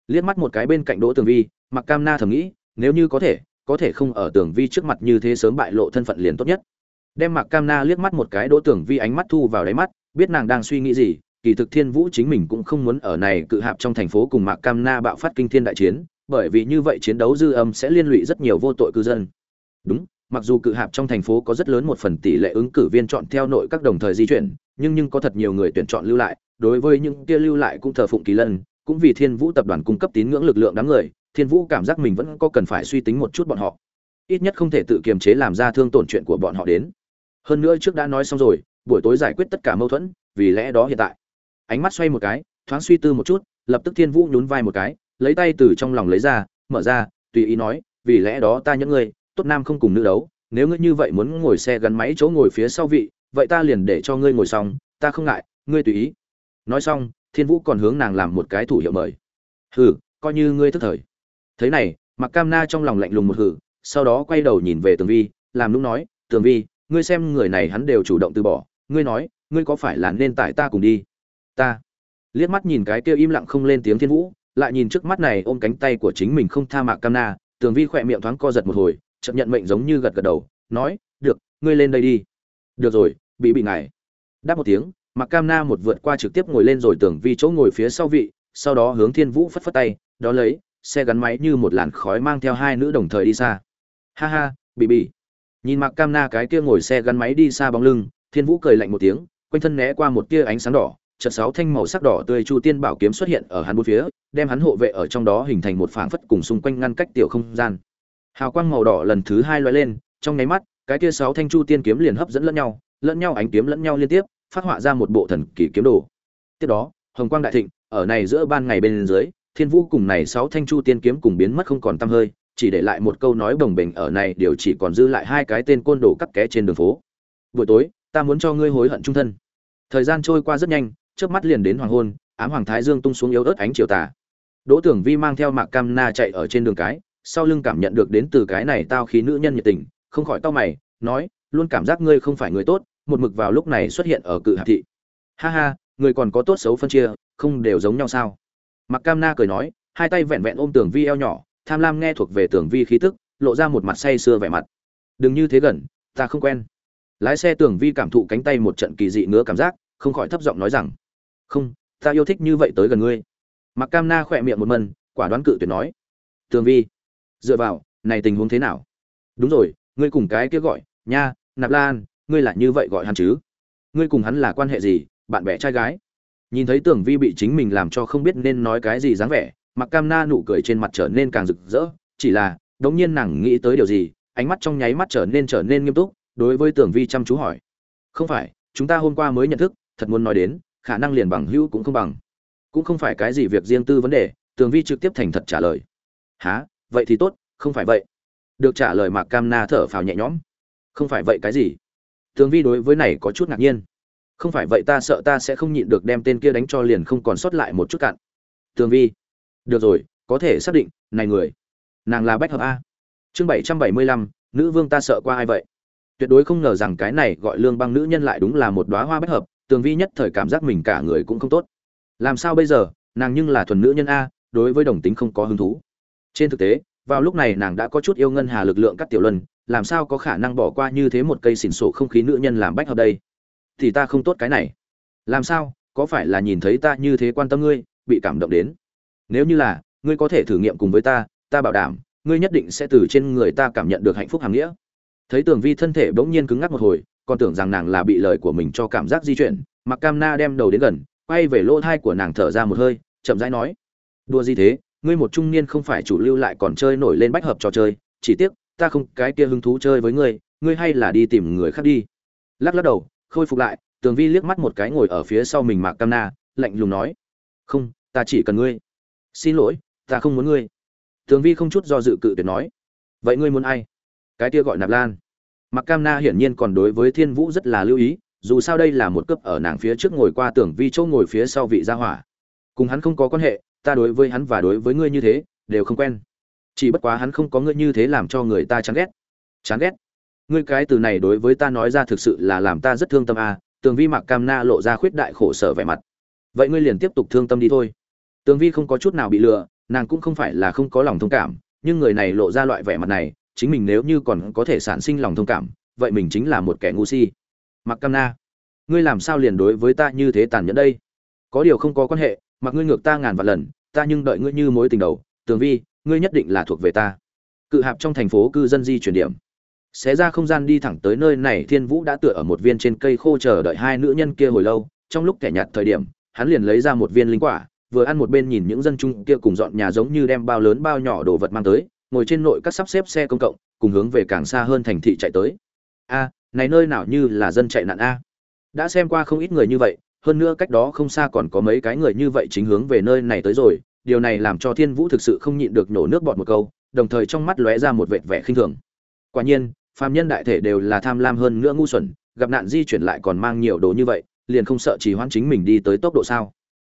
A: liếc mắt một cái bên cạnh đỗ tường vi mặc cam na thầm nghĩ, nếu như có thể có thể không ở tường vi trước mặt như thế sớm bại lộ thân phận liền tốt nhất. Đem mặc cam na liếc mắt một cái, đỗ tường vi ánh mắt thu vào đáy mắt, biết nàng đang suy nghĩ gì kỳ thực thiên vũ chính mình cũng không muốn ở này cự hạp trong thành phố cùng mạc cam na bạo phát kinh thiên đại chiến, bởi vì như vậy chiến đấu dư âm sẽ liên lụy rất nhiều vô tội cư dân. Đúng, mặc dù cự hạp trong thành phố có rất lớn một phần tỷ lệ ứng cử viên chọn theo nội các đồng thời di chuyển, nhưng nhưng có thật nhiều người tuyển chọn lưu lại, đối với những kia lưu lại cũng thờ phụng kỳ lân, cũng vì thiên vũ tập đoàn cung cấp tín ngưỡng lực lượng đám người, thiên vũ cảm giác mình vẫn có cần phải suy tính một chút bọn họ. Ít nhất không thể tự kiềm chế làm ra thương tổn chuyện của bọn họ đến. Hơn nữa trước đã nói xong rồi, buổi tối giải quyết tất cả mâu thuẫn, vì lẽ đó hiện tại ánh mắt xoay một cái, thoáng suy tư một chút, lập tức thiên vũ nhún vai một cái, lấy tay từ trong lòng lấy ra, mở ra, tùy ý nói, vì lẽ đó ta những ngươi, tốt nam không cùng nữ đấu, nếu ngươi như vậy muốn ngồi xe gắn máy chỗ ngồi phía sau vị, vậy ta liền để cho ngươi ngồi xong, ta không ngại, ngươi tùy ý. Nói xong, thiên vũ còn hướng nàng làm một cái thủ hiệu mời. Hừ, coi như ngươi thức thời. Thế này mặc cam na trong lòng lạnh lùng một hừ sau đó quay đầu nhìn về tường vi, làm lúc nói, tường vi, ngươi xem người này hắn đều chủ động từ bỏ, ngươi nói, ngươi có phải là nên tại ta cùng đi? Ta. Liếc mắt nhìn cái kia im lặng không lên tiếng thiên vũ, lại nhìn trước mắt này ôm cánh tay của chính mình không tha mạc cam na, tường vi khỏe miệng thoáng co giật một hồi chậm nhận mệnh giống như gật gật đầu, nói, được, ngươi lên đây đi. Được rồi, bị bị ngài. Đáp một tiếng, mạc cam na một vượt qua trực tiếp ngồi lên rồi tường vi chỗ ngồi phía sau vị, sau đó hướng thiên vũ phất phất tay, đó lấy, xe gắn máy như một làn khói mang theo hai nữ đồng thời đi xa. Ha ha, bị bị. Nhìn mạc cam na cái kia ngồi xe gắn máy đi xa bóng lưng, thiên vũ cười lạnh một tiếng, quanh thân né qua một tia ánh sáng đỏ chợt sáu thanh màu sắc đỏ tươi chu tiên bảo kiếm xuất hiện ở hắn bốn phía, đem hắn hộ vệ ở trong đó hình thành một phảng phất cùng xung quanh ngăn cách tiểu không gian. Hào quang màu đỏ lần thứ hai lóe lên, trong nháy mắt, cái kia sáu thanh chu tiên kiếm liền hấp dẫn lẫn nhau lẫn nhau ánh kiếm lẫn nhau liên tiếp, phát họa ra một bộ thần kỳ kiếm đồ. Tiếp đó, hồng quang đại thịnh, ở này giữa ban ngày bên dưới, thiên vũ cùng này sáu thanh chu tiên kiếm cùng biến mất không còn tăm hơi, chỉ để lại một câu nói bồng bềnh ở này đều chỉ còn dư lại hai cái tên côn đồ cắt ké trên đường phố. Buổi tối, ta muốn cho ngươi hối hận trung thân. Thời gian trôi qua rất nhanh trước mắt liền đến hoàng hôn, ám hoàng thái dương tung xuống yếu ớt ánh chiều tà. Đỗ tưởng vi mang theo mạc cam na chạy ở trên đường cái, sau lưng cảm nhận được đến từ cái này tao khí nữ nhân nhiệt tình, không khỏi tao mày, nói, luôn cảm giác ngươi không phải người tốt, một mực vào lúc này xuất hiện ở cự hạ thị. Ha ha, người còn có tốt xấu phân chia, không đều giống nhau sao? Mạc cam na cười nói, hai tay vẹn vẹn ôm tưởng vi eo nhỏ, tham lam nghe thuộc về tưởng vi khí tức, lộ ra một mặt say sưa vẻ mặt. Đừng như thế gần, ta không quen. Lái xe tưởng vi cảm thụ cánh tay một trận kỳ dị ngứa cảm giác, không khỏi thấp giọng nói rằng không ta yêu thích như vậy tới gần ngươi. Mặc cam na khỏe miệng một mần, quả đoán cự tuyệt nói. Tường vi dựa vào này tình huống thế nào? Đúng rồi ngươi cùng cái kia gọi nha nạp lan ngươi là như vậy gọi hắn chứ? Ngươi cùng hắn là quan hệ gì bạn bè trai gái? Nhìn thấy tường vi bị chính mình làm cho không biết nên nói cái gì dáng vẻ mặc cam na nụ cười trên mặt trở nên càng rực rỡ chỉ là đống nhiên nàng nghĩ tới điều gì ánh mắt trong nháy mắt trở nên trở nên nghiêm túc đối với tường vi chăm chú hỏi. Không phải chúng ta hôm qua mới nhận thức thật muốn nói đến khả năng liền bằng hữu cũng không bằng. Cũng không phải cái gì việc riêng tư vấn đề, tường vi trực tiếp thành thật trả lời. Há vậy thì tốt, không phải vậy. Được trả lời mạc cam na thở phào nhẹ nhõm. Không phải vậy cái gì? Tường vi đối với này có chút ngạc nhiên. Không phải vậy ta sợ ta sẽ không nhịn được đem tên kia đánh cho liền không còn sót lại một chút cạn. Tường vi. Được rồi, có thể xác định, này người, nàng là bách hợp a. Chương bảy trăm bảy mươi lăm, nữ vương ta sợ qua ai vậy? Tuyệt đối không ngờ rằng cái này gọi lương băng nữ nhân lại đúng là một đoá hoa bách hợp tường vi nhất thời cảm giác mình cả người cũng không tốt. Làm sao bây giờ? Nàng nhưng là thuần nữ nhân a, đối với đồng tính không có hứng thú. Trên thực tế, vào lúc này nàng đã có chút yêu ngân hà lực lượng các tiểu luân, làm sao có khả năng bỏ qua như thế một cây xỉn sổ không khí nữ nhân làm bách hợp đây? Thì ta không tốt cái này. Làm sao? Có phải là nhìn thấy ta như thế quan tâm ngươi, bị cảm động đến? Nếu như là, ngươi có thể thử nghiệm cùng với ta ta bảo đảm, ngươi nhất định sẽ từ trên người ta cảm nhận được hạnh phúc hàm nghĩa. Thấy tường vi thân thể bỗng nhiên cứng ngắc một hồi còn tưởng rằng nàng là bị lời của mình cho cảm giác di chuyển, mặc cam na đem đầu đến gần, quay về lỗ thai của nàng thở ra một hơi, chậm rãi nói đua gì thế, ngươi một trung niên không phải chủ lưu lại còn chơi nổi lên bách hợp trò chơi, chỉ tiếc, ta không cái kia hứng thú chơi với ngươi ngươi hay là đi tìm người khác đi. Lắc lắc đầu, khôi phục lại, tường vi liếc mắt một cái ngồi ở phía sau mình mạc cam na, lạnh lùng nói, không, ta chỉ cần ngươi. Xin lỗi, ta không muốn ngươi. Tường vi không chút do dự cự tuyệt nói, vậy ngươi muốn ai? Cái kia gọi nạp lan mặc cam na hiển nhiên còn đối với thiên vũ rất là lưu ý, dù sao đây là một cấp ở nàng phía trước ngồi qua tưởng vi chỗ ngồi phía sau vị gia hỏa. Cùng hắn không có quan hệ, ta đối với hắn và đối với ngươi như thế, đều không quen. Chỉ bất quá hắn không có ngươi như thế làm cho người ta chán ghét. Chán ghét? Ngươi cái từ này đối với ta nói ra thực sự là làm ta rất thương tâm à tường vi mặc cam na lộ ra khuyết đại khổ sở vẻ mặt. Vậy ngươi liền tiếp tục thương tâm đi thôi. Tường vi không có chút nào bị lừa, nàng cũng không phải là không có lòng thông cảm, nhưng người này lộ ra loại vẻ mặt này chính mình nếu như còn có thể sản sinh lòng thông cảm, vậy mình chính là một kẻ ngu si. Mặc cam na, ngươi làm sao liền đối với ta như thế tàn nhẫn đây? Có điều không có quan hệ, mặc ngươi ngược ta ngàn vạn lần, ta nhưng đợi ngươi như mối tình đầu. Tường vi, ngươi nhất định là thuộc về ta. Cự hạp trong thành phố cư dân di chuyển điểm. Xé ra không gian đi thẳng tới nơi này, thiên vũ đã tựa ở một viên trên cây khô chờ đợi hai nữ nhân kia hồi lâu. Trong lúc kẻ nhặt thời điểm, hắn liền lấy ra một viên linh quả, vừa ăn một bên nhìn những dân chung kia cùng dọn nhà giống như đem bao lớn bao nhỏ đồ vật mang tới ngồi trên nội các sắp xếp xe công cộng, cùng hướng về càng xa hơn thành thị chạy tới. A, này nơi nào như là dân chạy nạn a. Đã xem qua không ít người như vậy, hơn nữa cách đó không xa còn có mấy cái người như vậy chính hướng về nơi này tới rồi. Điều này làm cho thiên vũ thực sự không nhịn được nổ nước bọt một câu, đồng thời trong mắt lóe ra một vệt vẻ khinh thường. Quả nhiên, phàm nhân đại thể đều là tham lam hơn nữa ngu xuẩn, gặp nạn di chuyển lại còn mang nhiều đồ như vậy, liền không sợ chỉ hoãn chính mình đi tới tốc độ sao?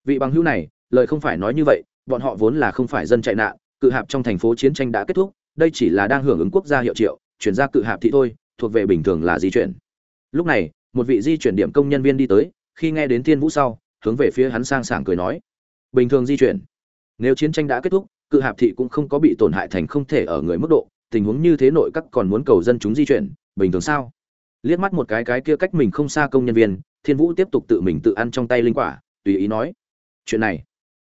A: Vị bằng hữu này, lời không phải nói như vậy, bọn họ vốn là không phải dân chạy nạn cự hạp trong thành phố chiến tranh đã kết thúc, đây chỉ là đang hưởng ứng quốc gia hiệu triệu, chuyển ra cự hạp thị thôi, thuộc về bình thường là di chuyển. Lúc này, một vị di chuyển điểm công nhân viên đi tới, khi nghe đến thiên vũ sau, hướng về phía hắn sang sảng cười nói, bình thường di chuyển, nếu chiến tranh đã kết thúc, cự hạp thị cũng không có bị tổn hại thành không thể ở người mức độ, tình huống như thế nội các còn muốn cầu dân chúng di chuyển, bình thường sao? Liếc mắt một cái cái kia cách mình không xa công nhân viên, thiên vũ tiếp tục tự mình tự ăn trong tay linh quả, tùy ý nói, chuyện này,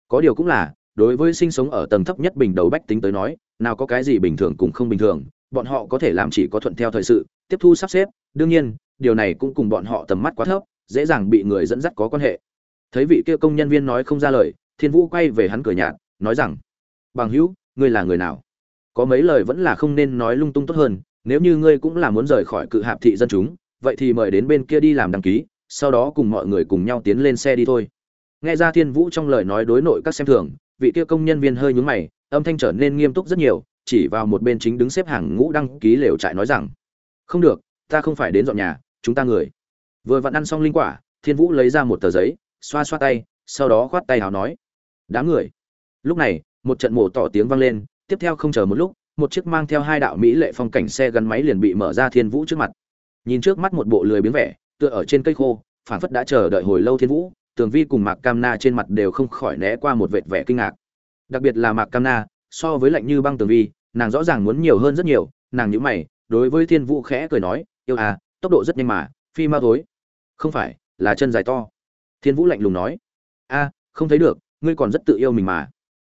A: có điều cũng là đối với sinh sống ở tầng thấp nhất bình đầu bách tính tới nói, nào có cái gì bình thường cùng không bình thường, bọn họ có thể làm chỉ có thuận theo thời sự, tiếp thu sắp xếp, đương nhiên, điều này cũng cùng bọn họ tầm mắt quá thấp, dễ dàng bị người dẫn dắt có quan hệ. Thấy vị kia công nhân viên nói không ra lời, thiên vũ quay về hắn cười nhạt, nói rằng, bằng hữu, ngươi là người nào? Có mấy lời vẫn là không nên nói lung tung tốt hơn, nếu như ngươi cũng là muốn rời khỏi cự hạp thị dân chúng, vậy thì mời đến bên kia đi làm đăng ký, sau đó cùng mọi người cùng nhau tiến lên xe đi thôi. Nghe ra thiên vũ trong lời nói đối nội các xem thường vị kia công nhân viên hơi nhướng mày, âm thanh trở nên nghiêm túc rất nhiều, chỉ vào một bên chính đứng xếp hàng ngũ đăng ký lều trại nói rằng, không được, ta không phải đến dọn nhà, chúng ta người. Vừa vặn ăn xong linh quả, thiên vũ lấy ra một tờ giấy, xoa xoa tay, sau đó khoát tay hào nói, đám người. Lúc này, một trận mổ tỏ tiếng vang lên, tiếp theo không chờ một lúc, một chiếc mang theo hai đạo mỹ lệ phong cảnh xe gắn máy liền bị mở ra thiên vũ trước mặt. Nhìn trước mắt một bộ lười biếng vẻ, tựa ở trên cây khô phản phất đã chờ đợi hồi lâu thiên vũ tường vi cùng mạc cam na trên mặt đều không khỏi né qua một vệt vẻ kinh ngạc. Đặc biệt là mạc cam na, so với lạnh như băng tường vi, nàng rõ ràng muốn nhiều hơn rất nhiều, nàng nhữ mày, đối với thiên vũ khẽ cười nói, yêu à tốc độ rất nhanh mà, phi ma thối. Không phải, là chân dài to. Thiên vũ lạnh lùng nói. A, không thấy được, ngươi còn rất tự yêu mình mà.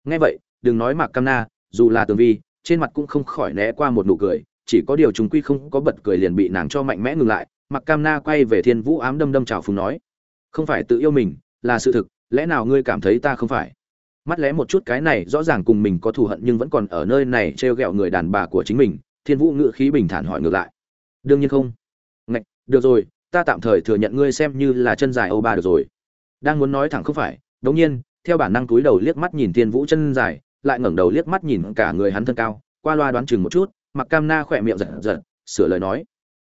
A: Nghe vậy, đừng nói mạc cam na, dù là tường vi, trên mặt cũng không khỏi né qua một nụ cười, chỉ có điều chúng quy không có bật cười liền bị nàng cho mạnh mẽ ngừng lại. Mặc cam na quay về thiên vũ ám đâm đâm trào phùng nói không phải tự yêu mình, là sự thực, lẽ nào ngươi cảm thấy ta không phải? Mắt lẽ một chút cái này rõ ràng cùng mình có thù hận nhưng vẫn còn ở nơi này t r e o g ẹ o người đàn bà của chính mình, thiên vũ ngự khí bình thản hỏi ngược lại. Đương nhiên không. Ngạch, được rồi, ta tạm thời thừa nhận ngươi xem như là chân dài âu ba được rồi. Đang muốn nói thẳng không phải đ ỗ n g nhiên, theo bản năng túi đầu liếc mắt nhìn thiên vũ chân dài, lại ngẩng đầu liếc mắt nhìn cả người hắn thân cao, qua loa đoán chừng một chút, mặc cam na khỏe miệng giật giật, sửa lời nói.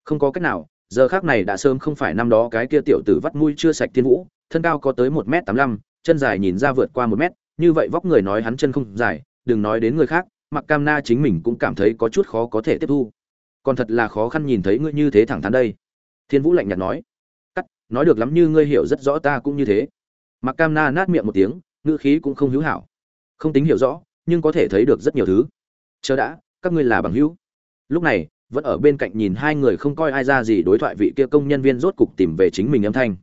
A: Không có cách nào giờ khác này đã sớm không phải năm đó cái kia tiểu tử vắt mũi chưa sạch thiên vũ, thân cao có tới một m tám mươi chân dài nhìn ra vượt qua một mét, như vậy vóc người nói hắn chân không dài, đừng nói đến người khác, mặc cam na chính mình cũng cảm thấy có chút khó có thể tiếp thu. Còn thật là khó khăn nhìn thấy ngươi như thế thẳng thắn đây. Thiên vũ lạnh nhạt nói. Cắt, nói được lắm như ngươi hiểu rất rõ ta cũng như thế. Mặc cam na nát miệng một tiếng, ngữ khí cũng không hữu hảo. Không tính hiểu rõ, nhưng có thể thấy được rất nhiều thứ. Chờ đã, các ngươi là bằng hữu. Lúc này vẫn ở bên cạnh nhìn hai người không coi ai ra gì đối thoại vị kia công nhân viên rốt cục tìm về chính mình âm thanh.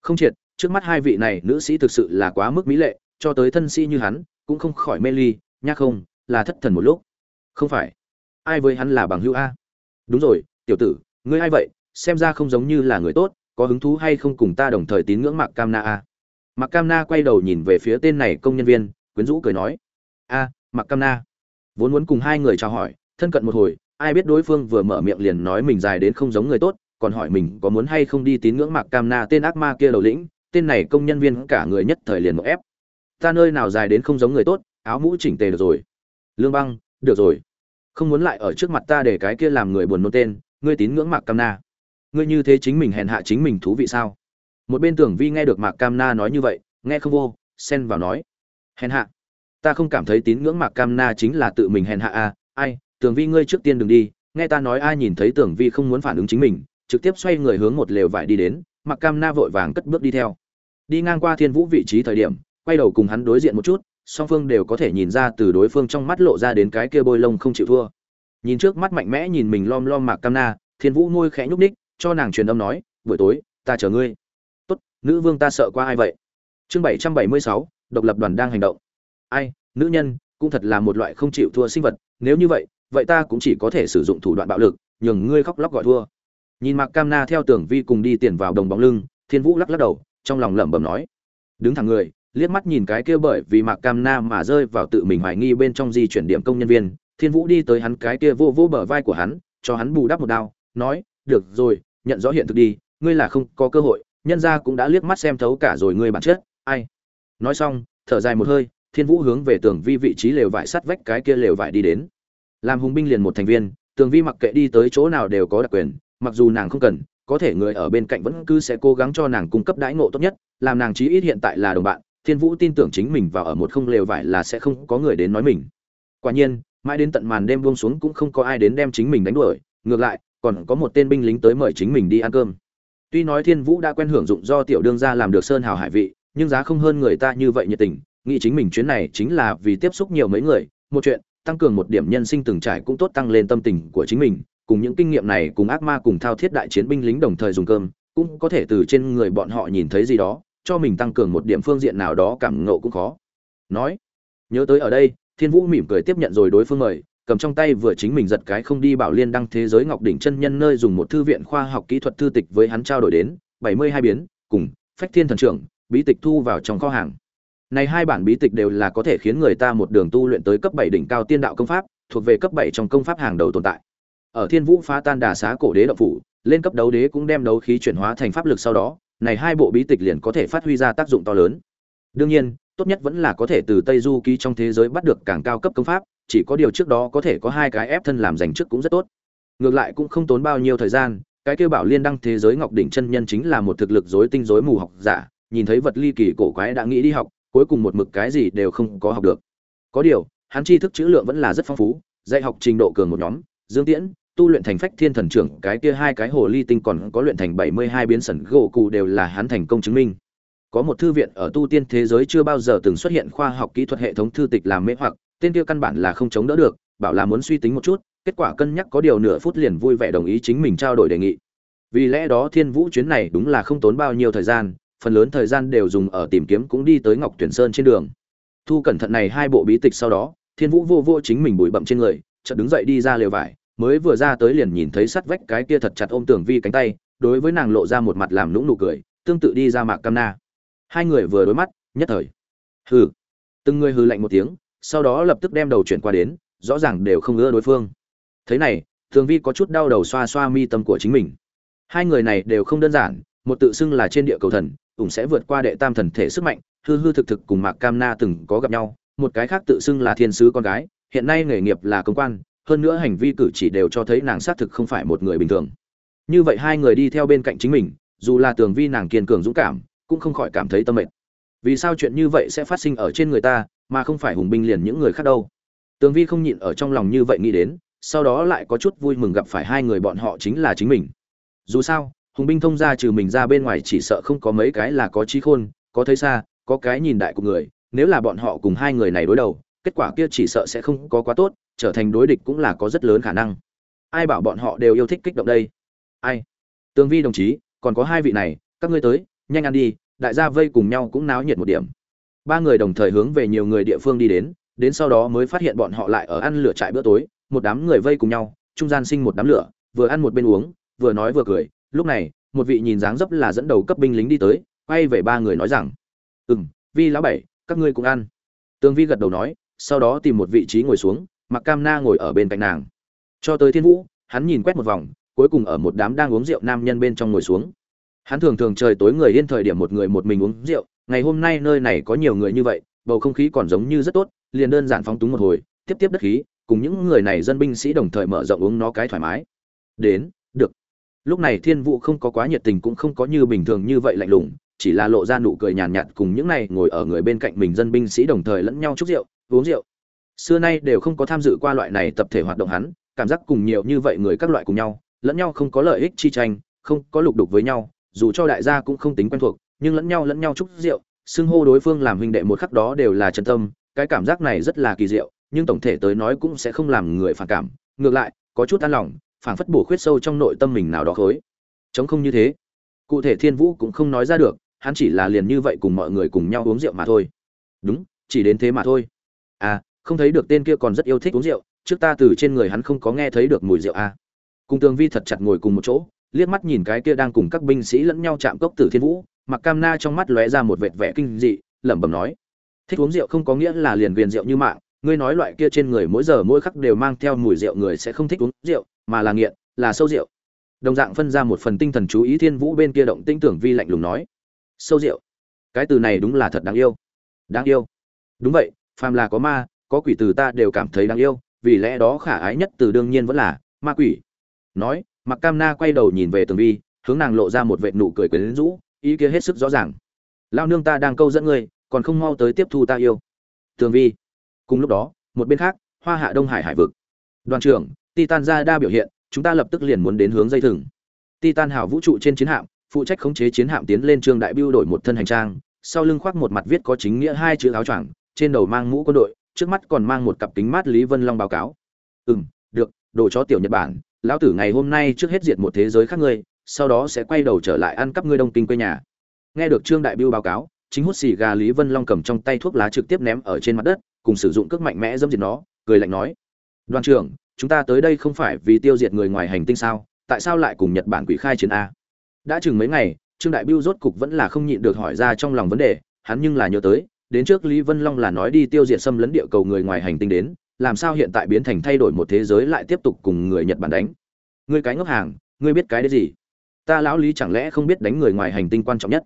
A: Không triệt, trước mắt hai vị này nữ sĩ thực sự là quá mức mỹ lệ, cho tới thân sĩ như hắn, cũng không khỏi mê ly, nhắc không, là thất thần một lúc. Không phải. Ai với hắn là bằng hữu a? Đúng rồi, tiểu tử, ngươi ai vậy? Xem ra không giống như là người tốt, có hứng thú hay không cùng ta đồng thời tín ngưỡng mạc cam na a? Mạc cam na quay đầu nhìn về phía tên này công nhân viên, quyến rũ cười nói. A, mạc cam na. Vốn muốn cùng hai người chào hỏi, thân cận một hồi ai biết đối phương vừa mở miệng liền nói mình dài đến không giống người tốt, còn hỏi mình có muốn hay không đi tín ngưỡng mạc cam na tên ác ma kia đầu lĩnh, tên này công nhân viên cả người nhất thời liền một ép. Ta nơi nào dài đến không giống người tốt, áo mũ chỉnh tề được rồi. Lương băng, được rồi. Không muốn lại ở trước mặt ta để cái kia làm người buồn nôn tên, ngươi tín ngưỡng mạc cam na. Ngươi như thế chính mình hèn hạ chính mình thú vị sao? Một bên tưởng vi nghe được mạc cam na nói như vậy, nghe không vô, xen vào nói. Hèn hạ. Ta không cảm thấy tín ngưỡng mạc cam na chính là tự mình hèn hạ à ai tưởng vi ngươi trước tiên đừng đi, nghe ta nói ai nhìn thấy tưởng vi không muốn phản ứng chính mình, trực tiếp xoay người hướng một lều vải đi đến, Mặc cam na vội vàng cất bước đi theo. Đi ngang qua thiên vũ vị trí thời điểm, quay đầu cùng hắn đối diện một chút, song phương đều có thể nhìn ra từ đối phương trong mắt lộ ra đến cái kia bôi lông không chịu thua. Nhìn trước mắt mạnh mẽ nhìn mình lom lom mạc cam na, thiên vũ ngôi khẽ nhúc ních cho nàng truyền âm nói, buổi tối, ta chờ ngươi. Tốt, nữ vương ta sợ qua ai vậy? Chương bảy trăm bảy mươi sáu, độc lập đoàn đang hành động. Ai, nữ nhân, cũng thật là một loại không chịu thua sinh vật, nếu như vậy vậy ta cũng chỉ có thể sử dụng thủ đoạn bạo lực, nhường ngươi khóc lóc gọi thua. Nhìn mạc cam na theo tưởng vi cùng đi tiền vào đồng bóng lưng, thiên vũ lắc lắc đầu, trong lòng lẩm bẩm nói, đứng thẳng người. Liếc mắt nhìn cái kia bởi vì mạc cam na mà rơi vào tự mình hoài nghi bên trong di chuyển điểm công nhân viên, thiên vũ đi tới hắn cái kia vô vô bờ vai của hắn, cho hắn bù đắp một đao, nói, được rồi, nhận rõ hiện thực đi, ngươi là không có cơ hội, nhân gia cũng đã liếc mắt xem thấu cả rồi ngươi bản chất, ai? Nói xong, thở dài một hơi, thiên vũ hướng về tường vi vị trí lều vải sắt vách cái kia lều vải đi đến làm hùng binh liền một thành viên, tường vi mặc kệ đi tới chỗ nào đều có đặc quyền, mặc dù nàng không cần, có thể người ở bên cạnh vẫn cứ sẽ cố gắng cho nàng cung cấp đãi ngộ tốt nhất, làm nàng chí ít hiện tại là đồng bạn, thiên vũ tin tưởng chính mình và ở một không lều vải là sẽ không có người đến nói mình. Quả nhiên, mãi đến tận màn đêm buông xuống cũng không có ai đến đem chính mình đánh đuổi, ngược lại, còn có một tên binh lính tới mời chính mình đi ăn cơm. Tuy nói thiên vũ đã quen hưởng dụng do tiểu đương gia làm được sơn hào hải vị, nhưng giá không hơn người ta như vậy nhiệt tình, nghĩ chính mình chuyến này chính là vì tiếp xúc nhiều mấy người, một chuyện tăng cường một điểm nhân sinh từng trải cũng tốt tăng lên tâm tình của chính mình, cùng những kinh nghiệm này cùng ác ma cùng thao thiết đại chiến binh lính đồng thời dùng cơm, cũng có thể từ trên người bọn họ nhìn thấy gì đó, cho mình tăng cường một điểm phương diện nào đó cảm ngộ cũng khó. Nói, nhớ tới ở đây, thiên vũ mỉm cười tiếp nhận rồi đối phương mời, cầm trong tay vừa chính mình giật cái không đi bảo liên đăng thế giới ngọc đỉnh chân nhân nơi dùng một thư viện khoa học kỹ thuật thư tịch với hắn trao đổi đến, bảy mươi hai biến, cùng, phách thiên thần trưởng, bí tịch thu vào trong kho hàng này hai bản bí tịch đều là có thể khiến người ta một đường tu luyện tới cấp bảy đỉnh cao tiên đạo công pháp, thuộc về cấp bảy trong công pháp hàng đầu tồn tại. Ở thiên vũ phá tan đà xá cổ đế động phủ, lên cấp đấu đế cũng đem đấu khí chuyển hóa thành pháp lực sau đó, này hai bộ bí tịch liền có thể phát huy ra tác dụng to lớn. Đương nhiên, tốt nhất vẫn là có thể từ tây du ký trong thế giới bắt được càng cao cấp công pháp, chỉ có điều trước đó có thể có hai cái ép thân làm dành trước cũng rất tốt. Ngược lại cũng không tốn bao nhiêu thời gian, cái kêu bảo liên đăng thế giới ngọc đỉnh chân nhân chính là một thực lực rối tinh rối mù học giả, nhìn thấy vật ly kỳ cổ quái đã nghĩ đi học cuối cùng một mực cái gì đều không có học được. Có điều, hắn tri thức chữ lượng vẫn là rất phong phú, dạy học trình độ cường một nhóm, dương tiễn, tu luyện thành phách thiên thần trưởng, cái kia hai cái hồ ly tinh còn có luyện thành bảy mươi hai biến sẩn, gỗ cụ đều là hắn thành công chứng minh. Có một thư viện ở tu tiên thế giới chưa bao giờ từng xuất hiện khoa học kỹ thuật hệ thống thư tịch làm mê hoặc, tên kia căn bản là không chống đỡ được, bảo là muốn suy tính một chút, kết quả cân nhắc có điều nửa phút liền vui vẻ đồng ý chính mình trao đổi đề nghị. Vì lẽ đó thiên vũ chuyến này đúng là không tốn bao nhiêu thời gian phần lớn thời gian đều dùng ở tìm kiếm cũng đi tới ngọc tuyển sơn trên đường. Thu cẩn thận này hai bộ bí tịch sau đó, thiên vũ vô vô chính mình bụi bậm trên người, chợt đứng dậy đi ra lều vải, mới vừa ra tới liền nhìn thấy sắt vách cái kia thật chặt ôm tưởng vi cánh tay, đối với nàng lộ ra một mặt làm nũng nụ cười, tương tự đi ra mạc cam na. Hai người vừa đối mắt, nhất thời. Hừ. Từng người hừ lạnh một tiếng, sau đó lập tức đem đầu chuyển qua đến, rõ ràng đều không ưa đối phương. Thế này thường vi có chút đau đầu xoa xoa mi tâm của chính mình. Hai người này đều không đơn giản, một tự xưng là trên địa cầu thần ủng sẽ vượt qua đệ tam thần thể sức mạnh, hư hư thực thực cùng mạc cam na từng có gặp nhau, một cái khác tự xưng là thiên sứ con gái, hiện nay nghề nghiệp là công quan, hơn nữa hành vi cử chỉ đều cho thấy nàng xác thực không phải một người bình thường. Như vậy hai người đi theo bên cạnh chính mình, dù là tường vi nàng kiên cường dũng cảm, cũng không khỏi cảm thấy tâm mệt. Vì sao chuyện như vậy sẽ phát sinh ở trên người ta, mà không phải hùng binh liền những người khác đâu? Tường vi không nhịn ở trong lòng như vậy nghĩ đến, sau đó lại có chút vui mừng gặp phải hai người bọn họ chính là chính mình. Dù sao hùng binh thông ra trừ mình ra bên ngoài chỉ sợ không có mấy cái là có trí khôn, có thấy xa, có cái nhìn đại của người. Nếu là bọn họ cùng hai người này đối đầu, kết quả kia chỉ sợ sẽ không có quá tốt, trở thành đối địch cũng là có rất lớn khả năng. Ai bảo bọn họ đều yêu thích kích động đây? Ai? Tương vi đồng chí, còn có hai vị này, các ngươi tới, nhanh ăn đi, đại gia vây cùng nhau cũng náo nhiệt một điểm. Ba người đồng thời hướng về nhiều người địa phương đi đến đến sau đó mới phát hiện bọn họ lại ở ăn lửa trại bữa tối, một đám người vây cùng nhau, trung gian sinh một đám lửa, vừa ăn một bên uống, vừa nói vừa cười lúc này, một vị nhìn dáng dấp là dẫn đầu cấp binh lính đi tới, quay về ba người nói rằng ừ m vi lão bảy, các ngươi cũng ăn. Tương vi gật đầu nói, sau đó tìm một vị trí ngồi xuống mặc cam na ngồi ở bên cạnh nàng. Cho tới thiên vũ, hắn nhìn quét một vòng, cuối cùng ở một đám đang uống rượu nam nhân bên trong ngồi xuống. Hắn thường thường trời tối người yên thời điểm một người một mình uống rượu, ngày hôm nay nơi này có nhiều người như vậy, bầu không khí còn giống như rất tốt, liền đơn giản phóng túng một hồi, tiếp tiếp đất khí, cùng những người này dân binh sĩ đồng thời mở rộng uống nó cái thoải mái. Đến lúc này thiên vũ không có quá nhiệt tình cũng không có như bình thường như vậy lạnh lùng chỉ là lộ ra nụ cười nhàn nhạt, nhạt cùng những này ngồi ở người bên cạnh mình dân binh sĩ đồng thời lẫn nhau chúc rượu uống rượu. Xưa nay đều không có tham dự qua loại này tập thể hoạt động hắn cảm giác cùng nhiều như vậy người các loại cùng nhau lẫn nhau không có lợi ích chi tranh không có lục đục với nhau dù cho đại gia cũng không tính quen thuộc nhưng lẫn nhau lẫn nhau chúc rượu xưng hô đối phương làm huynh đệ một khắc đó đều là chân tâm cái cảm giác này rất là kỳ diệu nhưng tổng thể tới nói cũng sẽ không làm người phản cảm ngược lại có chút an lòng phảng phất bổ khuyết sâu trong nội tâm mình nào đó khối. Chống không như thế. Cụ thể thiên vũ cũng không nói ra được, hắn chỉ là liền như vậy cùng mọi người cùng nhau uống rượu mà thôi. Đúng, chỉ đến thế mà thôi. À không thấy được tên kia còn rất yêu thích uống rượu, trước ta từ trên người hắn không có nghe thấy được mùi rượu à. cùng tường vi thật chặt ngồi cùng một chỗ, liếc mắt nhìn cái kia đang cùng các binh sĩ lẫn nhau chạm cốc tử thiên vũ, mặc cam na trong mắt lóe ra một vệt vẻ kinh dị, lẩm bẩm nói, thích uống rượu không có nghĩa là liền viền rượu như mạng ngươi nói loại kia trên người mỗi giờ mỗi khắc đều mang theo mùi rượu, người sẽ không thích uống rượu, mà là nghiện, là sâu rượu. Đồng dạng phân ra một phần tinh thần chú ý thiên vũ bên kia động tinh tưởng vi lạnh lùng nói. Sâu rượu? Cái từ này đúng là thật đáng yêu. Đáng yêu. Đúng vậy, phàm là có ma, có quỷ từ ta đều cảm thấy đáng yêu, vì lẽ đó khả ái nhất từ đương nhiên vẫn là ma quỷ. Nói mặc cam na quay đầu nhìn về tường vi, hướng nàng lộ ra một vệt nụ cười quyến rũ, ý kia hết sức rõ ràng. Lao nương ta đang câu dẫn ngươi, còn không mau tới tiếp thu ta yêu. Tường vi cùng lúc đó, một bên khác, hoa hạ đông hải hải vực. Đoàn trưởng, titan ra đa biểu hiện, chúng ta lập tức liền muốn đến hướng dây thừng. Titan hào vũ trụ trên chiến hạm, phụ trách khống chế chiến hạm tiến lên trương đại biêu đổi một thân hành trang, sau lưng khoác một mặt viết có chính nghĩa hai chữ áo choàng, trên đầu mang mũ quân đội, trước mắt còn mang một cặp kính mát lý vân long báo cáo. Ừ m được, đồ chó tiểu nhật bản, lão tử ngày hôm nay trước hết diệt một thế giới khác ngươi, sau đó sẽ quay đầu trở lại ăn cắp ngươi đông kinh quê nhà. Nghe được trương đại biêu báo cáo, chính hút xì gà lý vân long cầm trong tay thuốc lá trực tiếp ném ở trên mặt đất cùng sử dụng cước mạnh mẽ dâm diệt nó, cười lạnh nói. Đoàn trưởng, chúng ta tới đây không phải vì tiêu diệt người ngoài hành tinh sao? Tại sao lại cùng nhật bản quỷ khai chiến a? Đã chừng mấy ngày, trương đại biêu rốt cục vẫn là không nhịn được hỏi ra trong lòng vấn đề, hắn nhưng là nhớ tới, đến trước lý vân long là nói đi tiêu diệt xâm lấn địa cầu người ngoài hành tinh đến, làm sao hiện tại biến thành thay đổi một thế giới lại tiếp tục cùng người nhật bản đánh? Ngươi cái ngốc hàng, ngươi biết cái đấy gì? Ta lão lý chẳng lẽ không biết đánh người ngoài hành tinh quan trọng nhất?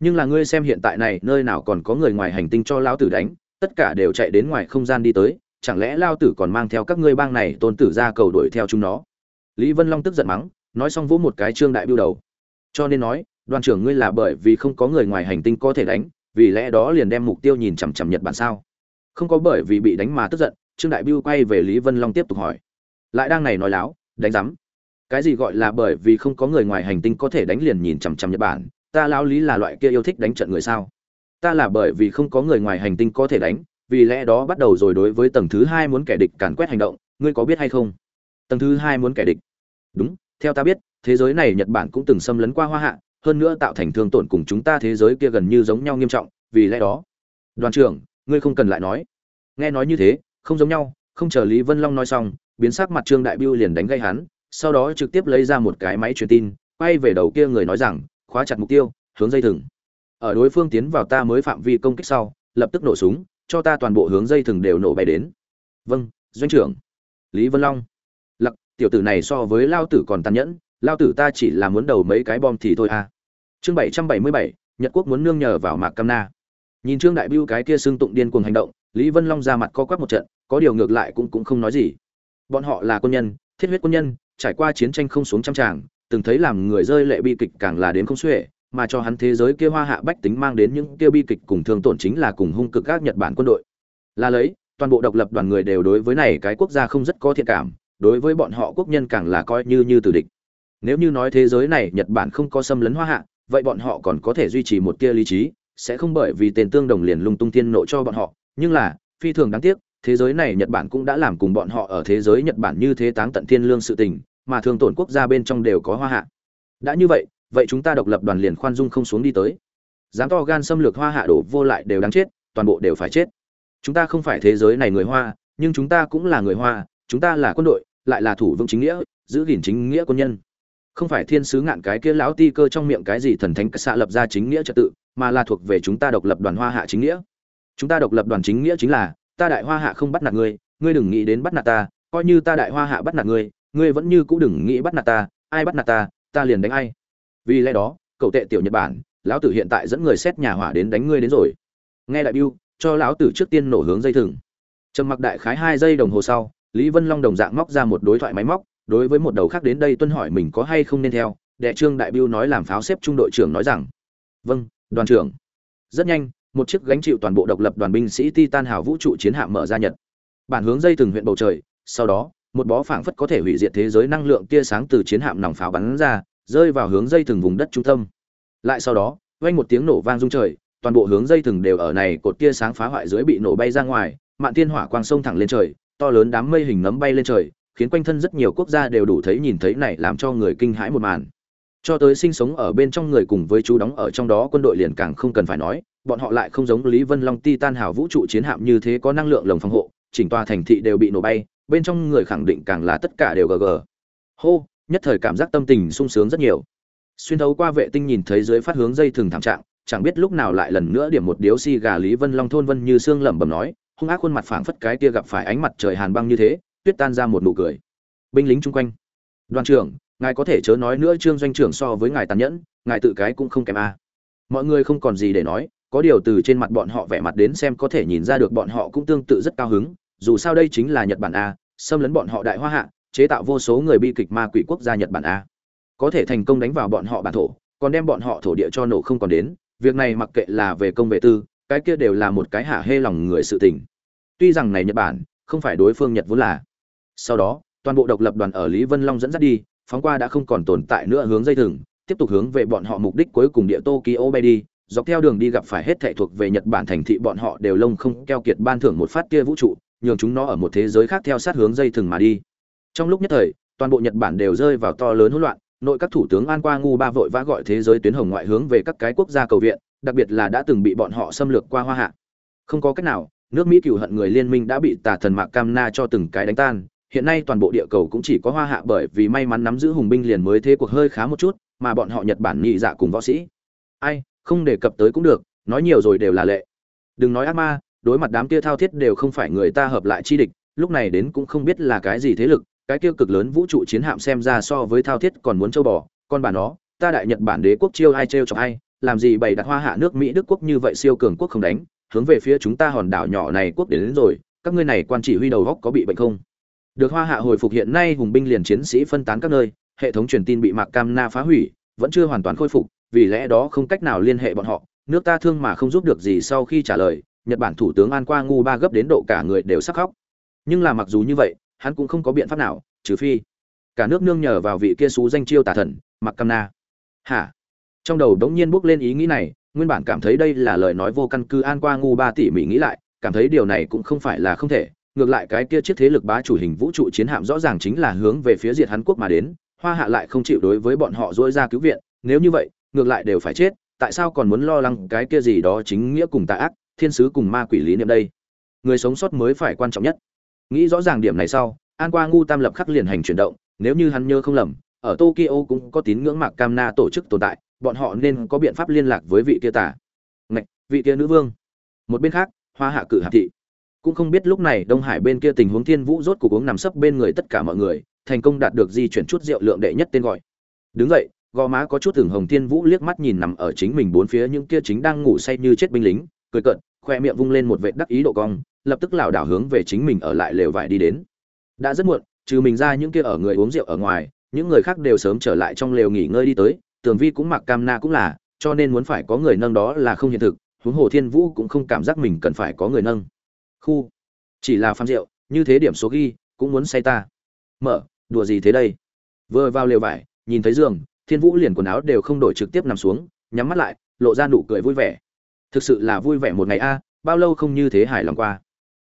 A: Nhưng là ngươi xem hiện tại này, nơi nào còn có người ngoài hành tinh cho lão tử đánh? Tất cả đều chạy đến ngoài không gian đi tới, chẳng lẽ lao tử còn mang theo các ngươi bang này tôn tử ra cầu đuổi theo chúng nó? Lý vân long tức giận mắng, nói xong vỗ một cái trương đại biêu đầu. Cho nên nói, đoàn trưởng ngươi là bởi vì không có người ngoài hành tinh có thể đánh, vì lẽ đó liền đem mục tiêu nhìn chằm chằm nhật bản sao? Không có bởi vì bị đánh mà tức giận, trương đại biêu quay về lý vân long tiếp tục hỏi. Lại đang này nói láo, đánh rắm cái gì gọi là bởi vì không có người ngoài hành tinh có thể đánh liền nhìn chằm chằm nhật bản? Ta lão lý là loại kia yêu thích đánh trận người sao? Ta là bởi vì không có người ngoài hành tinh có thể đánh, vì lẽ đó bắt đầu rồi đối với tầng thứ hai muốn kẻ địch càn quét hành động, ngươi có biết hay không? Tầng thứ hai muốn kẻ địch. Đúng, theo ta biết, thế giới này nhật bản cũng từng xâm lấn qua hoa hạ, hơn nữa tạo thành thương tổn cùng chúng ta thế giới kia gần như giống nhau nghiêm trọng, vì lẽ đó. Đoàn trưởng, ngươi không cần lại nói. Nghe nói như thế, không giống nhau, không chờ lý vân long nói xong, biến sắc mặt trương đại biêu liền đánh gây hắn, sau đó trực tiếp lấy ra một cái máy truyền tin, quay về đầu kia người nói rằng, khóa chặt mục tiêu, hướng dây thừng ở đối phương tiến vào ta mới phạm vi công kích sau, lập tức nổ súng, cho ta toàn bộ hướng dây thừng đều nổ bay đến. Vâng doanh trưởng. Lý vân long. Lặc, tiểu tử này so với lao tử còn tàn nhẫn, lao tử ta chỉ là muốn đầu mấy cái bom thì thôi à. Chương bảy trăm bảy mươi bảy, nhật quốc muốn nương nhờ vào mạc cam na. Nhìn trương đại biêu cái kia xưng tụng điên cuồng hành động, lý vân long ra mặt co quắp một trận, có điều ngược lại cũng cũng không nói gì. Bọn họ là quân nhân, thiết huyết quân nhân, trải qua chiến tranh không xuống trăm tràng, từng thấy làm người rơi lệ bi kịch càng là đến không xuể mà cho hắn thế giới kia hoa hạ bách tính mang đến những kia bi kịch cùng thương tổn chính là cùng hung cực các nhật bản quân đội. Là lấy, toàn bộ độc lập đoàn người đều đối với này cái quốc gia không rất có thiện cảm, đối với bọn họ quốc nhân càng là coi như như tử địch. Nếu như nói thế giới này nhật bản không có xâm lấn hoa hạ, vậy bọn họ còn có thể duy trì một tia lý trí, sẽ không bởi vì tên tương đồng liền lung tung thiên nộ cho bọn họ. Nhưng là, phi thường đáng tiếc, thế giới này nhật bản cũng đã làm cùng bọn họ ở thế giới nhật bản như thế táng tận thiên lương sự tình, mà thường tổn quốc gia bên trong đều có hoa hạ. Đã như vậy vậy chúng ta độc lập đoàn liền khoan dung không xuống đi tới. Dám to gan xâm lược hoa hạ đổ vô lại đều đáng chết, toàn bộ đều phải chết. Chúng ta không phải thế giới này người hoa, nhưng chúng ta cũng là người hoa, chúng ta là quân đội, lại là thủ vững chính nghĩa, giữ gìn chính nghĩa quân nhân. Không phải thiên sứ ngạn cái kia lão ti cơ trong miệng cái gì thần thánh xạ lập ra chính nghĩa trật tự, mà là thuộc về chúng ta độc lập đoàn hoa hạ chính nghĩa. Chúng ta độc lập đoàn chính nghĩa chính là, ta đại hoa hạ không bắt nạt ngươi ngươi đừng nghĩ đến bắt nạt ta, coi như ta đại hoa hạ bắt nạt ngươi ngươi vẫn như cũng đừng nghĩ bắt nạt ta, ai bắt nạt ta ta liền đánh ai vì lẽ đó, cậu tệ tiểu nhật bản, lão tử hiện tại dẫn người xét nhà hỏa đến đánh ngươi đến rồi. Nghe đại biêu cho lão tử trước tiên nổ hướng dây thừng. Trầm mặc đại khái hai giây đồng hồ sau, lý vân long đồng dạng móc ra một đối thoại máy móc, đối với một đầu khác đến đây tuân hỏi mình có hay không nên theo, đệ trương đại biêu nói làm pháo xếp trung đội trưởng nói rằng vâng đoàn trưởng. Rất nhanh, một chiếc gánh chịu toàn bộ độc lập đoàn binh sĩ titan hào vũ trụ chiến hạm mở ra nhật. Bản hướng dây thừng huyện bầu trời, sau đó, một bó phảng phất có thể hủy diệt thế giới năng lượng tia sáng từ chiến hạm nòng pháo bắn ra rơi vào hướng dây thừng vùng đất trung tâm. Lại sau đó, vang một tiếng nổ vang rung trời, toàn bộ hướng dây thừng đều ở này cột tia sáng phá hoại dưới bị nổ bay ra ngoài, mạn tiên hỏa quang sông thẳng lên trời, to lớn đám mây hình nấm bay lên trời, khiến quanh thân rất nhiều quốc gia đều đủ thấy nhìn thấy này làm cho người kinh hãi một màn. Cho tới sinh sống ở bên trong người cùng với chú đóng ở trong đó quân đội liền càng không cần phải nói, bọn họ lại không giống lý vân long titan hào vũ trụ chiến hạm như thế có năng lượng lồng phòng hộ, chỉnh tòa thành thị đều bị nổ bay, bên trong người khẳng định càng là tất cả đều gg hô! Nhất thời cảm giác tâm tình sung sướng rất nhiều. Xuyên thấu qua vệ tinh nhìn thấy dưới phát hướng dây thường thảm trạng, chẳng biết lúc nào lại lần nữa điểm một điếu xi gà lý vân long thôn vân như xương lẩm bẩm nói, hung ác khuôn mặt phảng phất cái kia gặp phải ánh mặt trời hàn băng như thế, tuyết tan ra một nụ cười. Binh lính chung quanh. Đoàn trưởng, ngài có thể chớ nói nữa trương doanh trưởng so với ngài tàn nhẫn, ngài tự cái cũng không kém a. Mọi người không còn gì để nói, có điều từ trên mặt bọn họ vẻ mặt đến xem có thể nhìn ra được bọn họ cũng tương tự rất cao hứng, dù sao đây chính là nhật bản a, xâm lấn bọn họ đại hoa hạ chế tạo vô số người bi kịch ma quỷ quốc gia nhật bản a. Có thể thành công đánh vào bọn họ bản thổ, còn đem bọn họ thổ địa cho nổ không còn đến. Việc này mặc kệ là về công về tư, cái kia đều là một cái hạ hê lòng người sự tình. Tuy rằng này nhật bản, không phải đối phương nhật vốn là. Sau đó, toàn bộ độc lập đoàn ở lý vân long dẫn dắt đi, phóng qua đã không còn tồn tại nữa hướng dây thừng, tiếp tục hướng về bọn họ mục đích cuối cùng địa tokyo bay đi. Dọc theo đường đi gặp phải hết thảy thuộc về nhật bản thành thị bọn họ đều lông không keo kiệt ban thưởng một phát kia vũ trụ, nhường chúng nó ở một thế giới khác theo sát hướng dây thừng mà đi trong lúc nhất thời, toàn bộ nhật bản đều rơi vào to lớn hỗn loạn, nội các thủ tướng an qua ngu ba vội vã gọi thế giới tuyến hồng ngoại hướng về các cái quốc gia cầu viện, đặc biệt là đã từng bị bọn họ xâm lược qua hoa hạ. Không có cách nào, nước mỹ cựu hận người liên minh đã bị tà thần mạc cam na cho từng cái đánh tan. Hiện nay toàn bộ địa cầu cũng chỉ có hoa hạ bởi vì may mắn nắm giữ hùng binh liền mới thế cuộc hơi khá một chút, mà bọn họ nhật bản nhị dạ cùng võ sĩ. Ai, không đề cập tới cũng được, nói nhiều rồi đều là lệ. Đừng nói ác ma, đối mặt đám kia thao thiết đều không phải người ta hợp lại chi địch, lúc này đến cũng không biết là cái gì thế lực cái kia cực lớn vũ trụ chiến hạm xem ra so với thao thiết còn muốn châu bò con bà nó ta đại nhật bản đế quốc chiêu ai trêu cho ai làm gì bày đặt hoa hạ nước mỹ đức quốc như vậy siêu cường quốc không đánh hướng về phía chúng ta hòn đảo nhỏ này quốc đến, đến rồi các ngươi này quan chỉ huy đầu góc có bị bệnh không? Được hoa hạ hồi phục hiện nay hùng binh liền chiến sĩ phân tán các nơi hệ thống truyền tin bị mạc cam na phá hủy vẫn chưa hoàn toàn khôi phục vì lẽ đó không cách nào liên hệ bọn họ nước ta thương mà không giúp được gì sau khi trả lời nhật bản thủ tướng an qua ngu ba gấp đến độ cả người đều sắc khóc. Nhưng là mặc dù như vậy hắn cũng không có biện pháp nào, trừ phi cả nước nương nhờ vào vị kia xú danh chiêu tà thần mặc cam na. Hả? Trong đầu đống nhiên bước lên ý nghĩ này, nguyên bản cảm thấy đây là lời nói vô căn cứ an qua ngu ba tỉ mỉ nghĩ lại, cảm thấy điều này cũng không phải là không thể. Ngược lại cái kia chiếc thế lực bá chủ hình vũ trụ chiến hạm rõ ràng chính là hướng về phía diệt hàn quốc mà đến, hoa hạ lại không chịu đối với bọn họ dỗi ra cứu viện, nếu như vậy, ngược lại đều phải chết, tại sao còn muốn lo lắng cái kia gì đó chính nghĩa cùng tà ác, thiên sứ cùng ma quỷ lý niệm đây? Người sống sót mới phải quan trọng nhất nghĩ rõ ràng điểm này sau, an qua ngu tam lập khắc liền hành chuyển động, nếu như hắn nhớ không lầm, ở tokyo cũng có tín ngưỡng mạc cam na tổ chức tồn tại, bọn họ nên có biện pháp liên lạc với vị kia tả ngạch, vị kia nữ vương. Một bên khác, hoa hạ cự hạ thị. Cũng không biết lúc này đông hải bên kia tình huống thiên vũ rốt cuộc uống nằm sấp bên người tất cả mọi người, thành công đạt được di chuyển chút rượu lượng đệ nhất tên gọi. Đứng vậy gò má có chút thường hồng thiên vũ liếc mắt nhìn nằm ở chính mình bốn phía những kia chính đang ngủ say như chết binh lính, cười cợt, khoe miệng vung lên một vệ đắc ý độ cong lập tức lảo đảo hướng về chính mình ở lại lều vải đi đến. Đã rất muộn, trừ mình ra những kia ở người uống rượu ở ngoài, những người khác đều sớm trở lại trong lều nghỉ ngơi đi tới, tường vi cũng mặc cam na cũng là, cho nên muốn phải có người nâng đó là không hiện thực, huống hồ thiên vũ cũng không cảm giác mình cần phải có người nâng. Khu, chỉ là phan rượu, như thế điểm số ghi, cũng muốn say ta. Mở, đùa gì thế đây? Vừa vào lều vải, nhìn thấy giường, thiên vũ liền quần áo đều không đổi trực tiếp nằm xuống, nhắm mắt lại, lộ ra nụ cười vui vẻ. Thực sự là vui vẻ một ngày a, bao lâu không như thế hài lòng qua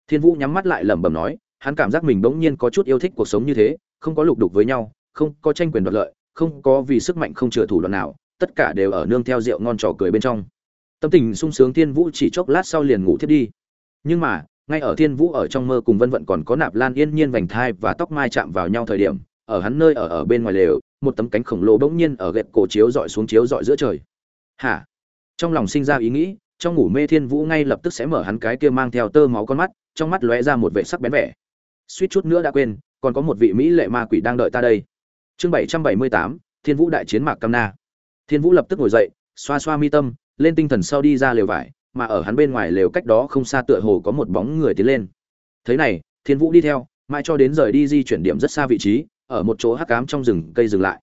A: thiên vũ nhắm mắt lại lẩm bẩm nói, hắn cảm giác mình bỗng nhiên có chút yêu thích cuộc sống như thế, không có lục đục với nhau, không có tranh quyền đoạt lợi, không có vì sức mạnh không chừa thủ đoạn nào, tất cả đều ở nương theo rượu ngon trò cười bên trong. Tâm tình sung sướng thiên vũ chỉ chốc lát sau liền ngủ thiết đi. Nhưng mà, ngay ở thiên vũ ở trong mơ cùng vân vận còn có nạp lan yên nhiên vành thai và tóc mai chạm vào nhau thời điểm, ở hắn nơi ở ở bên ngoài lều, một tấm cánh khổng lồ bỗng nhiên ở gẹp cổ chiếu dọi xuống chiếu dọi giữa trời. Hả? Trong lòng sinh ra ý nghĩ trong ngủ mê thiên vũ ngay lập tức sẽ mở hắn cái kia mang theo tơ máu con mắt, trong mắt lóe ra một vệ sắc bén vẻ. Suýt chút nữa đã quên, còn có một vị mỹ lệ ma quỷ đang đợi ta đây. Chương bảy trăm bảy mươi tám, thiên vũ đại chiến mạc cam na. Thiên vũ lập tức ngồi dậy, xoa xoa mi tâm, lên tinh thần sau đi ra lều vải, mà ở hắn bên ngoài lều cách đó không xa tựa hồ có một bóng người tiến lên. Thế này, thiên vũ đi theo, mãi cho đến rời đi di chuyển điểm rất xa vị trí, ở một chỗ hắc cám trong rừng, cây dừng lại.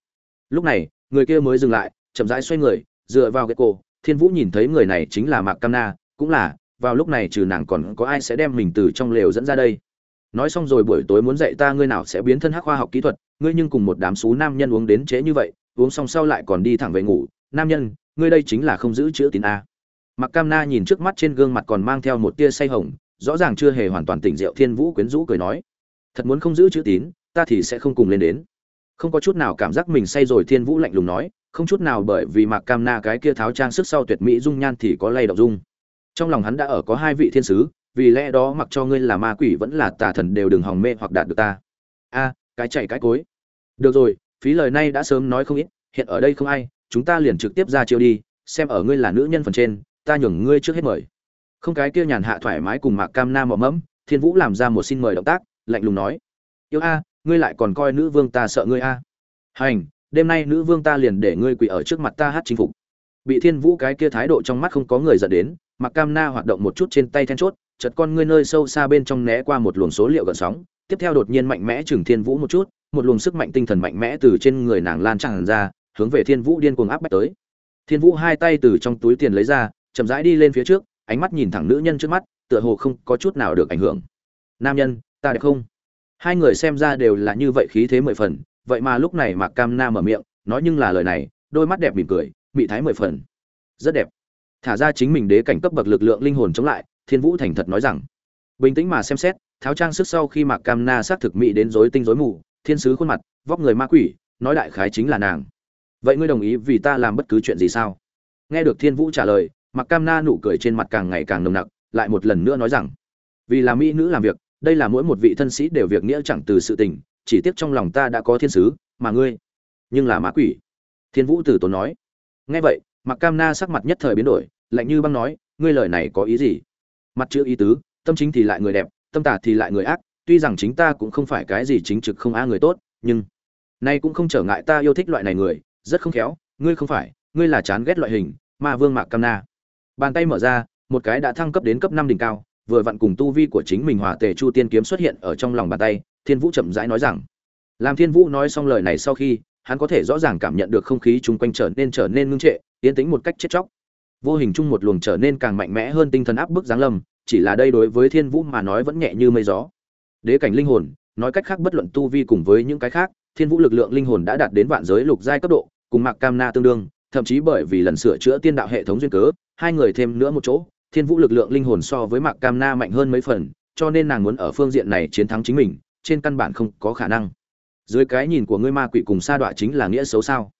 A: Lúc này, người kia mới dừng lại, chậm rãi xoay người, dựa vào cái cổ thiên vũ nhìn thấy người này chính là mạc cam na, cũng là, vào lúc này trừ nàng còn có ai sẽ đem mình từ trong lều dẫn ra đây? Nói xong rồi buổi tối muốn dạy ta ngươi nào sẽ biến thân hắc khoa học kỹ thuật, ngươi nhưng cùng một đám xú nam nhân uống đến trễ như vậy, uống xong sau lại còn đi thẳng về ngủ. Nam nhân, ngươi đây chính là không giữ chữ tín a. Mặc cam na nhìn trước mắt trên gương mặt còn mang theo một tia say hồng, rõ ràng chưa hề hoàn toàn tỉnh rượu thiên vũ quyến rũ cười nói, thật muốn không giữ chữ tín, ta thì sẽ không cùng lên đến. Không có chút nào cảm giác mình say rồi thiên vũ lạnh lùng nói không chút nào bởi vì mạc cam na cái kia tháo trang sức sau tuyệt mỹ dung nhan thì có lay động dung. Trong lòng hắn đã ở có hai vị thiên sứ, vì lẽ đó mặc cho ngươi là ma quỷ vẫn là tà thần đều đừng hòng mê hoặc đạt được ta. A, cái chạy cái cối. Được rồi, phí lời này đã sớm nói không ít, hiện ở đây không ai, chúng ta liền trực tiếp ra chiêu đi, xem ở ngươi là nữ nhân phần trên, ta nhường ngươi trước hết mời. Không cái kia nhàn hạ thoải mái cùng mạc cam Na mỏ mẫm, thiên vũ làm ra một xin mời động tác, lạnh lùng nói. Yêu a, ngươi lại còn coi nữ vương ta sợ ngươi a. Hành đêm nay nữ vương ta liền để ngươi quỳ ở trước mặt ta hát chinh phục. Bị thiên vũ cái kia thái độ trong mắt không có người dẫn đến mặc cam na hoạt động một chút trên tay then chốt, chợt con ngươi nơi sâu xa bên trong né qua một luồng số liệu gần sóng, tiếp theo đột nhiên mạnh mẽ chừng thiên vũ một chút, một luồng sức mạnh tinh thần mạnh mẽ từ trên người nàng lan tràn ra, hướng về thiên vũ điên cuồng áp bách tới. Thiên vũ hai tay từ trong túi tiền lấy ra, chậm rãi đi lên phía trước, ánh mắt nhìn thẳng nữ nhân trước mắt, tựa hồ không có chút nào được ảnh hưởng. Nam nhân, ta đẹp không? Hai người xem ra đều là như vậy khí thế mười phần vậy mà lúc này mạc cam na mở miệng, nói nhưng là lời này, đôi mắt đẹp mỉm cười mị thái mười phần. Rất đẹp. Thả ra chính mình đế cảnh cấp bậc lực lượng linh hồn chống lại, thiên vũ thành thật nói rằng. Bình tĩnh mà xem xét, tháo trang sức sau khi mạc cam na xác thực mỹ đến rối tinh rối mù, thiên sứ khuôn mặt, vóc người ma quỷ, nói đại khái chính là nàng. Vậy ngươi đồng ý vì ta làm bất cứ chuyện gì sao? Nghe được thiên vũ trả lời, mạc cam na nụ cười trên mặt càng ngày càng nồng nặc, lại một lần nữa nói rằng. Vì là mỹ nữ làm việc, đây là mỗi một vị thân sĩ đều việc nghĩa chẳng từ sự tình chỉ tiếc trong lòng ta đã có thiên sứ, mà ngươi nhưng là ma quỷ. Thiên vũ tử tốn nói. Nghe vậy, mạc cam na sắc mặt nhất thời biến đổi, lạnh như băng nói, ngươi lời này có ý gì? Mặt chữ ý tứ, tâm chính thì lại người đẹp, tâm tà thì lại người ác, tuy rằng chính ta cũng không phải cái gì chính trực không a người tốt, nhưng nay cũng không trở ngại ta yêu thích loại này người, rất không khéo, ngươi không phải, ngươi là chán ghét loại hình, ma vương mạc cam na. Bàn tay mở ra, một cái đã thăng cấp đến cấp năm đỉnh cao, vừa vặn cùng tu vi của chính mình hòa tề chu tiên kiếm xuất hiện ở trong lòng bàn tay thiên vũ chậm rãi nói rằng, làm thiên vũ nói xong lời này sau khi, hắn có thể rõ ràng cảm nhận được không khí chung quanh trở nên trở nên ngưng trệ tiến tính một cách chết chóc. Vô hình chung một luồng trở nên càng mạnh mẽ hơn tinh thần áp bức giáng lâm, chỉ là đây đối với thiên vũ mà nói vẫn nhẹ như mây gió. Đế cảnh linh hồn, nói cách khác bất luận tu vi cùng với những cái khác, thiên vũ lực lượng linh hồn đã đạt đến vạn giới lục giai cấp độ, cùng mạc cam na tương đương, thậm chí bởi vì lần sửa chữa tiên đạo hệ thống duyên cớ, hai người thêm nữa một chỗ, thiên vũ lực lượng linh hồn so với mạc cam na mạnh hơn mấy phần, cho nên nàng muốn ở phương diện này chiến thắng chính mình trên căn bản không có khả năng. Dưới cái nhìn của ngươi ma quỷ cùng sa đọa chính là nghĩa xấu sao?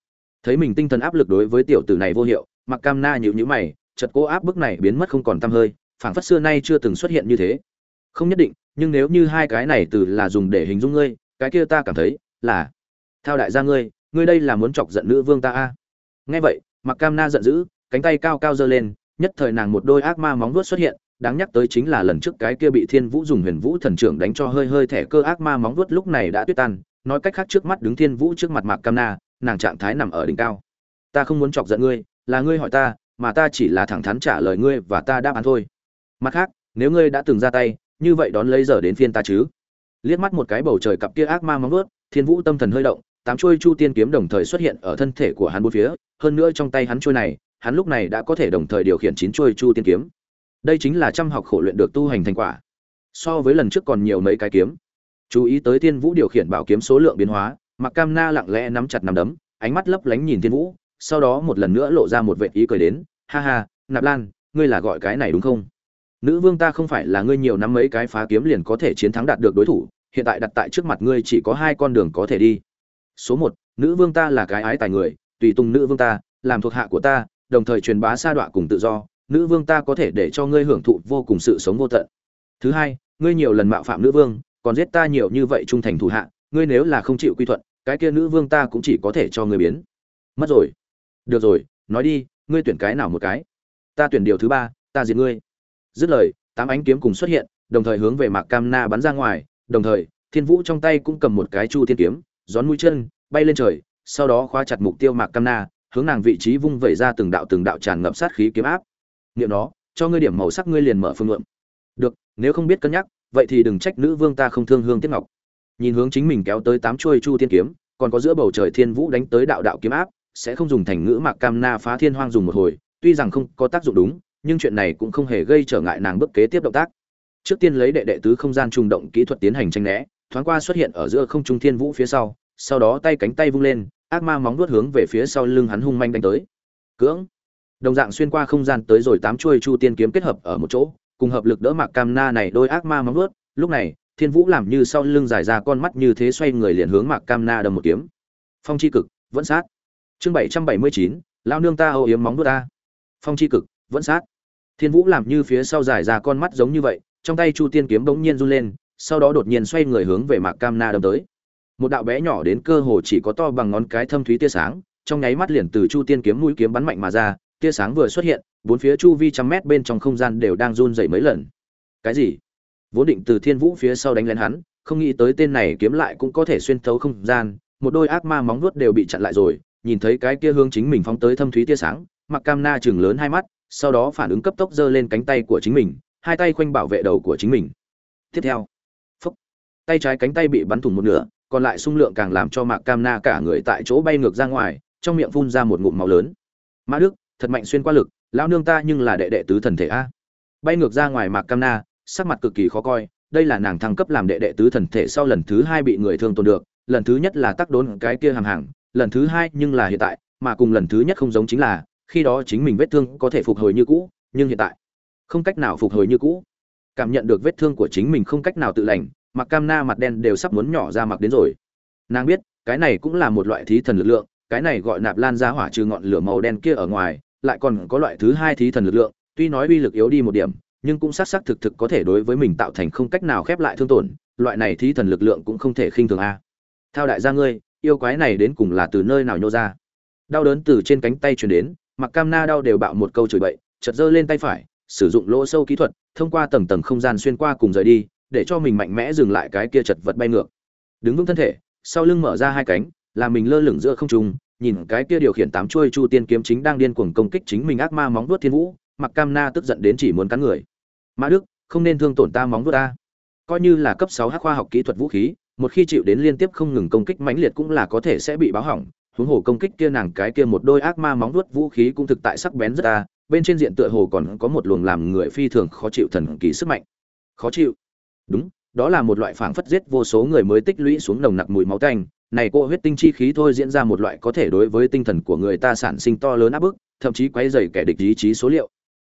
A: Thấy mình tinh thần áp lực đối với tiểu tử này vô hiệu mặc cam na nhịu nhữ mày chật cố áp bức này biến mất không còn t hơi, phảng phất xưa nay chưa từng xuất hiện như thế. Không nhất định, nhưng nếu như hai cái này từ là dùng để hình dung ngươi, cái kia ta cảm thấy là, thao đại gia ngươi ngươi đây là muốn chọc giận nữ vương ta a? Nghe vậy mặc cam na giận dữ, cánh tay cao cao giơ lên, nhất thời nàng một đôi ác ma móng vuốt xuất hiện đáng nhắc tới chính là lần trước cái kia bị thiên vũ dùng huyền vũ thần trưởng đánh cho hơi hơi thẻ cơ ác ma móng vuốt lúc này đã tuyết tan, nói cách khác trước mắt đứng thiên vũ trước mặt mạc cam na, nàng trạng thái nằm ở đỉnh cao. Ta không muốn chọc giận ngươi, là ngươi hỏi ta, mà ta chỉ là thẳng thắn trả lời ngươi và ta đáp án thôi. Mặt khác, nếu ngươi đã từng ra tay, như vậy đón lấy giờ đến phiên ta chứ. Liếc mắt một cái bầu trời cặp kia ác ma móng vuốt, thiên vũ tâm thần hơi động, tám chuôi chu tiên kiếm đồng thời xuất hiện ở thân thể của hắn bốn phía, hơn nữa trong tay hắn chuôi này, hắn lúc này đã có thể đồng thời điều khiển chín chuôi chu tiên kiếm đây chính là trăm học khổ luyện được tu hành thành quả. So với lần trước còn nhiều mấy cái kiếm. Chú ý tới thiên vũ điều khiển bảo kiếm số lượng biến hóa mặc cam na lặng lẽ nắm chặt nắm đấm, ánh mắt lấp lánh nhìn thiên vũ, sau đó một lần nữa lộ ra một vệ ý cười đến, ha ha, nạp lan, ngươi là gọi cái này đúng không? Nữ vương ta không phải là ngươi nhiều năm mấy cái phá kiếm liền có thể chiến thắng đạt được đối thủ, hiện tại đặt tại trước mặt ngươi chỉ có hai con đường có thể đi. Số một, nữ vương ta là cái ái tài người, tùy tùng nữ vương ta, làm thuộc hạ của ta, đồng thời truyền bá sa đọa cùng tự do nữ vương ta có thể để cho ngươi hưởng thụ vô cùng sự sống vô tận. Thứ hai, ngươi nhiều lần mạo phạm nữ vương, còn giết ta nhiều như vậy trung thành thủ hạ, ngươi nếu là không chịu quy thuận, cái kia nữ vương ta cũng chỉ có thể cho ngươi biến. Mất rồi. Được rồi, nói đi, ngươi tuyển cái nào một cái? Ta tuyển điều thứ ba, ta diệt ngươi. Dứt lời, tám ánh kiếm cùng xuất hiện, đồng thời hướng về mạc cam na bắn ra ngoài, đồng thời, thiên vũ trong tay cũng cầm một cái chu thiên kiếm, gión mũi chân, bay lên trời, sau đó khóa chặt mục tiêu mạc cam na, hướng nàng vị trí vung vẩy ra từng đạo từng đạo tràn ngập sát khí kiếm áp niệm nó, cho ngươi điểm màu sắc ngươi liền mở phương ngượng. Được, nếu không biết cân nhắc, vậy thì đừng trách nữ vương ta không thương hương tiết ngọc. Nhìn hướng chính mình kéo tới tám chuôi chu thiên kiếm, còn có giữa bầu trời thiên vũ đánh tới đạo đạo kiếm áp, sẽ không dùng thành ngữ mạc cam na phá thiên hoang dùng một hồi, tuy rằng không có tác dụng đúng, nhưng chuyện này cũng không hề gây trở ngại nàng bước kế tiếp động tác. Trước tiên lấy đệ đệ tứ không gian trùng động kỹ thuật tiến hành tranh né, thoáng qua xuất hiện ở giữa không trung thiên vũ phía sau sau đó tay cánh tay vung lên, ác ma móng vuốt hướng về phía sau lưng hắn hung manh đánh tới. Cưỡng đồng dạng xuyên qua không gian tới rồi tám chuôi chu tiên kiếm kết hợp ở một chỗ, cùng hợp lực đỡ mạc cam na này đôi ác ma móng vuốt. Lúc này, thiên vũ làm như sau lưng dài ra con mắt như thế xoay người liền hướng mạc cam na đâm một kiếm. Phong chi cực, vẫn sát. Chương bảy trăm bảy mươi chín lao nương ta âu yếm móng vuốt ta. Phong chi cực, vẫn sát. Thiên vũ làm như phía sau dài ra con mắt giống như vậy, trong tay chu tiên kiếm bỗng nhiên run lên, sau đó đột nhiên xoay người hướng về mạc cam na đâm tới. Một đạo bé nhỏ đến cơ hồ chỉ có to bằng ngón cái thâm thúy tia sáng, trong nháy mắt liền từ chu tiên kiếm mũi kiếm bắn mạnh mà ra tia sáng vừa xuất hiện bốn phía chu vi trăm mét bên trong không gian đều đang run dày mấy lần. Cái gì? Vốn định từ thiên vũ phía sau đánh lén hắn không nghĩ tới tên này kiếm lại cũng có thể xuyên thấu không gian một đôi ác ma móng vuốt đều bị chặn lại rồi nhìn thấy cái kia hướng chính mình phóng tới thâm thúy tia sáng mặc cam na chừng lớn hai mắt sau đó phản ứng cấp tốc giơ lên cánh tay của chính mình hai tay khoanh bảo vệ đầu của chính mình. Tiếp theo phúc, tay trái cánh tay bị bắn thủng một nửa còn lại sung lượng càng làm cho mạc cam na cả người tại chỗ bay ngược ra ngoài trong miệng phun ra một ngụm máu lớn. Mã đức thật mạnh xuyên qua lực, lão nương ta nhưng là đệ đệ tứ thần thể a. Bay ngược ra ngoài mạc cam na, sắc mặt cực kỳ khó coi, đây là nàng thăng cấp làm đệ đệ tứ thần thể sau lần thứ hai bị người thương tổn được, lần thứ nhất là tắc đốn cái kia hàng hàng lần thứ hai nhưng là hiện tại, mà cùng lần thứ nhất không giống chính là, khi đó chính mình vết thương có thể phục hồi như cũ, nhưng hiện tại, không cách nào phục hồi như cũ. Cảm nhận được vết thương của chính mình không cách nào tự lành mặc cam na mặt đen đều sắp muốn nhỏ ra mặc đến rồi. Nàng biết, cái này cũng là một loại thí thần lực lượng, cái này gọi nạp lan ra hỏa trừ ngọn lửa màu đen kia ở ngoài lại còn có loại thứ hai thí thần lực lượng, tuy nói uy lực yếu đi một điểm, nhưng cũng xác xác thực thực có thể đối với mình tạo thành không cách nào khép lại thương tổn, loại này thí thần lực lượng cũng không thể khinh thường a. Thao đại gia ngươi, yêu quái này đến cùng là từ nơi nào nhô ra? Đau đớn từ trên cánh tay truyền đến mặc cam na đau đều bạo một câu chửi bậy, chợt giơ lên tay phải, sử dụng lỗ sâu kỹ thuật, thông qua tầng tầng không gian xuyên qua cùng rời đi, để cho mình mạnh mẽ dừng lại cái kia chật vật bay ngược. Đứng vững thân thể, sau lưng mở ra hai cánh, làm mình lơ lửng giữa không trung nhìn cái kia điều khiển tám chuôi chu tiên kiếm chính đang điên cuồng công kích chính mình ác ma móng vuốt thiên vũ mặc cam na tức giận đến chỉ muốn cắn người. Mã đức, không nên thương tổn ta móng vuốt ta. Coi như là cấp sáu hắc khoa học kỹ thuật vũ khí, một khi chịu đến liên tiếp không ngừng công kích mãnh liệt cũng là có thể sẽ bị báo hỏng. Huống hồ công kích kia nàng cái kia một đôi ác ma móng vuốt vũ khí cũng thực tại sắc bén rất ta, bên trên diện tựa hồ còn có một luồng làm người phi thường khó chịu thần kỳ sức mạnh. Khó chịu. Đúng, đó là một loại phảng phất giết vô số người mới tích lũy xuống nồng nặc mùi máu tanh này cô huyết tinh chi khí thôi diễn ra một loại có thể đối với tinh thần của người ta sản sinh to lớn áp bức, thậm chí quấy dày kẻ địch ý chí số liệu.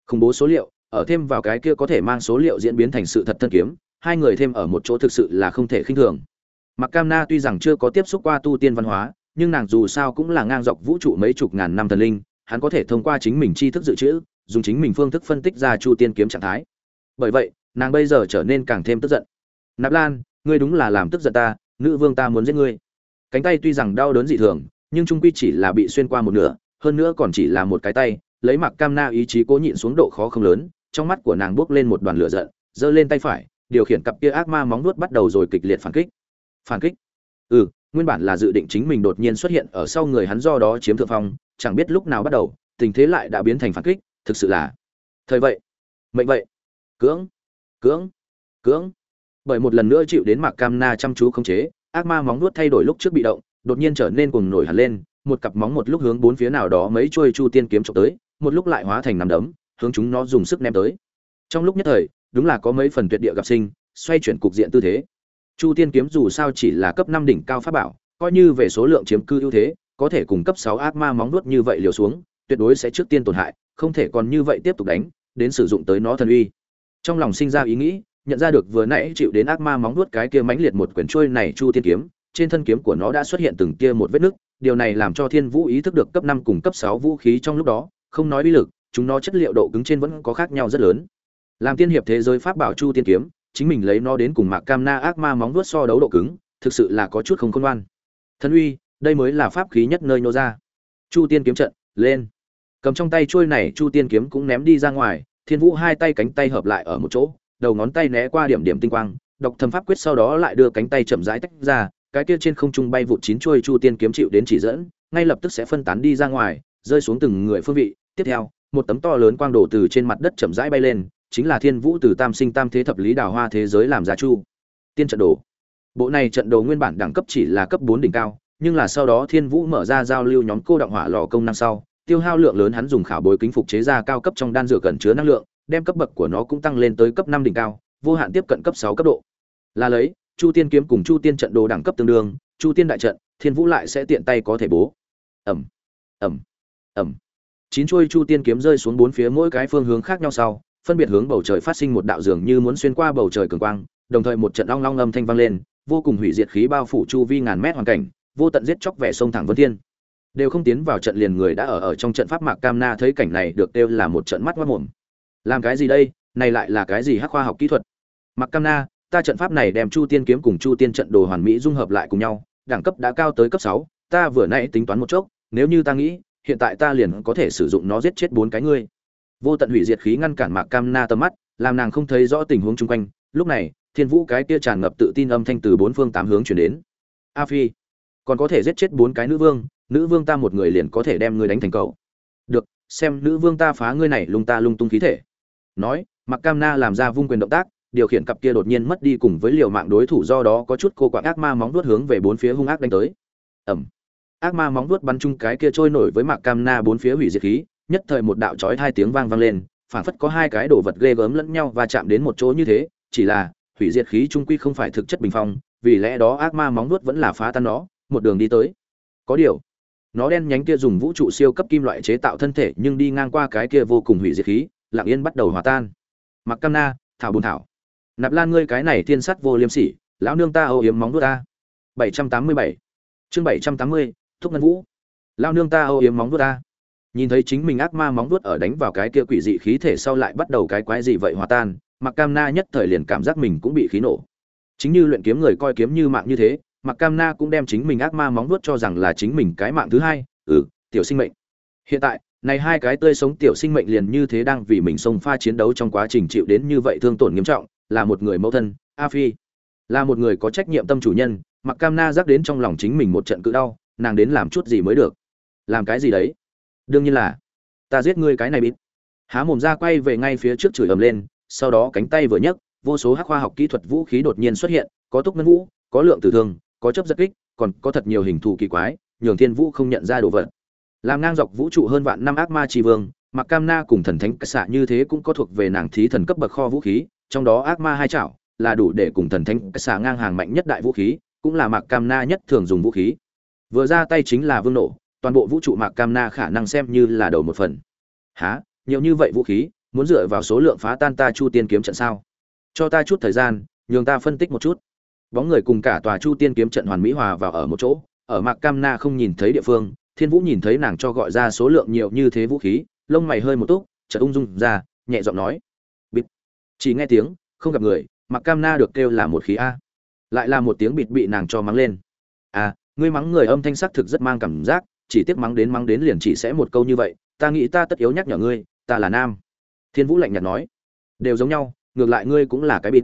A: Khủng bố số liệu, ở thêm vào cái kia có thể mang số liệu diễn biến thành sự thật thân kiếm, hai người thêm ở một chỗ thực sự là không thể khinh thường. Mặc cam na tuy rằng chưa có tiếp xúc qua tu tiên văn hóa, nhưng nàng dù sao cũng là ngang dọc vũ trụ mấy chục ngàn năm thần linh, hắn có thể thông qua chính mình tri thức dự trữ, dùng chính mình phương thức phân tích ra chu tiên kiếm trạng thái. Bởi vậy, nàng bây giờ trở nên càng thêm tức giận. Nạp lan, ngươi đúng là làm tức giận ta, nữ vương ta muốn giết ngươi cánh tay tuy rằng đau đớn dị thường, nhưng trung quy chỉ là bị xuyên qua một nửa, hơn nữa còn chỉ là một cái tay, lấy mặc cam na ý chí cố nhịn xuống độ khó không lớn, trong mắt của nàng buốc lên một đoàn lửa giận, giơ lên tay phải, điều khiển cặp kia ác ma móng nuốt bắt đầu rồi kịch liệt phản kích. Phản kích? Ừ nguyên bản là dự định chính mình đột nhiên xuất hiện ở sau người hắn do đó chiếm thượng phong, chẳng biết lúc nào bắt đầu, tình thế lại đã biến thành phản kích, thực sự là thời vậy, mệnh vậy. Cưỡng cưỡng cưỡng. Bởi một lần nữa chịu đến mạc cam na chăm chú khống chế ác ma móng nuốt thay đổi lúc trước bị động, đột nhiên trở nên cuồng nổi hẳn lên, một cặp móng một lúc hướng bốn phía nào đó mấy chuôi chu tiên kiếm chụp tới, một lúc lại hóa thành nằm đấm, hướng chúng nó dùng sức ném tới. Trong lúc nhất thời, đúng là có mấy phần tuyệt địa gặp sinh, xoay chuyển cục diện tư thế. Chu tiên kiếm dù sao chỉ là cấp năm đỉnh cao pháp bảo, coi như về số lượng chiếm cư ưu thế, có thể cùng cấp sáu ác ma móng nuốt như vậy liều xuống, tuyệt đối sẽ trước tiên tổn hại, không thể còn như vậy tiếp tục đánh, đến sử dụng tới nó thần uy. Trong lòng sinh ra ý nghĩ nhận ra được vừa nãy chịu đến ác ma móng nuốt cái kia mãnh liệt một quyển trôi này chu tiên kiếm, trên thân kiếm của nó đã xuất hiện từng kia một vết nứt, điều này làm cho thiên vũ ý thức được cấp năm cùng cấp sáu vũ khí trong lúc đó, không nói uy lực, chúng nó chất liệu độ cứng trên vẫn có khác nhau rất lớn. Làm tiên hiệp thế giới pháp bảo chu tiên kiếm, chính mình lấy nó đến cùng mạc cam na ác ma móng vuốt so đấu độ cứng, thực sự là có chút không khôn ngoan. Thân uy, đây mới là pháp khí nhất nơi nô ra. Chu tiên kiếm trận, lên. Cầm trong tay trôi này chu tiên kiếm cũng ném đi ra ngoài, thiên vũ hai tay cánh tay hợp lại ở một chỗ đầu ngón tay né qua điểm điểm tinh quang đọc thầm pháp quyết sau đó lại đưa cánh tay chậm rãi tách ra, cái kia trên không trung bay vụt chín chuôi chu tiên kiếm chịu đến chỉ dẫn, ngay lập tức sẽ phân tán đi ra ngoài, rơi xuống từng người phương vị. Tiếp theo, một tấm to lớn quang đổ từ trên mặt đất chậm rãi bay lên, chính là thiên vũ từ tam sinh tam thế thập lý đào hoa thế giới làm ra chu. Tiên trận đồ. Bộ này trận đồ nguyên bản đẳng cấp chỉ là cấp bốn đỉnh cao, nhưng là sau đó thiên vũ mở ra giao lưu nhóm cô động hỏa lò công năng sau, tiêu hao lượng lớn hắn dùng khảo bối kính phục chế ra cao cấp trong đan dược cẩn chứa năng lượng đem cấp bậc của nó cũng tăng lên tới cấp năm đỉnh cao vô hạn tiếp cận cấp sáu cấp độ. Là lấy chu tiên kiếm cùng chu tiên trận đồ đẳng cấp tương đương chu tiên đại trận thiên vũ lại sẽ tiện tay có thể bố. Ầm, ầm, ầm, chín chuôi chu tiên kiếm rơi xuống bốn phía mỗi cái phương hướng khác nhau sau phân biệt hướng bầu trời phát sinh một đạo dường như muốn xuyên qua bầu trời cường quang đồng thời một trận long long âm thanh vang lên vô cùng hủy diệt khí bao phủ chu vi ngàn mét hoàn cảnh vô tận giết chóc vẻ sông thẳng vân thiên. Đều không tiến vào trận liền người đã ở ở trong trận pháp mạc cam na thấy cảnh này được kêu là một trận mắt mất mồm làm cái gì đây? Này lại là cái gì hắc khoa học kỹ thuật? Mặc cam na, ta trận pháp này đem chu tiên kiếm cùng chu tiên trận đồ hoàn mỹ dung hợp lại cùng nhau, đẳng cấp đã cao tới cấp sáu, ta vừa nãy tính toán một chốc, nếu như ta nghĩ, hiện tại ta liền có thể sử dụng nó giết chết bốn cái ngươi. Vô tận hủy diệt khí ngăn cản mạc cam na tầm mắt, làm nàng không thấy rõ tình huống chung quanh. Lúc này, thiên vũ cái kia tràn ngập tự tin âm thanh từ bốn phương tám hướng chuyển đến. A phi, còn có thể giết chết bốn cái nữ vương nữ vương ta một người liền có thể đem ngươi đánh thành cậu. Được, xem nữ vương ta phá ngươi này lung ta lung tung khí thể nói, mặc cam na làm ra vung quyền động tác, điều khiển cặp kia đột nhiên mất đi cùng với liều mạng đối thủ do đó có chút cô quạng ác ma móng vuốt hướng về bốn phía hung ác đánh tới. Ẩm ác ma móng vuốt bắn chung cái kia trôi nổi với mạc cam na bốn phía hủy diệt khí, nhất thời một đạo chói hai tiếng vang vang lên, phảng phất có hai cái đồ vật ghê gớm lẫn nhau và chạm đến một chỗ như thế, chỉ là, hủy diệt khí trung quy không phải thực chất bình phong, vì lẽ đó ác ma móng vuốt vẫn là phá tan nó, một đường đi tới. Có điều, nó đen nhánh kia dùng vũ trụ siêu cấp kim loại chế tạo thân thể nhưng đi ngang qua cái kia vô cùng hủy diệt khí lặng yên bắt đầu hòa tan. Mặc cam na, thảo bùn thảo. Nạp lan ngươi cái này thiên sắt vô liêm sỉ, lão nương ta âu yếm móng vuốt ta. Bảy trăm tám mươi bảy. Chương bảy trăm tám mươi, thúc ngân vũ. Lão nương ta âu yếm móng vuốt ta. Nhìn thấy chính mình ác ma móng vuốt ở đánh vào cái kia quỷ dị khí thể sau lại bắt đầu cái quái gì vậy hòa tan, mặc cam na nhất thời liền cảm giác mình cũng bị khí nổ. Chính như luyện kiếm người coi kiếm như mạng như thế, mặc cam na cũng đem chính mình ác ma móng vuốt cho rằng là chính mình cái mạng thứ hai. Ừ tiểu sinh mệnh. Hiện tại này hai cái tươi sống tiểu sinh mệnh liền như thế đang vì mình xông pha chiến đấu trong quá trình chịu đến như vậy thương tổn nghiêm trọng, là một người mẫu thân, a phi. Là một người có trách nhiệm tâm chủ nhân, mặc cam na dắt đến trong lòng chính mình một trận cự đau, nàng đến làm chút gì mới được? Làm cái gì đấy? Đương nhiên là, ta giết ngươi cái này bít há mồm ra quay về ngay phía trước chửi ầm lên, sau đó cánh tay vừa nhấc, vô số hắc khoa học kỹ thuật vũ khí đột nhiên xuất hiện, có túc ngân vũ, có lượng tử thương, có chấp giật kích, còn có thật nhiều hình thù kỳ quái, nhường thiên vũ không nhận ra đồ vật làm ngang dọc vũ trụ hơn vạn năm ác ma tri vương mặc cam na cùng thần thánh xạ như thế cũng có thuộc về nàng thí thần cấp bậc kho vũ khí, trong đó ác ma hai chảo là đủ để cùng thần thánh xạ ngang hàng mạnh nhất đại vũ khí, cũng là mạc cam na nhất thường dùng vũ khí. Vừa ra tay chính là vương nổ, toàn bộ vũ trụ mạc cam na khả năng xem như là đầu một phần. Há nhiều như vậy vũ khí, muốn dựa vào số lượng phá tan ta chu tiên kiếm trận sao? Cho ta chút thời gian, nhường ta phân tích một chút. Bóng người cùng cả tòa chu tiên kiếm trận hoàn mỹ hòa vào ở một chỗ, ở mạc cam na không nhìn thấy địa phương thiên vũ nhìn thấy nàng cho gọi ra số lượng nhiều như thế vũ khí, lông mày hơi một túc, chợt ung dung ra, nhẹ giọng nói. Bịt. Chỉ nghe tiếng, không gặp người, mặc cam na được kêu là một khí a. Lại là một tiếng bịt bị nàng cho mắng lên. À ngươi mắng người âm thanh sắc thực rất mang cảm giác, chỉ tiếc mắng đến mắng đến liền chỉ sẽ một câu như vậy, ta nghĩ ta tất yếu nhắc nhở ngươi, ta là nam. Thiên vũ lạnh nhạt nói. Đều giống nhau, ngược lại ngươi cũng là cái bịt.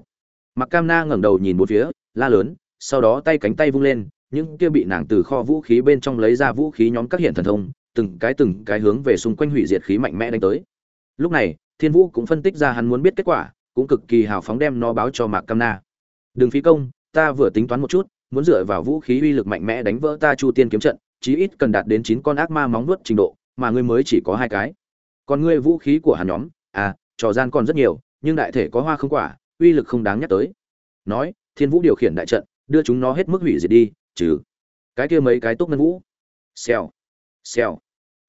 A: Mặc cam na ngẩng đầu nhìn một phía, la lớn, sau đó tay cánh tay vung lên những kia bị nàng từ kho vũ khí bên trong lấy ra vũ khí nhóm các hiện thần thông, từng cái từng cái hướng về xung quanh hủy diệt khí mạnh mẽ đánh tới. Lúc này, thiên vũ cũng phân tích ra hắn muốn biết kết quả, cũng cực kỳ hào phóng đem nó báo cho mạc cam na. Đừng phí công, ta vừa tính toán một chút, muốn dựa vào vũ khí uy lực mạnh mẽ đánh vỡ ta chu tiên kiếm trận, chí ít cần đạt đến chín con ác ma móng vuốt trình độ, mà ngươi mới chỉ có hai cái. Còn ngươi vũ khí của hắn nhóm à trò gian còn rất nhiều, nhưng đại thể có hoa không quả, uy lực không đáng nhắc tới. Nói, thiên vũ điều khiển đại trận, đưa chúng nó hết mức hủy diệt đi trừ. Cái kia mấy cái túc ngân vũ. Xèo. Xèo.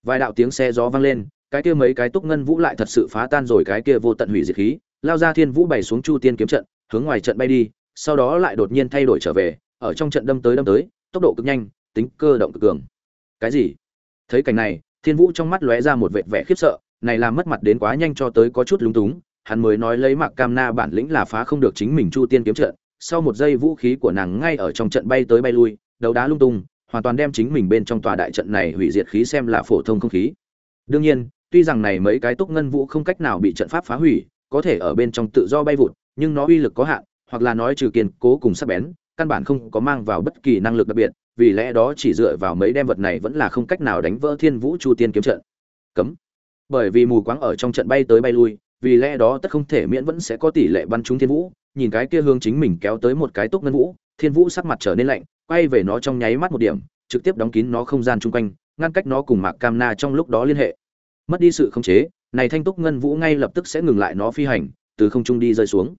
A: Vài đạo tiếng xe gió vang lên, cái kia mấy cái túc ngân vũ lại thật sự phá tan rồi cái kia vô tận hủy diệt khí, lao ra thiên vũ bày xuống chu tiên kiếm trận, hướng ngoài trận bay đi, sau đó lại đột nhiên thay đổi trở về, ở trong trận đâm tới đâm tới, tốc độ cực nhanh, tính cơ động cực cường. Cái gì? Thấy cảnh này, thiên vũ trong mắt lóe ra một vệt vẻ khiếp sợ, này làm mất mặt đến quá nhanh cho tới có chút lúng túng, hắn mới nói lấy mạc cam na bản lĩnh là phá không được chính mình chu tiên kiếm trận sau một giây vũ khí của nàng ngay ở trong trận bay tới bay lui, đấu đá lung tung, hoàn toàn đem chính mình bên trong tòa đại trận này hủy diệt khí xem là phổ thông không khí. Đương nhiên, tuy rằng này mấy cái túc ngân vũ không cách nào bị trận pháp phá hủy, có thể ở bên trong tự do bay vụt, nhưng nó uy lực có hạn, hoặc là nói trừ kiên cố cùng sắc bén, căn bản không có mang vào bất kỳ năng lực đặc biệt, vì lẽ đó chỉ dựa vào mấy đem vật này vẫn là không cách nào đánh vỡ thiên vũ chu tiên kiếm trận. Cấm. Bởi vì mù quáng ở trong trận bay tới bay lui, vì lẽ đó tất không thể miễn vẫn sẽ có tỷ lệ bắn trúng thiên vũ nhìn cái kia hướng chính mình kéo tới một cái túc ngân vũ, thiên vũ sắc mặt trở nên lạnh, quay về nó trong nháy mắt một điểm, trực tiếp đóng kín nó không gian chung quanh, ngăn cách nó cùng mạc cam na trong lúc đó liên hệ. Mất đi sự khống chế, này thanh túc ngân vũ ngay lập tức sẽ ngừng lại nó phi hành, từ không trung đi rơi xuống.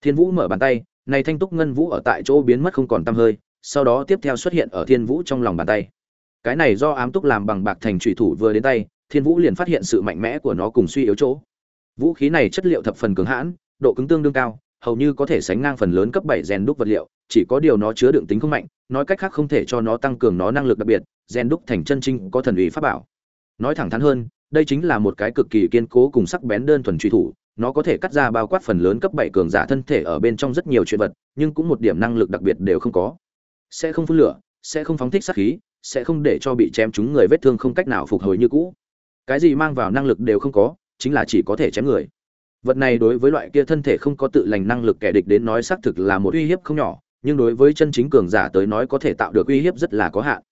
A: Thiên vũ mở bàn tay, này thanh túc ngân vũ ở tại chỗ biến mất không còn tăm hơi, sau đó tiếp theo xuất hiện ở thiên vũ trong lòng bàn tay. Cái này do ám túc làm bằng bạc thành trụy thủ vừa đến tay, thiên vũ liền phát hiện sự mạnh mẽ của nó cùng suy yếu chỗ. Vũ khí này chất liệu thập phần cứng hãn, độ cứng tương đương cao hầu như có thể sánh ngang phần lớn cấp bảy rèn đúc vật liệu, chỉ có điều nó chứa đựng tính không mạnh, nói cách khác không thể cho nó tăng cường nó năng lực đặc biệt rèn đúc thành chân trinh có thần uy pháp bảo. Nói thẳng thắn hơn, đây chính là một cái cực kỳ kiên cố cùng sắc bén đơn thuần truy thủ, nó có thể cắt ra bao quát phần lớn cấp bảy cường giả thân thể ở bên trong rất nhiều chuyện vật, nhưng cũng một điểm năng lực đặc biệt đều không có. Sẽ không phun lửa, sẽ không phóng thích sát khí, sẽ không để cho bị chém chúng người vết thương không cách nào phục hồi như cũ. Cái gì mang vào năng lực đều không có, chính là chỉ có thể chém người vật này đối với loại kia thân thể không có tự lành năng lực kẻ địch đến nói xác thực là một uy hiếp không nhỏ, nhưng đối với chân chính cường giả tới nói có thể tạo được uy hiếp rất là có hạn.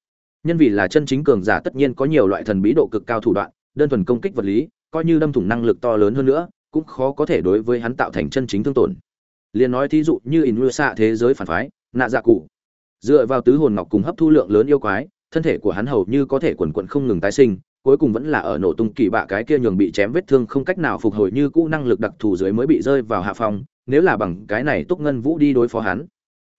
A: Nhân vì là chân chính cường giả tất nhiên có nhiều loại thần bí độ cực cao thủ đoạn, đơn thuần công kích vật lý, coi như đâm thủng năng lực to lớn hơn nữa, cũng khó có thể đối với hắn tạo thành chân chính thương tổn. Liền nói thí dụ như in xạ thế giới phản phái, nạ dạ cụ. Dựa vào tứ hồn ngọc cùng hấp thu lượng lớn yêu quái, thân thể của hắn hầu như có thể quần quận không ngừng tái sinh cuối cùng vẫn là ở nổ tung kỳ bạ cái kia nhường bị chém vết thương không cách nào phục hồi như cũ năng lực đặc thù dưới mới bị rơi vào hạ phòng, nếu là bằng cái này túc ngân vũ đi đối phó hắn.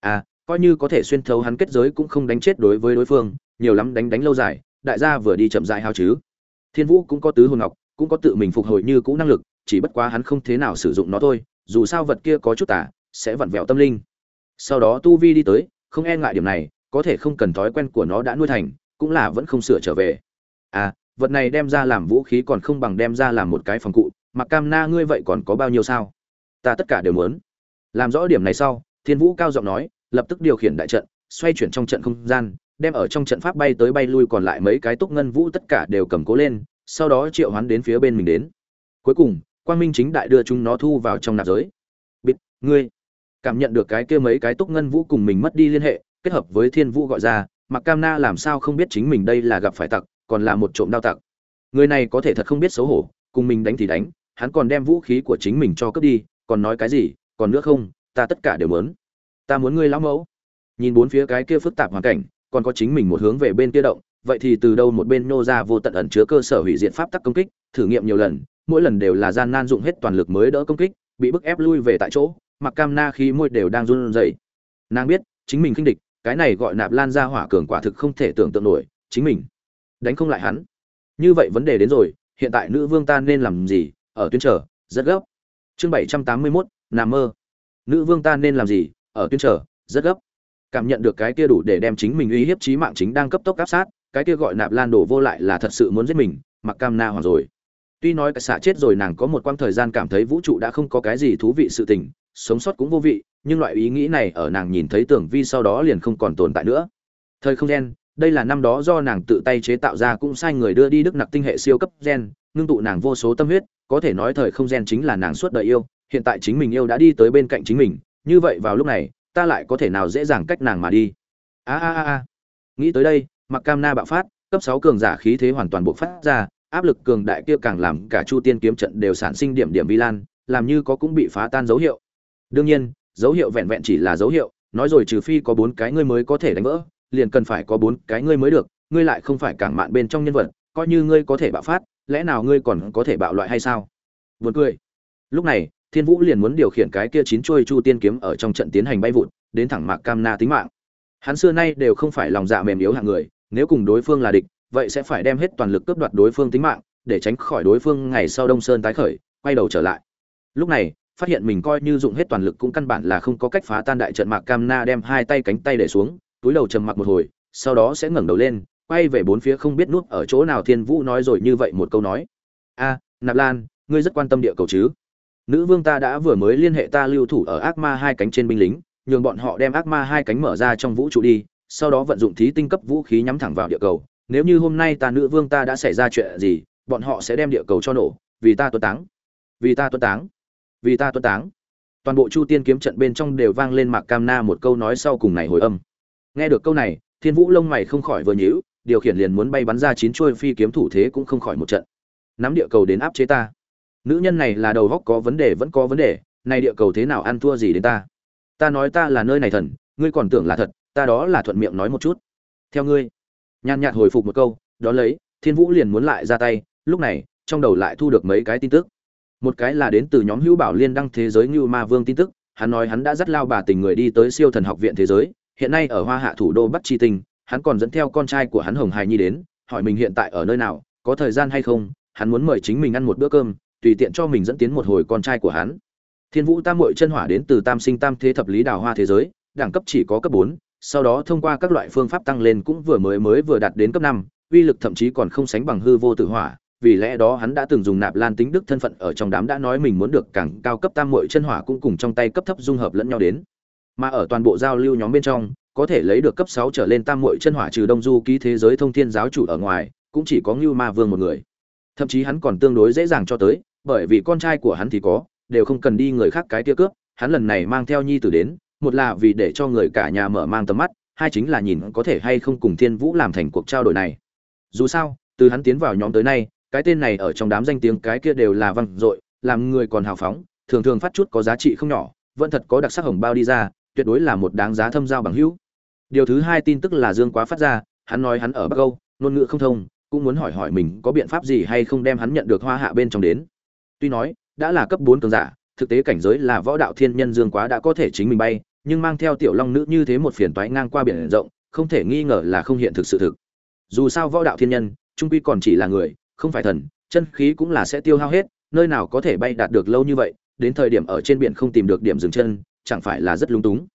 A: À coi như có thể xuyên thấu hắn kết giới cũng không đánh chết đối với đối phương, nhiều lắm đánh đánh lâu dài, đại gia vừa đi chậm dại hao chứ. Thiên vũ cũng có tứ hồn ngọc, cũng có tự mình phục hồi như cũ năng lực, chỉ bất quá hắn không thế nào sử dụng nó thôi, dù sao vật kia có chút tả sẽ vặn vẹo tâm linh. Sau đó tu vi đi tới, không e ngại điểm này, có thể không cần thói quen của nó đã nuôi thành, cũng là vẫn không sửa trở về. À vật này đem ra làm vũ khí còn không bằng đem ra làm một cái phòng cụ, mặc cam na ngươi vậy còn có bao nhiêu sao? Ta tất cả đều muốn. Làm rõ điểm này sau, thiên vũ cao giọng nói, lập tức điều khiển đại trận, xoay chuyển trong trận không gian, đem ở trong trận pháp bay tới bay lui còn lại mấy cái túc ngân vũ tất cả đều cầm cố lên, sau đó triệu hoán đến phía bên mình đến. Cuối cùng, quang minh chính đại đưa chúng nó thu vào trong nạp giới. Bịt, ngươi cảm nhận được cái kia mấy cái túc ngân vũ cùng mình mất đi liên hệ, kết hợp với thiên vũ gọi ra, mặc cam na làm sao không biết chính mình đây là gặp phải tặc còn là một trộm đao tặc. Người này có thể thật không biết xấu hổ, cùng mình đánh thì đánh, hắn còn đem vũ khí của chính mình cho cướp đi, còn nói cái gì, còn nữa không, ta tất cả đều muốn. Ta muốn ngươi lão mẫu. Nhìn bốn phía cái kia phức tạp hoàn cảnh, còn có chính mình một hướng về bên kia động, vậy thì từ đâu một bên nô ra vô tận ẩn chứa cơ sở hủy diệt pháp tắc công kích, thử nghiệm nhiều lần, mỗi lần đều là gian nan dụng hết toàn lực mới đỡ công kích, bị bức ép lui về tại chỗ, mặc cam na khí môi đều đang run rẩy. Nàng biết, chính mình khinh địch, cái này gọi nạp lan ra hỏa cường quả thực không thể tưởng tượng nổi, chính mình đánh không lại hắn. Như vậy vấn đề đến rồi, hiện tại nữ vương ta nên làm gì? Ở tuyến trở, rất gấp. Chương bảy trăm tám mươi mốt, nằm mơ. Nữ vương ta nên làm gì? Ở tuyến trở, rất gấp. Cảm nhận được cái kia đủ để đem chính mình uy hiếp chí mạng chính đang cấp tốc áp sát, cái kia gọi nạp lan đổ vô lại là thật sự muốn giết mình, mặc cam na hoàng rồi. Tuy nói cái xạ chết rồi nàng có một quãng thời gian cảm thấy vũ trụ đã không có cái gì thú vị sự tình, sống sót cũng vô vị, nhưng loại ý nghĩ này ở nàng nhìn thấy tưởng vi sau đó liền không còn tồn tại nữa. Thời không gen đây là năm đó do nàng tự tay chế tạo ra cũng sai người đưa đi đức nặc tinh hệ siêu cấp gen, ngưng tụ nàng vô số tâm huyết, có thể nói thời không gen chính là nàng suốt đời yêu, hiện tại chính mình yêu đã đi tới bên cạnh chính mình, như vậy vào lúc này, ta lại có thể nào dễ dàng cách nàng mà đi? A a a a. Nghĩ tới đây mặc cam na bạo phát, cấp sáu cường giả khí thế hoàn toàn bộc phát ra, áp lực cường đại kia càng làm cả chu tiên kiếm trận đều sản sinh điểm điểm vi lan, làm như có cũng bị phá tan dấu hiệu. Đương nhiên, dấu hiệu vẹn vẹn chỉ là dấu hiệu, nói rồi trừ phi có bốn cái ngươi mới có thể đánh vỡ liền cần phải có bốn cái ngươi mới được ngươi lại không phải cảng mạn bên trong nhân vật coi như ngươi có thể bạo phát lẽ nào ngươi còn có thể bạo loại hay sao Buồn cười. Lúc này, Thiên Vũ liền muốn điều khiển cái kia chín chuôi chu tiên kiếm ở trong trận tiến hành bay vụt, đến thẳng Mạc Cam Na tính mạng. Hắn xưa nay đều không phải lòng dạ mềm yếu hạng người, nếu cùng đối phương là địch, vậy sẽ phải đem hết toàn lực cướp đoạt đối phương tính mạng, để tránh khỏi đối phương ngày sau Đông Sơn tái khởi, quay đầu trở lại. Lúc này, phát hiện mình coi như dụng hết toàn lực cũng căn bản là không có cách phá tan đại trận Mạc Cam Na đem hai tay cánh tay để xuống, túi đầu trầm mặc một hồi, sau đó sẽ ngẩng đầu lên, quay về bốn phía không biết núp ở chỗ nào Thiên Vũ nói rồi như vậy một câu nói. "A, Nạp Lan, ngươi rất quan tâm địa cầu chứ? Nữ vương ta đã vừa mới liên hệ ta lưu thủ ở ác ma hai cánh trên binh lính nhường bọn họ đem ác ma hai cánh mở ra trong vũ trụ đi sau đó vận dụng thí tinh cấp vũ khí nhắm thẳng vào địa cầu. Nếu như hôm nay ta nữ vương ta đã xảy ra chuyện gì bọn họ sẽ đem địa cầu cho nổ vì ta tuấn táng. Vì ta tuấn táng. Vì ta tuấn táng. Toàn bộ chu tiên kiếm trận bên trong đều vang lên mạc cam na một câu nói sau cùng này hồi âm nghe được câu này, thiên vũ lông mày không khỏi vừa nhíu, điều khiển liền muốn bay bắn ra chín chuôi phi kiếm thủ thế cũng không khỏi một trận. Nắm địa cầu đến áp chế ta. Nữ nhân này là đầu góc có vấn đề vẫn có vấn đề, này địa cầu thế nào ăn thua gì đến ta? Ta nói ta là nơi này thần, ngươi còn tưởng là thật, ta đó là thuận miệng nói một chút. Theo ngươi. Nhàn nhạt hồi phục một câu đó lấy, thiên vũ liền muốn lại ra tay, lúc này, trong đầu lại thu được mấy cái tin tức. Một cái là đến từ nhóm hữu bảo liên đăng thế giới như ma vương tin tức, hắn nói hắn đã dắt lao bà tình người đi tới siêu thần học viện thế giới hiện nay ở hoa hạ thủ đô bắc tri tinh hắn còn dẫn theo con trai của hắn hồng hài nhi đến hỏi mình hiện tại ở nơi nào có thời gian hay không hắn muốn mời chính mình ăn một bữa cơm tùy tiện cho mình dẫn tiến một hồi con trai của hắn. Thiên Vũ Tam Mội chân hỏa đến từ Tam Sinh Tam Thế thập lý đào hoa thế giới, đẳng cấp chỉ có cấp bốn, sau đó thông qua các loại phương pháp tăng lên cũng vừa mới mới vừa đạt đến cấp năm, uy lực thậm chí còn không sánh bằng hư vô tử hỏa, vì lẽ đó hắn đã từng dùng nạp lan tính đức thân phận ở trong đám đã nói mình muốn được càng cao cấp tam Mội chân hỏa cũng cùng trong tay cấp thấp dung hợp lẫn nhau đến. Mà ở toàn bộ giao lưu nhóm bên trong, có thể lấy được cấp 6 trở lên tam muội chân hỏa trừ Đông Du ký thế giới thông thiên giáo chủ ở ngoài, cũng chỉ có Lưu Ma Vương một người. Thậm chí hắn còn tương đối dễ dàng cho tới, bởi vì con trai của hắn thì có, đều không cần đi người khác cái kia cướp, hắn lần này mang theo nhi tử đến, một là vì để cho người cả nhà mở mang tầm mắt, hai chính là nhìn có thể hay không cùng Thiên Vũ làm thành cuộc trao đổi này. Dù sao, từ hắn tiến vào nhóm tới nay, cái tên này ở trong đám danh tiếng cái kia đều là văng dội, làm người còn hào phóng, thường thường phát chút có giá trị không nhỏ, vẫn thật có đặc sắc hồng bao đi ra tuyệt đối là một đáng giá thâm giao bằng hữu. Điều thứ hai tin tức là dương quá phát ra, hắn nói hắn ở bắc âu, ngôn ngữ không thông, cũng muốn hỏi hỏi mình có biện pháp gì hay không đem hắn nhận được hoa hạ bên trong đến. Tuy nói, đã là cấp bốn cường giả, thực tế cảnh giới là võ đạo thiên nhân dương quá đã có thể chính mình bay, nhưng mang theo tiểu long nữ như thế một phiền toái ngang qua biển rộng, không thể nghi ngờ là không hiện thực sự thực. Dù sao võ đạo thiên nhân, trung quy còn chỉ là người, không phải thần, chân khí cũng là sẽ tiêu hao hết, nơi nào có thể bay đạt được lâu như vậy, đến thời điểm ở trên biển không tìm được điểm dừng chân chẳng phải là rất lung túng.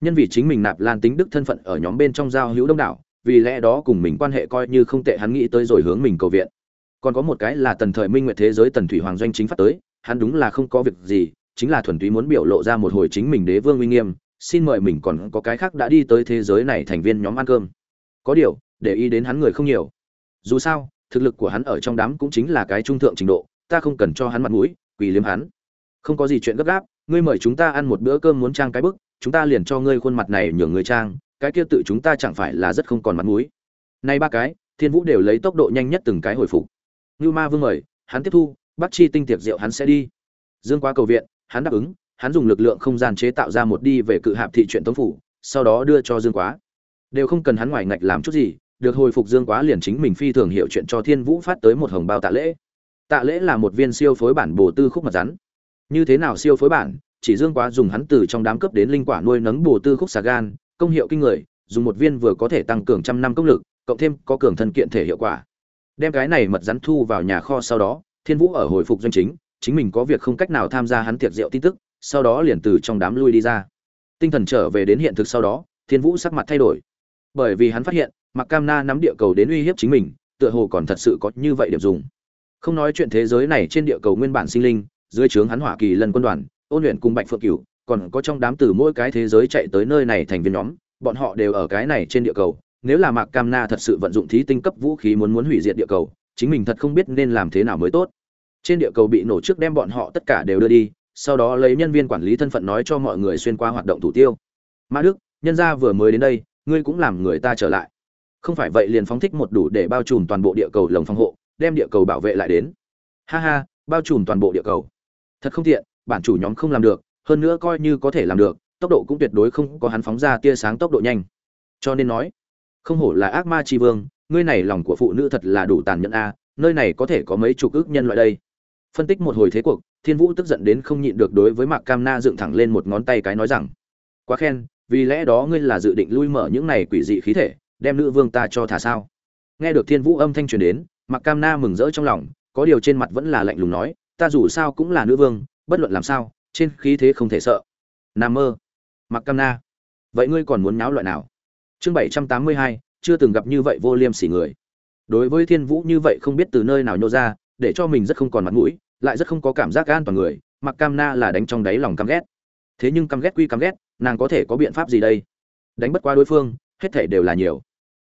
A: Nhân vì chính mình nạp lan tính đức thân phận ở nhóm bên trong giao hữu đông đảo, vì lẽ đó cùng mình quan hệ coi như không tệ, hắn nghĩ tới rồi hướng mình cầu viện. Còn có một cái là tần thời minh nguyệt thế giới tần thủy hoàng doanh chính phát tới, hắn đúng là không có việc gì, chính là thuần túy muốn biểu lộ ra một hồi chính mình đế vương uy nghiêm, xin mời mình còn có cái khác đã đi tới thế giới này thành viên nhóm ăn cơm. Có điều, để ý đến hắn người không nhiều. Dù sao, thực lực của hắn ở trong đám cũng chính là cái trung thượng trình độ, ta không cần cho hắn mặt mũi, quỳ liếm hắn. Không có gì chuyện gấp gáp ngươi mời chúng ta ăn một bữa cơm muốn trang cái bức, chúng ta liền cho ngươi khuôn mặt này nhường người trang, cái kia tự chúng ta chẳng phải là rất không còn mặt mũi. Nay ba cái, thiên vũ đều lấy tốc độ nhanh nhất từng cái hồi phục. Như ma vương mời, hắn tiếp thu, bắt chi tinh tiệc rượu hắn sẽ đi. Dương quá cầu viện, hắn đáp ứng, hắn dùng lực lượng không gian chế tạo ra một đi về cự hạp thị chuyện tống phủ, sau đó đưa cho dương quá. Đều không cần hắn ngoài ngạch làm chút gì, được hồi phục dương quá liền chính mình phi thường hiệu chuyện cho thiên vũ phát tới một hồng bao tạ lễ. Tạ lễ là một viên siêu phối bản bồ tư khúc mật rắn như thế nào siêu phối bản, chỉ dương quá dùng hắn từ trong đám cấp đến linh quả nuôi nấng bồ tư khúc xà gan, công hiệu kinh người, dùng một viên vừa có thể tăng cường trăm năm công lực, cộng thêm có cường thân kiện thể hiệu quả. Đem cái này mật rắn thu vào nhà kho sau đó, thiên vũ ở hồi phục doanh chính chính mình có việc không cách nào tham gia hắn tiệc rượu tin tức, sau đó liền từ trong đám lui đi ra. Tinh thần trở về đến hiện thực sau đó, thiên vũ sắc mặt thay đổi. Bởi vì hắn phát hiện mặc cam na nắm địa cầu đến uy hiếp chính mình, tựa hồ còn thật sự có như vậy điểm dùng. Không nói chuyện thế giới này trên địa cầu nguyên bản sinh linh dưới trướng hắn hỏa kỳ lần quân đoàn, ôn luyện cùng bạch phượng cửu, còn có trong đám từ mỗi cái thế giới chạy tới nơi này thành viên nhóm, bọn họ đều ở cái này trên địa cầu, nếu là mạc cam na thật sự vận dụng thí tinh cấp vũ khí muốn muốn hủy diệt địa cầu, chính mình thật không biết nên làm thế nào mới tốt. Trên địa cầu bị nổ trước đem bọn họ tất cả đều đưa đi, sau đó lấy nhân viên quản lý thân phận nói cho mọi người xuyên qua hoạt động thủ tiêu. Mã đức, nhân gia vừa mới đến đây, ngươi cũng làm người ta trở lại. Không phải vậy liền phóng thích một đủ để bao trùm toàn bộ địa cầu lồng phòng hộ, đem địa cầu bảo vệ lại đến. Ha ha, bao trùm toàn bộ địa cầu thật không tiện, bản chủ nhóm không làm được, hơn nữa coi như có thể làm được, tốc độ cũng tuyệt đối không có hắn phóng ra tia sáng tốc độ nhanh. Cho nên nói, không hổ là ác ma tri vương, ngươi này lòng của phụ nữ thật là đủ tàn nhẫn a, nơi này có thể có mấy chục ước nhân loại đây. Phân tích một hồi thế cuộc, thiên vũ tức giận đến không nhịn được đối với mạc cam na dựng thẳng lên một ngón tay cái nói rằng, quá khen, vì lẽ đó ngươi là dự định lui mở những này quỷ dị khí thể, đem nữ vương ta cho thả sao? Nghe được thiên vũ âm thanh truyền đến, mạc cam na mừng rỡ trong lòng, có điều trên mặt vẫn là lạnh lùng nói ta dù sao cũng là nữ vương, bất luận làm sao, trên khí thế không thể sợ. Nam mơ. Mặc cam na. Vậy ngươi còn muốn náo loại nào? Chương bảy trăm tám mươi hai, chưa từng gặp như vậy vô liêm sỉ người. Đối với thiên vũ như vậy không biết từ nơi nào nhô ra, để cho mình rất không còn mặt mũi, lại rất không có cảm giác an toàn người, mặc cam na là đánh trong đáy lòng căm ghét. Thế nhưng căm ghét quy căm ghét, nàng có thể có biện pháp gì đây? Đánh bất qua đối phương, hết thể đều là nhiều.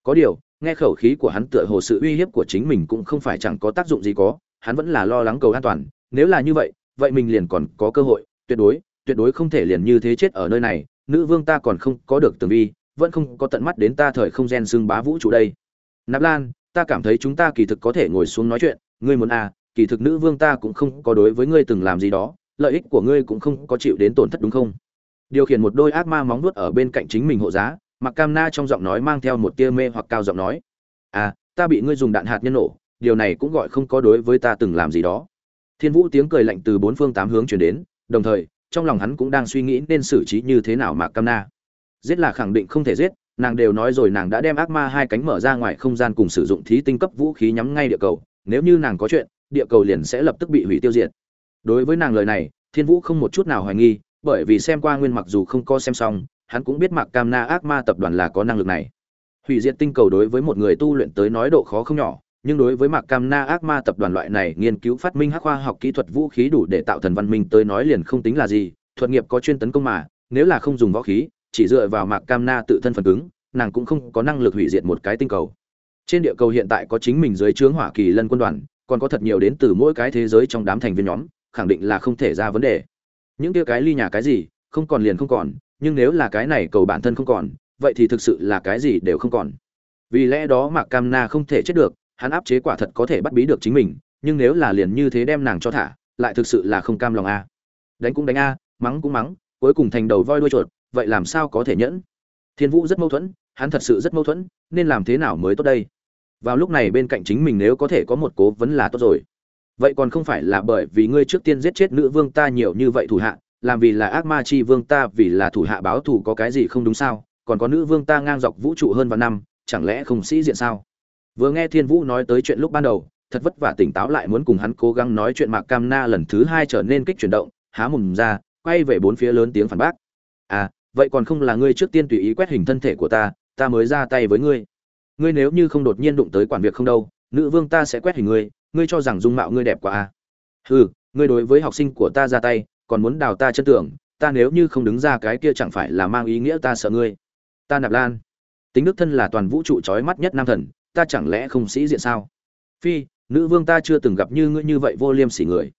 A: Có điều, nghe khẩu khí của hắn tựa hồ sự uy hiếp của chính mình cũng không phải chẳng có tác dụng gì có, hắn vẫn là lo lắng cầu an toàn nếu là như vậy vậy mình liền còn có cơ hội, tuyệt đối tuyệt đối không thể liền như thế chết ở nơi này, nữ vương ta còn không có được tường vi, vẫn không có tận mắt đến ta thời không gen xưng bá vũ trụ đây. Nạp lan, ta cảm thấy chúng ta kỳ thực có thể ngồi xuống nói chuyện, ngươi muốn à kỳ thực nữ vương ta cũng không có đối với ngươi từng làm gì đó, lợi ích của ngươi cũng không có chịu đến tổn thất đúng không? Điều khiển một đôi ác ma móng nuốt ở bên cạnh chính mình hộ giá mặc cam na trong giọng nói mang theo một tia mê hoặc cao giọng nói à ta bị ngươi dùng đạn hạt nhân nổ, điều này cũng gọi không có đối với ta từng làm gì đó thiên vũ tiếng cười lạnh từ bốn phương tám hướng chuyển đến, đồng thời, trong lòng hắn cũng đang suy nghĩ nên xử trí như thế nào mạc cam na. Giết là khẳng định không thể giết, nàng đều nói rồi nàng đã đem ác ma hai cánh mở ra ngoài không gian cùng sử dụng thí tinh cấp vũ khí nhắm ngay địa cầu, nếu như nàng có chuyện, địa cầu liền sẽ lập tức bị hủy tiêu diệt. Đối với nàng lời này, thiên vũ không một chút nào hoài nghi, bởi vì xem qua nguyên mặc dù không có xem xong, hắn cũng biết mạc cam na ác ma tập đoàn là có năng lực này. Hủy diệt tinh cầu đối với một người tu luyện tới nói độ khó không nhỏ nhưng đối với mạc cam na ác ma tập đoàn loại này nghiên cứu phát minh hắc khoa học kỹ thuật vũ khí đủ để tạo thần văn minh tới nói liền không tính là gì, thuật nghiệp có chuyên tấn công mà, nếu là không dùng võ khí, chỉ dựa vào mạc cam na tự thân phần cứng, nàng cũng không có năng lực hủy diệt một cái tinh cầu. Trên địa cầu hiện tại có chính mình dưới trướng hỏa kỳ lân quân đoàn, còn có thật nhiều đến từ mỗi cái thế giới trong đám thành viên nhóm, khẳng định là không thể ra vấn đề. Những kia cái ly nhà cái gì, không còn liền không còn, nhưng nếu là cái này cầu bản thân không còn, vậy thì thực sự là cái gì đều không còn. Vì lẽ đó mạc cam na không thể chết được hắn áp chế quả thật có thể bắt bí được chính mình, nhưng nếu là liền như thế đem nàng cho thả, lại thực sự là không cam lòng a. Đánh cũng đánh a, mắng cũng mắng, cuối cùng thành đầu voi đuôi chuột, vậy làm sao có thể nhẫn? Thiên vũ rất mâu thuẫn, hắn thật sự rất mâu thuẫn, nên làm thế nào mới tốt đây? Vào lúc này bên cạnh chính mình nếu có thể có một cố vấn là tốt rồi. Vậy còn không phải là bởi vì ngươi trước tiên giết chết nữ vương ta nhiều như vậy thủ hạ, làm vì là ác ma chi vương ta, vì là thủ hạ báo thù có cái gì không đúng sao? Còn có nữ vương ta ngang dọc vũ trụ hơn vài năm, chẳng lẽ không sĩ diện sao? Vừa nghe thiên vũ nói tới chuyện lúc ban đầu, thật vất vả tỉnh táo lại muốn cùng hắn cố gắng nói chuyện mạc cam na lần thứ hai trở nên kích chuyển động, há mồm ra, quay về bốn phía lớn tiếng phản bác. À vậy còn không là ngươi trước tiên tùy ý quét hình thân thể của ta ta mới ra tay với ngươi. Ngươi nếu như không đột nhiên đụng tới quản việc không đâu, nữ vương ta sẽ quét hình ngươi ngươi cho rằng dung mạo ngươi đẹp quá à? Hừ, ngươi đối với học sinh của ta ra tay, còn muốn đào ta chân tưởng, ta nếu như không đứng ra cái kia chẳng phải là mang ý nghĩa ta sợ ngươi. Ta nạp lan. Tính đức thân là toàn vũ trụ trói mắt nhất nam thần ta chẳng lẽ không sĩ diện sao? Phi, nữ vương ta chưa từng gặp như ngươi như vậy vô liêm sỉ người.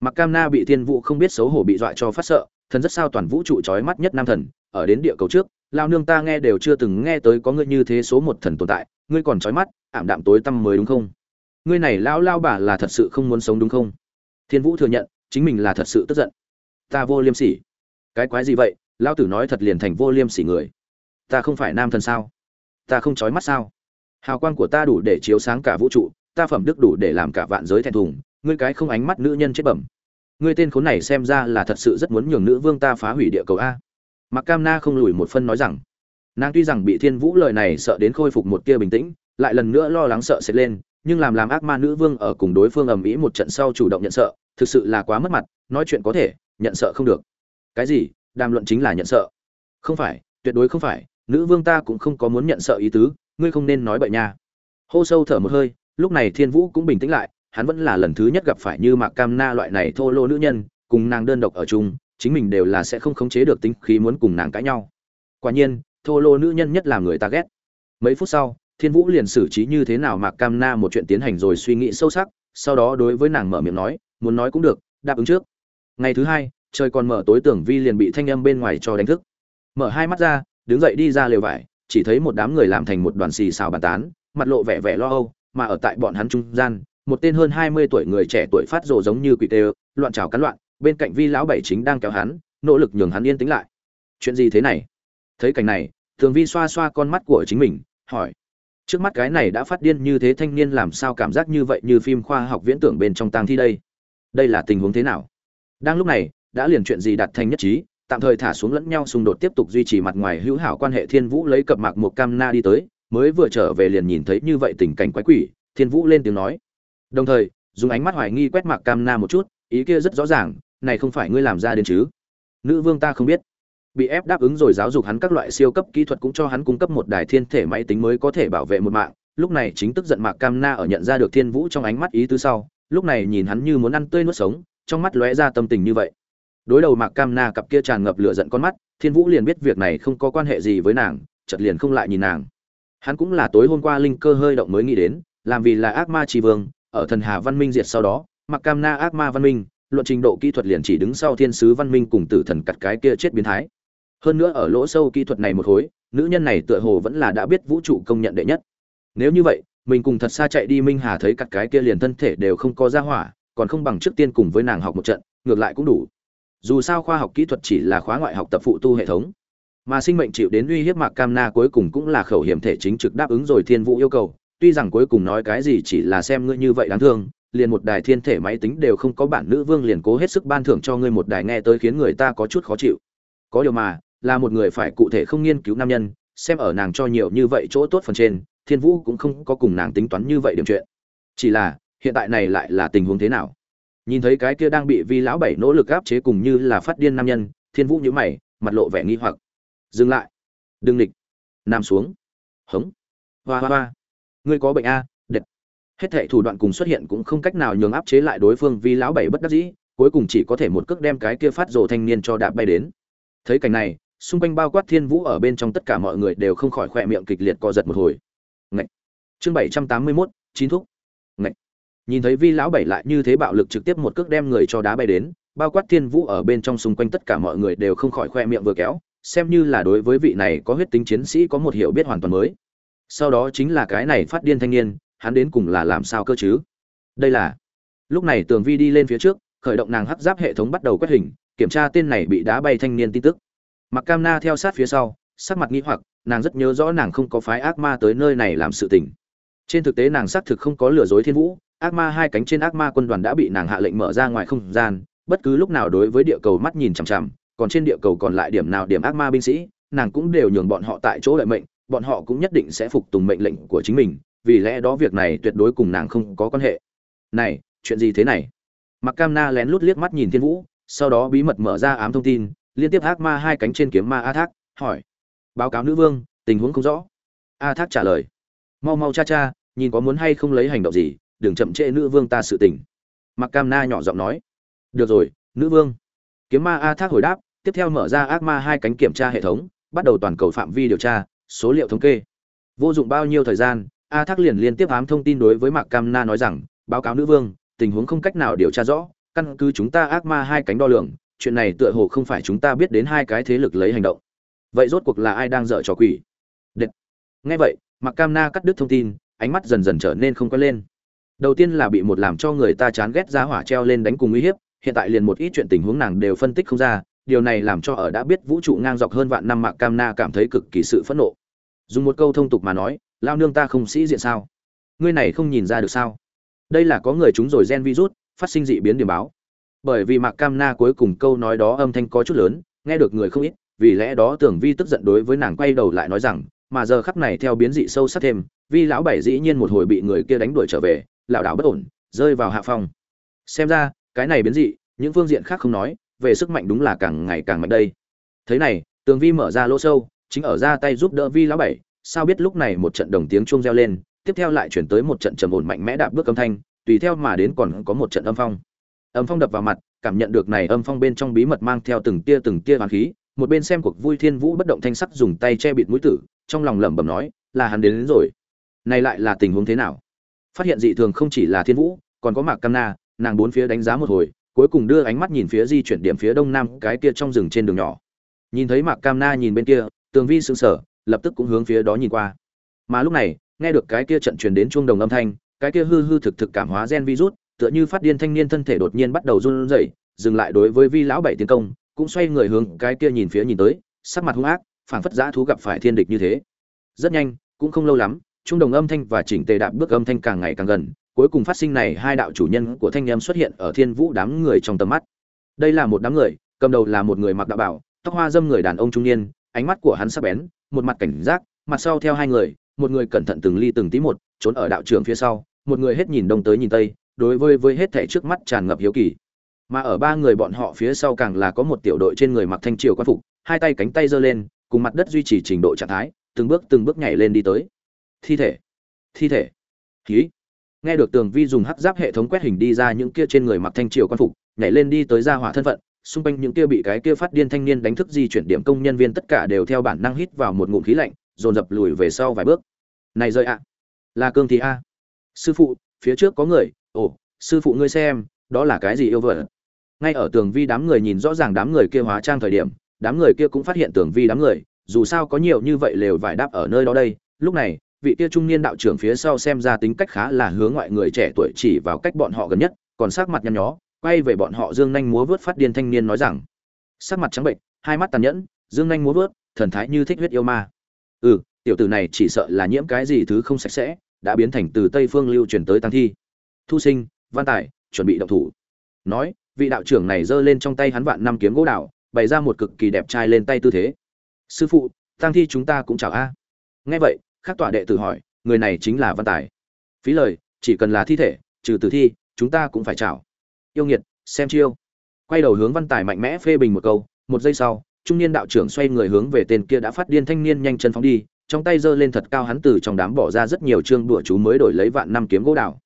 A: Mặc cam na bị thiên vũ không biết xấu hổ bị dọa cho phát sợ, thần rất sao toàn vũ trụ trói mắt nhất nam thần, ở đến địa cầu trước, lao nương ta nghe đều chưa từng nghe tới có ngươi như thế số một thần tồn tại, ngươi còn trói mắt, ảm đạm tối tăm mới đúng không? Ngươi này lao lao bà là thật sự không muốn sống đúng không? Thiên vũ thừa nhận, chính mình là thật sự tức giận. Ta vô liêm sỉ. Cái quái gì vậy? Lao tử nói thật liền thành vô liêm sỉ người. Ta không phải nam thần sao? Ta không trói mắt sao? Hào quang của ta đủ để chiếu sáng cả vũ trụ, ta phẩm đức đủ để làm cả vạn giới thẹn thùng, ngươi cái không ánh mắt nữ nhân chết bẩm. Ngươi tên khốn này xem ra là thật sự rất muốn nhường nữ vương ta phá hủy địa cầu a. Mặc cam na không lùi một phân nói rằng, nàng tuy rằng bị thiên vũ lời này sợ đến khôi phục một tia bình tĩnh, lại lần nữa lo lắng sợ sẽ lên, nhưng làm làm ác ma nữ vương ở cùng đối phương ầm ĩ một trận sau chủ động nhận sợ, thực sự là quá mất mặt, nói chuyện có thể, nhận sợ không được. Cái gì? Đàm luận chính là nhận sợ. Không phải, tuyệt đối không phải, nữ vương ta cũng không có muốn nhận sợ ý tứ ngươi không nên nói bậy nha. Hô sâu thở một hơi, lúc này thiên vũ cũng bình tĩnh lại, hắn vẫn là lần thứ nhất gặp phải như mạc cam na loại này thô lô nữ nhân, cùng nàng đơn độc ở chung, chính mình đều là sẽ không khống chế được tính khí muốn cùng nàng cãi nhau. Quả nhiên, thô lô nữ nhân nhất là người ta ghét. Mấy phút sau, thiên vũ liền xử trí như thế nào mạc cam na một chuyện tiến hành rồi suy nghĩ sâu sắc, sau đó đối với nàng mở miệng nói, muốn nói cũng được, đáp ứng trước. Ngày thứ hai, trời còn mở tối tưởng vi liền bị thanh âm bên ngoài cho đánh thức. Mở hai mắt ra, đứng dậy đi ra lều vải chỉ thấy một đám người làm thành một đoàn xì xào bàn tán, mặt lộ vẻ vẻ lo âu, mà ở tại bọn hắn trung gian, một tên hơn hai mươi tuổi người trẻ tuổi phát rồ giống như quỷ tê loạn trào cắn loạn, bên cạnh vi lão bảy chính đang kéo hắn, nỗ lực nhường hắn yên tĩnh lại. Chuyện gì thế này? Thấy cảnh này, thường vi xoa xoa con mắt của chính mình, hỏi. Trước mắt cái này đã phát điên như thế thanh niên làm sao cảm giác như vậy như phim khoa học viễn tưởng bên trong tang thi đây? Đây là tình huống thế nào? Đang lúc này, đã liền chuyện gì đạt thành nhất trí tạm thời thả xuống lẫn nhau xung đột tiếp tục duy trì mặt ngoài hữu hảo quan hệ. Thiên vũ lấy cập mạc một cam na đi tới, mới vừa trở về liền nhìn thấy như vậy tình cảnh quái quỷ. Thiên vũ lên tiếng nói, đồng thời, dùng ánh mắt hoài nghi quét mạc cam na một chút, ý kia rất rõ ràng, này không phải ngươi làm ra đến chứ? Nữ vương ta không biết. Bị ép đáp ứng rồi giáo dục hắn các loại siêu cấp kỹ thuật cũng cho hắn cung cấp một đài thiên thể máy tính mới có thể bảo vệ một mạng. Lúc này chính tức giận mạc cam na ở nhận ra được thiên vũ trong ánh mắt ý tứ sau, lúc này nhìn hắn như muốn ăn tươi nuốt sống, trong mắt lóe ra tâm tình như vậy đối đầu mạc cam na cặp kia tràn ngập lửa giận con mắt, thiên vũ liền biết việc này không có quan hệ gì với nàng, chợt liền không lại nhìn nàng. Hắn cũng là tối hôm qua linh cơ hơi động mới nghĩ đến, làm vì là ác ma tri vương, ở thần hà văn minh diệt sau đó, mạc cam na ác ma văn minh, luận trình độ kỹ thuật liền chỉ đứng sau thiên sứ văn minh cùng tử thần cặt cái kia chết biến thái. Hơn nữa ở lỗ sâu kỹ thuật này một khối, nữ nhân này tựa hồ vẫn là đã biết vũ trụ công nhận đệ nhất. Nếu như vậy, mình cùng thật xa chạy đi minh hà thấy cặt cái kia liền thân thể đều không có ra hỏa, còn không bằng trước tiên cùng với nàng học một trận, ngược lại cũng đủ dù sao khoa học kỹ thuật chỉ là khóa ngoại học tập phụ tu hệ thống, mà sinh mệnh chịu đến uy hiếp mạc cam na cuối cùng cũng là khẩu hiểm thể chính trực đáp ứng rồi thiên vũ yêu cầu. Tuy rằng cuối cùng nói cái gì chỉ là xem ngươi như vậy đáng thương, liền một đài thiên thể máy tính đều không có bản nữ vương liền cố hết sức ban thưởng cho ngươi một đài nghe tới khiến người ta có chút khó chịu. Có điều mà, là một người phải cụ thể không nghiên cứu nam nhân, xem ở nàng cho nhiều như vậy chỗ tốt phần trên, thiên vũ cũng không có cùng nàng tính toán như vậy điểm chuyện. Chỉ là, hiện tại này lại là tình huống thế nào? Nhìn thấy cái kia đang bị vi lão bảy nỗ lực áp chế cùng như là phát điên nam nhân, thiên vũ nhíu mày, mặt lộ vẻ nghi hoặc. Dừng lại. Đừng địch. Nằm xuống. Hống. Hoa hoa hoa. Ngươi có bệnh a đệt hết thệ thủ đoạn cùng xuất hiện cũng không cách nào nhường áp chế lại đối phương, vi lão bảy bất đắc dĩ, cuối cùng chỉ có thể một cước đem cái kia phát rồ thanh niên cho đạp bay đến. Thấy cảnh này, xung quanh bao quát thiên vũ ở bên trong tất cả mọi người đều không khỏi khỏe miệng kịch liệt co giật một hồi. Ngậy. chương bảy trăm tám mươi mốt, chín thúc nhìn thấy vi lão bảy lại như thế bạo lực trực tiếp một cước đem người cho đá bay đến, bao quát thiên vũ ở bên trong xung quanh tất cả mọi người đều không khỏi khoe miệng vừa kéo, xem như là đối với vị này có huyết tính chiến sĩ có một hiểu biết hoàn toàn mới. Sau đó chính là cái này phát điên thanh niên, hắn đến cùng là làm sao cơ chứ? Đây là, lúc này tường vi đi lên phía trước, khởi động nàng hắc giáp hệ thống bắt đầu quét hình, kiểm tra tên này bị đá bay thanh niên tin tức. Mặc cam na theo sát phía sau, sắc mặt nghi hoặc, nàng rất nhớ rõ nàng không có phái ác ma tới nơi này làm sự tình. Trên thực tế nàng xác thực không có lừa dối thiên vũ ác ma hai cánh trên ác ma quân đoàn đã bị nàng hạ lệnh mở ra ngoài không gian, bất cứ lúc nào đối với địa cầu mắt nhìn chằm chằm, còn trên địa cầu còn lại điểm nào điểm ác ma binh sĩ, nàng cũng đều nhường bọn họ tại chỗ đợi mệnh, bọn họ cũng nhất định sẽ phục tùng mệnh lệnh của chính mình, vì lẽ đó việc này tuyệt đối cùng nàng không có quan hệ. Này, chuyện gì thế này? Mặc cam na lén lút liếc mắt nhìn thiên vũ, sau đó bí mật mở ra ám thông tin, liên tiếp ác ma hai cánh trên kiếm ma a thác, hỏi. Báo cáo nữ vương, tình huống không rõ. A thác trả lời. Mau mau cha cha, nhìn có muốn hay không lấy hành động gì? Đừng chậm trễ nữ vương ta sự tình. Mặc cam na nhỏ giọng nói. Được rồi, nữ vương. Kiếm ma a thác hồi đáp, tiếp theo mở ra ác ma hai cánh kiểm tra hệ thống, bắt đầu toàn cầu phạm vi điều tra, số liệu thống kê. Vô dụng bao nhiêu thời gian, a thác liền liên tiếp ám thông tin đối với mạc cam na nói rằng, báo cáo nữ vương, tình huống không cách nào điều tra rõ, căn cứ chúng ta ác ma hai cánh đo lường, chuyện này tựa hồ không phải chúng ta biết đến hai cái thế lực lấy hành động. Vậy rốt cuộc là ai đang dở trò quỷ? Đệt. nghe vậy, mạc cam na cắt đứt thông tin, ánh mắt dần dần trở nên không quen lên đầu tiên là bị một làm cho người ta chán ghét giá hỏa treo lên đánh cùng uy hiếp, hiện tại liền một ít chuyện tình huống nàng đều phân tích không ra, điều này làm cho ở đã biết vũ trụ ngang dọc hơn vạn năm mạc cam na cảm thấy cực kỳ sự phẫn nộ. Dùng một câu thông tục mà nói, lao nương ta không sĩ diện sao? Ngươi này không nhìn ra được sao? Đây là có người chúng rồi gen virus, phát sinh dị biến điểm báo. Bởi vì mạc cam na cuối cùng câu nói đó âm thanh có chút lớn, nghe được người không ít, vì lẽ đó tưởng vi tức giận đối với nàng quay đầu lại nói rằng, mà giờ khắc này theo biến dị sâu sắc thêm, vi lão bảy dĩ nhiên một hồi bị người kia đánh đuổi trở về lảo đảo bất ổn rơi vào hạ phong. Xem ra cái này biến dị những phương diện khác không nói về sức mạnh đúng là càng ngày càng mạnh đây. Thế này tường vi mở ra lỗ sâu chính ở ra tay giúp đỡ vi lão bảy sao biết lúc này một trận đồng tiếng chuông reo lên tiếp theo lại chuyển tới một trận trầm ổn mạnh mẽ đạp bước âm thanh tùy theo mà đến còn có một trận âm phong. Âm phong đập vào mặt cảm nhận được này âm phong bên trong bí mật mang theo từng tia từng tia hoàn khí một bên xem cuộc vui thiên vũ bất động thanh sắc dùng tay che bịt mũi tử trong lòng lẩm bẩm nói là hắn đến, đến rồi. Này lại là tình huống thế nào? Phát hiện dị thường không chỉ là thiên vũ, còn có mạc cam na, nàng bốn phía đánh giá một hồi, cuối cùng đưa ánh mắt nhìn phía di chuyển điểm phía đông nam cái kia trong rừng trên đường nhỏ. Nhìn thấy mạc cam na nhìn bên kia, tường vi sững sờ, lập tức cũng hướng phía đó nhìn qua. Mà lúc này, nghe được cái kia trận truyền đến chuông đồng âm thanh, cái kia hư hư thực thực cảm hóa gen virus, tựa như phát điên thanh niên thân thể đột nhiên bắt đầu run rẩy, dừng lại đối với vi lão bảy tiến công, cũng xoay người hướng cái kia nhìn phía nhìn tới, sắc mặt hung ác, phảng phất giã thú gặp phải thiên địch như thế. Rất nhanh, cũng không lâu lắm trung đồng âm thanh và chỉnh tề đạp bước âm thanh càng ngày càng gần, cuối cùng phát sinh này hai đạo chủ nhân của thanh em xuất hiện ở thiên vũ đám người trong tầm mắt. Đây là một đám người, cầm đầu là một người mặc đạo bảo, tóc hoa dâm người đàn ông trung niên, ánh mắt của hắn sắc bén, một mặt cảnh giác, mặt sau theo hai người, một người cẩn thận từng ly từng tí một, trốn ở đạo trường phía sau, một người hết nhìn đông tới nhìn tây, đối với với hết thảy trước mắt tràn ngập hiếu kỳ. Mà ở ba người bọn họ phía sau càng là có một tiểu đội trên người mặc thanh triều quan phục, hai tay cánh tay giơ lên, cùng mặt đất duy trì trình độ trạng thái, từng bước từng bước nhảy lên đi tới thi thể. Thi thể. Khí nghe được tường vi dùng hắc giáp hệ thống quét hình đi ra những kia trên người mặc thanh triều quan phục, nhảy lên đi tới ra hỏa thân phận, xung quanh những kia bị cái kia phát điên thanh niên đánh thức di chuyển điểm công nhân viên tất cả đều theo bản năng hít vào một ngụm khí lạnh, dồn dập lùi về sau vài bước. Này rơi ạ. Là cương thì a. Sư phụ, phía trước có người. Ồ, sư phụ ngươi xem, đó là cái gì yêu vợ ngay ở tường vi đám người nhìn rõ ràng đám người kia hóa trang thời điểm, đám người kia cũng phát hiện tường vi đám người, dù sao có nhiều như vậy lều vải đáp ở nơi đó đây, lúc này vị kia trung niên đạo trưởng phía sau xem ra tính cách khá là hướng ngoại người trẻ tuổi chỉ vào cách bọn họ gần nhất còn sắc mặt nhăn nhó quay về bọn họ dương nhanh múa vớt phát điên thanh niên nói rằng sắc mặt trắng bệnh hai mắt tàn nhẫn dương nhanh múa vớt thần thái như thích huyết yêu ma. Ừ tiểu tử này chỉ sợ là nhiễm cái gì thứ không sạch sẽ đã biến thành từ tây phương lưu truyền tới tăng thi. Thu sinh văn tài chuẩn bị động thủ. Nói vị đạo trưởng này giơ lên trong tay hắn vạn năm kiếm gỗ đào, bày ra một cực kỳ đẹp trai lên tay tư thế. Sư phụ tăng thi chúng ta cũng chào a. Nghe vậy khác tọa đệ tử hỏi, người này chính là văn tài. Phí lời, chỉ cần là thi thể, trừ tử thi, chúng ta cũng phải chào. Yêu nghiệt, xem chiêu. Quay đầu hướng văn tài mạnh mẽ phê bình một câu, một giây sau, trung niên đạo trưởng xoay người hướng về tên kia đã phát điên thanh niên nhanh chân phóng đi, trong tay giơ lên thật cao hắn từ trong đám bỏ ra rất nhiều chương đùa chú mới đổi lấy vạn năm kiếm gỗ đào.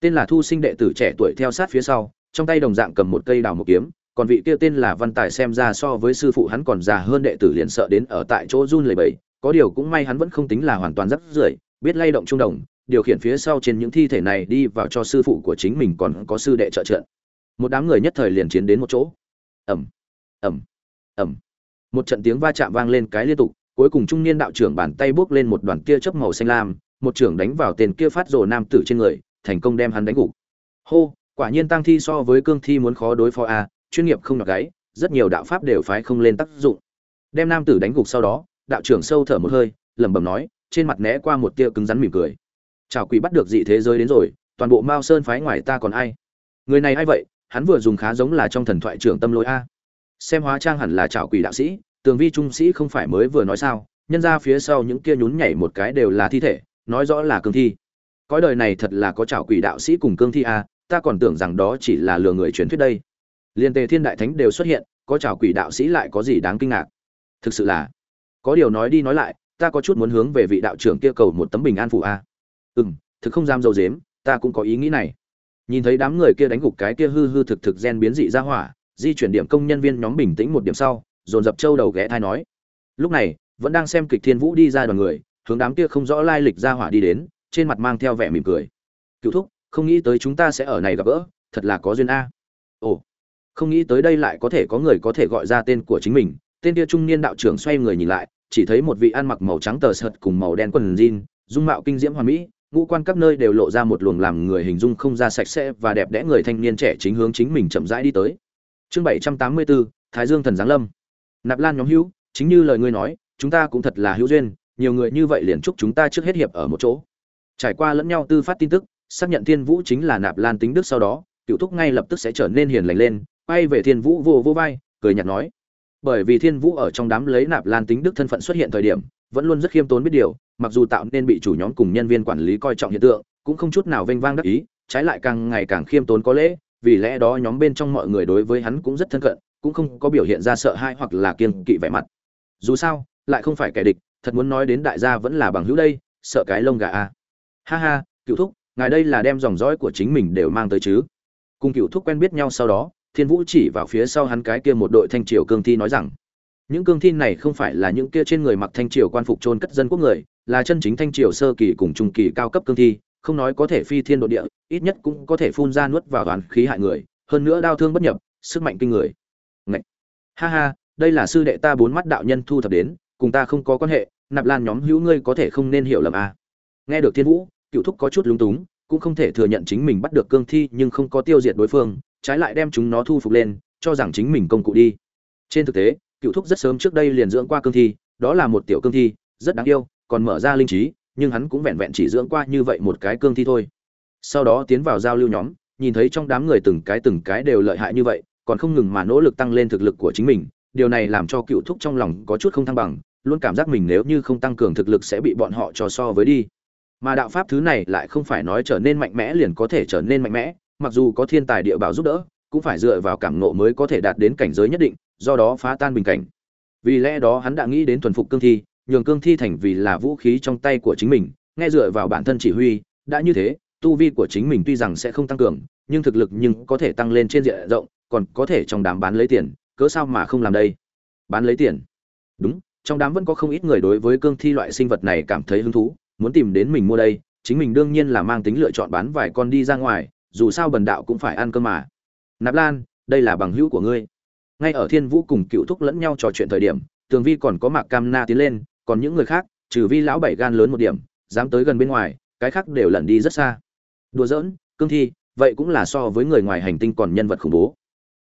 A: Tên là thu sinh đệ tử trẻ tuổi theo sát phía sau, trong tay đồng dạng cầm một cây đào một kiếm, còn vị kia tên là văn tài xem ra so với sư phụ hắn còn già hơn đệ tử liền sợ đến ở tại chỗ run lầy bầy có điều cũng may hắn vẫn không tính là hoàn toàn rắc rưởi, biết lay động trung đồng, điều khiển phía sau trên những thi thể này đi vào cho sư phụ của chính mình còn có sư đệ trợ trận một đám người nhất thời liền chiến đến một chỗ. Ẩm ẩm ẩm một trận tiếng va chạm vang lên cái liên tục, cuối cùng trung niên đạo trưởng bàn tay bước lên một đoàn kia chớp màu xanh lam, một trưởng đánh vào tên kia phát rồ nam tử trên người, thành công đem hắn đánh gục. Hô, quả nhiên tăng thi so với cương thi muốn khó đối phó a, chuyên nghiệp không nhọc gáy, rất nhiều đạo pháp đều phái không lên tác dụng. Đem nam tử đánh gục sau đó đạo trưởng sâu thở một hơi, lẩm bẩm nói, trên mặt né qua một tia cứng rắn mỉm cười. Chào quỷ bắt được dị thế giới đến rồi, toàn bộ mao sơn phái ngoài ta còn ai? Người này ai vậy? Hắn vừa dùng khá giống là trong thần thoại trưởng tâm lỗi a. Xem hóa trang hẳn là chào quỷ đạo sĩ, tường vi trung sĩ không phải mới vừa nói sao, nhân ra phía sau những kia nhún nhảy một cái đều là thi thể, nói rõ là cương thi. Cõi đời này thật là có chào quỷ đạo sĩ cùng cương thi a, ta còn tưởng rằng đó chỉ là lừa người truyền thuyết đây. Liên tề thiên đại thánh đều xuất hiện, có chào quỷ đạo sĩ lại có gì đáng kinh ngạc? Thực sự là có điều nói đi nói lại, ta có chút muốn hướng về vị đạo trưởng kia cầu một tấm bình an phụ a. Ừ m thực không dám dầu dếm, ta cũng có ý nghĩ này. Nhìn thấy đám người kia đánh gục cái kia hư hư thực thực gen biến dị ra hỏa, di chuyển điểm công nhân viên nhóm bình tĩnh một điểm sau, dồn dập trâu đầu ghé thai nói. Lúc này, vẫn đang xem kịch thiên vũ đi ra đoàn người, hướng đám kia không rõ lai lịch ra hỏa đi đến, trên mặt mang theo vẻ mỉm cười. Cựu thúc, không nghĩ tới chúng ta sẽ ở này gặp gỡ, thật là có duyên a. Ồ, không nghĩ tới đây lại có thể có người có thể gọi ra tên của chính mình, tên kia trung niên đạo trưởng xoay người nhìn lại chỉ thấy một vị ăn mặc màu trắng tờ sợt cùng màu đen quần jean, dung mạo kinh diễm hoàn mỹ, ngũ quan các nơi đều lộ ra một luồng làm người hình dung không ra sạch sẽ và đẹp đẽ người thanh niên trẻ chính hướng chính mình chậm rãi đi tới. Chương bảy trăm tám mươi bốn thái dương thần giáng lâm. Nạp lan nhóm hữu, chính như lời ngươi nói, chúng ta cũng thật là hữu duyên, nhiều người như vậy liền chúc chúng ta trước hết hiệp ở một chỗ. Trải qua lẫn nhau tư phát tin tức, xác nhận thiên vũ chính là nạp lan tính đức sau đó, cựu thúc ngay lập tức sẽ trở nên hiền lành lên, quay về thiên vũ vô vô vai, cười nhạt nói bởi vì thiên vũ ở trong đám lấy nạp lan tính đức thân phận xuất hiện thời điểm, vẫn luôn rất khiêm tốn biết điều, mặc dù tạo nên bị chủ nhóm cùng nhân viên quản lý coi trọng hiện tượng, cũng không chút nào vênh vang đắc ý, trái lại càng ngày càng khiêm tốn có lễ, vì lẽ đó nhóm bên trong mọi người đối với hắn cũng rất thân cận, cũng không có biểu hiện ra sợ hãi hoặc là kiên kỵ vẻ mặt dù sao, lại không phải kẻ địch, thật muốn nói đến đại gia vẫn là bằng hữu đây, sợ cái lông gà a à. ha ha, cựu thúc, ngài đây là đem dòng dõi của chính mình đều mang tới chứ cùng cựu thúc quen biết nhau sau đó thiên vũ chỉ vào phía sau hắn cái kia một đội thanh triều cương thi nói rằng, những cương thi này không phải là những kia trên người mặc thanh triều quan phục trôn cất dân quốc người, là chân chính thanh triều sơ kỳ cùng trung kỳ cao cấp cương thi, không nói có thể phi thiên độ địa, ít nhất cũng có thể phun ra nuốt vào đoàn khí hại người, hơn nữa đau thương bất nhập, sức mạnh kinh người Ngậy! ha ha, đây là sư đệ ta bốn mắt đạo nhân thu thập đến, cùng ta không có quan hệ, nạp lan nhóm hữu ngươi có thể không nên hiểu lầm à. nghe được thiên vũ cựu thúc có chút lúng túng, cũng không thể thừa nhận chính mình bắt được cương thi nhưng không có tiêu diệt đối phương trái lại đem chúng nó thu phục lên, cho rằng chính mình công cụ đi. Trên thực tế, cựu thúc rất sớm trước đây liền dưỡng qua cương thi, đó là một tiểu cương thi, rất đáng yêu, còn mở ra linh trí, nhưng hắn cũng vẹn vẹn chỉ dưỡng qua như vậy một cái cương thi thôi. Sau đó tiến vào giao lưu nhóm, nhìn thấy trong đám người từng cái từng cái đều lợi hại như vậy, còn không ngừng mà nỗ lực tăng lên thực lực của chính mình, điều này làm cho cựu thúc trong lòng có chút không thăng bằng, luôn cảm giác mình nếu như không tăng cường thực lực sẽ bị bọn họ trò so với đi. Mà đạo pháp thứ này lại không phải nói trở nên mạnh mẽ liền có thể trở nên mạnh mẽ mặc dù có thiên tài địa bảo giúp đỡ, cũng phải dựa vào cảm nộ mới có thể đạt đến cảnh giới nhất định, do đó phá tan bình cảnh. Vì lẽ đó hắn đã nghĩ đến thuần phục cương thi, nhường cương thi thành vì là vũ khí trong tay của chính mình, nghe dựa vào bản thân chỉ huy, đã như thế, tu vi của chính mình tuy rằng sẽ không tăng cường, nhưng thực lực nhưng có thể tăng lên trên diện rộng, còn có thể trong đám bán lấy tiền, cớ sao mà không làm đây? Bán lấy tiền? Đúng, trong đám vẫn có không ít người đối với cương thi loại sinh vật này cảm thấy hứng thú, muốn tìm đến mình mua đây, chính mình đương nhiên là mang tính lựa chọn bán vài con đi ra ngoài dù sao bần đạo cũng phải ăn cơm mà. Nạp lan, đây là bằng hữu của ngươi. Ngay ở thiên vũ cùng cựu thúc lẫn nhau trò chuyện thời điểm, tường vi còn có mạc cam na tiến lên, còn những người khác, trừ vi lão bảy gan lớn một điểm, dám tới gần bên ngoài, cái khác đều lẩn đi rất xa. Đùa giỡn, cương thi, vậy cũng là so với người ngoài hành tinh còn nhân vật khủng bố.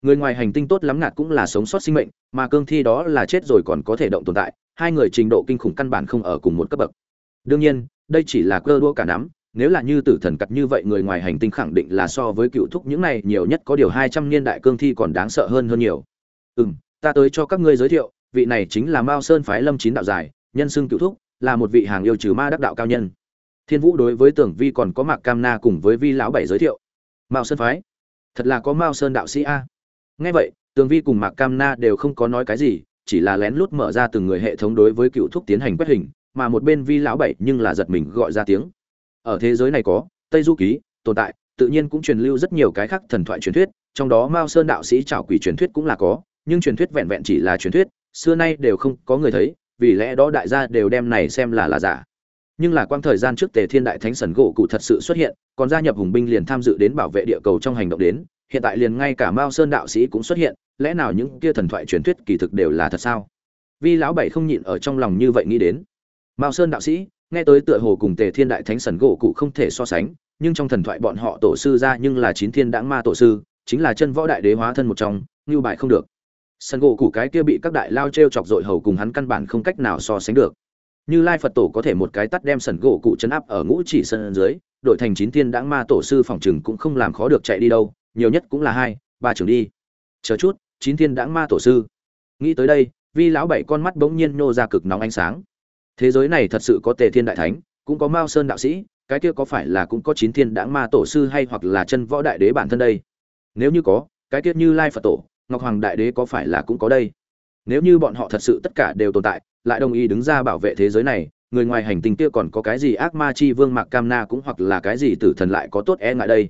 A: Người ngoài hành tinh tốt lắm ngạt cũng là sống sót sinh mệnh, mà cương thi đó là chết rồi còn có thể động tồn tại, hai người trình độ kinh khủng căn bản không ở cùng một cấp bậc. Đương nhiên, đây chỉ là cơ đua cả nắm nếu là như tử thần cặt như vậy người ngoài hành tinh khẳng định là so với cựu thúc những này nhiều nhất có điều hai trăm niên đại cương thi còn đáng sợ hơn hơn nhiều. Ừ m ta tới cho các ngươi giới thiệu vị này chính là mao sơn phái lâm chín đạo giải, nhân xưng cựu thúc là một vị hàng yêu trừ ma đắc đạo cao nhân. Thiên vũ đối với tưởng vi còn có mạc cam na cùng với vi lão bảy giới thiệu. Mao sơn phái? Thật là có mao sơn đạo sĩ a. Ngay vậy tường vi cùng mạc cam na đều không có nói cái gì chỉ là lén lút mở ra từng người hệ thống đối với cựu thúc tiến hành quét hình mà một bên vi lão bảy nhưng là giật mình gọi ra tiếng ở thế giới này có, tây du ký, tồn tại, tự nhiên cũng truyền lưu rất nhiều cái khác thần thoại truyền thuyết, trong đó mao sơn đạo sĩ trảo quỷ truyền thuyết cũng là có, nhưng truyền thuyết vẹn vẹn chỉ là truyền thuyết, xưa nay đều không có người thấy, vì lẽ đó đại gia đều đem này xem là là giả. Nhưng là quang thời gian trước tề thiên đại thánh sẩn cụ thật sự xuất hiện, còn gia nhập hùng binh liền tham dự đến bảo vệ địa cầu trong hành động đến, hiện tại liền ngay cả mao sơn đạo sĩ cũng xuất hiện, lẽ nào những kia thần thoại truyền thuyết kỳ thực đều là thật sao? Vi lão bảy không nhịn ở trong lòng như vậy nghĩ đến. Mao sơn đạo sĩ nghe tới tựa hồ cùng tề thiên đại thánh sần gỗ cụ không thể so sánh, nhưng trong thần thoại bọn họ tổ sư ra nhưng là chín thiên đãng ma tổ sư, chính là chân võ đại đế hóa thân một trong, như bại không được. Sần gỗ cụ cái kia bị các đại lao t r e o chọc dội hầu cùng hắn căn bản không cách nào so sánh được. Như lai phật tổ có thể một cái tắt đem sần gỗ cụ chấn áp ở ngũ chỉ sân dưới đội thành chín thiên đãng ma tổ sư phòng chừng cũng không làm khó được chạy đi đâu, nhiều nhất cũng là hai, ba trường đi. Chờ chút, chín thiên đãng ma tổ sư. Nghĩ tới đây, vi lão bảy con mắt bỗng nhiên nô ra cực nóng ánh sáng thế giới này thật sự có tề thiên đại thánh, cũng có mao sơn đạo sĩ, cái kia có phải là cũng có chín thiên đãng ma tổ sư hay hoặc là chân võ đại đế bản thân đây? Nếu như có, cái kia như lai phật tổ, ngọc hoàng đại đế có phải là cũng có đây? Nếu như bọn họ thật sự tất cả đều tồn tại, lại đồng ý đứng ra bảo vệ thế giới này, người ngoài hành tinh kia còn có cái gì ác ma chi vương mạc cam na cũng hoặc là cái gì tử thần lại có tốt e ngại đây?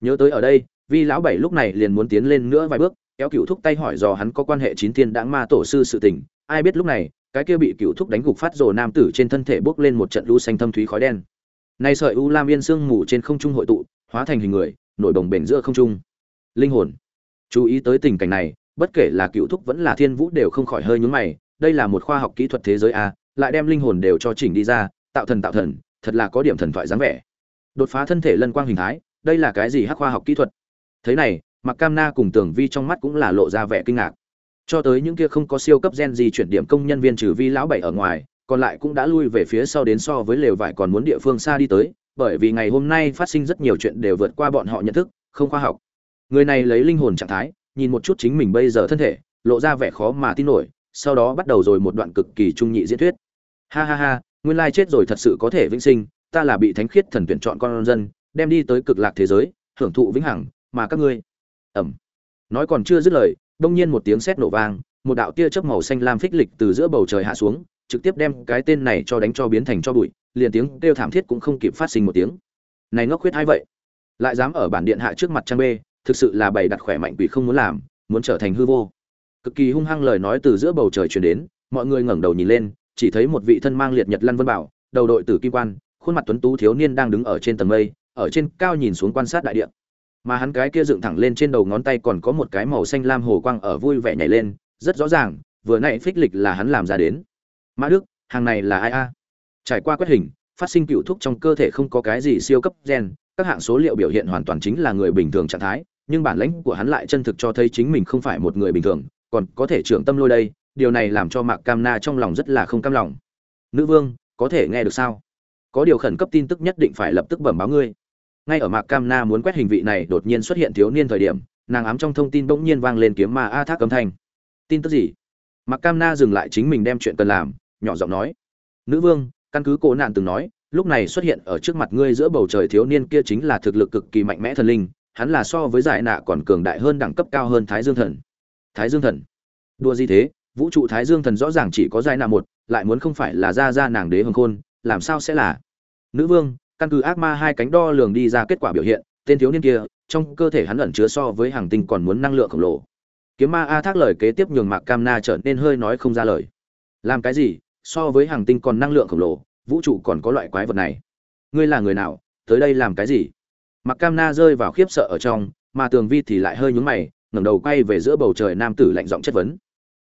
A: Nhớ tới ở đây, vi lão bảy lúc này liền muốn tiến lên nữa vài bước, kéo cựu thúc tay hỏi dò hắn có quan hệ chín thiên đãng ma tổ sư sự tình. Ai biết lúc này cái kia bị cựu thúc đánh gục phát rồ nam tử trên thân thể bốc lên một trận lũ xanh thâm thúy khói đen. Nay sợi u lam yên sương mù trên không trung hội tụ, hóa thành hình người, nổi đồng bền giữa không trung. Linh hồn. Chú ý tới tình cảnh này, bất kể là cựu thúc vẫn là thiên vũ đều không khỏi hơi nhướng mày, đây là một khoa học kỹ thuật thế giới a, lại đem linh hồn đều cho chỉnh đi ra, tạo thần tạo thần, thật là có điểm thần thoại dáng vẻ. Đột phá thân thể lân quang hình thái, đây là cái gì hắc khoa học kỹ thuật? Thế này mặc cam na cùng tưởng vi trong mắt cũng là lộ ra vẻ kinh ngạc cho tới những kia không có siêu cấp gen gì chuyển điểm công nhân viên trừ vi lão bảy ở ngoài, còn lại cũng đã lui về phía sau đến so với lều vải còn muốn địa phương xa đi tới, bởi vì ngày hôm nay phát sinh rất nhiều chuyện đều vượt qua bọn họ nhận thức, không khoa học. Người này lấy linh hồn trạng thái, nhìn một chút chính mình bây giờ thân thể, lộ ra vẻ khó mà tin nổi, sau đó bắt đầu rồi một đoạn cực kỳ trung nhị diễn thuyết. Ha ha ha, nguyên lai chết rồi thật sự có thể vĩnh sinh, ta là bị thánh khiết thần tuyển chọn con dân, đem đi tới cực lạc thế giới, hưởng thụ vĩnh hằng, mà các ngươi ẩm nói còn chưa dứt lời đông nhiên một tiếng sét nổ vang, một đạo tia chớp màu xanh lam phích lịch từ giữa bầu trời hạ xuống, trực tiếp đem cái tên này cho đánh cho biến thành cho bụi, liền tiếng kêu thảm thiết cũng không kịp phát sinh một tiếng. Này ngốc khuyết hay vậy? Lại dám ở bản điện hạ trước mặt trang bê, thực sự là bày đặt khỏe mạnh quỷ không muốn làm, muốn trở thành hư vô. Cực kỳ hung hăng lời nói từ giữa bầu trời truyền đến, mọi người ngẩng đầu nhìn lên, chỉ thấy một vị thân mang liệt nhật lăn vân bảo, đầu đội tử kim quan, khuôn mặt tuấn tú thiếu niên đang đứng ở trên tầng mây, ở trên cao nhìn xuống quan sát đại địa mà hắn cái kia dựng thẳng lên trên đầu ngón tay còn có một cái màu xanh lam hồ quang ở vui vẻ nhảy lên, rất rõ ràng, vừa nãy phích lịch là hắn làm ra đến. Mã đức, hàng này là ai a? Trải qua quét hình, phát sinh cựu thuốc trong cơ thể không có cái gì siêu cấp gen, các hạng số liệu biểu hiện hoàn toàn chính là người bình thường trạng thái, nhưng bản lãnh của hắn lại chân thực cho thấy chính mình không phải một người bình thường, còn có thể trưởng tâm lôi đây, điều này làm cho mạc cam na trong lòng rất là không cam lòng. Nữ vương, có thể nghe được sao? Có điều khẩn cấp tin tức nhất định phải lập tức bẩm báo ngươi ngay ở mạc cam na muốn quét hình vị này, đột nhiên xuất hiện thiếu niên thời điểm, nàng ám trong thông tin bỗng nhiên vang lên kiếm ma a thác âm thanh. Tin tức gì? Mạc cam na dừng lại chính mình đem chuyện cần làm, nhỏ giọng nói. Nữ vương, căn cứ cổ nạn từng nói, lúc này xuất hiện ở trước mặt ngươi giữa bầu trời thiếu niên kia chính là thực lực cực kỳ mạnh mẽ thần linh, hắn là so với giải nạ còn cường đại hơn đẳng cấp cao hơn thái dương thần. Thái dương thần? Đua gì thế? Vũ trụ thái dương thần rõ ràng chỉ có giải nạ một, lại muốn không phải là ra ra nàng đế hồng khôn, làm sao sẽ là? Nữ vương căn cứ ác ma hai cánh đo lường đi ra kết quả biểu hiện, tên thiếu niên kia, trong cơ thể hắn ẩn chứa so với hàng tinh còn muốn năng lượng khổng lồ. Kiếm ma a thác lời kế tiếp nhường mạc cam na trở nên hơi nói không ra lời. Làm cái gì? So với hàng tinh còn năng lượng khổng lồ, vũ trụ còn có loại quái vật này. Ngươi là người nào? Tới đây làm cái gì? Mạc cam na rơi vào khiếp sợ ở trong, mà tường vi thì lại hơi nhún mày, ngẩng đầu quay về giữa bầu trời nam tử lạnh giọng chất vấn.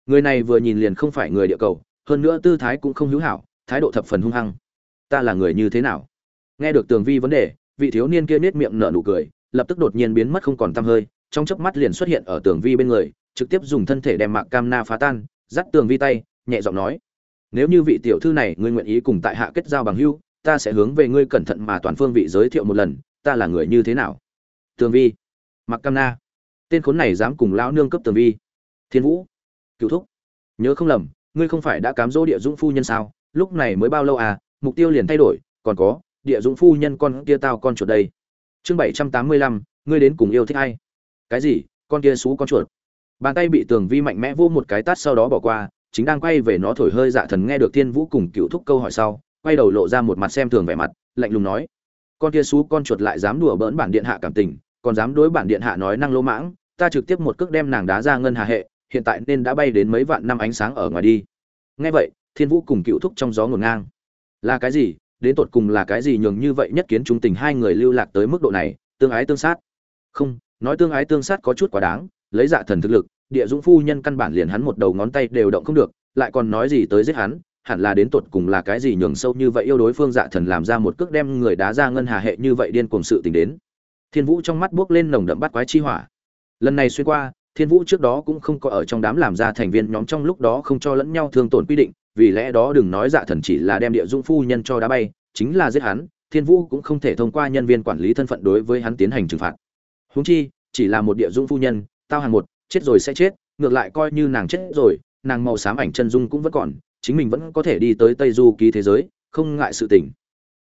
A: Người này vừa nhìn liền không phải người địa cầu, hơn nữa tư thái cũng không hữu hảo, thái độ thập phần hung hăng. Ta là người như thế nào? Nghe được tường vi vấn đề, vị thiếu niên kia nết miệng nở nụ cười, lập tức đột nhiên biến mất không còn tăm hơi, trong chớp mắt liền xuất hiện ở tường vi bên người, trực tiếp dùng thân thể đem mạc cam na phá tan, dắt tường vi tay, nhẹ giọng nói, nếu như vị tiểu thư này ngươi nguyện ý cùng tại hạ kết giao bằng hữu, ta sẽ hướng về ngươi cẩn thận mà toàn phương vị giới thiệu một lần, ta là người như thế nào? Tường vi mặc cam na. Tên khốn này dám cùng lão nương cấp tường vi. Thiên vũ, cựu thúc, nhớ không lầm, ngươi không phải đã cám dỗ địa dũng phu nhân sao? Lúc này mới bao lâu à? Mục tiêu liền thay đổi, còn có địa dũng phu nhân con kia tao con chuột đây. Chương bảy trăm tám mươi lăm, ngươi đến cùng yêu thích ai? Cái gì? Con kia xú con chuột. Bàn tay bị tường vi mạnh mẽ vô một cái tát sau đó bỏ qua, chính đang quay về nó thổi hơi dạ thần nghe được thiên vũ cùng cựu thúc câu hỏi sau, quay đầu lộ ra một mặt xem thường vẻ mặt, lạnh lùng nói, con kia xú con chuột lại dám đùa bỡn bản điện hạ cảm tình, còn dám đối bản điện hạ nói năng lỗ mãng, ta trực tiếp một cước đem nàng đá ra ngân hà hệ, hiện tại nên đã bay đến mấy vạn năm ánh sáng ở ngoài đi. Nghe vậy, thiên vũ cùng cựu thúc trong gió ngổn ngang. Là cái gì? Đến tột cùng là cái gì nhường như vậy nhất kiến trung tình hai người lưu lạc tới mức độ này, tương ái tương sát. Không, nói tương ái tương sát có chút quá đáng, lấy dạ thần thực lực, địa dũng phu nhân căn bản liền hắn một đầu ngón tay đều động không được, lại còn nói gì tới giết hắn, hẳn là đến tột cùng là cái gì nhường sâu như vậy yêu đối phương dạ thần làm ra một cước đem người đá ra ngân hà hệ như vậy điên cuồng sự tình đến. Thiên vũ trong mắt buốc lên nồng đậm bắt quái chi hỏa. Lần này xuyên qua, thiên vũ trước đó cũng không có ở trong đám làm ra thành viên nhóm trong lúc đó không cho lẫn nhau thương tổn quy định vì lẽ đó đừng nói dạ thần chỉ là đem địa dung phu nhân cho đá bay, chính là giết hắn, thiên vũ cũng không thể thông qua nhân viên quản lý thân phận đối với hắn tiến hành trừng phạt. Húng chi, chỉ là một địa dung phu nhân, tao hàng một, chết rồi sẽ chết, ngược lại coi như nàng chết rồi, nàng màu xám ảnh chân dung cũng vẫn còn, chính mình vẫn có thể đi tới tây du ký thế giới, không ngại sự tình.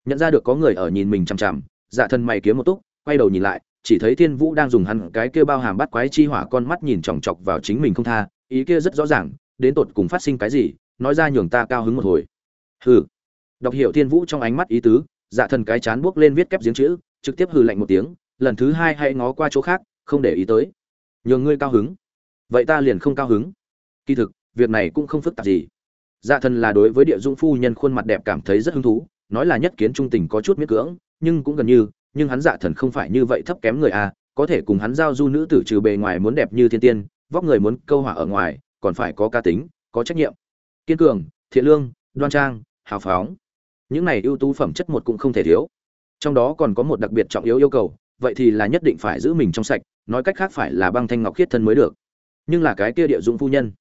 A: Nhận ra được có người ở nhìn mình chằm chằm dạ thần mày kiếm một túc, quay đầu nhìn lại, chỉ thấy thiên vũ đang dùng hắn cái kia bao hàm bắt quái chi hỏa con mắt nhìn chòng chọc vào chính mình không tha, ý kia rất rõ ràng, đến tột cùng phát sinh cái gì nói ra nhường ta cao hứng một hồi. Hừ. Đọc hiểu thiên vũ trong ánh mắt ý tứ dạ thần cái chán buốc lên viết kép giếng chữ, trực tiếp hừ lạnh một tiếng, lần thứ hai hãy ngó qua chỗ khác, không để ý tới. Nhường ngươi cao hứng. Vậy ta liền không cao hứng. Kỳ thực, việc này cũng không phức tạp gì. Dạ thần là đối với địa dung phu nhân khuôn mặt đẹp cảm thấy rất hứng thú, nói là nhất kiến trung tình có chút miễn cưỡng, nhưng cũng gần như, nhưng hắn dạ thần không phải như vậy thấp kém người a có thể cùng hắn giao du nữ tử trừ bề ngoài muốn đẹp như thiên tiên, vóc người muốn câu hỏa ở ngoài, còn phải có ca tính, có trách nhiệm kiên cường, thiện lương, đoan trang, hào phóng. Những này ưu tú phẩm chất một cũng không thể thiếu. Trong đó còn có một đặc biệt trọng yếu yêu cầu, vậy thì là nhất định phải giữ mình trong sạch, nói cách khác phải là băng thanh ngọc khiết thân mới được. Nhưng là cái kia địa dụng phu nhân.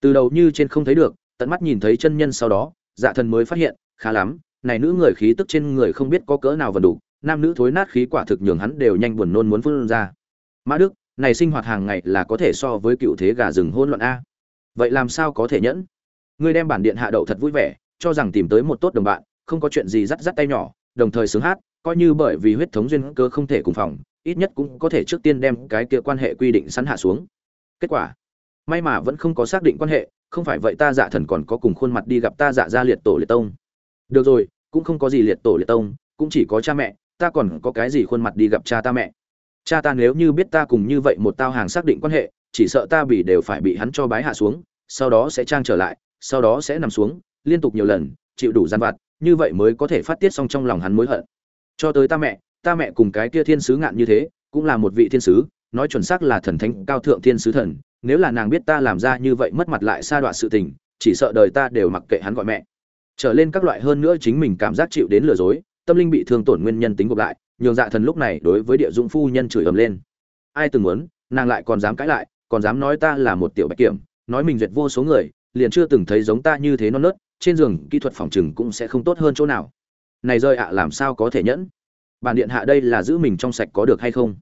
A: Từ đầu như trên không thấy được, tận mắt nhìn thấy chân nhân sau đó dạ thần mới phát hiện, khá lắm, này nữ người khí tức trên người không biết có cỡ nào vần đủ, nam nữ thối nát khí quả thực nhường hắn đều nhanh buồn nôn muốn phun ra. Mã đức, này sinh hoạt hàng ngày là có thể so với cựu thế gà rừng hôn loạn a. Vậy làm sao có thể nhẫn? Ngươi đem bản điện hạ đậu thật vui vẻ, cho rằng tìm tới một tốt đồng bạn, không có chuyện gì dắt dắt tay nhỏ, đồng thời sướng hát, coi như bởi vì huyết thống duyên cơ không thể cùng phòng, ít nhất cũng có thể trước tiên đem cái kia quan hệ quy định sẵn hạ xuống. Kết quả, may mà vẫn không có xác định quan hệ, không phải vậy ta dạ thần còn có cùng khuôn mặt đi gặp ta dạ gia liệt tổ liệt tông. Được rồi, cũng không có gì liệt tổ liệt tông, cũng chỉ có cha mẹ, ta còn có cái gì khuôn mặt đi gặp cha ta mẹ. Cha ta nếu như biết ta cùng như vậy một tao hàng xác định quan hệ, chỉ sợ ta bị đều phải bị hắn cho bái hạ xuống, sau đó sẽ trang trở lại sau đó sẽ nằm xuống, liên tục nhiều lần, chịu đủ gian vặt, như vậy mới có thể phát tiết xong trong lòng hắn mối hận. Cho tới ta mẹ ta mẹ cùng cái kia thiên sứ ngạn như thế, cũng là một vị thiên sứ, nói chuẩn xác là thần thánh, cao thượng thiên sứ thần, nếu là nàng biết ta làm ra như vậy mất mặt lại xa đoạn sự tình, chỉ sợ đời ta đều mặc kệ hắn gọi mẹ. Trở lên các loại hơn nữa chính mình cảm giác chịu đến lừa dối, tâm linh bị thương tổn nguyên nhân tính gộp lại, nhường dạ thần lúc này đối với địa dũng phu nhân chửi ầm lên. Ai từng muốn, nàng lại còn dám cãi lại, còn dám nói ta là một tiểu bạch kiểm, nói mình duyệt vô số người liền chưa từng thấy giống ta như thế non nớt, trên giường kỹ thuật phòng trừng cũng sẽ không tốt hơn chỗ nào. Này rơi ạ, làm sao có thể nhẫn? Bản điện hạ đây là giữ mình trong sạch có được hay không?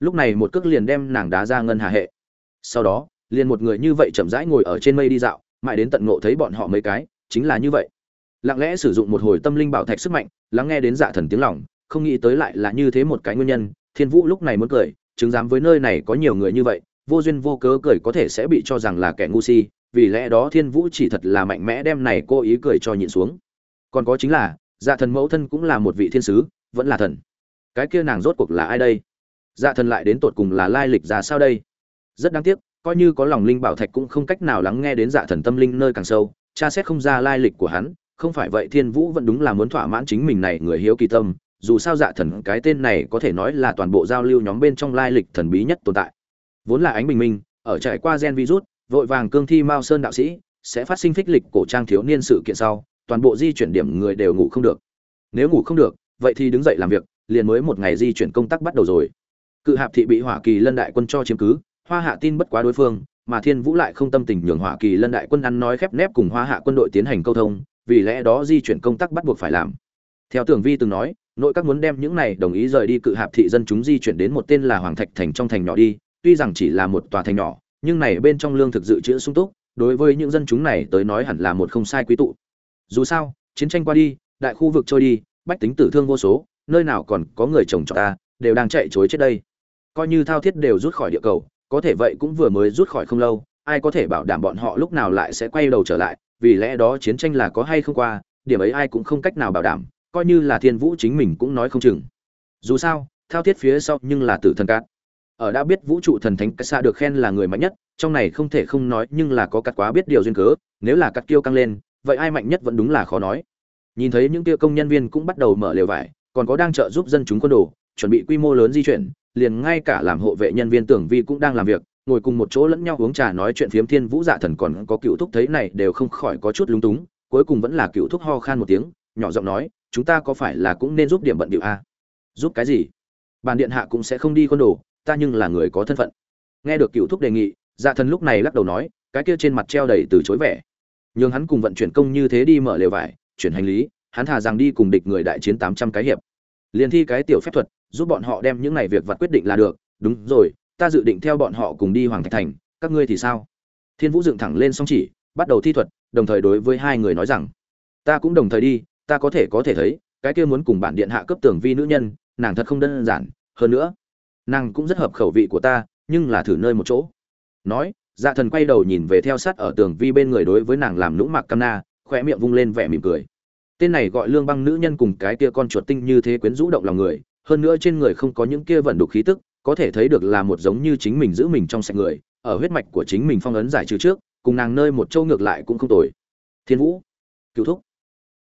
A: Lúc này một cước liền đem nàng đá ra ngân hà hệ. Sau đó, liền một người như vậy chậm rãi ngồi ở trên mây đi dạo, mãi đến tận ngộ thấy bọn họ mấy cái, chính là như vậy. Lặng lẽ sử dụng một hồi tâm linh bảo thạch sức mạnh, lắng nghe đến dạ thần tiếng lòng, không nghĩ tới lại là như thế một cái nguyên nhân, thiên vũ lúc này muốn cười, chứng giám với nơi này có nhiều người như vậy, vô duyên vô cớ cười có thể sẽ bị cho rằng là kẻ ngu si vì lẽ đó thiên vũ chỉ thật là mạnh mẽ đem này cô ý cười cho nhịn xuống. Còn có chính là dạ thần mẫu thân cũng là một vị thiên sứ, vẫn là thần. Cái kia nàng rốt cuộc là ai đây? Dạ thần lại đến tột cùng là lai lịch ra sao đây? Rất đáng tiếc, coi như có lòng linh bảo thạch cũng không cách nào lắng nghe đến dạ thần tâm linh nơi càng sâu cha xét không ra lai lịch của hắn, không phải vậy thiên vũ vẫn đúng là muốn thỏa mãn chính mình này người hiếu kỳ tâm, dù sao dạ thần cái tên này có thể nói là toàn bộ giao lưu nhóm bên trong lai lịch thần bí nhất tồn tại. Vốn là ánh bình minh, ở trải qua gen virus vội vàng cương thi mao sơn đạo sĩ, sẽ phát sinh phích lịch cổ trang thiếu niên sự kiện sau, toàn bộ di chuyển điểm người đều ngủ không được. Nếu ngủ không được, vậy thì đứng dậy làm việc, liền mới một ngày di chuyển công tác bắt đầu rồi. Cự hạp thị bị hỏa kỳ lân đại quân cho chiếm cứ, hoa hạ tin bất quá đối phương, mà thiên vũ lại không tâm tình nhường hỏa kỳ lân đại quân ăn nói khép nép cùng hoa hạ quân đội tiến hành câu thông, vì lẽ đó di chuyển công tác bắt buộc phải làm. Theo tưởng vi từng nói, nội các muốn đem những này đồng ý rời đi cự hạp thị dân chúng di chuyển đến một tên là hoàng thạch thành trong thành nhỏ đi, tuy rằng chỉ là một tòa thành nhỏ nhưng này bên trong lương thực dự trữ sung túc, đối với những dân chúng này tới nói hẳn là một không sai quý tụ. Dù sao, chiến tranh qua đi, đại khu vực trôi đi, bách tính tử thương vô số, nơi nào còn có người chồng trọt ta, đều đang chạy chối chết đây. Coi như thao thiết đều rút khỏi địa cầu, có thể vậy cũng vừa mới rút khỏi không lâu, ai có thể bảo đảm bọn họ lúc nào lại sẽ quay đầu trở lại, vì lẽ đó chiến tranh là có hay không qua, điểm ấy ai cũng không cách nào bảo đảm, coi như là thiên vũ chính mình cũng nói không chừng. Dù sao, thao thiết phía sau nhưng là tử thần cát ở đã biết vũ trụ thần thánh cách xa được khen là người mạnh nhất, trong này không thể không nói nhưng là có cắt quá biết điều duyên cớ, nếu là cắt kiêu căng lên, vậy ai mạnh nhất vẫn đúng là khó nói. Nhìn thấy những kia công nhân viên cũng bắt đầu mở lều vải, còn có đang trợ giúp dân chúng quân đồ, chuẩn bị quy mô lớn di chuyển, liền ngay cả làm hộ vệ nhân viên tưởng vi cũng đang làm việc, ngồi cùng một chỗ lẫn nhau uống trà nói chuyện phiếm thiên vũ dạ thần còn có cựu thúc thấy này đều không khỏi có chút lúng túng, cuối cùng vẫn là cựu thúc ho khan một tiếng, nhỏ giọng nói, chúng ta có phải là cũng nên giúp điểm bận điệu a giúp cái gì? Bàn điện hạ cũng sẽ không đi quân đồ ta nhưng là người có thân phận. Nghe được cựu thúc đề nghị dạ thần lúc này lắc đầu nói, cái kia trên mặt treo đầy từ chối vẻ. Nhưng hắn cùng vận chuyển công như thế đi mở lều vải, chuyển hành lý, hắn thà rằng đi cùng địch người đại chiến tám trăm cái hiệp. Liền thi cái tiểu phép thuật, giúp bọn họ đem những này việc vặt quyết định là được. Đúng rồi, ta dự định theo bọn họ cùng đi hoàng thạch thành, các ngươi thì sao? Thiên vũ dựng thẳng lên song chỉ, bắt đầu thi thuật, đồng thời đối với hai người nói rằng, ta cũng đồng thời đi, ta có thể có thể thấy, cái kia muốn cùng bản điện hạ cấp tường vi nữ nhân, nàng thật không đơn giản. Hơn nữa nàng cũng rất hợp khẩu vị của ta, nhưng là thử nơi một chỗ. Nói dạ thần quay đầu nhìn về theo sát ở tường vi bên người đối với nàng làm nũng mạc cam na khoe miệng vung lên vẻ mỉm cười. Tên này gọi lương băng nữ nhân cùng cái kia con chuột tinh như thế quyến rũ động lòng người, hơn nữa trên người không có những kia vận đục khí tức, có thể thấy được là một giống như chính mình giữ mình trong sạch người, ở huyết mạch của chính mình phong ấn giải trừ trước, cùng nàng nơi một châu ngược lại cũng không tồi. Thiên vũ, cựu thúc.